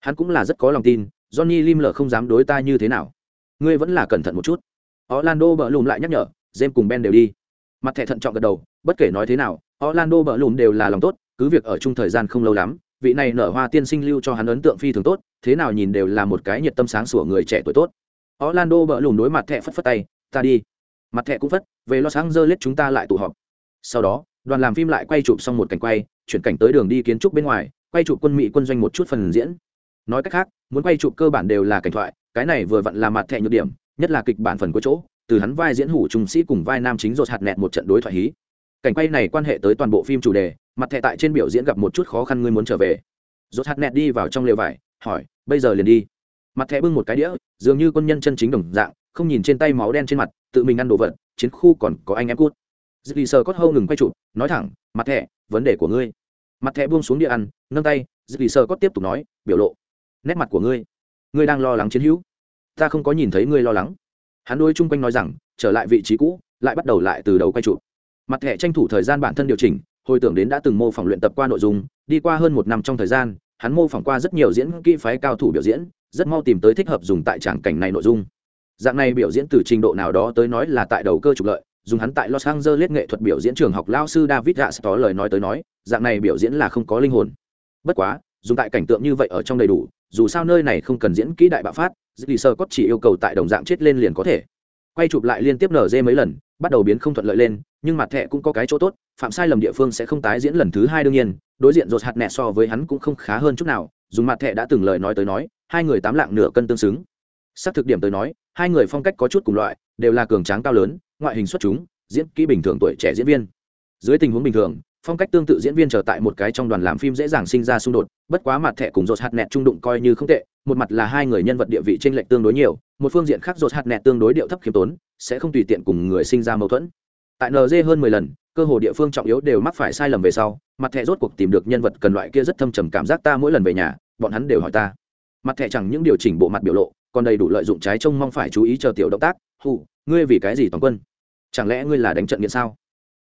Hắn cũng là rất có lòng tin, johnny lim lở không dám đối ta như thế nào. Ngươi vẫn là cẩn thận một chút. Orlando bợ lùm lại nhắc nhở, james cùng ben đều đi. Mặt thẻ thận trọng gật đầu, bất kể nói thế nào, orlando bợ lùm đều là lòng tốt, cứ việc ở chung thời gian không lâu lắm, vị này nở hoa tiên sinh lưu cho hắn ấn tượng phi thường tốt, thế nào nhìn đều là một cái nhiệt tâm sáng sủa người trẻ tuổi tốt. Orlando bợ lùm đối mặt thẹ phất phất tay, ta đi mặt thẻ cũng phất, về los angeles chúng ta lại tụ họp. Sau đó, đoàn làm phim lại quay chụp xong một cảnh quay, chuyển cảnh tới đường đi kiến trúc bên ngoài, quay chụp quân mỹ quân doanh một chút phần diễn. Nói cách khác, muốn quay chụp cơ bản đều là cảnh thoại, cái này vừa vặn là mặt thẻ nhược điểm, nhất là kịch bản phần của chỗ, từ hắn vai diễn hủ trung sĩ cùng vai nam chính rột hạt nẹt một trận đối thoại hí. Cảnh quay này quan hệ tới toàn bộ phim chủ đề, mặt thẻ tại trên biểu diễn gặp một chút khó khăn ngươi muốn trở về. Rốt hạt nẹt đi vào trong lều vải, hỏi, bây giờ liền đi. Mặt thẻ bưng một cái đĩa, dường như quân nhân chân chính đồng dạng không nhìn trên tay máu đen trên mặt, tự mình ăn đồ vật, chiến khu còn có anh em cút. Dứt lì sờ cốt hâu ngừng quay chụp, nói thẳng, mặt thẻ, vấn đề của ngươi. Mặt thẻ buông xuống đĩa ăn, nâng tay dứt lì sờ cốt tiếp tục nói, biểu lộ, nét mặt của ngươi ngươi đang lo lắng chiến hữu. Ta không có nhìn thấy ngươi lo lắng. Hắn đôi chung quanh nói rằng, trở lại vị trí cũ, lại bắt đầu lại từ đầu quay chụp. Mặt thẻ tranh thủ thời gian bản thân điều chỉnh, hồi tưởng đến đã từng mô phỏng luyện tập qua nội dung, đi qua hơn một năm trong thời gian, hắn mô phỏng qua rất nhiều diễn kỹ phái cao thủ biểu diễn, rất mau tìm tới thích hợp dùng tại tràng cảnh này nội dung dạng này biểu diễn từ trình độ nào đó tới nói là tại đầu cơ trục lợi, dùng hắn tại los angeles nghệ thuật biểu diễn trường học lao sư david gatz có lời nói tới nói, dạng này biểu diễn là không có linh hồn. Bất quá, dùng tại cảnh tượng như vậy ở trong đầy đủ, dù sao nơi này không cần diễn kỹ đại bạo phát dì sơ có chỉ yêu cầu tại đồng dạng chết lên liền có thể. Quay chụp lại liên tiếp nở dê mấy lần, bắt đầu biến không thuận lợi lên, nhưng mặt thẻ cũng có cái chỗ tốt, phạm sai lầm địa phương sẽ không tái diễn lần thứ hai đương nhiên, đối diện rột hạt nẹ so với hắn cũng không khá hơn chút nào, dùng mặt thẻ đã từng lời nói tới nói, hai người tám lạng nửa cân tương xứng. Xác thực điểm tới nói hai người phong cách có chút cùng loại, đều là cường tráng cao lớn, ngoại hình xuất chúng, diễn kỹ bình thường tuổi trẻ diễn viên. Dưới tình huống bình thường, phong cách tương tự diễn viên trở tại một cái trong đoàn làm phim dễ dàng sinh ra xung đột, bất quá mặt thẻ cùng rột hạt nẹt trung đụng coi như không tệ, một mặt là hai người nhân vật địa vị t r ê n lệch tương đối nhiều, một phương diện khác rột hạt nẹt tương đối điệu thấp khiêm tốn, sẽ không tùy tiện cùng người sinh ra mâu thuẫn. Tại nz hơn mười lần, cơ hồ địa phương trọng yếu đều mắc phải sai lầm về sau, mặt thẻ rốt cuộc tìm được nhân vật cần loại kia rất thâm trầm cảm giác ta mỗi lần về nhà, bọn hắn đều hỏi ta. Mặt thẻ chẳng những điều chỉnh bộ mặt biểu lộ còn đầy đủ lợi dụng trái trông mong phải chú ý chờ tiểu động tác. Hù, ngươi vì cái gì toàn quân? Chẳng lẽ ngươi là đánh trận nghiện sao?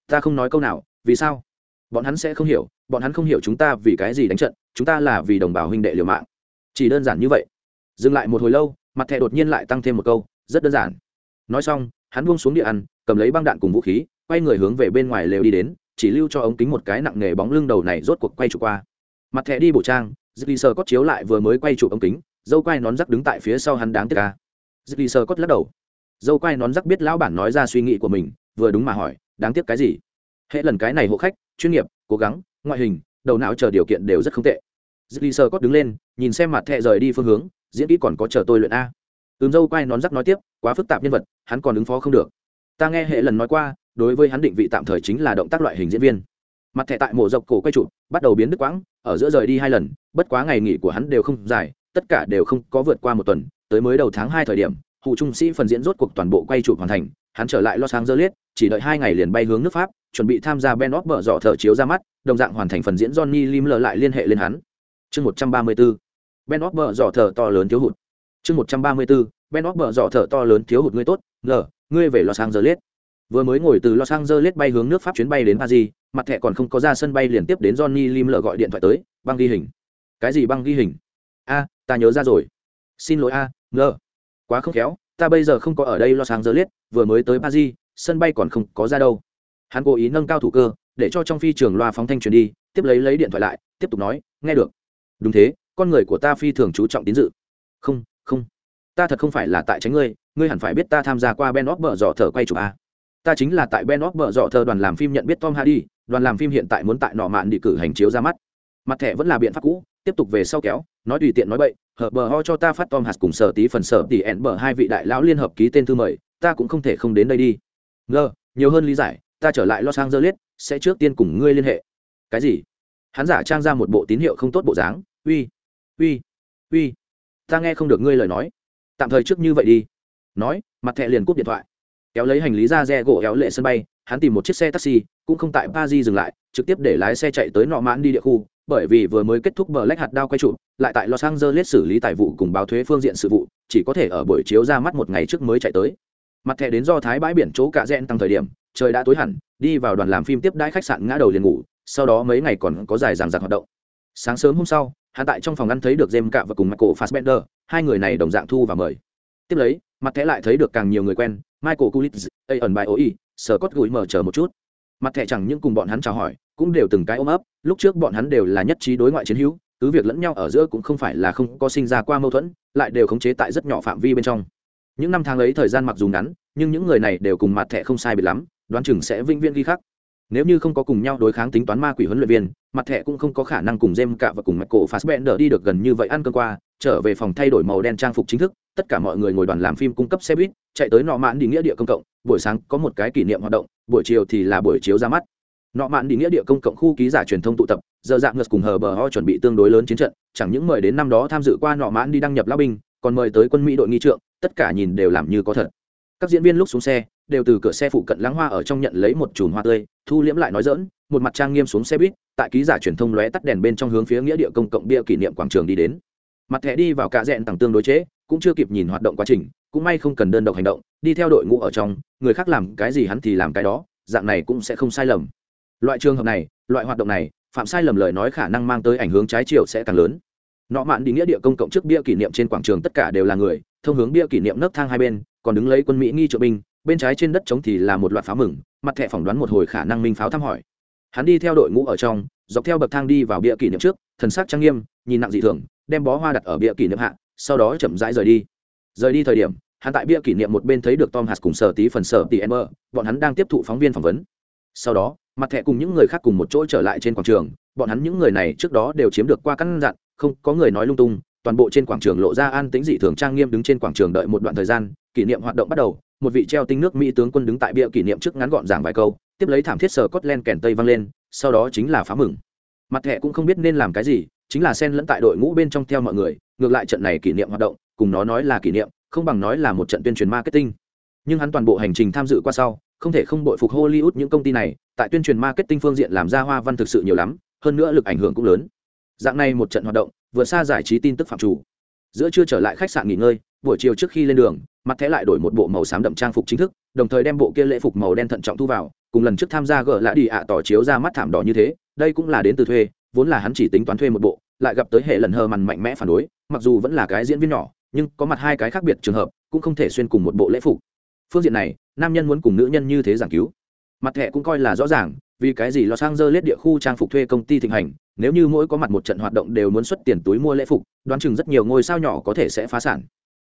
Ta không nói câu nào, vì sao? Bọn hắn sẽ không hiểu, bọn hắn không hiểu chúng ta vì cái gì đánh trận, chúng ta là vì đồng bào huynh đệ liều mạng. Chỉ đơn giản như vậy. Dừng lại một hồi lâu, mặt thẻ đột nhiên lại tăng thêm một câu, rất đơn giản. Nói xong, hắn buông xuống địa ăn, cầm lấy băng đạn cùng vũ khí, quay người hướng về bên ngoài lều đi đến, chỉ lưu cho ống kính một cái nặng nghề bóng lưng đầu này rốt cuộc quay chụp qua. Mặt thẻ đi bổ trang dì sờ cót chiếu lại vừa mới quay chụp ống kính dâu quai nón rắc đứng tại phía sau hắn đáng tiếc ca. Dứt đi sơ cốt lắc đầu. Dâu quai nón rắc biết lão bản nói ra suy nghĩ của mình, vừa đúng mà hỏi, đáng tiếc cái gì? Hệ lần cái này hộ khách, chuyên nghiệp, cố gắng, ngoại hình, đầu não chờ điều kiện đều rất không tệ. Dứt đi sơ cốt đứng lên, nhìn xem mặt thẻ rời đi phương hướng, diễn kỹ còn có chờ tôi luyện a. Ừm, dâu quai nón rắc nói tiếp, quá phức tạp nhân vật, hắn còn ứng phó không được. Ta nghe hệ lần nói qua, đối với hắn định vị tạm thời chính là động tác loại hình diễn viên. Mặt thẻ tại mổ dọc cổ quay trụ bắt đầu biến đứt quãng, ở giữa rời đi hai lần, bất quá ngày nghỉ của hắn đều không dài tất cả đều không có vượt qua một tuần, tới mới đầu tháng hai thời điểm hụ trung sĩ phần diễn rốt cuộc toàn bộ quay trụ hoàn thành, hắn trở lại los angeles, chỉ đợi hai ngày liền bay hướng nước pháp, chuẩn bị tham gia ben óc bở dọ thợ chiếu ra mắt, đồng dạng hoàn thành phần diễn johnny lim lờ lại liên hệ lên hắn. Chương một trăm ba mươi bốn ben óc bở dọ thợ to lớn thiếu hụt. Chương một trăm ba mươi bốn ben óc bở dọ thợ to lớn thiếu hụt ngươi tốt ngờ ngươi về los angeles. Vừa mới ngồi từ los angeles bay hướng nước pháp chuyến bay đến paris, mặt thẻ còn không có ra sân bay liền tiếp đến johnny lim lờ gọi điện thoại tới, băng ghi hình. Cái gì băng ghi hình? A ta nhớ ra rồi. Xin lỗi a à, ngờ. Quá không khéo ta bây giờ không có ở đây lo sáng giờ liết vừa mới tới paris sân bay còn không có ra đâu. Hắn cố ý nâng cao thủ cơ để cho trong phi trường loa phóng thanh truyền đi tiếp lấy lấy điện thoại lại tiếp tục nói nghe được. Đúng thế con người của ta phi thường chú trọng tín dự. Không không. Ta thật không phải là tại tránh ngươi ngươi hẳn phải biết ta tham gia qua ben óc bờ dọ thờ quay chụp a. Ta chính là tại ben óc bờ dọ thờ đoàn làm phim nhận biết tom hardy đoàn làm phim hiện tại muốn tại nọ mạn đi cử hành chiếu ra mắt. Mặt thẻ vẫn là biện pháp cũ tiếp tục về sau kéo, nói tùy tiện nói bậy, hở bờ ho cho ta phát tom hạt cùng sở tí phần sở tỉ ẹn bờ hai vị đại lão liên hợp ký tên thư mời, ta cũng không thể không đến đây đi. Ngờ, nhiều hơn lý giải, ta trở lại los angeles, sẽ trước tiên cùng ngươi liên hệ. Cái gì? Hắn giả trang ra một bộ tín hiệu không tốt bộ dáng. Uy uy uy. Ta nghe không được ngươi lời nói. Tạm thời trước như vậy đi. Nói, mặt thẹ liền cúp điện thoại. Kéo lấy hành lý ra re gỗ kéo lệ sân bay, hắn tìm một chiếc xe taxi, cũng không tại paris dừng lại trực tiếp để lái xe chạy tới nọ mãn đi địa khu, bởi vì vừa mới kết thúc bờ lách hạt đao quay trụ, lại tại los angeles xử lý tài vụ cùng báo thuế phương diện sự vụ, chỉ có thể ở buổi chiếu ra mắt một ngày trước mới chạy tới. Mặt thẻ đến do thái bãi biển chỗ cạ rẽn tăng thời điểm, trời đã tối hẳn, đi vào đoàn làm phim tiếp đãi khách sạn ngã đầu liền ngủ, sau đó mấy ngày còn có dài dàng dạc hoạt động. Sáng sớm hôm sau, hắn tại trong phòng ăn thấy được jem cạ và cùng michael fassbender, hai người này đồng dạng thu và mời. Tiếp lấy, mặt thẻ lại thấy được càng nhiều người quen, michael kulitz a ẩn bài oi sở cốt gửi mở chờ một chút mặt thẻ chẳng những cùng bọn hắn chào hỏi, cũng đều từng cái ôm ấp, lúc trước bọn hắn đều là nhất trí đối ngoại chiến hữu, cứ việc lẫn nhau ở giữa cũng không phải là không có sinh ra qua mâu thuẫn, lại đều khống chế tại rất nhỏ phạm vi bên trong. Những năm tháng ấy thời gian mặc dù ngắn, nhưng những người này đều cùng mặt thẻ không sai biệt lắm, đoán chừng sẽ vinh viễn ghi khắc. Nếu như không có cùng nhau đối kháng tính toán ma quỷ huấn luyện viên, mặt thẻ cũng không có khả năng cùng jem cạ và cùng mạch cổ fassbender đi được gần như vậy ăn cơm qua trở về phòng thay đổi màu đen trang phục chính thức, tất cả mọi người ngồi đoàn làm phim cung cấp xe buýt, chạy tới nọ mãn đi nghĩa địa công cộng, buổi sáng có một cái kỷ niệm hoạt động, buổi chiều thì là buổi chiếu ra mắt. Nọ mạn đi nghĩa địa công cộng khu ký giả truyền thông tụ tập, giờ dạng ngược cùng hờ bờ ho chuẩn bị tương đối lớn chiến trận, chẳng những mời đến năm đó tham dự qua nọ mãn đi đăng nhập lao binh còn mời tới quân mỹ đội nghi trượng, tất cả nhìn đều làm như có thật. Các diễn viên lúc xuống xe, đều từ cửa xe phụ cận lãng hoa ở trong nhận lấy một chùm hoa tươi, thu liễm lại nói dỡn một mặt trang nghiêm xuống xe buýt, tại ký giả truyền thông lóe tắt đèn bên trong hướng phía nghĩa địa công cộng bia kỷ niệm quảng trường đi đến mặt thẻ đi vào cả rẽn tặng tương đối chế, cũng chưa kịp nhìn hoạt động quá trình, cũng may không cần đơn độc hành động, đi theo đội ngũ ở trong, người khác làm cái gì hắn thì làm cái đó, dạng này cũng sẽ không sai lầm. Loại trường hợp này, loại hoạt động này, phạm sai lầm lời nói khả năng mang tới ảnh hưởng trái chiều sẽ càng lớn. Nọ mạn đi nghĩa địa công cộng trước bia kỷ niệm trên quảng trường tất cả đều là người, thông hướng bia kỷ niệm nấc thang hai bên, còn đứng lấy quân mỹ nghi trợ binh, bên trái trên đất trống thì là một loạt pháo mừng, mặt thẻ phỏng đoán một hồi khả năng minh pháo thăm hỏi hắn đi theo đội ngũ ở trong, dọc theo bậc thang đi vào bia kỷ niệm trước, thần sắc trang nghiêm, nhìn nặng dị thường, đem bó hoa đặt ở bia kỷ niệm hạ, sau đó chậm rãi rời đi. Rời đi thời điểm, hắn tại bia kỷ niệm một bên thấy được tom hạt cùng sở tí phần sở tí emmer bọn hắn đang tiếp thụ phóng viên phỏng vấn. Sau đó, mặt thẻ cùng những người khác cùng một chỗ trở lại trên quảng trường, bọn hắn những người này trước đó đều chiếm được qua căn dặn, không, có người nói lung tung, toàn bộ trên quảng trường lộ ra an tĩnh dị thường trang nghiêm đứng trên quảng trường đợi một đoạn thời gian, kỷ niệm hoạt động bắt đầu, một vị treo tinh nước mỹ tướng quân đứng tại bia kỷ niệm trước ngắn gọn giảng vài câu tiếp lấy thảm thiết sờ cốt len kèn tây văng lên, sau đó chính là phá mừng. Mặt thẻ cũng không biết nên làm cái gì, chính là xen lẫn tại đội ngũ bên trong theo mọi người, ngược lại trận này kỷ niệm hoạt động, cùng nó nói là kỷ niệm, không bằng nói là một trận tuyên truyền marketing. Nhưng hắn toàn bộ hành trình tham dự qua sau, không thể không bội phục hollywood những công ty này, tại tuyên truyền marketing phương diện làm ra hoa văn thực sự nhiều lắm, hơn nữa lực ảnh hưởng cũng lớn. Dạng này một trận hoạt động, vừa xa giải trí tin tức phạm chủ. Giữa trưa trở lại khách sạn nghỉ ngơi, buổi chiều trước khi lên đường mặt thẻ lại đổi một bộ màu xám đậm trang phục chính thức, đồng thời đem bộ kia lễ phục màu đen thận trọng thu vào, cùng lần trước tham gia gỡ lạ đi ạ tỏ chiếu ra mắt thảm đỏ như thế, đây cũng là đến từ thuê, vốn là hắn chỉ tính toán thuê một bộ, lại gặp tới hệ lần hờ mằn mạnh mẽ phản đối, mặc dù vẫn là cái diễn viên nhỏ, nhưng có mặt hai cái khác biệt trường hợp, cũng không thể xuyên cùng một bộ lễ phục. Phương diện này, nam nhân muốn cùng nữ nhân như thế giảng cứu. Mặt thẻ cũng coi là rõ ràng, vì cái gì los angeles địa khu trang phục thuê công ty thịnh hành, nếu như mỗi có mặt một trận hoạt động đều muốn xuất tiền túi mua lễ phục, đoán chừng rất nhiều ngôi sao nhỏ có thể sẽ phá sản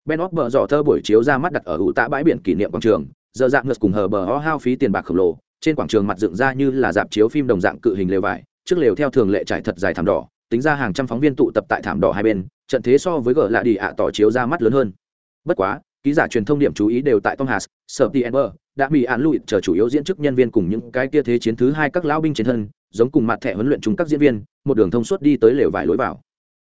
ben óc bờ dọ thơ buổi chiếu ra mắt đặt ở ủ tạ bãi biển kỷ niệm quảng trường giờ dạng ngược cùng hờ bờ ho hao phí tiền bạc khổng lồ trên quảng trường mặt dựng ra như là dạp chiếu phim đồng dạng cự hình lều vải trước lều theo thường lệ trải thật dài thảm đỏ tính ra hàng trăm phóng viên tụ tập tại thảm đỏ hai bên trận thế so với gờ lạ đi ạ tỏ chiếu ra mắt lớn hơn. Bất quá ký giả truyền thông điểm chú ý đều tại Tom Haas, Sở đã bị án lụi chờ chủ yếu diễn chức nhân viên cùng những cái kia thế chiến thứ hai các lão binh chiến thân, giống cùng mặt thẻ huấn luyện chúng các diễn viên, một đường thông suốt đi tới lều vải lối vào.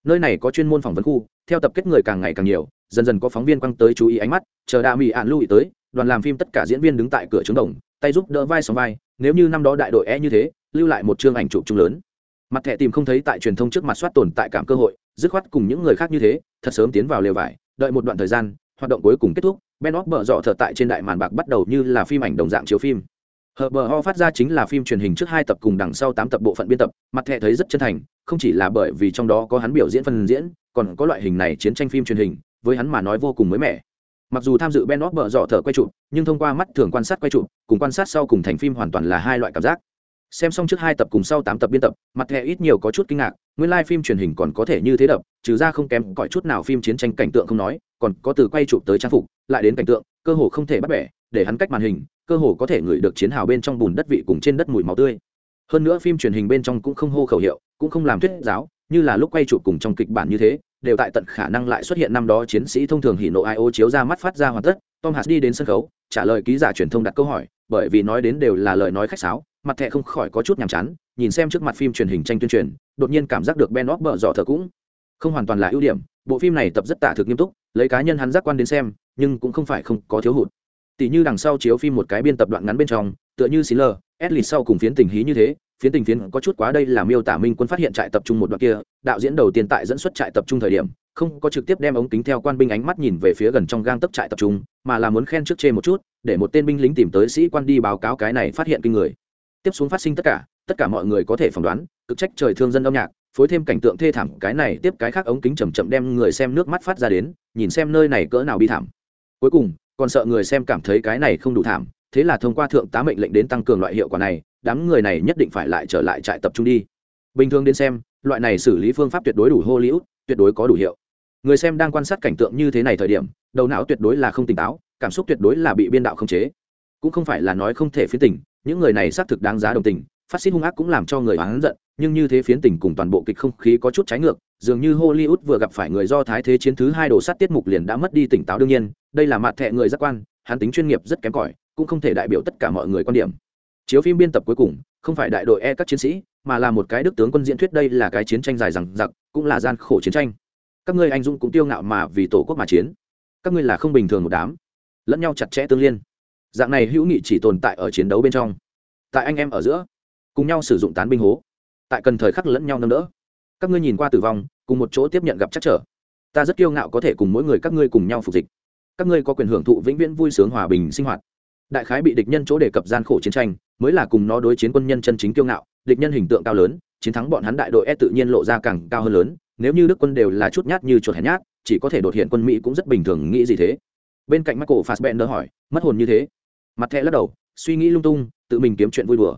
Nơi này có chuyên môn phỏng vấn khu, theo tập kết người càng ngày càng nhiều, dần dần có phóng viên quăng tới chú ý ánh mắt, chờ đa mỹ ạn lưu ý tới, đoàn làm phim tất cả diễn viên đứng tại cửa trướng đồng, tay giúp đỡ vai sóng vai, nếu như năm đó đại đội e như thế, lưu lại một chương ảnh chụp chung lớn. Mặt thẻ tìm không thấy tại truyền thông trước mặt soát tồn tại cảm cơ hội, dứt khoát cùng những người khác như thế, thật sớm tiến vào lều vải, đợi một đoạn thời gian, hoạt động cuối cùng kết thúc ben óc bở dọ thở tại trên đại màn bạc bắt đầu như là phim ảnh đồng dạng chiếu phim hờ bờ ho phát ra chính là phim truyền hình trước hai tập cùng đằng sau tám tập bộ phận biên tập mặt thẻ thấy rất chân thành không chỉ là bởi vì trong đó có hắn biểu diễn phần diễn còn có loại hình này chiến tranh phim truyền hình với hắn mà nói vô cùng mới mẻ. Mặc dù tham dự ben óc bợ dọ thở quay chụp, nhưng thông qua mắt thường quan sát quay chụp, cùng quan sát sau cùng thành phim hoàn toàn là hai loại cảm giác. Xem xong trước hai tập cùng sau tám tập biên tập, mặt thẻ ít nhiều có chút kinh ngạc, nguyên lai、like、phim truyền hình còn có thể như thế đập, trừ ra không kém cõi chút nào phim chiến tranh cảnh tượng không nói, còn có từ quay chụp tới trang phục, lại đến cảnh tượng, cơ hồ không thể bắt bẻ, để hắn cách màn hình, cơ hồ có thể ngửi được chiến hào bên trong bùn đất vị cùng trên đất mùi máu tươi. Hơn nữa phim truyền hình bên trong cũng không hô khẩu hiệu, cũng không làm thuyết giáo, như là lúc quay chụp cùng trong kịch bản như thế đều tại tận khả năng lại xuất hiện năm đó chiến sĩ thông thường hỉ nộ ai ô chiếu ra mắt phát ra hoàn tất. Tom hạt đi đến sân khấu, trả lời ký giả truyền thông đặt câu hỏi, bởi vì nói đến đều là lời nói khách sáo, mặt thẹ không khỏi có chút nhàm chán, nhìn xem trước mặt phim truyền hình tranh tuyên truyền, đột nhiên cảm giác được ben óc bợ dọ thở cũng không hoàn toàn là ưu điểm. Bộ phim này tập rất tả thực nghiêm túc, lấy cá nhân hắn giác quan đến xem, nhưng cũng không phải không có thiếu hụt. Tỷ như đằng sau chiếu phim một cái biên tập đoạn ngắn bên trong, tựa như xí lờ ed sau cùng phiến tình hí như thế phiến tình phiến có chút quá đây là miêu tả minh quân phát hiện trại tập trung một đoạn kia, đạo diễn đầu tiên tại dẫn xuất trại tập trung thời điểm, không có trực tiếp đem ống kính theo quan binh ánh mắt nhìn về phía gần trong gang tấp trại tập trung, mà là muốn khen trước chê một chút, để một tên binh lính tìm tới sĩ quan đi báo cáo cái này phát hiện kinh người. Tiếp xuống phát sinh tất cả tất cả mọi người có thể phỏng đoán, cực trách trời thương dân âm nhạc, phối thêm cảnh tượng thê thảm, cái này tiếp cái khác ống kính chầm chậm đem người xem nước mắt phát ra đến, nhìn xem nơi này cỡ nào bi thảm. Cuối cùng, còn sợ người xem cảm thấy cái này không đủ thảm, thế là thông qua thượng tá mệnh lệnh đến tăng cường loại hiệu quả này đám người này nhất định phải lại trở lại trại tập trung đi. Bình thường đến xem, loại này xử lý phương pháp tuyệt đối đủ hollywood, tuyệt đối có đủ hiệu. Người xem đang quan sát cảnh tượng như thế này thời điểm, đầu não tuyệt đối là không tỉnh táo, cảm xúc tuyệt đối là bị biên đạo không chế. Cũng không phải là nói không thể phiến tình, những người này xác thực đáng giá đồng tình, phát xít hung ác cũng làm cho người oán giận, nhưng như thế phiến tình cùng toàn bộ kịch không khí có chút trái ngược, dường như hollywood vừa gặp phải người do thái thế chiến thứ hai đồ sát tiết mục liền đã mất đi tỉnh táo đương nhiên, đây là mặt thẹ người giác quan, hắn tính chuyên nghiệp rất kém cỏi, cũng không thể đại biểu tất cả mọi người quan điểm chiếu phim biên tập cuối cùng, không phải đại đội e các chiến sĩ, mà là một cái đức tướng quân diễn thuyết đây là cái chiến tranh dài rằng giặc cũng là gian khổ chiến tranh. Các ngươi anh dũng cũng tiêu ngạo mà vì tổ quốc mà chiến. Các ngươi là không bình thường một đám. Lẫn nhau chặt chẽ tương liên. Dạng này hữu nghị chỉ tồn tại ở chiến đấu bên trong. Tại anh em ở giữa, cùng nhau sử dụng tán binh hố. Tại cần thời khắc lẫn nhau nâng đỡ. Các ngươi nhìn qua tử vong, cùng một chỗ tiếp nhận gặp chắc trở. Ta rất kiêu ngạo có thể cùng mỗi người các ngươi cùng nhau phục dịch. Các ngươi có quyền hưởng thụ vĩnh viễn vui sướng hòa bình sinh hoạt đại khái bị địch nhân chỗ đề cập gian khổ chiến tranh, mới là cùng nó đối chiến quân nhân chân chính kiêu ngạo, địch nhân hình tượng cao lớn, chiến thắng bọn hắn đại đội e tự nhiên lộ ra càng cao hơn lớn, nếu như đức quân đều là chút nhát như chuột hèn nhát, chỉ có thể đột hiện quân mỹ cũng rất bình thường, nghĩ gì thế? Bên cạnh michael fassbender hỏi, mất hồn như thế? Mặt thẹ lắc đầu, suy nghĩ lung tung, tự mình kiếm chuyện vui đùa.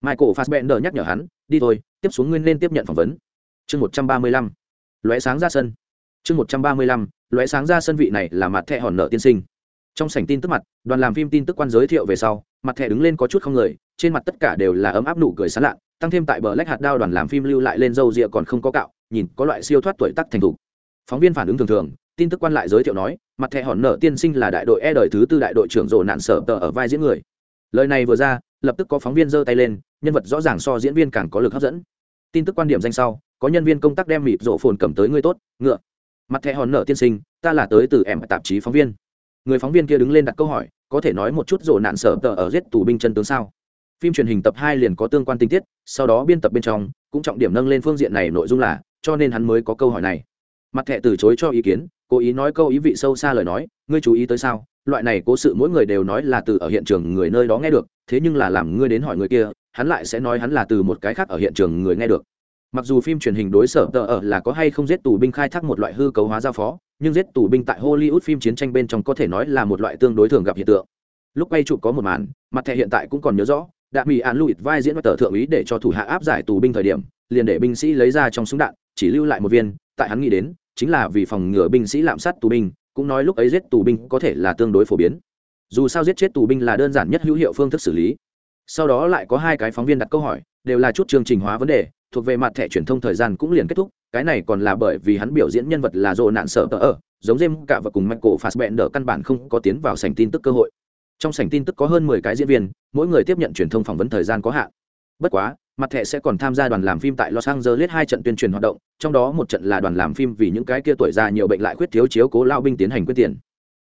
Michael fassbender nhắc nhở hắn, đi thôi, tiếp xuống nguyên nên tiếp nhận phỏng vấn. Chương một trăm ba mươi lăm, lóe sáng ra sân. Chương một trăm ba mươi lăm, lóe sáng ra sân vị này là mặt thẹ hòn nợ tiên sinh trong sảnh tin tức mặt, đoàn làm phim tin tức quan giới thiệu về sau, mặt thẻ đứng lên có chút không người, trên mặt tất cả đều là ấm áp nụ cười sán lạ tăng thêm tại bờ lách hạt đao đoàn làm phim lưu lại lên dâu rịa còn không có cạo, nhìn có loại siêu thoát tuổi tắc thành thục. Phóng viên phản ứng thường thường, tin tức quan lại giới thiệu nói, mặt thẻ hòn nở tiên sinh là đại đội e đời thứ tư đại đội trưởng rộ nạn sở tờ ở vai diễn người. Lời này vừa ra, lập tức có phóng viên giơ tay lên, nhân vật rõ ràng so diễn viên càng có lực hấp dẫn. Tin tức quan điểm danh sau, có nhân viên công tác đem mịp rộ phồn cầm tới ngươi tốt, ngựa. Mặt thẻ hòn nở tiên sinh, ta là tới từ em tạp chí phóng viên người phóng viên kia đứng lên đặt câu hỏi, có thể nói một chút rổ nạn sở tờ ở giết tù binh chân tướng sao? Phim truyền hình tập hai liền có tương quan tình tiết, sau đó biên tập bên trong, cũng trọng điểm nâng lên phương diện này nội dung là, cho nên hắn mới có câu hỏi này. Mặt thẻ từ chối cho ý kiến, cố ý nói câu ý vị sâu xa lời nói, ngươi chú ý tới sao? Loại này cố sự mỗi người đều nói là từ ở hiện trường người nơi đó nghe được, thế nhưng là làm ngươi đến hỏi người kia, hắn lại sẽ nói hắn là từ một cái khác ở hiện trường người nghe được mặc dù phim truyền hình đối sở tờ ở là có hay không giết tù binh khai thác một loại hư cấu hóa giao phó, nhưng giết tù binh tại hollywood phim chiến tranh bên trong có thể nói là một loại tương đối thường gặp hiện tượng. Lúc quay chụp có một màn, mặt thẻ hiện tại cũng còn nhớ rõ đã bị án lụi vai diễn tờ thượng úy để cho thủ hạ áp giải tù binh thời điểm, liền để binh sĩ lấy ra trong súng đạn, chỉ lưu lại một viên, tại hắn nghĩ đến, chính là vì phòng ngừa binh sĩ lạm sát tù binh, cũng nói lúc ấy giết tù binh có thể là tương đối phổ biến. Dù sao giết chết tù binh là đơn giản nhất hữu hiệu phương thức xử lý. Sau đó lại có hai cái phóng viên đặt câu hỏi, đều là chút chương trình hóa vấn đề thuộc về mặt thẻ truyền thông thời gian cũng liền kết thúc, cái này còn là bởi vì hắn biểu diễn nhân vật là dồ nạn sợ tờ ở giống jem cả và cùng michael fassbender căn bản không có tiến vào sảnh tin tức cơ hội. Trong sảnh tin tức có hơn mười cái diễn viên, mỗi người tiếp nhận truyền thông phỏng vấn thời gian có hạn. Bất quá, mặt thẻ sẽ còn tham gia đoàn làm phim tại los angeles hai trận tuyên truyền hoạt động, trong đó một trận là đoàn làm phim vì những cái kia tuổi già nhiều bệnh lại khuyết thiếu chiếu cố lao binh tiến hành quyết tiền.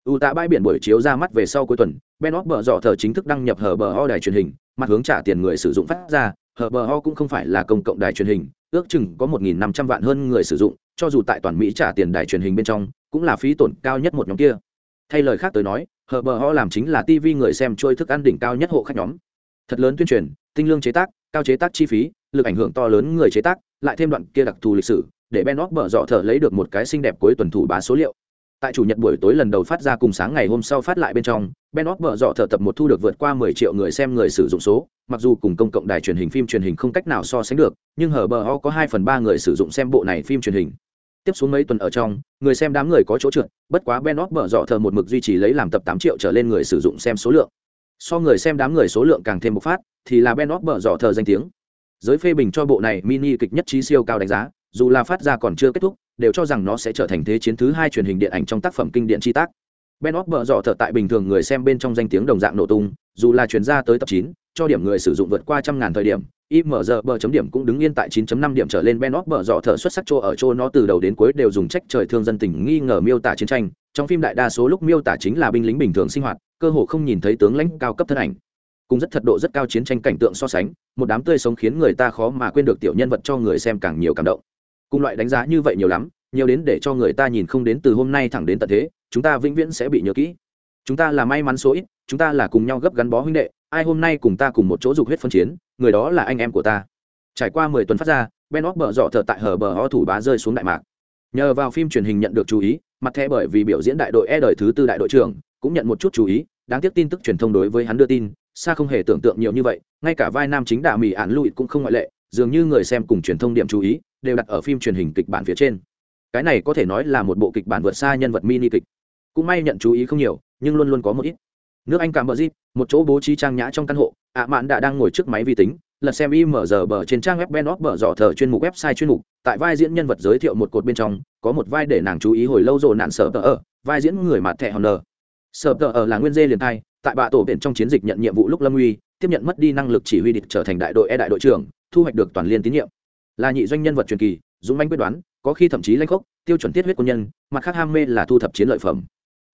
U tạ bãi biển buổi chiếu ra mắt về sau cuối tuần, ben óc bờ dọ thờ chính thức đăng nhập hở bờ ho đài truyền hình, mặt hướng trả tiền người sử dụng phát ra hở bờ ho cũng không phải là công cộng đài truyền hình, ước chừng có một nghìn năm trăm vạn hơn người sử dụng, cho dù tại toàn mỹ trả tiền đài truyền hình bên trong, cũng là phí tổn cao nhất một nhóm kia. Thay lời khác tới nói, hở bờ ho làm chính là tv người xem trôi thức ăn đỉnh cao nhất hộ khách nhóm. Thật lớn tuyên truyền, tinh lương chế tác, cao chế tác chi phí, lực ảnh hưởng to lớn người chế tác, lại thêm đoạn kia đặc thù lịch sử, để ben óc bở dọ thở lấy được một cái xinh đẹp cuối tuần thủ bá số liệu. Tại chủ nhật buổi tối lần đầu phát ra cùng sáng ngày hôm sau phát lại bên trong ben Off vợ dọ thở tập một thu được vượt qua 10 triệu người xem người sử dụng số. Mặc dù cùng công cộng đài truyền hình phim truyền hình không cách nào so sánh được, nhưng hở bờ ho có 2 phần 3 người sử dụng xem bộ này phim truyền hình. Tiếp xuống mấy tuần ở trong, người xem đám người có chỗ trượt, bất quá ben Off vợ dọ thở một mực duy trì lấy làm tập 8 triệu trở lên người sử dụng xem số lượng. So người xem đám người số lượng càng thêm một phát, thì là ben Off vợ dọ thở danh tiếng. Giới phê bình cho bộ này mini kịch nhất trí siêu cao đánh giá, dù là phát ra còn chưa kết thúc, đều cho rằng nó sẽ trở thành thế chiến thứ hai truyền hình điện ảnh trong tác phẩm kinh điển chi tác ben óc bở dọ thở tại bình thường người xem bên trong danh tiếng đồng dạng nổ tung, dù là chuyển ra tới tập chín, cho điểm người sử dụng vượt qua trăm ngàn thời điểm img bờ chấm điểm cũng đứng yên tại 9.5 điểm trở lên. Ben óc bở dọ thở xuất sắc chỗ ở chỗ nó từ đầu đến cuối đều dùng trách trời thương dân tình nghi ngờ miêu tả chiến tranh. Trong phim đại đa số lúc miêu tả chính là binh lính bình thường sinh hoạt, cơ hồ không nhìn thấy tướng lãnh cao cấp thân ảnh. Cùng rất thật độ rất cao chiến tranh cảnh tượng so sánh, một đám tươi sống khiến người ta khó mà quên được tiểu nhân vật cho người xem càng nhiều cảm động. Cùng loại đánh giá như vậy nhiều lắm, nhiều đến để cho người ta nhìn không đến từ hôm nay thẳng đến tận thế chúng ta vĩnh viễn sẽ bị nhớ kỹ. Chúng ta là may mắn số ít, chúng ta là cùng nhau gấp gắn bó huynh đệ, ai hôm nay cùng ta cùng một chỗ dục huyết phân chiến, người đó là anh em của ta. Trải qua mười tuần phát ra, ben óc bở dọ thợ tại hở bờ ho thủ bá rơi xuống đại mạc. Nhờ vào phim truyền hình nhận được chú ý, mặt thẻ bởi vì biểu diễn đại đội e đời thứ tư đại đội trưởng, cũng nhận một chút chú ý, đáng tiếc tin tức truyền thông đối với hắn đưa tin, xa không hề tưởng tượng nhiều như vậy, ngay cả vai nam chính đạ mỹ ạn lụi cũng không ngoại lệ, dường như người xem cùng truyền thông điểm chú ý, đều đặt ở phim truyền hình kịch bản phía trên. Cái này có thể nói là một bộ kịch bản vượt xa nhân vật mini kịch cũng may nhận chú ý không nhiều, nhưng luôn luôn có một ít. Nước anh cảm bờ zip, một chỗ bố trí trang nhã trong căn hộ, ạ mạn đã đang ngồi trước máy vi tính, lật xem img bờ trên trang web ben bờ dò thờ chuyên mục website chuyên mục, tại vai diễn nhân vật giới thiệu một cột bên trong, có một vai để nàng chú ý hồi lâu rồi nạn sở tờ ở, vai diễn người mặt thẻ hòn nờ sở tờ ở là nguyên dê liền thai, tại bạ tổ biển trong chiến dịch nhận nhiệm vụ lúc lâm uy tiếp nhận mất đi năng lực chỉ huy địch trở thành đại đội e đại đội trưởng, thu hoạch được toàn liên tín nhiệm. Là nhị doanh nhân vật truyền kỳ, dũng manh quyết đoán, có khi thậm chí lanh khốc, tiêu chuẩn tiết huyết quân nhân, mặt khác ham mê là thu thập chiến lợi phẩm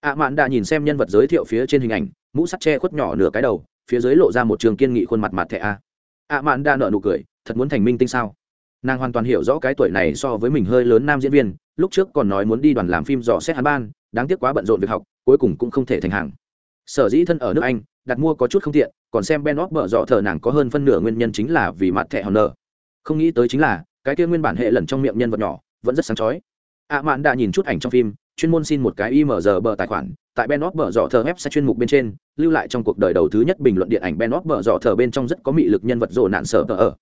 ạ mạn đã nhìn xem nhân vật giới thiệu phía trên hình ảnh, mũ sắt che khuất nhỏ nửa cái đầu, phía dưới lộ ra một trường kiên nghị khuôn mặt mặt thẻ a. ạ mạn đã nợ nụ cười, thật muốn thành minh tinh sao? Nàng hoàn toàn hiểu rõ cái tuổi này so với mình hơi lớn nam diễn viên, lúc trước còn nói muốn đi đoàn làm phim dò xét hắn ban, đáng tiếc quá bận rộn việc học, cuối cùng cũng không thể thành hàng. Sở dĩ thân ở nước anh, đặt mua có chút không tiện, còn xem ben óc bở dọ thờ nàng có hơn phân nửa nguyên nhân chính là vì mặt thẻ hòn nợ không nghĩ tới chính là, cái kia nguyên bản hệ lần trong miệng nhân vật nhỏ, vẫn rất sáng chói. ạ mạn đã nhìn chút ảnh trong phim chuyên môn xin một cái img bờ tài khoản, tại ben óc bờ dọ thờ web sẽ chuyên mục bên trên, lưu lại trong cuộc đời đầu thứ nhất bình luận điện ảnh ben óc bờ dọ thờ bên trong rất có mị lực nhân vật rồ nạn sở tờ ở.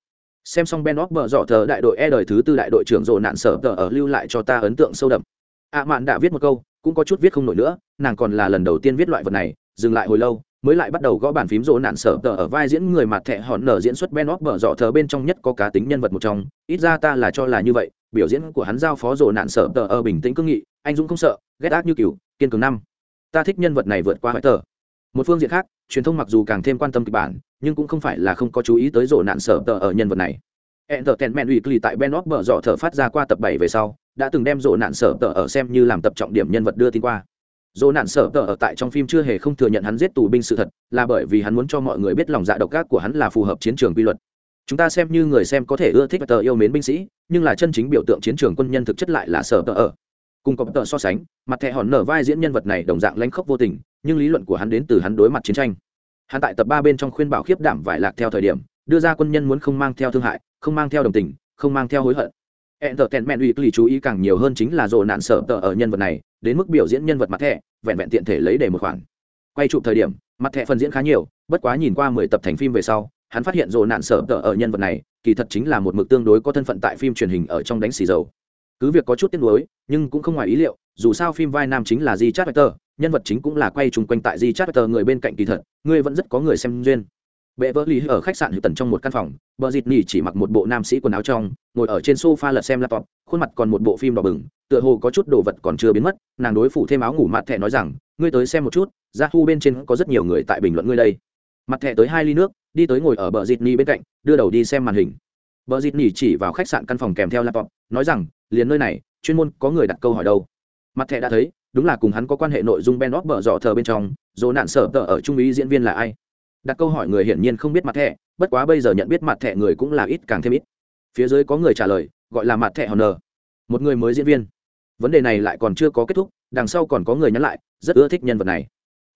Xem xong ben óc bờ dọ thờ đại đội e đời thứ tư đại đội trưởng rồ nạn sở tờ ở lưu lại cho ta ấn tượng sâu đậm. Ạ mạn đã viết một câu, cũng có chút viết không nổi nữa, nàng còn là lần đầu tiên viết loại vật này, dừng lại hồi lâu mới lại bắt đầu gõ bàn phím rỗ nạn sở tờ ở vai diễn người mặt thẹ hòn nở diễn xuất ben óc bở dọ thờ bên trong nhất có cá tính nhân vật một trong. Ít ra ta là cho là như vậy biểu diễn của hắn giao phó rỗ nạn sở tờ ở bình tĩnh cương nghị anh dũng không sợ ghét ác như cừu kiên cường năm. Ta thích nhân vật này vượt qua hoại tờ. Một phương diện khác truyền thông mặc dù càng thêm quan tâm kịch bản nhưng cũng không phải là không có chú ý tới rỗ nạn sở tờ ở nhân vật này. Entertainment Weekly tại Ben Off bở dọ thở phát ra qua tập 7 về sau, đã từng đem rộ nạn sở tờ ở xem như làm tập trọng điểm nhân vật đưa tin qua dỗ nạn sở tờ ở tại trong phim chưa hề không thừa nhận hắn giết tù binh sự thật là bởi vì hắn muốn cho mọi người biết lòng dạ độc ác của hắn là phù hợp chiến trường quy luật. Chúng ta xem như người xem có thể ưa thích tờ yêu mến binh sĩ nhưng là chân chính biểu tượng chiến trường quân nhân thực chất lại là sở tờ ở. Cùng có tờ so sánh mặt thẻ hòn nở vai diễn nhân vật này đồng dạng lãnh khốc vô tình nhưng lý luận của hắn đến từ hắn đối mặt chiến tranh. Hắn tại tập ba bên trong khuyên bảo khiếp đảm vải lạc theo thời điểm đưa ra quân nhân muốn không mang theo thương hại không mang theo đồng tình không mang theo hối hận. Entertainment Weekly chú ý càng nhiều hơn chính là dồ nạn sở tờ ở nhân vật này, đến mức biểu diễn nhân vật mặt thẻ, vẹn vẹn tiện thể lấy để một khoản. Quay chụp thời điểm, mặt thẻ phần diễn khá nhiều, bất quá nhìn qua mười tập thành phim về sau, hắn phát hiện rồ nạn sở tờ ở nhân vật này, kỳ thật chính là một mực tương đối có thân phận tại phim truyền hình ở trong đánh xì dầu. Cứ việc có chút tiếc nuối, nhưng cũng không ngoài ý liệu, dù sao phim vai nam chính là Di Chat nhân vật chính cũng là quay chung quanh tại Di Chat người bên cạnh kỳ thật, người vẫn rất có người xem duyên bệ vỡ lý ở khách sạn hữu tần trong một căn phòng, bờ dịt nỉ chỉ mặc một bộ nam sĩ quần áo trong, ngồi ở trên sofa lật xem laptop, khuôn mặt còn một bộ phim đỏ bừng, tựa hồ có chút đồ vật còn chưa biến mất, nàng đối phủ thêm áo ngủ mặt thẻ nói rằng, ngươi tới xem một chút ra thu bên trên có rất nhiều người tại bình luận ngươi đây. Mặt thẻ tới hai ly nước, đi tới ngồi ở bờ dịt nỉ bên cạnh, đưa đầu đi xem màn hình. Bờ dịt nỉ chỉ vào khách sạn căn phòng kèm theo laptop, nói rằng, liền nơi này, chuyên môn có người đặt câu hỏi đâu. Mặt thẻ đã thấy, đúng là cùng hắn có quan hệ nội dung ben óc bờ dọ thờ bên trong, dỗ nạn sở tờ ở trung ý diễn viên là ai? Đặt câu hỏi người hiển nhiên không biết mặt thẻ bất quá bây giờ nhận biết mặt thẻ người cũng là ít càng thêm ít. Phía dưới có người trả lời gọi là mặt thẻ hòn nờ một người mới diễn viên. Vấn đề này lại còn chưa có kết thúc đằng sau còn có người nhắn lại rất ưa thích nhân vật này.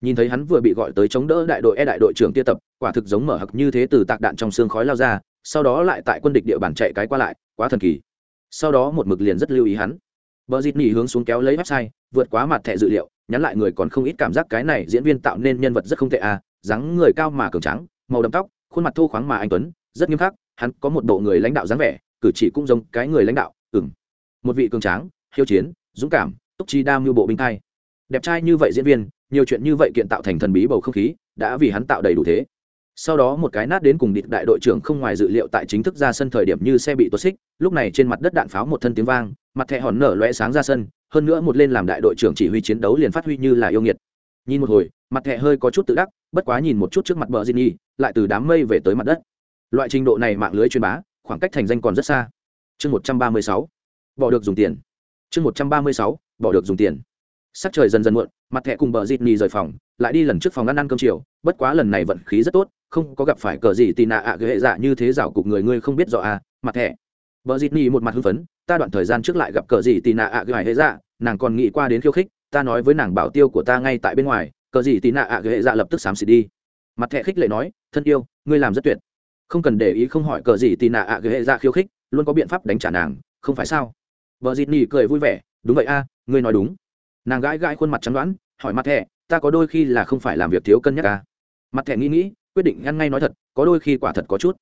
Nhìn thấy hắn vừa bị gọi tới chống đỡ đại đội e đại đội trưởng tia tập quả thực giống mở hặc như thế từ tạc đạn trong xương khói lao ra sau đó lại tại quân địch địa bàn chạy cái qua lại quá thần kỳ. Sau đó một mực liền rất lưu ý hắn. Bờ dịt nỉ hướng xuống kéo lấy website, vượt quá mặt thẻ dự liệu, nhắn lại người còn không ít cảm giác cái này diễn viên tạo nên nhân vật rất không tệ à, dáng người cao mà cường trắng, màu đậm tóc, khuôn mặt thô khoáng mà anh tuấn, rất nghiêm khắc, hắn có một bộ người lãnh đạo dáng vẻ, cử chỉ cũng giống cái người lãnh đạo, ừm. Một vị cường tráng, hiếu chiến, dũng cảm, túc chi đam như bộ binh thai. Đẹp trai như vậy diễn viên, nhiều chuyện như vậy kiện tạo thành thần bí bầu không khí, đã vì hắn tạo đầy đủ thế sau đó một cái nát đến cùng địch đại đội trưởng không ngoài dự liệu tại chính thức ra sân thời điểm như xe bị tuột xích lúc này trên mặt đất đạn pháo một thân tiếng vang mặt thẹ hòn nở loe sáng ra sân hơn nữa một lên làm đại đội trưởng chỉ huy chiến đấu liền phát huy như là yêu nghiệt nhìn một hồi mặt thẹ hơi có chút tự đắc bất quá nhìn một chút trước mặt bờ di nhi lại từ đám mây về tới mặt đất. Loại trình độ này mạng lưới truyền bá, khoảng cách thành danh còn rất xa. Chương một trăm ba mươi sáu, bỏ được dùng tiền. Chương một trăm ba mươi sáu, bỏ được dùng tiền. Sắc trời dần dần muộn, mặt thẹ cùng bờ dịt nhì rời phòng, lại đi lần trước phòng ăn ăn cơm chiều. Bất quá lần này vận khí rất tốt, không có gặp phải cờ gì tì nạ ạ à hệ dạ như thế rào cục người ngươi không biết rõ à mặt thẻ. Vợ dịt nỉ một mặt hưng phấn, ta đoạn thời gian trước lại gặp cờ gì tì nạ ạ à hệ dạ nàng còn nghĩ qua đến khiêu khích, ta nói với nàng bảo tiêu của ta ngay tại bên ngoài cờ gì tì nạ ạ à hệ dạ lập tức xám xịt đi. Mặt thẻ khích lệ nói, thân yêu, ngươi làm rất tuyệt. Không cần để ý không hỏi cờ gì tì nạ ạ hệ dạ khiêu khích, luôn có biện pháp đánh trả nàng, không phải sao? Vợ dịt nỉ cười vui vẻ, đúng vậy a, ngươi nói đúng. Nàng gãi gãi khuôn mặt trắng đoán, hỏi mặt thẻ, ta có đôi khi là không phải làm việc thiếu cân nhắc a? Mặt thẻ nghĩ nghĩ, quyết định ngăn ngay nói thật, có đôi khi quả thật có chút.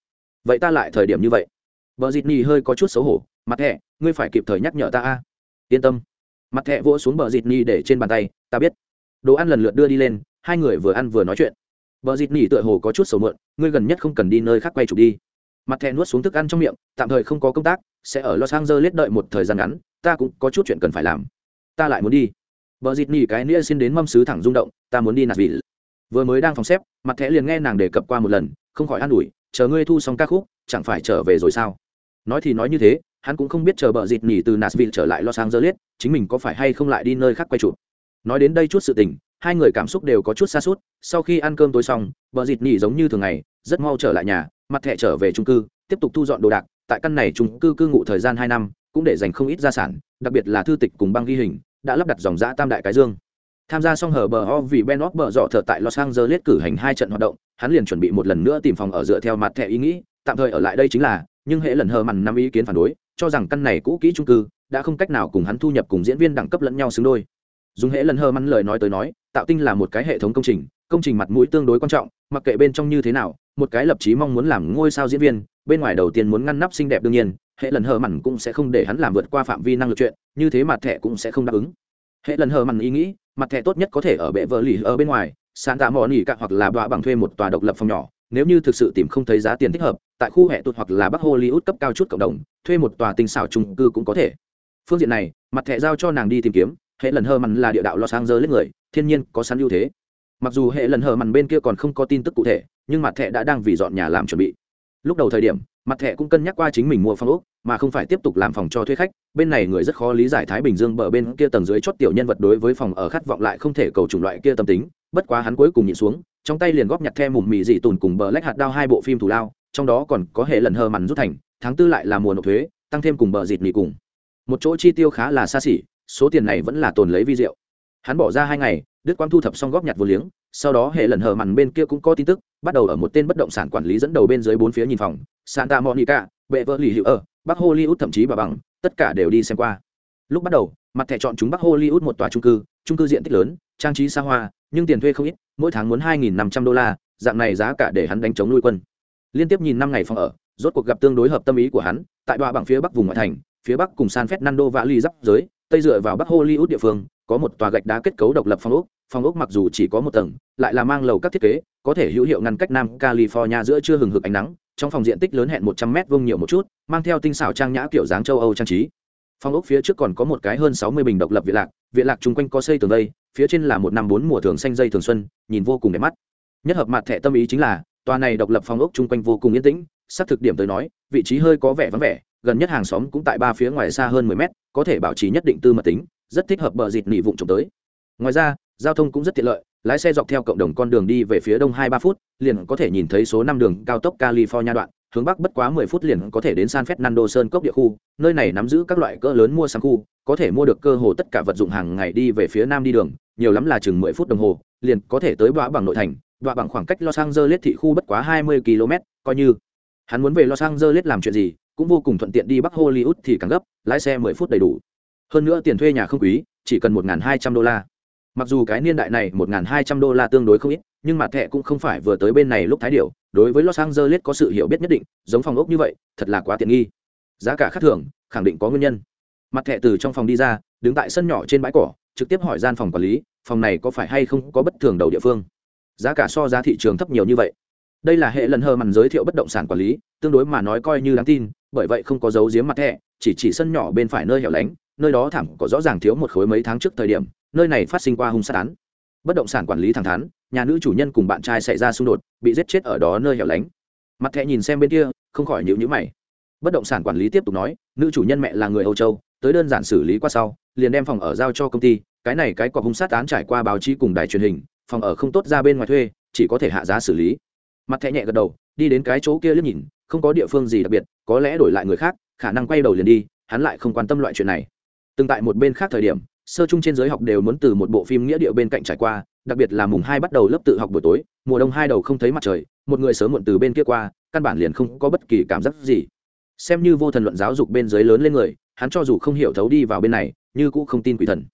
Vậy ta lại thời điểm như vậy. Vợ dịt nỉ hơi có chút xấu hổ, mặt thẻ, ngươi phải kịp thời nhắc nhở ta a. Yên tâm. Mặt thẻ vỗ xuống bờ dịt nhi để trên bàn tay, ta biết đồ ăn lần lượt đưa đi lên, hai người vừa ăn vừa nói chuyện. Vợ dịt nỉ tựa hồ có chút sầu mượn, ngươi gần nhất không cần đi nơi khác quay chụp đi. Mặt thẹn nuốt xuống thức ăn trong miệng, tạm thời không có công tác, sẽ ở los angeles đợi một thời gian ngắn, ta cũng có chút chuyện cần phải làm. Ta lại muốn đi. Vợ dịt nỉ cái nĩa xin đến mâm sứ thẳng rung động, ta muốn đi nạt vị. Vừa mới đang phòng xếp, mặt Thẹ liền nghe nàng đề cập qua một lần, không khỏi an ủi, chờ ngươi thu xong ca khúc, chẳng phải trở về rồi sao? Nói thì nói như thế, hắn cũng không biết chờ bờ dịt nhỉ từ nashville trở lại los angeles, chính mình có phải hay không lại đi nơi khác quay chụp nói đến đây chút sự tình hai người cảm xúc đều có chút xa suốt. Sau khi ăn cơm tối xong bờ dịt nhỉ giống như thường ngày rất mau trở lại nhà mặt thẻ trở về trung cư tiếp tục thu dọn đồ đạc. Tại căn này trung cư cư ngụ thời gian hai năm cũng để dành không ít gia sản đặc biệt là thư tịch cùng băng ghi hình đã lắp đặt dòng giã tam đại cái dương. Tham gia xong hở bờ ho vì Ben óc bờ dọ thở tại Los Angeles cử hành hai trận hoạt động, hắn liền chuẩn bị một lần nữa tìm phòng ở dựa theo mặt thẻ ý nghĩ, tạm thời ở lại đây chính là, nhưng hệ lần hờ mằn năm ý kiến phản đối, cho rằng căn này cũ kỹ trung cư đã không cách nào cùng hắn thu nhập cùng diễn viên đẳng cấp lẫn nhau xứng đôi. Dùng Hễ lần hờ mắn lời nói tới nói, tạo tinh là một cái hệ thống công trình, công trình mặt mũi tương đối quan trọng, mặc kệ bên trong như thế nào, một cái lập chí mong muốn làm ngôi sao diễn viên, bên ngoài đầu tiên muốn ngăn nắp xinh đẹp đương nhiên, hệ lần hờ mặn cũng sẽ không để hắn làm vượt qua phạm vi năng lực chuyện, như thế mặt thẻ cũng sẽ không đáp ứng. Hệ lần hờ mặn ý nghĩ mặt thẻ tốt nhất có thể ở bệ vợ lì ở bên ngoài sàn tạ mò nỉ cạn hoặc là đọa bằng thuê một tòa độc lập phòng nhỏ nếu như thực sự tìm không thấy giá tiền thích hợp tại khu hệ tụt hoặc là bắc hollywood cấp cao chút cộng đồng thuê một tòa tinh xảo trung cư cũng có thể. Phương diện này mặt thẻ giao cho nàng đi tìm kiếm hệ lần hờ mặn là địa đạo lo sang giờ lết người, thiên nhiên có sẵn ưu thế. Mặc dù hệ lần hờ mặn bên kia còn không có tin tức cụ thể, nhưng mặt thẹ đã đang vì dọn nhà làm chuẩn bị. Lúc đầu thời điểm, mặt thẹ cũng cân nhắc qua chính mình mua phòng úc mà không phải tiếp tục làm phòng cho thuê khách. Bên này người rất khó lý giải thái bình dương bờ bên kia tầng dưới chót tiểu nhân vật đối với phòng ở khát vọng lại không thể cầu chủng loại kia tâm tính. Bất quá hắn cuối cùng nhịn xuống, trong tay liền góp nhặt theo mùm mì dị tùn cùng bờ lách hạt đao hai bộ phim thù lao, trong đó còn có hệ lần hờ mằn rút thành, tháng tư lại là mùa nộp thuế, tăng thêm cùng bờ dịt mì cùng. Một chỗ chi tiêu khá là xa xỉ số tiền này vẫn là tồn lấy vi rượu. hắn bỏ ra hai ngày đức quang thu thập xong góp nhặt vô liếng, sau đó hệ lần hờ mằn bên kia cũng có tin tức, bắt đầu ở một tên bất động sản quản lý dẫn đầu bên dưới bốn phía nhìn phòng, santa monica, bệ vợ lì Hữu ở bắc hollywood thậm chí bà bằng, tất cả đều đi xem qua lúc bắt đầu, mặt thẻ chọn chúng bắc hollywood một tòa trung cư trung cư diện tích lớn, trang trí xa hoa, nhưng tiền thuê không ít, mỗi tháng muốn hai nghìn năm trăm đô la, dạng này giá cả để hắn đánh chống nuôi quân liên tiếp nhìn năm ngày phòng ở, rốt cuộc gặp tương đối hợp tâm ý của hắn, tại đoạn bằng phía bắc vùng ngoại thành, phía bắc cùng san fernando và ly giáp giới tây dựa vào bắc hollywood địa phương, có một tòa gạch đá kết cấu độc lập phòng ốc phòng ốc mặc dù chỉ có một tầng, lại là mang lầu các thiết kế, có thể hữu hiệu ngăn cách nam california giữa chưa hừng hực ánh nắng, trong phòng diện tích lớn hẹn một trăm mét vuông nhiều một chút, mang theo tinh xảo trang nhã kiểu dáng châu âu trang trí. Phòng ốc phía trước còn có một cái hơn sáu mươi bình độc lập viện lạc viện lạc chung quanh có xây tường vây phía trên là một năm bốn mùa thường xanh dây thường xuân, nhìn vô cùng đẹp mắt. Nhất hợp mặt thẻ tâm ý chính là, tòa này độc lập phòng ốc chung quanh vô cùng yên tĩnh xác thực điểm tới nói, vị trí hơi có vẻ vắng vẻ gần nhất hàng xóm cũng tại ba phía ngoài xa hơn mười mét, có thể bảo trì nhất định tư mật tính, rất thích hợp bờ dịt nỉ vụng trộm tới. Ngoài ra, giao thông cũng rất tiện lợi, lái xe dọc theo cộng đồng con đường đi về phía đông hai ba phút, liền có thể nhìn thấy số năm đường cao tốc california đoạn, hướng bắc bất quá mười phút liền có thể đến san fernando sơn cốc địa khu, nơi này nắm giữ các loại cỡ lớn mua sắm khu, có thể mua được cơ hồ tất cả vật dụng hàng ngày đi về phía nam đi đường, nhiều lắm là chừng mười phút đồng hồ, liền có thể tới đoạ bằng nội thành. Đoạ bằng khoảng cách los angeles thị khu bất quá hai mươi km coi như. Hắn muốn về los angeles làm chuyện gì cũng vô cùng thuận tiện đi bắc hollywood thì càng gấp, lái xe mười phút đầy đủ. Hơn nữa tiền thuê nhà không quý, chỉ cần một hai trăm đô la. Mặc dù cái niên đại này một hai trăm đô la tương đối không ít, nhưng mặt thẻ cũng không phải vừa tới bên này lúc thái điểu. đối với los angeles có sự hiểu biết nhất định, giống phòng ốc như vậy, thật là quá tiện nghi. Giá cả khác thường, khẳng định có nguyên nhân. Mặt thẻ từ trong phòng đi ra, đứng tại sân nhỏ trên bãi cỏ, trực tiếp hỏi gian phòng quản lý, phòng này có phải hay không có bất thường đầu địa phương? Giá cả so giá thị trường thấp nhiều như vậy. Đây là hệ lần hờ mằn giới thiệu bất động sản quản lý, tương đối mà nói coi như đáng tin bởi vậy không có dấu giếm mặt thẻ, chỉ chỉ sân nhỏ bên phải nơi hẻo lánh, nơi đó thảm có rõ ràng thiếu một khối mấy tháng trước thời điểm, nơi này phát sinh qua hung sát án. Bất động sản quản lý thẳng thắn, nhà nữ chủ nhân cùng bạn trai xảy ra xung đột, bị giết chết ở đó nơi hẻo lánh. Mặt thẻ nhìn xem bên kia, không khỏi nhịu nhữ mày. Bất động sản quản lý tiếp tục nói, nữ chủ nhân mẹ là người âu châu, tới đơn giản xử lý qua sau, liền đem phòng ở giao cho công ty, cái này cái cọc hung sát án trải qua báo chí cùng đài truyền hình, phòng ở không tốt ra bên ngoài thuê, chỉ có thể hạ giá xử lý. Mặt thẻ nhẹ gật đầu, đi đến cái chỗ kia liếc nhìn không có địa phương gì đặc biệt, có lẽ đổi lại người khác, khả năng quay đầu liền đi, hắn lại không quan tâm loại chuyện này. Từng tại một bên khác thời điểm, sơ chung trên giới học đều muốn từ một bộ phim nghĩa địa bên cạnh trải qua, đặc biệt là mùng hai bắt đầu lớp tự học buổi tối, mùa đông hai đầu không thấy mặt trời, một người sớm muộn từ bên kia qua, căn bản liền không có bất kỳ cảm giác gì. Xem như vô thần luận giáo dục bên dưới lớn lên người, hắn cho dù không hiểu thấu đi vào bên này, như cũng không tin quỷ thần.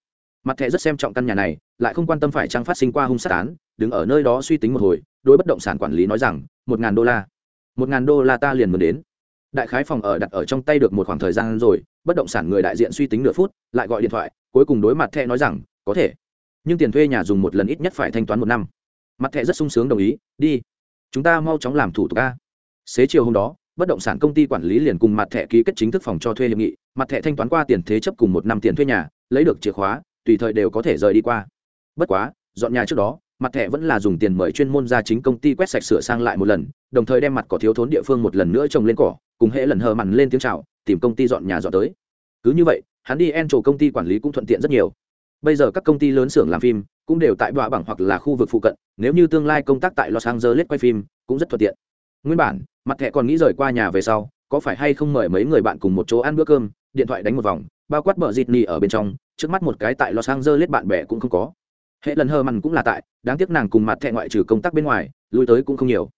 Mặt thẻ rất xem trọng căn nhà này, lại không quan tâm phải trang phát sinh qua hung sát án, đứng ở nơi đó suy tính một hồi, đối bất động sản quản lý nói rằng, một ngàn đô la một ngàn đô la ta liền muốn đến. Đại khái phòng ở đặt ở trong tay được một khoảng thời gian rồi, bất động sản người đại diện suy tính nửa phút, lại gọi điện thoại, cuối cùng đối mặt thẹ nói rằng, có thể, nhưng tiền thuê nhà dùng một lần ít nhất phải thanh toán một năm. Mặt thẹ rất sung sướng đồng ý, đi, chúng ta mau chóng làm thủ tục a. Xế chiều hôm đó, bất động sản công ty quản lý liền cùng mặt thẻ ký kết chính thức phòng cho thuê hiệp nghị, mặt thẻ thanh toán qua tiền thế chấp cùng một năm tiền thuê nhà, lấy được chìa khóa, tùy thời đều có thể rời đi qua. Bất quá, dọn nhà trước đó mặt thẻ vẫn là dùng tiền mời chuyên môn ra chính công ty quét sạch sửa sang lại một lần, đồng thời đem mặt cỏ thiếu thốn địa phương một lần nữa trồng lên cỏ, cùng hễ lần hờ mằn lên tiếng chào, tìm công ty dọn nhà dọn tới. Cứ như vậy, hắn đi en trổ công ty quản lý cũng thuận tiện rất nhiều. Bây giờ các công ty lớn xưởng làm phim cũng đều tại đọa bảng hoặc là khu vực phụ cận, nếu như tương lai công tác tại los angeles quay phim cũng rất thuận tiện. Nguyên bản, mặt thẻ còn nghĩ rời qua nhà về sau, có phải hay không mời mấy người bạn cùng một chỗ ăn bữa cơm, điện thoại đánh một vòng, bao quát bờ dịt nỉ ở bên trong, trước mắt một cái tại los angeles bạn bè cũng không có hệ lần hơ mặn cũng là tại, đáng tiếc nàng cùng mặt thẻ ngoại trừ công tác bên ngoài, lui tới cũng không nhiều.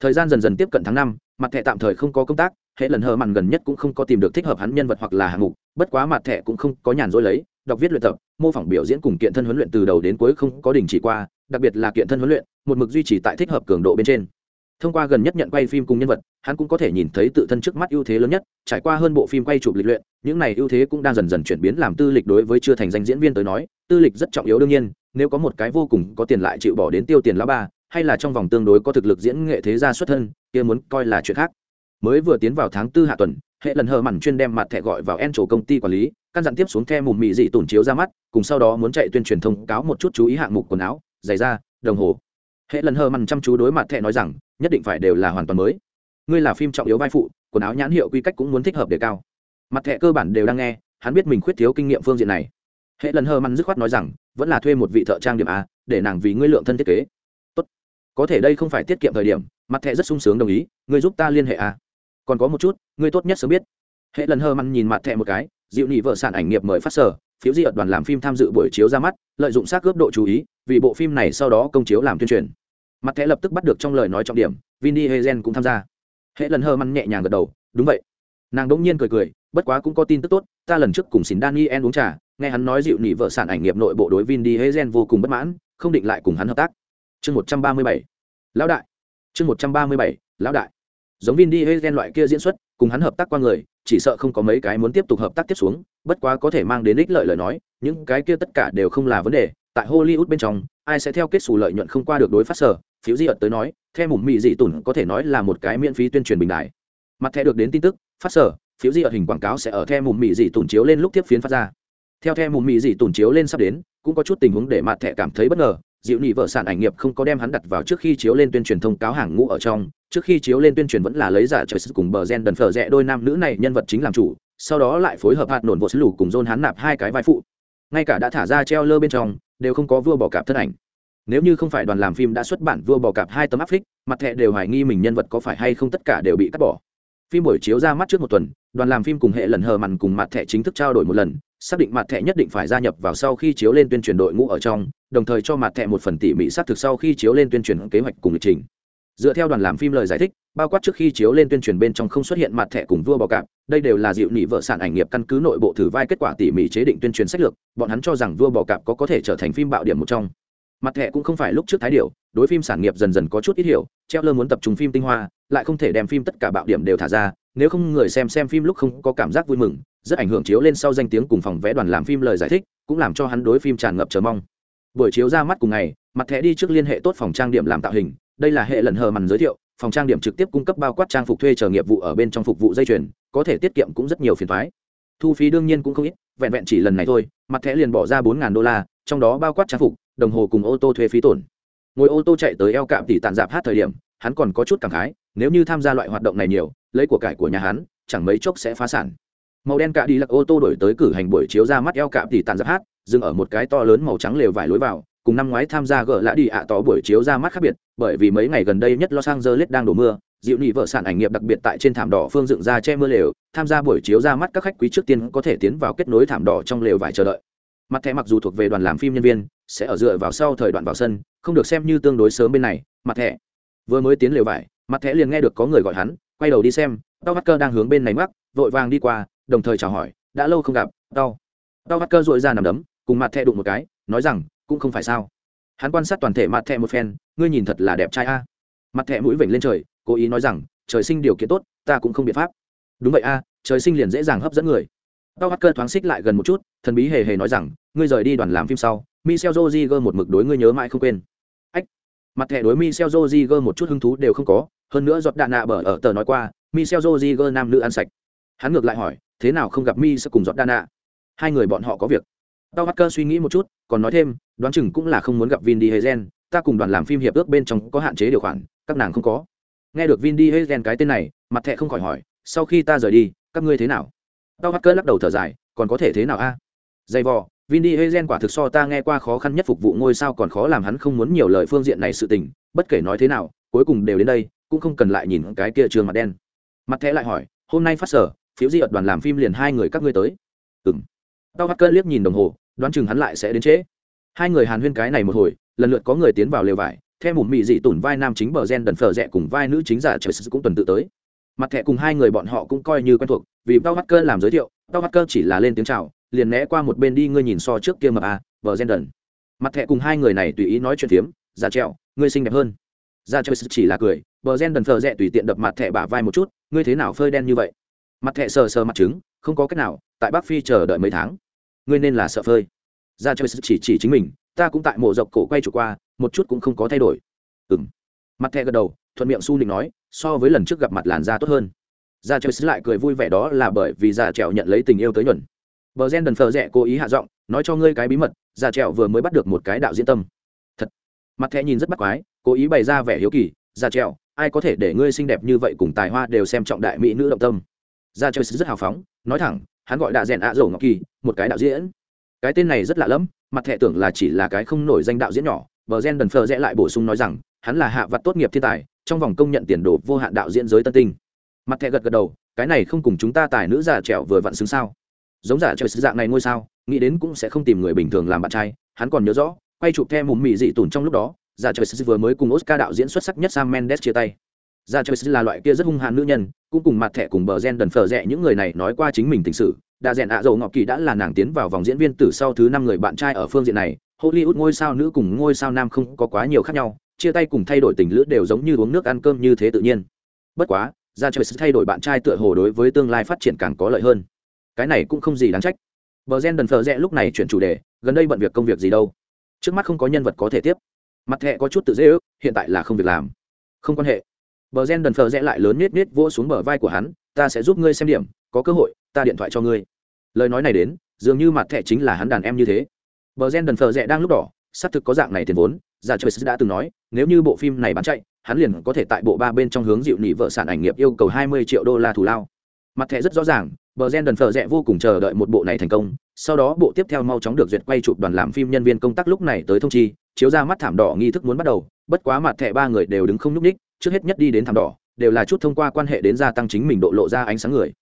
Thời gian dần dần tiếp cận tháng năm, mặt thẻ tạm thời không có công tác, hệ lần hơ mặn gần nhất cũng không có tìm được thích hợp hắn nhân vật hoặc là hạng mục, bất quá mặt thẻ cũng không có nhàn rỗi lấy, đọc viết luyện tập, mô phỏng biểu diễn cùng kiện thân huấn luyện từ đầu đến cuối không có đình chỉ qua, đặc biệt là kiện thân huấn luyện, một mực duy trì tại thích hợp cường độ bên trên. Thông qua gần nhất nhận quay phim cùng nhân vật hắn cũng có thể nhìn thấy tự thân trước mắt ưu thế lớn nhất, trải qua hơn bộ phim quay chụp lịch luyện, những này ưu thế cũng đang dần dần chuyển biến làm tư lịch đối với chưa thành danh diễn viên tới nói, tư lịch rất trọng yếu đương nhiên, nếu có một cái vô cùng có tiền lại chịu bỏ đến tiêu tiền lá ba, hay là trong vòng tương đối có thực lực diễn nghệ thế gia xuất thân, kia muốn coi là chuyện khác. Mới vừa tiến vào tháng tư hạ tuần, hệ lần hờ mặn chuyên đem mặt thẻ gọi vào en chỗ công ty quản lý, căn dặn tiếp xuống the mùm mị dị tổn chiếu ra mắt, cùng sau đó muốn chạy tuyên truyền thông cáo một chút chú ý hạng mục quần áo, giày da, đồng hồ. Hệ lần hờ mặn chăm chú đối mặt thẻ nói rằng, nhất định phải đều là hoàn toàn mới ngươi là phim trọng yếu vai phụ, quần áo nhãn hiệu quy cách cũng muốn thích hợp để cao. Mặt thẻ cơ bản đều đang nghe, hắn biết mình khuyết thiếu kinh nghiệm phương diện này. Hệ lần hơ măn dứt khoát nói rằng, vẫn là thuê một vị thợ trang điểm a, để nàng vì ngươi lượng thân thiết kế. Tốt. Có thể đây không phải tiết kiệm thời điểm, mặt thẻ rất sung sướng đồng ý, ngươi giúp ta liên hệ a. Còn có một chút, ngươi tốt nhất sớm biết. Hệ lần hơ măn nhìn mặt thẻ một cái, dịu nị vợ sản ảnh nghiệp mời phát sở, phiếu di ở đoàn làm phim tham dự buổi chiếu ra mắt, lợi dụng xác cướp độ chú ý, vì bộ phim này sau đó công chiếu làm tuyên truyền. Mặt thẻ lập tức bắt được trong lời nói trọng điểm, vin đi hezen cũng tham gia hệ lần hơ măn nhẹ nhàng gật đầu, đúng vậy. Nàng đỗng nhiên cười cười, bất quá cũng có tin tức tốt, ta lần trước cùng xin daniel uống trà, nghe hắn nói dịu nỉ vợ sản ảnh nghiệp nội bộ đối vin đi hezen vô cùng bất mãn, không định lại cùng hắn hợp tác. Chương một trăm ba mươi bảy. Lão đại. Chương một trăm ba mươi bảy, lão đại. Giống vin đi hezen loại kia diễn xuất, cùng hắn hợp tác qua người, chỉ sợ không có mấy cái muốn tiếp tục hợp tác tiếp xuống, bất quá có thể mang đến ích lợi lời nói, những cái kia tất cả đều không là vấn đề, tại hollywood bên trong, ai sẽ theo kết xù lợi nhuận không qua được đối phát sở, phiếu di ợt tới nói theo mùm mị dị tủn có thể nói là một cái miễn phí tuyên truyền bình đại mặt thẻ được đến tin tức, phát sở, phiếu di ở hình quảng cáo sẽ ở theo mùm mị dị tủn chiếu lên lúc tiếp phiến phát ra. Theo theo mùm mị dị tủn chiếu lên sắp đến, cũng có chút tình huống để mặt thẻ cảm thấy bất ngờ dịu nhị vợ sản ảnh nghiệp không có đem hắn đặt vào trước khi chiếu lên tuyên truyền thông cáo hàng ngũ ở trong, trước khi chiếu lên tuyên truyền vẫn là lấy giả trời cùng bờ gen đần phở rẽ đôi nam nữ này nhân vật chính làm chủ, sau đó lại phối hợp hạt nổn vột lù cùng dôn hắn nạp hai cái vai phụ. Ngay cả đã thả ra treo lơ bên trong, đều không có vua bỏ cạp thân ảnh nếu như không phải đoàn làm phim đã xuất bản vua bò cạp hai tấm áp phích, mặt thẻ đều hoài nghi mình nhân vật có phải hay không tất cả đều bị cắt bỏ. Phim buổi chiếu ra mắt trước một tuần, đoàn làm phim cùng hệ lần hờ mặn cùng mặt thẻ chính thức trao đổi một lần, xác định mặt thẻ nhất định phải gia nhập vào sau khi chiếu lên tuyên truyền đội ngũ ở trong, đồng thời cho mặt thẻ một phần tỉ mỉ xác thực sau khi chiếu lên tuyên truyền kế hoạch cùng lịch trình. Dựa theo đoàn làm phim lời giải thích, bao quát trước khi chiếu lên tuyên truyền bên trong không xuất hiện mặt thẻ cùng vua bò cạp, đây đều là dịu nị vợ sản ảnh nghiệp căn cứ nội bộ thử vai kết quả tỉ mỉ chế định tuyên truyền sách lược, bọn hắn cho rằng vua bò cạp có có thể trở thành phim bạo điểm một trong mặt thẻ cũng không phải lúc trước thái điệu đối phim sản nghiệp dần dần có chút ít hiểu treo lơ muốn tập trung phim tinh hoa, lại không thể đem phim tất cả bạo điểm đều thả ra, nếu không người xem xem phim lúc không có cảm giác vui mừng, rất ảnh hưởng chiếu lên sau danh tiếng cùng phòng vẽ đoàn làm phim lời giải thích, cũng làm cho hắn đối phim tràn ngập chờ mong. Buổi chiếu ra mắt cùng ngày, mặt thẻ đi trước liên hệ tốt phòng trang điểm làm tạo hình, đây là hệ lần hờ mằn giới thiệu, phòng trang điểm trực tiếp cung cấp bao quát trang phục thuê chờ nghiệp vụ ở bên trong phục vụ dây chuyền, có thể tiết kiệm cũng rất nhiều phiền thoái thu phí đương nhiên cũng không ít, vẹn vẹn chỉ lần này thôi, mặt thẻ liền bỏ ra bốn đô la, trong đó bao quát trang phục đồng hồ cùng ô tô thuê phí tổn. Ngồi ô tô chạy tới eo cạm tỷ tàn dạp hát thời điểm, hắn còn có chút cảm khái, nếu như tham gia loại hoạt động này nhiều, lấy của cải của nhà hắn, chẳng mấy chốc sẽ phá sản. Màu đen cạ đi lặc ô tô đổi tới cử hành buổi chiếu ra mắt eo cạm tỷ tàn dạp hát, dừng ở một cái to lớn màu trắng lều vải lối vào, cùng năm ngoái tham gia gỡ lã đi ạ tỏ buổi chiếu ra mắt khác biệt, bởi vì mấy ngày gần đây nhất los angeles đang đổ mưa, dịu nị vợ sản ảnh nghiệp đặc biệt tại trên thảm đỏ phương dựng ra che mưa lều, tham gia buổi chiếu ra mắt các khách quý trước tiên có thể tiến vào kết nối thảm đỏ trong lều vải chờ đợi. Mặt thẻ mặc dù thuộc về đoàn làm phim nhân viên sẽ ở dựa vào sau thời đoạn vào sân, không được xem như tương đối sớm bên này, mặt thẻ vừa mới tiến lều vải, mặt thẻ liền nghe được có người gọi hắn, quay đầu đi xem, tao bắt cơ đang hướng bên này mắc vội vàng đi qua, đồng thời chào hỏi, đã lâu không gặp, tao. Tao bắt cơ dội ra nằm đấm, cùng mặt thẻ đụng một cái, nói rằng, cũng không phải sao. Hắn quan sát toàn thể mặt thẻ một phen, ngươi nhìn thật là đẹp trai a. Mặt thẻ mũi vểnh lên trời, cố ý nói rằng, trời sinh điều kiện tốt, ta cũng không biện pháp. Đúng vậy a, trời sinh liền dễ dàng hấp dẫn người. Tao bắt cơ thoáng xích lại gần một chút, thần bí hề hề nói rằng ngươi rời đi đoàn làm phim sau, michel joziger một mực đối ngươi nhớ mãi không quên. Ách, mặt thẻ đối michel joziger một chút hứng thú đều không có, hơn nữa giọt đạn nạ bở ở tờ nói qua, michel joziger nam nữ ăn sạch. Hắn ngược lại hỏi, thế nào không gặp mi sẽ cùng giọt đạn nạ? Hai người bọn họ có việc. Tao bắt suy nghĩ một chút, còn nói thêm, đoán chừng cũng là không muốn gặp vin đi ta cùng đoàn làm phim hiệp ước bên trong có hạn chế điều khoản, các nàng không có. Nghe được vin đi cái tên này, mặt thẻ không khỏi hỏi, sau khi ta rời đi, các ngươi thế nào? Tao bắt lắc đầu thở dài, còn có thể thế nào a? Dày vò vin đi hezen quả thực so ta nghe qua khó khăn nhất phục vụ ngôi sao còn khó làm, hắn không muốn nhiều lời phương diện này sự tình, bất kể nói thế nào, cuối cùng đều đến đây, cũng không cần lại nhìn cái kia trường mặt đen. Mặt thẻ lại hỏi, hôm nay phát sở, phiếu di ật đoàn làm phim liền hai người các ngươi tới. Ừm. tao bắt cơn liếc nhìn đồng hồ, đoán chừng hắn lại sẽ đến trễ. Hai người hàn huyên cái này một hồi, lần lượt có người tiến vào lều vải, theo mụn mị dị tủn vai nam chính bờ gen đần phở rẹ cùng vai nữ chính giả trời cũng tuần tự tới. Mặt thẻ cùng hai người bọn họ cũng coi như quen thuộc, vì tao bắt làm giới thiệu, tao bắt chỉ là lên tiếng chào liền né qua một bên đi, ngươi nhìn so trước kia mập à bờ gen đần. Mặt thẹ cùng hai người này tùy ý nói chuyện phiếm Ra trẹo ngươi xinh đẹp hơn. Ra trẹo chỉ là cười bờ gen đần phở rẽ tùy tiện đập mặt thẹ bả vai một chút, ngươi thế nào phơi đen như vậy? Mặt thẹ sờ sờ mặt trứng, không có cách nào, tại bắc phi chờ đợi mấy tháng. Ngươi nên là sợ phơi. Ra trẹo chỉ chỉ chính mình, ta cũng tại mộ dọc cổ quay chủ qua, một chút cũng không có thay đổi. Ừm. mặt thẹ gật đầu, thuận miệng su nịnh nói, so với lần trước gặp mặt làn da tốt hơn. Ra chơi lại cười vui vẻ đó là bởi vì già trèo nhận lấy tình yêu tới nhuần bờ gen đần phờ rẽ cố ý hạ giọng, nói cho ngươi cái bí mật, già trèo vừa mới bắt được một cái đạo diễn tâm. Thật. Mặt thẹ nhìn rất bắt quái, cố ý bày ra vẻ hiếu kỳ, già trèo ai có thể để ngươi xinh đẹp như vậy cùng tài hoa đều xem trọng đại mỹ nữ động tâm. Già trẹo rất hào phóng, nói thẳng, hắn gọi đạ rèn ạ dầu ngọc kỳ, một cái đạo diễn. Cái tên này rất lạ lẫm, mặt thẻ tưởng là chỉ là cái không nổi danh đạo diễn nhỏ, bờ gen đần phờ rẽ lại bổ sung nói rằng, hắn là hạ vặt tốt nghiệp thiên tài, trong vòng công nhận tiền đồ vô hạn đạo diễn giới tân tinh. Mặt thẻ gật gật đầu, cái này không cùng chúng ta tài nữ già trẹo vừa vặn xứng sao giống giả trời dạng này ngôi sao, nghĩ đến cũng sẽ không tìm người bình thường làm bạn trai, hắn còn nhớ rõ, quay chụp theo mùm mị dị tủn trong lúc đó, giả trời vừa mới cùng oscar đạo diễn xuất sắc nhất sam mendes chia tay. Giả trời là loại kia rất hung hãn nữ nhân, cũng cùng mặt thẻ cùng bờ gen đần phờ rẽ những người này nói qua chính mình tình sự. Đa rèn ạ dầu ngọc kỳ đã là nàng tiến vào vòng diễn viên từ sau thứ năm người bạn trai ở phương diện này, hollywood ngôi sao nữ cùng ngôi sao nam không có quá nhiều khác nhau, chia tay cùng thay đổi tình lữ đều giống như uống nước ăn cơm như thế tự nhiên. Bất quá ra chơi thay đổi bạn trai tựa hồ đối với tương lai phát triển càng có lợi hơn cái này cũng không gì đáng trách. Bờ gen đần phờ rẽ lúc này chuyển chủ đề, gần đây bận việc công việc gì đâu? Trước mắt không có nhân vật có thể tiếp. Mặt thẹ có chút tự dễ ước, hiện tại là không việc làm. Không quan hệ. Bờ gen đần phờ rẽ lại lớn nết nết vỗ xuống bờ vai của hắn, ta sẽ giúp ngươi xem điểm, có cơ hội, ta điện thoại cho ngươi. Lời nói này đến, dường như mặt thẻ chính là hắn đàn em như thế. Bờ gen đần phờ rẽ đang lúc đỏ, xác thực có dạng này tiền vốn, giả trời đã từng nói, nếu như bộ phim này bán chạy, hắn liền có thể tại bộ ba bên trong hướng dịu nị vợ sản ảnh nghiệp yêu cầu hai mươi triệu đô la thù lao mặt thẻ rất rõ ràng, bờ gen đần phở rẽ vô cùng chờ đợi một bộ này thành công, sau đó bộ tiếp theo mau chóng được duyệt quay chụp đoàn làm phim nhân viên công tác lúc này tới thông chi, chiếu ra mắt thảm đỏ nghi thức muốn bắt đầu, bất quá mặt thẻ ba người đều đứng không nhúc ních trước hết nhất đi đến thảm đỏ, đều là chút thông qua quan hệ đến gia tăng chính mình độ lộ ra ánh sáng người.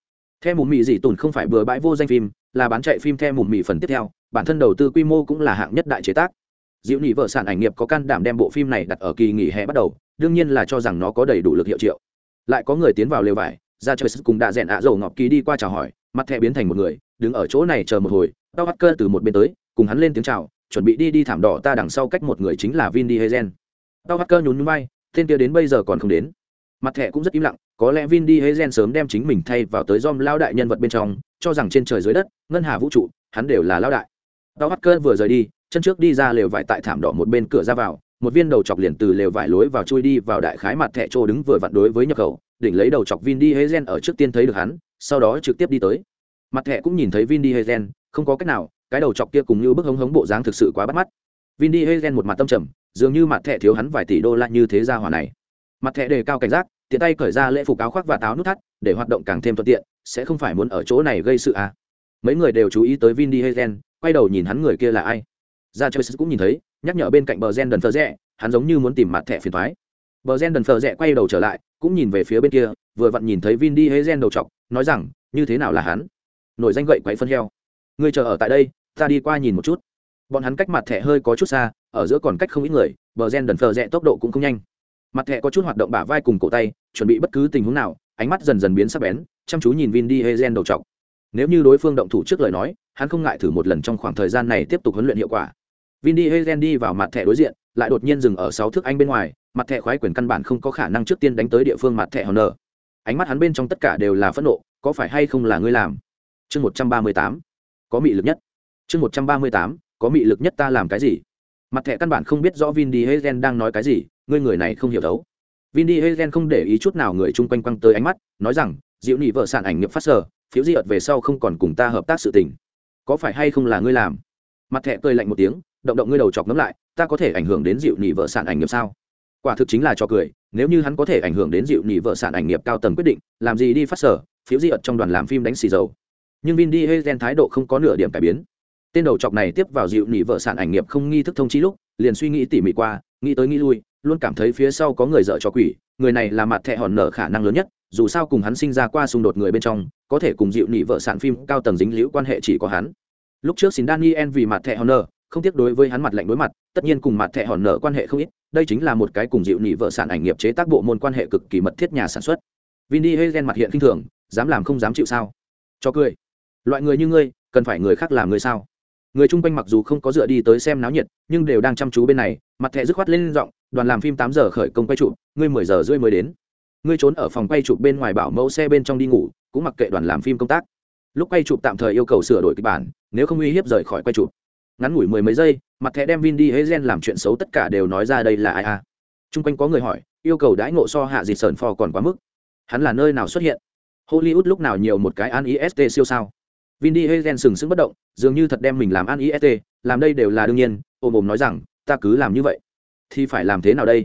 Theo mùm mị dị tùn không phải bừa bãi vô danh phim, là bán chạy phim theo mùm mị phần tiếp theo, bản thân đầu tư quy mô cũng là hạng nhất đại chế tác. Diệu nhị vợ sản ảnh nghiệp có can đảm đem bộ phim này đặt ở kỳ nghỉ hè bắt đầu, đương nhiên là cho rằng nó có đầy đủ lực hiệu triệu. Lại có người tiến vào lều vải ra chơi cùng đã rèn ạ dầu ngọc ký đi qua chào hỏi, mặt thẻ biến thành một người, đứng ở chỗ này chờ một hồi, tao hắt cơ từ một bên tới, cùng hắn lên tiếng chào, chuẩn bị đi đi thảm đỏ ta đằng sau cách một người chính là vin đi hezen tao hắt cơ nhún nhún bay tên kia đến bây giờ còn không đến. Mặt thẻ cũng rất im lặng, có lẽ vin đi hezen sớm đem chính mình thay vào tới dom lao đại nhân vật bên trong, cho rằng trên trời dưới đất, ngân hà vũ trụ, hắn đều là lao đại. Tao hắt cơ vừa rời đi, chân trước đi ra lều vải tại thảm đỏ một bên cửa ra vào, một viên đầu chọc liền từ lều vải lối vào chui đi vào đại khái mặt thẻ trô đứng vừa vặn đối với nhập khẩu đỉnh lấy đầu chọc vin Diesel ở trước tiên thấy được hắn sau đó trực tiếp đi tới mặt thẻ cũng nhìn thấy vin Diesel, không có cách nào cái đầu chọc kia cùng như bức hống hống bộ dáng thực sự quá bắt mắt vin Diesel một mặt tâm trầm dường như mặt thẻ thiếu hắn vài tỷ đô la như thế gia hỏa này mặt thẻ đề cao cảnh giác tiện tay cởi ra lễ phục áo khoác và táo nút thắt để hoạt động càng thêm thuận tiện sẽ không phải muốn ở chỗ này gây sự à. mấy người đều chú ý tới vin Diesel, quay đầu nhìn hắn người kia là ai Gia chơi cũng nhìn thấy nhắc nhở bên cạnh bờ gen đần phờ rẽ hắn giống như muốn tìm mặt thẻ phiền toái bờ gen đần phờ rẽ quay đầu trở lại, cũng nhìn về phía bên kia, vừa vặn nhìn thấy vin đi hezen đầu chọc, nói rằng, như thế nào là hắn? Nổi danh gậy quậy phân heo. Ngươi chờ ở tại đây, ta đi qua nhìn một chút. Bọn hắn cách mặt thẻ hơi có chút xa, ở giữa còn cách không ít người, bờ gen đần phờ rẽ tốc độ cũng không nhanh. Mặt thẻ có chút hoạt động bả vai cùng cổ tay, chuẩn bị bất cứ tình huống nào, ánh mắt dần dần biến sắc bén, chăm chú nhìn vin đi hezen đầu t nếu như đối phương động thủ trước lời nói, hắn không ngại thử một lần trong khoảng thời gian này tiếp tục huấn luyện hiệu quả vin đi đi vào mặt thẻ đối diện, lại đột nhiên dừng ở sáu thước anh bên ngoài, mặt thẻ khoái quyền căn bản không có khả năng trước tiên đánh tới địa phương mặt thẻ hòn nở ánh mắt hắn bên trong tất cả đều là phẫn nộ, có phải hay không là ngươi làm? Chương một trăm ba mươi tám, có mị lực nhất. Chương một trăm ba mươi tám, có mị lực nhất ta làm cái gì? Mặt thẻ căn bản không biết rõ vin đi đang nói cái gì, ngươi người này không hiểu đấu vin đi không để ý chút nào người chung quanh quăng tới ánh mắt, nói rằng, diệu nữ vợ sản ảnh nghiệp phát sở, phiếu di ợt về sau không còn cùng ta hợp tác sự tình. Có phải hay không là ngươi làm? Mặt thẻ cười lạnh một tiếng động động ngươi đầu chọc ngấm lại, ta có thể ảnh hưởng đến dịu nhị vợ sản ảnh nghiệp sao? Quả thực chính là cho cười, nếu như hắn có thể ảnh hưởng đến dịu nhị vợ sản ảnh nghiệp cao tầng quyết định, làm gì đi phát sở, phiếu di ợt trong đoàn làm phim đánh xì dầu. Nhưng vin đi hezen thái độ không có nửa điểm cải biến. Tên đầu chọc này tiếp vào dịu nhị vợ sản ảnh nghiệp không nghi thức thông chi lúc, liền suy nghĩ tỉ mỉ qua, nghĩ tới nghĩ lui, luôn cảm thấy phía sau có người dợ cho quỷ, người này là mặt thẹ hòn nở khả năng lớn nhất, dù sao cùng hắn sinh ra qua xung đột người bên trong, có thể cùng dịu nhị vợ sản phim cao tầng dính liễu quan hệ chỉ có hắn. Lúc trước xin daniel vì mặt thẹ hòn nở không tiếc đối với hắn mặt lạnh đối mặt, tất nhiên cùng mặt thẹ hòn nở quan hệ không ít, đây chính là một cái cùng dịu nhị vợ sản ảnh nghiệp chế tác bộ môn quan hệ cực kỳ mật thiết nhà sản xuất. Vin đi hay ghen mặt hiện kinh thường, dám làm không dám chịu sao? Cho cười. Loại người như ngươi, cần phải người khác làm người sao? Người chung quanh mặc dù không có dựa đi tới xem náo nhiệt, nhưng đều đang chăm chú bên này, mặt thẹ dứt khoát lên giọng, đoàn làm phim tám giờ khởi công quay chụp, ngươi mười giờ rưỡi mới đến. Ngươi trốn ở phòng quay chụp bên ngoài bảo mẫu xe bên trong đi ngủ, cũng mặc kệ đoàn làm phim công tác. Lúc quay chụp tạm thời yêu cầu sửa đổi kịch bản, nếu không uy hiếp rời khỏi quay chụp ngắn ngủi mười mấy giây, mặt thẻ đem vin đi hễ gen làm chuyện xấu tất cả đều nói ra đây là ai a? À. t r u n g quanh có người hỏi, yêu cầu đãi ngộ so hạ dịt sờn phò còn quá mức. Hắn là nơi nào xuất hiện? Hollywood lúc nào nhiều một cái an ist siêu sao? Vin đi hễ gen sừng sững bất động, dường như thật đem mình làm an ist làm đây đều là đương nhiên ôm ôm nói rằng, ta cứ làm như vậy. Thì phải làm thế nào đây?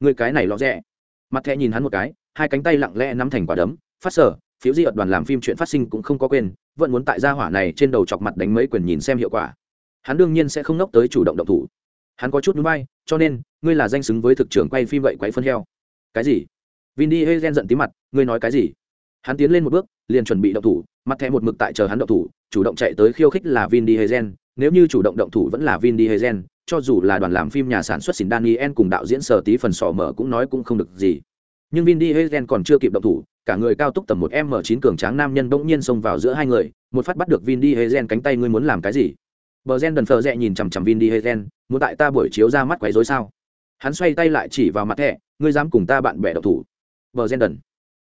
Người cái này lọ rẽ mặt thẻ nhìn hắn một cái, hai cánh tay lặng lẽ nắm thành quả đấm, phát sở phiếu di ợt đoàn làm phim chuyện phát sinh cũng không có quên, vẫn muốn tại gia hỏa này trên đầu chọc mặt đánh mấy quyền nhìn xem hiệu quả hắn đương nhiên sẽ không nốc tới chủ động động thủ. Hắn có chút núi bay cho nên, ngươi là danh xứng với thực trưởng quay phim vậy quay phân heo. Cái gì? Vin đi hơi ghen giận tí mặt, ngươi nói cái gì? Hắn tiến lên một bước, liền chuẩn bị động thủ, mặt thẻ một mực tại chờ hắn động thủ, chủ động chạy tới khiêu khích là vin đi hơi ghen nếu như chủ động động thủ vẫn là vin đi hơi ghen cho dù là đoàn làm phim nhà sản xuất xin daniel cùng đạo diễn sở tí phần sò mở cũng nói cũng không được gì. Nhưng vin đi hơi ghen còn chưa kịp động thủ, cả người cao túc tầm một m chín cường tráng nam nhân bỗng nhiên xông vào giữa hai người, một phát bắt được vin đi hơi ghen cánh tay ngươi muốn làm cái gì? Bờ gen đần phờ rẽ nhìn chằm chằm vin đi hay gen, muốn tại ta buổi chiếu ra mắt quấy rối sao? Hắn xoay tay lại chỉ vào mặt thẻ, ngươi dám cùng ta bạn bè độc thủ? Bờ gen đần.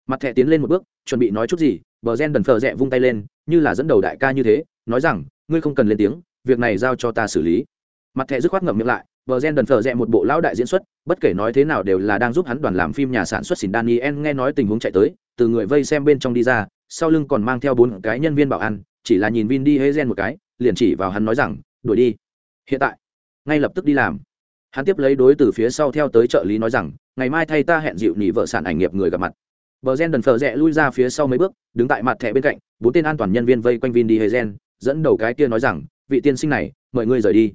Mặt thẻ tiến lên một bước, chuẩn bị nói chút gì, bờ gen đần phờ rẽ vung tay lên, như là dẫn đầu đại ca như thế, nói rằng, ngươi không cần lên tiếng, việc này giao cho ta xử lý. Mặt thẻ dứt khoát ngậm miệng lại, bờ gen đần phờ rẽ một bộ lão đại diễn xuất, bất kể nói thế nào đều là đang giúp hắn đoàn làm phim nhà sản xuất xỉn daniel nghe nói tình huống chạy tới, từ người vây xem bên trong đi ra, sau lưng còn mang theo bốn cái nhân viên bảo an, chỉ là nhìn vin đi hay gen một cái liền chỉ vào hắn nói rằng, đuổi đi. Hiện tại. Ngay lập tức đi làm. Hắn tiếp lấy đối từ phía sau theo tới trợ lý nói rằng, ngày mai thay ta hẹn dịu nỉ vợ sản ảnh nghiệp người gặp mặt. Bờ gen đần phờ rẽ lui ra phía sau mấy bước, đứng tại mặt thẻ bên cạnh, bốn tên an toàn nhân viên vây quanh vin đi hezen dẫn đầu cái kia nói rằng, vị tiên sinh này, mời ngươi rời đi.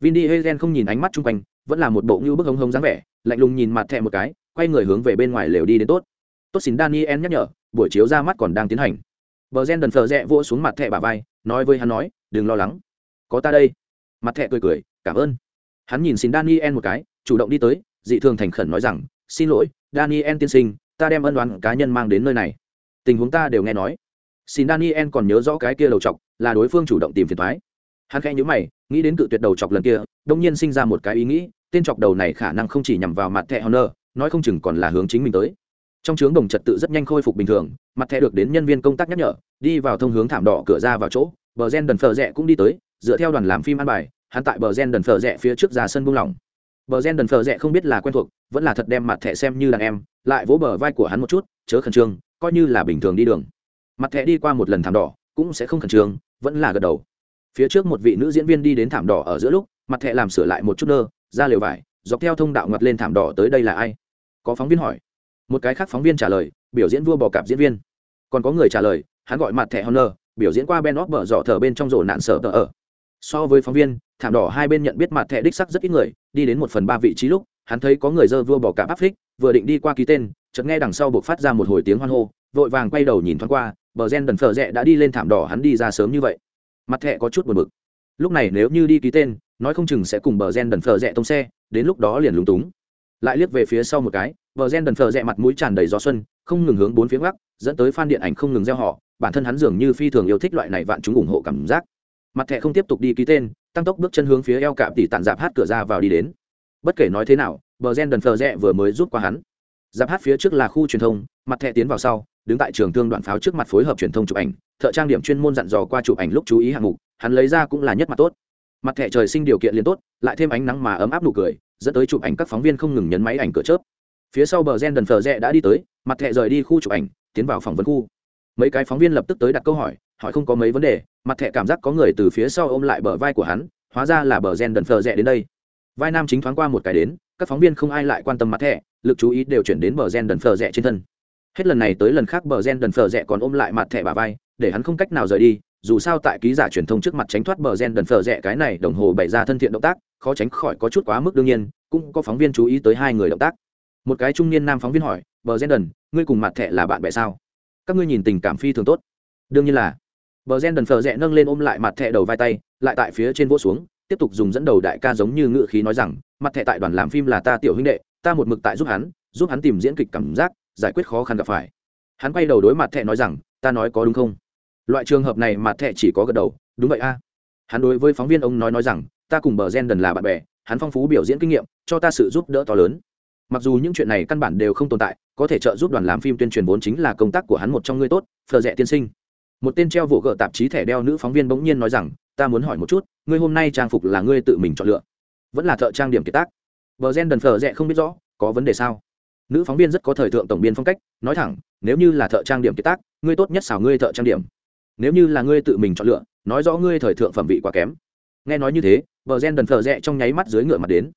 Vin đi hezen không nhìn ánh mắt chung quanh, vẫn là một bộ như bức hống hống dáng vẻ, lạnh lùng nhìn mặt thẻ một cái, quay người hướng về bên ngoài lều đi đến tốt. Tốt xin daniel nhắc nhở, buổi chiếu ra mắt còn đang tiến hành bờ gen đần phờ rẽ vỗ xuống mặt thẻ bà vai, nói với hắn nói, đừng lo lắng. Có ta đây. Mặt thẹ cười cười, cảm ơn. Hắn nhìn xin daniel một cái, chủ động đi tới, dị thường thành khẩn nói rằng, xin lỗi, daniel tiên sinh, ta đem ân đoán cá nhân mang đến nơi này. Tình huống ta đều nghe nói. Xin daniel còn nhớ rõ cái kia đầu chọc, là đối phương chủ động tìm phiền thoái hắn khẽ nhớ mày, nghĩ đến cự tuyệt đầu chọc lần kia đông nhiên sinh ra một cái ý nghĩ, tên chọc đầu này khả năng không chỉ nhằm vào mặt thẻ honor, nói không chừng còn là hướng chính mình tới trong trướng đồng trật tự rất nhanh khôi phục bình thường, mặt thẻ được đến nhân viên công tác nhắc nhở, đi vào thông hướng thảm đỏ cửa ra vào chỗ, bờ gen đần phờ rẽ cũng đi tới, dựa theo đoàn làm phim ăn bài, hắn tại bờ gen đần phờ rẽ phía trước ra sân buông lỏng. Bờ gen đần phờ rẽ không biết là quen thuộc, vẫn là thật đem mặt thẻ xem như đàn em, lại vỗ bờ vai của hắn một chút, chớ khẩn trương, coi như là bình thường đi đường. Mặt thẻ đi qua một lần thảm đỏ, cũng sẽ không khẩn trương, vẫn là gật đầu. Phía trước một vị nữ diễn viên đi đến thảm đỏ ở giữa lúc, mặt thẻ làm sửa lại một chút nơ, ra lều vải, dọc theo thông đạo ngặt lên thảm đỏ tới đây là ai? Có phóng viên hỏi một cái khác phóng viên trả lời, biểu diễn vua bò cạp diễn viên. Còn có người trả lời, hắn gọi mặt thẻ honor, biểu diễn qua ben óc bở dọ thở bên trong rổ nạn sở tờ ở. So với phóng viên, thảm đỏ hai bên nhận biết mặt thẻ đích sắc rất ít người, đi đến một phần ba vị trí lúc, hắn thấy có người dơ vua bò cạp áp phích, vừa định đi qua ký tên, chợt nghe đằng sau buộc phát ra một hồi tiếng hoan hô, vội vàng quay đầu nhìn thoáng qua, bờ gen đần phờ rẽ đã đi lên thảm đỏ hắn đi ra sớm như vậy. Mặt thẻ có chút buồn bực. Lúc này nếu như đi ký tên, nói không chừng sẽ cùng bờ gen đần phờ rẽ tông xe, đến lúc đó liền lúng túng lại liếc về phía sau một cái, vợ gen đần phờ rẽ mặt mũi tràn đầy gió xuân, không ngừng hướng bốn phía gác dẫn tới fan điện ảnh không ngừng gieo họ, bản thân hắn dường như phi thường yêu thích loại này vạn chúng ủng hộ cảm giác. Mặt thẻ không tiếp tục đi ký tên, tăng tốc bước chân hướng phía eo cạm tỉ tản dạp hát cửa ra vào đi đến. Bất kể nói thế nào bờ gen đần phờ rẽ vừa mới rút qua hắn. Dạp hát phía trước là khu truyền thông, mặt thẻ tiến vào sau, đứng tại trường thương đoạn pháo trước mặt phối hợp truyền thông chụp ảnh, thợ trang điểm chuyên môn dặn dò qua chụp ảnh lúc chú ý hạng mục, hắn lấy ra cũng là nhất mặt tốt. Mặt thẻ trời sinh điều kiện liền tốt, lại thêm ánh nắng mà ấm áp nụ cười dẫn tới chụp ảnh các phóng viên không ngừng nhấn máy ảnh cửa chớp. Phía sau bờ gen đần phờ rẽ đã đi tới, mặt thẻ rời đi khu chụp ảnh, tiến vào phỏng vấn khu. Mấy cái phóng viên lập tức tới đặt câu hỏi hỏi không có mấy vấn đề, mặt thẻ cảm giác có người từ phía sau ôm lại bờ vai của hắn, hóa ra là bờ gen đần phờ rẽ đến đây. Vai nam chính thoáng qua một cái đến, các phóng viên không ai lại quan tâm mặt thẻ, lực chú ý đều chuyển đến bờ gen đần phờ rẽ trên thân. Hết lần này tới lần khác bờ gen đần phờ rẽ còn ôm lại mặt thẻ bà vai, để hắn không cách nào rời đi dù sao tại ký giả truyền thông trước mặt tránh thoát bờ gen đần phở rẻ cái này đồng hồ bày ra thân thiện động tác, khó tránh khỏi có chút quá mức đương nhiên, cũng có phóng viên chú ý tới hai người động tác. Một cái trung niên nam phóng viên hỏi, bờ gen đần, ngươi cùng mặt thẻ là bạn bè sao? Các ngươi nhìn tình cảm phi thường tốt. Đương nhiên là. Bờ gen đần phở rẽ nâng lên ôm lại mặt thẻ đầu vai tay, lại tại phía trên vỗ xuống, tiếp tục dùng dẫn đầu đại ca giống như ngự khí nói rằng, mặt thẻ tại đoàn làm phim là ta tiểu huynh đệ, ta một mực tại giúp hắn giúp hắn tìm diễn kịch cảm giác, giải quyết khó khăn gặp phải. Hắn quay đầu đối mặt thẻ nói rằng, ta nói có đúng không? Loại trường hợp này mà thẻ chỉ có gật đầu, đúng vậy a. Hắn đối với phóng viên ông nói nói rằng, ta cùng bờ gen đần là bạn bè, hắn phong phú biểu diễn kinh nghiệm, cho ta sự giúp đỡ to lớn. Mặc dù những chuyện này căn bản đều không tồn tại, có thể trợ giúp đoàn làm phim tuyên truyền vốn chính là công tác của hắn một trong người tốt, phờ rẽ tiên sinh. Một tên treo vụ gỡ tạp chí thẻ đeo nữ phóng viên bỗng nhiên nói rằng, ta muốn hỏi một chút, ngươi hôm nay trang phục là ngươi tự mình chọn lựa? Vẫn là thợ trang điểm kiệt tác. Bờ gen đần phờ rẽ không biết rõ, có vấn đề sao? Nữ phóng viên rất có thời thượng tổng biên phong cách, nói thẳng, nếu như là thợ trang điểm kiệt tác, ngươi tốt nhất xảo ngươi thợ trang điểm nếu như là ngươi tự mình chọn lựa, nói rõ ngươi thời thượng phẩm vị quá kém. Nghe nói như thế, bờ gen đần phờ rẽ trong nháy mắt dưới ngựa mặt đến.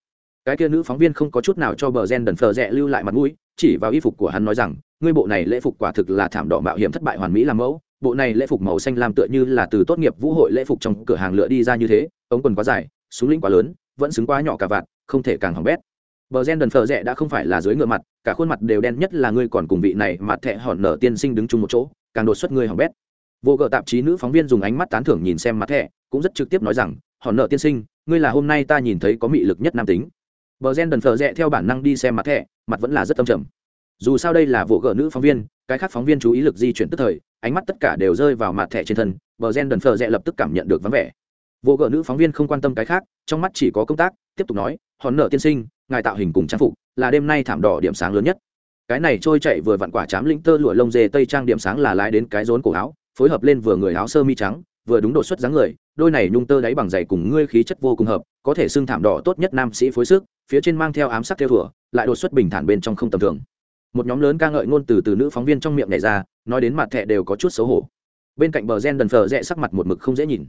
Cái kia nữ phóng viên không có chút nào cho bờ gen đần phờ rẽ lưu lại mặt mũi, chỉ vào y phục của hắn nói rằng, ngươi bộ này lễ phục quả thực là thảm đỏ mạo hiểm thất bại hoàn mỹ làm mẫu, bộ này lễ phục màu xanh lam tựa như là từ tốt nghiệp vũ hội lễ phục trong cửa hàng lựa đi ra như thế, ống quần quá dài, súng lĩnh quá lớn, vẫn xứng quá nhỏ cả vạn, không thể càng hỏng bét. Bờ gen đần phờ rẽ đã không phải là dưới ngựa mặt, cả khuôn mặt đều đen nhất là ngươi còn cùng vị này mặt thẹ hòn nở tiên sinh đứng chung một chỗ, càng đột xuất ngươi hỏng bét vô gợ tạp chí nữ phóng viên dùng ánh mắt tán thưởng nhìn xem mặt thẻ cũng rất trực tiếp nói rằng hòn nợ tiên sinh ngươi là hôm nay ta nhìn thấy có mị lực nhất nam tính. Bờ gen đần phờ rẽ theo bản năng đi xem mặt thẻ, mặt vẫn là rất tâm trầm. Dù sao đây là vụ gỡ nữ phóng viên cái khác phóng viên chú ý lực di chuyển tức thời ánh mắt tất cả đều rơi vào mặt thẻ trên thân bờ gen đần phờ rẽ lập tức cảm nhận được vắng vẻ. Vụ gỡ nữ phóng viên không quan tâm cái khác trong mắt chỉ có công tác tiếp tục nói hòn nợ tiên sinh ngài tạo hình cùng trang phục là đêm nay thảm đỏ điểm sáng lớn nhất. Cái này trôi chạy vừa vặn quả chám lĩnh tơ lụa lông dê tây trang điểm sáng là lái đến cái rốn cổ áo phối hợp lên vừa người áo sơ mi trắng, vừa đúng đột xuất dáng người, đôi này nhung tơ đáy bằng dày cùng ngươi khí chất vô cùng hợp, có thể xưng thảm đỏ tốt nhất nam sĩ phối sức, phía trên mang theo ám sắc theo thủa, lại đột xuất bình thản bên trong không tầm thường. Một nhóm lớn ca ngợi ngôn từ từ nữ phóng viên trong miệng này ra, nói đến mặt thẹ đều có chút xấu hổ. Bên cạnh bờ gen đần phờ rẽ sắc mặt một mực không dễ nhìn.